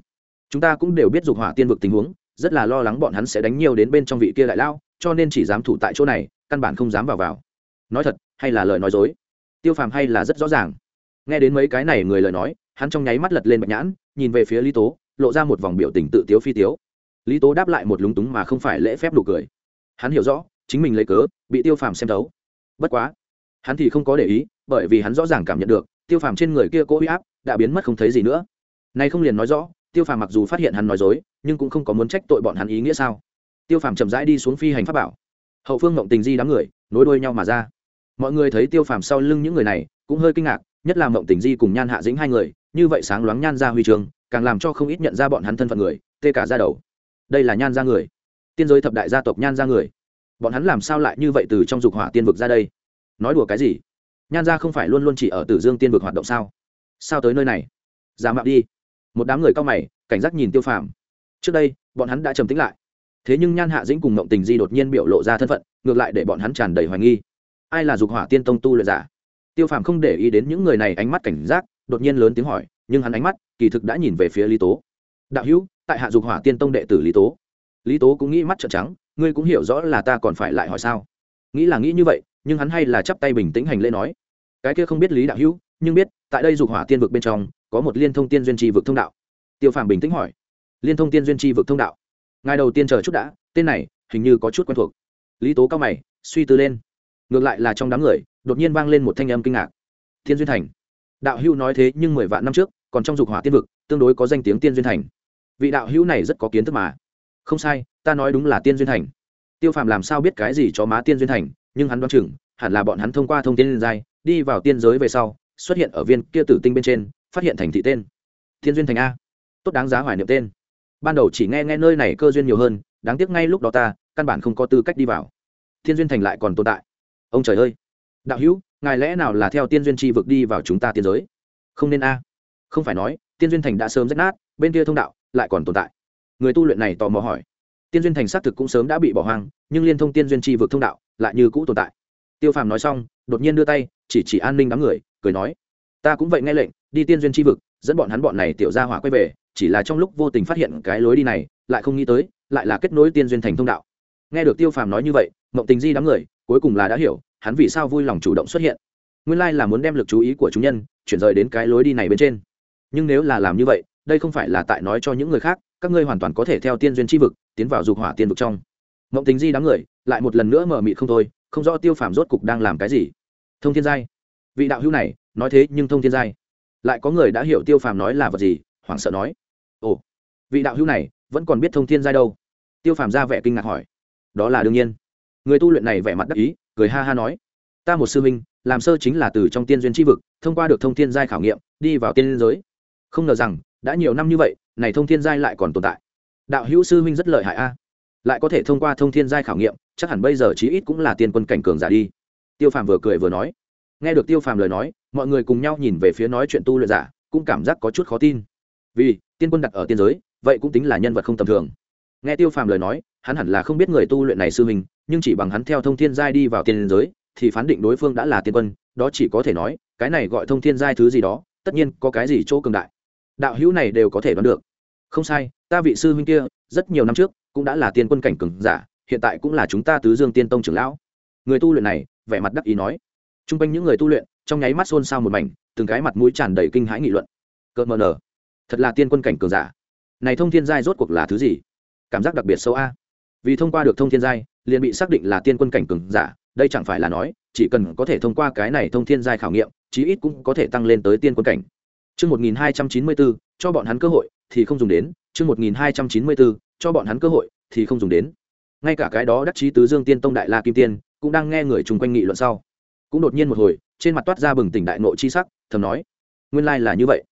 Chúng ta cũng đều biết dục hỏa tiên vực tình huống, rất là lo lắng bọn hắn sẽ đánh nhiều đến bên trong vị kia đại lao, cho nên chỉ dám thủ tại chỗ này, căn bản không dám vào vào. Nói thật, hay là lời nói dối. Tiêu phàm hay là rất rõ ràng. Nghe đến mấy cái này người lời nói hắn trong nháy mắt lật lên bạch nhãn, nhìn về phía lý tố, lộ ra một vòng biểu tình tự tiếu phi tiếu. Lý tố đáp lại một lúng túng mà không phải lễ phép đủ cười. Hắn hiểu rõ, chính mình lấy cớ, bị tiêu phàm xem thấu. Bất quá, hắn thì không có để ý, bởi vì hắn rõ ràng cảm nhận được, tiêu phàm trên người kia cố huy áp đã biến mất không thấy gì nữa. Nay không liền nói rõ, tiêu phàm mặc dù phát hiện hắn nói dối, nhưng cũng không có muốn trách tội bọn hắn ý nghĩa sao. Tiêu phàm chậm rãi đi xuống phi hành pháp bảo. Hậu phương mộng tình di đám người, nối đuôi nhau mà ra. Mọi người thấy tiêu phàm sau lưng những người này, cũng hơi kinh ngạc, nhất là mộng tình di cùng nhan hạ dĩnh hai người như vậy sáng loáng nhan ra huy trường, càng làm cho không ít nhận ra bọn hắn thân phận người, tê cả ra đầu. Đây là nhan ra người, tiên giới thập đại gia tộc nhan ra người. Bọn hắn làm sao lại như vậy từ trong dục hỏa tiên vực ra đây? Nói đùa cái gì? Nhan ra không phải luôn luôn chỉ ở tử dương tiên vực hoạt động sao? Sao tới nơi này? Giả mạo đi. Một đám người cao mày, cảnh giác nhìn tiêu phàm. Trước đây, bọn hắn đã trầm tính lại. Thế nhưng nhan hạ dĩnh cùng ngộng tình di đột nhiên biểu lộ ra thân phận, ngược lại để bọn hắn tràn đầy hoài nghi. Ai là dục hỏa tiên tông tu luyện giả? Tiêu phàm không để ý đến những người này ánh mắt cảnh giác đột nhiên lớn tiếng hỏi, nhưng hắn ánh mắt, kỳ thực đã nhìn về phía lý tố. Đạo hữu, tại hạ dục hỏa tiên tông đệ tử lý tố. Lý tố cũng nghĩ mắt trợn trắng, ngươi cũng hiểu rõ là ta còn phải lại hỏi sao. Nghĩ là nghĩ như vậy, nhưng hắn hay là chắp tay bình tĩnh hành lễ nói. Cái kia không biết lý đạo hữu, nhưng biết, tại đây dục hỏa tiên vực bên trong, có một liên thông tiên duyên tri vực thông đạo. Tiêu phàm bình tĩnh hỏi. Liên thông tiên duyên tri vực thông đạo. Ngài đầu tiên chờ chút đã, tên này, hình như có chút quen thuộc. Lý tố cao mày, suy tư lên. Ngược lại là trong đám người, đột nhiên vang lên một thanh âm kinh ngạc. Thiên duyên thành đạo hữu nói thế nhưng mười vạn năm trước, còn trong dục hỏa tiên vực, tương đối có danh tiếng tiên duyên thành. Vị đạo hữu này rất có kiến thức mà. Không sai, ta nói đúng là tiên duyên thành. Tiêu phàm làm sao biết cái gì cho má tiên duyên thành, nhưng hắn đoán chừng, hẳn là bọn hắn thông qua thông tin liên giai, đi vào tiên giới về sau, xuất hiện ở viên kia tử tinh bên trên, phát hiện thành thị tên. Thiên duyên thành a. Tốt đáng giá hoài niệm tên. Ban đầu chỉ nghe nghe nơi này cơ duyên nhiều hơn, đáng tiếc ngay lúc đó ta, căn bản không có tư cách đi vào. Thiên duyên thành lại còn tồn tại. Ông trời ơi. Đạo hữu ngài lẽ nào là theo tiên duyên Chi vực đi vào chúng ta tiên giới? Không nên a. Không phải nói, tiên duyên thành đã sớm rách nát, bên kia thông đạo lại còn tồn tại. Người tu luyện này tò mò hỏi. Tiên duyên thành xác thực cũng sớm đã bị bỏ hoang, nhưng liên thông tiên duyên Chi vực thông đạo lại như cũ tồn tại. Tiêu phàm nói xong, đột nhiên đưa tay, chỉ chỉ an ninh đám người, cười nói, ta cũng vậy nghe lệnh, đi tiên duyên Chi vực, dẫn bọn hắn bọn này tiểu ra hỏa quay về, chỉ là trong lúc vô tình phát hiện cái lối đi này, lại không nghĩ tới, lại là kết nối tiên duyên thành thông đạo. Nghe được tiêu phàm nói như vậy, mộng tình di đám người cuối cùng là đã hiểu hắn vì sao vui lòng chủ động xuất hiện? Nguyên lai là muốn đem lực chú ý của chúng nhân chuyển rời đến cái lối đi này bên trên. Nhưng nếu là làm như vậy, đây không phải là tại nói cho những người khác, các ngươi hoàn toàn có thể theo tiên duyên tri vực, tiến vào dục hỏa tiên vực trong. Mộng tính di đám người, lại một lần nữa mở mị không thôi, không rõ tiêu phàm rốt cục đang làm cái gì. Thông thiên giai. Vị đạo hữu này, nói thế nhưng thông thiên giai. Lại có người đã hiểu tiêu phàm nói là vật gì, hoảng sợ nói. Ồ, vị đạo hữu này, vẫn còn biết thông thiên giai đâu? Tiêu phàm ra vẻ kinh ngạc hỏi. Đó là đương nhiên. Người tu luyện này vẻ mặt đắc ý cười ha ha nói, ta một sư minh làm sơ chính là từ trong tiên duyên tri vực, thông qua được thông thiên giai khảo nghiệm, đi vào tiên giới. Không ngờ rằng, đã nhiều năm như vậy, này thông thiên giai lại còn tồn tại. Đạo hữu sư minh rất lợi hại a. Lại có thể thông qua thông thiên giai khảo nghiệm, chắc hẳn bây giờ chí ít cũng là tiên quân cảnh cường giả đi. Tiêu phàm vừa cười vừa nói. Nghe được tiêu phàm lời nói, mọi người cùng nhau nhìn về phía nói chuyện tu luyện giả, cũng cảm giác có chút khó tin. Vì, tiên quân đặt ở tiên giới, vậy cũng tính là nhân vật không tầm thường nghe tiêu phàm lời nói, hắn hẳn là không biết người tu luyện này sư mình nhưng chỉ bằng hắn theo thông thiên giai đi vào tiên giới, thì phán định đối phương đã là tiên quân, đó chỉ có thể nói, cái này gọi thông thiên giai thứ gì đó, tất nhiên có cái gì chỗ cường đại. Đạo hữu này đều có thể đoán được. Không sai, ta vị sư huynh kia, rất nhiều năm trước, cũng đã là tiên quân cảnh cường giả, hiện tại cũng là chúng ta tứ dương tiên tông trưởng lão. Người tu luyện này, vẻ mặt đắc ý nói. T r u n g quanh những người tu luyện, trong nháy mắt xôn xao một mảnh, từng cái mặt mũi tràn đầy kinh hãi nghị luận. Cợt mờ nở. Thật là tiên quân cảnh cường giả. Này thông thiên giai rốt cuộc là thứ gì? Cảm giác đặc biệt sâu a vì thông qua được thông thiên giai liền bị xác định là tiên quân cảnh cường giả đây chẳng phải là nói chỉ cần có thể thông qua cái này thông thiên giai khảo nghiệm chí ít cũng có thể tăng lên tới tiên quân cảnh Chương 1294, cho bọn hắn cơ hội thì không dùng đến, chương 1294, cho bọn hắn cơ hội thì không dùng đến. Ngay cả cái đó đắc chí tứ Dương Tiên Tông đại La Kim Tiên, cũng đang nghe người chung quanh nghị luận sau. Cũng đột nhiên một hồi, trên mặt toát ra bừng tỉnh đại nộ chi sắc, thầm nói: "Nguyên lai là như vậy.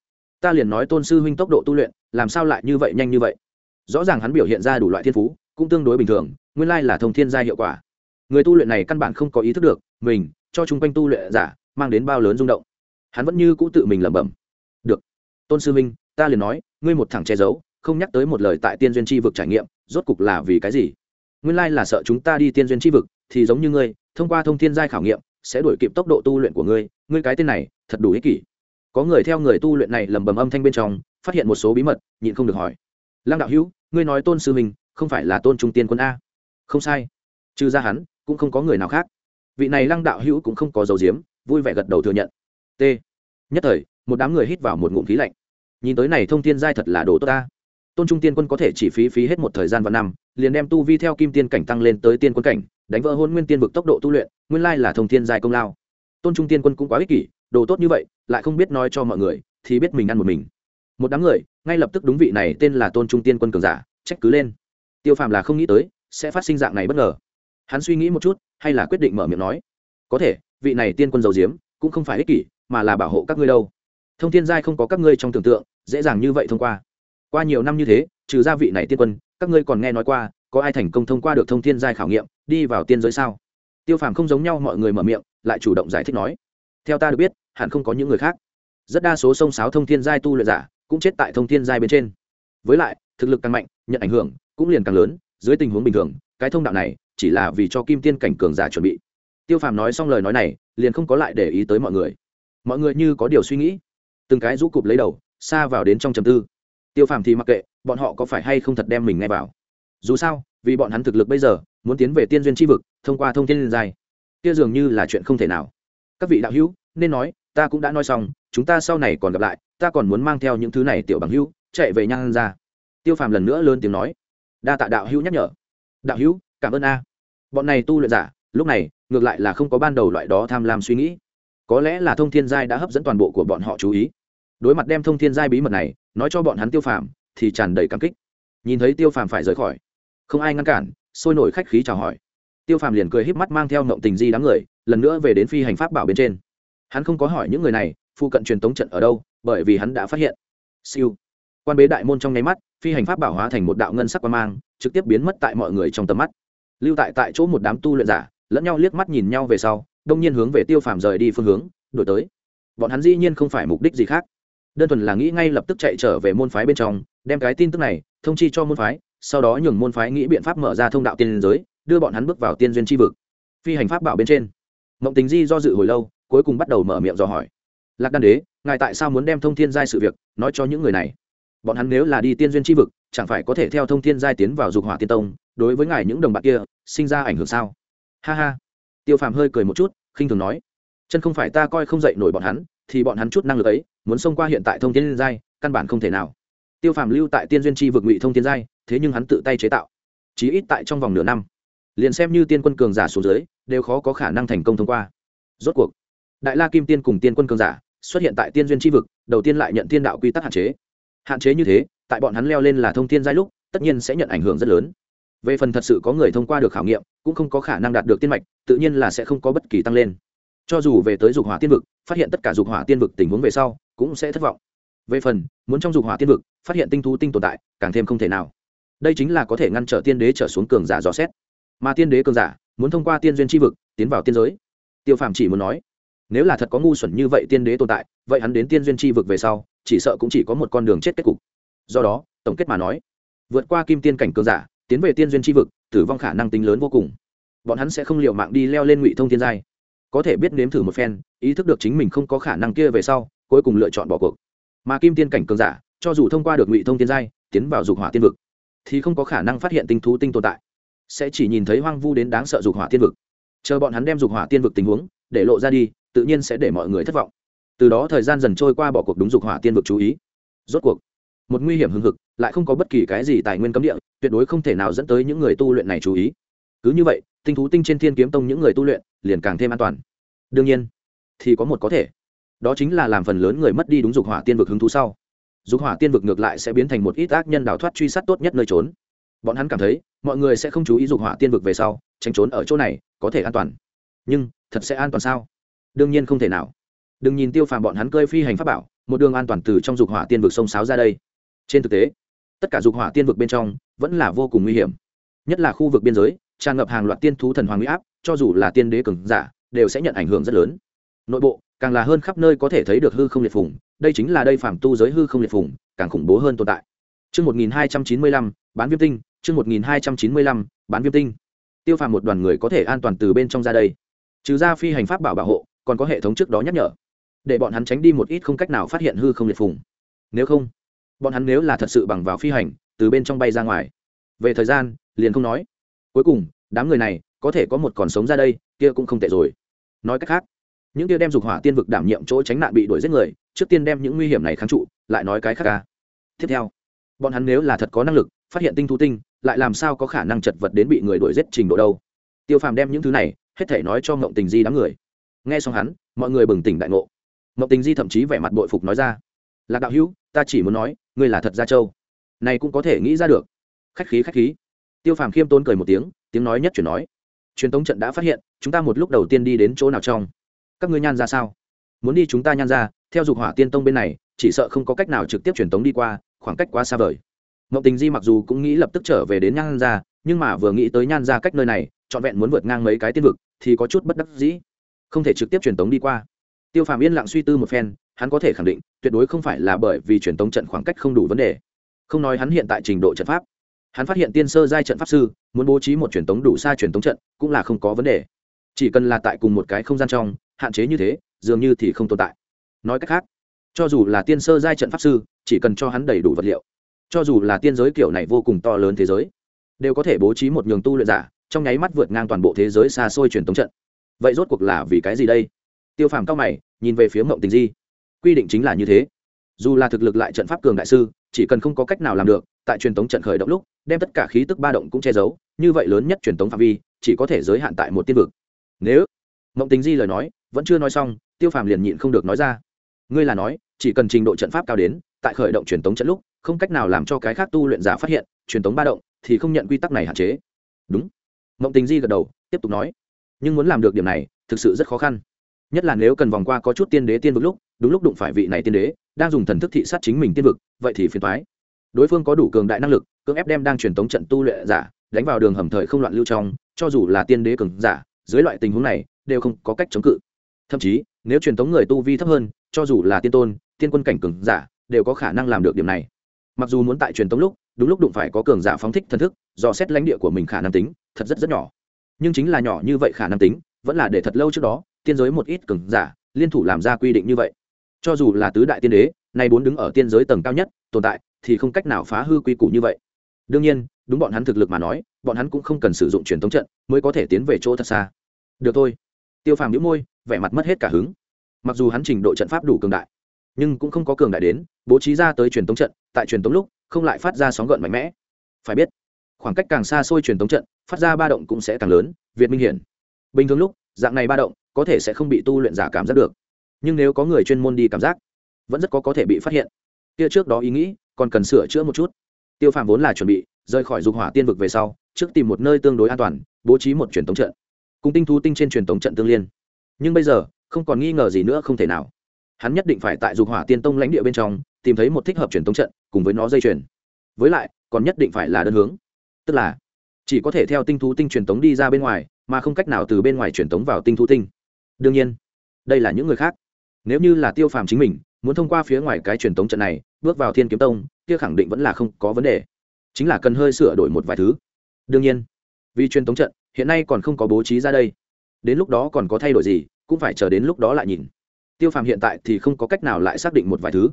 Ta liền nói Tôn sư huynh tốc độ tu luyện, làm sao lại như vậy nhanh như vậy?" Rõ ràng hắn biểu hiện ra đủ loại thiên phú, cũng tương đối bình thường, nguyên lai là thông thiên gia hiệu quả. Người tu luyện này căn bản không có ý thức được, mình cho chung quanh tu luyện giả mang đến bao lớn rung động. Hắn vẫn như cũ tự mình lẩm bẩm: "Được, Tôn sư minh, ta liền nói, ngươi một thằng che giấu, không nhắc tới một lời tại tiên duyên chi vực trải nghiệm, rốt cục là vì cái gì?" nguyên lai là sợ chúng ta đi tiên duyên chi vực thì giống như ngươi thông qua thông thiên giai khảo nghiệm sẽ đuổi kịp tốc độ tu luyện của ngươi ngươi cái tên này thật đủ ích kỷ có người theo người tu luyện này lầm bầm âm thanh bên trong phát hiện một số bí mật nhịn không được hỏi lăng đạo hữu, ngươi nói tôn sư mình không phải là tôn trung tiên quân a. Không sai. Trừ ra hắn, cũng không có người nào khác. Vị này lăng đạo hữu cũng không có dấu diếm, vui vẻ gật đầu thừa nhận. T. Nhất thời, một đám người hít vào một ngụm khí lạnh. Nhìn tới này thông tiên giai thật là đồ tốt ta tôn trung tiên quân có thể chỉ phí phí hết một thời gian và năm, liền đem tu vi theo kim tiên cảnh tăng lên tới tiên quân cảnh, đánh vỡ hôn nguyên tiên vực tốc độ tu luyện, nguyên lai là thông tiên giai công lao. Tôn trung tiên quân cũng quá ích kỷ, đồ tốt như vậy, lại không biết nói cho mọi người, thì biết mình ăn một mình. Một đám người ngay lập tức đúng vị này tên là tôn trung tiên quân cường giả, trách cứ lên. Tiêu phàm là không nghĩ tới, sẽ phát sinh dạng này bất ngờ. Hắn suy nghĩ một chút, hay là quyết định mở miệng nói. Có thể, vị này tiên quân dầu diếm cũng không phải ích kỷ, mà là bảo hộ các ngươi đâu. Thông thiên giai không có các ngươi trong tưởng tượng, dễ dàng như vậy thông qua. Qua nhiều năm như thế, trừ gia vị này tiên quân, các ngươi còn nghe nói qua, có ai thành công thông qua được thông thiên giai khảo nghiệm, đi vào tiên giới sao? Tiêu phàm không giống nhau mọi người mở miệng, lại chủ động giải thích nói. Theo ta được biết, hẳn không có những người khác. Rất đa số sông sáo thông thiên giai tu luyện giả cũng chết tại thông thiên giai bên trên. Với lại, thực lực càng mạnh, nhận ảnh hưởng cũng liền càng lớn, dưới tình huống bình thường, cái thông đạo này chỉ là vì cho kim tiên cảnh cường giả chuẩn bị. Tiêu phàm nói xong lời nói này, liền không có lại để ý tới mọi người. Mọi người như có điều suy nghĩ. Từng cái rũ cụp lấy đầu, xa vào đến trong trầm tư. Tiêu phàm thì mặc kệ, bọn họ có phải hay không thật đem mình ngay vào. Dù sao, vì bọn hắn thực lực bây giờ, muốn tiến về tiên duyên tri vực, thông qua thông tin liên giai, kia dường như là chuyện không thể nào. Các vị đạo hữu, nên nói ta cũng đã nói xong, chúng ta sau này còn gặp lại, ta còn muốn mang theo những thứ này tiểu bằng hữu, chạy về nhan ra tiêu phàm lần nữa lớn tiếng nói. Đa tạ đạo hữu nhắc nhở. Đạo hữu, cảm ơn a. Bọn này tu luyện giả, lúc này, ngược lại là không có ban đầu loại đó tham lam suy nghĩ. Có lẽ là thông thiên giai đã hấp dẫn toàn bộ của bọn họ chú ý. Đối mặt đem thông thiên giai bí mật này, nói cho bọn hắn tiêu phàm, thì tràn đầy cảm kích. Nhìn thấy tiêu phàm phải rời khỏi, không ai ngăn cản, sôi nổi khách khí chào hỏi. Tiêu phàm liền cười híp mắt mang theo ngộng tình di đám người, lần nữa về đến phi hành pháp bảo bên trên hắn không có hỏi những người này, phụ cận truyền tống trận ở đâu, bởi vì hắn đã phát hiện. Siêu. Quan bế đại môn trong nháy mắt, phi hành pháp bảo hóa thành một đạo ngân sắc quan mang, trực tiếp biến mất tại mọi người trong tầm mắt. Lưu tại tại chỗ một đám tu luyện giả, lẫn nhau liếc mắt nhìn nhau về sau, đông nhiên hướng về tiêu phàm rời đi phương hướng đổi tới. Bọn hắn dĩ nhiên không phải mục đích gì khác. Đơn thuần là nghĩ ngay lập tức chạy trở về môn phái bên trong, đem cái tin tức này thông chi cho môn phái, sau đó nhường môn phái nghĩ biện pháp mở ra thông đạo tiên giới, đưa bọn hắn bước vào tiên duyên tri vực. Phi hành pháp bảo bên trên. Mộng tình di do dự hồi lâu cuối cùng bắt đầu mở miệng dò hỏi. Lạc đan đế, ngài tại sao muốn đem thông thiên giai sự việc nói cho những người này? Bọn hắn nếu là đi tiên duyên tri vực, chẳng phải có thể theo thông thiên giai tiến vào dục hỏa tiên tông, đối với ngài những đồng bạn kia, sinh ra ảnh hưởng sao? Ha ha. Tiêu phàm hơi cười một chút, khinh thường nói. Chân không phải ta coi không dậy nổi bọn hắn, thì bọn hắn chút năng lực ấy, muốn xông qua hiện tại thông thiên giai, căn bản không thể nào. Tiêu phàm lưu tại tiên duyên tri vực ngụy thông thiên giai, thế nhưng hắn tự tay chế tạo. Chí ít tại trong vòng nửa năm, liền xem như tiên quân cường giả xuống dưới, đều khó có khả năng thành công thông qua. Rốt cuộc đại la kim tiên cùng tiên quân cường giả xuất hiện tại tiên duyên tri vực, đầu tiên lại nhận thiên đạo quy tắc hạn chế. Hạn chế như thế, tại bọn hắn leo lên là thông thiên giai lúc, tất nhiên sẽ nhận ảnh hưởng rất lớn. Về phần thật sự có người thông qua được khảo nghiệm, cũng không có khả năng đạt được tiên mạch, tự nhiên là sẽ không có bất kỳ tăng lên. Cho dù về tới dục hỏa tiên vực, phát hiện tất cả dục hỏa tiên vực tình huống về sau, cũng sẽ thất vọng. Về phần, muốn trong dục hỏa tiên vực, phát hiện tinh thú tinh tồn tại, càng thêm không thể nào. Đây chính là có thể ngăn trở tiên đế trở xuống cường giả dò xét. Mà tiên đế cường giả, muốn thông qua tiên duyên tri vực, tiến vào tiên giới. Tiêu phàm chỉ muốn nói nếu là thật có ngu xuẩn như vậy tiên đế tồn tại, vậy hắn đến tiên duyên tri vực về sau, chỉ sợ cũng chỉ có một con đường chết kết cục. Do đó, tổng kết mà nói, vượt qua kim tiên cảnh cường giả, tiến về tiên duyên tri vực, tử vong khả năng tính lớn vô cùng. Bọn hắn sẽ không liệu mạng đi leo lên ngụy thông thiên giai. Có thể biết nếm thử một phen, ý thức được chính mình không có khả năng kia về sau, cuối cùng lựa chọn bỏ cuộc. Mà kim tiên cảnh cường giả, cho dù thông qua được ngụy thông thiên giai, tiến vào dục hỏa tiên vực, thì không có khả năng phát hiện tinh thú tinh tồn tại. Sẽ chỉ nhìn thấy hoang vu đến đáng sợ dục hỏa tiên vực. Chờ bọn hắn đem dục hỏa tiên vực tình huống, để lộ ra đi tự nhiên sẽ để mọi người thất vọng. Từ đó thời gian dần trôi qua bỏ cuộc đúng dục hỏa tiên vực chú ý. Rốt cuộc, một nguy hiểm hưng hực, lại không có bất kỳ cái gì tài nguyên cấm địa, tuyệt đối không thể nào dẫn tới những người tu luyện này chú ý. Cứ như vậy, tinh thú tinh trên thiên kiếm tông những người tu luyện liền càng thêm an toàn. Đương nhiên, thì có một có thể. Đó chính là làm phần lớn người mất đi đúng dục hỏa tiên vực hứng thú sau. Dục hỏa tiên vực ngược lại sẽ biến thành một ít ác nhân đào thoát truy sát tốt nhất nơi trốn. Bọn hắn cảm thấy, mọi người sẽ không chú ý dục hỏa tiên vực về sau, tránh trốn ở chỗ này, có thể an toàn. Nhưng, thật sẽ an toàn sao? Đương nhiên không thể nào. Đừng nhìn tiêu phàm bọn hắn cơi phi hành pháp bảo một đường an toàn từ trong dục hỏa tiên vực sông sáo ra đây. Trên thực tế tất cả dục hỏa tiên vực bên trong vẫn là vô cùng nguy hiểm. Nhất là khu vực biên giới tràn ngập hàng loạt tiên thú thần hoàng huy áp cho dù là tiên đế cường giả đều sẽ nhận ảnh hưởng rất lớn. Nội bộ càng là hơn khắp nơi có thể thấy được hư không liệt phùng đây chính là đây phàm tu giới hư không liệt phùng càng khủng bố hơn tồn tại. Chương 1295, bán viêm tinh, chương 1295, bán viêm tinh. Tiêu phàm một đoàn người có thể an toàn từ bên trong ra đây. Trừ ra phi hành pháp bảo bảo hộ, còn có hệ thống trước đó nhắc nhở, để bọn hắn tránh đi một ít không cách nào phát hiện hư không liệt phùng. Nếu không, bọn hắn nếu là thật sự bằng vào phi hành, từ bên trong bay ra ngoài. Về thời gian, liền không nói. Cuối cùng, đám người này có thể có một còn sống ra đây, kia cũng không tệ rồi. Nói cách khác, những kia đem dục hỏa tiên vực đảm nhiệm chỗ tránh nạn bị đuổi giết người, trước tiên đem những nguy hiểm này kháng trụ, lại nói cái khác ca. Tiếp theo, bọn hắn nếu là thật có năng lực phát hiện tinh thu tinh lại làm sao có khả năng chật vật đến bị người đuổi giết trình độ đâu tiêu phàm đem những thứ này hết thể nói cho mộng tình di đám người nghe xong hắn, mọi người bừng tỉnh đại ngộ. Mộng tình di thậm chí vẻ mặt bội phục nói ra, lạc đạo hữu, ta chỉ muốn nói, ngươi là thật gia châu. Này cũng có thể nghĩ ra được. Khách khí khách khí. Tiêu phàm khiêm tốn cười một tiếng tiếng nói nhất chuyển nói, truyền tống trận đã phát hiện, chúng ta một lúc đầu tiên đi đến chỗ nào trong? Các ngươi nhan ra sao? Muốn đi chúng ta nhan ra, theo dục hỏa tiên tông bên này, chỉ sợ không có cách nào trực tiếp truyền tống đi qua, khoảng cách quá xa vời. Mậu tình di mặc dù cũng nghĩ lập tức trở về đến nhan ra, nhưng mà vừa nghĩ tới nhan ra cách nơi này, trọn vẹn muốn vượt ngang mấy cái tiên vực, thì có chút bất đắc dĩ không thể trực tiếp truyền tống đi qua. Tiêu phàm yên lặng suy tư một phen, hắn có thể khẳng định, tuyệt đối không phải là bởi vì truyền tống trận khoảng cách không đủ vấn đề. Không nói hắn hiện tại trình độ trận pháp. Hắn phát hiện tiên sơ giai trận pháp sư, muốn bố trí một truyền tống đủ xa truyền tống trận, cũng là không có vấn đề. Chỉ cần là tại cùng một cái không gian trong, hạn chế như thế, dường như thì không tồn tại. Nói cách khác, cho dù là tiên sơ giai trận pháp sư, chỉ cần cho hắn đầy đủ vật liệu. Cho dù là tiên giới kiểu này vô cùng to lớn thế giới, đều có thể bố trí một nhường tu luyện giả, trong nháy mắt vượt ngang toàn bộ thế giới xa xôi truyền tống trận vậy rốt cuộc là vì cái gì đây? Tiêu phàm cao mày, nhìn về phía mộng tình di. Quy định chính là như thế. Dù là thực lực lại trận pháp cường đại sư, chỉ cần không có cách nào làm được, tại truyền thống trận khởi động lúc, đem tất cả khí tức ba động cũng che giấu, như vậy lớn nhất truyền thống phạm vi, chỉ có thể giới hạn tại một tiên vực. Nếu mộng tình di lời nói vẫn chưa nói xong, tiêu phàm liền nhịn không được nói ra. Ngươi là nói, chỉ cần trình độ trận pháp cao đến, tại khởi động truyền thống trận lúc, không cách nào làm cho cái khác tu luyện giả phát hiện, truyền thống ba động thì không nhận quy tắc này hạn chế. Đúng. Mộng tình di gật đầu, tiếp tục nói nhưng muốn làm được điểm này, thực sự rất khó khăn. Nhất là nếu cần vòng qua có chút tiên đế tiên vực lúc, đúng lúc đụng phải vị này tiên đế, đang dùng thần thức thị sát chính mình tiên vực, vậy thì phiền thoái đối phương có đủ cường đại năng lực, cưỡng ép đem đang truyền tống trận tu luyện giả đánh vào đường hầm thời không loạn lưu trong, cho dù là tiên đế cường giả, dưới loại tình huống này, đều không có cách chống cự. Thậm chí, nếu truyền tống người tu vi thấp hơn, cho dù là tiên tôn, tiên quân cảnh cường giả, đều có khả năng làm được điểm này. Mặc dù muốn tại truyền tống lúc, đúng lúc đụng phải có cường giả phóng thích thần thức, do xét lãnh địa của mình khả năng tính, thật rất rất nhỏ nhưng chính là nhỏ như vậy khả năng tính, vẫn là để thật lâu trước đó, tiên giới một ít cường giả, liên thủ làm ra quy định như vậy. Cho dù là tứ đại tiên đế, nay bốn đứng ở tiên giới tầng cao nhất, tồn tại, thì không cách nào phá hư quy củ như vậy. Đương nhiên, đúng bọn hắn thực lực mà nói, bọn hắn cũng không cần sử dụng truyền thống trận, mới có thể tiến về chỗ thật xa. Được thôi. Tiêu phàm nhíu môi, vẻ mặt mất hết cả hứng. Mặc dù hắn trình độ trận pháp đủ cường đại, nhưng cũng không có cường đại đến, bố trí ra tới truyền thống trận, tại truyền thống lúc, không lại phát ra sóng gợn mạnh mẽ. Phải biết khoảng cách càng xa xôi truyền tống trận, phát ra ba động cũng sẽ càng lớn, việt minh hiển. Bình thường lúc, dạng này ba động, có thể sẽ không bị tu luyện giả cảm giác được. Nhưng nếu có người chuyên môn đi cảm giác, vẫn rất có có thể bị phát hiện. Kia trước đó ý nghĩ, còn cần sửa chữa một chút. Tiêu phàm vốn là chuẩn bị, rời khỏi dục hỏa tiên vực về sau, trước tìm một nơi tương đối an toàn, bố trí một truyền tống trận. Cùng tinh thu tinh trên truyền tống trận tương liên. Nhưng bây giờ, không còn nghi ngờ gì nữa không thể nào. Hắn nhất định phải tại dục hỏa tiên tông lãnh địa bên trong, tìm thấy một thích hợp truyền tống trận, cùng với nó dây chuyền. Với lại, còn nhất định phải là đơn hướng tức là chỉ có thể theo tinh thú tinh truyền tống đi ra bên ngoài, mà không cách nào từ bên ngoài truyền tống vào tinh thú tinh. Đương nhiên, đây là những người khác. Nếu như là tiêu phàm chính mình, muốn thông qua phía ngoài cái truyền tống trận này, bước vào thiên kiếm tông, kia khẳng định vẫn là không có vấn đề. Chính là cần hơi sửa đổi một vài thứ. Đương nhiên, vì truyền tống trận, hiện nay còn không có bố trí ra đây. Đến lúc đó còn có thay đổi gì, cũng phải chờ đến lúc đó lại nhìn. Tiêu phàm hiện tại thì không có cách nào lại xác định một vài thứ.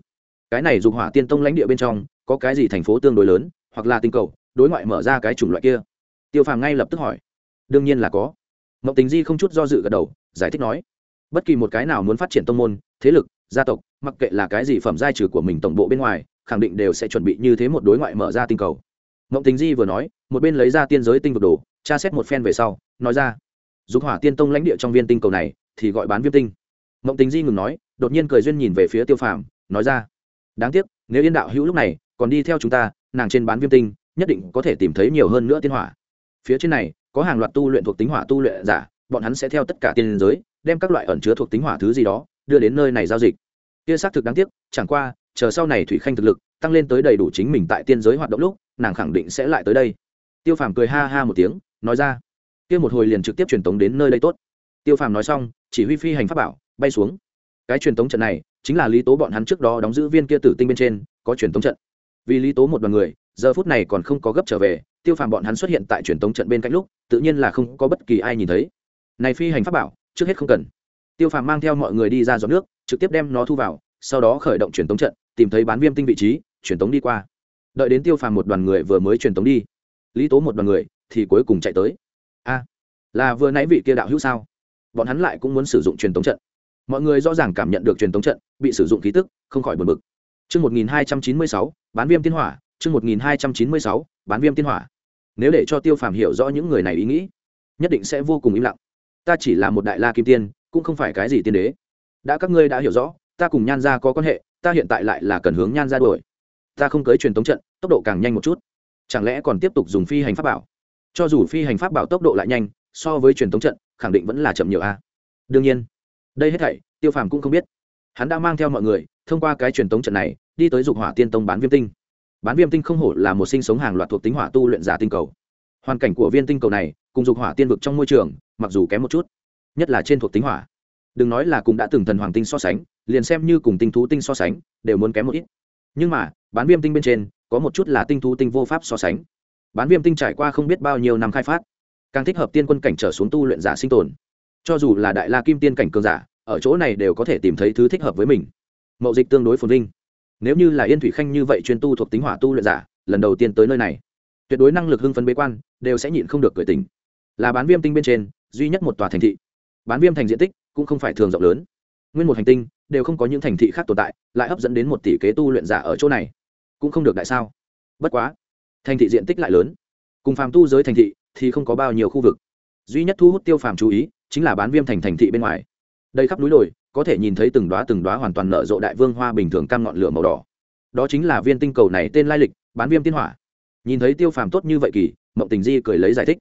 Cái này dùng hỏa tiên tông lãnh địa bên trong, có cái gì thành phố tương đối lớn, hoặc là tinh cầu đối ngoại mở ra cái chủng loại kia. Tiêu phàm ngay lập tức hỏi. Đương nhiên là có. Mậu tình di không chút do dự gật đầu, giải thích nói. Bất kỳ một cái nào muốn phát triển tông môn, thế lực, gia tộc, mặc kệ là cái gì phẩm giai trừ của mình tổng bộ bên ngoài, khẳng định đều sẽ chuẩn bị như thế một đối ngoại mở ra tinh cầu. Mậu tình di vừa nói, một bên lấy ra tiên giới tinh vực đồ, tra xét một phen về sau, nói ra. Dục hỏa tiên tông lãnh địa trong viên tinh cầu này, thì gọi bán viêm tinh. Mộng tình di ngừng nói, đột nhiên cười duyên nhìn về phía tiêu phàm, nói ra. Đáng tiếc, nếu yên đạo hữu lúc này còn đi theo chúng ta, nàng trên bán viêm tinh nhất định có thể tìm thấy nhiều hơn nữa tiên hỏa. Phía trên này, có hàng loạt tu luyện thuộc tính hỏa tu luyện giả, bọn hắn sẽ theo tất cả tiên giới, đem các loại ẩn chứa thuộc tính hỏa thứ gì đó, đưa đến nơi này giao dịch. Kia xác thực đáng tiếc, chẳng qua, chờ sau này thủy khanh thực lực tăng lên tới đầy đủ chính mình tại tiên giới hoạt động lúc, nàng khẳng định sẽ lại tới đây. Tiêu phàm cười ha ha một tiếng, nói ra. Kia một hồi liền trực tiếp truyền tống đến nơi đây tốt. Tiêu phàm nói xong, chỉ huy phi hành pháp bảo, bay xuống. Cái truyền tống trận này, chính là lý tố bọn hắn trước đó đóng giữ viên kia tử tinh bên trên, có truyền tống trận. Vì lý tố một đoàn người giờ phút này còn không có gấp trở về tiêu phàm bọn hắn xuất hiện tại truyền tống trận bên cạnh lúc tự nhiên là không có bất kỳ ai nhìn thấy. Này phi hành pháp bảo trước hết không cần. Tiêu phàm mang theo mọi người đi ra giọt nước trực tiếp đem nó thu vào sau đó khởi động truyền tống trận tìm thấy bán viêm tinh vị trí truyền tống đi qua. Đợi đến tiêu phàm một đoàn người vừa mới truyền tống đi lý tố một đoàn người thì cuối cùng chạy tới. A là vừa nãy vị kia đạo hữu sao? Bọn hắn lại cũng muốn sử dụng truyền tống trận. Mọi người rõ ràng cảm nhận được truyền tống trận bị sử dụng khí tức không khỏi buồn bực. Chương 1296, bán viêm tiên hỏa, chương 1296, bán viêm tiên hỏa. Nếu để cho Tiêu Phàm hiểu rõ những người này ý nghĩ, nhất định sẽ vô cùng im lặng. Ta chỉ là một đại la kim tiên, cũng không phải cái gì tiên đế. Đã các ngươi đã hiểu rõ, ta cùng Nhan gia có quan hệ, ta hiện tại lại là cần hướng Nhan gia đuổi. Ta không cưới truyền tống trận, tốc độ càng nhanh một chút. Chẳng lẽ còn tiếp tục dùng phi hành pháp bảo? Cho dù phi hành pháp bảo tốc độ lại nhanh, so với truyền tống trận, khẳng định vẫn là chậm nhiều a. Đương nhiên, đây hết thảy, Tiêu Phàm cũng không biết. Hắn đã mang theo mọi người, thông qua cái truyền tống trận này, đi tới dục hỏa tiên tông bán viêm tinh bán viêm tinh không hổ là một sinh sống hàng loạt thuộc tính hỏa tu luyện giả tinh cầu. Hoàn cảnh của viên tinh cầu này, cùng dục hỏa tiên vực trong môi trường, mặc dù kém một chút, nhất là trên thuộc tính hỏa. Đừng nói là cùng đã từng thần hoàng tinh so sánh, liền xem như cùng tinh thú tinh so sánh, đều muốn kém một ít. Nhưng mà, bán viêm tinh bên trên, có một chút là tinh thú tinh vô pháp so sánh. Bán viêm tinh trải qua không biết bao nhiêu năm khai phát, càng thích hợp tiên quân cảnh trở xuống tu luyện giả sinh tồn. Cho dù là đại la kim tiên cảnh cường giả, ở chỗ này đều có thể tìm thấy thứ thích hợp với mình. Mậu dịch tương đối phồn linh nếu như là yên thủy khanh như vậy chuyên tu thuộc tính hỏa tu luyện giả, lần đầu tiên tới nơi này, tuyệt đối năng lực hưng phấn bế quan, đều sẽ nhịn không được cởi tình là bán viêm tinh bên trên, duy nhất một tòa thành thị. Bán viêm thành diện tích cũng không phải thường rộng lớn. Nguyên một hành tinh, đều không có những thành thị khác tồn tại, lại hấp dẫn đến một tỷ kế tu luyện giả ở chỗ này. Cũng không được đại sao. Bất quá, thành thị diện tích lại lớn. Cùng phàm tu giới thành thị thì không có bao nhiêu khu vực. Duy nhất thu hút tiêu phàm chú ý chính là bán viêm thành thành thị bên ngoài đây khắp núi đồi, có thể nhìn thấy từng đoá từng đoá hoàn toàn nở rộ đại vương hoa bình thường cam ngọn lửa màu đỏ. Đó chính là viên tinh cầu này tên lai lịch, bán viêm tiên hỏa. Nhìn thấy tiêu phàm tốt như vậy kỳ, mộng tình di cười lấy giải thích.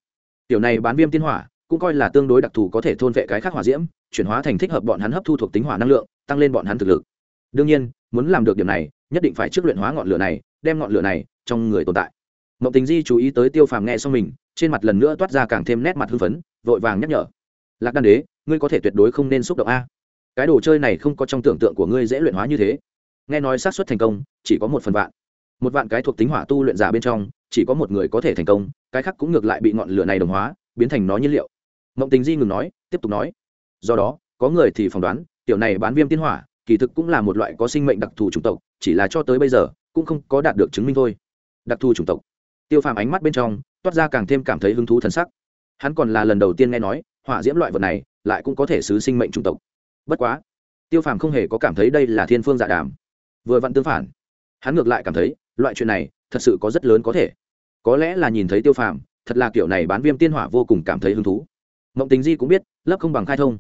Tiểu này bán viêm tiên hỏa, cũng coi là tương đối đặc thù có thể thôn vệ cái khác hỏa diễm, chuyển hóa thành thích hợp bọn hắn hấp thu thuộc tính hỏa năng lượng, tăng lên bọn hắn thực lực. Đương nhiên, muốn làm được điểm này, nhất định phải trước luyện hóa ngọn lửa này, đem ngọn lửa này trong người tồn tại. Mộng tình di chú ý tới tiêu phàm nghe xong mình, trên mặt lần nữa toát ra càng thêm nét mặt hưng phấn, vội vàng nhắc nhở. Lạc đan đế ngươi có thể tuyệt đối không nên xúc động a. Cái đồ chơi này không có trong tưởng tượng của ngươi dễ luyện hóa như thế. Nghe nói xác suất thành công, chỉ có một phần vạn. Một vạn cái thuộc tính hỏa tu luyện giả bên trong, chỉ có một người có thể thành công, cái khác cũng ngược lại bị ngọn lửa này đồng hóa, biến thành nó nhiên liệu. Mộng tình di ngừng nói, tiếp tục nói. Do đó, có người thì phỏng đoán, tiểu này bán viêm tiên hỏa, kỳ thực cũng là một loại có sinh mệnh đặc thù chủng tộc, chỉ là cho tới bây giờ, cũng không có đạt được chứng minh thôi. Đặc thù chủng tộc. Tiêu phàm ánh mắt bên trong, toát ra càng thêm cảm thấy hứng thú thân sắc. Hắn còn là lần đầu tiên nghe nói, hỏa diễm loại vật này lại cũng có thể xứ sinh mệnh chủng tộc. Bất quá, tiêu phàm không hề có cảm thấy đây là thiên phương dạ đàm. Vừa vặn tương phản, hắn ngược lại cảm thấy, loại chuyện này thật sự có rất lớn có thể. Có lẽ là nhìn thấy tiêu phàm, thật là kiểu này bán viêm tiên hỏa vô cùng cảm thấy hứng thú. Mộng tình di cũng biết, lớp không bằng khai thông.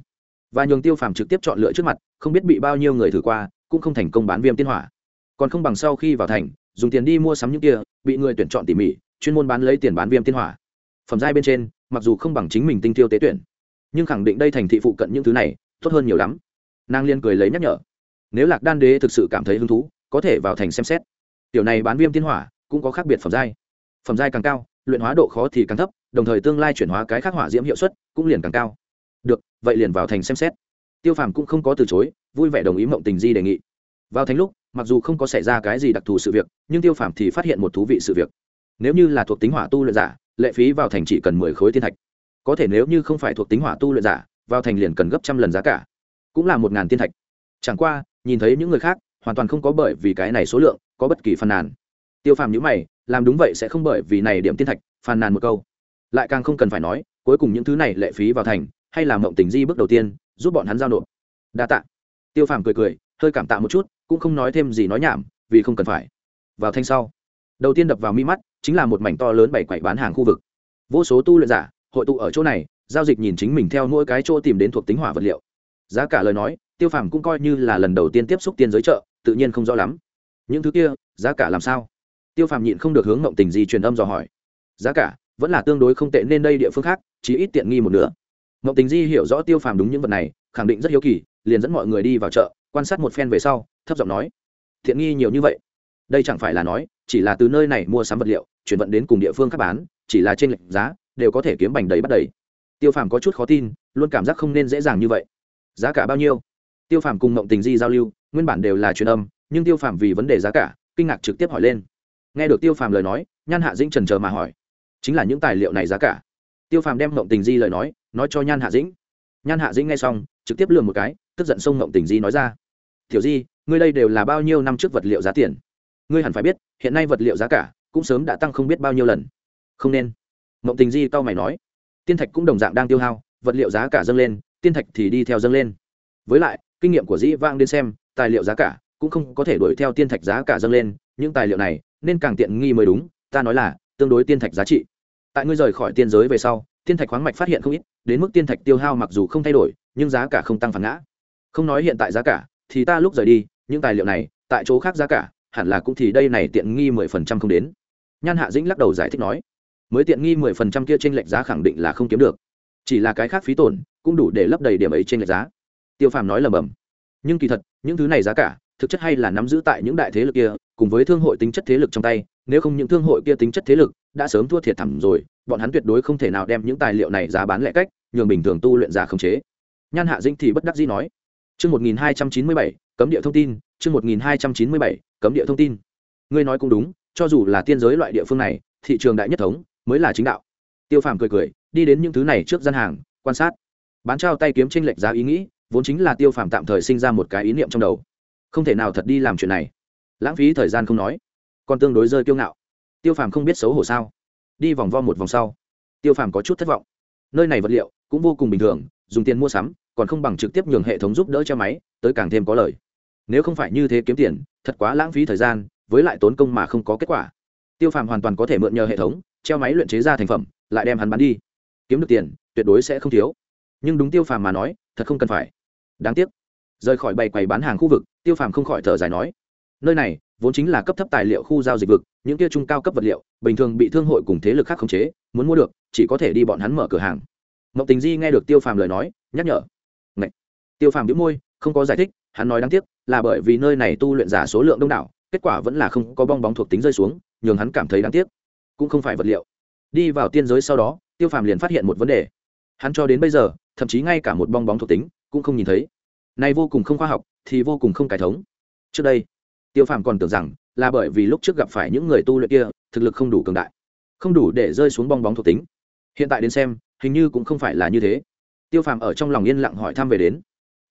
Và nhường tiêu phàm trực tiếp chọn lựa trước mặt, không biết bị bao nhiêu người thử qua, cũng không thành công bán viêm tiên hỏa. Còn không bằng sau khi vào thành, dùng tiền đi mua sắm những kia, bị người tuyển chọn tỉ mỉ, chuyên môn bán lấy tiền bán viêm tiên hỏa. Phẩm giai bên trên, mặc dù không bằng chính mình tinh tiêu tế tuyển nhưng khẳng định đây thành thị phụ cận những thứ này, tốt hơn nhiều lắm. Nàng liên cười lấy nhắc nhở. Nếu lạc đan đế thực sự cảm thấy hứng thú, có thể vào thành xem xét. Tiểu này bán viêm tiên hỏa, cũng có khác biệt phẩm giai. Phẩm giai càng cao, luyện hóa độ khó thì càng thấp, đồng thời tương lai chuyển hóa cái khác hỏa diễm hiệu suất cũng liền càng cao. Được, vậy liền vào thành xem xét. Tiêu phàm cũng không có từ chối, vui vẻ đồng ý mộng tình di đề nghị. Vào thành lúc, mặc dù không có xảy ra cái gì đặc thù sự việc, nhưng tiêu phàm thì phát hiện một thú vị sự việc. Nếu như là thuộc tính hỏa tu luyện giả, lệ phí vào thành chỉ cần mười khối thiên thạch có thể nếu như không phải thuộc tính hỏa tu luyện giả, vào thành liền cần gấp trăm lần giá cả. Cũng là một ngàn tiên thạch. Chẳng qua, nhìn thấy những người khác, hoàn toàn không có bởi vì cái này số lượng, có bất kỳ phàn nàn. Tiêu phàm nhữ mày, làm đúng vậy sẽ không bởi vì này điểm tiên thạch, phàn nàn một câu. Lại càng không cần phải nói, cuối cùng những thứ này lệ phí vào thành, hay là mộng tình di bước đầu tiên, giúp bọn hắn giao nộp. Đa tạ. Tiêu phàm cười cười, hơi cảm tạ một chút, cũng không nói thêm gì nói nhảm, vì không cần phải. Vào thanh sau, đầu tiên đập vào mi mắt, chính là một mảnh to lớn bảy quậy bán hàng khu vực. Vô số tu luyện giả hội tụ ở chỗ này, giao dịch nhìn chính mình theo mỗi cái chỗ tìm đến thuộc tính hỏa vật liệu. Giá cả lời nói, tiêu phàm cũng coi như là lần đầu tiên tiếp xúc tiên giới chợ, tự nhiên không rõ lắm. Những thứ kia, giá cả làm sao? Tiêu phàm nhịn không được hướng mộng tình di truyền âm dò hỏi. Giá cả, vẫn là tương đối không tệ nên đây địa phương khác, chỉ ít tiện nghi một nửa. Mộng tình di hiểu rõ tiêu phàm đúng những vật này, khẳng định rất hiếu kỳ, liền dẫn mọi người đi vào chợ, quan sát một phen về sau, thấp giọng nói thiện nghi nhiều như vậy? Đây chẳng phải là nói, chỉ là từ nơi này mua sắm vật liệu, chuyển vận đến cùng địa phương khác bán, chỉ là trên lệnh giá đều có thể kiếm bành đầy bắt đầy. Tiêu phàm có chút khó tin, luôn cảm giác không nên dễ dàng như vậy. Giá cả bao nhiêu? Tiêu phàm cùng mộng tình di giao lưu, nguyên bản đều là truyền âm, nhưng tiêu phàm vì vấn đề giá cả, kinh ngạc trực tiếp hỏi lên. Nghe được tiêu phàm lời nói, nhan hạ dĩnh trần chờ mà hỏi. Chính là những tài liệu này giá cả. Tiêu phàm đem mộng tình di lời nói nói cho nhan hạ dĩnh. Nhan hạ dĩnh nghe xong, trực tiếp lừa một cái, tức giận xông mộng tình di nói ra. Tiểu di, ngươi đây đều là bao nhiêu năm trước vật liệu giá tiền? Ngươi hẳn phải biết, hiện nay vật liệu giá cả cũng sớm đã tăng không biết bao nhiêu lần. Không nên mộng tình di tao mày nói, tiên thạch cũng đồng dạng đang tiêu hao, vật liệu giá cả dâng lên, tiên thạch thì đi theo dâng lên. Với lại, kinh nghiệm của dĩ vang đến xem, tài liệu giá cả cũng không có thể đuổi theo tiên thạch giá cả dâng lên, những tài liệu này nên càng tiện nghi mới đúng, ta nói là tương đối tiên thạch giá trị. Tại ngươi rời khỏi tiên giới về sau, tiên thạch khoáng mạch phát hiện không ít, đến mức tiên thạch tiêu hao mặc dù không thay đổi, nhưng giá cả không tăng phản ngã. Không nói hiện tại giá cả, thì ta lúc rời đi, những tài liệu này, tại chỗ khác giá cả, hẳn là cũng thì đây này tiện nghi mười phần trăm không đến. Nhan hạ dĩnh lắc đầu giải thích nói mới tiện nghi mười phần trăm kia trên lệch giá khẳng định là không kiếm được. Chỉ là cái khác phí tổn, cũng đủ để lấp đầy điểm ấy trên lệch giá. Tiêu phàm nói lầm bầm nhưng kỳ thật, những thứ này giá cả, thực chất hay là nắm giữ tại những đại thế lực kia, cùng với thương hội tính chất thế lực trong tay, nếu không những thương hội kia tính chất thế lực đã sớm thua thiệt thẳm rồi, bọn hắn tuyệt đối không thể nào đem những tài liệu này giá bán lẻ cách, nhường bình thường tu luyện giả khống chế. Nhan hạ dinh thì bất đắc dĩ nói. Chương một nghìn hai trăm chín mươi bảy, cấm địa thông tin, chương một nghìn hai trăm chín mươi bảy, cấm địa thông tin. Ngươi nói cũng đúng, cho dù là tiên giới loại địa phương này, thị trường đại nhất thống mới là chính đạo. Tiêu phàm cười cười, đi đến những thứ này trước gian hàng, quan sát. Bán trao tay kiếm tranh lệch giá ý nghĩ, vốn chính là tiêu phàm tạm thời sinh ra một cái ý niệm trong đầu. Không thể nào thật đi làm chuyện này. Lãng phí thời gian không nói, còn tương đối rơi kiêu ngạo. Tiêu phàm không biết xấu hổ sao. Đi vòng vo một vòng sau, tiêu phàm có chút thất vọng. Nơi này vật liệu cũng vô cùng bình thường, dùng tiền mua sắm, còn không bằng trực tiếp nhường hệ thống giúp đỡ cho máy, tới càng thêm có lời nếu không phải như thế kiếm tiền, thật quá lãng phí thời gian, với lại tốn công mà không có kết quả. Tiêu phàm hoàn toàn có thể mượn nhờ hệ thống treo máy luyện chế ra thành phẩm, lại đem hắn bán đi. Kiếm được tiền, tuyệt đối sẽ không thiếu. Nhưng đúng tiêu phàm mà nói, thật không cần phải. Đáng tiếc. Rời khỏi bày quầy bán hàng khu vực, tiêu phàm không khỏi thở dài nói, nơi này, vốn chính là cấp thấp tài liệu khu giao dịch vực, những kia trung cao cấp vật liệu, bình thường bị thương hội cùng thế lực khác khống chế, muốn mua được, chỉ có thể đi bọn hắn mở cửa hàng. Mậu tình di nghe được tiêu phàm lời nói, nhắc nhở Ngậy! tiêu phàm đĩu môi, không có giải thích, hắn nói đáng tiếc, là bởi vì nơi này tu luyện giả số lượng đông đảo, kết quả vẫn là không có bong bóng thuộc tính rơi xuống, nhường hắn cảm thấy đáng tiếc cũng không phải vật liệu. Đi vào tiên giới sau đó, tiêu phàm liền phát hiện một vấn đề. Hắn cho đến bây giờ, thậm chí ngay cả một bong bóng thuộc tính, cũng không nhìn thấy. Nay vô cùng không khoa học, thì vô cùng không cải thống. Trước đây, tiêu phàm còn tưởng rằng là bởi vì lúc trước gặp phải những người tu luyện kia, thực lực không đủ cường đại, không đủ để rơi xuống bong bóng thuộc tính. Hiện tại đến xem, hình như cũng không phải là như thế. Tiêu phàm ở trong lòng yên lặng hỏi thăm về đến.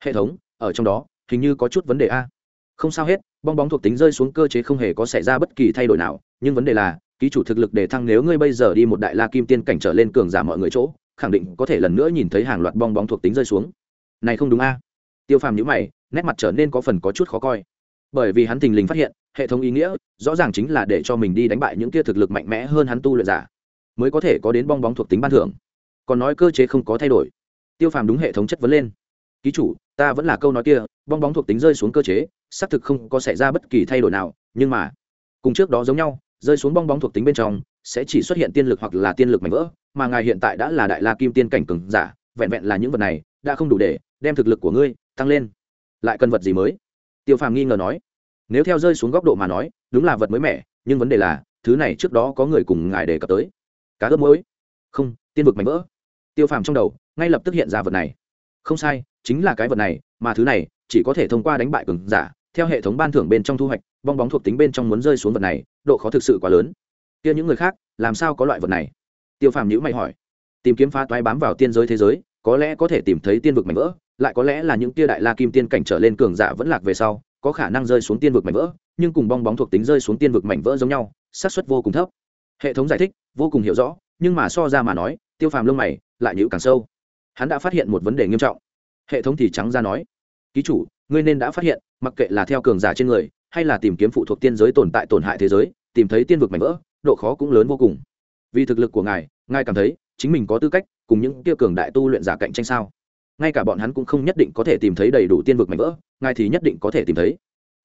Hệ thống, ở trong đó, hình như có chút vấn đề a. Không sao hết, bong bóng thuộc tính rơi xuống cơ chế không hề có xảy ra bất kỳ thay đổi nào, nhưng vấn đề là ký chủ thực lực để thăng nếu ngươi bây giờ đi một đại la kim tiên cảnh trở lên cường giả mọi người chỗ, khẳng định có thể lần nữa nhìn thấy hàng loạt bong bóng thuộc tính rơi xuống. Này không đúng a. Tiêu phàm nhữ mày, nét mặt trở nên có phần có chút khó coi. Bởi vì hắn thình lình phát hiện, hệ thống ý nghĩa rõ ràng chính là để cho mình đi đánh bại những kia thực lực mạnh mẽ hơn hắn tu luyện giả, mới có thể có đến bong bóng thuộc tính ban thưởng. Còn nói cơ chế không có thay đổi. Tiêu phàm đúng hệ thống chất vấn lên. Ký chủ, ta vẫn là câu nói kia, bong bóng thuộc tính rơi xuống cơ chế, xác thực không có xảy ra bất kỳ thay đổi nào, nhưng mà, cùng trước đó giống nhau rơi xuống bong bóng thuộc tính bên trong sẽ chỉ xuất hiện tiên lực hoặc là tiên lực mạnh vỡ mà ngài hiện tại đã là đại la kim tiên cảnh cường giả vẹn vẹn là những vật này đã không đủ để đem thực lực của ngươi tăng lên. Lại cần vật gì mới? Tiêu phàm nghi ngờ nói. Nếu theo rơi xuống góc độ mà nói đúng là vật mới mẻ nhưng vấn đề là thứ này trước đó có người cùng ngài đề cập tới. Cá ướp muối, không tiên vực mạnh vỡ. Tiêu phàm trong đầu ngay lập tức hiện ra vật này. Không sai chính là cái vật này mà thứ này chỉ có thể thông qua đánh bại cường giả theo hệ thống ban thưởng bên trong thu hoạch bong bóng thuộc tính bên trong muốn rơi xuống vật này, độ khó thực sự quá lớn. Kia những người khác, làm sao có loại vật này? Tiêu phàm nhữ mày hỏi. Tìm kiếm phá toái bám vào tiên giới thế giới, có lẽ có thể tìm thấy tiên vực mảnh vỡ, lại có lẽ là những tia đại la kim tiên cảnh trở lên cường giả vẫn lạc về sau, có khả năng rơi xuống tiên vực mảnh vỡ, nhưng cùng bong bóng thuộc tính rơi xuống tiên vực mảnh vỡ giống nhau, xác suất vô cùng thấp. Hệ thống giải thích, vô cùng hiểu rõ, nhưng mà so ra mà nói, tiêu phàm lông mày lại nhữ càng sâu. Hắn đã phát hiện một vấn đề nghiêm trọng. Hệ thống thì trắng ra nói, ký chủ, ngươi nên đã phát hiện, mặc kệ là theo cường giả trên người hay là tìm kiếm phụ thuộc tiên giới tồn tại tổn hại thế giới, tìm thấy tiên vực mạnh vỡ, độ khó cũng lớn vô cùng. Vì thực lực của ngài ngài cảm thấy chính mình có tư cách cùng những kia cường đại tu luyện giả cạnh tranh sao? Ngay cả bọn hắn cũng không nhất định có thể tìm thấy đầy đủ tiên vực mạnh vỡ, ngài thì nhất định có thể tìm thấy.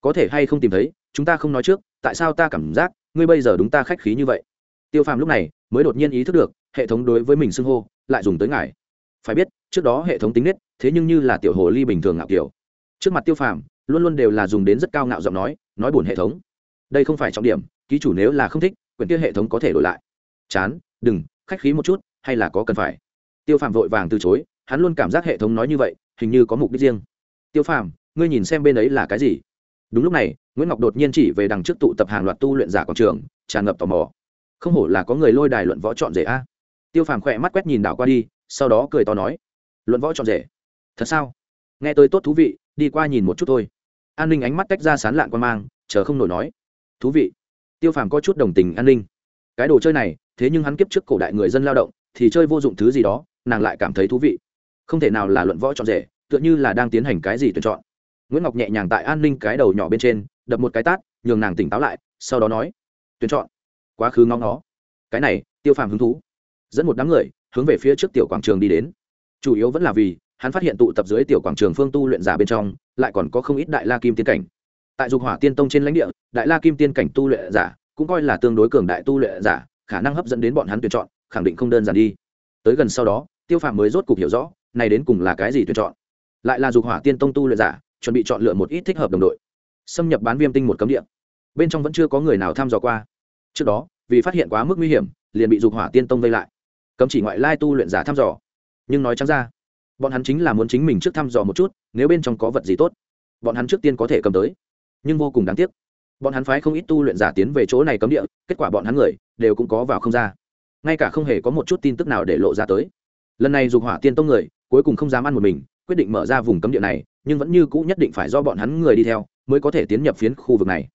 Có thể hay không tìm thấy, chúng ta không nói trước, tại sao ta cảm giác ngươi bây giờ đúng ta khách khí như vậy? Tiêu phàm lúc này mới đột nhiên ý thức được, hệ thống đối với mình xưng hô, lại dùng tới ngài. Phải biết, trước đó hệ thống tính nết, thế nhưng như là tiểu hồ ly bình thường ngạo kiểu. Trước mặt tiêu phàm luôn luôn đều là dùng đến rất cao ngạo giọng nói nói buồn hệ thống. Đây không phải trọng điểm, ký chủ nếu là không thích, quyển kia hệ thống có thể đổi lại. Chán, đừng, khách khí một chút, hay là có cần phải? Tiêu phàm vội vàng từ chối, hắn luôn cảm giác hệ thống nói như vậy, hình như có mục đích riêng. Tiêu phàm, ngươi nhìn xem bên ấy là cái gì? Đúng lúc này, nguyễn ngọc đột nhiên chỉ về đằng trước tụ tập hàng loạt tu luyện giả quảng trường, tràn ngập tò mò. Không hổ là có người lôi đài luận võ chọn rể a. Tiêu phàm khỏe mắt quét nhìn đảo qua đi, sau đó cười to nói, luận võ chọn rể? Thật sao? Nghe tôi tốt thú vị, đi qua nhìn một chút thôi an ninh ánh mắt tách ra sán lạn quan mang, chờ không nổi nói, thú vị, tiêu phàm có chút đồng tình an ninh. Cái đồ chơi này, thế nhưng hắn kiếp trước cổ đại người dân lao động, thì chơi vô dụng thứ gì đó, nàng lại cảm thấy thú vị. Không thể nào là luận võ chọn rể, tựa như là đang tiến hành cái gì tuyển chọn. Nguyễn ngọc nhẹ nhàng tại an ninh cái đầu nhỏ bên trên, đập một cái tát, nhường nàng tỉnh táo lại, sau đó nói, tuyển chọn. Quá khứ ngóng nó cái này, tiêu phàm hứng thú. Dẫn một đám người hướng về phía trước tiểu quảng trường đi đến. Chủ yếu vẫn là vì hắn phát hiện tụ tập dưới tiểu quảng trường phương tu luyện giả bên trong, lại còn có không ít đại la kim tiên cảnh. Tại dục hỏa tiên tông trên lãnh địa, đại la kim tiên cảnh tu luyện giả cũng coi là tương đối cường đại tu luyện giả, khả năng hấp dẫn đến bọn hắn tuyển chọn, khẳng định không đơn giản đi. Tới gần sau đó, tiêu phàm mới rốt cục hiểu rõ, này đến cùng là cái gì tuyển chọn. Lại là dục hỏa tiên tông tu luyện giả, chuẩn bị chọn lựa một ít thích hợp đồng đội. Xâm nhập bán viêm tinh một cấm địa. Bên trong vẫn chưa có người nào tham dò qua. Trước đó, vì phát hiện quá mức nguy hiểm, liền bị dục hỏa tiên tông vây lại. Cấm chỉ ngoại lai tu luyện giả thăm dò. Nhưng nói trắng ra bọn hắn chính là muốn chính mình trước thăm dò một chút, nếu bên trong có vật gì tốt, bọn hắn trước tiên có thể cầm tới. Nhưng vô cùng đáng tiếc, bọn hắn phái không ít tu luyện giả tiến về chỗ này cấm địa, kết quả bọn hắn người đều cũng có vào không ra. Ngay cả không hề có một chút tin tức nào để lộ ra tới. Lần này dục hỏa tiên tông người, cuối cùng không dám ăn một mình, quyết định mở ra vùng cấm địa này, nhưng vẫn như cũ nhất định phải do bọn hắn người đi theo, mới có thể tiến nhập phiến khu vực này.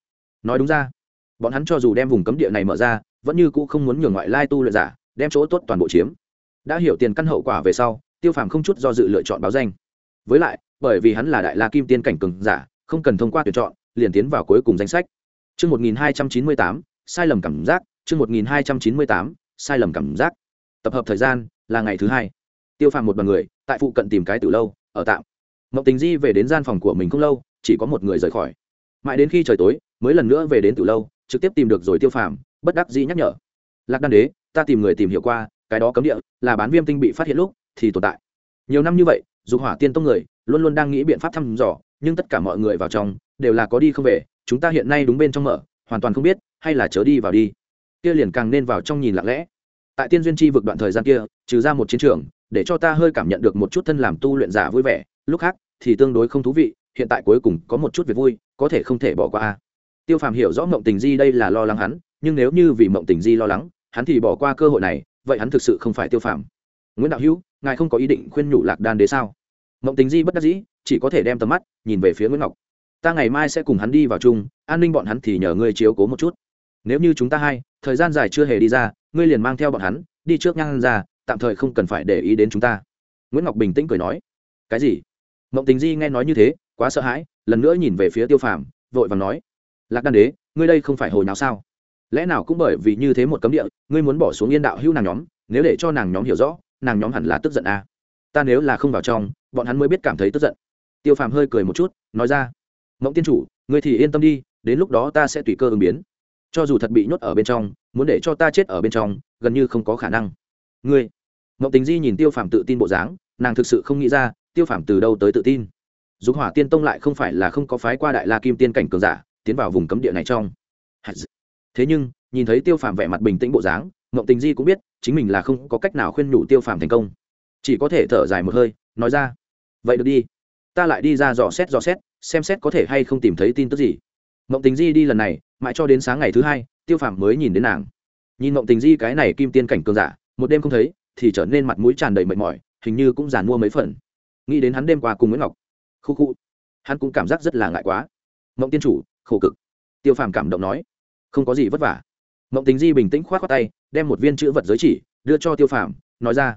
Nói đúng ra, bọn hắn cho dù đem vùng cấm địa này mở ra, vẫn như cũ không muốn nhường ngoại lai tu luyện giả đem chỗ tốt toàn bộ chiếm. Đã hiểu tiền căn hậu quả về sau tiêu phàm không chút do dự lựa chọn báo danh với lại bởi vì hắn là đại la kim tiên cảnh cường giả không cần thông qua tuyển chọn liền tiến vào cuối cùng danh sách Chương 1298, sai lầm cảm giác, chương 1298, sai lầm cảm giác. Tập hợp thời gian là ngày thứ hai. Tiêu Phàm một đoàn người, tại phụ cận tìm cái từ lâu, ở tạm. Mộng Tình Di về đến gian phòng của mình không lâu, chỉ có một người rời khỏi. Mãi đến khi trời tối, mới lần nữa về đến từ lâu, trực tiếp tìm được rồi Tiêu Phàm, bất đắc dĩ nhắc nhở. Lạc Đan Đế, ta tìm người tìm hiểu qua, cái đó cấm địa, là bán viêm tinh bị phát hiện lúc thì tồn tại. Nhiều năm như vậy, Dục Hỏa Tiên Tông người luôn luôn đang nghĩ biện pháp thăm dò, nhưng tất cả mọi người vào trong đều là có đi không về, chúng ta hiện nay đúng bên trong mở hoàn toàn không biết hay là chớ đi vào đi. Kia liền càng nên vào trong nhìn lặng lẽ. Tại tiên duyên chi vực đoạn thời gian kia trừ ra một chiến trường để cho ta hơi cảm nhận được một chút thân làm tu luyện giả vui vẻ lúc khác thì tương đối không thú vị hiện tại cuối cùng có một chút việc vui có thể không thể bỏ qua. Tiêu phàm hiểu rõ mộng tình di đây là lo lắng hắn nhưng nếu như vì mộng tình di lo lắng hắn thì bỏ qua cơ hội này vậy hắn thực sự không phải tiêu phàm. Nguyễn đạo hữu ngài không có ý định khuyên nhủ lạc đan đế sao? Mộng tình di bất đắc dĩ, chỉ có thể đem tầm mắt nhìn về phía nguyễn ngọc. Ta ngày mai sẽ cùng hắn đi vào chung, an ninh bọn hắn thì nhờ ngươi chiếu cố một chút. Nếu như chúng ta hai, thời gian dài chưa hề đi ra, ngươi liền mang theo bọn hắn, đi trước nhang ra, tạm thời không cần phải để ý đến chúng ta. Nguyễn ngọc bình tĩnh cười nói. Cái gì? Mộng tình di nghe nói như thế, quá sợ hãi, lần nữa nhìn về phía tiêu phàm, vội và nói. Lạc đan đế, ngươi đây không phải hồi nào sao? Lẽ nào cũng bởi vì như thế một cấm địa, ngươi muốn bỏ xuống yên đạo hữu nàng nhóm, nếu để cho nàng nhóm hiểu rõ nàng nhóm hẳn là tức giận à. ta nếu là không vào trong, bọn hắn mới biết cảm thấy tức giận. Tiêu phàm hơi cười một chút, nói ra, mộng tiên chủ, ngươi thì yên tâm đi, đến lúc đó ta sẽ tùy cơ ứng biến. Cho dù thật bị nhốt ở bên trong, muốn để cho ta chết ở bên trong, gần như không có khả năng. Ngươi? Mộng tình di nhìn tiêu phàm tự tin bộ dáng, nàng thực sự không nghĩ ra, tiêu phàm từ đâu tới tự tin. Dục hỏa tiên tông lại không phải là không có phái qua đại la kim tiên cảnh cường giả, tiến vào vùng cấm địa này trong. Thế nhưng, nhìn thấy tiêu phàm vẻ mặt bình tĩnh bộ dáng mộng tình di cũng biết, chính mình là không có cách nào khuyên nhủ tiêu phàm thành công. Chỉ có thể thở dài một hơi, nói ra, vậy được đi, ta lại đi ra dò xét dò xét, xem xét có thể hay không tìm thấy tin tức gì. Mộng tình di đi lần này, mãi cho đến sáng ngày thứ hai, tiêu phàm mới nhìn đến nàng. Nhìn mộng tình di cái này kim tiên cảnh cường giả, một đêm không thấy, thì trở nên mặt mũi tràn đầy mệt mỏi, hình như cũng giàn mua mấy phần. Nghĩ đến hắn đêm qua cùng nguyễn ngọc, khu khu, hắn cũng cảm giác rất là ngại quá. Mộng tiên chủ, khổ cực. Tiêu phàm cảm động nói, không có gì vất vả mộng tình di bình tĩnh k h o á t khoác tay, đem một viên chữ vật giới chỉ đưa cho tiêu phàm, nói ra,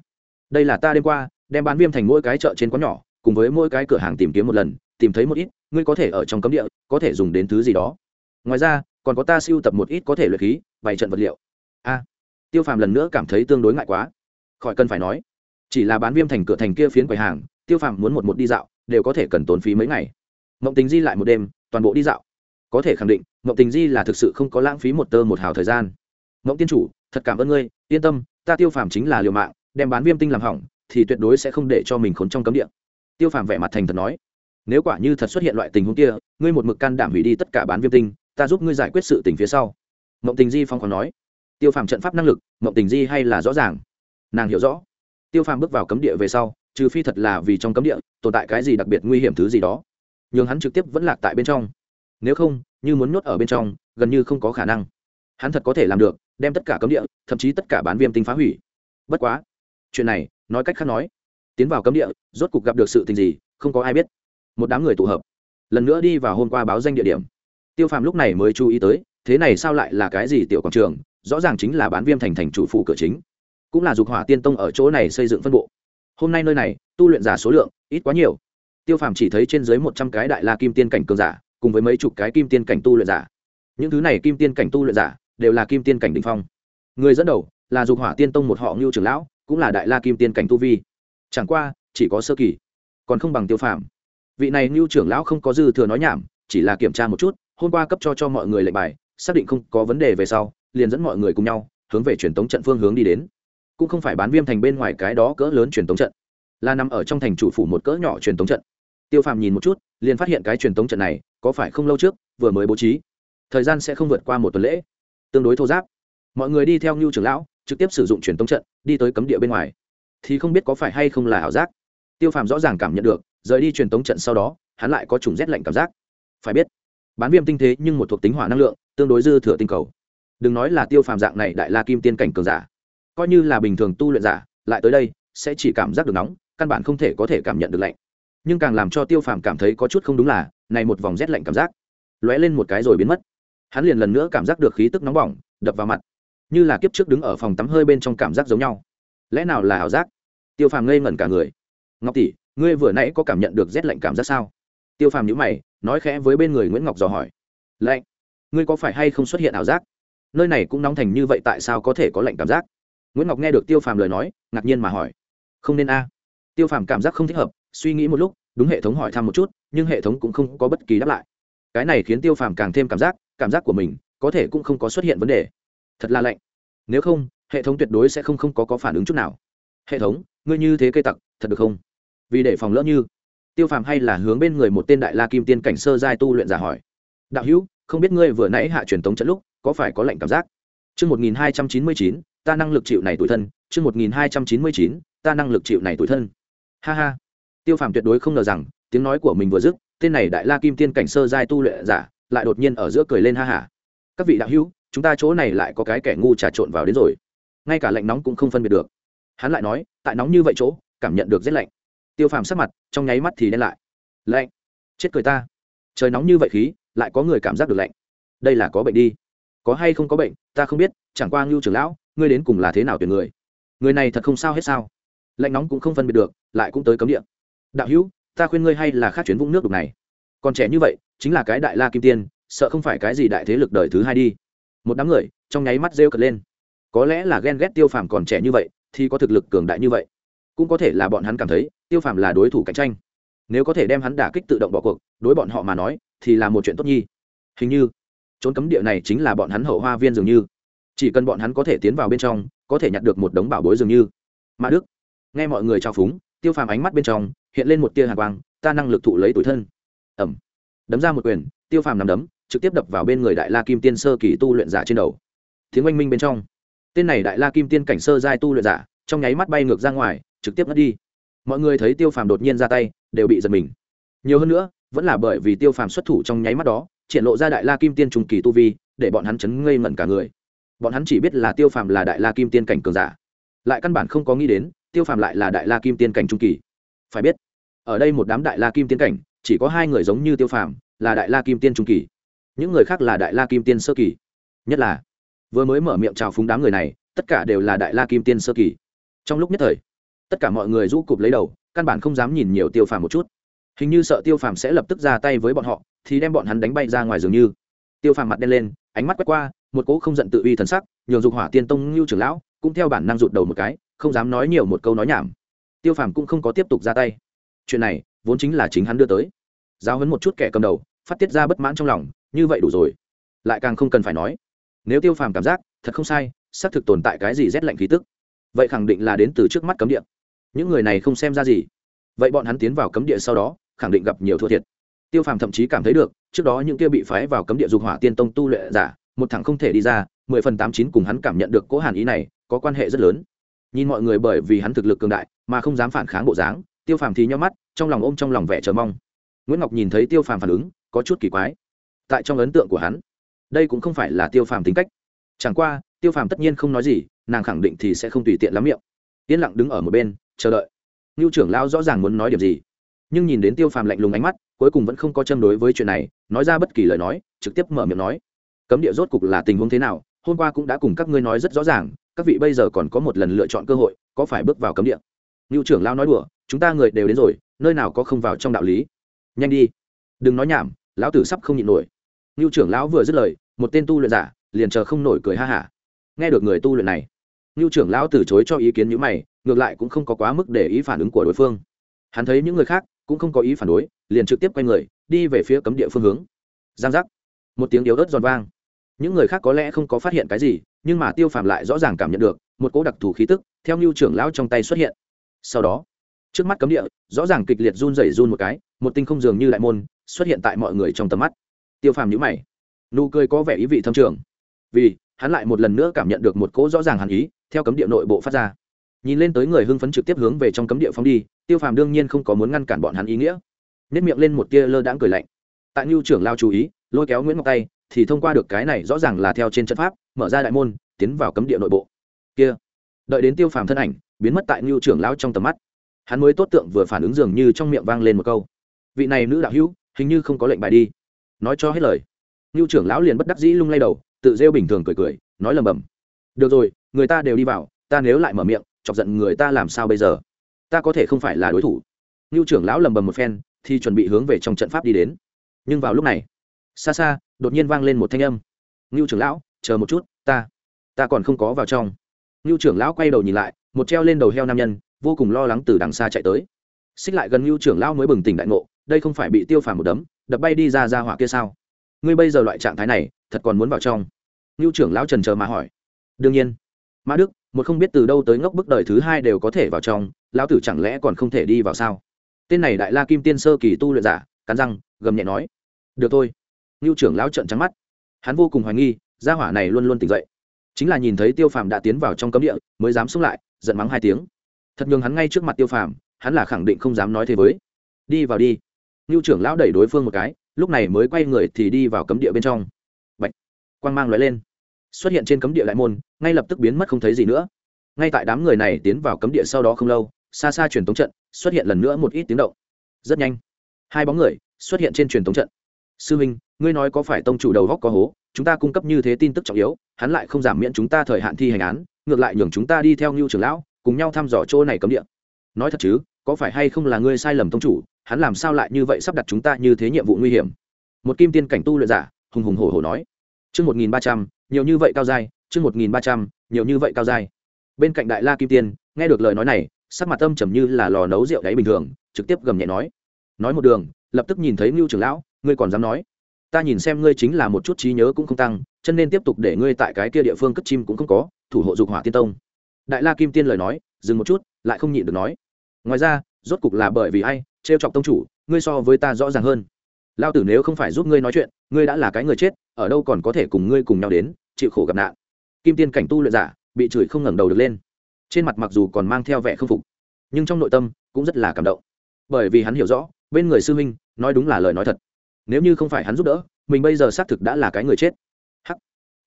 đây là ta đêm qua, đem bán viêm thành mỗi cái chợ trên quán nhỏ, cùng với mỗi cái cửa hàng tìm kiếm một lần, tìm thấy một ít, ngươi có thể ở trong cấm địa, có thể dùng đến thứ gì đó. Ngoài ra, còn có ta siêu tập một ít có thể luyện khí, bày trận vật liệu. A. À, tiêu phàm lần nữa cảm thấy tương đối ngại quá. Khỏi cần phải nói, chỉ là bán viêm thành cửa thành kia phiến quầy hàng, tiêu phàm muốn một một đi dạo, đều có thể cần tốn phí mấy ngày. Mộng tình di lại một đêm, toàn bộ đi dạo có thể khẳng định mộng tình di là thực sự không có lãng phí một tơ một hào thời gian. Mộng tiên chủ, thật cảm ơn ngươi, yên tâm, ta tiêu phàm chính là liều mạng, đem bán viêm tinh làm hỏng, thì tuyệt đối sẽ không để cho mình khốn trong cấm địa. Tiêu phàm vẻ mặt thành thật nói, nếu quả như thật xuất hiện loại tình huống kia, ngươi một mực can đảm hủy đi tất cả bán viêm tinh, ta giúp ngươi giải quyết sự tình phía sau. Mộng tình di phong còn nói, tiêu phàm trận pháp năng lực mộng tình di hay là rõ ràng. Nàng hiểu rõ. Tiêu phàm bước vào cấm địa về sau, trừ phi thật là vì trong cấm địa, tồn tại cái gì đặc biệt nguy hiểm thứ gì đó. Nhưng hắn trực tiếp vẫn lạc tại bên trong nếu không, như muốn nhốt ở bên trong, gần như không có khả năng. Hắn thật có thể làm được, đem tất cả cấm địa, thậm chí tất cả bán viêm tinh phá hủy. Bất quá, chuyện này, nói cách khác nói. Tiến vào cấm địa, rốt cục gặp được sự tình gì, không có ai biết. Một đám người tụ hợp. Lần nữa đi vào hôm qua báo danh địa điểm. Tiêu phàm lúc này mới chú ý tới, thế này sao lại là cái gì tiểu quảng trường, rõ ràng chính là bán viêm thành thành chủ phụ cửa chính. Cũng là dục hỏa tiên tông ở chỗ này xây dựng phân bộ. Hôm nay nơi này, tu luyện giả số lượng, ít quá nhiều. Tiêu phàm chỉ thấy trên dưới một trăm cái đại la kim tiên cảnh cường giả cùng với mấy chục cái kim tiên cảnh tu luyện giả. Những thứ này kim tiên cảnh tu luyện giả đều là kim tiên cảnh đình phong. Người dẫn đầu là dục hỏa tiên tông một họ ngưu trưởng lão, cũng là đại la kim tiên cảnh tu vi. Chẳng qua, chỉ có sơ kỳ, còn không bằng tiêu phàm. Vị này ngưu trưởng lão không có dư thừa nói nhảm, chỉ là kiểm tra một chút, hôm qua cấp cho cho mọi người lệnh bài, xác định không có vấn đề về sau, liền dẫn mọi người cùng nhau, hướng về truyền tống trận phương hướng đi đến. Cũng không phải bán viêm thành bên ngoài cái đó cỡ lớn truyền tống trận, là nằm ở trong thành chủ phủ một cỡ nhỏ truyền tống trận tiêu phàm nhìn một chút, liền phát hiện cái truyền tống trận này có phải không lâu trước, vừa mới bố trí. Thời gian sẽ không vượt qua một tuần lễ. Tương đối thô giáp. Mọi người đi theo ngưu trưởng lão, trực tiếp sử dụng truyền tống trận, đi tới cấm địa bên ngoài. Thì không biết có phải hay không là ảo giác. Tiêu phàm rõ ràng cảm nhận được, rời đi truyền tống trận sau đó, hắn lại có trùng rét lạnh cảm giác. Phải biết, bán viêm tinh thế nhưng một thuộc tính hỏa năng lượng, tương đối dư thừa tinh cầu. Đừng nói là tiêu phàm dạng này đại la kim tiên cảnh cường giả. Coi như là bình thường tu luyện giả, lại tới đây, sẽ chỉ cảm giác được nóng, căn bản không thể có thể cảm nhận được lạnh nhưng càng làm cho tiêu phàm cảm thấy có chút không đúng là, này một vòng rét lạnh cảm giác, lóe lên một cái rồi biến mất. Hắn liền lần nữa cảm giác được khí tức nóng bỏng, đập vào mặt, như là kiếp trước đứng ở phòng tắm hơi bên trong cảm giác giống nhau. Lẽ nào là ảo giác? Tiêu phàm ngây ngẩn cả người. Ngọc tỷ, ngươi vừa nãy có cảm nhận được rét lạnh cảm giác sao? Tiêu phàm nhữ mày, nói khẽ với bên người nguyễn ngọc dò hỏi. Lạnh? Ngươi có phải hay không xuất hiện ảo giác? Nơi này cũng nóng thành như vậy tại sao có thể có lạnh cảm giác? Nguyễn ngọc nghe được tiêu phàm lời nói, ngạc nhiên mà hỏi. Không nên a. Tiêu phàm cảm giác không thích hợp suy nghĩ một lúc đúng hệ thống hỏi thăm một chút nhưng hệ thống cũng không có bất kỳ đáp lại. Cái này khiến tiêu phàm càng thêm cảm giác cảm giác của mình có thể cũng không có xuất hiện vấn đề. Thật là lạnh. Nếu không hệ thống tuyệt đối sẽ không không có, có phản ứng chút nào. Hệ thống ngươi như thế cây tặc thật được không? Vì để phòng lỡ như tiêu phàm hay là hướng bên người một tên đại la kim tiên cảnh sơ giai tu luyện giả hỏi. Đạo hữu không biết ngươi vừa nãy hạ truyền tống trận lúc có phải có lệnh cảm giác? Trước 1299, ta năng lực chịu này tuổi thân. Trước 1299, ta năng lực chịu này tuổi thân. Ha ha. Tiêu phàm tuyệt đối không ngờ rằng, tiếng nói của mình vừa dứt, tên này đại la kim tiên cảnh sơ giai tu luyện giả, lại đột nhiên ở giữa cười lên ha ha. Các vị đạo hữu, chúng ta chỗ này lại có cái kẻ ngu trà trộn vào đến rồi. Ngay cả lạnh nóng cũng không phân biệt được. Hắn lại nói, tại nóng như vậy chỗ, cảm nhận được rất lạnh. Tiêu phàm sắc mặt trong nháy mắt thì đen lại. Lạnh. Chết cười ta. Trời nóng như vậy khí lại có người cảm giác được lạnh. Đây là có bệnh đi. Có hay không có bệnh ta không biết chẳng qua ngưu trưởng lão ngươi đến cùng là thế nào tuyển người? Người này thật không sao hết sao? Lạnh nóng cũng không phân biệt được lại cũng tới cấm địa đạo hữu, ta khuyên ngươi hay là khác chuyến vũng nước đục này. Còn trẻ như vậy, chính là cái đại la kim tiên, sợ không phải cái gì đại thế lực đời thứ hai đi. Một đám người, trong nháy mắt rêu cật lên. Có lẽ là ghen ghét tiêu phàm còn trẻ như vậy, thì có thực lực cường đại như vậy. Cũng có thể là bọn hắn cảm thấy, tiêu phàm là đối thủ cạnh tranh. Nếu có thể đem hắn đả kích tự động bỏ cuộc, đối bọn họ mà nói, thì là một chuyện tốt nhi. Hình như, trốn cấm địa này chính là bọn hắn hậu hoa viên dường như. Chỉ cần bọn hắn có thể tiến vào bên trong, có thể nhặt được một đống bảo bối dường như. Mà đức, nghe mọi người trao phúng, tiêu phàm ánh mắt bên trong hiện lên một tia hàn quang, ta năng lực thụ lấy tuổi thân. Ẩm. Đấm ra một quyền, tiêu phàm nằm đấm, trực tiếp đập vào bên người đại la kim tiên sơ kỳ tu luyện giả trên đầu. Tiếng oanh minh bên trong. Tên này đại la kim tiên cảnh sơ giai tu luyện giả, trong nháy mắt bay ngược ra ngoài, trực tiếp ngất đi. Mọi người thấy tiêu phàm đột nhiên ra tay, đều bị giật mình. Nhiều hơn nữa, vẫn là bởi vì tiêu phàm xuất thủ trong nháy mắt đó, triển lộ ra đại la kim tiên trùng kỳ tu vi, để bọn hắn chấn ngây ngẩn cả người. Bọn hắn chỉ biết là tiêu phàm là đại la kim tiên cảnh cường giả. Lại căn bản không có nghĩ đến, tiêu phàm lại là đại la kim tiên cảnh trung kỳ phải biết, ở đây một đám đại la kim tiên cảnh, chỉ có hai người giống như tiêu phàm, là đại la kim tiên trung kỳ. Những người khác là đại la kim tiên sơ kỳ. Nhất là, vừa mới mở miệng chào phúng đám người này, tất cả đều là đại la kim tiên sơ kỳ. Trong lúc nhất thời, tất cả mọi người rũ cụp lấy đầu, căn bản không dám nhìn nhiều tiêu phàm một chút. Hình như sợ tiêu phàm sẽ lập tức ra tay với bọn họ, thì đem bọn hắn đánh bay ra ngoài dường như. Tiêu phàm mặt đen lên, ánh mắt quét qua, một cỗ không giận tự uy thần sắc, nhường dục hỏa tiên tông ngưu trưởng lão cũng theo bản năng rụt đầu một cái, không dám nói nhiều một câu nói nhảm tiêu phàm cũng không có tiếp tục ra tay. Chuyện này, vốn chính là chính hắn đưa tới. Giáo hấn một chút kẻ cầm đầu, phát tiết ra bất mãn trong lòng, như vậy đủ rồi. Lại càng không cần phải nói. Nếu tiêu phàm cảm giác, thật không sai, xác thực tồn tại cái gì rét lạnh khí tức. Vậy khẳng định là đến từ trước mắt cấm địa. Những người này không xem ra gì. Vậy bọn hắn tiến vào cấm địa sau đó, khẳng định gặp nhiều thua thiệt. Tiêu phàm thậm chí cảm thấy được, trước đó những kia bị phái vào cấm địa dục hỏa tiên tông tu luyện giả, một thằng không thể đi ra, mười phần tám chín cùng hắn cảm nhận được cố hàn ý này, có quan hệ rất lớn nhìn mọi người bởi vì hắn thực lực cường đại, mà không dám phản kháng bộ dáng, tiêu phàm thì nhau mắt, trong lòng ôm trong lòng vẻ chờ mong. Nguyễn ngọc nhìn thấy tiêu phàm phản ứng, có chút kỳ quái. Tại trong ấn tượng của hắn, đây cũng không phải là tiêu phàm tính cách. Chẳng qua, tiêu phàm tất nhiên không nói gì, nàng khẳng định thì sẽ không tùy tiện lắm miệng. Yên lặng đứng ở một bên, chờ đợi. Ngưu trưởng lao rõ ràng muốn nói điểm gì. Nhưng nhìn đến tiêu phàm lạnh lùng ánh mắt, cuối cùng vẫn không có châm đối với chuyện này, nói ra bất kỳ lời nói, trực tiếp mở miệng nói. Cấm địa rốt cục là tình huống thế nào? Hôm qua cũng đã cùng các ngươi nói rất rõ ràng các vị bây giờ còn có một lần lựa chọn cơ hội, có phải bước vào cấm địa? Ngưu trưởng lão nói đùa, chúng ta người đều đến rồi, nơi nào có không vào trong đạo lý? Nhanh đi. Đừng nói nhảm, lão tử sắp không nhịn nổi. Ngưu trưởng lão vừa dứt lời, một tên tu luyện giả, liền chờ không nổi cười ha hả. Nghe được người tu luyện này, ngưu trưởng lão từ chối cho ý kiến những mày, ngược lại cũng không có quá mức để ý phản ứng của đối phương. Hắn thấy những người khác cũng không có ý phản đối, liền trực tiếp quay người, đi về phía cấm địa phương hướng. Giang giác. Một tiếng yếu ớt giòn vang những người khác có lẽ không có phát hiện cái gì, nhưng mà tiêu phàm lại rõ ràng cảm nhận được, một cỗ đặc thù khí tức, theo ngưu trưởng lão trong tay xuất hiện. Sau đó, trước mắt cấm địa, rõ ràng kịch liệt run rẩy run một cái, một tinh không dường như đại môn, xuất hiện tại mọi người trong tầm mắt. Tiêu phàm nhữ mày, nụ cười có vẻ ý vị thâm trường, vì hắn lại một lần nữa cảm nhận được một cỗ rõ ràng hàn ý, theo cấm địa nội bộ phát ra. Nhìn lên tới người hưng phấn trực tiếp hướng về trong cấm địa phóng đi, tiêu phàm đương nhiên không có muốn ngăn cản bọn hắn ý nghĩa. Nếp miệng lên một tia lơ đãng cười lạnh. Tại ngưu trưởng lao chú ý, lôi kéo nguyễn ngọc tay thì thông qua được cái này rõ ràng là theo trên trận pháp, mở ra đại môn, tiến vào cấm địa nội bộ. Kia, đợi đến tiêu phàm thân ảnh, biến mất tại ngưu trưởng lão trong tầm mắt. Hắn mới tốt tượng vừa phản ứng dường như trong miệng vang lên một câu. Vị này nữ đạo hữu, hình như không có lệnh bài đi. Nói cho hết lời. Ngưu trưởng lão liền bất đắc dĩ lung lay đầu, tự rêu bình thường cười cười, nói lầm bầm. Được rồi, người ta đều đi vào, ta nếu lại mở miệng, chọc giận người ta làm sao bây giờ? Ta có thể không phải là đối thủ. Ngưu trưởng lão lầm bầm một phen, thì chuẩn bị hướng về trong trận pháp đi đến. Nhưng vào lúc này, xa xa đột nhiên vang lên một thanh âm. Ngưu trưởng lão, chờ một chút, ta ta còn không có vào trong. Ngưu trưởng lão quay đầu nhìn lại, một treo lên đầu heo nam nhân, vô cùng lo lắng từ đằng xa chạy tới. Xích lại gần ngưu trưởng lão mới bừng tỉnh đại ngộ, đây không phải bị tiêu phàm một đấm, đập bay đi ra ra hỏa kia sao? Ngươi bây giờ loại trạng thái này, thật còn muốn vào trong? Ngưu trưởng lão trần chờ mà hỏi. Đương nhiên. Mã đức, một không biết từ đâu tới ngốc bức đời thứ hai đều có thể vào trong, lão tử chẳng lẽ còn không thể đi vào sao? Tên này đại la kim tiên sơ kỳ tu luyện giả, cắn răng, gầm nhẹ nói. Được thôi ngưu trưởng lão trợn trắng mắt. Hắn vô cùng hoài nghi, gia hỏa này luôn luôn tỉnh dậy. Chính là nhìn thấy tiêu phàm đã tiến vào trong cấm địa, mới dám xông lại, giận mắng hai tiếng. Thật nhường hắn ngay trước mặt tiêu phàm, hắn là khẳng định không dám nói thế với. Đi vào đi. Ngưu trưởng lão đẩy đối phương một cái, lúc này mới quay người thì đi vào cấm địa bên trong. Bạch. quang mang lóe lên. Xuất hiện trên cấm địa lại môn, ngay lập tức biến mất không thấy gì nữa. Ngay tại đám người này tiến vào cấm địa sau đó không lâu, xa xa truyền tống trận, xuất hiện lần nữa một ít tiếng động. Rất nhanh. Hai bóng người xuất hiện trên truyền tống trận. Sư huynh ngươi nói có phải tông chủ đầu góc có hố, chúng ta cung cấp như thế tin tức trọng yếu, hắn lại không giảm miễn chúng ta thời hạn thi hành án, ngược lại nhường chúng ta đi theo ngưu trưởng lão, cùng nhau thăm dò chỗ này cấm địa. Nói thật chứ, có phải hay không là ngươi sai lầm tông chủ, hắn làm sao lại như vậy sắp đặt chúng ta như thế nhiệm vụ nguy hiểm? Một kim tiên cảnh tu luyện giả, hùng hùng hổ hổ nói. Chương một nghìn ba trăm, nhiều như vậy cao dai chương một nghìn ba trăm, nhiều như vậy cao dai bên cạnh đại la kim tiên, nghe được lời nói này, sắc mặt tâm trầm như là lò nấu rượu đáy bình thường, trực tiếp gầm nhẹ nói. Nói một đường, lập tức nhìn thấy ngưu trưởng lão, ngươi còn dám nói ta nhìn xem ngươi chính là một chút trí nhớ cũng không tăng, chân nên tiếp tục để ngươi tại cái kia địa phương cất chim cũng không có, thủ hộ dục hỏa tiên tông. Đại la kim tiên lời nói, dừng một chút, lại không nhịn được nói, ngoài ra, rốt cục là bởi vì ai, trêu chọc tông chủ, ngươi so với ta rõ ràng hơn. Lao tử nếu không phải giúp ngươi nói chuyện, ngươi đã là cái người chết, ở đâu còn có thể cùng ngươi cùng nhau đến, chịu khổ gặp nạn. Kim tiên cảnh tu luyện giả, bị chửi không ngẩng đầu được lên. Trên mặt mặc dù còn mang theo vẻ k phục, nhưng trong nội tâm cũng rất là cảm động. Bởi vì hắn hiểu rõ, bên người sư huynh, nói đúng là lời nói thật nếu như không phải hắn giúp đỡ mình bây giờ xác thực đã là cái người chết. Hắc.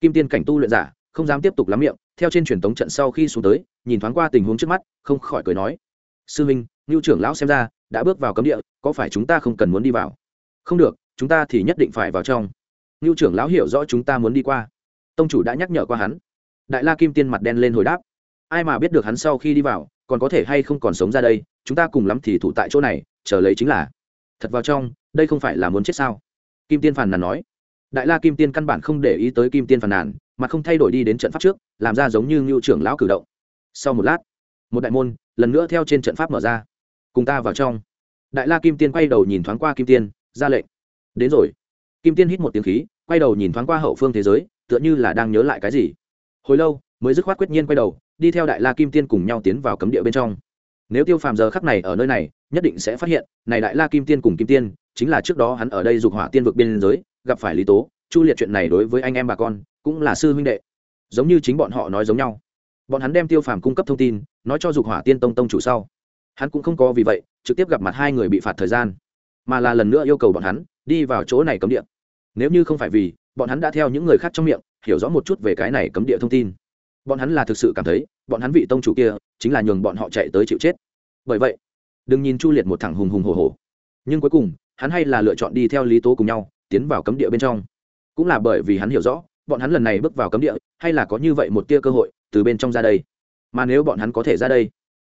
Kim tiên cảnh tu luyện giả không dám tiếp tục lắm miệng theo trên truyền tống trận sau khi xuống tới nhìn thoáng qua tình huống trước mắt không khỏi cười nói. Sư Minh, ngưu trưởng lão xem ra đã bước vào cấm địa có phải chúng ta không cần muốn đi vào? Không được chúng ta thì nhất định phải vào trong. Ngưu trưởng lão hiểu rõ chúng ta muốn đi qua. Tông chủ đã nhắc nhở qua hắn. Đại la kim tiên mặt đen lên hồi đáp. Ai mà biết được hắn sau khi đi vào còn có thể hay không còn sống ra đây chúng ta cùng lắm thì thủ tại chỗ này chờ lấy chính là. Thật vào trong đây không phải là muốn chết sao? Kim tiên phàn nàn nói. Đại la kim tiên căn bản không để ý tới kim tiên phàn nàn, mà không thay đổi đi đến trận pháp trước, làm ra giống như ngưu trưởng lão cử động. Sau một lát, một đại môn, lần nữa theo trên trận pháp mở ra. Cùng ta vào trong. Đại la kim tiên quay đầu nhìn thoáng qua kim tiên, ra lệnh. Đến rồi. Kim tiên hít một tiếng khí, quay đầu nhìn thoáng qua hậu phương thế giới, tựa như là đang nhớ lại cái gì. Hồi lâu, mới dứt khoát quyết nhiên quay đầu, đi theo đại la kim tiên cùng nhau tiến vào cấm địa bên trong. Nếu tiêu phàm giờ khắc này ở nơi này, nhất định sẽ phát hiện, này đại la kim tiên cùng kim tiên chính là trước đó hắn ở đây dục hỏa tiên vực biên giới, gặp phải lý tố, chu liệt chuyện này đối với anh em bà con cũng là sư huynh đệ. Giống như chính bọn họ nói giống nhau. Bọn hắn đem tiêu phàm cung cấp thông tin, nói cho dục hỏa tiên tông tông chủ sau. Hắn cũng không có vì vậy, trực tiếp gặp mặt hai người bị phạt thời gian, mà là lần nữa yêu cầu bọn hắn đi vào chỗ này cấm địa. Nếu như không phải vì, bọn hắn đã theo những người khác trong miệng, hiểu rõ một chút về cái này cấm địa thông tin. Bọn hắn là thực sự cảm thấy, bọn hắn vị tông chủ kia chính là nhường bọn họ chạy tới chịu chết. Bởi vậy, đừng nhìn chu liệt một thằng hùng hùng hồ hồ nhưng cuối cùng hắn hay là lựa chọn đi theo lý tố cùng nhau, tiến vào cấm địa bên trong. Cũng là bởi vì hắn hiểu rõ, bọn hắn lần này bước vào cấm địa, hay là có như vậy một tia cơ hội, từ bên trong ra đây. Mà nếu bọn hắn có thể ra đây,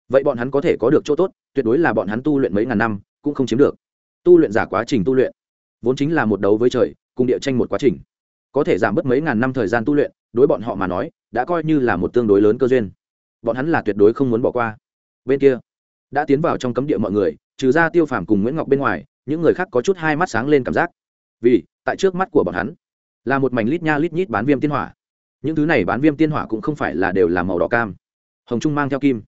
vậy bọn hắn có thể có được chỗ tốt, tuyệt đối là bọn hắn tu luyện mấy ngàn năm, cũng không chiếm được. Tu luyện giả quá trình tu luyện, vốn chính là một đấu với trời, cùng địa tranh một quá trình. Có thể giảm bớt mấy ngàn năm thời gian tu luyện, đối bọn họ mà nói, đã coi như là một tương đối lớn cơ duyên. Bọn hắn là tuyệt đối không muốn bỏ qua. Bên kia, đã tiến vào trong cấm địa mọi người, trừ ra tiêu phàm cùng nguyễn ngọc bên ngoài những người khác có chút hai mắt sáng lên cảm giác. Vì, tại trước mắt của bọn hắn, là một mảnh lít nha lít nhít bán viêm tiên hỏa. Những thứ này bán viêm tiên hỏa cũng không phải là đều là màu đỏ cam. Hồng trung mang theo kim.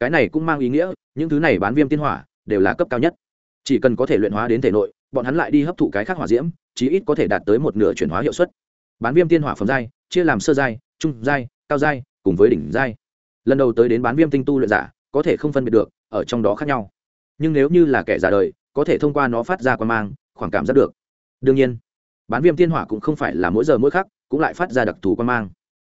Cái này cũng mang ý nghĩa, những thứ này bán viêm tiên hỏa đều là cấp cao nhất. Chỉ cần có thể luyện hóa đến thể nội, bọn hắn lại đi hấp thụ cái khác hỏa diễm, chí ít có thể đạt tới một nửa chuyển hóa hiệu suất. Bán viêm tiên hỏa phẩm giai, chia làm sơ giai, trung giai, cao giai, cùng với đỉnh giai. Lần đầu tới đến bán viêm tinh tu luyện giả, có thể không phân biệt được, ở trong đó khác nhau. Nhưng nếu như là kẻ giả đời có thể thông qua nó phát ra quan mang, khoảng cảm giác được. Đương nhiên, bán viêm tiên hỏa cũng không phải là mỗi giờ mỗi khắc cũng lại phát ra đặc thù quan mang.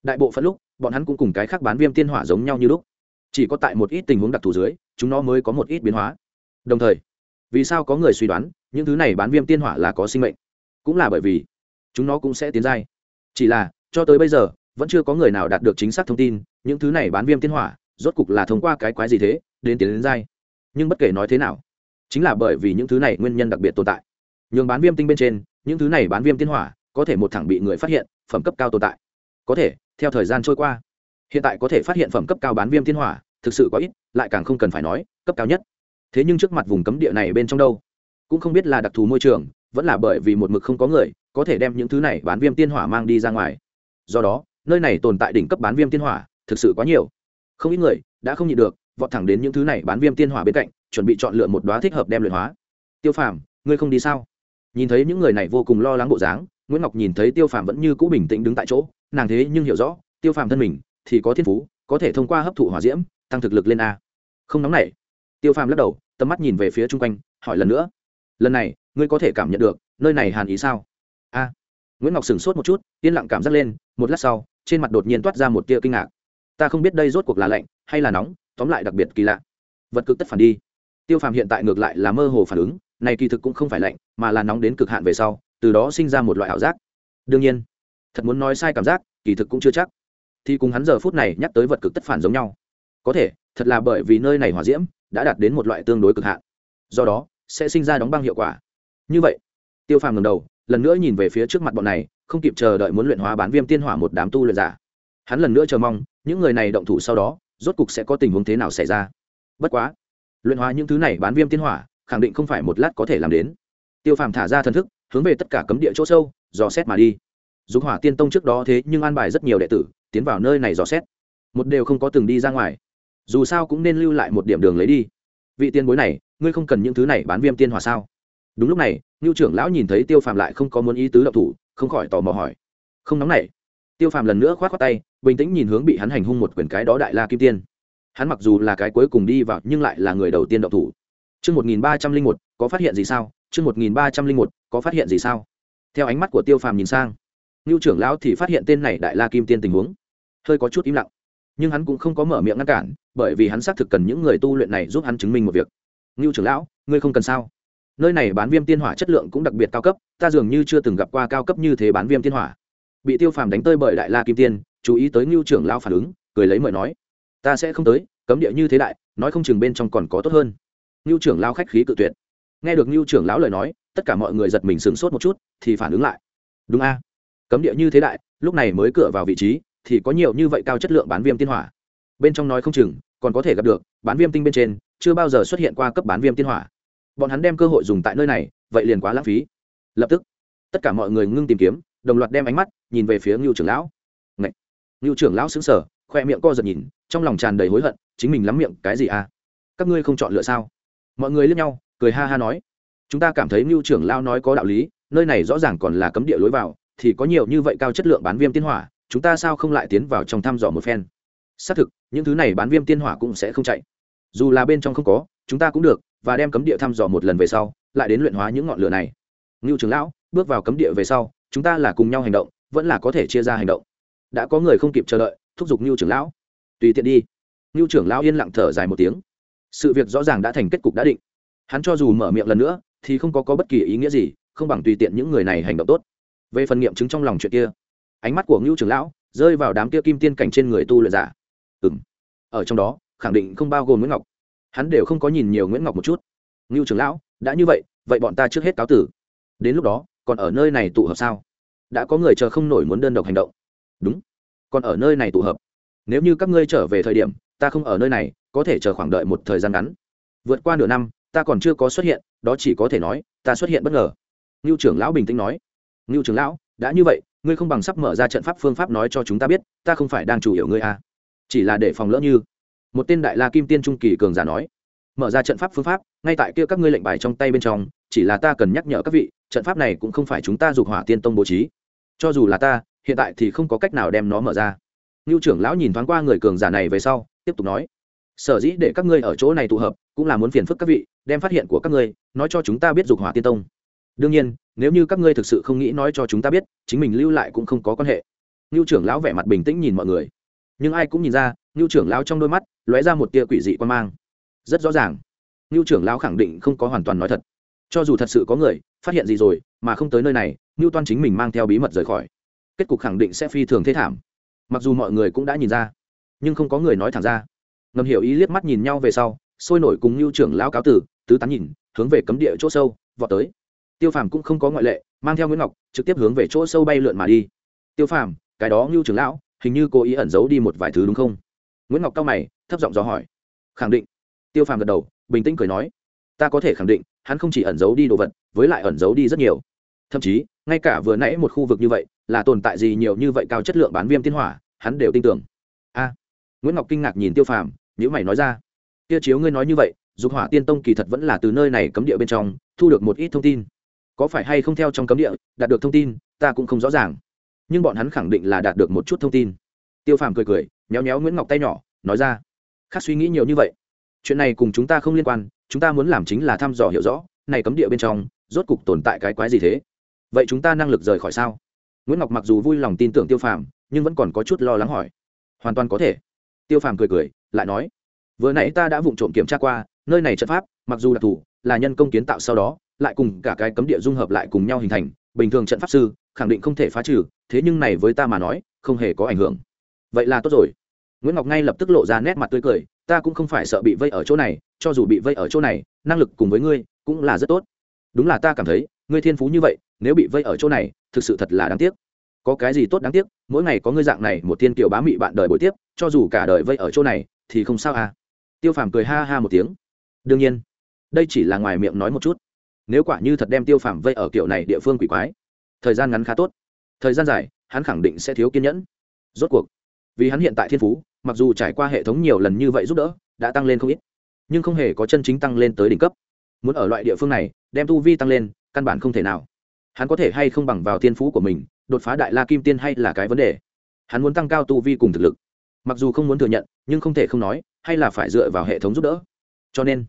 Đại bộ phận lúc, bọn hắn cũng cùng cái khác bán viêm tiên hỏa giống nhau như lúc. Chỉ có tại một ít tình huống đặc thù dưới, chúng nó mới có một ít biến hóa. Đồng thời, vì sao có người suy đoán những thứ này bán viêm tiên hỏa là có sinh mệnh? Cũng là bởi vì chúng nó cũng sẽ tiến giai. Chỉ là, cho tới bây giờ, vẫn chưa có người nào đạt được chính xác thông tin những thứ này bán viêm tiên hỏa rốt cục là thông qua cái quái gì thế, đến tiến đến giai. Nhưng bất kể nói thế nào chính là bởi vì những thứ này nguyên nhân đặc biệt tồn tại. Nhường bán viêm tinh bên trên, những thứ này bán viêm tiên hỏa, có thể một thẳng bị người phát hiện, phẩm cấp cao tồn tại. Có thể, theo thời gian trôi qua, hiện tại có thể phát hiện phẩm cấp cao bán viêm tiên hỏa, thực sự có ít, lại càng không cần phải nói, cấp cao nhất. Thế nhưng trước mặt vùng cấm địa này bên trong đâu? Cũng không biết là đặc thù môi trường, vẫn là bởi vì một mực không có người, có thể đem những thứ này bán viêm tiên hỏa mang đi ra ngoài. Do đó, nơi này tồn tại đỉnh cấp bán viêm tiên hỏa, thực sự quá nhiều. Không ít người đã không nhịn được, vọt thẳng đến những thứ này bán viêm tiên hỏa bên cạnh chuẩn bị chọn lựa một đóa thích hợp đem luyện hóa. Tiêu phàm, ngươi không đi sao? Nhìn thấy những người này vô cùng lo lắng bộ dáng, nguyễn ngọc nhìn thấy tiêu phàm vẫn như cũ bình tĩnh đứng tại chỗ, nàng thế nhưng hiểu rõ, tiêu phàm thân mình thì có thiên phú, có thể thông qua hấp thụ hỏa diễm, tăng thực lực lên a. Không nóng nảy. Tiêu phàm lắc đầu, tầm mắt nhìn về phía chung quanh, hỏi lần nữa. Lần này, ngươi có thể cảm nhận được, nơi này hàn ý sao? A. Nguyễn ngọc sửng sốt một chút, yên lặng cảm giác lên, một lát sau, trên mặt đột nhiên toát ra một tia kinh ngạc. Ta không biết đây rốt cuộc là lạnh hay là nóng, tóm lại đặc biệt kỳ lạ. Vật cực tất phản đi tiêu phàm hiện tại ngược lại là mơ hồ phản ứng, này kỳ thực cũng không phải lạnh, mà là nóng đến cực hạn về sau, từ đó sinh ra một loại ảo giác. Đương nhiên, thật muốn nói sai cảm giác, kỳ thực cũng chưa chắc. Thì cùng hắn giờ phút này nhắc tới vật cực tất phản giống nhau. Có thể, thật là bởi vì nơi này hỏa diễm đã đạt đến một loại tương đối cực hạn. Do đó, sẽ sinh ra đóng băng hiệu quả. Như vậy, tiêu phàm ngầm đầu, lần nữa nhìn về phía trước mặt bọn này, không kịp chờ đợi muốn luyện hóa bán viêm tiên hỏa một đám tu luyện giả. Hắn lần nữa chờ mong, những người này động thủ sau đó, rốt cục sẽ có tình huống thế nào xảy ra. Bất quá luyện hóa những thứ này bán viêm tiên hỏa, khẳng định không phải một lát có thể làm đến. Tiêu phàm thả ra thần thức, hướng về tất cả cấm địa chỗ sâu, dò xét mà đi. Dục hỏa tiên tông trước đó thế nhưng an bài rất nhiều đệ tử, tiến vào nơi này dò xét. Một đều không có từng đi ra ngoài. Dù sao cũng nên lưu lại một điểm đường lấy đi. Vị tiên bối này, ngươi không cần những thứ này bán viêm tiên hỏa sao? Đúng lúc này ngưu trưởng lão nhìn thấy tiêu phàm lại không có muốn ý tứ độc thủ, không khỏi tò mò hỏi. Không nóng này tiêu phàm lần nữa k h o á t k tay, bình tĩnh nhìn hướng bị hắn hành hung một quyền cái đó đại la kim tiên hắn mặc dù là cái cuối cùng đi vào nhưng lại là người đầu tiên đậu thủ Chương 1301, có phát hiện gì sao? Chương 1301, có phát hiện gì sao? Theo ánh mắt của Tiêu Phàm nhìn sang, ngưu trưởng lão thì phát hiện tên này Đại La Kim Tiên tình huống, hơi có chút im lặng. Nhưng hắn cũng không có mở miệng ngăn cản, bởi vì hắn xác thực cần những người tu luyện này giúp hắn chứng minh một việc. ngưu trưởng lão, ngươi không cần sao? Nơi này bán viêm tiên hỏa chất lượng cũng đặc biệt cao cấp, ta dường như chưa từng gặp qua cao cấp như thế bán viêm tiên hỏa. Bị Tiêu Phàm đánh tơi bởi Đại La Kim Tiên, chú ý tới ngưu trưởng lão phản ứng, cười lấy mời nói: "Ta sẽ không tới, cấm địa như thế đại, nói không chừng bên trong còn có tốt hơn." ngưu trưởng lao khách khí cự tuyệt. Nghe được ngưu trưởng lão lời nói tất cả mọi người giật mình sửng sốt một chút thì phản ứng lại. Đúng a. Cấm địa như thế đại lúc này mới cửa vào vị trí thì có nhiều như vậy cao chất lượng bán viêm tiên hỏa. Bên trong nói không chừng còn có thể gặp được bán viêm tinh bên trên chưa bao giờ xuất hiện qua cấp bán viêm tiên hỏa. Bọn hắn đem cơ hội dùng tại nơi này vậy liền quá lãng phí. Lập tức tất cả mọi người ngưng tìm kiếm đồng loạt đem ánh mắt nhìn về phía ngưu trưởng lão. Ngậy! ngưu trưởng lão xứng sở khoe miệng co giật nhìn, trong lòng tràn đầy hối hận, chính mình lắm miệng, cái gì à? Các ngươi không chọn lựa sao? Mọi người liếc nhau, cười ha ha nói. Chúng ta cảm thấy ngưu trưởng lão nói có đạo lý, nơi này rõ ràng còn là cấm địa lối vào, thì có nhiều như vậy cao chất lượng bán viêm tiên hỏa, chúng ta sao không lại tiến vào trong thăm dò một phen? Xác thực, những thứ này bán viêm tiên hỏa cũng sẽ không chạy. Dù là bên trong không có, chúng ta cũng được, và đem cấm địa thăm dò một lần về sau, lại đến luyện hóa những ngọn lửa này. Ngưu trưởng lão, bước vào cấm địa về sau, chúng ta là cùng nhau hành động, vẫn là có thể chia ra hành động. Đã có người không kịp chờ đợi thúc giục ngưu trưởng lão. Tùy tiện đi. Ngưu trưởng lão yên lặng thở dài một tiếng. Sự việc rõ ràng đã thành kết cục đã định. Hắn cho dù mở miệng lần nữa thì không có, có bất kỳ ý nghĩa gì không bằng tùy tiện những người này hành động tốt. Về phần nghiệm chứng trong lòng chuyện kia ánh mắt của ngưu trưởng lão rơi vào đám kia kim tiên cảnh trên người tu luyện giả. Ừ m ở trong đó khẳng định không bao gồm nguyễn ngọc. Hắn đều không có nhìn nhiều nguyễn ngọc một chút. Ngưu trưởng lão đã như vậy vậy bọn ta trước hết cáo tử. Đến lúc đó còn ở nơi này tụ hợp sao? Đã có người chờ không nổi muốn đơn độc hành động. Đúng còn ở nơi này tụ hợp. Nếu như các ngươi trở về thời điểm, ta không ở nơi này, có thể chờ khoảng đợi một thời gian ngắn. Vượt qua nửa năm, ta còn chưa có xuất hiện, đó chỉ có thể nói, ta xuất hiện bất ngờ. Ngưu trưởng lão bình tĩnh nói. Ngưu trưởng lão, đã như vậy, ngươi không bằng sắp mở ra trận pháp phương pháp nói cho chúng ta biết, ta không phải đang chủ yếu ngươi à. chỉ là để phòng lỡ như. Một tên đại la kim tiên trung kỳ cường giả nói. Mở ra trận pháp phương pháp, ngay tại kia các ngươi lệnh bài trong tay bên trong, chỉ là ta cần nhắc nhở các vị, trận pháp này cũng không phải chúng ta dục hỏa tiên tông bố trí. Cho dù là ta hiện tại thì không có cách nào đem nó mở ra. Ngưu trưởng lão nhìn thoáng qua người cường giả này về sau, tiếp tục nói, sở dĩ để các ngươi ở chỗ này tụ hợp, cũng là muốn phiền phức các vị, đem phát hiện của các ngươi, nói cho chúng ta biết dục hỏa tiên tông. Đương nhiên, nếu như các ngươi thực sự không nghĩ nói cho chúng ta biết, chính mình lưu lại cũng không có quan hệ. Ngưu trưởng lão vẻ mặt bình tĩnh nhìn mọi người. Nhưng ai cũng nhìn ra, ngưu trưởng lão trong đôi mắt lóe ra một tia quỷ dị quan mang. Rất rõ ràng. Ngưu trưởng lão khẳng định không có hoàn toàn nói thật. Cho dù thật sự có người phát hiện gì rồi, mà không tới nơi này, ngưu toan chính mình mang theo bí mật rời khỏi kết cục khẳng định sẽ phi thường thế thảm. Mặc dù mọi người cũng đã nhìn ra, nhưng không có người nói thẳng ra. Ngầm hiểu ý liếc mắt nhìn nhau về sau, sôi nổi cùng Lưu trưởng lão cáo tử, tứ tán nhìn, hướng về cấm địa chỗ sâu, vọt tới. Tiêu phàm cũng không có ngoại lệ, mang theo nguyễn ngọc, trực tiếp hướng về chỗ sâu bay lượn mà đi. Tiêu phàm, cái đó Lưu trưởng lão, hình như cố ý ẩn giấu đi một vài thứ đúng không? Nguyễn ngọc cao mày, thấp giọng dò hỏi. Khẳng định. Tiêu phàm gật đầu, bình tĩnh cười nói. Ta có thể khẳng định, hắn không chỉ ẩn giấu đi đồ vật, với lại ẩn giấu đi rất nhiều. Thậm chí, ngay cả vừa nãy một khu vực như vậy là tồn tại gì nhiều như vậy cao chất lượng bán viêm tiên hỏa, hắn đều tin tưởng. A, nguyễn ngọc kinh ngạc nhìn tiêu phàm nhữ mày nói ra. Kia chiếu ngươi nói như vậy, dục hỏa tiên tông kỳ thật vẫn là từ nơi này cấm địa bên trong, thu được một ít thông tin. Có phải hay không theo trong cấm địa, đạt được thông tin, ta cũng không rõ ràng. Nhưng bọn hắn khẳng định là đạt được một chút thông tin. Tiêu phàm cười cười nhéo nhéo nguyễn ngọc tay nhỏ, nói ra. Khác suy nghĩ nhiều như vậy. Chuyện này cùng chúng ta không liên quan, chúng ta muốn làm chính là thăm dò hiểu rõ, này cấm địa bên trong, rốt cục tồn tại cái quái gì thế? Vậy chúng ta năng lực rời khỏi sao? Nguyễn ngọc mặc dù vui lòng tin tưởng tiêu phàm, nhưng vẫn còn có chút lo lắng hỏi. Hoàn toàn có thể. Tiêu phàm cười cười, lại nói, vừa nãy ta đã vụng trộm kiểm tra qua, nơi này trận pháp, mặc dù đặc thù, là nhân công kiến tạo sau đó, lại cùng cả cái cấm địa dung hợp lại cùng nhau hình thành, bình thường trận pháp sư, khẳng định không thể phá trừ, thế nhưng này với ta mà nói, không hề có ảnh hưởng. Vậy là tốt rồi. Nguyễn ngọc ngay lập tức lộ ra nét mặt tươi cười, ta cũng không phải sợ bị vây ở chỗ này, cho dù bị vây ở chỗ này, năng lực cùng với ngươi, cũng là rất tốt. Đúng là ta cảm thấy, ngươi thiên phú như vậy nếu bị vây ở chỗ này, thực sự thật là đáng tiếc. Có cái gì tốt đáng tiếc, mỗi ngày có ngươi dạng này một thiên kiều bá mị bạn đời buổi tiếp, cho dù cả đời vây ở chỗ này, thì không sao à? Tiêu phàm cười ha ha một tiếng. Đương nhiên, đây chỉ là ngoài miệng nói một chút. Nếu quả như thật đem tiêu phàm vây ở kiểu này địa phương quỷ quái, thời gian ngắn khá tốt. Thời gian dài, hắn khẳng định sẽ thiếu kiên nhẫn. Rốt cuộc, vì hắn hiện tại thiên phú, mặc dù trải qua hệ thống nhiều lần như vậy giúp đỡ, đã tăng lên không ít, nhưng không hề có chân chính tăng lên tới đỉnh cấp. Muốn ở loại địa phương này, đem tu vi tăng lên, căn bản không thể nào hắn có thể hay không bằng vào thiên phú của mình, đột phá đại la kim tiên hay là cái vấn đề? Hắn muốn tăng cao tu vi cùng thực lực. Mặc dù không muốn thừa nhận, nhưng không thể không nói, hay là phải dựa vào hệ thống giúp đỡ. Cho nên,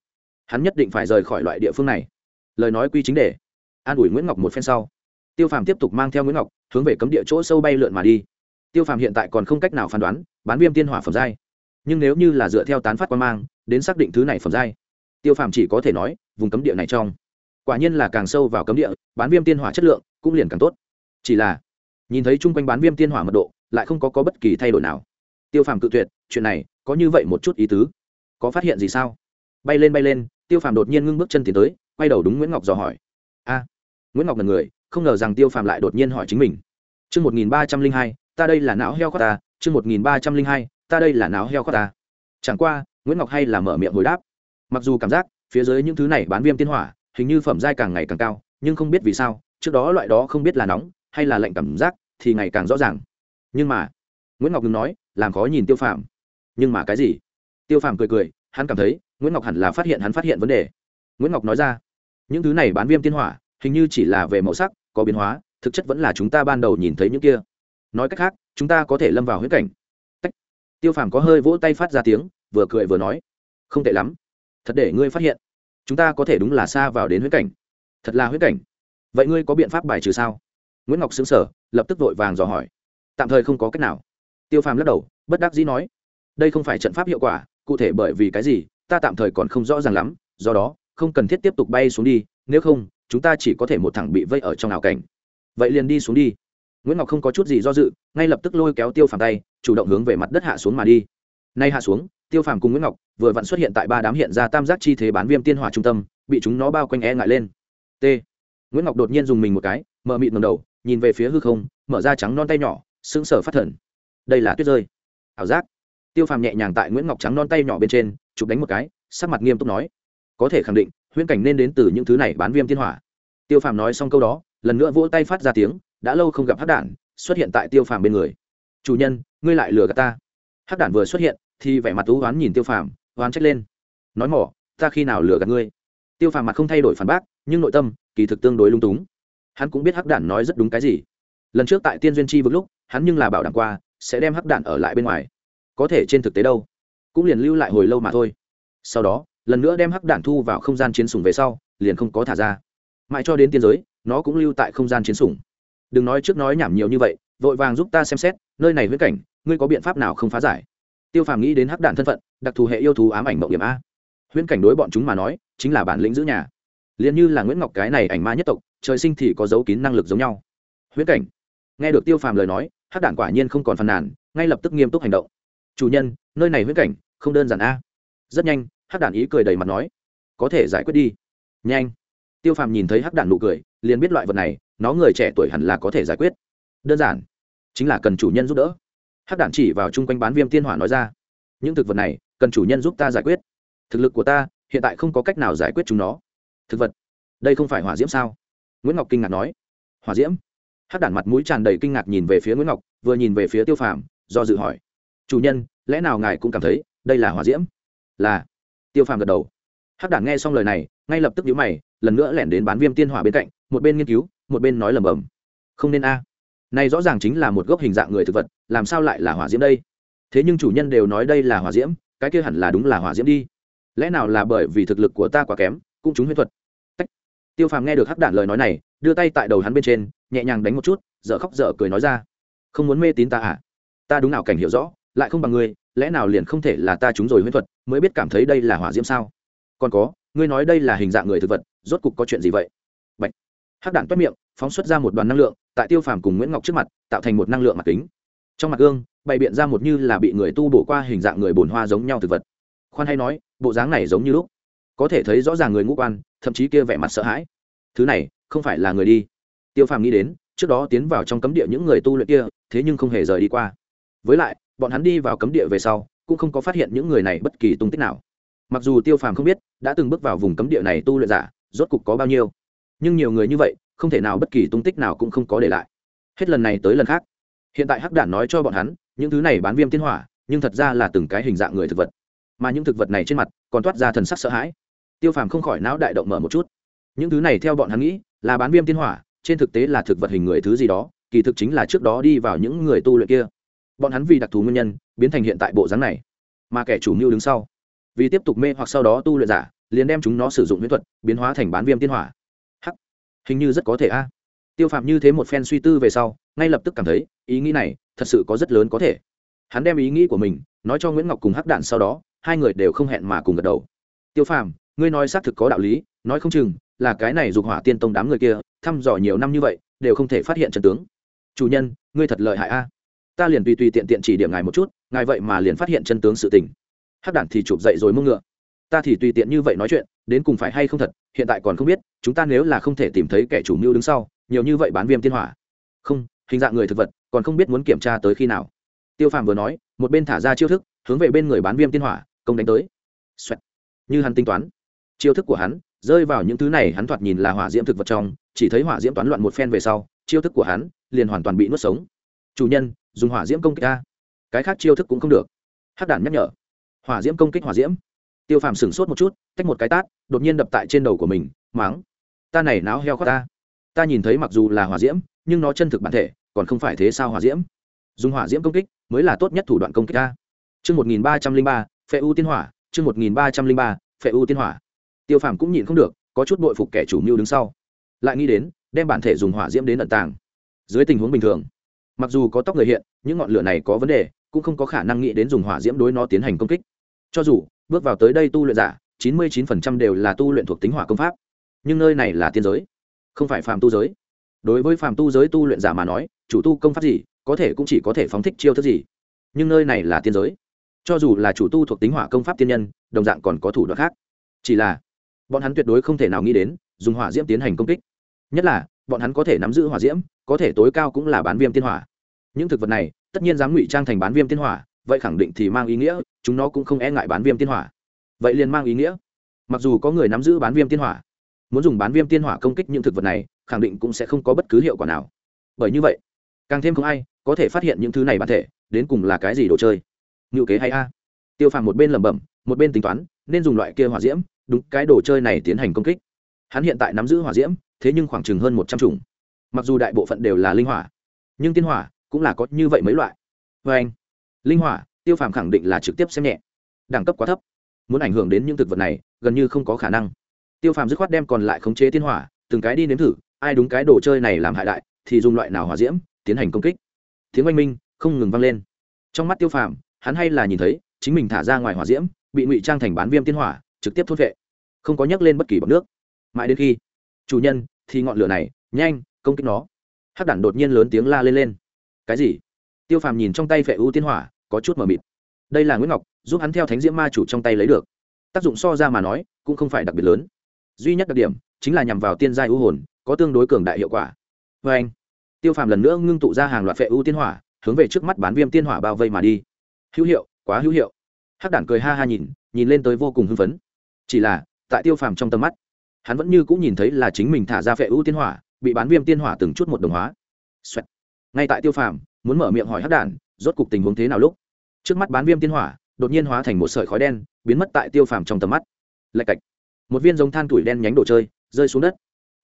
hắn nhất định phải rời khỏi loại địa phương này. Lời nói quy chính đề. An ủi nguyễn ngọc một phen sau. Tiêu phàm tiếp tục mang theo nguyễn ngọc, hướng về cấm địa chỗ sâu bay lượn mà đi. Tiêu phàm hiện tại còn không cách nào phán đoán, bán viêm tiên hỏa phẩm giai. Nhưng nếu như là dựa theo tán phát quan mang, đến xác định thứ này phẩm giai, tiêu phàm chỉ có thể nói, vùng cấm địa này trong quả nhiên là càng sâu vào cấm địa bán viêm tiên hỏa chất lượng cũng liền càng tốt. Chỉ là nhìn thấy chung quanh bán viêm tiên hỏa mật độ lại không có, có bất kỳ thay đổi nào. Tiêu phàm cự tuyệt chuyện này có như vậy một chút ý tứ có phát hiện gì sao? Bay lên bay lên tiêu phàm đột nhiên ngưng bước chân tiến tới quay đầu đúng nguyễn ngọc dò hỏi. A nguyễn ngọc là người không ngờ rằng tiêu phàm lại đột nhiên hỏi chính mình. Chương một nghìn ba trăm linh hai ta đây là não heo khoác ta chương một nghìn ba trăm linh hai ta đây là não heo khoác ta. Chẳng qua nguyễn ngọc hay là mở miệng hồi đáp. Mặc dù cảm giác phía dưới những thứ này bán viêm tiên hỏa hình như phẩm giai càng ngày càng cao, nhưng không biết vì sao, trước đó loại đó không biết là nóng hay là lạnh cảm giác thì ngày càng rõ ràng. Nhưng mà, nguyễn ngọc ngừng nói, làm khó nhìn tiêu phàm. Nhưng mà cái gì? Tiêu phàm cười cười, hắn cảm thấy, nguyễn ngọc hẳn là phát hiện hắn phát hiện vấn đề. Nguyễn ngọc nói ra, những thứ này bán viêm tiên hỏa, hình như chỉ là về màu sắc, có biến hóa, thực chất vẫn là chúng ta ban đầu nhìn thấy những kia. Nói cách khác, chúng ta có thể lâm vào huyết cảnh. Tách. tiêu phàm có hơi vỗ tay phát ra tiếng, vừa cười vừa nói, không tệ lắm. Thật để ngươi phát hiện chúng ta có thể đúng là xa vào đến huyết cảnh. Thật là huyết cảnh. Vậy ngươi có biện pháp bài trừ sao? Nguyễn ngọc xứng sở lập tức vội vàng dò hỏi. Tạm thời không có cách nào. Tiêu phàm lắc đầu, bất đắc dĩ nói, đây không phải trận pháp hiệu quả, cụ thể bởi vì cái gì, ta tạm thời còn không rõ ràng lắm, do đó, không cần thiết tiếp tục bay xuống đi, nếu không, chúng ta chỉ có thể một thẳng bị vây ở trong ảo cảnh. Vậy liền đi xuống đi. Nguyễn ngọc không có chút gì do dự, ngay lập tức lôi kéo tiêu phàm tay, chủ động hướng về mặt đất hạ xuống mà đi. Nay hạ xuống tiêu phàm cùng nguyễn ngọc vừa vặn xuất hiện tại ba đám hiện ra tam giác chi thế bán viêm tiên hỏa trung tâm, bị chúng nó bao quanh e ngại lên. T. Nguyễn ngọc đột nhiên dùng mình một cái, mở mịt ngầm đầu, nhìn về phía hư không, mở ra trắng non tay nhỏ, sững sờ phát thần. Đây là tuyết rơi. Ảo giác. Tiêu phàm nhẹ nhàng tại nguyễn ngọc trắng non tay nhỏ bên trên, chụp đánh một cái, sắc mặt nghiêm túc nói, có thể khẳng định, huyễn cảnh nên đến từ những thứ này bán viêm tiên hỏa. Tiêu phàm nói xong câu đó, lần nữa vỗ tay phát ra tiếng, đã lâu không gặp hắc đản, xuất hiện tại tiêu phàm bên người. Chủ nhân, ngươi lại lừa gạt ta. Hắc đản vừa xuất hiện thì vẻ mặt tú oán nhìn tiêu phàm, oán trách lên. Nói mỏ, ta khi nào lừa gạt ngươi? Tiêu phàm mặt không thay đổi phản bác, nhưng nội tâm, kỳ thực tương đối lung túng. Hắn cũng biết hắc đản nói rất đúng cái gì. Lần trước tại tiên duyên chi vực lúc, hắn nhưng là bảo đảm qua, sẽ đem hắc đản ở lại bên ngoài. Có thể trên thực tế đâu? Cũng liền lưu lại hồi lâu mà thôi. Sau đó, lần nữa đem hắc đản thu vào không gian chiến sủng về sau, liền không có thả ra. Mãi cho đến tiên giới, nó cũng lưu tại không gian chiến sủng. Đừng nói trước nói nhảm nhiều như vậy, vội vàng giúp ta xem xét, nơi này huyết cảnh, ngươi có biện pháp nào không phá giải? Tiêu phàm nghĩ đến hắc đạn thân phận, đặc thù hệ yêu thú ám ảnh mộng điểm a. Huyễn cảnh đối bọn chúng mà nói, chính là bản lĩnh giữ nhà. Liền như là nguyễn ngọc cái này ảnh ma nhất tộc, trời sinh thì có dấu kín năng lực giống nhau. Huyễn cảnh. Nghe được tiêu phàm lời nói, hắc đạn quả nhiên không còn phàn nàn, ngay lập tức nghiêm túc hành động. Chủ nhân, nơi này huyễn cảnh, không đơn giản a. Rất nhanh, hắc đạn ý cười đầy mặt nói, có thể giải quyết đi. Nhanh. Tiêu phàm nhìn thấy hắc đạn nụ cười, liền biết loại vật này, nó người trẻ tuổi hẳn là có thể giải quyết. Đơn giản, chính là cần chủ nhân giúp đỡ hắc Đản chỉ vào chung quanh bán viêm tiên hỏa nói ra, những thực vật này, cần chủ nhân giúp ta giải quyết. Thực lực của ta, hiện tại không có cách nào giải quyết chúng nó. Thực vật? Đây không phải hỏa diễm sao? Nguyễn ngọc kinh ngạc nói. Hỏa diễm? Hắc đản mặt mũi tràn đầy kinh ngạc nhìn về phía nguyễn ngọc, vừa nhìn về phía tiêu phàm, do dự hỏi. Chủ nhân, lẽ nào ngài cũng cảm thấy đây là hỏa diễm? Là. Tiêu phàm gật đầu. Hắc đản nghe xong lời này, ngay lập tức nhíu mày, lần nữa lẻn đến bán viêm tiên hỏa bên cạnh, một bên nghiên cứu, một bên nói lầm bầm không nên a này rõ ràng chính là một gốc hình dạng người thực vật, làm sao lại là hỏa diễm đây? Thế nhưng chủ nhân đều nói đây là hỏa diễm, cái kia hẳn là đúng là hỏa diễm đi. Lẽ nào là bởi vì thực lực của ta quá kém, cũng chúng huyết thuật? Tách. tiêu phàm nghe được hắc đản lời nói này, đưa tay tại đầu hắn bên trên, nhẹ nhàng đánh một chút, dở khóc dở cười nói ra. Không muốn mê tín ta à? Ta đúng nào cảnh hiểu rõ, lại không bằng ngươi, lẽ nào liền không thể là ta chúng rồi huyết thuật, mới biết cảm thấy đây là hỏa diễm sao? Còn có, ngươi nói đây là hình dạng người thực vật, rốt cục có chuyện gì vậy? Hắc đạn toát miệng, phóng xuất ra một đoàn năng lượng, tại tiêu phàm cùng nguyễn ngọc trước mặt, tạo thành một năng lượng mặt kính. Trong mặt gương, bày biện ra một như là bị người tu bổ qua hình dạng người bồn hoa giống nhau thực vật. Khoan hay nói, bộ dáng này giống như lúc. Có thể thấy rõ ràng người ngũ quan, thậm chí kia vẻ mặt sợ hãi. Thứ này, không phải là người đi. Tiêu phàm nghĩ đến, trước đó tiến vào trong cấm địa những người tu luyện kia, thế nhưng không hề rời đi qua. Với lại, bọn hắn đi vào cấm địa về sau, cũng không có phát hiện những người này bất kỳ tung tích nào. Mặc dù tiêu phàm không biết, đã từng bước vào vùng cấm địa này tu luyện giả, rốt cục có bao nhiêu nhưng nhiều người như vậy, không thể nào bất kỳ tung tích nào cũng không có để lại. Hết lần này tới lần khác. Hiện tại hắc đản nói cho bọn hắn, những thứ này bán viêm tiến hỏa, nhưng thật ra là từng cái hình dạng người thực vật. Mà những thực vật này trên mặt, còn toát ra thần sắc sợ hãi. Tiêu phàm không khỏi não đại động mở một chút. Những thứ này theo bọn hắn nghĩ, là bán viêm tiến hỏa, trên thực tế là thực vật hình người thứ gì đó, kỳ thực chính là trước đó đi vào những người tu luyện kia. Bọn hắn vì đặc thù nguyên nhân, biến thành hiện tại bộ dáng này. Mà kẻ chủ mưu đứng sau, vì tiếp tục mê hoặc sau đó tu luyện giả, liền đem chúng nó sử dụng huyễn thuật, biến hóa thành bán viêm tiên hỏa hình như rất có thể a. Tiêu phạm như thế một phen suy tư về sau ngay lập tức cảm thấy ý nghĩ này thật sự có rất lớn có thể. Hắn đem ý nghĩ của mình nói cho nguyễn ngọc cùng hắc đạn sau đó hai người đều không hẹn mà cùng gật đầu. Tiêu Phạm, ngươi nói xác thực có đạo lý nói không chừng là cái này dục hỏa tiên tông đám người kia thăm dò nhiều năm như vậy đều không thể phát hiện trần tướng. Chủ nhân ngươi thật lợi hại a. Ta liền tùy tùy tiện tiện chỉ điểm ngài một chút ngài vậy mà liền phát hiện chân tướng sự tình. Hắc đản thì chụp dậy rồi mông ngựa ta thì tùy tiện như vậy nói chuyện, đến cùng phải hay không thật, hiện tại còn không biết, chúng ta nếu là không thể tìm thấy kẻ chủ mưu đứng sau, nhiều như vậy bán viêm tiên hỏa. Không, hình dạng người thực vật, còn không biết muốn kiểm tra tới khi nào. Tiêu phàm vừa nói, một bên thả ra chiêu thức, hướng về bên người bán viêm tiên hỏa, công đánh tới、Xoẹt. Như hắn tính toán. Chiêu thức của hắn, rơi vào những thứ này hắn thoạt nhìn là hỏa diễm thực vật trong, chỉ thấy hỏa diễm toán loạn một phen về sau, chiêu thức của hắn, liền hoàn toàn bị nuốt sống. Chủ nhân, dùng hỏa diễm công kích ta. Cái khác chiêu thức cũng không được. Hắc đản nhắc nhở. Hỏa diễm công kích hỏa diễm tiêu phàm sửng sốt một chút, tách một cái tát, đột nhiên đập tại trên đầu của mình, máng, ta này náo heo khoác ta. Ta nhìn thấy mặc dù là hỏa diễm, nhưng nó chân thực bản thể, còn không phải thế sao hỏa diễm? Dùng hỏa diễm công kích mới là tốt nhất thủ đoạn công kích ta. Chương một nghìn ba trăm linh ba, phệ u tiên hỏa, chương một nghìn ba trăm linh ba, phệ u tiên hỏa. Tiêu phàm cũng nhịn không được, có chút bội phục kẻ chủ mưu đứng sau. Lại nghĩ đến, đem bản thể dùng hỏa diễm đến ẩn tàng. Dưới tình huống bình thường, mặc dù có tóc người hiện những ngọn lửa này có vấn đề, cũng không có khả năng nghĩ đến dùng hỏa diễm đối nó tiến hành công kích. Cho dù bước vào tới đây tu luyện giả, chín mươi chín phần trăm đều là tu luyện thuộc tính hỏa công pháp. Nhưng nơi này là tiên giới, không phải phàm tu giới. Đối với phàm tu giới tu luyện giả mà nói, chủ tu công pháp gì, có thể cũng chỉ có thể phóng thích chiêu thức gì. Nhưng nơi này là tiên giới. Cho dù là chủ tu thuộc tính hỏa công pháp tiên nhân, đồng dạng còn có thủ đoạn khác. Chỉ là, bọn hắn tuyệt đối không thể nào nghĩ đến, dùng hỏa diễm tiến hành công kích. Nhất là, bọn hắn có thể nắm giữ hỏa diễm, có thể tối cao cũng là bán viêm tiên hỏa. Những thực vật này, tất nhiên dám ngụy trang thành bán viêm tiên hỏa vậy khẳng định thì mang ý nghĩa, chúng nó cũng không e ngại bán viêm tiên hỏa. Vậy liền mang ý nghĩa. Mặc dù có người nắm giữ bán viêm tiên hỏa, muốn dùng bán viêm tiên hỏa công kích những thực vật này, khẳng định cũng sẽ không có bất cứ hiệu quả nào. Bởi như vậy, càng thêm không ai có thể phát hiện những thứ này bản thể, đến cùng là cái gì đồ chơi. Ngự kế hay a. Tiêu phàm một bên lẩm bẩm, một bên tính toán, nên dùng loại kia hỏa diễm, đúng, cái đồ chơi này tiến hành công kích. Hắn hiện tại nắm giữ hỏa diễm, thế nhưng khoảng chừng hơn một trăm chủng. Mặc dù đại bộ phận đều là linh hỏa, nhưng tiên hỏa cũng là có như vậy mấy loại. Vê anh linh hỏa, tiêu phàm khẳng định là trực tiếp xem nhẹ. Đẳng cấp quá thấp. Muốn ảnh hưởng đến những thực vật này, gần như không có khả năng. Tiêu phàm dứt khoát đem còn lại khống chế tiên hỏa, từng cái đi nếm thử, ai đúng cái đồ chơi này làm hại đại, thì dùng loại nào hỏa diễm, tiến hành công kích. Tiếng oanh minh, không ngừng vang lên. Trong mắt tiêu phàm, hắn hay là nhìn thấy, chính mình thả ra ngoài hỏa diễm, bị ngụy trang thành bán viêm tiên hỏa, trực tiếp thốt vệ. Không có nhắc lên bất kỳ bọc nước. Mãi đến khi, chủ nhân, thì ngọn lửa này, nhanh, công kích nó. Hắc đản đột nhiên lớn tiếng la lên lên. Cái gì? Tiêu phàm nhìn trong tay phệ ưu tiên hỏa có chút mờ mịt. Đây là nguyễn ngọc, giúp hắn theo thánh diễm ma chủ trong tay lấy được. Tác dụng so ra mà nói, cũng không phải đặc biệt lớn. Duy nhất đặc điểm, chính là nhằm vào tiên giai ưu hồn, có tương đối cường đại hiệu quả. Vê anh, tiêu phàm lần nữa ngưng tụ ra hàng loạt phệ ưu tiên hỏa, hướng về trước mắt bán viêm tiên hỏa bao vây mà đi. Hữu hiệu, quá hữu hiệu. Hắc đản cười ha ha nhìn nhìn lên tới vô cùng hưng phấn. Chỉ là, tại tiêu phàm trong tầm mắt, hắn vẫn như cũng nhìn thấy là chính mình thả ra phệ ưu tiên hỏa, bị bán viêm tiên hỏa từng chút một đồng hóa、Xoẹt. ngay tại tiêu phàm, muốn mở miệng hỏi hắc đản, rốt cục tình huống thế nào lúc? Trước mắt bán viêm tiên hỏa, đột nhiên hóa thành một sợi khói đen, biến mất tại tiêu phàm trong tầm mắt. Lạch cạch. Một viên giống than tuổi đen nhánh đồ chơi, rơi xuống đất.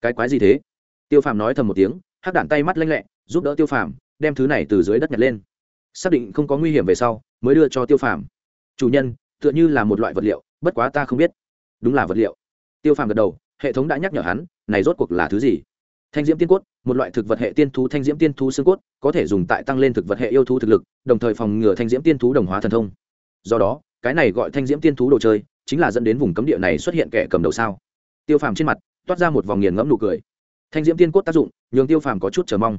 Cái quái gì thế? Tiêu phàm nói thầm một tiếng, hắc đản tay mắt lanh lẹ, giúp đỡ tiêu phàm, đem thứ này từ dưới đất nhặt lên. Xác định không có nguy hiểm về sau, mới đưa cho tiêu phàm. Chủ nhân, tựa như là một loại vật liệu, bất quá ta không biết. Đúng là vật liệu. Tiêu phàm gật đầu, hệ thống đã nhắc nhở hắn, này rốt cuộc là thứ gì? Thanh diễm tiên cốt, một loại thực vật hệ tiên thú thanh diễm tiên thú xương cốt, có thể dùng tại tăng lên thực vật hệ yêu thú thực lực, đồng thời phòng ngừa thanh diễm tiên thú đồng hóa thần thông. Do đó, cái này gọi thanh diễm tiên thú đồ chơi, chính là dẫn đến vùng cấm địa này xuất hiện kẻ cầm đầu sao? Tiêu phàm trên mặt toát ra một vòng nghiền ngẫm nụ cười. Thanh diễm tiên cốt tác dụng, nhường tiêu phàm có chút chờ mong.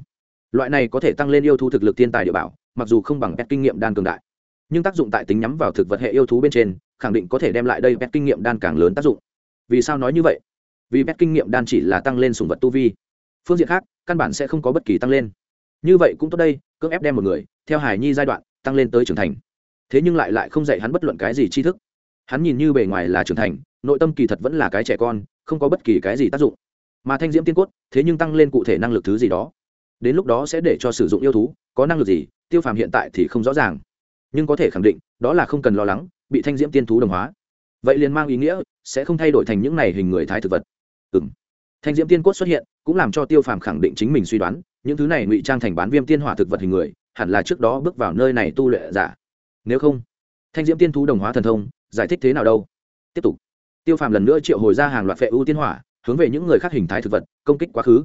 Loại này có thể tăng lên yêu thú thực lực tiên tài địa bảo, mặc dù không bằng pet kinh nghiệm đan cường đại, nhưng tác dụng tại tính nhắm vào thực vật hệ yêu thú bên trên, khẳng định có thể đem lại đây pet kinh nghiệm đan càng lớn tác dụng. Vì sao nói như vậy? Vì pet kinh nghiệm đan chỉ là tăng lên sùng vật tu vi phương diện khác, căn bản sẽ không có bất kỳ tăng lên. Như vậy cũng tốt đây, cưỡng ép đem một người, theo hải nhi giai đoạn, tăng lên tới trưởng thành. Thế nhưng lại lại không dạy hắn bất luận cái gì tri thức. Hắn nhìn như bề ngoài là trưởng thành, nội tâm kỳ thật vẫn là cái trẻ con, không có bất kỳ cái gì tác dụng. Mà thanh diễm tiên cốt, thế nhưng tăng lên cụ thể năng lực thứ gì đó. Đến lúc đó sẽ để cho sử dụng yêu thú, có năng lực gì, tiêu phàm hiện tại thì không rõ ràng. Nhưng có thể khẳng định, đó là không cần lo lắng, bị thanh diễm tiên thú đồng hóa. Vậy liền mang ý nghĩa, sẽ không thay đổi thành những này hình người thái thực vật. Ừ m thanh diễm tiên cốt xuất hiện, cũng làm cho tiêu phàm khẳng định chính mình suy đoán, những thứ này ngụy trang thành bán viêm tiên hỏa thực vật hình người, hẳn là trước đó bước vào nơi này tu luyện giả. Nếu không, thanh diễm tiên thú đồng hóa thần thông, giải thích thế nào đâu? Tiếp tục. Tiêu phàm lần nữa triệu hồi ra hàng loạt phệ ưu tiên hỏa, hướng về những người khác hình thái thực vật, công kích quá khứ.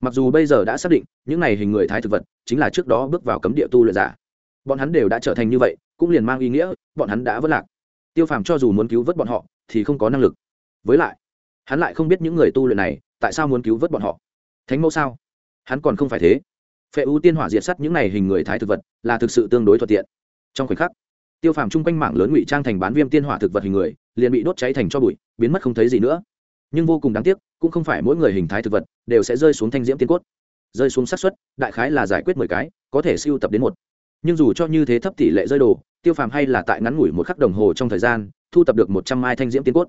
Mặc dù bây giờ đã xác định, những này hình người thái thực vật, chính là trước đó bước vào cấm địa tu luyện giả. Bọn hắn đều đã trở thành như vậy, cũng liền mang ý nghĩa, bọn hắn đã vất lạc. Tiêu phàm cho dù muốn cứu vớt bọn họ, thì không có năng lực. Với lại, hắn lại không biết những người tu luyện này tại sao muốn cứu vớt bọn họ? Thánh mẫu sao? Hắn còn không phải thế. Phệ ưu tiên hỏa diệt sắt những này hình người thái thực vật, là thực sự tương đối thuận tiện. Trong khoảnh khắc, tiêu phàm chung quanh mảng lớn ngụy trang thành bán viêm tiên hỏa thực vật hình người, liền bị đốt cháy thành cho bụi, biến mất không thấy gì nữa. Nhưng vô cùng đáng tiếc, cũng không phải mỗi người hình thái thực vật đều sẽ rơi xuống thanh diễm tiên cốt. Rơi xuống xác suất, đại khái là giải quyết mười cái, có thể siêu tập đến một. Nhưng dù cho như thế thấp tỷ lệ rơi đồ, tiêu phàm hay là tại ngắn ngủi một khắc đồng hồ trong thời gian, thu tập được một trăm mai thanh diễm tiên cốt.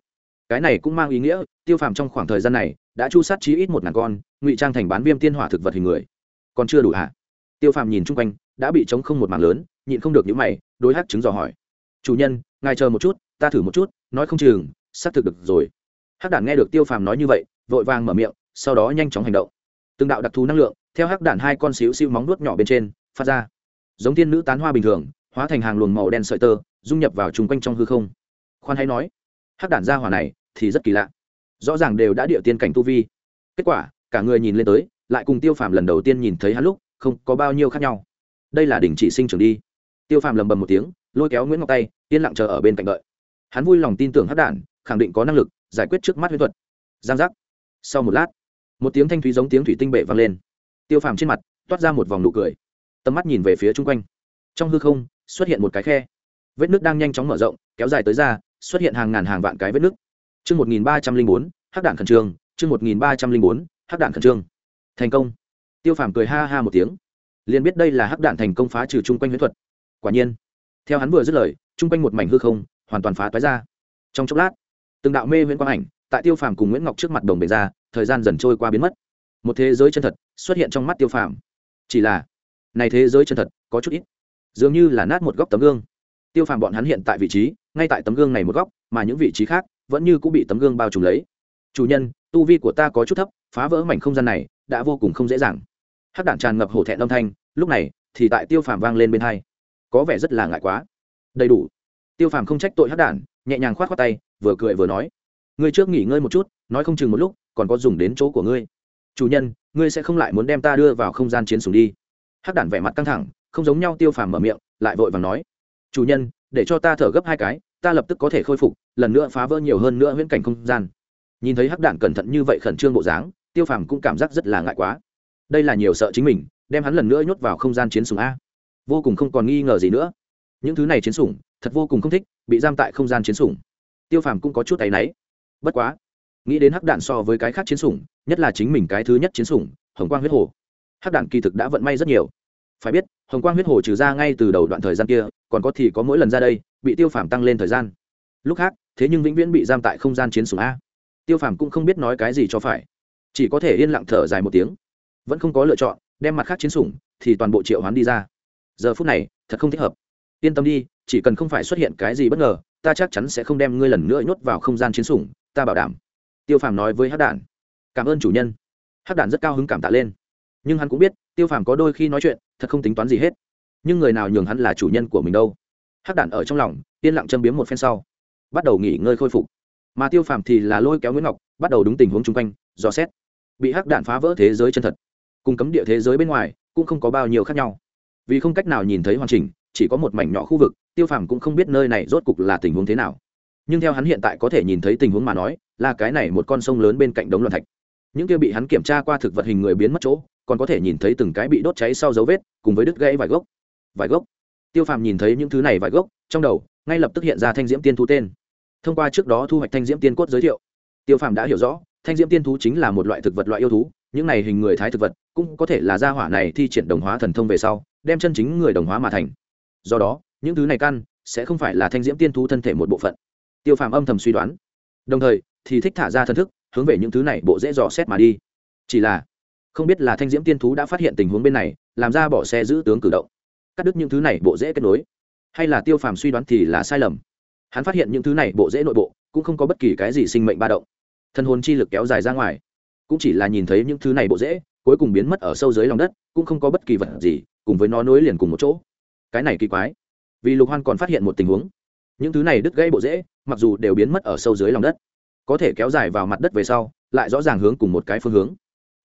Cái này cũng mang ý nghĩa, tiêu phàm trong khoảng thời gian này đã chu sát chí ít một ngàn con, ngụy trang thành bán viêm tiên hỏa thực vật hình người. Còn chưa đủ hả? Tiêu phàm nhìn chung quanh, đã bị chống không một mảng lớn, nhịn không được những mày, đối hát chứng dò hỏi. Chủ nhân, ngài chờ một chút, ta thử một chút, nói không chừng, xác thực được rồi. Hắc đản nghe được tiêu phàm nói như vậy, vội vàng mở miệng, sau đó nhanh chóng hành động. Từng đạo đặc thù năng lượng, theo hắc đản hai con xíu xíu móng nuốt nhỏ bên trên, phát ra. Giống tiên nữ tán hoa bình thường, hóa thành hàng luồng màu đen sợi tơ, dung nhập vào chung quanh trong hư không. Khoan hay nói. Hắc đản ra hỏa này, thì rất kỳ lạ rõ ràng đều đã địa tiên cảnh tu vi. Kết quả, cả người nhìn lên tới, lại cùng tiêu phàm lần đầu tiên nhìn thấy hắn lúc, không có bao nhiêu khác nhau. Đây là đỉnh chỉ sinh trưởng đi. Tiêu phàm lầm bầm một tiếng, lôi kéo nguyễn ngọc tay, yên lặng chờ ở bên cạnh đợi. Hắn vui lòng tin tưởng hát đản, khẳng định có năng lực giải quyết trước mắt huyễn thuật. Giang giác. Sau một lát, một tiếng thanh thúy giống tiếng thủy tinh bệ vang lên. Tiêu phàm trên mặt toát ra một vòng nụ cười, tầm mắt nhìn về phía chung quanh. Trong hư không, xuất hiện một cái khe. Vết nước đang nhanh chóng mở rộng, kéo dài tới ra, xuất hiện hàng ngàn hàng vạn cái vết nước chương một nghìn ba trăm linh bốn, hắc đạn khẩn trương, chương một nghìn ba trăm linh bốn, hắc đạn khẩn trương. Thành công. Tiêu phàm cười ha ha một tiếng. Liền biết đây là hắc đạn thành công phá trừ chung quanh huyễn thuật. Quả nhiên, theo hắn vừa dứt lời, chung quanh một mảnh hư không hoàn toàn phá toái ra. Trong chốc lát, từng đạo mê huyễn quang ảnh tại tiêu phàm cùng nguyễn ngọc trước mặt đồng bề ra, thời gian dần trôi qua biến mất. Một thế giới chân thật xuất hiện trong mắt tiêu phàm. Chỉ là, này thế giới chân thật có chút ít. Dường như là nát một góc tấm gương. Tiêu phàm bọn hắn hiện tại vị trí, ngay tại tấm gương này một góc, mà những vị trí khác vẫn như cũng bị tấm gương bao trùm lấy. Chủ nhân, tu vi của ta có chút thấp, phá vỡ mảnh không gian này đã vô cùng không dễ dàng. Hắc đạn tràn ngập hổ thẹn âm thanh, lúc này thì tại tiêu phàm vang lên bên hai. Có vẻ rất là ngại quá. Đầy đủ. Tiêu phàm không trách tội hắc đản nhẹ nhàng k h o á t khoác tay, vừa cười vừa nói. Ngươi trước nghỉ ngơi một chút, nói không chừng một lúc, còn có dùng đến chỗ của ngươi. Chủ nhân, ngươi sẽ không lại muốn đem ta đưa vào không gian chiến sùng đi. Hắc đản vẻ mặt căng thẳng, không giống nhau tiêu phàm mở miệng, lại vội và nói. Chủ nhân, để cho ta thở gấp hai cái ta lập tức có thể khôi phục, lần nữa phá vỡ nhiều hơn nữa viễn cảnh không gian. Nhìn thấy hắc đản cẩn thận như vậy khẩn trương bộ dáng, tiêu phàm cũng cảm giác rất là ngại quá. Đây là nhiều sợ chính mình, đem hắn lần nữa nhốt vào không gian chiến sùng a. Vô cùng không còn nghi ngờ gì nữa. Những thứ này chiến sủng, thật vô cùng không thích, bị giam tại không gian chiến sủng. Tiêu phàm cũng có chút tay náy. Bất quá, nghĩ đến hắc đạn so với cái khác chiến sủng, nhất là chính mình cái thứ nhất chiến sủng, hồng quang huyết hồ. Hắc đạn kỳ thực đã vận may rất nhiều. Phải biết, hồng quang huyết hồ trừ ra ngay từ đầu đoạn thời gian kia, còn có thì có mỗi lần ra đây bị tiêu phàm tăng lên thời gian. Lúc khác, thế nhưng vĩnh viễn bị giam tại không gian chiến sủng a. Tiêu phàm cũng không biết nói cái gì cho phải. Chỉ có thể yên lặng thở dài một tiếng. Vẫn không có lựa chọn, đem mặt khác chiến sủng thì toàn bộ triệu hoán đi ra. Giờ phút này, thật không thích hợp. Yên tâm đi, chỉ cần không phải xuất hiện cái gì bất ngờ, ta chắc chắn sẽ không đem ngươi lần nữa nhốt vào không gian chiến sủng, ta bảo đảm. Tiêu phàm nói với hát đản. Cảm ơn chủ nhân. Hát đản rất cao hứng cảm tạ lên. Nhưng hắn cũng biết, tiêu phàm có đôi khi nói chuyện, thật không tính toán gì hết. Nhưng người nào nhường hắn là chủ nhân của mình đâu hắc đản ở trong lòng, yên lặng châm biếm một phen sau. Bắt đầu nghỉ ngơi khôi phục. Mà tiêu phàm thì là lôi kéo nguyễn ngọc, bắt đầu đúng tình huống chung quanh, dò xét. Bị hắc đạn phá vỡ thế giới chân thật, cùng cấm địa thế giới bên ngoài, cũng không có bao nhiêu khác nhau. Vì không cách nào nhìn thấy hoàn chỉnh, chỉ có một mảnh nhỏ khu vực, tiêu phàm cũng không biết nơi này rốt cục là tình huống thế nào. Nhưng theo hắn hiện tại có thể nhìn thấy tình huống mà nói, là cái này một con sông lớn bên cạnh đống loạn thạch. Những kia bị hắn kiểm tra qua thực vật hình người biến mất chỗ, còn có thể nhìn thấy từng cái bị đốt cháy sau dấu vết, cùng với đứt gãy vài gốc. Vài gốc? Tiêu phàm nhìn thấy những thứ này vài gốc, trong đầu, ngay lập tức hiện ra thanh diễm tiên thú tên. Thông qua trước đó thu hoạch thanh diễm tiên cốt giới thiệu, tiêu phàm đã hiểu rõ, thanh diễm tiên thú chính là một loại thực vật loại yêu thú, những này hình người thái thực vật, cũng có thể là gia hỏa này thi triển đồng hóa thần thông về sau, đem chân chính người đồng hóa mà thành. Do đó, những thứ này căn, sẽ không phải là thanh diễm tiên thú thân thể một bộ phận. Tiêu phàm âm thầm suy đoán. Đồng thời, thì thích thả ra thân thức, hướng về những thứ này bộ dễ dò xét mà đi. Chỉ là, không biết là thanh diễm tiên thú đã phát hiện tình huống bên này, làm ra bỏ xe giữ tướng cử động cắt đứt những thứ này bộ dễ kết nối. Hay là tiêu phàm suy đoán thì là sai lầm. Hắn phát hiện những thứ này bộ dễ nội bộ, cũng không có bất kỳ cái gì sinh mệnh ba động. Thân hồn chi lực kéo dài ra ngoài. Cũng chỉ là nhìn thấy những thứ này bộ dễ, cuối cùng biến mất ở sâu dưới lòng đất, cũng không có bất kỳ vật gì, cùng với nó nối liền cùng một chỗ. Cái này kỳ quái. Vì lục hoan còn phát hiện một tình huống. Những thứ này đứt gãy bộ dễ, mặc dù đều biến mất ở sâu dưới lòng đất, có thể kéo dài vào mặt đất về sau, lại rõ ràng hướng cùng một cái phương hướng.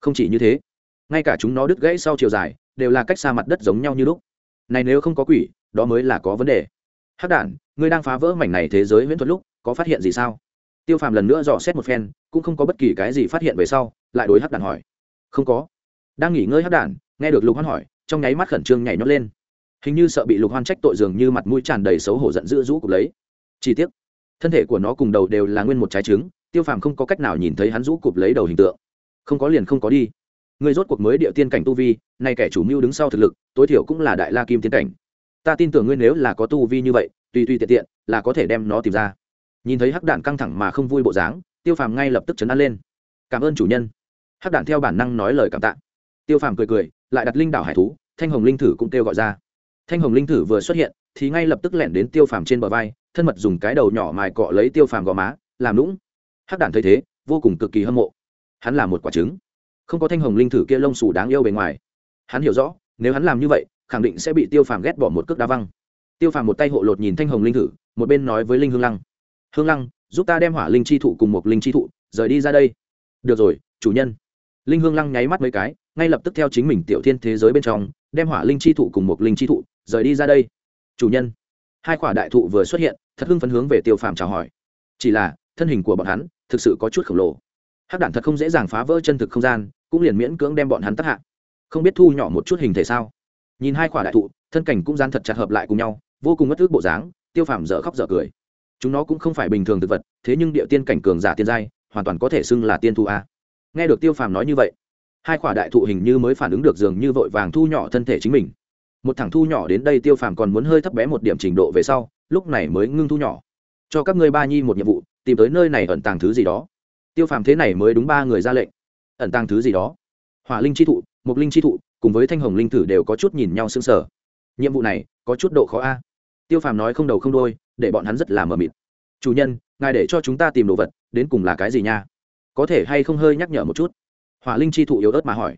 Không chỉ như thế, ngay cả chúng nó đứt gãy sau chiều dài, đều là cách xa mặt đất giống nhau như lúc này nếu không có quỷ, đó mới là có vấn đề. Hắc đản, ngươi đang phá vỡ mảnh này thế giới viễn thuật lúc, có phát hiện gì sao? Tiêu phàm lần nữa dò xét một phen, cũng không có bất kỳ cái gì phát hiện về sau, lại đối hắc đản hỏi. Không có. Đang nghỉ ngơi hắc đản, nghe được lục hoan hỏi, trong nháy mắt khẩn trương nhảy nhót lên. Hình như sợ bị lục hoan trách tội dường như mặt mũi tràn đầy xấu hổ giận dữ rũ cục lấy. Chi tiết thân thể của nó cùng đầu đều là nguyên một trái trứng, tiêu phàm không có cách nào nhìn thấy hắn rũ cụp lấy đầu hình tượng. Không có liền không có đi người rốt cuộc mới địa tiên cảnh tu vi, nay kẻ chủ mưu đứng sau thực lực, tối thiểu cũng là đại la kim tiên cảnh. Ta tin tưởng ngươi nếu là có tu vi như vậy, tùy tùy tiện tiện là có thể đem nó tìm ra. Nhìn thấy hắc đạn căng thẳng mà không vui bộ dáng, tiêu phàm ngay lập tức chấn an lên. Cảm ơn chủ nhân. Hắc đạn theo bản năng nói lời cảm tạ. Tiêu phàm cười cười, lại đặt linh đảo hải thú, thanh hồng linh thử cũng kêu gọi ra. Thanh hồng linh thử vừa xuất hiện, thì ngay lập tức lẻn đến tiêu phàm trên bờ vai, thân mật dùng cái đầu nhỏ mài cọ lấy tiêu phàm gò má, làm lũng hắc đản thấy thế, vô cùng cực kỳ hâm mộ. Hắn là một quả trứng không có thanh hồng linh thử kia lông xù đáng yêu bề ngoài. Hắn hiểu rõ, nếu hắn làm như vậy, khẳng định sẽ bị tiêu phàm ghét bỏ một cước đá văng. Tiêu phàm một tay hộ lột nhìn thanh hồng linh thử, một bên nói với linh hương lăng. Hương lăng, giúp ta đem hỏa linh chi thụ cùng một linh chi thụ rời đi ra đây. Được rồi, chủ nhân. Linh hương lăng nháy mắt mấy cái, ngay lập tức theo chính mình tiểu thiên thế giới bên trong, đem hỏa linh chi thụ cùng một linh chi thụ rời đi ra đây. Chủ nhân. Hai quả đại thụ vừa xuất hiện, thật hưng phấn hướng về tiêu phàm chào hỏi. Chỉ là, thân hình của bọn hắn thực sự có chút khổng lồ. Hắc đản thật không dễ dàng phá vỡ chân thực không gian cũng liền miễn cưỡng đem bọn hắn tắt hạ. Không biết thu nhỏ một chút hình thể sao? Nhìn hai quả đại thụ, thân cảnh cũng gian thật chặt hợp lại cùng nhau, vô cùng ngất ước bộ dáng, tiêu phàm dở khóc dở cười. Chúng nó cũng không phải bình thường thực vật, thế nhưng địa tiên cảnh cường giả tiên giai, hoàn toàn có thể xưng là tiên thu a. Nghe được tiêu phàm nói như vậy, hai quả đại thụ hình như mới phản ứng được dường như vội vàng thu nhỏ thân thể chính mình. Một thằng thu nhỏ đến đây tiêu phàm còn muốn hơi thấp bé một điểm trình độ về sau, lúc này mới ngưng thu nhỏ. Cho các ngươi ba nhi một nhiệm vụ, tìm tới nơi này ẩn tàng thứ gì đó. Tiêu phàm thế này mới đúng ba người ra lệnh ẩn tàng thứ gì đó. Hỏa linh chi thụ mục linh chi thụ, cùng với thanh hồng linh thử đều có chút nhìn nhau sững sờ. Nhiệm vụ này có chút độ khó a. Tiêu phàm nói không đầu không đôi để bọn hắn rất là mờ mịt. Chủ nhân, ngài để cho chúng ta tìm đồ vật, đến cùng là cái gì nha? Có thể hay không hơi nhắc nhở một chút? Hỏa linh chi thụ yếu ớt mà hỏi.